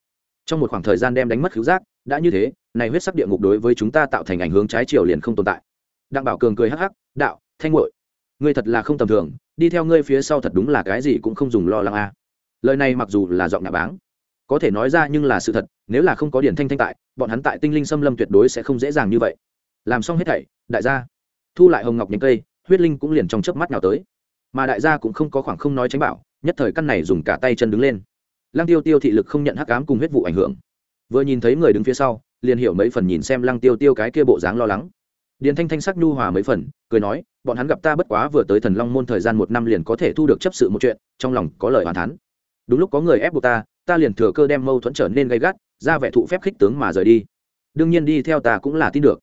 Trong một khoảng thời gian đem đánh mất khứu giác, đã như thế, này huyết sắc địa ngục đối với chúng ta tạo thành ảnh hướng trái chiều liền không tồn tại. Đặng bảo cường cười hắc hắc, đạo, thanh nguội ngươi thật là không tầm thường, đi theo ngươi phía sau thật đúng là cái gì cũng không dùng lo lắng a à. lời này mặc dù là giọng nhà báng, có thể nói ra nhưng là sự thật, nếu là không có điển thanh thanh tại, bọn hắn tại tinh linh xâm lâm tuyệt đối sẽ không dễ dàng như vậy. Làm xong hết thảy, đại gia, thu lại hồng ngọc nhánh cây, huyết linh cũng liền trong chớp mắt nào tới. Mà đại gia cũng không có khoảng không nói tránh bảo, nhất thời căn này dùng cả tay chân đứng lên. Lăng tiêu tiêu thị lực không nhận hắc ám cùng huyết vụ ảnh hưởng. Vừa nhìn thấy người đứng phía sau, liền hiểu mấy phần nhìn xem lăng tiêu tiêu cái kia bộ dáng lo lắng điền thanh thanh sắc nhu hòa mấy phần, cười nói, bọn hắn gặp ta bất quá vừa tới thần long môn thời gian một năm liền có thể thu được chấp sự một chuyện, trong lòng có lời hoàn thắn đúng lúc có người ép buộc ta ta liền thừa cơ đem mâu thuẫn trở nên gay gắt, ra vẻ thụ phép khích tướng mà rời đi. Đương nhiên đi theo ta cũng là tin được.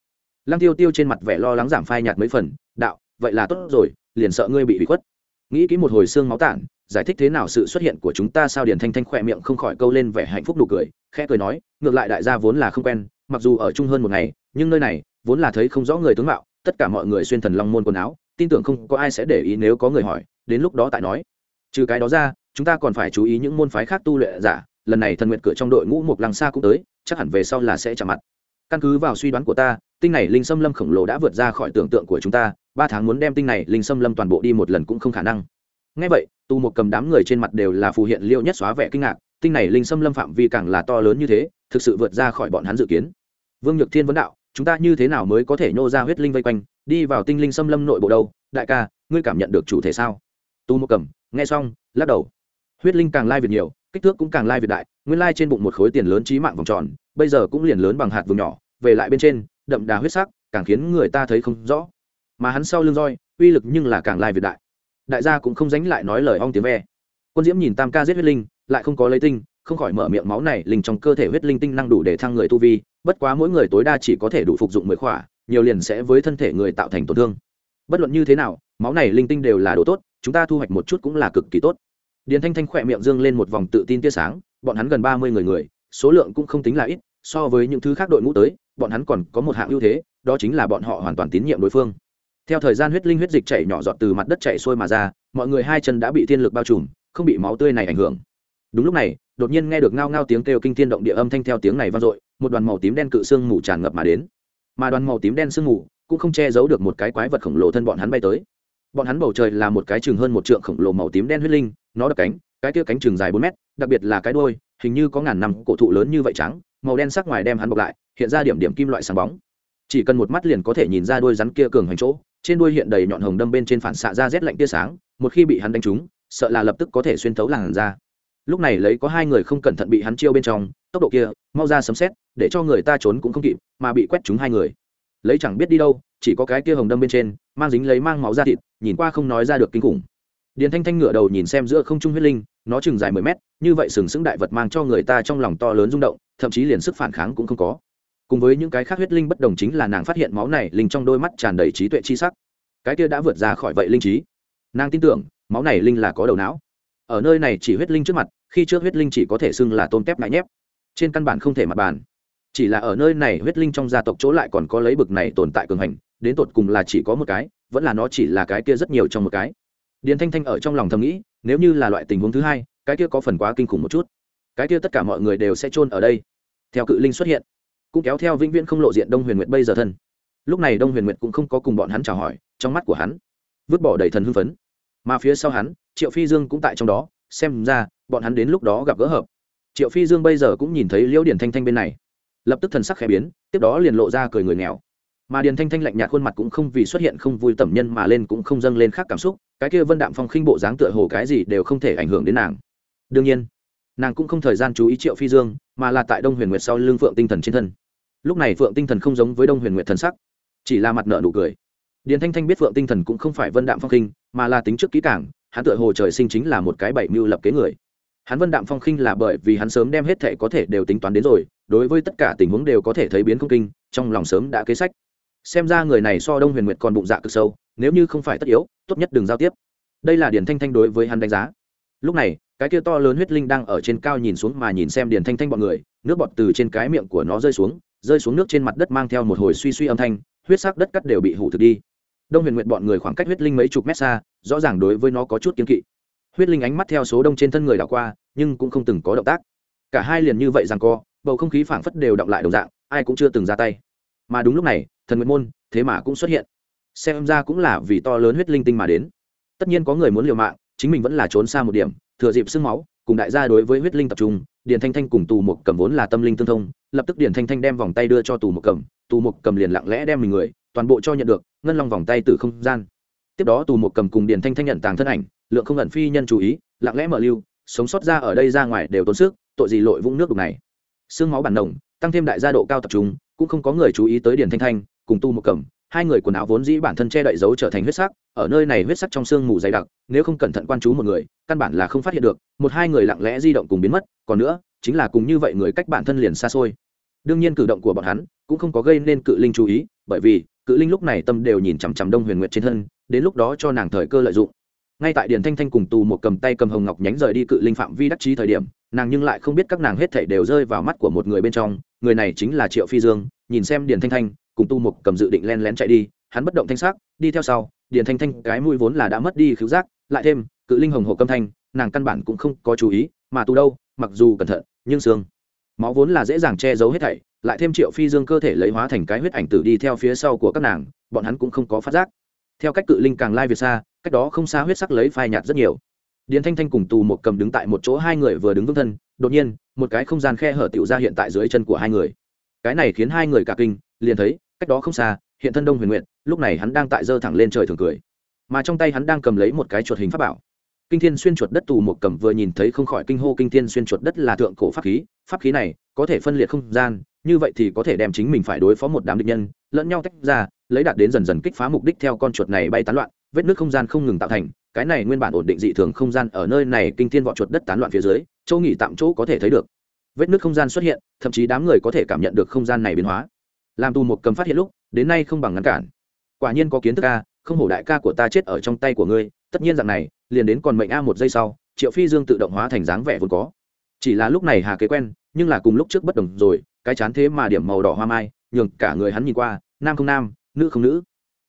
Lăng tiêu tiêu trên mặt vẻ lo lắng giảm phai nhạt mấy phần, đạo, vậy là tốt rồi, liền sợ ngươi bị bị khuất. Nghĩ kỹ một hồi xương máu tản, giải thích thế nào sự xuất hiện của chúng ta sao điền thanh thanh khỏe miệng không khỏi câu lên vẻ hạnh phúc nụ cười, khẽ cười nói, ngược lại đại gia vốn là không quen, mặc dù ở chung hơn một ngày, nhưng nơi này vốn là thấy không rõ người tướng mạo, tất cả mọi người xuyên thần long môn quần áo, tin tưởng không có ai sẽ để ý nếu có người hỏi, đến lúc đó tại nói. Trừ cái đó ra, chúng ta còn phải chú ý những môn phái khác tu luyện giả, lần này thần nguyện cửa trong đội ngũ một lăng xa cũng tới, chắc hẳn về sau là sẽ chạm mặt. Căn cứ vào suy đoán của ta, tinh này linh xâm lâm khổng lồ đã vượt ra khỏi tưởng tượng của chúng ta, ba tháng muốn đem tinh này linh xâm lâm toàn bộ đi một lần cũng không khả năng. Ngay vậy tu một cầm đám người trên mặt đều là phù hiện liêu nhất xóa vẻ kinh ngạc, tinh này linh xâm lâm phạm vi càng là to lớn như thế, thực sự vượt ra khỏi bọn hắn dự kiến. Vương nhược thiên vấn đạo chúng ta như thế nào mới có thể nhô ra huyết linh vây quanh, đi vào tinh linh xâm lâm nội bộ đâu? Đại ca, ngươi cảm nhận được chủ thể sao? Tu một cầm nghe xong, lắc đầu. Huyết linh càng lai việt nhiều, kích thước cũng càng lai việt đại, nguyên lai trên bụng một khối tiền lớn trí mạng vòng tròn, bây giờ cũng liền lớn bằng hạt vùng nhỏ, về lại bên trên, đậm đà huyết sắc, càng khiến người ta thấy không rõ. Mà hắn sau lưng roi, uy lực nhưng là càng lai việt đại. Đại gia cũng không dánh lại nói lời ong tiếng ve. Quân diễm nhìn tam ca giết huyết linh, lại không có lấy tinh, không khỏi mở miệng máu này linh trong cơ thể huyết linh tinh năng đủ để thăng người tu vi bất quá mỗi người tối đa chỉ có thể đủ phục dụng mười khỏa, nhiều liền sẽ với thân thể người tạo thành tổn thương. Bất luận như thế nào, máu này linh tinh đều là đồ tốt, chúng ta thu hoạch một chút cũng là cực kỳ tốt. Điền thanh thanh khỏe miệng dương lên một vòng tự tin tia sáng, bọn hắn gần ba mươi người người, số lượng cũng không tính là ít, so với những thứ khác đội ngũ tới, bọn hắn còn có một hạng ưu thế, đó chính là bọn họ hoàn toàn tín nhiệm đối phương. Theo thời gian huyết linh huyết dịch chảy nhỏ giọt từ mặt đất chảy xuôi mà ra, mọi người hai chân đã bị thiên lực bao trùm, không bị máu tươi này ảnh hưởng. Đúng lúc này đột nhiên nghe được ngao ngao tiếng kêu kinh thiên động địa âm thanh theo tiếng này vang dội, một đoàn màu tím đen cự xương mù tràn ngập mà đến. Mà đoàn màu tím đen sương mù cũng không che giấu được một cái quái vật khổng lồ thân bọn hắn bay tới. Bọn hắn bầu trời là một cái chừng hơn một trượng khổng lồ màu tím đen huyết linh, nó đập cánh, cái kia cánh chừng dài bốn mét, đặc biệt là cái đôi hình như có ngàn năm cổ thụ lớn như vậy trắng, màu đen sắc ngoài đem hắn bọc lại, hiện ra điểm điểm kim loại sáng bóng. Chỉ cần một mắt liền có thể nhìn ra đôi rắn kia cường hành chỗ, trên đuôi hiện đầy nhọn hồng đâm bên trên phản xạ ra rét lạnh tia sáng, một khi bị hắn đánh trúng, sợ là lập tức có thể xuyên thấu làn ra lúc này lấy có hai người không cẩn thận bị hắn chiêu bên trong, tốc độ kia, mau ra sấm xét để cho người ta trốn cũng không kịp, mà bị quét trúng hai người. Lấy chẳng biết đi đâu, chỉ có cái kia hồng đâm bên trên, mang dính lấy mang máu ra thịt, nhìn qua không nói ra được kinh khủng. Điền thanh thanh ngửa đầu nhìn xem giữa không trung huyết linh, nó chừng dài mười mét, như vậy sừng sững đại vật mang cho người ta trong lòng to lớn rung động, thậm chí liền sức phản kháng cũng không có. Cùng với những cái khác huyết linh bất đồng chính là nàng phát hiện máu này, linh trong đôi mắt tràn đầy trí tuệ chi sắc. Cái kia đã vượt ra khỏi vậy linh trí. Nàng tin tưởng, máu này linh là có đầu não ở nơi này chỉ huyết linh trước mặt, khi trước huyết linh chỉ có thể xưng là tôm tép ngại nhép. Trên căn bản không thể mặt bàn. Chỉ là ở nơi này huyết linh trong gia tộc chỗ lại còn có lấy bực này tồn tại cường hành, đến tột cùng là chỉ có một cái, vẫn là nó chỉ là cái kia rất nhiều trong một cái. Điền thanh thanh ở trong lòng thầm nghĩ, nếu như là loại tình huống thứ hai, cái kia có phần quá kinh khủng một chút. Cái kia tất cả mọi người đều sẽ chôn ở đây. Theo cự linh xuất hiện, cũng kéo theo vĩnh viễn không lộ diện đông huyền nguyệt bây giờ thân. Lúc này đông huyền nguyệt cũng không có cùng bọn hắn chào hỏi, trong mắt của hắn vứt bỏ đầy thần hưng phấn. Mà phía sau hắn triệu phi dương cũng tại trong đó, xem ra, bọn hắn đến lúc đó gặp gỡ hợp. Triệu phi dương bây giờ cũng nhìn thấy liễu điển thanh thanh bên này. Lập tức thần sắc khẽ biến, tiếp đó liền lộ ra cười người nghèo. Mà điền thanh thanh lạnh nhạt khuôn mặt cũng không vì xuất hiện không vui tẩm nhân mà lên cũng không dâng lên khác cảm xúc, cái kia vân đạm phong khinh bộ dáng tựa hồ cái gì đều không thể ảnh hưởng đến nàng. Đương nhiên, nàng cũng không thời gian chú ý triệu phi dương, mà là tại đông huyền nguyệt sau lưng phượng tinh thần trên thân. Lúc này phượng tinh thần không giống với đông huyền nguyệt thần sắc, chỉ là mặt nợ nụ cười. Điền thanh thanh biết phượng tinh thần cũng không phải vân đạm phong khinh, mà là tính trước kỹ cảng hắn tựa hồ trời sinh chính là một cái bảy mưu lập kế người. Hắn vân đạm phong khinh là bởi vì hắn sớm đem hết thể có thể đều tính toán đến rồi, đối với tất cả tình huống đều có thể thấy biến không kinh, trong lòng sớm đã kế sách. Xem ra người này so đông huyền nguyệt còn bụng dạ cực sâu, nếu như không phải tất yếu, tốt nhất đừng giao tiếp. Đây là điền thanh thanh đối với hắn đánh giá. Lúc này, cái kia to lớn huyết linh đang ở trên cao nhìn xuống mà nhìn xem điền thanh thanh bọn người, nước bọt từ trên cái miệng của nó rơi xuống rơi xuống nước trên mặt đất mang theo một hồi suy suy âm thanh, huyết sắc đất cắt đều bị hủ thực đi. Đông huyền nguyệt bọn người khoảng cách huyết linh mấy chục mét xa rõ ràng đối với nó có chút kiên kỵ. Huyết linh ánh mắt theo số đông trên thân người đảo qua, nhưng cũng không từng có động tác. Cả hai liền như vậy rằng co, bầu không khí phảng phất đều động lại đồng dạng, ai cũng chưa từng ra tay. Mà đúng lúc này, thần nguyệt môn, thế mà cũng xuất hiện. Xem ra cũng là vì to lớn huyết linh tinh mà đến. Tất nhiên có người muốn liều mạng, chính mình vẫn là trốn xa một điểm, thừa dịp sương máu, cùng đại gia đối với huyết linh tập trung, điền thanh thanh cùng tù một cầm vốn là tâm linh tương thông, lập tức điền thanh thanh đem vòng tay đưa cho tù một cầm, tù một cầm liền lặng lẽ đem mình người, toàn bộ cho nhận được, ngân long vòng tay từ không gian tiếp đó tù một cầm cùng điền thanh thanh nhận tàng thân ảnh, lượng không ẩn phi nhân chú ý, lặng lẽ mở lưu, sống sót ra ở đây ra ngoài đều tốn sức, tội gì lội vũng nước đục này. Xương máu bản nồng, tăng thêm đại gia độ cao tập trung, cũng không có người chú ý tới điền thanh thanh, cùng tu một cầm, hai người quần áo vốn dĩ bản thân che đậy dấu trở thành huyết sắc, ở nơi này huyết sắc trong xương mù dày đặc, nếu không cẩn thận quan chú một người, căn bản là không phát hiện được, một hai người lặng lẽ di động cùng biến mất, còn nữa, chính là cùng như vậy người cách bản thân liền xa xôi. Đương nhiên cử động của bọn hắn cũng không có gây nên cự linh chú ý, bởi vì cự linh lúc này tâm đều nhìn chằm chằm đông huyền nguyệt trên thân đến lúc đó cho nàng thời cơ lợi dụng. Ngay tại điền thanh thanh cùng tù một cầm tay cầm hồng ngọc nhánh rời đi cự linh phạm vi đắc chí thời điểm, nàng nhưng lại không biết các nàng hết thảy đều rơi vào mắt của một người bên trong, người này chính là triệu phi dương, nhìn xem điền thanh thanh, cùng tu một cầm dự định len lén chạy đi, hắn bất động thanh sắc, đi theo sau, điền thanh thanh cái mũi vốn là đã mất đi khứu giác, lại thêm, cự linh hồng hộ câm thanh, nàng căn bản cũng không có chú ý, mà tu đâu, mặc dù cẩn thận, nhưng xương, máu vốn là dễ dàng che giấu hết thảy, lại thêm triệu phi dương cơ thể lấy hóa thành cái huyết ảnh tử đi theo phía sau của các nàng, bọn hắn cũng không có phát giác theo cách cự linh càng lai việt xa, cách đó không xa huyết sắc lấy phai nhạt rất nhiều. Điền thanh thanh cùng tù một cầm đứng tại một chỗ, hai người vừa đứng vững thân, đột nhiên, một cái không gian khe hở tựu ra hiện tại dưới chân của hai người. Cái này khiến hai người cả kinh, liền thấy, cách đó không xa, hiện thân đông huyền nguyện lúc này hắn đang tại dơ thẳng lên trời thường cười. Mà trong tay hắn đang cầm lấy một cái chuột hình pháp bảo. Kinh thiên xuyên chuột đất tù một cầm vừa nhìn thấy không khỏi kinh hô kinh thiên xuyên chuột đất là thượng cổ pháp khí pháp khí này có thể phân liệt không gian, như vậy thì có thể đem chính mình phải đối phó một đám địch nhân lẫn nhau tách ra, lấy đạt đến dần dần kích phá mục đích theo con chuột này bay tán loạn, vết nước không gian không ngừng tạo thành, cái này nguyên bản ổn định dị thường không gian ở nơi này kinh thiên vọ chuột đất tán loạn phía dưới, chỗ nghỉ tạm chỗ có thể thấy được. Vết nước không gian xuất hiện, thậm chí đám người có thể cảm nhận được không gian này biến hóa. Làm tù một cầm phát hiện lúc, đến nay không bằng ngăn cản. Quả nhiên có kiến thức ca không hổ đại ca của ta chết ở trong tay của ngươi, tất nhiên dạng này, liền đến còn mệnh a một giây sau, triệu phi dương tự động hóa thành dáng vẻ vốn có. Chỉ là lúc này hà kế quen, nhưng là cùng lúc trước bất đồng rồi, cái chán thế mà điểm màu đỏ hoa mai nhường cả người hắn nhìn qua, nam không nam, nữ không nữ.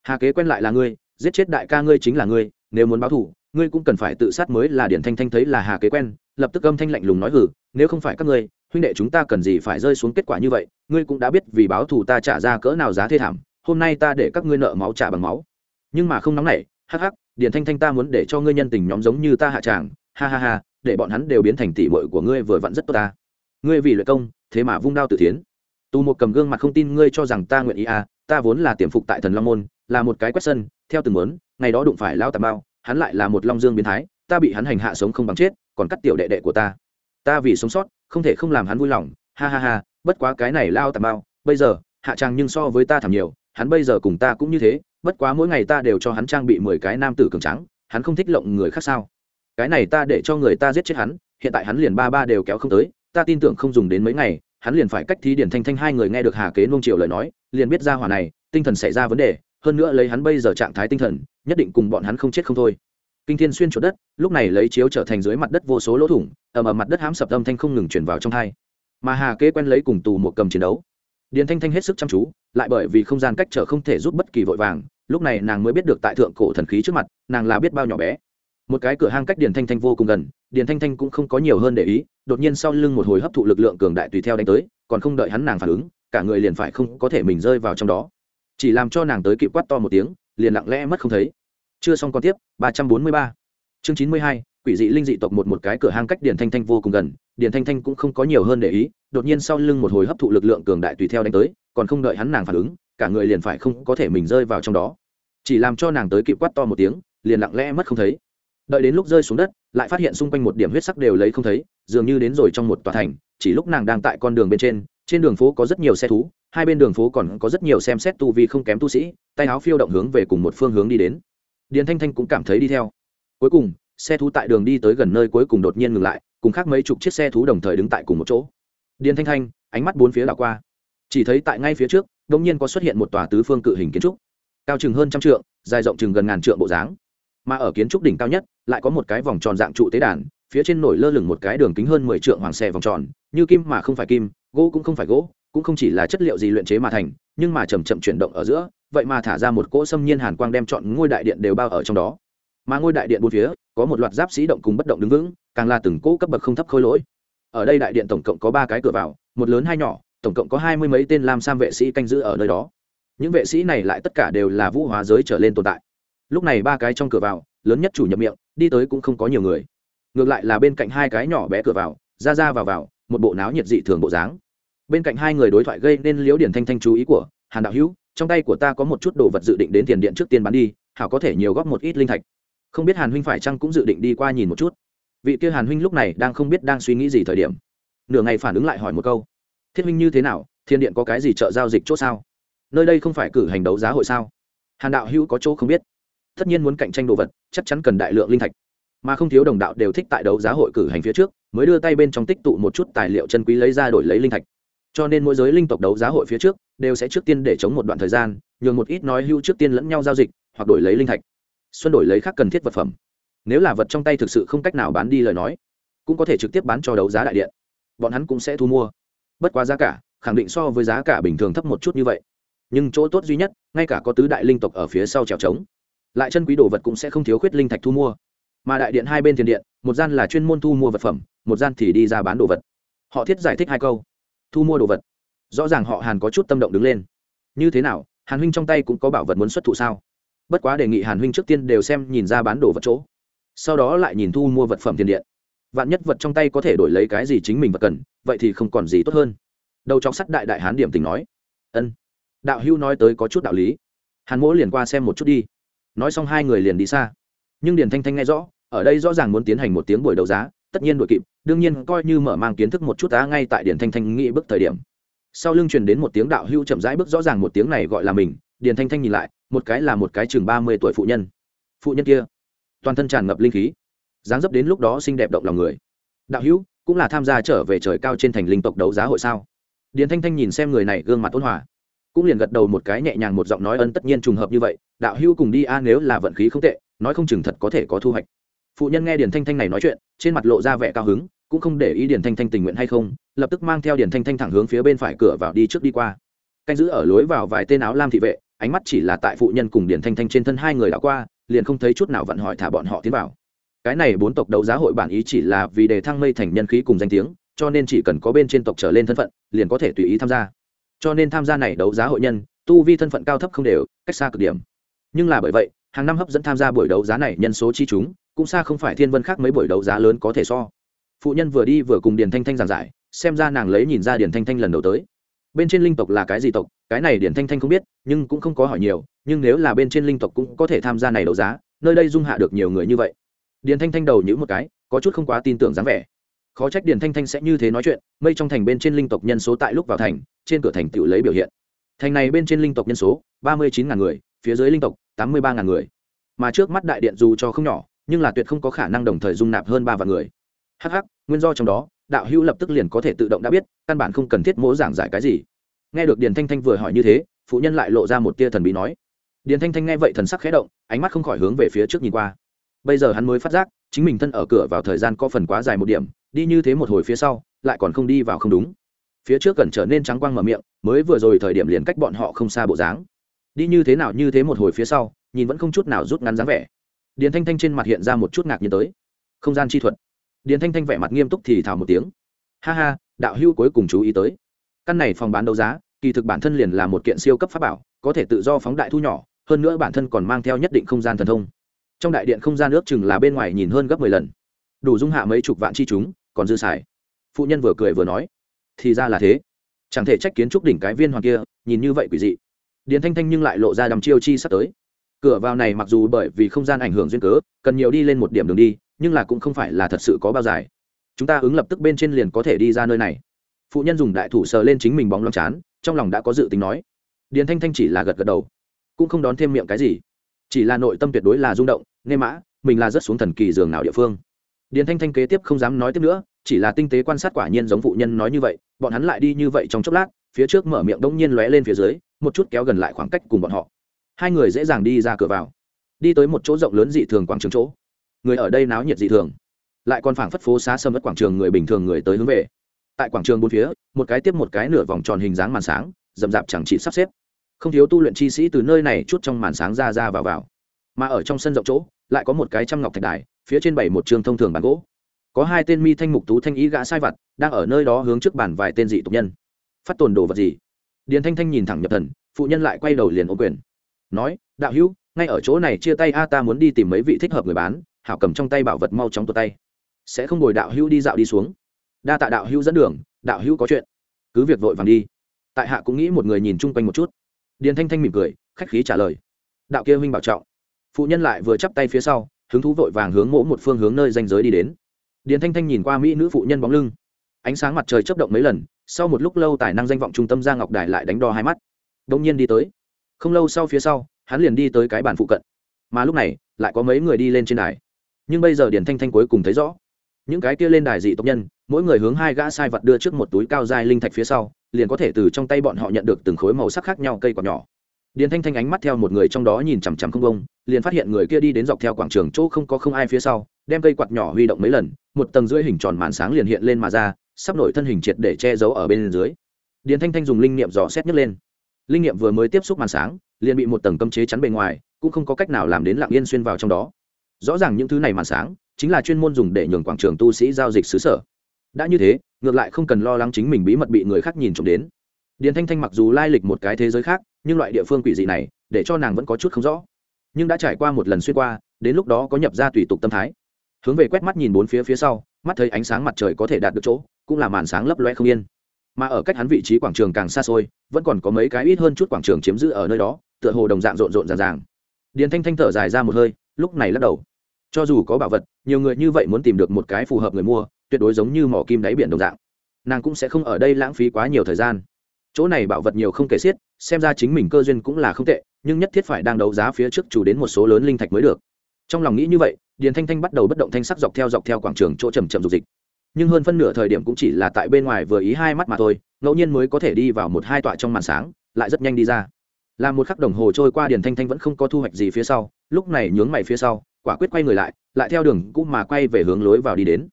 Hà kế quen lại là ngươi, giết chết đại ca ngươi chính là ngươi, nếu muốn báo thù, ngươi cũng cần phải tự sát mới là điển thanh thanh thấy là hà kế quen, lập tức âm thanh lạnh lùng nói hử, nếu không phải các ngươi, huynh đệ chúng ta cần gì phải rơi xuống kết quả như vậy, ngươi cũng đã biết vì báo thù ta trả ra cỡ nào giá thê thảm, hôm nay ta để các ngươi nợ máu trả bằng máu. Nhưng mà không nóng nảy, hắc hắc, điển thanh thanh ta muốn để cho ngươi nhân tình nhóm giống như ta hạ tràng, ha ha ha, để bọn hắn đều biến thành tỷ muội của ngươi vừa vặn rất tốt ta. Ngươi vì lợi công, thế mà vung đao tự thiến tu một cầm gương mặt không tin ngươi cho rằng ta nguyện ý à ta vốn là tiềm phục tại thần long môn, là một cái quét sân, theo từng muốn, ngày đó đụng phải lao tà mao, hắn lại là một long dương biến thái, ta bị hắn hành hạ sống không bằng chết, còn cắt tiểu đệ đệ của ta. Ta vì sống sót, không thể không làm hắn vui lòng, ha ha ha, bất quá cái này lao tà mao, bây giờ, hạ trang nhưng so với ta thảm nhiều, hắn bây giờ cùng ta cũng như thế, bất quá mỗi ngày ta đều cho hắn trang bị mười cái nam tử cường trắng hắn không thích lộng người khác sao. Cái này ta để cho người ta giết chết hắn, hiện tại hắn liền ba ba đều kéo không tới, ta tin tưởng không dùng đến mấy ngày hắn liền phải cách thí điển thanh thanh hai người nghe được hà kế nung triều lời nói, liền biết ra hỏa này, tinh thần xảy ra vấn đề, hơn nữa lấy hắn bây giờ trạng thái tinh thần, nhất định cùng bọn hắn không chết không thôi. Kinh thiên xuyên chuột đất, lúc này lấy chiếu trở thành dưới mặt đất vô số lỗ thủng, ầm ầm mặt đất hám sập âm thanh không ngừng chuyển vào trong hai. Mà hà kế quen lấy cùng tù một cầm chiến đấu. Điền thanh thanh hết sức chăm chú, lại bởi vì không gian cách trở không thể giúp bất kỳ vội vàng, lúc này nàng mới biết được tại thượng cổ thần khí trước mặt, nàng là biết bao nhỏ bé một cái cửa hang cách điền thanh thanh vô cùng gần, điền thanh thanh cũng không có nhiều hơn để ý, đột nhiên sau lưng một hồi hấp thụ lực lượng cường đại tùy theo đánh tới, còn không đợi hắn nàng phản ứng, cả người liền phải không có thể mình rơi vào trong đó. Chỉ làm cho nàng tới kịp quát to một tiếng, liền lặng lẽ mất không thấy. Chưa xong còn tiếp, ba trăm bốn mươi ba. Chương chín mươi hai, quỷ dị linh dị tộc một một cái cửa hang cách điền thanh thanh vô cùng gần, điền thanh thanh cũng không có nhiều hơn để ý, đột nhiên sau lưng một hồi hấp thụ lực lượng cường đại tùy theo đánh tới, còn không đợi hắn nàng phản ứng, cả người liền phải không có thể mình rơi vào trong đó. Chỉ làm cho nàng tới kịp quát to một tiếng, liền lặng lẽ mất không thấy đợi đến lúc rơi xuống đất, lại phát hiện xung quanh một điểm huyết sắc đều lấy không thấy, dường như đến rồi trong một tòa thành, chỉ lúc nàng đang tại con đường bên trên trên đường phố có rất nhiều xe thú, hai bên đường phố còn có rất nhiều xem xét tu vi không kém tu sĩ, tay áo phiêu động hướng về cùng một phương hướng đi đến. Điền thanh thanh cũng cảm thấy đi theo. Cuối cùng, xe thú tại đường đi tới gần nơi cuối cùng đột nhiên ngừng lại, cùng khác mấy chục chiếc xe thú đồng thời đứng tại cùng một chỗ. Điền thanh thanh, ánh mắt bốn phía đảo qua. Chỉ thấy tại ngay phía trước đ ỗ n g nhiên có xuất hiện một tòa tứ phương cự hình kiến trúc, cao chừng hơn trăm trượng, dài rộng chừng gần ngàn trượng bộ dáng mà ở kiến trúc đỉnh cao nhất, lại có một cái vòng tròn dạng trụ tế đàn, phía trên nổi lơ lửng một cái đường kính hơn mười trượng hoàng xe vòng tròn, như kim mà không phải kim, gỗ cũng không phải gỗ, cũng không chỉ là chất liệu gì luyện chế mà thành, nhưng mà chầm chậm chuyển động ở giữa, vậy mà thả ra một cỗ xâm nhiên hàn quang đem chọn ngôi đại điện đều bao ở trong đó. Mà ngôi đại điện bốn phía, có một loạt giáp sĩ động cùng bất động đứng vững, càng là từng cỗ cấp bậc không thấp khôi lỗi. Ở đây đại điện tổng cộng có ba cái cửa vào, một lớn hai nhỏ, tổng cộng có hai mươi mấy tên lam sam vệ sĩ canh giữ ở nơi đó. Những vệ sĩ này lại tất cả đều là vũ hóa giới trở lên tồn tại lúc này ba cái trong cửa vào, lớn nhất chủ nhập miệng, đi tới cũng không có nhiều người. Ngược lại là bên cạnh hai cái nhỏ bé cửa vào, ra ra vào vào, một bộ náo nhiệt dị thường bộ dáng. Bên cạnh hai người đối thoại gây nên liễu điển thanh thanh chú ý của hàn đạo hữu, trong tay của ta có một chút đồ vật dự định đến tiền điện trước tiên bán đi, hảo có thể nhiều góp một ít linh thạch. Không biết hàn huynh phải chăng cũng dự định đi qua nhìn một chút. Vị kia hàn huynh lúc này đang không biết đang suy nghĩ gì thời điểm, nửa ngày phản ứng lại hỏi một câu. Thiết huynh như thế nào thiên điện có cái gì chợ giao dịch c h ỗ sao? Nơi đây không phải cử hành đấu giá hội sao? Hàn đạo hữu có chỗ không biết tất nhiên muốn cạnh tranh đồ vật, chắc chắn cần đại lượng linh thạch. Mà không thiếu đồng đạo đều thích tại đấu giá hội cử hành phía trước, mới đưa tay bên trong tích tụ một chút tài liệu chân quý lấy ra đổi lấy linh thạch. Cho nên mỗi giới linh tộc đấu giá hội phía trước, đều sẽ trước tiên để chống một đoạn thời gian, nhường một ít nói hưu trước tiên lẫn nhau giao dịch, hoặc đổi lấy linh thạch. Xuân đổi lấy khác cần thiết vật phẩm. Nếu là vật trong tay thực sự không cách nào bán đi lời nói, cũng có thể trực tiếp bán cho đấu giá đại điện. Bọn hắn cũng sẽ thu mua. Bất quá giá cả, khẳng định so với giá cả bình thường thấp một chút như vậy. Nhưng chỗ tốt duy nhất, ngay cả có tứ đại linh tộc ở phía sau trèo trống lại chân quý đồ vật cũng sẽ không thiếu khuyết linh thạch thu mua. Mà đại điện hai bên tiền điện, một gian là chuyên môn thu mua vật phẩm, một gian thì đi ra bán đồ vật. Họ thiết giải thích hai câu. Thu mua đồ vật. Rõ ràng họ hàn có chút tâm động đứng lên. Như thế nào, hàn huynh trong tay cũng có bảo vật muốn xuất thụ sao? Bất quá đề nghị hàn huynh trước tiên đều xem nhìn ra bán đồ vật chỗ. Sau đó lại nhìn thu mua vật phẩm tiền điện. Vạn nhất vật trong tay có thể đổi lấy cái gì chính mình vật cần, vậy thì không còn gì tốt hơn. Đầu chọc sắt đại đại hán điểm tình nói. Ân. Đạo hưu nói tới có chút đạo lý. Hàn mỗ liền qua xem một chút đi nói xong hai người liền đi xa. Nhưng điền thanh thanh nghe rõ, ở đây rõ ràng muốn tiến hành một tiếng buổi đấu giá, tất nhiên đội kịp, đương nhiên coi như mở mang kiến thức một chút á ngay tại điền thanh thanh nghĩ bước thời điểm. Sau lưng truyền đến một tiếng đạo hưu chậm rãi bước rõ ràng một tiếng này gọi là mình, điền thanh thanh nhìn lại, một cái là một cái chừng ba mươi tuổi phụ nhân. Phụ nhân kia, toàn thân tràn ngập linh khí, dáng dấp đến lúc đó xinh đẹp động lòng người. Đạo hữu cũng là tham gia trở về trời cao trên thành linh tộc đấu giá hội sao? Điền thanh thanh nhìn xem người này gương mặt ôn hòa, cũng liền gật đầu một cái nhẹ nhàng một giọng nói ân, tất nhiên trùng hợp như vậy đạo hữu cùng đi a, nếu là vận khí không tệ, nói không chừng thật có thể có thu hoạch. Phụ nhân nghe điền thanh thanh này nói chuyện, trên mặt lộ ra vẻ cao hứng, cũng không để ý điền thanh thanh tình nguyện hay không, lập tức mang theo điền thanh thanh thẳng hướng phía bên phải cửa vào đi trước đi qua. Canh giữ ở lối vào vài tên áo lam thị vệ, ánh mắt chỉ là tại phụ nhân cùng điền thanh thanh trên thân hai người đã qua, liền không thấy chút nào vặn hỏi thả bọn họ tiến vào. Cái này bốn tộc đấu giá hội bản ý chỉ là vì đề thăng mây thành nhân khí cùng danh tiếng, cho nên chỉ cần có bên trên tộc trở lên thân phận, liền có thể tùy ý tham gia. Cho nên tham gia này đấu giá hội nhân, tu vi thân phận cao thấp không đều, cách xa cực điểm nhưng là bởi vậy, hàng năm hấp dẫn tham gia buổi đấu giá này nhân số chi chúng, cũng xa không phải thiên vân khác mấy buổi đấu giá lớn có thể so. Phụ nhân vừa đi vừa cùng điền thanh thanh giảng giải, xem ra nàng lấy nhìn ra điền thanh thanh lần đầu tới. Bên trên linh tộc là cái gì tộc, cái này điền thanh thanh không biết, nhưng cũng không có hỏi nhiều, nhưng nếu là bên trên linh tộc cũng có thể tham gia này đấu giá, nơi đây dung hạ được nhiều người như vậy. Điền thanh thanh đầu nhữ một cái, có chút không quá tin tưởng dáng vẻ. Khó trách điền thanh thanh sẽ như thế nói chuyện, mây trong thành bên trên linh tộc nhân số tại lúc vào thành, trên cửa thành tự lấy biểu hiện. Thành này bên trên linh tộc nhân số, ba mươi chín ngàn người, phía dưới linh tộc tám mươi ba ngàn người. Mà trước mắt đại điện dù cho không nhỏ, nhưng là tuyệt không có khả năng đồng thời dung nạp hơn ba vạn người. Hh nguyên do trong đó, đạo hữu lập tức liền có thể tự động đã biết, căn bản không cần thiết mỗ giảng giải cái gì. Nghe được điền thanh thanh vừa hỏi như thế, phụ nhân lại lộ ra một tia thần bí nói. Điền thanh thanh nghe vậy thần sắc khẽ động, ánh mắt không khỏi hướng về phía trước nhìn qua. Bây giờ hắn mới phát giác, chính mình thân ở cửa vào thời gian có phần quá dài một điểm, đi như thế một hồi phía sau, lại còn không đi vào không đúng. Phía trước cần trở nên trắng quang mở miệng, mới vừa rồi thời điểm liền cách bọn họ không xa bộ dáng đi như thế nào như thế một hồi phía sau, nhìn vẫn không chút nào rút ngắn dáng vẻ. Điền thanh thanh trên mặt hiện ra một chút ngạc nhiên tới. Không gian chi thuật. Điền thanh thanh vẻ mặt nghiêm túc thì thào một tiếng. Ha ha, đạo hưu cuối cùng chú ý tới. Căn này phòng bán đấu giá, kỳ thực bản thân liền là một kiện siêu cấp pháp bảo, có thể tự do phóng đại thu nhỏ, hơn nữa bản thân còn mang theo nhất định không gian thần thông. Trong đại điện không gian ước chừng là bên ngoài nhìn hơn gấp mười lần. Đủ dung hạ mấy chục vạn chi chúng, còn dư xài. Phụ nhân vừa cười vừa nói, thì ra là thế. Chẳng thể trách kiến trúc đỉnh cái viên hoàng kia, nhìn như vậy quỷ dị điền thanh thanh nhưng lại lộ ra đầm chiêu chi sắp tới. Cửa vào này mặc dù bởi vì không gian ảnh hưởng duyên cớ, cần nhiều đi lên một điểm đường đi, nhưng là cũng không phải là thật sự có bao dài. Chúng ta ứng lập tức bên trên liền có thể đi ra nơi này. Phụ nhân dùng đại thủ sờ lên chính mình bóng lông chán, trong lòng đã có dự tính nói. Điền thanh thanh chỉ là gật gật đầu, cũng không đón thêm miệng cái gì. Chỉ là nội tâm tuyệt đối là rung động nghe mã, mình là rất xuống thần kỳ giường nào địa phương. Điền thanh thanh kế tiếp không dám nói tiếp nữa, chỉ là tinh tế quan sát quả nhiên giống phụ nhân nói như vậy, bọn hắn lại đi như vậy trong chốc lát, phía trước mở miệng đông nhiên lóe lên phía dưới một chút kéo gần lại khoảng cách cùng bọn họ. Hai người dễ dàng đi ra cửa vào. Đi tới một chỗ rộng lớn dị thường quảng trường chỗ. Người ở đây náo nhiệt dị thường. Lại còn phảng phất phố xá sâm mất quảng trường người bình thường người tới hướng về. Tại quảng trường bốn phía, một cái tiếp một cái nửa vòng tròn hình dáng màn sáng, rậm rạp chẳng chỉ sắp xếp. Không thiếu tu luyện chi sĩ từ nơi này chút trong màn sáng ra ra vào vào. Mà ở trong sân rộng chỗ, lại có một cái trăm ngọc thạch đài, phía trên bảy một trường thông thường bàn gỗ. Có hai tên mi thanh mục tú thanh ý gã sai vặt, đang ở nơi đó hướng trước bàn vài tên dị tục nhân. Phát tồn đồ vật gì? Điền thanh thanh nhìn thẳng nhập thần, phụ nhân lại quay đầu liền ô quyền. Nói, đạo hữu, ngay ở chỗ này chia tay a, ta muốn đi tìm mấy vị thích hợp người bán, hảo cầm trong tay bảo vật mau chóng tuột tay. Sẽ không ngồi đạo hữu đi dạo đi xuống. Đa tạ đạo hữu dẫn đường, đạo hữu có chuyện. Cứ việc vội vàng đi. Tại hạ cũng nghĩ một người nhìn chung quanh một chút. Điền thanh thanh mỉm cười, khách khí trả lời. Đạo kia huynh bảo trọng. Phụ nhân lại vừa chắp tay phía sau, hứng thú vội vàng hướng mỗ một phương hướng nơi danh giới đi đến. Điền thanh thanh nhìn qua mỹ nữ phụ nhân bóng lưng. Ánh sáng mặt trời chấp động mấy lần sau một lúc lâu tài năng danh vọng trung tâm ra ngọc đài lại đánh đo hai mắt. Đông nhiên đi tới. Không lâu sau phía sau, hắn liền đi tới cái bàn phụ cận. Mà lúc này, lại có mấy người đi lên trên đài. Nhưng bây giờ điền thanh thanh cuối cùng thấy rõ. Những cái kia lên đài dị tộc nhân, mỗi người hướng hai gã sai vật đưa trước một túi cao dài linh thạch phía sau, liền có thể từ trong tay bọn họ nhận được từng khối màu sắc khác nhau cây còn nhỏ. Điền thanh thanh ánh mắt theo một người trong đó nhìn chằm chằm không bông liền phát hiện người kia đi đến dọc theo quảng trường chỗ không có không ai phía sau, đem cây quạt nhỏ huy động mấy lần, một tầng rưỡi hình tròn màn sáng liền hiện lên mà ra sắp nổi thân hình triệt để che giấu ở bên dưới. Điền thanh thanh dùng linh niệm dò xét nhấc lên. Linh niệm vừa mới tiếp xúc màn sáng, liền bị một tầng cấm chế chắn bề ngoài, cũng không có cách nào làm đến lặng yên xuyên vào trong đó. Rõ ràng những thứ này màn sáng, chính là chuyên môn dùng để nhường quảng trường tu sĩ giao dịch xứ sở. Đã như thế, ngược lại không cần lo lắng chính mình bí mật bị người khác nhìn trộm đến. Điền thanh thanh mặc dù lai lịch một cái thế giới khác, nhưng loại địa phương quỷ dị này, để cho nàng vẫn có chút không rõ. Nhưng đã trải qua một lần xuyên qua, đến lúc đó có nhập ra tùy tục tâm thái. Hướng về quét mắt nhìn bốn phía phía sau, mắt thấy ánh sáng mặt trời có thể đạt được chỗ cũng là màn sáng lấp loe không yên. Mà ở cách hắn vị trí quảng trường càng xa xôi, vẫn còn có mấy cái ít hơn chút quảng trường chiếm giữ ở nơi đó, tựa hồ đồng dạng rộn rộn ràng ràng. Điền thanh thanh thở dài ra một hơi, lúc này lắc đầu. Cho dù có bảo vật, nhiều người như vậy muốn tìm được một cái phù hợp người mua, tuyệt đối giống như mỏ kim đáy biển đồng dạng. Nàng cũng sẽ không ở đây lãng phí quá nhiều thời gian. Chỗ này bảo vật nhiều không kể xiết, xem ra chính mình cơ duyên cũng là không tệ, nhưng nhất thiết phải đang đấu giá phía trước chủ đến một số lớn linh thạch mới được. Trong lòng nghĩ như vậy, điền thanh thanh bắt đầu bất động thanh sắc dọc theo dọc theo quảng trường chỗ trầm chậm dục dịch nhưng hơn phân nửa thời điểm cũng chỉ là tại bên ngoài vừa ý hai mắt mà thôi, ngẫu nhiên mới có thể đi vào một hai tọa trong màn sáng, lại rất nhanh đi ra. Làm một khắc đồng hồ trôi qua điền thanh thanh vẫn không có thu hoạch gì phía sau, lúc này nhướng mày phía sau, quả quyết quay người lại lại theo đường cũ mà quay về hướng lối vào đi đến.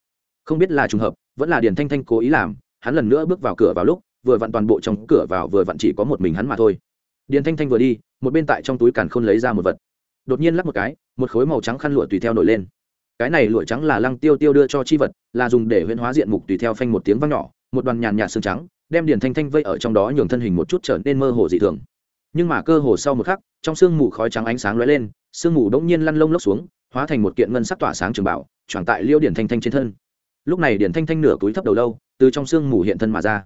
Không biết là trùng hợp, vẫn là điền thanh thanh cố ý làm, hắn lần nữa bước vào cửa vào lúc, vừa vặn toàn bộ trong cửa vào vừa vặn chỉ có một mình hắn mà thôi. Điền thanh thanh vừa đi, một bên tại trong túi càn khôn lấy ra một vật. Đột nhiên lắc một cái, một khối màu trắng khăn lụa tùy theo nổi lên cái này lụa trắng là lăng tiêu tiêu đưa cho chi vật, là dùng để huyễn hóa diện mục tùy theo phanh một tiếng vang nhỏ, một đoàn nhàn nhạt xương trắng, đem điền thanh thanh vây ở trong đó nhường thân hình một chút trở nên mơ hồ dị thường. Nhưng mà cơ hồ sau một khắc, trong sương mù khói trắng ánh sáng lóe lên, sương mù đống nhiên lăn lông lốc xuống, hóa thành một kiện ngân sắc tỏa sáng trường bảo tròn tại liêu điển thanh thanh trên thân. Lúc này điển thanh thanh nửa túi thấp đầu lâu, từ trong sương mù hiện thân mà ra.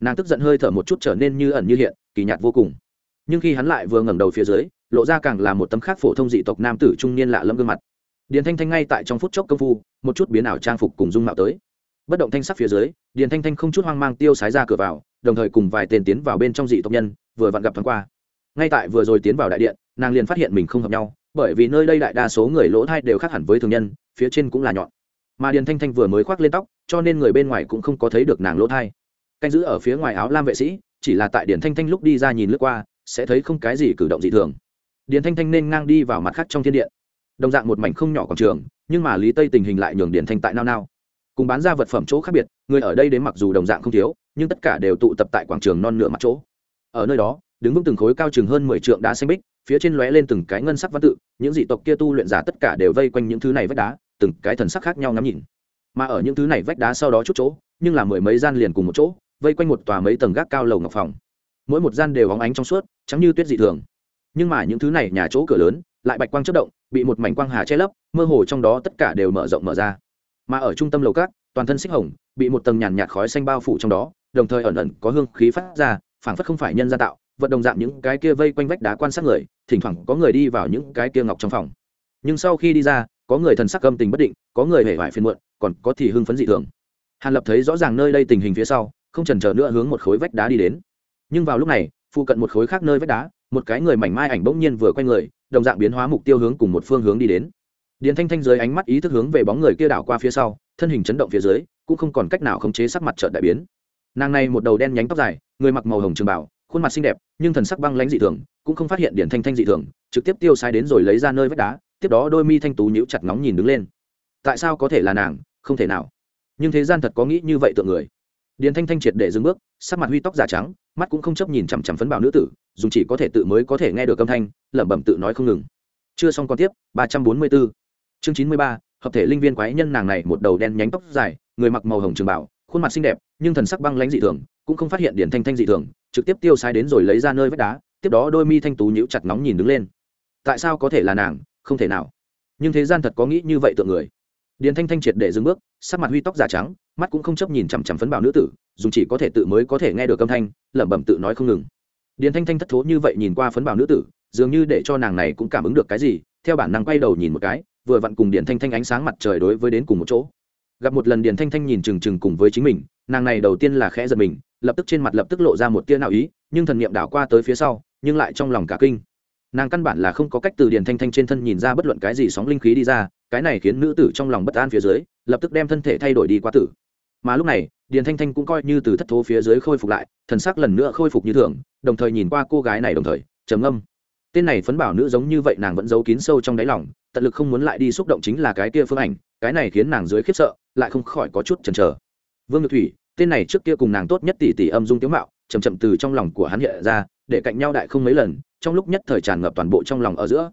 Nàng tức giận hơi thở một chút trở nên như ẩn như hiện, kỳ nhạt vô cùng. Nhưng khi hắn lại vừa ngẩng đầu phía dưới, lộ ra càng là một tấm khác phổ thông dị tộc nam tử trung niên lạ lẫm gương mặt điền thanh thanh ngay tại trong phút chốc công phu, một chút biến ảo trang phục cùng dung mạo tới. Bất động thanh sắc phía dưới, điền thanh thanh không chút hoang mang tiêu sái ra cửa vào, đồng thời cùng vài tên tiến vào bên trong dị tộc nhân, vừa vặn gặp thoáng qua. Ngay tại vừa rồi tiến vào đại điện, nàng liền phát hiện mình không hợp nhau, bởi vì nơi đây đại đa số người lỗ thai đều khác hẳn với thường nhân, phía trên cũng là nhọn. Mà điền thanh thanh vừa mới khoác lên tóc, cho nên người bên ngoài cũng không có thấy được nàng lỗ thai. Canh giữ ở phía ngoài áo lam vệ sĩ, chỉ là tại điền thanh thanh lúc đi ra nhìn lướt qua, sẽ thấy không cái gì cử động dị thường. Điền thanh thanh nên ngang đi vào mặt khác trong thiên điện đồng dạng một mảnh không nhỏ quảng trường, nhưng mà lý tây tình hình lại nhường điển thanh tại nao nao. Cùng bán ra vật phẩm chỗ khác biệt, người ở đây đến mặc dù đồng dạng không thiếu, nhưng tất cả đều tụ tập tại quảng trường non nửa mặt chỗ. Ở nơi đó, đứng vững từng khối cao chừng hơn mười trượng đá xanh bích, phía trên lóe lên từng cái ngân sắc văn tự, những dị tộc kia tu luyện giả tất cả đều vây quanh những thứ này vách đá, từng cái thần sắc khác nhau ngắm nhìn. Mà ở những thứ này vách đá sau đó chút chỗ, nhưng là mười mấy gian liền cùng một chỗ, vây quanh một tòa mấy tầng gác cao lầu ngọc phòng. Mỗi một gian đều óng ánh trong suốt, trắng như tuyết dị thường. Nhưng mà những thứ này nhà chỗ cửa lớn, lại bạch quang chất động bị một mảnh quang hà che lấp, mơ hồ trong đó tất cả đều mở rộng mở ra. Mà ở trung tâm lầu cát, toàn thân xích hồng, bị một tầng nhàn nhạt khói xanh bao phủ trong đó, đồng thời ẩn ẩn có hương khí phát ra, phảng phất không phải nhân gia tạo, vận động dạng những cái kia vây quanh vách đá quan sát người, thỉnh thoảng có người đi vào những cái kia ngọc trong phòng. Nhưng sau khi đi ra, có người thần sắc âm tình bất định, có người hề vải phiền muộn, còn có thì hưng phấn dị thường. Hàn lập thấy rõ ràng nơi đây tình hình phía sau, không chần chờ nữa hướng một khối vách đá đi đến. Nhưng vào lúc này, phụ cận một khối khác nơi vách đá một cái người mảnh mai ảnh bỗng nhiên vừa quay người, đồng dạng biến hóa mục tiêu hướng cùng một phương hướng đi đến. Điền thanh thanh dưới ánh mắt ý thức hướng về bóng người kia đảo qua phía sau, thân hình chấn động phía dưới, cũng không còn cách nào khống chế sắc mặt trợn đại biến. Nàng này một đầu đen nhánh tóc dài, người mặc màu hồng trường bảo khuôn mặt xinh đẹp, nhưng thần sắc băng lãnh dị thường, cũng không phát hiện điển thanh thanh dị thường, trực tiếp tiêu sai đến rồi lấy ra nơi vách đá, tiếp đó đôi mi thanh tú nhíu chặt ngóng nhìn đứng lên. Tại sao có thể là nàng? Không thể nào. Nhưng thế gian thật có nghĩ như vậy tượng người điền thanh thanh triệt để dừng bước, sắc mặt huy tóc giả trắng, mắt cũng không chấp nhìn chằm chằm phấn bảo nữ tử, dùng chỉ có thể tự mới có thể nghe được âm thanh, lẩm bẩm tự nói không ngừng. Chưa xong còn tiếp, ba trăm bốn mươi 344 chương chín mươi ba, hợp thể linh viên quái nhân nàng này một đầu đen nhánh tóc dài, người mặc màu hồng trường bảo khuôn mặt xinh đẹp, nhưng thần sắc băng lãnh dị thường, cũng không phát hiện điển thanh thanh dị thường, trực tiếp tiêu sai đến rồi lấy ra nơi vách đá, tiếp đó đôi mi thanh tú nhíu chặt nóng nhìn đứng lên. Tại sao có thể là nàng? Không thể nào. Nhưng thế gian thật có nghĩ như vậy tượng người điền thanh thanh triệt để dừng bước, sắc mặt huy tóc giả trắng, mắt cũng không chấp nhìn chằm chằm phấn bảo nữ tử, dùng chỉ có thể tự mới có thể nghe được âm thanh, lẩm bẩm tự nói không ngừng. Điền thanh thanh thất thố như vậy nhìn qua phấn bảo nữ tử, dường như để cho nàng này cũng cảm ứng được cái gì, theo bản năng quay đầu nhìn một cái, vừa vặn cùng điền thanh thanh ánh sáng mặt trời đối với đến cùng một chỗ. Gặp một lần điền thanh thanh nhìn trừng trừng cùng với chính mình, nàng này đầu tiên là khẽ giật mình, lập tức trên mặt lập tức lộ ra một tia nào ý, nhưng thần niệm đảo qua tới phía sau, nhưng lại trong lòng cả kinh. Nàng căn bản là không có cách từ điền thanh thanh trên thân nhìn ra bất luận cái gì sóng linh khí đi ra cái này khiến nữ tử trong lòng bất an phía dưới, lập tức đem thân thể thay đổi đi qua tử. Mà lúc này, điền thanh thanh cũng coi như từ thất thố phía dưới khôi phục lại, thần sắc lần nữa khôi phục như thường, đồng thời nhìn qua cô gái này đồng thời, trầm ngâm. Tên này phấn bảo nữ giống như vậy nàng vẫn giấu kín sâu trong đáy lòng, tận lực không muốn lại đi xúc động chính là cái kia phương ảnh, cái này khiến nàng dưới khiếp sợ, lại không khỏi có chút chần chờ. Vương nhược thủy, tên này trước kia cùng nàng tốt nhất tỷ tỷ âm dung tiếu mạo chầm chậm từ trong lòng của hắn hiện ra, để cạnh nhau đại không mấy lần, trong lúc nhất thời tràn ngập toàn bộ trong lòng ở giữa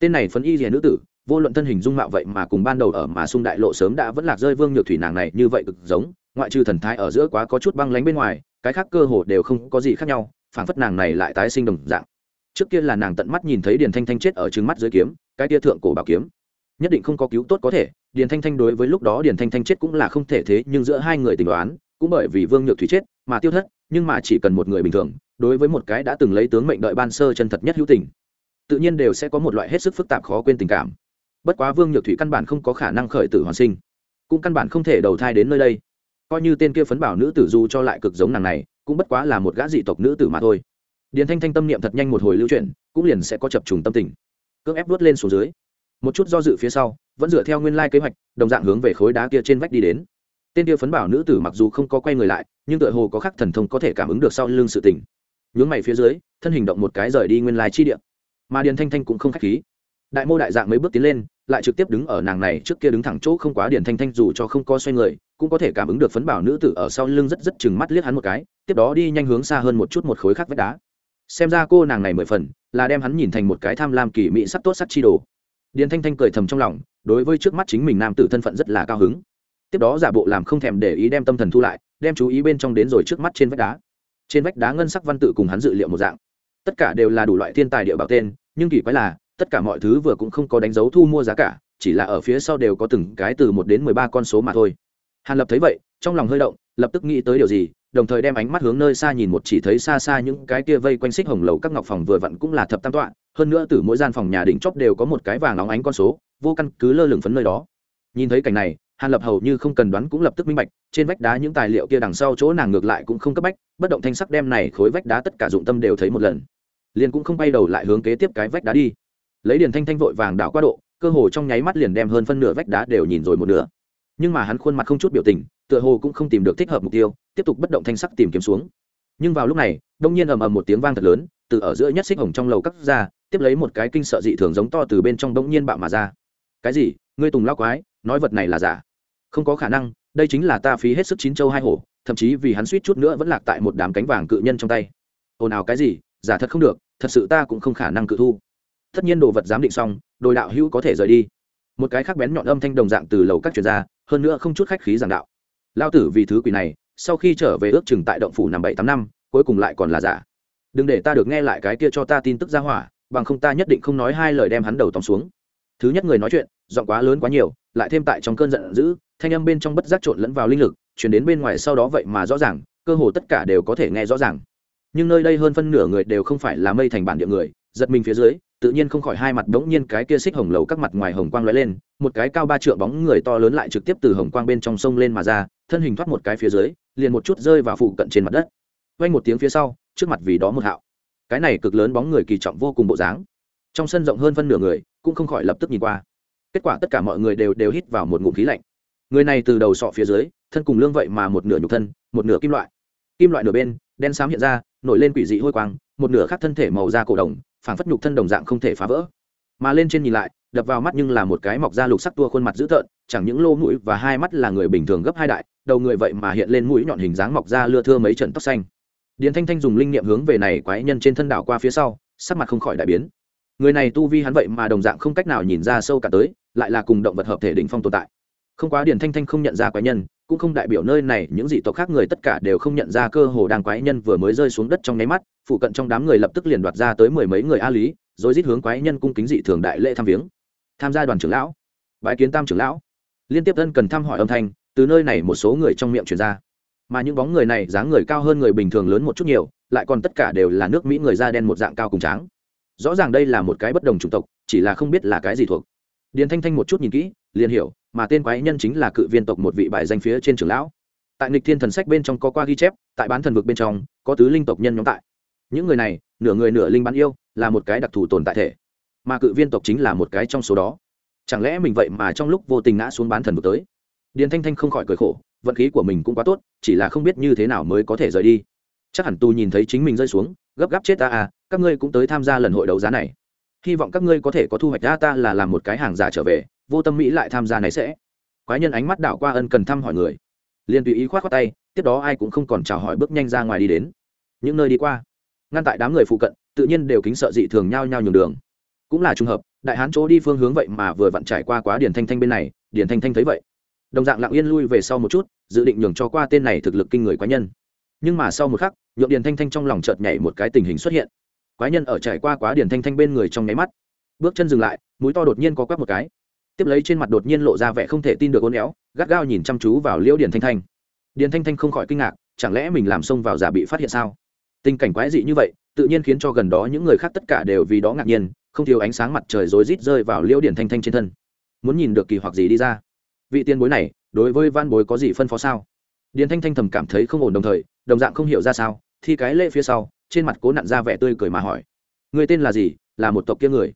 tên này phấn y rìa nữ tử, vô luận thân hình dung mạo vậy mà cùng ban đầu ở mà sung đại lộ sớm đã vẫn lạc rơi vương nhược thủy nàng này như vậy cực giống, ngoại trừ thần thái ở giữa quá có chút băng lánh bên ngoài, cái khác cơ hồ đều không có gì khác nhau phản phất nàng này lại tái sinh đồng dạng. Trước kia là nàng tận mắt nhìn thấy điền thanh thanh chết ở trứng mắt dưới kiếm, cái tia thượng cổ bảo kiếm. Nhất định không có cứu tốt có thể, điền thanh thanh đối với lúc đó điền thanh thanh chết cũng là không thể thế, nhưng giữa hai người tình đoán, cũng bởi vì vương nhược thủy chết mà tiêu thất, nhưng mà chỉ cần một người bình thường, đối với một cái đã từng lấy tướng mệnh đợi ban sơ chân thật nhất hữu tình tự nhiên đều sẽ có một loại hết sức phức tạp khó quên tình cảm. Bất quá vương nhược thủy căn bản không có khả năng khởi tử hoàn sinh, cũng căn bản không thể đầu thai đến nơi đây. Coi như tên kia phấn bảo nữ tử dù cho lại cực giống nàng này, cũng bất quá là một gã dị tộc nữ tử mà thôi. Điền thanh thanh tâm niệm thật nhanh một hồi lưu chuyển, cũng liền sẽ có chập trùng tâm tình. Cưỡng ép đuốt lên xuống dưới, một chút do dự phía sau, vẫn dựa theo nguyên lai kế hoạch, đồng dạng hướng về khối đá kia trên vách đi đến. Tên kia phấn bảo nữ tử mặc dù không có quay người lại, nhưng tựa hồ có khắc thần thông có thể cảm ứng được sau lưng sự tình. Nhướng mày phía dưới, thân hình động một cái rời đi nguyên lai chi địa mà điền thanh thanh cũng không k h á c h khí. Đại mô đại dạng mấy bước tiến lên, lại trực tiếp đứng ở nàng này trước kia đứng thẳng chỗ không quá điền thanh thanh dù cho không có xoay người, cũng có thể cảm ứng được phấn bảo nữ tử ở sau lưng rất rất chừng mắt liếc hắn một cái, tiếp đó đi nhanh hướng xa hơn một chút một khối khác vách đá. Xem ra cô nàng này mười phần, là đem hắn nhìn thành một cái tham lam kỳ mỹ sắc tốt sắc chi đồ. Điền thanh thanh cười thầm trong lòng, đối với trước mắt chính mình nam tử thân phận rất là cao hứng. Tiếp đó giả bộ làm không thèm để ý đem tâm thần thu lại, đem chú ý bên trong đến rồi trước mắt trên vách đá. Trên vách đá ngân sắc văn tự cùng hắn dự liệu một dạng tất cả đều là đủ loại thiên tài địa bảo tên, nhưng kỳ quái là, tất cả mọi thứ vừa cũng không có đánh dấu thu mua giá cả, chỉ là ở phía sau đều có từng cái từ một đến mười ba con số mà thôi. Hàn lập thấy vậy, trong lòng hơi động, lập tức nghĩ tới điều gì, đồng thời đem ánh mắt hướng nơi xa nhìn một chỉ thấy xa xa những cái kia vây quanh xích hồng lầu các ngọc phòng vừa vặn cũng là thập tam tọa, hơn nữa từ mỗi gian phòng nhà đỉnh chóp đều có một cái vàng óng ánh con số, vô căn cứ lơ lửng phấn nơi đó. Nhìn thấy cảnh này, hàn lập hầu như không cần đoán cũng lập tức minh bạch, trên vách đá những tài liệu kia đằng sau chỗ nàng ngược lại cũng không cấp bách, bất động thanh sắc đem này khối vách đá tất cả dụng tâm đều thấy một lần liền cũng không bay đầu lại hướng kế tiếp cái vách đá đi. Lấy điền thanh thanh vội vàng đảo qua độ, cơ hồ trong nháy mắt liền đem hơn phân nửa vách đá đều nhìn rồi một nửa. Nhưng mà hắn khuôn mặt không chút biểu tình, tựa hồ cũng không tìm được thích hợp mục tiêu, tiếp tục bất động thanh sắc tìm kiếm xuống. Nhưng vào lúc này, đông nhiên ầm ầm một tiếng vang thật lớn, từ ở giữa nhất xích hồng trong lầu cắt ra, tiếp lấy một cái kinh sợ dị thường giống to từ bên trong đông nhiên bạo mà ra. Cái gì? Ngươi tùng lao quái, nói vật này là giả? Không có khả năng, đây chính là ta phí hết sức chín châu hai hổ, thậm chí vì hắn suýt chút nữa vẫn lạc tại một đám cánh vàng cự nhân trong tay. Ồn ào cái gì? Giả thật không được, thật sự ta cũng không khả năng cự thu. Tất nhiên đồ vật giám định xong, đồi đạo hữu có thể rời đi. Một cái khác bén nhọn âm thanh đồng dạng từ lầu các chuyên gia hơn nữa không chút khách khí giảng đạo. Lao tử vì thứ quỷ này, sau khi trở về ước chừng tại động phủ năm bảy tám năm, cuối cùng lại còn là giả. Đừng để ta được nghe lại cái kia cho ta tin tức ra hỏa, bằng không ta nhất định không nói hai lời đem hắn đầu tòng xuống. Thứ nhất người nói chuyện, giọng quá lớn quá nhiều, lại thêm tại trong cơn giận dữ, thanh âm bên trong bất giác trộn lẫn vào linh lực chuyển đến bên ngoài sau đó vậy mà rõ ràng, cơ hồ tất cả đều có thể nghe rõ ràng nhưng nơi đây hơn phân nửa người đều không phải là mây thành bản địa người, giật mình phía dưới, tự nhiên không khỏi hai mặt đống nhiên cái kia xích hồng lầu các mặt ngoài hồng quang lóe lên, một cái cao ba trượng bóng người to lớn lại trực tiếp từ hồng quang bên trong sông lên mà ra, thân hình thoát một cái phía dưới, liền một chút rơi vào phụ cận trên mặt đất. Vang một tiếng phía sau, trước mặt vì đó một hạo. Cái này cực lớn bóng người kỳ trọng vô cùng bộ dáng. Trong sân rộng hơn phân nửa người, cũng không khỏi lập tức nhìn qua. Kết quả tất cả mọi người đều đều hít vào một ngụm khí lạnh. Người này từ đầu sọ phía dưới, thân cùng lương vậy mà một nửa nhục thân, một nửa kim loại. Kim loại nửa bên, đen xám hiện ra nổi lên quỷ dị hôi quang, một nửa khác thân thể màu da cổ đồng, phảng phất nhục thân đồng dạng không thể phá vỡ. Mà lên trên nhìn lại, đập vào mắt nhưng là một cái mọc da lục sắc tua khuôn mặt dữ tợn, chẳng những lô mũi và hai mắt là người bình thường gấp hai đại, đầu người vậy mà hiện lên mũi nhọn hình dáng mọc da lưa thưa mấy trận tóc xanh. Điền thanh thanh dùng linh niệm hướng về này quái nhân trên thân đảo qua phía sau, sắc mặt không khỏi đại biến. Người này tu vi hắn vậy mà đồng dạng không cách nào nhìn ra sâu cả tới, lại là cùng động vật hợp thể đỉnh phong tồn tại không quá điền thanh thanh không nhận ra quái nhân, cũng không đại biểu nơi này, những dị tộc khác người tất cả đều không nhận ra cơ hồ đang quái nhân vừa mới rơi xuống đất trong nháy mắt, phụ cận trong đám người lập tức liền đoạt ra tới mười mấy người a lý, rồi rít hướng quái nhân cung kính dị thường đại lễ tham viếng. Tham gia đoàn trưởng lão. Bãi kiến tam trưởng lão. Liên tiếp thân cần thăm hỏi âm thanh, từ nơi này một số người trong miệng truyền ra. Mà những bóng người này dáng người cao hơn người bình thường lớn một chút nhiều, lại còn tất cả đều là nước mỹ người da đen một dạng cao cùng tráng. Rõ ràng đây là một cái bất đồng chủng tộc, chỉ là không biết là cái gì thuộc. Điền thanh thanh một chút nhìn kỹ liền hiểu, mà tên quái nhân chính là cự viên tộc một vị bài danh phía trên trưởng lão. Tại nịch thiên thần sách bên trong có qua ghi chép, tại bán thần vực bên trong, có tứ linh tộc nhân nhóm tại. Những người này, nửa người nửa linh bán yêu, là một cái đặc thù tồn tại thể. Mà cự viên tộc chính là một cái trong số đó. Chẳng lẽ mình vậy mà trong lúc vô tình ngã xuống bán thần vực tới? Điền thanh thanh không khỏi cười khổ, vận khí của mình cũng quá tốt, chỉ là không biết như thế nào mới có thể rời đi. Chắc hẳn tu nhìn thấy chính mình rơi xuống, gấp gáp chết ta à các ngươi cũng tới tham gia lần hội đấu giá này. Hy vọng các ngươi có thể có thu hoạch ta ta là làm một cái hàng giả trở về vô tâm mỹ lại tham gia này sẽ. Quái nhân ánh mắt đảo qua ân cần thăm hỏi người. Liền tùy ý khoát khoát tay, tiếp đó ai cũng không còn chào hỏi bước nhanh ra ngoài đi đến. Những nơi đi qua, ngăn tại đám người phụ cận, tự nhiên đều kính sợ dị thường nhao nhao nhường đường. Cũng là trùng hợp, đại hán chỗ đi phương hướng vậy mà vừa vặn trải qua quá điển thanh thanh bên này điển thanh thanh thấy vậy. Đồng dạng lặng yên lui về sau một chút, dự định nhường cho qua tên này thực lực kinh người quái nhân. Nhưng mà sau một khắc, nhượng điển thanh thanh trong lòng chợt nhảy một cái tình hình xuất hiện. Quái nhân ở trải qua quá điển thanh thanh bên người trong nháy mắt. Bước chân dừng lại, mũi to đột nhiên có quắp một cái tiếp lấy trên mặt đột nhiên lộ ra vẻ không thể tin được ôn éo, gắt gao nhìn chăm chú vào liễu điển thanh thanh. Điển thanh thanh không khỏi kinh ngạc, chẳng lẽ mình làm xông vào giả bị phát hiện sao? Tình cảnh quái dị như vậy, tự nhiên khiến cho gần đó những người khác tất cả đều vì đó ngạc nhiên, không thiếu ánh sáng mặt trời rối rít rơi vào liễu điển thanh thanh trên thân. Muốn nhìn được kỳ hoặc gì đi ra? Vị tiên bối này, đối với văn bối có gì phân phó sao? Điển thanh thanh thầm cảm thấy không ổn đồng thời, đồng dạng không hiểu ra sao thì cái lễ phía sau, trên mặt cố nặn ra vẻ tươi cười mà hỏi. Người tên là gì? Là một tộc kia người.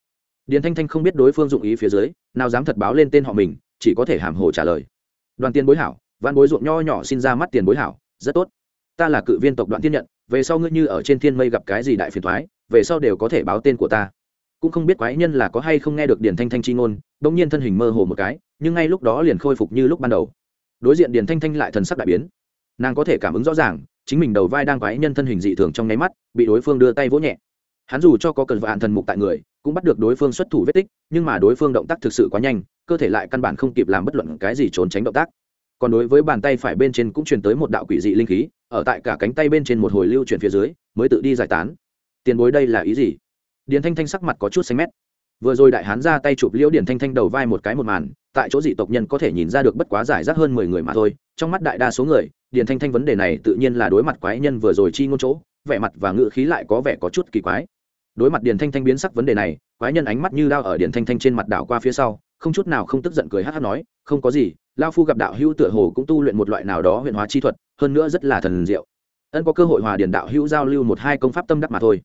Điền thanh thanh không biết đối phương dụng ý phía dưới nào dám thật báo lên tên họ mình, chỉ có thể hàm hồ trả lời. Đoàn tiền bối hảo văn bối ruộng nho nhỏ xin ra mắt tiền bối hảo, rất tốt. Ta là cự viên tộc đoạn tiên nhận, về sau ngươi như ở trên thiên mây gặp cái gì đại phiền thoái về sau đều có thể báo tên của ta. Cũng không biết quái nhân là có hay không nghe được điền thanh thanh chi ngôn, bỗng nhiên thân hình mơ hồ một cái, nhưng ngay lúc đó liền khôi phục như lúc ban đầu. Đối diện điền thanh thanh lại thần sắc đại biến. Nàng có thể cảm ứng rõ ràng, chính mình đầu vai đang quái nhân thân hình dị thường trong nháy mắt, bị đối phương đưa tay vỗ nhẹ. Hắn dù cho có cần vạn thần mục tại người cũng bắt được đối phương xuất thủ vết tích, nhưng mà đối phương động tác thực sự quá nhanh, cơ thể lại căn bản không kịp làm bất luận cái gì trốn tránh động tác. Còn đối với bàn tay phải bên trên cũng truyền tới một đạo quỷ dị linh khí, ở tại cả cánh tay bên trên một hồi lưu chuyển phía dưới, mới tự đi giải tán. Tiền bối đây là ý gì? Điền thanh thanh sắc mặt có chút xanh mét. Vừa rồi đại hán ra tay chụp liễu điền thanh thanh đầu vai một cái một màn, tại chỗ dị tộc nhân có thể nhìn ra được bất quá giải rác hơn mười người mà thôi, trong mắt đại đa số người, điền thanh thanh vấn đề này tự nhiên là đối mặt quái nhân vừa rồi chi ngôn chỗ, vẻ mặt và ngự khí lại có vẻ có chút kỳ quái đối mặt điền thanh thanh biến sắc vấn đề này, quái nhân ánh mắt như đao ở điền thanh thanh trên mặt đảo qua phía sau, không chút nào không tức giận cười hát hát nói, không có gì, lao phu gặp đạo hữu tựa hồ cũng tu luyện một loại nào đó huyện hóa chi thuật, hơn nữa rất là thần diệu. Ân có cơ hội hòa điền đạo hữu giao lưu một hai công pháp tâm đắc mà thôi.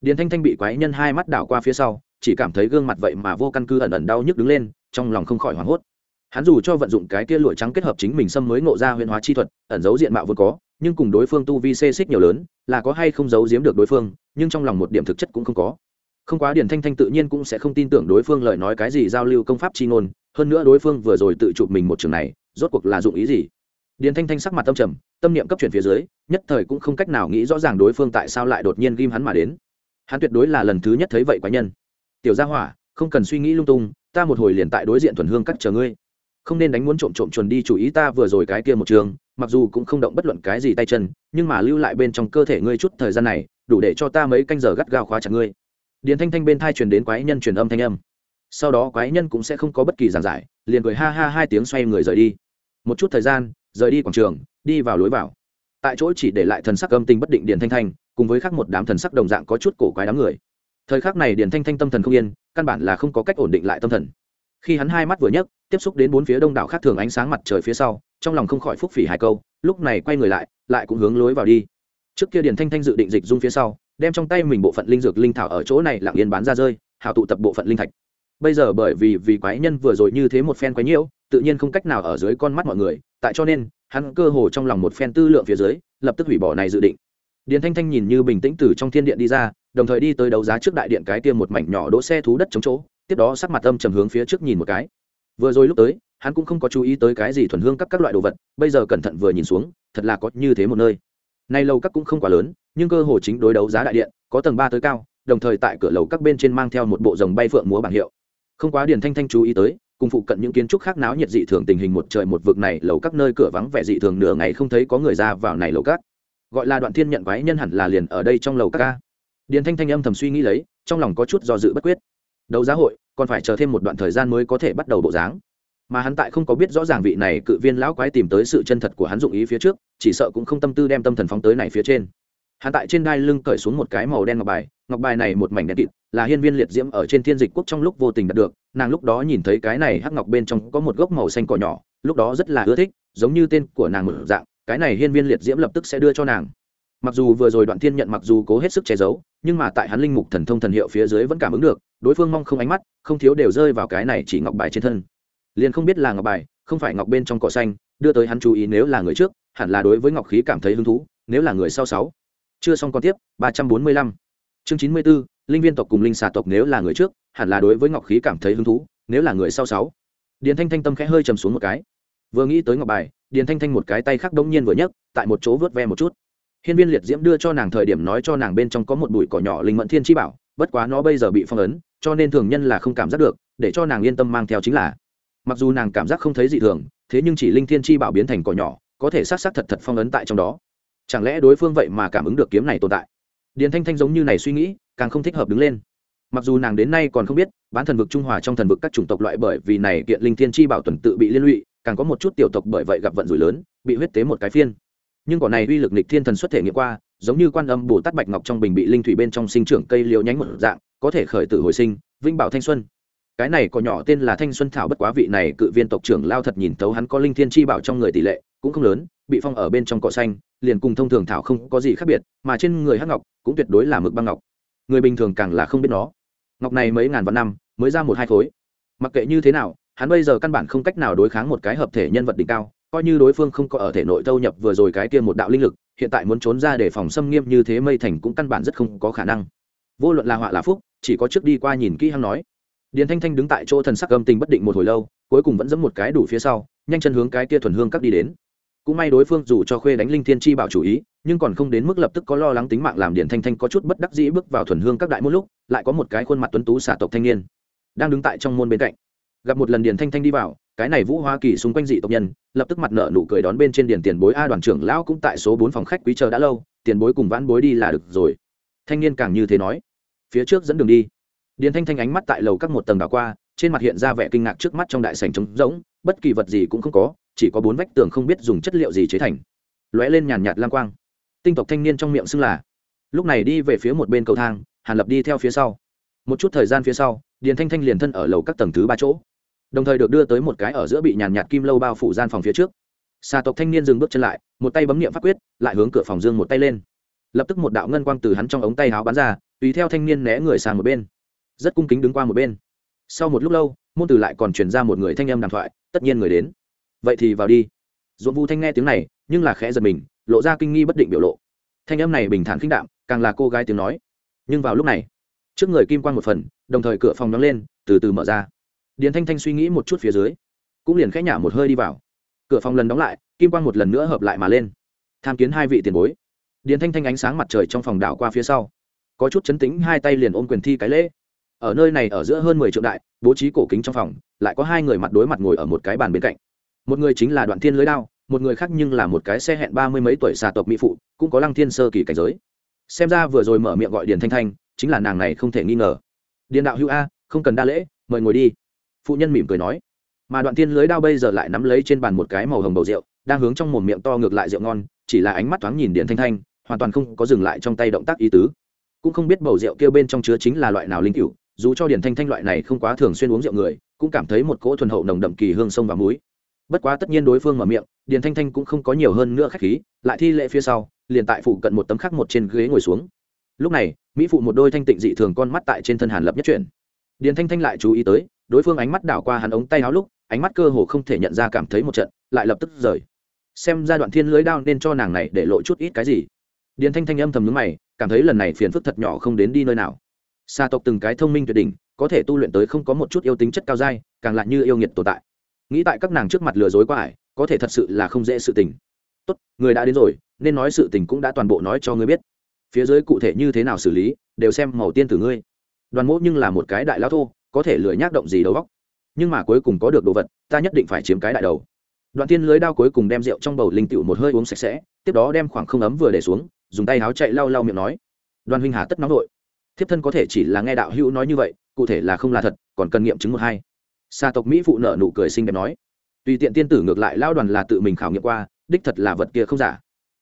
Điền thanh thanh bị quái nhân hai mắt đảo qua phía sau, chỉ cảm thấy gương mặt vậy mà vô căn cứ ẩn ẩn đau nhức đứng lên, trong lòng không khỏi hoảng hốt. Hắn dù cho vận dụng cái kia lụa trắng kết hợp chính mình xâm mới ngộ ra huyện hóa chi thuật, ẩn giấu diện mạo vốn có, nhưng cùng đối phương tu vi xê xích nhiều lớn, là có hay không giấu giếm được đối phương nhưng trong lòng một điểm thực chất cũng không có. Không quá điển thanh thanh tự nhiên cũng sẽ không tin tưởng đối phương lời nói cái gì giao lưu công pháp chi ngôn, hơn nữa đối phương vừa rồi tự chụp mình một trường này, rốt cuộc là dụng ý gì? Điển thanh thanh sắc mặt tâm trầm, tâm niệm cấp chuyển phía dưới, nhất thời cũng không cách nào nghĩ rõ ràng đối phương tại sao lại đột nhiên ghim hắn mà đến. Hắn tuyệt đối là lần thứ nhất thấy vậy quái nhân. Tiểu gia hỏa, không cần suy nghĩ lung tung, ta một hồi liền tại đối diện thuần hương cắt chờ ngươi. Không nên đánh muốn trộm trộm chuẩn đi chủ ý ta vừa rồi cái kia một trường, mặc dù cũng không động bất luận cái gì tay chân, nhưng mà lưu lại bên trong cơ thể ngươi chút thời gian này đủ để cho ta mấy canh giờ gắt gao khóa chặt ngươi. Điền thanh thanh bên thai truyền đến quái nhân truyền âm thanh âm. Sau đó quái nhân cũng sẽ không có bất kỳ giảng giải, liền cười ha ha hai tiếng xoay người rời đi. Một chút thời gian, rời đi quảng trường, đi vào lối vào. Tại chỗ chỉ để lại thần sắc âm tình bất định điền thanh thanh, cùng với khác một đám thần sắc đồng dạng có chút cổ quái đám người. Thời khắc này điền thanh thanh tâm thần không yên, căn bản là không có cách ổn định lại tâm thần. Khi hắn hai mắt vừa nhấc, tiếp xúc đến bốn phía đông đảo khác thường ánh sáng mặt trời phía sau, trong lòng không khỏi phúc phỉ hai câu, lúc này quay người lại lại cũng hướng lối vào đi trước kia điền thanh thanh dự định dịch dung phía sau, đem trong tay mình bộ phận linh dược linh thảo ở chỗ này lặng yên bán ra rơi hào tụ tập bộ phận linh thạch. Bây giờ bởi vì vì quái nhân vừa rồi như thế một phen quái nhiễu, tự nhiên không cách nào ở dưới con mắt mọi người, tại cho nên, hắn cơ hồ trong lòng một phen tư lượng phía dưới, lập tức hủy bỏ này dự định. Điền thanh thanh nhìn như bình tĩnh từ trong thiên điện đi ra, đồng thời đi tới đấu giá trước đại điện cái kia một mảnh nhỏ đỗ xe thú đất chống chỗ, tiếp đó sắc mặt âm trầm hướng phía trước nhìn một cái. Vừa rồi lúc tới, hắn cũng không có chú ý tới cái gì thuần hương các các loại đồ vật, bây giờ cẩn thận vừa nhìn xuống, thật là có như thế một nơi nay lầu các cũng không quá lớn, nhưng cơ hồ chính đối đấu giá đại điện, có tầng ba tới cao, đồng thời tại cửa lầu các bên trên mang theo một bộ rồng bay phượng múa bảng hiệu. Không quá điền thanh thanh chú ý tới, cùng phụ cận những kiến trúc khác náo nhiệt dị thường tình hình một trời một vực này, lầu các nơi cửa vắng vẻ dị thường nửa ngày không thấy có người ra vào này lầu các. Gọi là đoạn thiên nhận quái nhân hẳn là liền ở đây trong lầu các ca điền thanh thanh âm thầm suy nghĩ lấy, trong lòng có chút do dự bất quyết. Đấu giá hội, còn phải chờ thêm một đoạn thời gian mới có thể bắt đầu bộ dáng mà hắn tại không có biết rõ ràng vị này cự viên lão quái tìm tới sự chân thật của hắn dụng ý phía trước, chỉ sợ cũng không tâm tư đem tâm thần phóng tới này phía trên. Hắn tại trên đai lưng cởi xuống một cái màu đen ngọc bài ngọc bài này một mảnh đen kịt, là hiên viên liệt diễm ở trên thiên dịch quốc trong lúc vô tình đạt được, nàng lúc đó nhìn thấy cái này hắc ngọc bên trong có một gốc màu xanh cỏ nhỏ, lúc đó rất là ưa thích, giống như tên của nàng một dạng, cái này hiên viên liệt diễm lập tức sẽ đưa cho nàng. Mặc dù vừa rồi đoạn thiên nhận mặc dù cố hết sức che giấu, nhưng mà tại hắn linh mục thần thông thần hiệu phía dưới vẫn cảm ứng được, đối phương mong không ánh mắt, không thiếu đều rơi vào cái này chỉ ngọc bài trên thân liền không biết là ngọc bài, không phải ngọc bên trong cỏ xanh, đưa tới hắn chú ý nếu là người trước, hẳn là đối với ngọc khí cảm thấy hứng thú, nếu là người sau sáu. Chưa xong còn tiếp, ba trăm bốn mươi lăm. Chương chín mươi bốn linh viên tộc cùng linh xà tộc nếu là người trước, hẳn là đối với ngọc khí cảm thấy hứng thú, nếu là người sau sáu. Điền thanh thanh tâm khẽ hơi trầm xuống một cái. Vừa nghĩ tới ngọc bài, điền thanh thanh một cái tay khác đông nhiên vừa nhấc, tại một chỗ vớt ve một chút. Hiên viên liệt diễm đưa cho nàng thời điểm nói cho nàng bên trong có một bụi cỏ nhỏ linh mẫn thiên chi bảo, bất quá nó bây giờ bị phong ấn, cho nên thường nhân là không cảm giác được, để cho nàng yên tâm mang theo chính là mặc dù nàng cảm giác không thấy dị thường, thế nhưng chỉ linh thiên chi bảo biến thành cỏ nhỏ, có thể sát sát thật thật phong ấn tại trong đó. Chẳng lẽ đối phương vậy mà cảm ứng được kiếm này tồn tại? Điền thanh thanh giống như này suy nghĩ, càng không thích hợp đứng lên. Mặc dù nàng đến nay còn không biết, bán thần vực trung hòa trong thần vực các chủng tộc loại bởi vì này kiện linh thiên chi bảo tuần tự bị liên lụy, càng có một chút tiểu tộc bởi vậy gặp vận rủi lớn, bị huyết tế một cái phiên. Nhưng cỏ này uy lực nịch thiên thần xuất thể nghĩa qua, giống như quan âm bồ tát bạch ngọc trong bình bị linh thủy bên trong sinh trưởng cây liễu nhánh một dạng, có thể khởi tử hồi sinh vinh bảo thanh xuân cái này có nhỏ tên là thanh xuân thảo bất quá vị này cự viên tộc trưởng lao thật nhìn thấu hắn có linh thiên chi bảo trong người tỷ lệ, cũng không lớn, bị phong ở bên trong cỏ xanh, liền cùng thông thường thảo không có gì khác biệt, mà trên người hắc ngọc cũng tuyệt đối là mực băng ngọc. Người bình thường càng là không biết nó. Ngọc này mấy ngàn vạn năm, mới ra một hai khối. Mặc kệ như thế nào, hắn bây giờ căn bản không cách nào đối kháng một cái hợp thể nhân vật đỉnh cao, coi như đối phương không có ở thể nội thâu nhập vừa rồi cái kia một đạo linh lực, hiện tại muốn trốn ra để phòng xâm nghiêm như thế mây thành cũng căn bản rất không có khả năng. Vô luận là họa là phúc, chỉ có trước đi qua nhìn kỹ hắn nói điền thanh thanh đứng tại chỗ thần sắc âm tình bất định một hồi lâu, cuối cùng vẫn dẫm một cái đủ phía sau, nhanh chân hướng cái kia thuần hương các đi đến. Cũng may đối phương dù cho khuê đánh linh thiên chi bảo chủ ý, nhưng còn không đến mức lập tức có lo lắng tính mạng làm điền thanh thanh có chút bất đắc dĩ bước vào thuần hương các đại một lúc, lại có một cái khuôn mặt tuấn tú xả tộc thanh niên đang đứng tại trong môn bên cạnh. Gặp một lần điền thanh thanh đi vào, cái này vũ hoa kỳ xung quanh dị tộc nhân, lập tức mặt nợ nụ cười đón bên trên điền tiền bối a đoàn trưởng lão cũng tại số bốn phòng khách quý chờ đã lâu, tiền bối cùng vãn bối đi là được rồi. Thanh niên càng như thế nói. Phía trước dẫn đường đi điền thanh thanh ánh mắt tại lầu các một tầng đảo qua, trên mặt hiện ra vẻ kinh ngạc trước mắt trong đại sảnh trống rỗng, bất kỳ vật gì cũng không có, chỉ có bốn vách tường không biết dùng chất liệu gì chế thành. Lóe lên nhàn nhạt lam quang. Tinh tộc thanh niên trong miệng xưng là. Lúc này đi về phía một bên cầu thang, hàn lập đi theo phía sau. Một chút thời gian phía sau, điền thanh thanh liền thân ở lầu các tầng thứ ba chỗ. Đồng thời được đưa tới một cái ở giữa bị nhàn nhạt kim lâu bao phủ gian phòng phía trước. Xà tộc thanh niên dừng bước chân lại, một tay bấm nghiệm pháp quyết, lại hướng cửa phòng dương một tay lên. Lập tức một đạo ngân quang từ hắn trong ống tay áo bắn ra, tùy theo thanh niên né người sang một bên rất cung kính đứng qua một bên. Sau một lúc lâu, môn từ lại còn truyền ra một người thanh âm đàm thoại, tất nhiên người đến. Vậy thì vào đi. Dồn vu thanh nghe tiếng này, nhưng là khẽ giật mình, lộ ra kinh nghi bất định biểu lộ. Thanh âm này bình thản khinh đạm, càng là cô gái tiếng nói. Nhưng vào lúc này, trước người kim quan một phần, đồng thời cửa phòng đóng lên, từ từ mở ra. Điền thanh thanh suy nghĩ một chút phía dưới, cũng liền khẽ nhả một hơi đi vào. Cửa phòng lần đóng lại, kim quan một lần nữa hợp lại mà lên. Tham kiến hai vị tiền bối. Điền thanh thanh ánh sáng mặt trời trong phòng đảo qua phía sau. Có chút chấn tính hai tay liền ôm quyền thi cái lễ ở nơi này ở giữa hơn mười triệu đại, bố trí cổ kính trong phòng, lại có hai người mặt đối mặt ngồi ở một cái bàn bên cạnh. Một người chính là đoạn thiên lưới đao, một người khác nhưng là một cái xe hẹn ba mươi mấy tuổi xà tộc mỹ phụ, cũng có lăng thiên sơ kỳ cảnh giới. Xem ra vừa rồi mở miệng gọi điền thanh thanh, chính là nàng này không thể nghi ngờ. Điền đạo hữu a, không cần đa lễ, mời ngồi đi. Phụ nhân mỉm cười nói. Mà đoạn thiên lưới đao bây giờ lại nắm lấy trên bàn một cái màu hồng bầu rượu, đang hướng trong mồm miệng to ngược lại rượu ngon, chỉ là ánh mắt thoáng nhìn điền thanh thanh, hoàn toàn không có dừng lại trong tay động tác ý tứ. Cũng không biết bầu rượu kêu bên trong chứa chính là loại nào linh cựu dù cho điền thanh thanh loại này không quá thường xuyên uống rượu người, cũng cảm thấy một cỗ thuần hậu nồng đậm kỳ hương sông và muối. Bất quá tất nhiên đối phương mở miệng điền thanh thanh cũng không có nhiều hơn nữa khách khí, lại thi lễ phía sau, liền tại phụ cận một tấm khắc một trên ghế ngồi xuống. Lúc này, mỹ phụ một đôi thanh tịnh dị thường con mắt tại trên thân hàn lập nhất chuyển. Điền thanh thanh lại chú ý tới, đối phương ánh mắt đảo qua hắn ống tay áo lúc, ánh mắt cơ hồ không thể nhận ra cảm thấy một trận, lại lập tức rời. Xem ra đoạn thiên lưới đao nên cho nàng này để lộ chút ít cái gì. Điền thanh thanh âm thầm nhướng mày, cảm thấy lần này phiền phức thật nhỏ không đến đi nơi nào xa tộc từng cái thông minh tuyệt đỉnh, có thể tu luyện tới không có một chút yêu tính chất cao dai, càng lại như yêu nghiệt tồn tại. Nghĩ tại các nàng trước mặt lừa dối quá ải, có thể thật sự là không dễ sự tình. Tốt, người đã đến rồi, nên nói sự tình cũng đã toàn bộ nói cho ngươi biết. Phía dưới cụ thể như thế nào xử lý, đều xem màu tiên tử ngươi. Đoàn mỗ nhưng là một cái đại lao thô, có thể lười nhác động gì đầu góc nhưng mà cuối cùng có được đồ vật, ta nhất định phải chiếm cái đại đầu. Đoạn tiên lưới đao cuối cùng đem rượu trong bầu linh tịu một hơi uống sạch sẽ, tiếp đó đem khoảng không ấm vừa để xuống, dùng tay áo chạy lau lau miệng nói. Đoàn huynh hà tất nóng nội thiếp thân có thể chỉ là nghe đạo hữu nói như vậy, cụ thể là không là thật, còn cần nghiệm chứng một hai. Xa tộc mỹ phụ nợ nụ cười xinh đẹp nói, tùy tiện tiên tử ngược lại lao đoàn là tự mình khảo nghiệm qua, đích thật là vật kia không giả.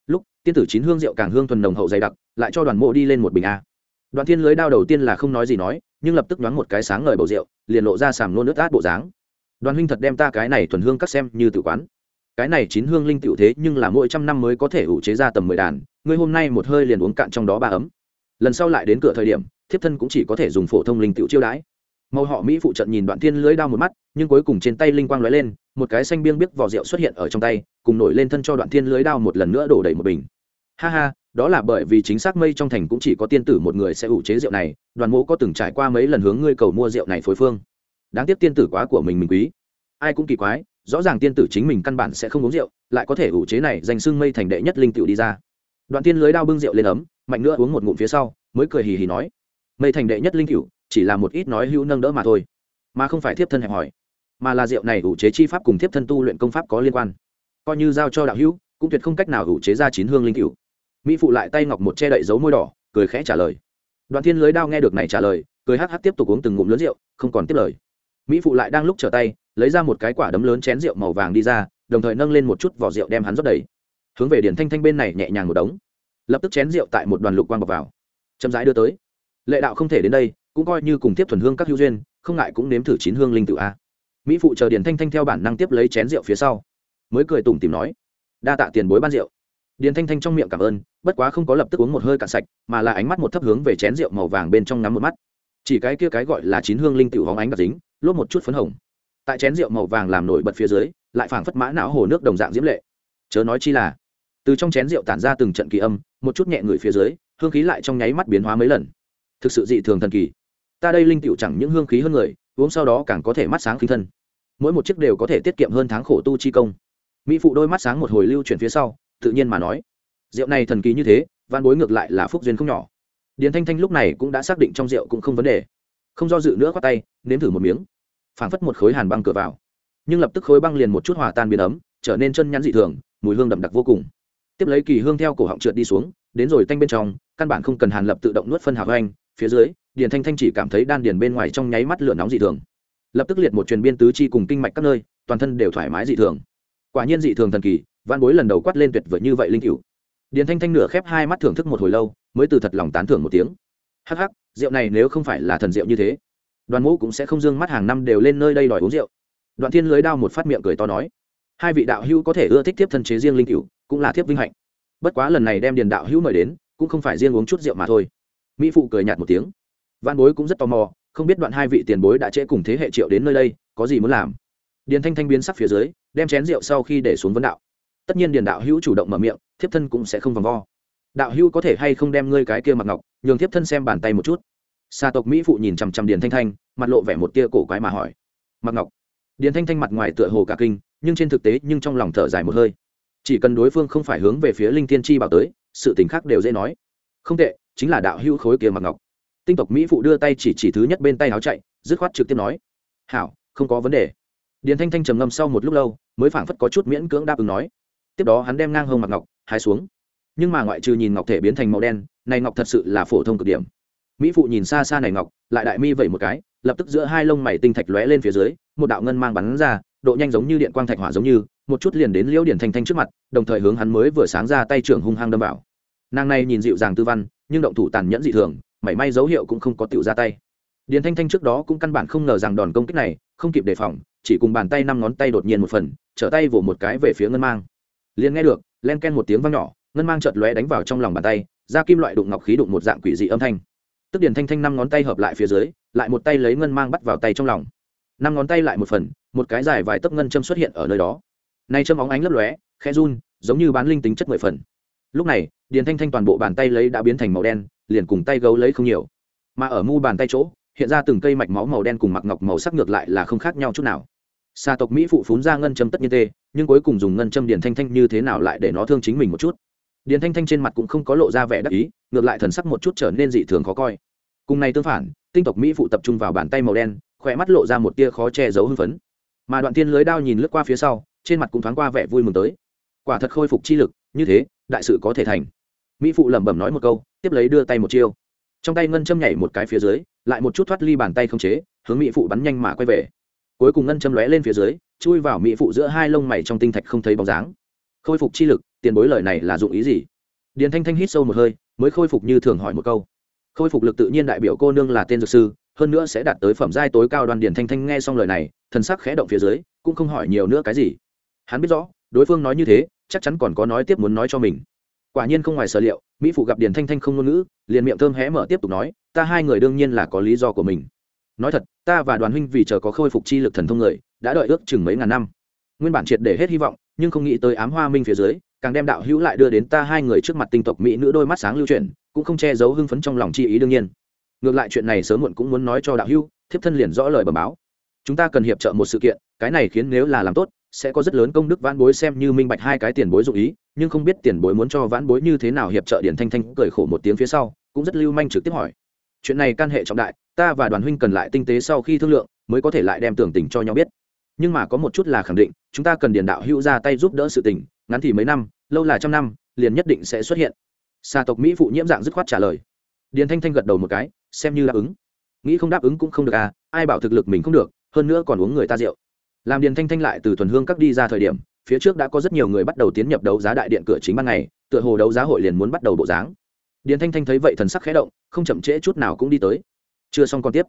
Lúc, tiên tử chín hương rượu càng hương thuần nồng hậu dày đặc, lại cho đoàn mộ đi lên một bình a. Đoàn thiên lưới đao đầu tiên là không nói gì nói, nhưng lập tức đoán một cái sáng ngời bầu rượu, liền lộ ra sàm nôn nước át bộ dáng. Đoàn huynh thật đem ta cái này thuần hương cắt xem như tử quán. Cái này chín hương linh tiểu thế nhưng là mỗi trăm năm mới có thể ủ chế ra tầm mười đàn, ngươi hôm nay một hơi liền uống cạn trong đó ba ấm lần sau lại đến cửa thời điểm, thiếp thân cũng chỉ có thể dùng phổ thông linh tiểu chiêu đãi. Màu họ mỹ phụ trận nhìn đoạn thiên lưới đao một mắt, nhưng cuối cùng trên tay linh quang lóe lên, một cái xanh biêng biếc vỏ rượu xuất hiện ở trong tay, cùng nổi lên thân cho đoạn thiên lưới đao một lần nữa đổ đầy một bình. Ha ha, đó là bởi vì chính xác mây trong thành cũng chỉ có tiên tử một người sẽ ủ chế rượu này, đoàn mộ có từng trải qua mấy lần hướng ngươi cầu mua rượu này phối phương. Đáng tiếc tiên tử quá của mình mình quý. Ai cũng kỳ quái, rõ ràng tiên tử chính mình căn bản sẽ không uống rượu, lại có thể ủ chế này danh xưng mây thành đệ nhất linh tựu đi ra. Đoạn tiên lưới đao bưng rượu lên ấm mạnh nữa uống một ngụm phía sau, mới cười hì hì nói, mây thành đệ nhất linh cựu chỉ là một ít nói hữu nâng đỡ mà thôi, mà không phải thiếp thân hẹp hỏi mà là rượu này ủ chế chi pháp cùng thiếp thân tu luyện công pháp có liên quan. Coi như giao cho đạo hữu, cũng tuyệt không cách nào ủ chế ra chín hương linh cựu mỹ phụ lại tay ngọc một che đậy dấu môi đỏ, cười khẽ trả lời. Đoàn thiên lưới đao nghe được này trả lời, cười hắc hắc tiếp tục uống từng ngụm lớn rượu, không còn tiếp lời. Mỹ phụ lại đang lúc trở tay, lấy ra một cái quả đấm lớn chén rượu màu vàng đi ra, đồng thời nâng lên một chút vỏ rượu đem hắn rót đầy. Hướng về điển thanh thanh bên này nhẹ nhàng một đống lập tức chén rượu tại một đoàn lục quang bọc vào. Chậm rãi đưa tới. Lệ đạo không thể đến đây, cũng coi như cùng tiếp thuần hương các hữu duyên, không ngại cũng nếm thử chín hương linh tự a. Mỹ phụ chờ điền thanh thanh theo bản năng tiếp lấy chén rượu phía sau, mới cười tủm tìm nói, đa tạ tiền bối ban rượu. Điền thanh thanh trong miệng cảm ơn, bất quá không có lập tức uống một hơi cạn sạch, mà là ánh mắt một thấp hướng về chén rượu màu vàng bên trong ngắm một mắt. Chỉ cái kia cái gọi là chín hương linh tự hóng ánh đặc dính, lốp một chút phấn hồng. Tại chén rượu màu vàng làm nổi bật phía dưới, lại phảng phất mã não hồ nước đồng dạng diễm lệ. Chớ nói chi là, từ trong chén rượu tản ra từng trận kỳ âm một chút nhẹ người phía dưới, hương khí lại trong nháy mắt biến hóa mấy lần. Thực sự dị thường thần kỳ. Ta đây linh tiểu chẳng những hương khí hơn người, uống sau đó càng có thể mắt sáng khí thân. Mỗi một chiếc đều có thể tiết kiệm hơn tháng khổ tu chi công. Mỹ phụ đôi mắt sáng một hồi lưu chuyển phía sau, tự nhiên mà nói. Rượu này thần kỳ như thế văn bối ngược lại là phúc duyên không nhỏ. Điền thanh thanh lúc này cũng đã xác định trong rượu cũng không vấn đề. Không do dự nữa khoác tay, nếm thử một miếng. Phảng phất một khối hàn băng cửa vào. Nhưng lập tức khối băng liền một chút hòa tan biến ấm, trở nên chân nhắn dị thường, mùi hương đậm đặc vô cùng tiếp lấy kỳ hương theo cổ họng trượt đi xuống, đến rồi tanh bên trong, căn bản không cần hàn lập tự động nuốt phân hào anh phía dưới, điền thanh thanh chỉ cảm thấy đan điền bên ngoài trong nháy mắt lửa nóng dị thường. Lập tức liệt một truyền biên tứ chi cùng kinh mạch các nơi, toàn thân đều thoải mái dị thường. Quả nhiên dị thường thần kỳ văn bối lần đầu quát lên tuyệt vời như vậy linh cửu. Điền thanh thanh nửa khép hai mắt thưởng thức một hồi lâu, mới từ thật lòng tán thưởng một tiếng. Hắc hắc, rượu này nếu không phải là thần rượu như thế, đoàn mũ cũng sẽ không dương mắt hàng năm đều lên nơi đây đòi uống rượu. Đoạn thiên lưới đao một phát miệng cười to nói hai vị đạo hữu có thể ưa thích tiếp thân chế riêng linh cựu cũng là thiếp vinh hạnh. Bất quá lần này đem điền đạo hữu mời đến, cũng không phải riêng uống chút rượu mà thôi. Mỹ phụ cười nhạt một tiếng. Văn bối cũng rất tò mò, không biết đoạn hai vị tiền bối đã trễ cùng thế hệ triệu đến nơi đây, có gì muốn làm? Điền thanh thanh biến sắc phía dưới, đem chén rượu sau khi để xuống vấn đạo. Tất nhiên điền đạo hữu chủ động mở miệng, thiếp thân cũng sẽ không vòng vo. Đạo hữu có thể hay không đem ngươi cái kia mặc ngọc, nhường thiếp thân xem bàn tay một chút? Xa tộc mỹ phụ nhìn chằm chằm điền thanh thanh, mặt lộ vẻ một tia cổ quái mà hỏi. Mặc ngọc. Điền thanh thanh mặt ngoài tựa hồ cả kinh nhưng trên thực tế nhưng trong lòng thở dài một hơi. Chỉ cần đối phương không phải hướng về phía linh thiên chi bảo tới, sự tình khác đều dễ nói. Không tệ, chính là đạo hữu khối kia mặc ngọc. Tinh tộc mỹ phụ đưa tay chỉ chỉ thứ nhất bên tay áo chạy, dứt khoát trực tiếp nói, hảo, không có vấn đề. Điền thanh thanh trầm ngâm sau một lúc lâu, mới phảng phất có chút miễn cưỡng đáp ứng nói. Tiếp đó hắn đem ngang hông mặc ngọc hai xuống. Nhưng mà ngoại trừ nhìn ngọc thể biến thành màu đen, này ngọc thật sự là phổ thông cực điểm. Mỹ phụ nhìn xa xa này ngọc, lại đại mi vẩy một cái lập tức giữa hai lông mày tinh thạch lóe lên phía dưới, một đạo ngân mang bắn ra, độ nhanh giống như điện quang thạch hỏa giống như, một chút liền đến liễu điển thanh thanh trước mặt, đồng thời hướng hắn mới vừa sáng ra tay trưởng hung hăng đâm vào. Nàng này nhìn dịu dàng tư văn, nhưng động thủ tàn nhẫn dị thường, mảy may dấu hiệu cũng không có tiểu ra tay. Điền thanh thanh trước đó cũng căn bản không ngờ rằng đòn công kích này, không kịp đề phòng, chỉ cùng bàn tay năm ngón tay đột nhiên một phần, trở tay vỗ một cái về phía ngân mang. Liền nghe được, len ken một tiếng vang nhỏ, ngân mang chợt lóe đánh vào trong lòng bàn tay, ra kim loại đụng ngọc khí đụng một dạng quỷ dị âm thanh. Tức điền thanh thanh năm ngón tay hợp lại phía dưới lại một tay lấy ngân mang bắt vào tay trong lòng. Năm ngón tay lại một phần, một cái dài vài tấc ngân châm xuất hiện ở nơi đó. Nay châm óng ánh lấp lóe, khẽ run, giống như bán linh tính chất mười phần. Lúc này, điền thanh thanh toàn bộ bàn tay lấy đã biến thành màu đen, liền cùng tay gấu lấy không nhiều. Mà ở mu bàn tay chỗ, hiện ra từng cây mạch máu màu đen cùng mặc ngọc màu sắc ngược lại là không khác nhau chút nào. Xà tộc mỹ phụ phún ra ngân châm tất nhiên tê, nhưng cuối cùng dùng ngân châm điền thanh thanh như thế nào lại để nó thương chính mình một chút? Điền thanh thanh trên mặt cũng không có lộ ra vẻ đắc ý, ngược lại thần sắc một chút trở nên dị thường khó coi. Cùng này tương phản tinh tộc mỹ phụ tập trung vào bàn tay màu đen, khỏe mắt lộ ra một tia khó che giấu hưng phấn. Mà đoạn tiên lưới đao nhìn lướt qua phía sau, trên mặt cũng thoáng qua vẻ vui mừng tới. Quả thật khôi phục chi lực, như thế, đại sự có thể thành. Mỹ phụ lẩm bẩm nói một câu, tiếp lấy đưa tay một chiêu. Trong tay ngân châm nhảy một cái phía dưới, lại một chút thoát ly bàn tay không chế, hướng mỹ phụ bắn nhanh mà quay về. Cuối cùng ngân châm lóe lên phía dưới, chui vào mỹ phụ giữa hai lông mày trong tinh thạch không thấy bóng dáng. Khôi phục chi lực, tiền bối lời này là dụng ý gì? Điền thanh thanh hít sâu một hơi, mới khôi phục như thường hỏi một câu khôi phục lực tự nhiên đại biểu cô nương là tên dược sư, hơn nữa sẽ đạt tới phẩm giai tối cao đoàn điền thanh thanh nghe xong lời này, thần sắc khẽ động phía dưới, cũng không hỏi nhiều nữa cái gì. Hắn biết rõ, đối phương nói như thế, chắc chắn còn có nói tiếp muốn nói cho mình. Quả nhiên không ngoài sở liệu, mỹ phụ gặp điền thanh thanh không ngôn ngữ, liền miệng thơm hé mở tiếp tục nói, ta hai người đương nhiên là có lý do của mình. Nói thật, ta và đoàn huynh vì chờ có khôi phục chi lực thần thông người, đã đợi ước chừng mấy ngàn năm. Nguyên bản triệt để hết hy vọng, nhưng không nghĩ tới ám hoa minh phía dưới, càng đem đạo hữu lại đưa đến ta hai người trước mặt tinh tộc mỹ nữ đôi mắt sáng lưu truyền cũng không che giấu hưng phấn trong lòng chi ý đương nhiên. Ngược lại chuyện này sớm muộn cũng muốn nói cho đạo hưu thiếp thân liền rõ lời bẩm báo. Chúng ta cần hiệp trợ một sự kiện, cái này khiến nếu là làm tốt, sẽ có rất lớn công đức vãn bối xem như minh bạch hai cái tiền bối dụ ý, nhưng không biết tiền bối muốn cho vãn bối như thế nào hiệp trợ điển thanh thanh cười khổ một tiếng phía sau, cũng rất lưu manh trực tiếp hỏi. Chuyện này can hệ trọng đại, ta và đoàn huynh cần lại tinh tế sau khi thương lượng, mới có thể lại đem tưởng tình cho nhau biết. Nhưng mà có một chút là khẳng định, chúng ta cần điền đạo hữu ra tay giúp đỡ sự tình, ngắn thì mấy năm, lâu là trăm năm, liền nhất định sẽ xuất hiện xà tộc mỹ phụ nhiễm dạng dứt khoát trả lời. Điền thanh thanh gật đầu một cái, xem như đáp ứng. Nghĩ không đáp ứng cũng không được à ai bảo thực lực mình không được, hơn nữa còn uống người ta rượu. Làm điền thanh thanh lại từ thuần hương các đi ra thời điểm, phía trước đã có rất nhiều người bắt đầu tiến nhập đấu giá đại điện cửa chính ban ngày, tựa hồ đấu giá hội liền muốn bắt đầu bộ dáng. Điền thanh thanh thấy vậy thần sắc khẽ động, không chậm trễ chút nào cũng đi tới. Chưa xong còn tiếp.